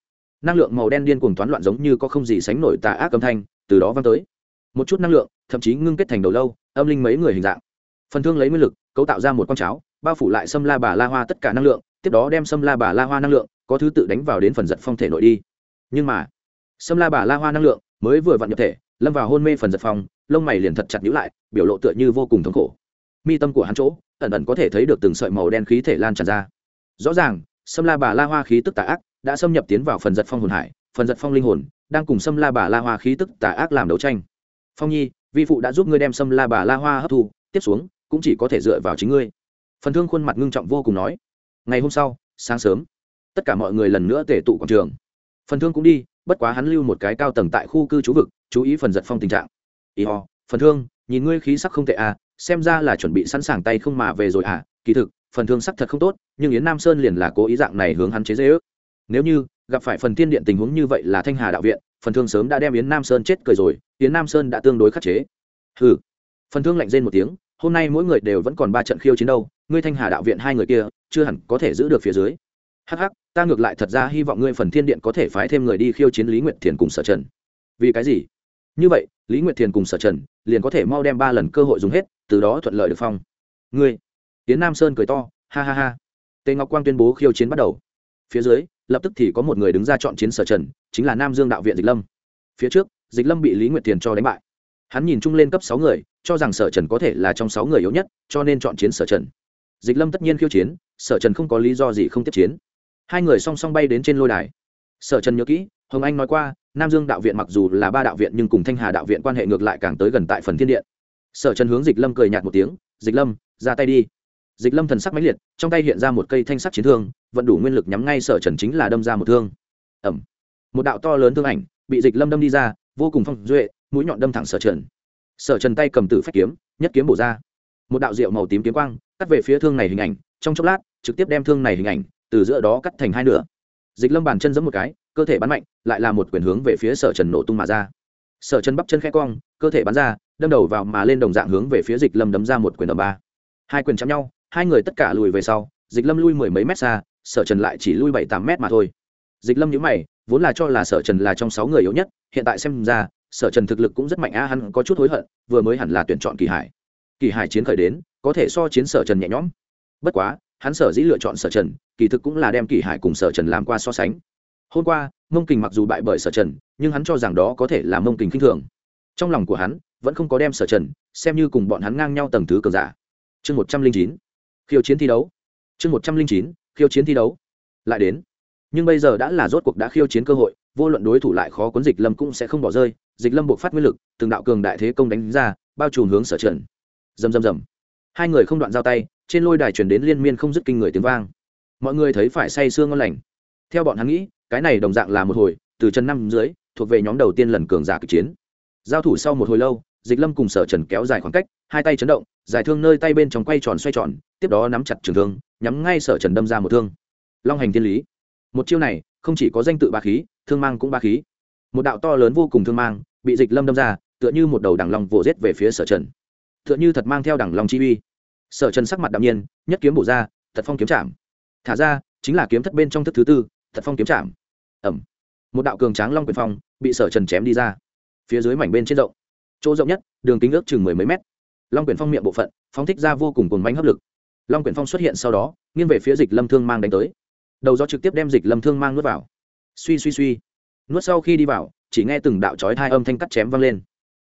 Năng lượng màu đen điên cuồng toán loạn giống như có không gì sánh nổi tà ác âm thanh, từ đó văng tới. Một chút năng lượng, thậm chí ngưng kết thành đầu lâu, âm linh mấy người hình dạng. Phần thương lấy nguyên lực, cấu tạo ra một con cháo, bao phủ lại sâm la bà la hoa tất cả năng lượng, tiếp đó đem sâm la bà la hoa năng lượng có thứ tự đánh vào đến phần giật phong thể nội đi. Nhưng mà, sâm la bà la hoa năng lượng mới vừa vặn nhập thể, lâm vào hôn mê phần giật phong, lông mày liền thật chặt nhữ lại, biểu lộ tựa như vô cùng thống khổ. Mi tâm của hắn chỗ, ẩn ẩn có thể thấy được từng sợi màu đen khí thể lan tràn ra. Rõ ràng, sâm la bà la hoa khí tức tà ác đã xâm nhập tiến vào phần giật phong hồn hải, phần giật phong linh hồn đang cùng sâm la bà la hoa khí tức tà ác làm đấu tranh. Phong nhi, vi phụ đã giúp ngươi đem sâm la bà la hoa hấp thu, tiếp xuống cũng chỉ có thể dựa vào chính ngươi. Phần thương khuôn mặt ngưng trọng vô cùng nói, ngày hôm sau, sáng sớm tất cả mọi người lần nữa tề tụ quảng trường. Phần thương cũng đi, bất quá hắn lưu một cái cao tầng tại khu cư trú vực, chú ý phần giật phong tình trạng. Ý ho, phần thương, nhìn ngươi khí sắc không tệ à xem ra là chuẩn bị sẵn sàng tay không mà về rồi à kỳ thực, phần thương sắc thật không tốt, nhưng yến nam sơn liền là cố ý dạng này hướng hắn chế dễ ước nếu như gặp phải phần tiên điện tình huống như vậy là thanh hà đạo viện, phần thương sớm đã đem yến nam sơn chết cười rồi, yến nam sơn đã tương đối khắc chế. Ừ phần thương lạnh rên một tiếng, hôm nay mỗi người đều vẫn còn ba trận khiêu chiến đâu, ngươi thanh hà đạo viện hai người kia, chưa hẳn có thể giữ được phía dưới. Hh ta ngược lại thật ra hy vọng ngươi phần thiên điện có thể phái thêm người đi khiêu chiến lý nguyệt thiền cùng sở trần. Vì cái gì? Như vậy, lý nguyệt thiền cùng sở trần liền có thể mau đem ba lần cơ hội dùng hết, từ đó thuận lợi được phong. Ngươi? Tiến nam sơn cười to, ha ha ha. Tề ngọc quang tuyên bố khiêu chiến bắt đầu. Phía dưới, lập tức thì có một người đứng ra chọn chiến sở trần, chính là nam dương đạo viện dịch lâm. Phía trước, dịch lâm bị lý nguyệt thiền cho đánh bại. Hắn nhìn chung lên cấp sáu người, cho rằng sở trần có thể là trong sáu người yếu nhất, cho nên chọn chiến sở trần. Dịch lâm tất nhiên khiêu chiến, sở trần không có lý do gì không tiếp chiến hai người song song bay đến trên lôi đài. Sở trần nhớ kỹ, hồng anh nói qua, nam dương đạo viện mặc dù là ba đạo viện nhưng cùng thanh hà đạo viện quan hệ ngược lại càng tới gần tại phần thiên điện. Sở trần hướng dịch lâm cười nhạt một tiếng, dịch lâm, ra tay đi. Dịch lâm thần sắc máy liệt, trong tay hiện ra một cây thanh sắc chiến thương, vận đủ nguyên lực nhắm ngay sở trần chính là đâm ra một thương. Ẩm một đạo to lớn thương ảnh bị dịch lâm đâm đi ra, vô cùng phong duệ, mũi nhọn đâm thẳng sở trần. Sở trần tay cầm tử phách kiếm, nhất kiếm bổ ra. Một đạo rượu màu tím kiếm quang, cắt về phía thương này hình ảnh, trong chốc lát, trực tiếp đem thương này hình ảnh từ giữa đó cắt thành hai nửa. Dịch lâm bàn chân giẫm một cái, cơ thể bắn mạnh, lại là một quyền hướng về phía sở trần nổ tung mà ra. Sở trần bắp chân khẽ cong, cơ thể bắn ra, đâm đầu vào mà lên đồng dạng hướng về phía dịch lâm đấm ra một quyền ở ba. Hai quyền chạm nhau, hai người tất cả lùi về sau, dịch lâm lui mười mấy mét xa, sở trần lại chỉ lui bảy tám mét mà thôi. Dịch lâm nhữ mày, vốn là cho là sở trần là trong sáu người yếu nhất, hiện tại xem ra, sở trần thực lực cũng rất mạnh a hắn có chút hối hận, vừa mới hẳn là tuyển chọn kỳ hải. Kỳ hải chiến khởi đến, có thể so chiến sở trần nhẹ nhõm. Bất quá, hắn sở dĩ lựa chọn sở trần kỳ thực cũng là đem kỳ hải cùng sở trần làm qua so sánh. Hôm qua, mông kình mặc dù bại bởi sở trần, nhưng hắn cho rằng đó có thể là mông kình k i n h thường. Trong lòng của hắn, vẫn không có đem sở trần xem như cùng bọn hắn ngang nhau tầng thứ cờ giả. Chương một trăm linh chín, khiêu chiến thi đấu. Chương một trăm linh chín, khiêu chiến thi đấu. Lại đến. Nhưng bây giờ đã là rốt cuộc đã khiêu chiến cơ hội, vô luận đối thủ lại khó cuốn dịch lâm cũng sẽ không bỏ rơi, dịch lâm buộc phát nguyên lực, từng đạo cường đại thế công đánh ra, bao trùm hướng sở trần. Dầm dầm dầm hai người không đoạn giao tay, trên lôi đài truyền đến liên miên không dứt kinh người tiếng vang mọi người thấy phải say sương ngon lành. Theo bọn hắn nghĩ, cái này đồng dạng là một hồi, từ chân năm dưới, thuộc về nhóm đầu tiên lần cường giả kịch chiến. Giao thủ sau một hồi lâu, dịch lâm cùng sở trần kéo dài khoảng cách, hai tay chấn động, giải thương nơi tay bên trong quay tròn xoay tròn, tiếp đó nắm chặt trường thương, nhắm ngay sở trần đâm ra một thương. Long hành thiên lý. Một chiêu này, không chỉ có danh tự ba khí, thương mang cũng ba khí. Một đạo to lớn vô cùng thương mang, bị dịch lâm đâm ra, tựa như một đầu đằng long vồ rết về phía sở trần. Tựa như thật mang theo đằng long chi uy. Sở trần sắc mặt đạm nhiên, nhất kiếm bổ ra, thật phong kiếm chạm thả ra chính là kiếm thất bên trong thức thứ tư thật phong kiếm chạm ẩm một đạo cường tráng long quyền phong bị sở trần chém đi ra. Phía dưới mảnh bên trên rộng. Chỗ rộng nhất đường kính ước chừng mười mấy mét. Long quyền phong miệng bộ phận phóng thích ra vô cùng cồn bánh hấp lực. Long quyền phong xuất hiện sau đó nghiêng về phía dịch lâm thương mang đánh tới. Đầu do trực tiếp đem dịch lâm thương mang nuốt vào. Suy suy suy. Nuốt sau khi đi vào chỉ nghe từng đạo chói hai âm thanh cắt chém vang lên.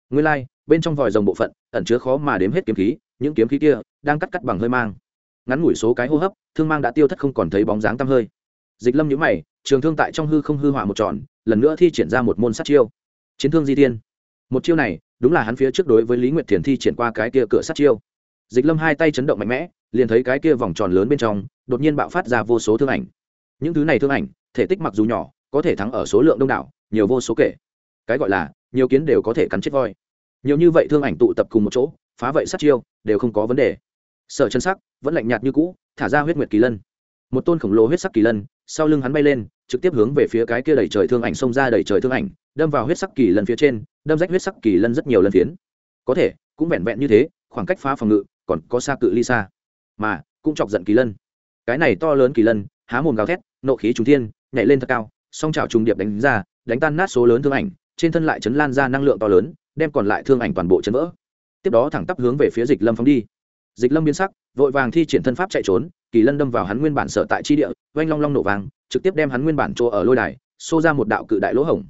Nguyên lai、like, bên trong vòi rồng bộ phận ẩn chứa khó mà đếm hết kiếm khí những kiếm khí kia đang cắt cắt bằng hơi mang ngắn ngủi số cái hô hấp, thương mang đã tiêu thất không còn thấy bóng dáng tăm hơi. Dịch lâm nhữ mày, trường thương tại trong hư không hư hỏa một tròn, lần nữa thi triển ra một môn sát chiêu. Chiến thương di tiên một chiêu này, đúng là hắn phía trước đối với lý nguyệt thiền thi triển qua cái kia cửa sát chiêu. Dịch lâm hai tay chấn động mạnh mẽ, liền thấy cái kia vòng tròn lớn bên trong, đột nhiên bạo phát ra vô số thương ảnh. Những thứ này thương ảnh, thể tích mặc dù nhỏ, có thể thắng ở số lượng đông đảo, nhiều vô số kể. Cái gọi là, nhiều kiến đều có thể cắn chết voi. Nhiều như vậy thương ảnh tụ tập cùng một chỗ, phá vậy sát chiêu, đều không có vấn đề sở chân sắc, vẫn lạnh nhạt như cũ, thả ra huyết nguyệt kỳ lân. Một tôn khổng lồ huyết sắc kỳ lân, sau lưng hắn bay lên, trực tiếp hướng về phía cái kia đẩy trời thương ảnh xông ra đẩy trời thương ảnh, đâm vào huyết sắc kỳ lân phía trên, đâm rách huyết sắc kỳ lân rất nhiều lần phiến. Có thể, cũng vẹn vẹn như thế, khoảng cách phá phòng ngự, còn có xa cự ly xa. Mà, cũng chọc giận kỳ lân. Cái này to lớn kỳ lân, há mồm gào thét, nộ khí trùng thiên, nhảy lên thật cao, song trào trùng điệp đánh ra, đánh tan nát số lớn thương ảnh, trên thân lại chấn lan ra năng lượng to lớn, đem còn lại thương ảnh toàn bộ chấn vỡ. Tiếp đó thẳng tắp hướng về phía dịch lâm phóng đi dịch lâm biến sắc, vội vàng thi triển thân pháp chạy trốn, kỳ lân đâm vào hắn nguyên bản sở tại chi địa, oanh long long nổ vàng trực tiếp đem hắn nguyên bản chỗ ở lôi đài, xô ra một đạo cự đại lỗ hổng.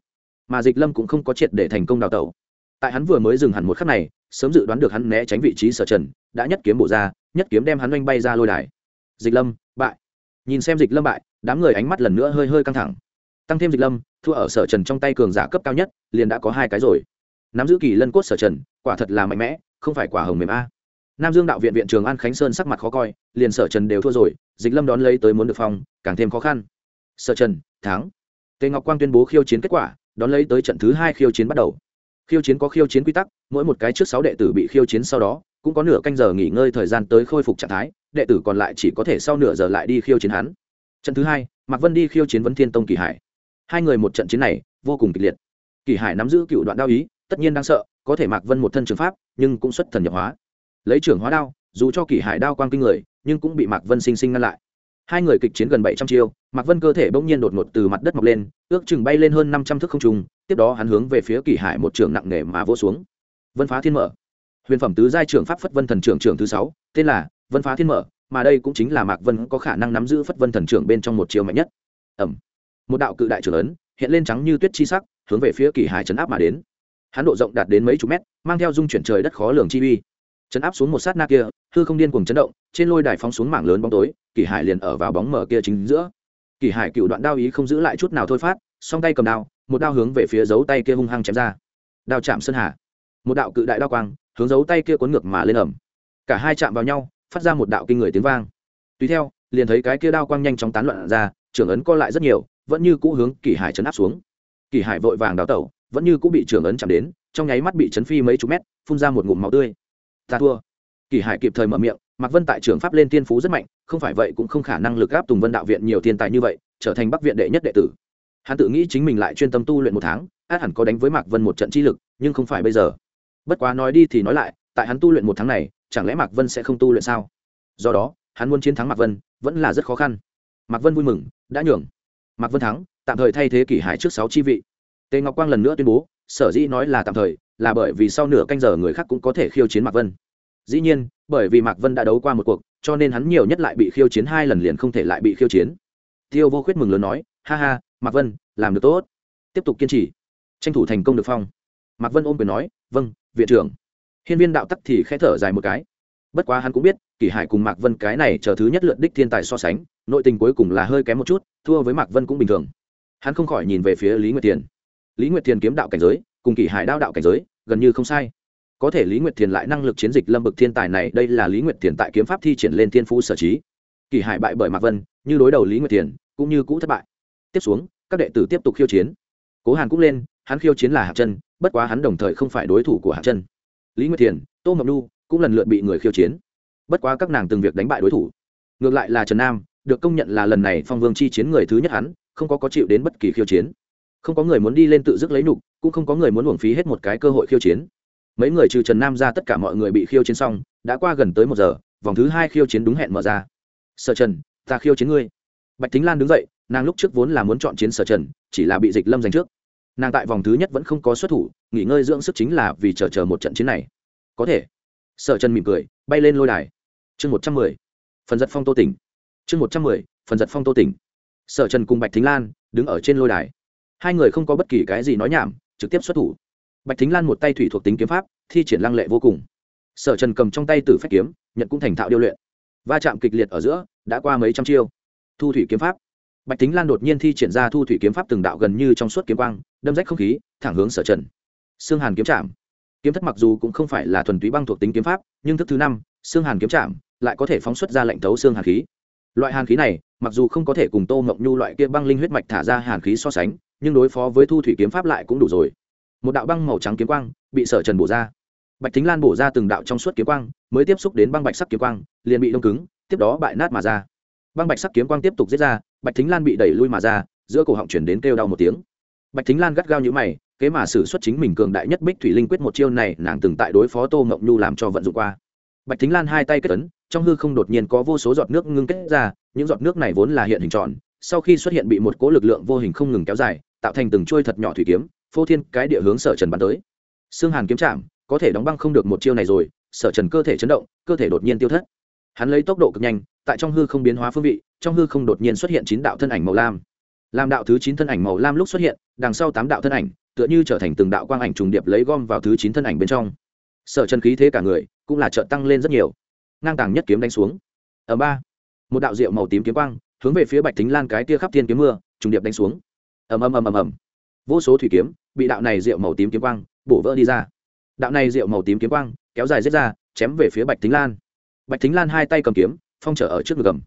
Mà dịch lâm cũng không có triệt để thành công đào tẩu. Tại hắn vừa mới dừng hẳn một khắc này, sớm dự đoán được hắn né tránh vị trí sở trần, đã nhất kiếm bổ ra, nhất kiếm đem hắn oanh bay ra lôi đài. Dịch lâm, bại. Nhìn xem dịch lâm bại, đám người ánh mắt lần nữa hơi hơi căng thẳng. Tăng thêm dịch lâm, thua ở sở trần trong tay cường giả cấp cao nhất, liền đã có hai cái rồi. Nắm giữ kỳ lân cốt sở trần, quả thật là mạnh mẽ, không phải quả hồng mềm a nam dương đạo viện viện trường an khánh sơn sắc mặt khó coi, liền sở trần đều thua rồi, dịch lâm đón lấy tới muốn được phong càng thêm khó khăn. Sở trần, thắng. Tề ngọc quang tuyên bố khiêu chiến kết quả, đón lấy tới trận thứ hai khiêu chiến bắt đầu. Khiêu chiến có khiêu chiến quy tắc, mỗi một cái trước sáu đệ tử bị khiêu chiến sau đó, cũng có nửa canh giờ nghỉ ngơi thời gian tới khôi phục trạng thái, đệ tử còn lại chỉ có thể sau nửa giờ lại đi khiêu chiến hắn. Trận thứ hai, mạc vân đi khiêu chiến vấn thiên tông kỳ hải. Hai người một trận chiến này, vô cùng kịch liệt. Kỳ hải nắm giữ cựu đoạn đao ý, tất nhiên đang sợ, có thể mạc vân một thân trường pháp, nhưng cũng xuất thần nhập hóa lấy trưởng hóa đao, dù cho kỷ hải đao quang kinh người, nhưng cũng bị mạc vân sinh sinh ngăn lại. Hai người kịch chiến gần bảy trăm chiêu, mạc vân cơ thể bỗng nhiên đột ngột từ mặt đất mọc lên, ước chừng bay lên hơn năm trăm thước không trung, tiếp đó hắn hướng về phía kỷ hải một trường nặng nề mà vỗ xuống. Vân phá thiên mở. Huyền phẩm tứ giai trưởng pháp phất vân thần trưởng trưởng thứ sáu, tên là vân phá thiên mở, mà đây cũng chính là mạc vân có khả năng nắm giữ phất vân thần trưởng bên trong một chiều mạnh nhất. Ẩm. Một đạo cự đại trưởng ấn, hiện lên trắng như tuyết chi sắc, hướng về phía kỷ hải chấn áp mà đến. Hắn độ rộng đạt đến mấy chục mét, mang theo dung chuyển trời đất khó lường chi uy chấn áp xuống một sát na kia, hư không điên cùng chấn động, trên lôi đài phóng xuống mảng lớn bóng tối, kỳ hải liền ở vào bóng mở kia chính giữa. Kỳ hải cựu đoạn đao ý không giữ lại chút nào thôi phát, song tay cầm đao, một đao hướng về phía dấu tay kia hung hăng chém ra. Đao chạm sơn hà. Một đạo cự đại đao quang, hướng dấu tay kia cuốn ngược mà lên ẩm cả hai chạm vào nhau, phát ra một đạo kinh người tiếng vang. Tùy theo, liền thấy cái kia đao quang nhanh chóng tán loạn ra, trưởng ấn co lại rất nhiều, vẫn như cũ hướng kỳ hải chấn áp xuống. Kỳ hải vội vàng đào tẩu, vẫn như cũ bị trưởng ấn chạm đến, trong nháy mắt bị chấn phi mấy chục mét, phun ra một ngụm máu tươi ta thua. Kỳ hải kịp thời mở miệng, mạc vân tại trường pháp lên tiên phú rất mạnh, không phải vậy cũng không khả năng lực gáp tùng vân đạo viện nhiều thiên tài như vậy, trở thành bắc viện đệ nhất đệ tử. Hắn tự nghĩ chính mình lại chuyên tâm tu luyện một tháng, át hẳn có đánh với mạc vân một trận chi lực, nhưng không phải bây giờ. Bất quá nói đi thì nói lại, tại hắn tu luyện một tháng này, chẳng lẽ mạc vân sẽ không tu luyện sao? Do đó, hắn muốn chiến thắng mạc vân, vẫn là rất khó khăn. Mạc vân vui mừng, đã nhường. Mạc vân thắng, tạm thời thay thế kỷ hải trước sáu chi vị tề ngọc quang lần nữa tuyên bố, sở dĩ nói là tạm thời, là bởi vì sau nửa canh giờ người khác cũng có thể khiêu chiến mạc vân. Dĩ nhiên, bởi vì mạc vân đã đấu qua một cuộc, cho nên hắn nhiều nhất lại bị khiêu chiến hai lần liền không thể lại bị khiêu chiến. Tiêu vô khuyết mừng lớn nói, ha ha, mạc vân, làm được tốt. Tiếp tục kiên trì. Tranh thủ thành công được phong. Mạc vân ôm quyền nói vâng viện trưởng. Hiên viên đạo tắc thì khẽ thở dài một cái. Bất quá hắn cũng biết kỷ hải cùng mạc vân cái này chờ thứ nhất lượt đích thiên tài so sánh, nội tình cuối cùng là hơi kém một chút, thua với mạc vân cũng bình thường. Hắn không khỏi nhìn về phía lý nguyệt Tiền lý nguyệt thiền kiếm đạo cảnh giới, cùng kỷ hải đao đạo cảnh giới, gần như không sai. Có thể lý nguyệt thiền lại năng lực chiến dịch lâm bực thiên tài này, đây là lý nguyệt thiền tại kiếm pháp thi triển lên thiên phú sở trí. Kỷ hải bại bởi mạc vân, như đối đầu lý nguyệt thiền, cũng như cũ thất bại. Tiếp xuống, các đệ tử tiếp tục khiêu chiến. Cố hàn cũng lên, hắn khiêu chiến là hạt chân, bất quá hắn đồng thời không phải đối thủ của hạt chân. Lý nguyệt thiền, tô ngọc nu cũng lần lượt bị người khiêu chiến. Bất quá các nàng từng việc đánh bại đối thủ. Ngược lại là trần nam, được công nhận là lần này phong vương chi chiến người thứ nhất hắn, không có có chịu đến bất kỳ khiêu chiến không có người muốn đi lên tự dứt lấy nhục, cũng không có người muốn uổng phí hết một cái cơ hội khiêu chiến. Mấy người trừ trần nam ra tất cả mọi người bị khiêu chiến xong, đã qua gần tới một giờ, vòng thứ hai khiêu chiến đúng hẹn mở ra. Sở trần, ta khiêu chiến ngươi. Bạch thính lan đứng dậy, nàng lúc trước vốn là muốn chọn chiến sở trần, chỉ là bị dịch lâm giành trước. Nàng tại vòng thứ nhất vẫn không có xuất thủ, nghỉ ngơi dưỡng sức chính là vì chờ chờ một trận chiến này. Có thể. Sở trần mỉm cười, bay lên lôi đài. Chương một trăm mười, phần giật phong tô tỉnh. Chương một trăm mười, phần giật phong tô tỉnh. Sở trần cùng bạch thính lan đứng ở trên lôi đài hai người không có bất kỳ cái gì nói nhảm, trực tiếp xuất thủ. Bạch thính lan một tay thủy thuộc tính kiếm pháp, thi triển lăng lệ vô cùng. Sở trần cầm trong tay t ử phép kiếm, nhận cũng thành thạo điêu luyện. Va chạm kịch liệt ở giữa, đã qua mấy trăm chiêu. Thu thủy kiếm pháp. Bạch thính lan đột nhiên thi triển ra thu thủy kiếm pháp từng đạo gần như trong suốt kiếm quang, đâm rách không khí, thẳng hướng sở trần. Xương hàn kiếm chạm. Kiếm thất mặc dù cũng không phải là thuần túy băng thuộc tính kiếm pháp, nhưng thức thứ năm xương hàn kiếm chạm, lại có thể phóng xuất ra lệnh thấu xương hàn khí. Loại hàn khí này, mặc dù không có thể cùng tô mộng nhu loại kia băng linh huyết mạch thả ra hàn khí so sánh nhưng đối phó với thu thủy kiếm pháp lại cũng đủ rồi. Một đạo băng màu trắng kiếm quang bị sở trần bổ ra. Bạch thính lan bổ ra từng đạo trong suốt kiếm quang, mới tiếp xúc đến băng bạch sắc kiếm quang, liền bị đông cứng, tiếp đó bại nát mà ra. Băng bạch sắc kiếm quang tiếp tục giết ra, bạch thính lan bị đẩy lui mà ra, giữa cổ họng chuyển đến kêu đau một tiếng. Bạch thính lan gắt gao như mày, kế mà xử xuất chính mình cường đại nhất bích thủy linh quyết một chiêu này, nàng từng tại đối phó tô mộng nhu làm cho vận dụng qua. Bạch thính lan hai tay kết ấn, trong hư không đột nhiên có vô số giọt nước ngưng kết ra, những giọt nước này vốn là hiện hình tròn, sau khi xuất hiện bị một cỗ lực lượng vô hình không ngừng kéo dài tạo thành từng trôi thật nhỏ thủy kiếm, phô thiên cái địa hướng sở trần bắn tới. Xương hàn kiếm chạm, có thể đóng băng không được một chiêu này rồi, sở trần cơ thể chấn động, cơ thể đột nhiên tiêu thất. Hắn lấy tốc độ cực nhanh, tại trong hư không biến hóa phương vị, trong hư không đột nhiên xuất hiện chín đạo thân ảnh màu lam. Làm đạo thứ chín thân ảnh màu lam lúc xuất hiện, đằng sau tám đạo thân ảnh, tựa như trở thành từng đạo quang ảnh trùng điệp lấy gom vào thứ chín thân ảnh bên trong. Sở trần khí thế cả người, cũng là trợ tăng lên rất nhiều. Ngang tàng nhất kiếm đánh xuống. Ở ba. Một đạo rượu màu tím kiếm quang, hướng về phía bạch thính lan cái tia khắp thiên kiếm mưa, trùng điệp đánh xuống ầm ầm ầm ầm ầm. Vô số thủy kiếm bị đạo này rượu màu tím kiếm quang bổ vỡ đi ra. Đạo này rượu màu tím kiếm quang kéo dài rết ra, chém về phía bạch thính lan. Bạch thính lan hai tay cầm kiếm, phong trở ở trước ngực gầm.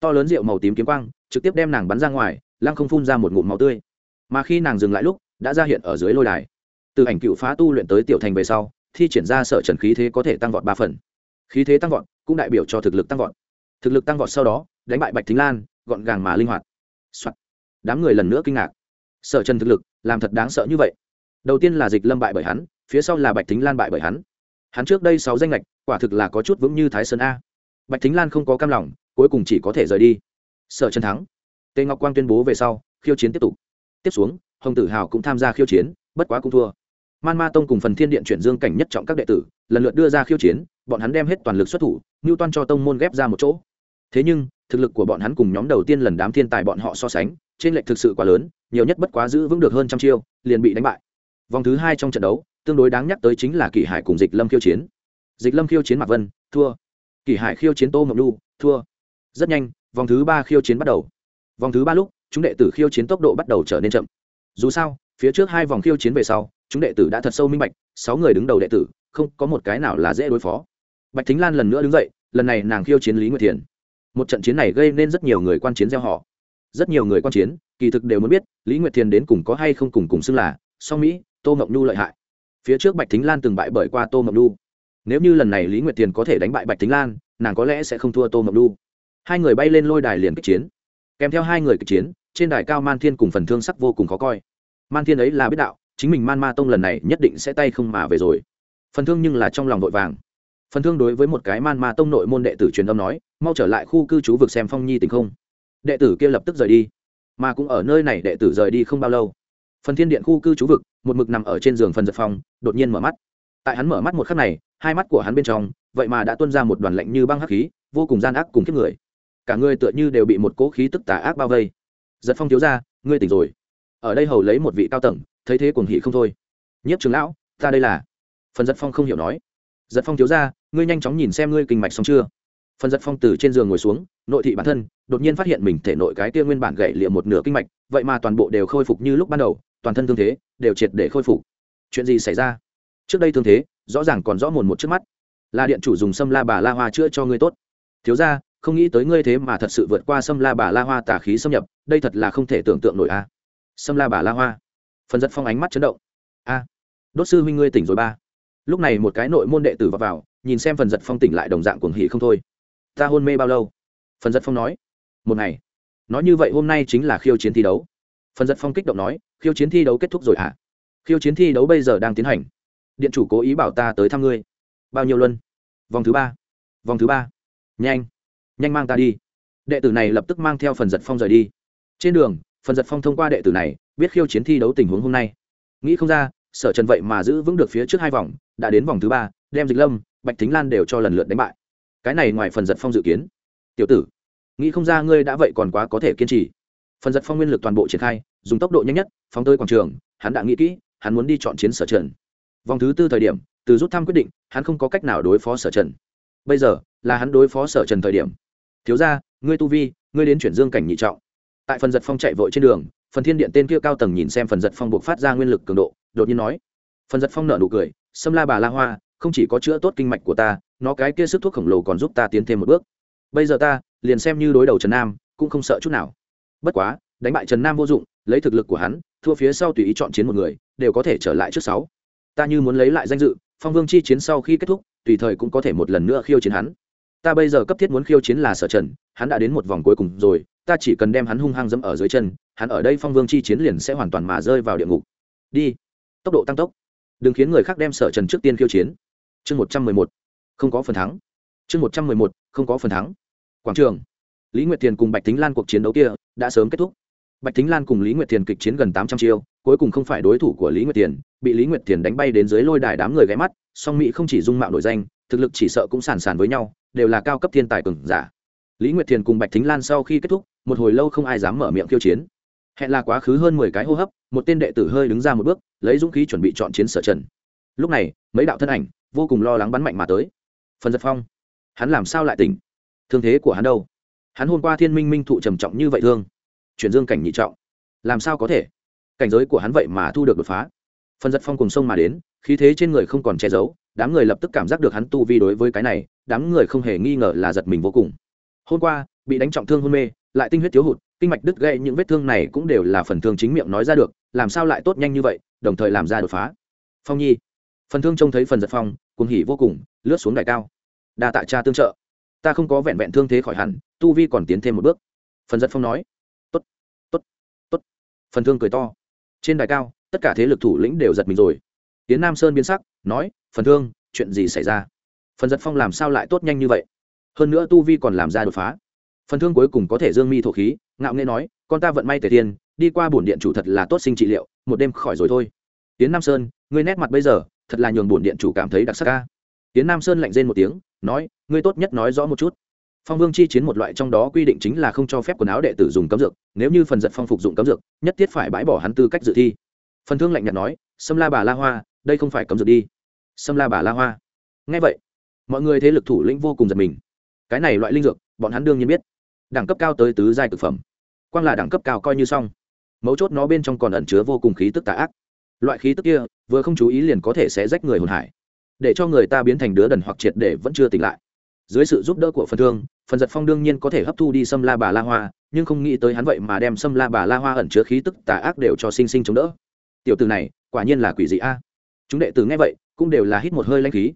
To lớn rượu màu tím kiếm quang trực tiếp đem nàng bắn ra ngoài, lăng không phun ra một ngụm màu tươi. Mà khi nàng dừng lại lúc, đã ra hiện ở dưới lôi đài. Từ ảnh cựu phá tu luyện tới tiểu thành về sau, thi triển ra sở trần khí thế có thể tăng vọt ba phần. Khí thế tăng vọt cũng đại biểu cho thực lực tăng vọt. Thực lực tăng vọt sau đó, đánh bại bạch thính lan, gọn gàng mà linh hoạt、Soạn. đám người lần nữa kinh ngạc sở trần thực lực, làm thật đáng sợ như vậy. Đầu tiên là dịch lâm bại bởi hắn, phía sau là bạch thính lan bại bởi hắn. Hắn trước đây sáu danh lệch quả thực là có chút vững như thái sơn a. Bạch thính lan không có cam lòng, cuối cùng chỉ có thể rời đi. Sở trần thắng. Tề ngọc quang tuyên bố về sau, khiêu chiến tiếp tục. Tiếp xuống, hồng tử hào cũng tham gia khiêu chiến, bất quá cũng thua. Man ma tông cùng phần thiên điện chuyển dương cảnh nhất trọng các đệ tử, lần lượt đưa ra khiêu chiến, bọn hắn đem hết toàn lực xuất thủ ngưu toan cho tông môn ghép ra một chỗ. Thế nhưng thực lực của bọn hắn cùng nhóm đầu tiên lần đám thiên tài bọn họ so sánh, trên lệch thực sự quá lớn, nhiều nhất bất quá giữ vững được hơn trăm chiêu, liền bị đánh bại. Vòng thứ hai trong trận đấu, tương đối đáng nhắc tới chính là kỷ hải cùng dịch lâm khiêu chiến. Dịch lâm khiêu chiến mạc vân, thua. Kỷ hải khiêu chiến tô ngọc lu thua. Rất nhanh, vòng thứ ba khiêu chiến bắt đầu. Vòng thứ ba lúc, chúng đệ tử khiêu chiến tốc độ bắt đầu trở nên chậm. Dù sao, phía trước hai vòng khiêu chiến về sau, chúng đệ tử đã thật sâu minh bạch, sáu người đứng đầu đệ tử, không có một cái nào là dễ đối phó. Bạch thính lan lần nữa đứng dậy, lần này nàng khiêu chiến lý nguyệt thiền một trận chiến này gây nên rất nhiều người quan chiến gieo họ. Rất nhiều người quan chiến, kỳ thực đều muốn biết, lý nguyệt thiền đến cùng có hay không cùng cùng xưng là song mỹ, tô ngọc nhu lợi hại. Phía trước bạch thính lan từng bại bởi qua tô ngọc nhu. Nếu như lần này lý nguyệt thiền có thể đánh bại bạch thính lan, nàng có lẽ sẽ không thua tô ngọc nhu. Hai người bay lên lôi đài liền kích chiến. Kèm theo hai người kịch chiến, trên đài cao man thiên cùng phần thương sắc vô cùng khó coi. Man thiên ấy là biết đạo, chính mình man ma tông lần này nhất định sẽ tay không mà về rồi. Phần thương nhưng là trong lòng vội vàng phần thương đối với một cái man ma tông nội môn đệ tử truyền âm nói, mau trở lại khu cư trú vực xem phong nhi tình không. Đệ tử kia lập tức rời đi, mà cũng ở nơi này đệ tử rời đi không bao lâu. Phần thiên điện khu cư trú vực, một mực nằm ở trên giường phần giật phong đột nhiên mở mắt. Tại hắn mở mắt một khắc này, hai mắt của hắn bên trong, vậy mà đã tuân ra một đoàn lạnh như băng hắc khí, vô cùng gian ác cùng kiếp người. Cả người tựa như đều bị một cỗ khí tức tà ác bao vây. Giật phong thiếu ra ngươi tỉnh rồi. Ở đây hầu lấy một vị cao tầng, thấy thế cuồng hỉ không thôi. Nhất trường lão, ta đây là. Phần giật phong không hiểu nói giật phong thiếu ra, ngươi nhanh chóng nhìn xem ngươi kinh mạch xong chưa? Phần giật phong từ trên giường ngồi xuống, nội thị bản thân, đột nhiên phát hiện mình thể nội cái kia nguyên bản gậy liệm một nửa kinh mạch, vậy mà toàn bộ đều khôi phục như lúc ban đầu, toàn thân thương thế đều triệt để khôi phục. Chuyện gì xảy ra? Trước đây thương thế, rõ ràng còn rõ mồn một trước mắt. Là điện chủ dùng sâm la bà la hoa chữa cho ngươi tốt. Thiếu ra, không nghĩ tới ngươi thế mà thật sự vượt qua sâm la bà la hoa tả khí xâm nhập, đây thật là không thể tưởng tượng nổi a. Sâm la bà la hoa. Phần giật phong ánh mắt chấn động. A, đốt sư huynh ngươi tỉnh rồi ba lúc này một cái nội môn đệ tử vào, vào nhìn xem phần giật phong tỉnh lại đồng dạng cuồng hỉ không thôi. Ta hôn mê bao lâu? Phần giật phong nói. Một ngày. Nói như vậy hôm nay chính là khiêu chiến thi đấu. Phần giật phong kích động nói khiêu chiến thi đấu kết thúc rồi hả? À? khiêu chiến thi đấu bây giờ đang tiến hành. Điện chủ cố ý bảo ta tới thăm ngươi. Bao nhiêu luân? Vòng thứ ba. Vòng thứ ba. Nhanh. Nhanh mang ta đi. Đệ tử này lập tức mang theo phần giật phong rời đi. Trên đường phần giật phong thông qua đệ tử này biết khiêu chiến thi đấu tình huống hôm nay. Nghĩ không ra sở trần vậy mà giữ vững được phía trước hai vòng, đã đến vòng thứ ba, đem dịch lâm, bạch thính lan đều cho lần lượt đánh bại. Cái này ngoài phần giật phong dự kiến. Tiểu tử, nghĩ không ra ngươi đã vậy còn quá có thể kiên trì. Phần giật phong nguyên lực toàn bộ triển khai, dùng tốc độ nhanh nhất, phóng tới quảng trường, hắn đã nghĩ kỹ, hắn muốn đi chọn chiến sở trần. Vòng thứ tư thời điểm, từ rút thăm quyết định, hắn không có cách nào đối phó sở trần. Bây giờ, là hắn đối phó sở trần thời điểm. Thiếu ra ngươi tu vi, ngươi đến chuyển dương cảnh nhị trọng. Tại phần giật phong chạy vội trên đường phần thiên điện tên kia cao tầng nhìn xem phần giật phong buộc phát ra nguyên lực cường độ, đột nhiên nói. Phần giật phong nợ nụ cười xâm la bà la hoa, không chỉ có chữa tốt kinh mạch của ta, nó cái kia sức thuốc khổng lồ còn giúp ta tiến thêm một bước. Bây giờ ta, liền xem như đối đầu trần nam, cũng không sợ chút nào. Bất quá, đánh bại trần nam vô dụng, lấy thực lực của hắn, thua phía sau tùy ý chọn chiến một người, đều có thể trở lại trước sáu. Ta như muốn lấy lại danh dự, phong vương chi chiến sau khi kết thúc, tùy thời cũng có thể một lần nữa khiêu chiến hắn. Ta bây giờ cấp thiết muốn khiêu chiến là sở trần, hắn đã đến một vòng cuối cùng rồi ta chỉ cần đem hắn hung hăng dẫm ở dưới chân, hắn ở đây phong vương chi chiến liền sẽ hoàn toàn mà rơi vào địa ngục. Đi, tốc độ tăng tốc. Đừng khiến người khác đem sở trần trước tiên khiêu chiến. Chương một trăm mười một, không có phần thắng. Chương một trăm mười một, không có phần thắng. Quảng trường. Lý nguyệt thiền cùng bạch thính lan cuộc chiến đấu kia đã sớm kết thúc. Bạch thính lan cùng lý nguyệt thiền kịch chiến gần tám trăm chiêu, cuối cùng không phải đối thủ của lý nguyệt thiền, bị lý nguyệt thiền đánh bay đến dưới lôi đài đám người ghé mắt, song mỹ không chỉ dung mạo nổi danh, thực lực chỉ sợ cũng sàn sàn với nhau, đều là cao cấp thiên tài cường giả. Lý nguyệt thiền cùng bạch thính lan sau khi kết thúc một hồi lâu không ai dám mở miệng khiêu chiến. Hẹn là quá khứ hơn mười cái hô hấp, một tên đệ tử hơi đứng ra một bước, lấy dũng khí chuẩn bị chọn chiến sở trần lúc này, mấy đạo thân ảnh vô cùng lo lắng bắn mạnh mà tới. Phần giật phong. Hắn làm sao lại tỉnh? Thương thế của hắn đâu? Hắn hôm qua thiên minh minh thụ trầm trọng như vậy thương. Chuyển dương cảnh nhị trọng. Làm sao có thể? Cảnh giới của hắn vậy mà thu được đột phá. Phần giật phong cùng sông mà đến, khí thế trên người không còn che giấu, đám người lập tức cảm giác được hắn tu vi đối với cái này, đám người không hề nghi ngờ là giật mình vô cùng. Hôm qua, bị đánh trọng thương hôn mê lại tinh huyết thiếu hụt, kinh mạch đứt gãy những vết thương này cũng đều là phần thương chính miệng nói ra được, làm sao lại tốt nhanh như vậy, đồng thời làm ra đột phá. Phong nhi, phần thương trông thấy phần giật phong, cuồng hỉ vô cùng, lướt xuống đài cao. Đa tạ cha tương trợ. Ta không có vẹn vẹn thương thế khỏi hẳn, tu vi còn tiến thêm một bước. Phần giật phong nói. Tốt tốt tốt. Phần thương cười to. Trên đài cao, tất cả thế lực thủ lĩnh đều giật mình rồi. Tiến nam sơn biến sắc, nói, phần thương, chuyện gì xảy ra? Phần giật phong làm sao lại tốt nhanh như vậy? Hơn nữa tu vi còn làm ra đột phá phần thương cuối cùng có thể dương mi thổ khí, ngạo nghê nói, con ta vận may tề thiên đi qua bổn điện chủ thật là tốt sinh trị liệu, một đêm khỏi rồi thôi. Tiến nam sơn, ngươi nét mặt bây giờ, thật là nhường bổn điện chủ cảm thấy đặc sắc ca tiến nam sơn lạnh rên một tiếng, nói, ngươi tốt nhất nói rõ một chút. Phong vương chi chiến một loại trong đó quy định chính là không cho phép quần áo đệ tử dùng cấm dược, nếu như phần giật phong phục dụng cấm dược, nhất thiết phải bãi bỏ hắn tư cách dự thi. Phần thương lạnh nhạt nói, sâm la bà la hoa, đây không phải cấm dược đi. Sâm la bà la hoa. Ngay vậy, mọi người thế lực thủ lĩnh vô cùng giật mình. Cái này loại linh dược, bọn hắn đương nhiên biết đẳng cấp cao tới tứ giai thực phẩm. Quang là đẳng cấp cao coi như xong. Mấu chốt nó bên trong còn ẩn chứa vô cùng khí tức tà ác. Loại khí tức kia, vừa không chú ý liền có thể sẽ rách người hồn hải, để cho người ta biến thành đứa đần hoặc triệt để vẫn chưa tỉnh lại. Dưới sự giúp đỡ của phần thương, phần giật phong đương nhiên có thể hấp thu đi sâm la bà la hoa, nhưng không nghĩ tới hắn vậy mà đem sâm la bà la hoa ẩn chứa khí tức tà ác đều cho sinh sinh chống đỡ. Tiểu từ này, quả nhiên là quỷ dị a. Chúng đệ tử nghe vậy, cũng đều là hít một hơi lanh khí.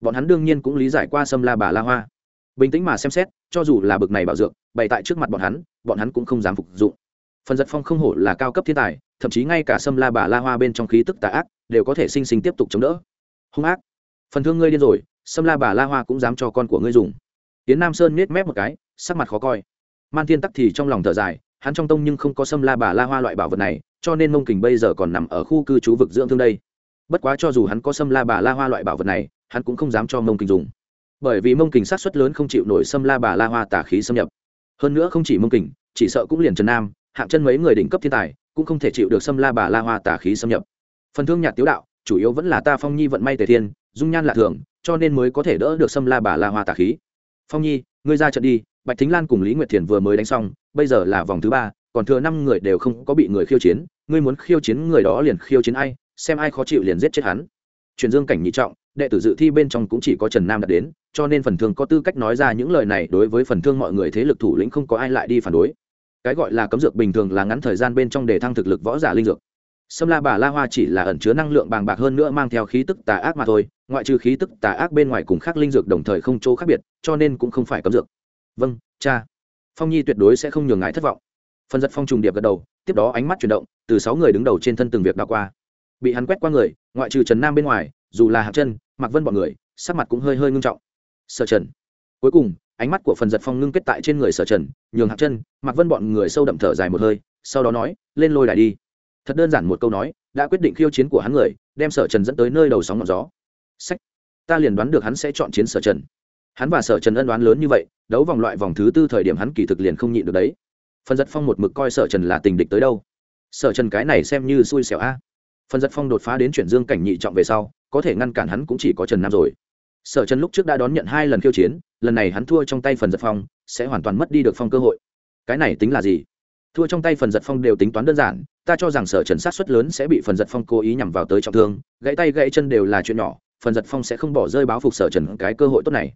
Bọn hắn đương nhiên cũng lý giải qua sâm la bà la hoa bình tĩnh mà xem xét, cho dù là bực này bảo dược, bày tại trước mặt bọn hắn bọn hắn cũng không dám phục dụng. Phần giật phong không hổ là cao cấp thiên tài, thậm chí ngay cả sâm la bà la hoa bên trong khí tức tà ác, đều có thể sinh sinh tiếp tục chống đỡ. Hung ác. Phần thương ngươi điên rồi, sâm la bà la hoa cũng dám cho con của ngươi dùng. Tiến nam sơn nết mép một cái, sắc mặt khó coi. Man thiên tắc thì trong lòng thở dài, hắn trong tông nhưng không có sâm la bà la hoa loại bảo vật này, cho nên mông kình bây giờ còn nằm ở khu cư trú vực dưỡng thương đây. Bất quá cho dù hắn có sâm la bà la hoa loại bảo vật này, hắn cũng không dám cho mông kình dùng bởi vì mông kình sát xuất lớn không chịu nổi xâm la bà la hoa tả khí xâm nhập. Hơn nữa không chỉ mông kình, chỉ sợ cũng liền trần nam, hạng chân mấy người đỉnh cấp thiên tài, cũng không thể chịu được xâm la bà la hoa tả khí xâm nhập. Phần thương nhạt tiếu đạo, chủ yếu vẫn là ta phong nhi vận may tề thiên, dung nhan lạ thường, cho nên mới có thể đỡ được xâm la bà la hoa tả khí. Phong nhi, ngươi ra trận đi, bạch thính lan cùng lý nguyệt thiền vừa mới đánh xong, bây giờ là vòng thứ ba, còn thừa năm người đều không có bị người khiêu chiến, ngươi muốn khiêu chiến người đó liền khiêu chiến ai, xem ai khó chịu liền giết chết hắn. Truyền dương cảnh nhị trọng, đệ tử dự thi bên trong cũng chỉ có trần nam đạt đến cho nên phần thương có tư cách nói ra những lời này đối với phần thương mọi người thế lực thủ lĩnh không có ai lại đi phản đối. Cái gọi là cấm dược bình thường là ngắn thời gian bên trong để thăng thực lực võ giả linh dược. Sâm la bà la hoa chỉ là ẩn chứa năng lượng bàng bạc hơn nữa mang theo khí tức tà ác mà thôi, ngoại trừ khí tức tà ác bên ngoài cùng khác linh dược đồng thời không chỗ khác biệt, cho nên cũng không phải cấm dược. Vâng cha. Phong nhi tuyệt đối sẽ không nhường ngài thất vọng. Phần giật phong trùng điệp gật đầu, tiếp đó ánh mắt chuyển động, từ sáu người đứng đầu trên thân từng việc đ qua. Bị hắn quét qua người, ngoại trừ trần nam bên ngoài, dù là hạt chân mặc vân bọn người, sắc mặt cũng hơi hơi ngưng trọng sở trần. Cuối cùng, ánh mắt của phần giật phong ngưng kết tại trên người sở trần, nhường hạt chân mặc vân bọn người sâu đậm thở dài một hơi, sau đó nói, lên lôi đài đi. Thật đơn giản một câu nói, đã quyết định khiêu chiến của hắn người, đem sở trần dẫn tới nơi đầu sóng ngọn gió. Sách. Ta liền đoán được hắn sẽ chọn chiến sở trần. Hắn và sở trần ân đoán lớn như vậy, đấu vòng loại vòng thứ tư thời điểm hắn kỳ thực liền không nhịn được đấy. Phần giật phong một mực coi sở trần là tình địch tới đâu? Sở trần cái này xem như xui xẻo a. Phần giật phong đột phá đến chuyển dương cảnh nhị trọng về sau, có thể ngăn cản hắn cũng chỉ có trần nam rồi sở trần lúc trước đã đón nhận hai lần khiêu chiến, lần này hắn thua trong tay phần giật phong, sẽ hoàn toàn mất đi được phong cơ hội. Cái này tính là gì? Thua trong tay phần giật phong đều tính toán đơn giản, ta cho rằng sở trần sát xuất lớn sẽ bị phần giật phong cố ý nhằm vào tới trọng thương, gãy tay gãy chân đều là chuyện nhỏ, phần giật phong sẽ không bỏ rơi báo phục sở trần cái cơ hội tốt này.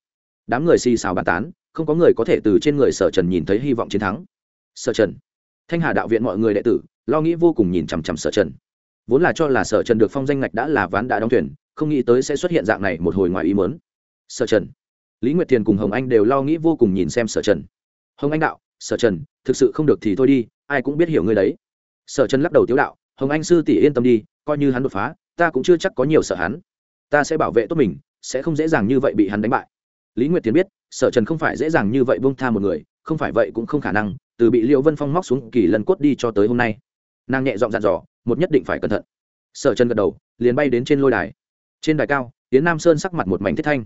Đám người xì xào bàn tán, không có người có thể từ trên người sở trần nhìn thấy hy vọng chiến thắng. Sở trần. Thanh hà đạo viện mọi người đệ tử, lo nghĩ vô cùng nhìn chằm chằm sở trần. Vốn là cho là sở trần được phong danh ngạch đã là ván đã đóng thuyền không nghĩ tới sẽ xuất hiện dạng này một hồi ngoài ý mớn sở trần, lý nguyệt thiền cùng hồng anh đều lo nghĩ vô cùng nhìn xem sở trần. Hồng anh đạo, sở trần, thực sự không được thì thôi đi, ai cũng biết hiểu ngươi đấy. Sở trần lắc đầu tiếu đạo, hồng anh sư tỷ yên tâm đi, coi như hắn đột phá, ta cũng chưa chắc có nhiều sợ hắn. Ta sẽ bảo vệ tốt mình, sẽ không dễ dàng như vậy bị hắn đánh bại. Lý nguyệt tiến biết, sở trần không phải dễ dàng như vậy bông tha một người, không phải vậy cũng không khả năng, từ bị liệu vân phong móc xuống kỳ lần cốt đi cho tới hôm nay. Nàng nhẹ giọng dặn dò, một nhất định phải cẩn thận. Sở trần gật đầu, liền bay đến trên lôi đài trên đài cao tiến nam sơn sắc mặt một mảnh thiết thanh.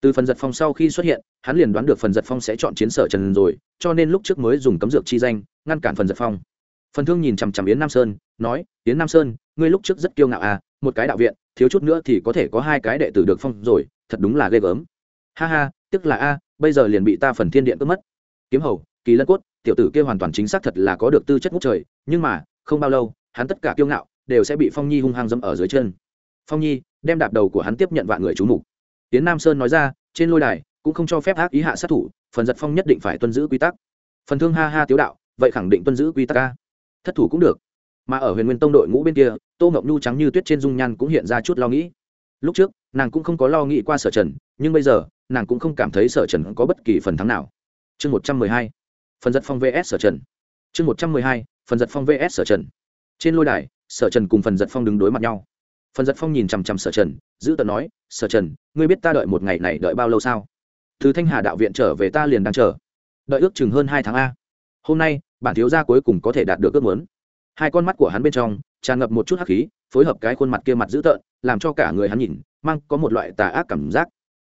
Từ phần giật phong sau khi xuất hiện, hắn liền đoán được phần giật phong sẽ chọn chiến sở trần rồi, cho nên lúc trước mới dùng cấm dược chi danh, ngăn cản phần giật phong. Phần thương nhìn chằm chằm yến nam sơn, nói, yến nam sơn, ngươi lúc trước rất kiêu ngạo à một cái đạo viện, thiếu chút nữa thì có thể có hai cái đệ tử được phong rồi, thật đúng là ghê gớm. Ha ha, tức là a, bây giờ liền bị ta phần thiên điện cướp mất. Kiếm hầu, kỳ lân cốt, tiểu tử kia hoàn toàn chính xác thật là có được tư chất ngút trời, nhưng mà, không bao lâu, hắn tất cả kiêu ngạo đều sẽ bị phong nhi hung hăng dẫm ở dưới chân phong nhi đem đạp đầu của hắn tiếp nhận vạn người chú mục tiến nam sơn nói ra trên lôi đài cũng không cho phép ác ý hạ sát thủ phần giật phong nhất định phải tuân giữ quy tắc phần thương ha ha tiếu đạo vậy khẳng định tuân giữ quy tắc ca thất thủ cũng được mà ở huyền nguyên tông đội ngũ bên kia tô ngọc nhu trắng như tuyết trên dung nhan cũng hiện ra chút lo nghĩ lúc trước nàng cũng không có lo nghĩ qua sở trần nhưng bây giờ nàng cũng không cảm thấy sở trần có bất kỳ phần thắng nào chương một trăm mười hai phần giật phong vs sở trần chương một trăm mười hai phần giật phong vs sở trần trên lôi đài sở trần cùng phần giật phong đứng đối mặt nhau phần giật phong nhìn chằm chằm sở trần, giữ tận nói, sở trần, ngươi biết ta đợi một ngày này đợi bao lâu sao? Từ thanh hà đạo viện trở về ta liền đang chờ. Đợi ước chừng hơn hai tháng a. Hôm nay, bản thiếu gia cuối cùng có thể đạt được ước muốn. Hai con mắt của hắn bên trong tràn ngập một chút hắc khí, phối hợp cái khuôn mặt kia mặt dữ tợn, làm cho cả người hắn nhìn, mang có một loại tà ác cảm giác.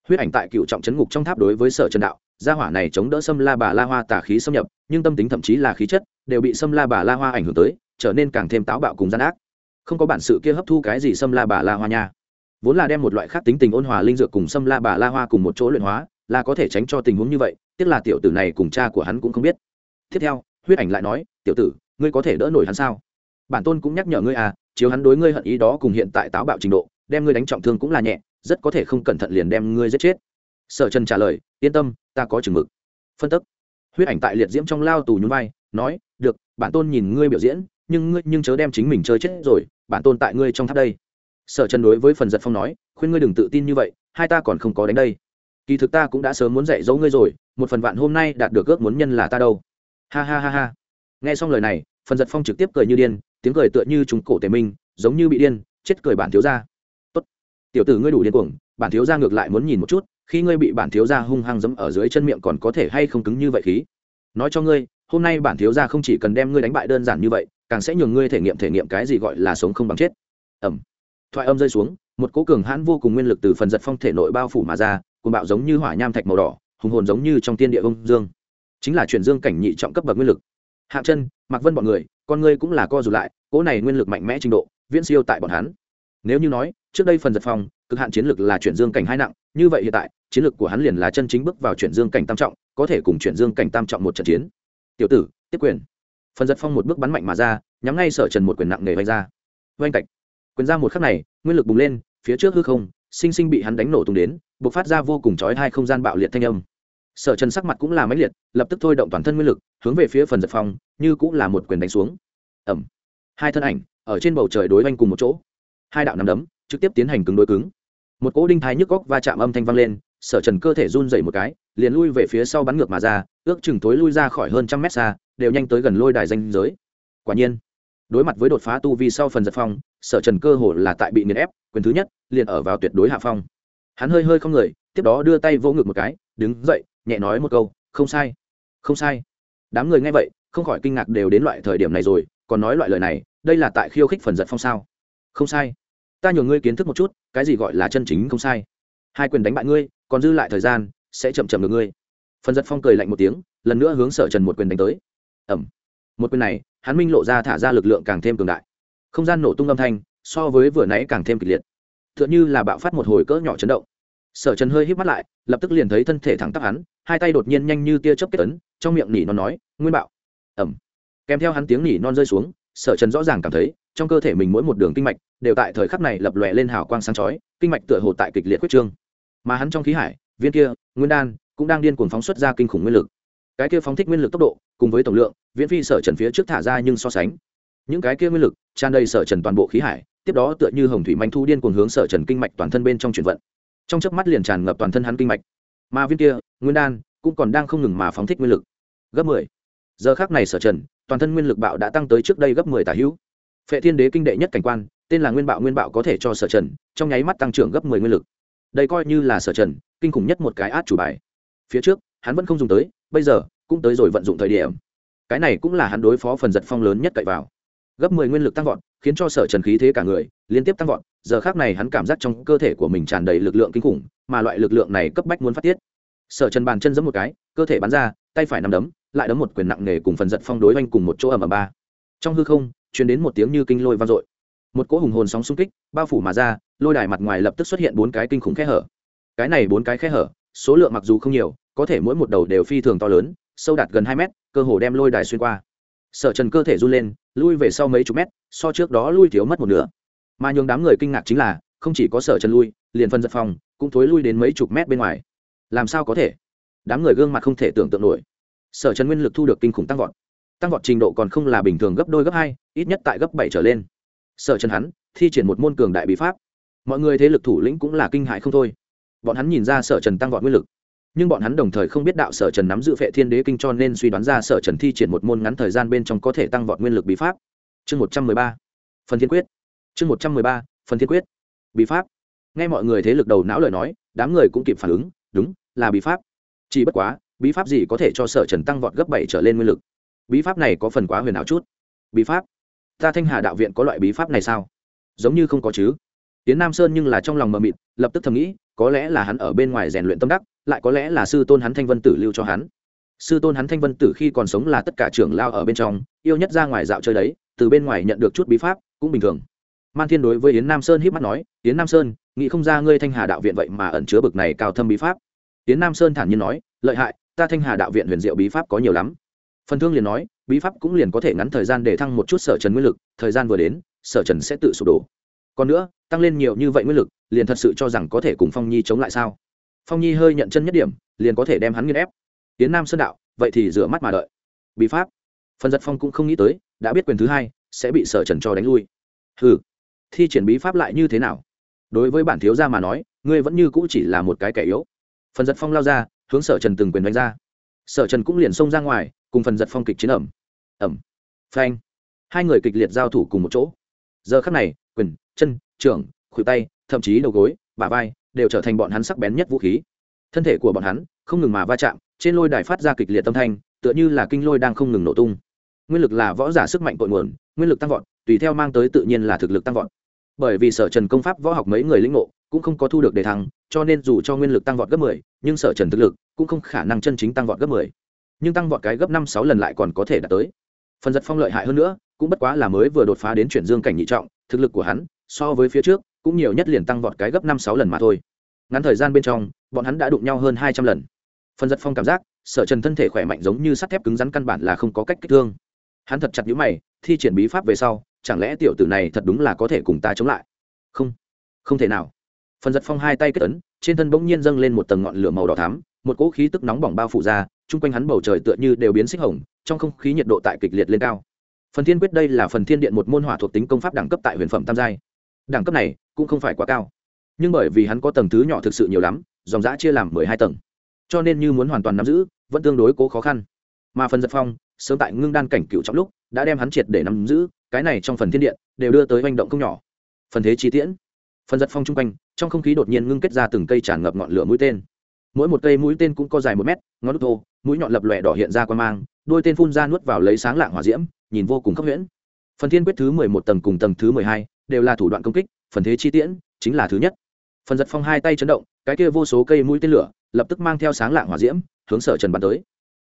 Huyết ảnh tại cựu trọng chấn ngục trong tháp đối với sở trần đạo, gia hỏa này chống đỡ xâm la bà la hoa tà khí xâm nhập, nhưng tâm tính thậm chí là khí chất đều bị xâm la bà la hoa ảnh hưởng tới, trở nên càng thêm táo bạo cùng gian ác không có bản sự kia hấp thu cái gì xâm la bà la hoa nha. Vốn là đem một loại khác tính tình ôn hòa linh dược cùng xâm la bà la hoa cùng một chỗ luyện hóa, là có thể tránh cho tình huống như vậy tức là tiểu tử này cùng cha của hắn cũng không biết. Tiếp theo, huyết ảnh lại nói, tiểu tử, ngươi có thể đỡ nổi hắn sao? Bản tôn cũng nhắc nhở ngươi à chiếu hắn đối ngươi hận ý đó cùng hiện tại táo bạo trình độ, đem ngươi đánh trọng thương cũng là nhẹ, rất có thể không cẩn thận liền đem ngươi giết chết. Sở trần trả lời, yên tâm, ta có chừng mực. Phân tức. Huyết ảnh tại liệt diễm trong lao tù nhún vai, nói, được, bản tôn nhìn ngươi biểu diễn, nhưng ngươi nhưng chớ đem chính mình chơi chết rồi bản tôn tại ngươi trong tháp đây. Sở trần đối với phần giật phong nói khuyên ngươi đừng tự tin như vậy hai ta còn không có đánh đây. Kỳ thực ta cũng đã sớm muốn dạy dỗ ngươi rồi một phần vạn hôm nay đạt được ước muốn nhân là ta đâu. Ha ha ha ha. Nghe xong lời này phần giật phong trực tiếp cười như điên tiếng cười tựa như chúng cổ tề minh giống như bị điên chết cười bản thiếu gia, tốt. Tiểu tử ngươi đủ điên cuồng bản thiếu gia ngược lại muốn nhìn một chút khi ngươi bị bản thiếu gia hung hăng giẫm ở dưới chân miệng còn có thể hay không cứng như vậy khí. Nói cho ngươi hôm nay bản thiếu gia không chỉ cần đem ngươi đánh bại đơn giản như vậy càng sẽ nhường ngươi thể nghiệm thể nghiệm cái gì gọi là sống không bằng chết. Ẩm. Thoại âm rơi xuống, một cố cường hãn vô cùng nguyên lực từ phần giật phong thể nội bao phủ mà ra cùng bạo giống như hỏa nham thạch màu đỏ, hùng hồn giống như trong tiên địa ông dương. Chính là chuyển dương cảnh nhị trọng cấp bậc nguyên lực. Hạ chân mặc vân bọn người, con ngươi cũng là co dù lại, cỗ này nguyên lực mạnh mẽ trình độ, viễn siêu tại bọn hắn. Nếu như nói, trước đây phần giật phong, cực hạn chiến lực là chuyển dương cảnh hai nặng, như vậy hiện tại, chiến lực của hắn liền là chân chính bước vào chuyển dương cảnh tam trọng, có thể cùng chuyển dương cảnh tam trọng một trận chiến. Tiểu tử, tiếp quyền phần giật phong một bước bắn mạnh mà ra, nhắm ngay sở trần một quyền nặng nề vanh ra. Vanh tạch quyền ra một khắc này, nguyên lực bùng lên, phía trước hư không, sinh sinh bị hắn đánh nổ tung đến b ộ c phát ra vô cùng chói hai không gian bạo liệt thanh âm. Sở trần sắc mặt cũng là máy liệt, lập tức thôi động toàn thân nguyên lực, hướng về phía phần giật phong, như cũng là một quyền đánh xuống. Ẩm. Hai thân ảnh, ở trên bầu trời đối oanh cùng một chỗ. Hai đạo nằm đấm, trực tiếp tiến hành cứng đối cứng. Một cỗ đinh thái nhức góc va chạm âm thanh vang lên, sở trần cơ thể run dậy một cái, liền lui về phía sau bắn ngược mà ra, ước chừng tối lui ra khỏi hơn trăm mét xa đều nhanh tới gần lôi đài danh giới. Quả nhiên, đối mặt với đột phá tu vi sau phần giật phong, sở trần cơ hồ là tại bị nghiền ép, quyền thứ nhất, liền ở vào tuyệt đối hạ phong. Hắn hơi hơi không người, tiếp đó đưa tay vỗ ngực một cái, đứng dậy, nhẹ nói một câu, không sai không sai. Đám người nghe vậy, không khỏi kinh ngạc đều đến loại thời điểm này rồi, còn nói loại lời này, đây là tại khiêu khích phần giật phong sao? Không sai. Ta nhường ngươi kiến thức một chút, cái gì gọi là chân chính không sai? Hai quyền đánh bại ngươi, còn dư lại thời gian, sẽ chậm chậm được ngươi. Phần giật phong cười lạnh một tiếng, lần nữa hướng sở trần một quyền đánh tới ẩm. Một quyền này, hắn minh lộ ra thả ra lực lượng càng thêm cường đại. Không gian nổ tung âm thanh, so với vừa nãy càng thêm kịch liệt. T h ư ợ n h ư là bạo phát một hồi cỡ nhỏ chấn động. Sở trần hơi hít mắt lại, lập tức liền thấy thân thể thẳng tắp hắn, hai tay đột nhiên nhanh như tia chớp kết ấn, trong miệng nỉ non nói, nguyên bạo. Ẩm. Kèm theo hắn tiếng nỉ non rơi xuống, sở trần rõ ràng cảm thấy, trong cơ thể mình mỗi một đường kinh mạch đều tại thời khắc này lập lòe lên hào quang sáng chói, kinh mạch tựa hồ tại kịch liệt quyết trương. Mà hắn trong khí hải, viên kia, nguyên đan, cũng đang điên cuồng phóng xuất ra kinh khủng nguyên lực cái kia phóng thích nguyên lực tốc độ, cùng với tổng lượng, viễn phi sở trần phía trước thả ra nhưng so sánh. Những cái kia nguyên lực, tràn đầy sở trần toàn bộ khí hải, tiếp đó tựa như hồng thủy manh thu điên cuồng hướng sở trần kinh mạch toàn thân bên trong chuyển vận. Trong chớp mắt liền tràn ngập toàn thân hắn kinh mạch. Mà viên kia, nguyên đan, cũng còn đang không ngừng mà phóng thích nguyên lực. Gấp mười. Giờ khác này sở trần, toàn thân nguyên lực bạo đã tăng tới trước đây gấp mười tả hữu. Phệ thiên đế kinh đệ nhất cảnh quan, tên là nguyên bạo nguyên bạo có thể cho sở trần, trong nháy mắt tăng trưởng gấp mười nguyên lực. Đây coi như là sở trần, kinh khủng nhất một cái át chủ bài. Phía trước, hắn vẫn không dùng tới bây giờ cũng tới rồi vận dụng thời điểm. Cái này cũng là hắn đối phó phần giật phong lớn nhất cậy vào. Gấp mười nguyên lực tăng vọt, khiến cho sở trần khí thế cả người liên tiếp tăng vọt, giờ khác này hắn cảm giác trong cơ thể của mình tràn đầy lực lượng kinh khủng, mà loại lực lượng này cấp bách muốn phát tiết. Sở trần bàn chân giấm một cái, cơ thể bắn ra, tay phải nằm đấm, lại đấm một quyền nặng nề cùng phần giật phong đối oanh cùng một chỗ ầm ầm ba. Trong hư không chuyển đến một tiếng như kinh lôi vang dội. Một cỗ hùng hồn sóng xung kích, bao phủ mà ra, lôi đài mặt ngoài lập tức xuất hiện bốn cái kinh khủng khe hở. Cái này bốn cái khe hở, số lượng mặc dù không nhiều có thể mỗi một đầu đều phi thường to lớn, sâu đạt gần hai mét, cơ hồ đem lôi đài xuyên qua. Sở trần cơ thể run lên, lui về sau mấy chục mét, so trước đó lui thiếu mất một nửa. Mà nhường đám người kinh ngạc chính là, không chỉ có sở trần lui, liền phân giật phòng cũng thối lui đến mấy chục mét bên ngoài. Làm sao có thể? Đám người gương mặt không thể tưởng tượng nổi. Sở trần nguyên lực thu được kinh khủng tăng vọt. Tăng vọt trình độ còn không là bình thường gấp đôi gấp hai, ít nhất tại gấp bảy trở lên. Sở trần hắn, thi triển một môn cường đại bí pháp. Mọi người thế lực thủ lĩnh cũng là kinh hại không thôi. Bọn hắn nhìn ra sở trần tăng vọt nguyên lực nhưng bọn hắn đồng thời không biết đạo sở trần nắm giữ phệ thiên đế kinh cho nên suy đoán ra sở trần thi triển một môn ngắn thời gian bên trong có thể tăng vọt nguyên lực bí pháp. Chương một trăm mười ba. Phần thiên quyết. Chương một trăm mười ba. Phần thiên quyết. Bí pháp. Nghe mọi người thế lực đầu não lời nói, đám người cũng kịp phản ứng, đúng, là bí pháp. Chỉ bất quá, bí pháp gì có thể cho sở trần tăng vọt gấp bảy trở lên nguyên lực? Bí pháp này có phần quá huyền ảo chút. Bí pháp. Ta thanh hà đạo viện có loại bí pháp này sao? Giống như không có chứ. Tiến nam sơn nhưng là trong lòng mờ mịt, lập tức thầm nghĩ, có lẽ là hắn ở bên ngoài rèn luyện tâm đắc lại có lẽ là sư tôn hắn thanh vân tử lưu cho hắn. Sư tôn hắn thanh vân tử khi còn sống là tất cả trưởng lao ở bên trong, yêu nhất ra ngoài dạo chơi đấy, từ bên ngoài nhận được chút bí pháp, cũng bình thường. Man thiên đối với yến nam sơn hiếp mắt nói, yến nam sơn, nghĩ không ra ngươi thanh hà đạo viện vậy mà ẩn chứa bực này cao thâm bí pháp. Yến nam sơn thản nhiên nói, lợi hại, ta thanh hà đạo viện huyền diệu bí pháp có nhiều lắm. Phần thương liền nói, bí pháp cũng liền có thể ngắn thời gian để thăng một chút sở trần nguyên lực, thời gian vừa đến, sở trần sẽ tự sụp đổ. Còn nữa, tăng lên nhiều như vậy nguyên lực, liền thật sự cho rằng có thể cùng phong nhi chống lại sao? Phong nhi hơi nhận chân nhất điểm liền có thể đem hắn nghiên ép tiến nam sơn đạo vậy thì rửa mắt mà đợi bí pháp phần giật phong cũng không nghĩ tới đã biết quyền thứ hai sẽ bị sở trần cho đánh lui ừ thi triển bí pháp lại như thế nào đối với bản thiếu gia mà nói ngươi vẫn như cũ chỉ là một cái kẻ yếu phần giật phong lao ra hướng sở trần từng quyền đánh ra sở trần cũng liền xông ra ngoài cùng phần giật phong kịch chiến ẩm ẩm phanh hai người kịch liệt giao thủ cùng một chỗ giờ khắc này quyền chân trưởng khuỷu tay thậm chí đầu gối bả vai đều trở thành bọn hắn sắc bén nhất vũ khí. Thân thể của bọn hắn không ngừng mà va chạm, trên lôi đài phát ra kịch liệt tâm thanh, tựa như là kinh lôi đang không ngừng nổ tung. Nguyên lực là võ giả sức mạnh cội nguồn, nguyên lực tăng vọt, tùy theo mang tới tự nhiên là thực lực tăng vọt. Bởi vì sở trần công pháp võ học mấy người lĩnh ngộ cũng không có thu được đề thăng, cho nên dù cho nguyên lực tăng vọt gấp mười, nhưng sở trần thực lực cũng không khả năng chân chính tăng vọt gấp mười. Nhưng tăng vọt cái gấp năm sáu lần lại còn có thể đạt tới. Phần giật phong lợi hại hơn nữa, cũng bất quá là mới vừa đột phá đến chuyển dương cảnh nhị trọng, thực lực của hắn so với phía trước, cũng nhiều nhất liền tăng vọt cái gấp năm sáu lần mà thôi. Ngắn thời gian bên trong, bọn hắn đã đụng nhau hơn hai trăm lần. Phần giật phong cảm giác, sở trần thân thể khỏe mạnh giống như sắt thép cứng rắn căn bản là không có cách kích thương. Hắn thật chặt nhũ mày, thi triển bí pháp về sau, chẳng lẽ tiểu tử này thật đúng là có thể cùng ta chống lại? Không không thể nào. Phần giật phong hai tay kết ấn, trên thân bỗng nhiên dâng lên một tầng ngọn lửa màu đỏ thắm, một cỗ khí tức nóng bỏng bao phủ ra, chung quanh hắn bầu trời tựa như đều biến xích hồng, trong không khí nhiệt độ tại kịch liệt lên cao. Phần thiên quyết đây là phần thiên điện một môn hỏa thuộc tính công pháp đẳng cấp tại huyền phẩm tam giai đẳng cấp này cũng không phải quá cao. Nhưng bởi vì hắn có tầng thứ nhỏ thực sự nhiều lắm, dòng giã chia làm mười hai tầng. Cho nên như muốn hoàn toàn nắm giữ, vẫn tương đối cố khó khăn. Mà phần giật phong, sớm tại ngưng đan cảnh cựu trong lúc, đã đem hắn triệt để nắm giữ, cái này trong phần thiên điện đều đưa tới manh động không nhỏ. Phần thế chi tiễn, phần giật phong chung quanh, trong không khí đột nhiên ngưng kết ra từng cây tràn ngập ngọn lửa mũi tên. Mỗi một cây mũi tên cũng có dài một mét, ngón đúc thô, mũi nhọn lập lòe đỏ hiện ra qua mang, đôi tên phun ra nuốt vào lấy sáng lạng hỏa diễm, nhìn vô cùng khốc huyễn phần thiên quyết thứ mười một tầng cùng tầng thứ mười hai đều là thủ đoạn công kích, phần thế chi tiễn chính là thứ nhất. Phần giật phong hai tay chấn động, cái kia vô số cây mũi tên lửa lập tức mang theo sáng lạng hỏa diễm hướng sở trần bàn tới.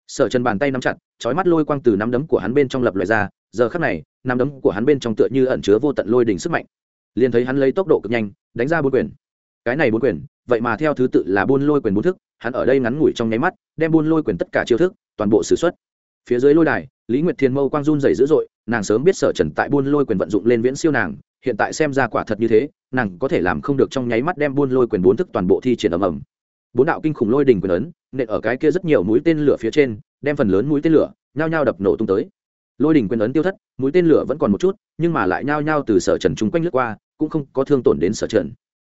Sở trần bàn tay nắm chặt trói mắt lôi quang từ nắm đấm của hắn bên trong lập loại ra, giờ khắc này, nắm đấm của hắn bên trong tựa như ẩn chứa vô tận lôi đỉnh sức mạnh. Liền thấy hắn lấy tốc độ cực nhanh, đánh ra bốn quyền. Cái này bốn quyền, vậy mà theo thứ tự là buôn lôi quyền bốn thức, hắn ở đây ngắn ngủi trong nháy mắt, đem buôn lôi quyền tất cả chiêu thức, toàn bộ s ử x u ấ t phía dưới lôi đài, lý nguyệt thiên mâu quang run dày dữ dội, nàng sớm biết sở trần tại buôn lôi quyền vận dụng lên viễn siêu nàng hiện tại xem ra quả thật như thế, nàng có thể làm không được trong nháy mắt đem buôn lôi quyền bốn thức toàn bộ thi triển ầm ầm. Bốn đạo kinh khủng lôi đình quyền ấn, nện ở cái kia rất nhiều mũi tên lửa phía trên, đem phần lớn mũi tên lửa nhao nhao đập nổ tung tới. Lôi đình quyền ấn tiêu thất, mũi tên lửa vẫn còn một chút, nhưng mà lại nhao nhao từ sở trần chung quanh lướt qua, cũng không có thương tổn đến sở trần.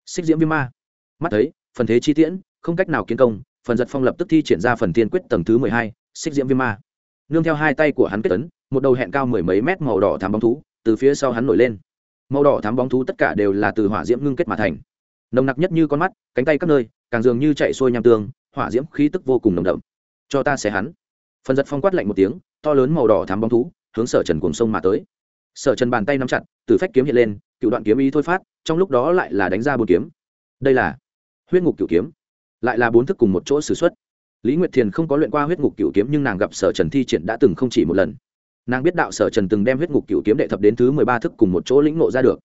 Xích diễm viêm ma. Mắt thấy, phần thế chi tiễn, không cách nào kiến công, phần giật phong lập tức thi triển ra phần tiên quyết tầng thứ mười hai, xích diễm viêm ma. Nương theo hai tay của hắn kết tấn một đầu hẹn cao mười mấy mét màu đỏ thám bóng thú, từ phía sau hắn nổi lên màu đỏ thám bóng thú tất cả đều là từ hỏa diễm ngưng kết mà thành. Nồng nặc nhất như con mắt, cánh tay các nơi, càng dường như chạy xuôi nham tương, hỏa diễm khí tức vô cùng nồng đậm. Cho ta xé hắn. Phần giật phong quát lạnh một tiếng, to lớn màu đỏ thám bóng thú, hướng sở trần cùng sông mà tới. Sở trần bàn tay nắm chặt, từ phách kiếm hiện lên, cựu đoạn kiếm ý thôi phát, trong lúc đó lại là đánh ra bốn kiếm. Đây là huyết ngục cựu kiếm. Lại là bốn thức cùng một chỗ xử x u ấ t lý nguyệt thiền không có luyện qua huyết ngục cựu kiếm, nhưng nàng gặp sở trần thi triển đã từng không chỉ một lần nàng biết đạo sở trần từng đem huyết ngục cựu kiếm đệ thập đến thứ mười ba thức cùng một chỗ lĩnh ngộ ra được.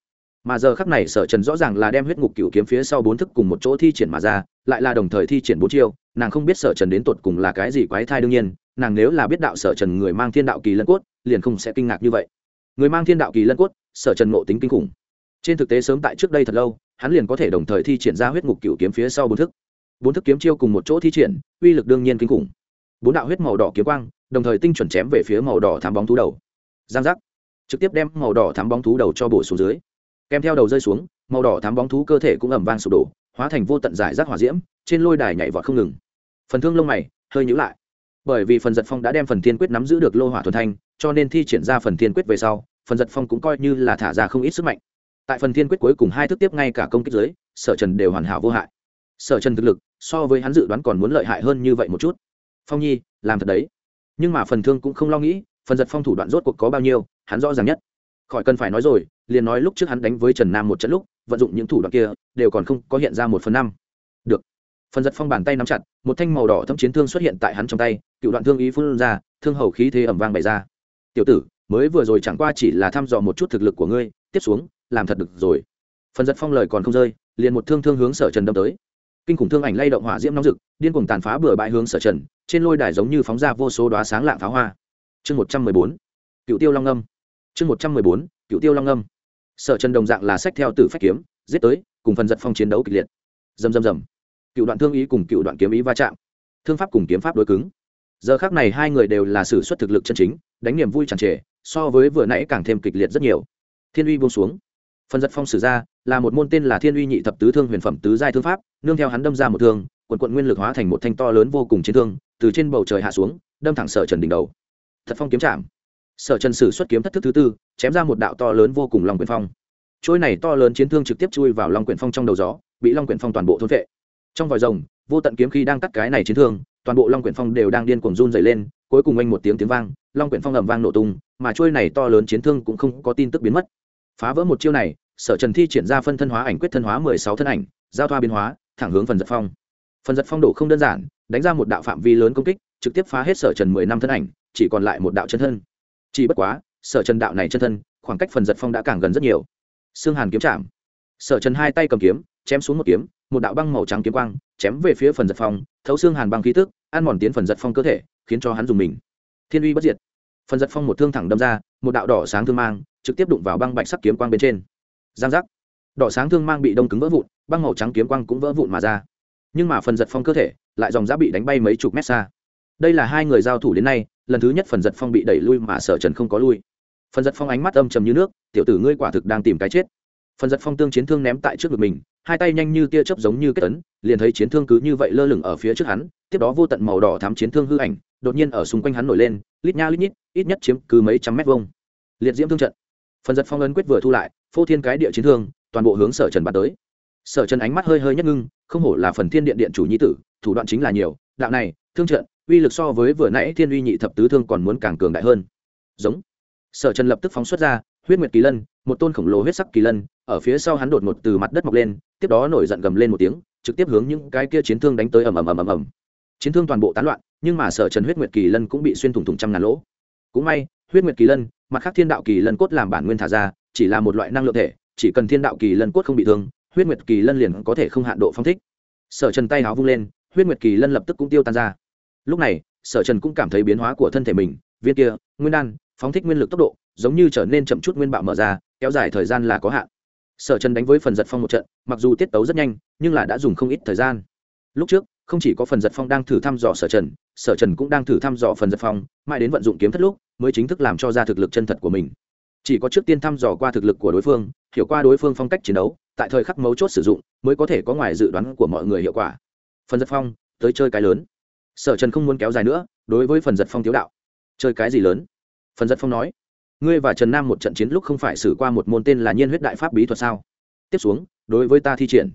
Mà giờ khắc này sở trần rõ ràng là đem huyết ngục cựu kiếm phía sau bốn thức cùng một chỗ thi triển mà ra, lại là đồng thời thi triển bốn chiêu, nàng không biết sở trần đến tột cùng là cái gì quái thai đương nhiên, nàng nếu là biết đạo sở trần người mang thiên đạo kỳ lân cốt, liền không sẽ kinh ngạc như vậy. Người mang thiên đạo kỳ lân cốt, sở trần ngộ tính kinh khủng. Trên thực tế sớm tại trước đây thật lâu, hắn liền có thể đồng thời thi triển ra huyết ngục cựu kiếm phía sau bốn thức. Bốn thức kiếm chiêu cùng một chỗ thi triển, uy lực đương nhiên kinh khủng. Bốn đạo huyết màu đỏ kiếm quang đồng thời tinh chuẩn chém về phía màu đỏ thám bóng thú đầu. Giang giác. Trực tiếp đem màu đỏ thám bóng thú đầu cho bổ xuống dưới. Kèm theo đầu rơi xuống, màu đỏ thám bóng thú cơ thể cũng ẩm vang sụp đổ, hóa thành vô tận giải rác hỏa diễm, trên lôi đài nhảy vọt không ngừng. Phần thương lông mày hơi nhữ lại. Bởi vì phần giật phong đã đem phần thiên quyết nắm giữ được lô hỏa thuần thanh, cho nên thi triển ra phần thiên quyết về sau, phần giật phong cũng coi như là thả ra không ít sức mạnh. Tại phần thiên quyết cuối cùng hai thức tiếp ngay cả công kích giới sở trần đều hoàn hảo vô hại. Sở trần thực lực, so với hắn dự đoán còn muốn lợi hại hơn như vậy một chút. Phong nhi, làm thật đấy nhưng mà phần thương cũng không lo nghĩ, phần giật phong thủ đoạn rốt cuộc có bao nhiêu, hắn rõ ràng nhất. Khỏi cần phải nói rồi, liền nói lúc trước hắn đánh với trần nam một trận lúc, vận dụng những thủ đoạn kia, đều còn không có hiện ra một phần năm. Được. Phần giật phong bàn tay nắm chặt, một thanh màu đỏ thâm chiến thương xuất hiện tại hắn trong tay, cựu đoạn thương ý phun ra, thương hầu khí thế ẩm vang bày ra. Tiểu tử, mới vừa rồi chẳng qua chỉ là thăm dò một chút thực lực của ngươi, tiếp xuống, làm thật được rồi. Phần giật phong lời còn không rơi, liền một thương thương hướng sở trần đâm tới. Kinh khủng thương ảnh lay động hỏa diễm nóng rực, điên cuồng tàn phá bừa bãi hướng sở trần trên lôi đài giống như phóng ra vô số đoá sáng lạng pháo hoa. Chương một trăm mười bốn, cựu tiêu long âm. Chương một trăm mười bốn, cựu tiêu long âm. Sở trần đồng dạng là sách theo tử phách kiếm, giết tới, cùng phần giật phong chiến đấu kịch liệt. Dầm dầm dầm cựu đoạn thương ý cùng cựu đoạn kiếm ý va chạm. Thương pháp cùng kiếm pháp đối cứng. Giờ khác này hai người đều là sử xuất thực lực chân chính, đánh niềm vui tràn trề, so với vừa nãy càng thêm kịch liệt rất nhiều. Thiên uy buông xuống. Phần giật phong sử ra, là một môn tên là thiên uy nhị thập tứ thương huyền phẩm tứ giai thương pháp, nương theo hắn đâm ra một thương, quần quận nguyên lực hóa thành một thanh to lớn vô cùng chiến thương từ trên bầu trời hạ xuống, đâm thẳng sở trần đỉnh đầu. Thật phong kiếm chạm. Sở trần sử xuất kiếm thất thức thứ tư, chém ra một đạo to lớn vô cùng long quyển phong. Trôi này to lớn chiến thương trực tiếp chui vào long quyển phong trong đầu gió, bị long quyển phong toàn bộ thôn vệ trong vòi rồng, vô tận kiếm khi đang cắt cái này chiến thương, toàn bộ long quyển phong đều đang điên cuồng run dày lên, cuối cùng anh một tiếng tiếng vang, long quyển phong ầm vang nổ tung, mà trôi này to lớn chiến thương cũng không có tin tức biến mất. Phá vỡ một chiêu này, sở trần thi triển ra phân thân hóa ảnh quyết thân hóa mười sáu thân ảnh, giao thoa biến hóa, thẳng hướng phần giật phong. Phần giật phong độ không đơn giản đánh ra một đạo phạm vi lớn công kích, trực tiếp phá hết sở trần mười năm thân ảnh, chỉ còn lại một đạo chân thân. Chỉ bất quá, sở trần đạo này chân thân, khoảng cách phần giật phong đã càng gần rất nhiều. Xương hàn kiếm chạm. Sở trần hai tay cầm kiếm, chém xuống một kiếm, một đạo băng màu trắng kiếm quang, chém về phía phần giật phong, thấu xương hàn băng khí tức, ăn mòn tiến phần giật phong cơ thể, khiến cho hắn dùng mình. Thiên uy bất diệt. Phần giật phong một thương thẳng đâm ra, một đạo đỏ sáng thương mang, trực tiếp đụng vào băng bạch sắc kiếm quang bên trên. Giang giác. Đỏ sáng thương mang bị đông cứng vỡ vụn, băng màu trắng kiếm quang cũng vỡ vụn mà ra nhưng mà phần giật phong cơ thể lại dòng giã bị đánh bay mấy chục mét xa. Đây là hai người giao thủ đến nay, lần thứ nhất phần giật phong bị đẩy lui mà sở trần không có lui. Phần giật phong ánh mắt âm trầm như nước, tiểu tử ngươi quả thực đang tìm cái chết. Phần giật phong tương chiến thương ném tại trước ngực mình, hai tay nhanh như tia chớp giống như kết tấn, liền thấy chiến thương cứ như vậy lơ lửng ở phía trước hắn, tiếp đó vô tận màu đỏ thắm chiến thương hư ảnh đột nhiên ở xung quanh hắn nổi lên, lít nha lít nhít, ít nhất chiếm cứ mấy trăm mét vuông. Liệt diễm thương trận. Phần giật phong ấn quyết vừa thu lại, phô thiên cái địa chiến thương, toàn bộ hướng sở trần bắn tới sở trần ánh mắt hơi hơi nhất ngưng, không hổ là phần thiên điện điện chủ nhi tử, thủ đoạn chính là nhiều, đạo này, thương trận, uy lực so với vừa nãy thiên uy nhị thập tứ thương còn muốn càng cường đại hơn. Giống. Sở trần lập tức phóng xuất ra, huyết nguyệt kỳ lân, một tôn khổng lồ huyết sắc kỳ lân, ở phía sau hắn đột ngột từ mặt đất mọc lên, tiếp đó nổi giận gầm lên một tiếng, trực tiếp hướng những cái kia chiến thương đánh tới ầm ầm ầm ầm ầm. Chiến thương toàn bộ tán loạn, nhưng mà sở trần huyết nguyệt kỳ lân cũng bị xuyên thủng thủng trăm ngàn lỗ. Cũng may, huyết nguyệt kỳ lân, mặt khác thiên đạo kỳ lân cốt làm bản nguyên thả ra, chỉ là một loại năng lượng thể, chỉ cần thiên đạo kỳ lân cốt không bị thương huyết nguyệt kỳ lân liền có thể không hạn độ phong thích. Sở trần tay háo vung lên, huyết nguyệt kỳ lân lập tức cũng tiêu tan ra. Lúc này, sở trần cũng cảm thấy biến hóa của thân thể mình, viên kia, nguyên đan, phóng thích nguyên lực tốc độ, giống như trở nên chậm chút nguyên bạo mở ra, kéo dài thời gian là có hạn. Sở trần đánh với phần giật phong một trận, mặc dù tiết tấu rất nhanh, nhưng là đã dùng không ít thời gian. Lúc trước, không chỉ có phần giật phong đang thử thăm dò sở trần sở trần cũng đang thử thăm dò phần giật phong, mãi đến vận dụng kiếm thất lúc, mới chính thức làm cho ra thực lực chân thật của mình chỉ có trước tiên thăm dò qua thực lực của đối phương, hiểu qua đối phương phong cách chiến đấu, tại thời khắc mấu chốt sử dụng, mới có thể có ngoài dự đoán của mọi người hiệu quả. Phần giật phong, tới chơi cái lớn. Sở trần không muốn kéo dài nữa, đối với phần giật phong thiếu đạo. Chơi cái gì lớn? Phần giật phong nói. Ngươi và trần nam một trận chiến lúc không phải xử qua một môn tên là nhiên huyết đại pháp bí thuật sao? Tiếp xuống, đối với ta thi triển.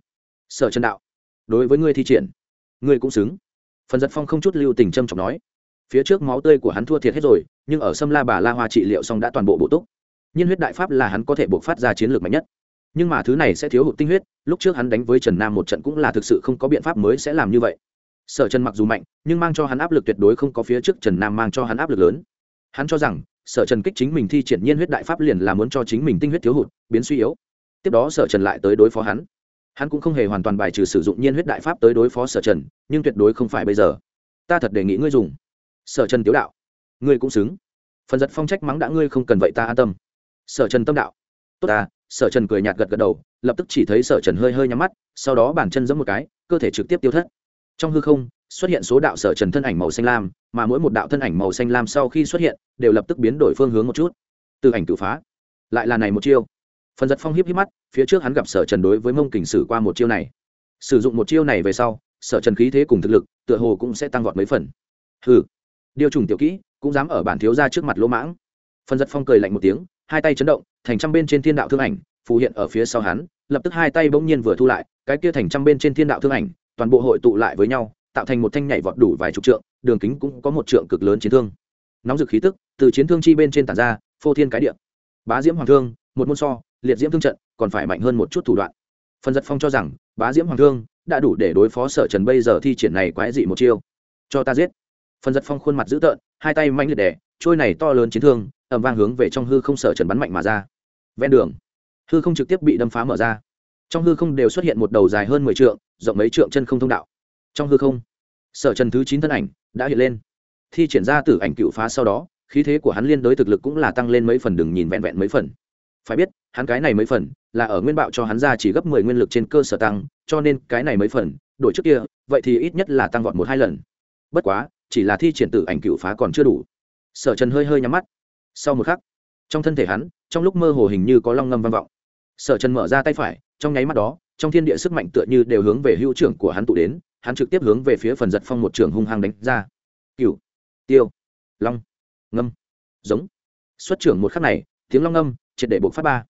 Sở trần đạo. Đối với ngươi thi triển. Ngươi cũng xứng. Phần giật phong không chút lưu tình trâm trọng nói. Phía trước máu tươi của hắn thua thiệt hết rồi, nhưng ở sâm la bà la hoa trị liệu xong đã toàn bộ bổ túc nhiên huyết đại pháp là hắn có thể buộc phát ra chiến lược mạnh nhất. Nhưng mà thứ này sẽ thiếu hụt tinh huyết, lúc trước hắn đánh với trần nam một trận cũng là thực sự không có biện pháp mới sẽ làm như vậy. Sở trần mặc dù mạnh, nhưng mang cho hắn áp lực tuyệt đối không có phía trước trần nam mang cho hắn áp lực lớn. Hắn cho rằng, sở trần kích chính mình thi triển nhiên huyết đại pháp liền là muốn cho chính mình tinh huyết thiếu hụt, biến suy yếu. Tiếp đó sở trần lại tới đối phó hắn. Hắn cũng không hề hoàn toàn bài trừ sử dụng nhiên huyết đại pháp tới đối phó sở trần, nhưng tuyệt đối không phải bây giờ. Ta thật đề nghị ngươi dùng. Sở trần tiếu đạo. Ngươi cũng xứng. Phần giật phong trách mắng đã ngươi không cần vậy ta an tâm sở trần tâm đạo. Tốt ta, sở trần cười nhạt gật gật đầu, lập tức chỉ thấy sở trần hơi hơi nhắm mắt, sau đó bàn chân giẫm một cái, cơ thể trực tiếp tiêu thất. Trong hư không, xuất hiện số đạo sở trần thân ảnh màu xanh lam, mà mỗi một đạo thân ảnh màu xanh lam sau khi xuất hiện, đều lập tức biến đổi phương hướng một chút. Từ ảnh tự phá, lại là này một chiêu. Phần giật phong hiếp hiếp mắt, phía trước hắn gặp sở trần đối với mông kình sử qua một chiêu này. Sử dụng một chiêu này về sau, sở trần khí thế cùng thực lực, tựa hồ cũng sẽ tăng vọt mấy phần. Hừ, điều trùng tiểu kỹ, cũng dám ở bản thiếu ra trước mặt lỗ mãng. Phần giật phong cười lạnh một tiếng hai tay chấn động, thành trăm bên trên thiên đạo thương ảnh phù hiện ở phía sau hắn, lập tức hai tay bỗng nhiên vừa thu lại, cái kia thành trăm bên trên thiên đạo thương ảnh, toàn bộ hội tụ lại với nhau, tạo thành một thanh nhảy vọt đủ vài chục trượng, đường kính cũng có một trượng cực lớn chiến thương. Nóng dực khí tức từ chiến thương chi bên trên tản ra, phô thiên cái địa. Bá diễm hoàng thương, một môn so, liệt diễm thương trận, còn phải mạnh hơn một chút thủ đoạn. Phần giật phong cho rằng, bá diễm hoàng thương đã đủ để đối phó sở trần bây giờ thi triển này quái dị một chiêu. Cho ta giết. Phần giật phong khuôn mặt dữ tợn, hai tay mạnh liệt đẻ trôi này to lớn chiến thương ẩm vang hướng về trong hư không sở trần bắn mạnh mà ra. Ven đường, hư không trực tiếp bị đâm phá mở ra. Trong hư không đều xuất hiện một đầu dài hơn mười t rộng mấy trượng chân không thông đạo. Trong hư không, sở trần thứ chín thân ảnh đã hiện lên. Thi triển ra tử ảnh cựu phá sau đó, khí thế của hắn liên đối thực lực cũng là tăng lên mấy phần, đừng nhìn vẹn vẹn mấy phần. Phải biết, hắn cái này mấy phần là ở nguyên bạo cho hắn ra chỉ gấp mười nguyên lực trên cơ sở tăng, cho nên cái này mấy phần, đổi trước kia, vậy thì ít nhất là tăng vọt một hai lần. Bất quá, chỉ là thi triển tử ảnh cựu phá còn chưa đủ. Sở trần hơi hơi nhắm mắt sau một khắc, trong thân thể hắn, trong lúc mơ hồ hình như có long ngâm vang vọng. Sở trần mở ra tay phải, trong nháy mắt đó, trong thiên địa sức mạnh tựa như đều hướng về hữu trưởng của hắn tụ đến, hắn trực tiếp hướng về phía phần giật phong một trường hung hăng đánh ra. Cựu tiêu, long, ngâm, giống. Xuất trưởng một khắc này, tiếng long ngâm triệt để buộc phát ba.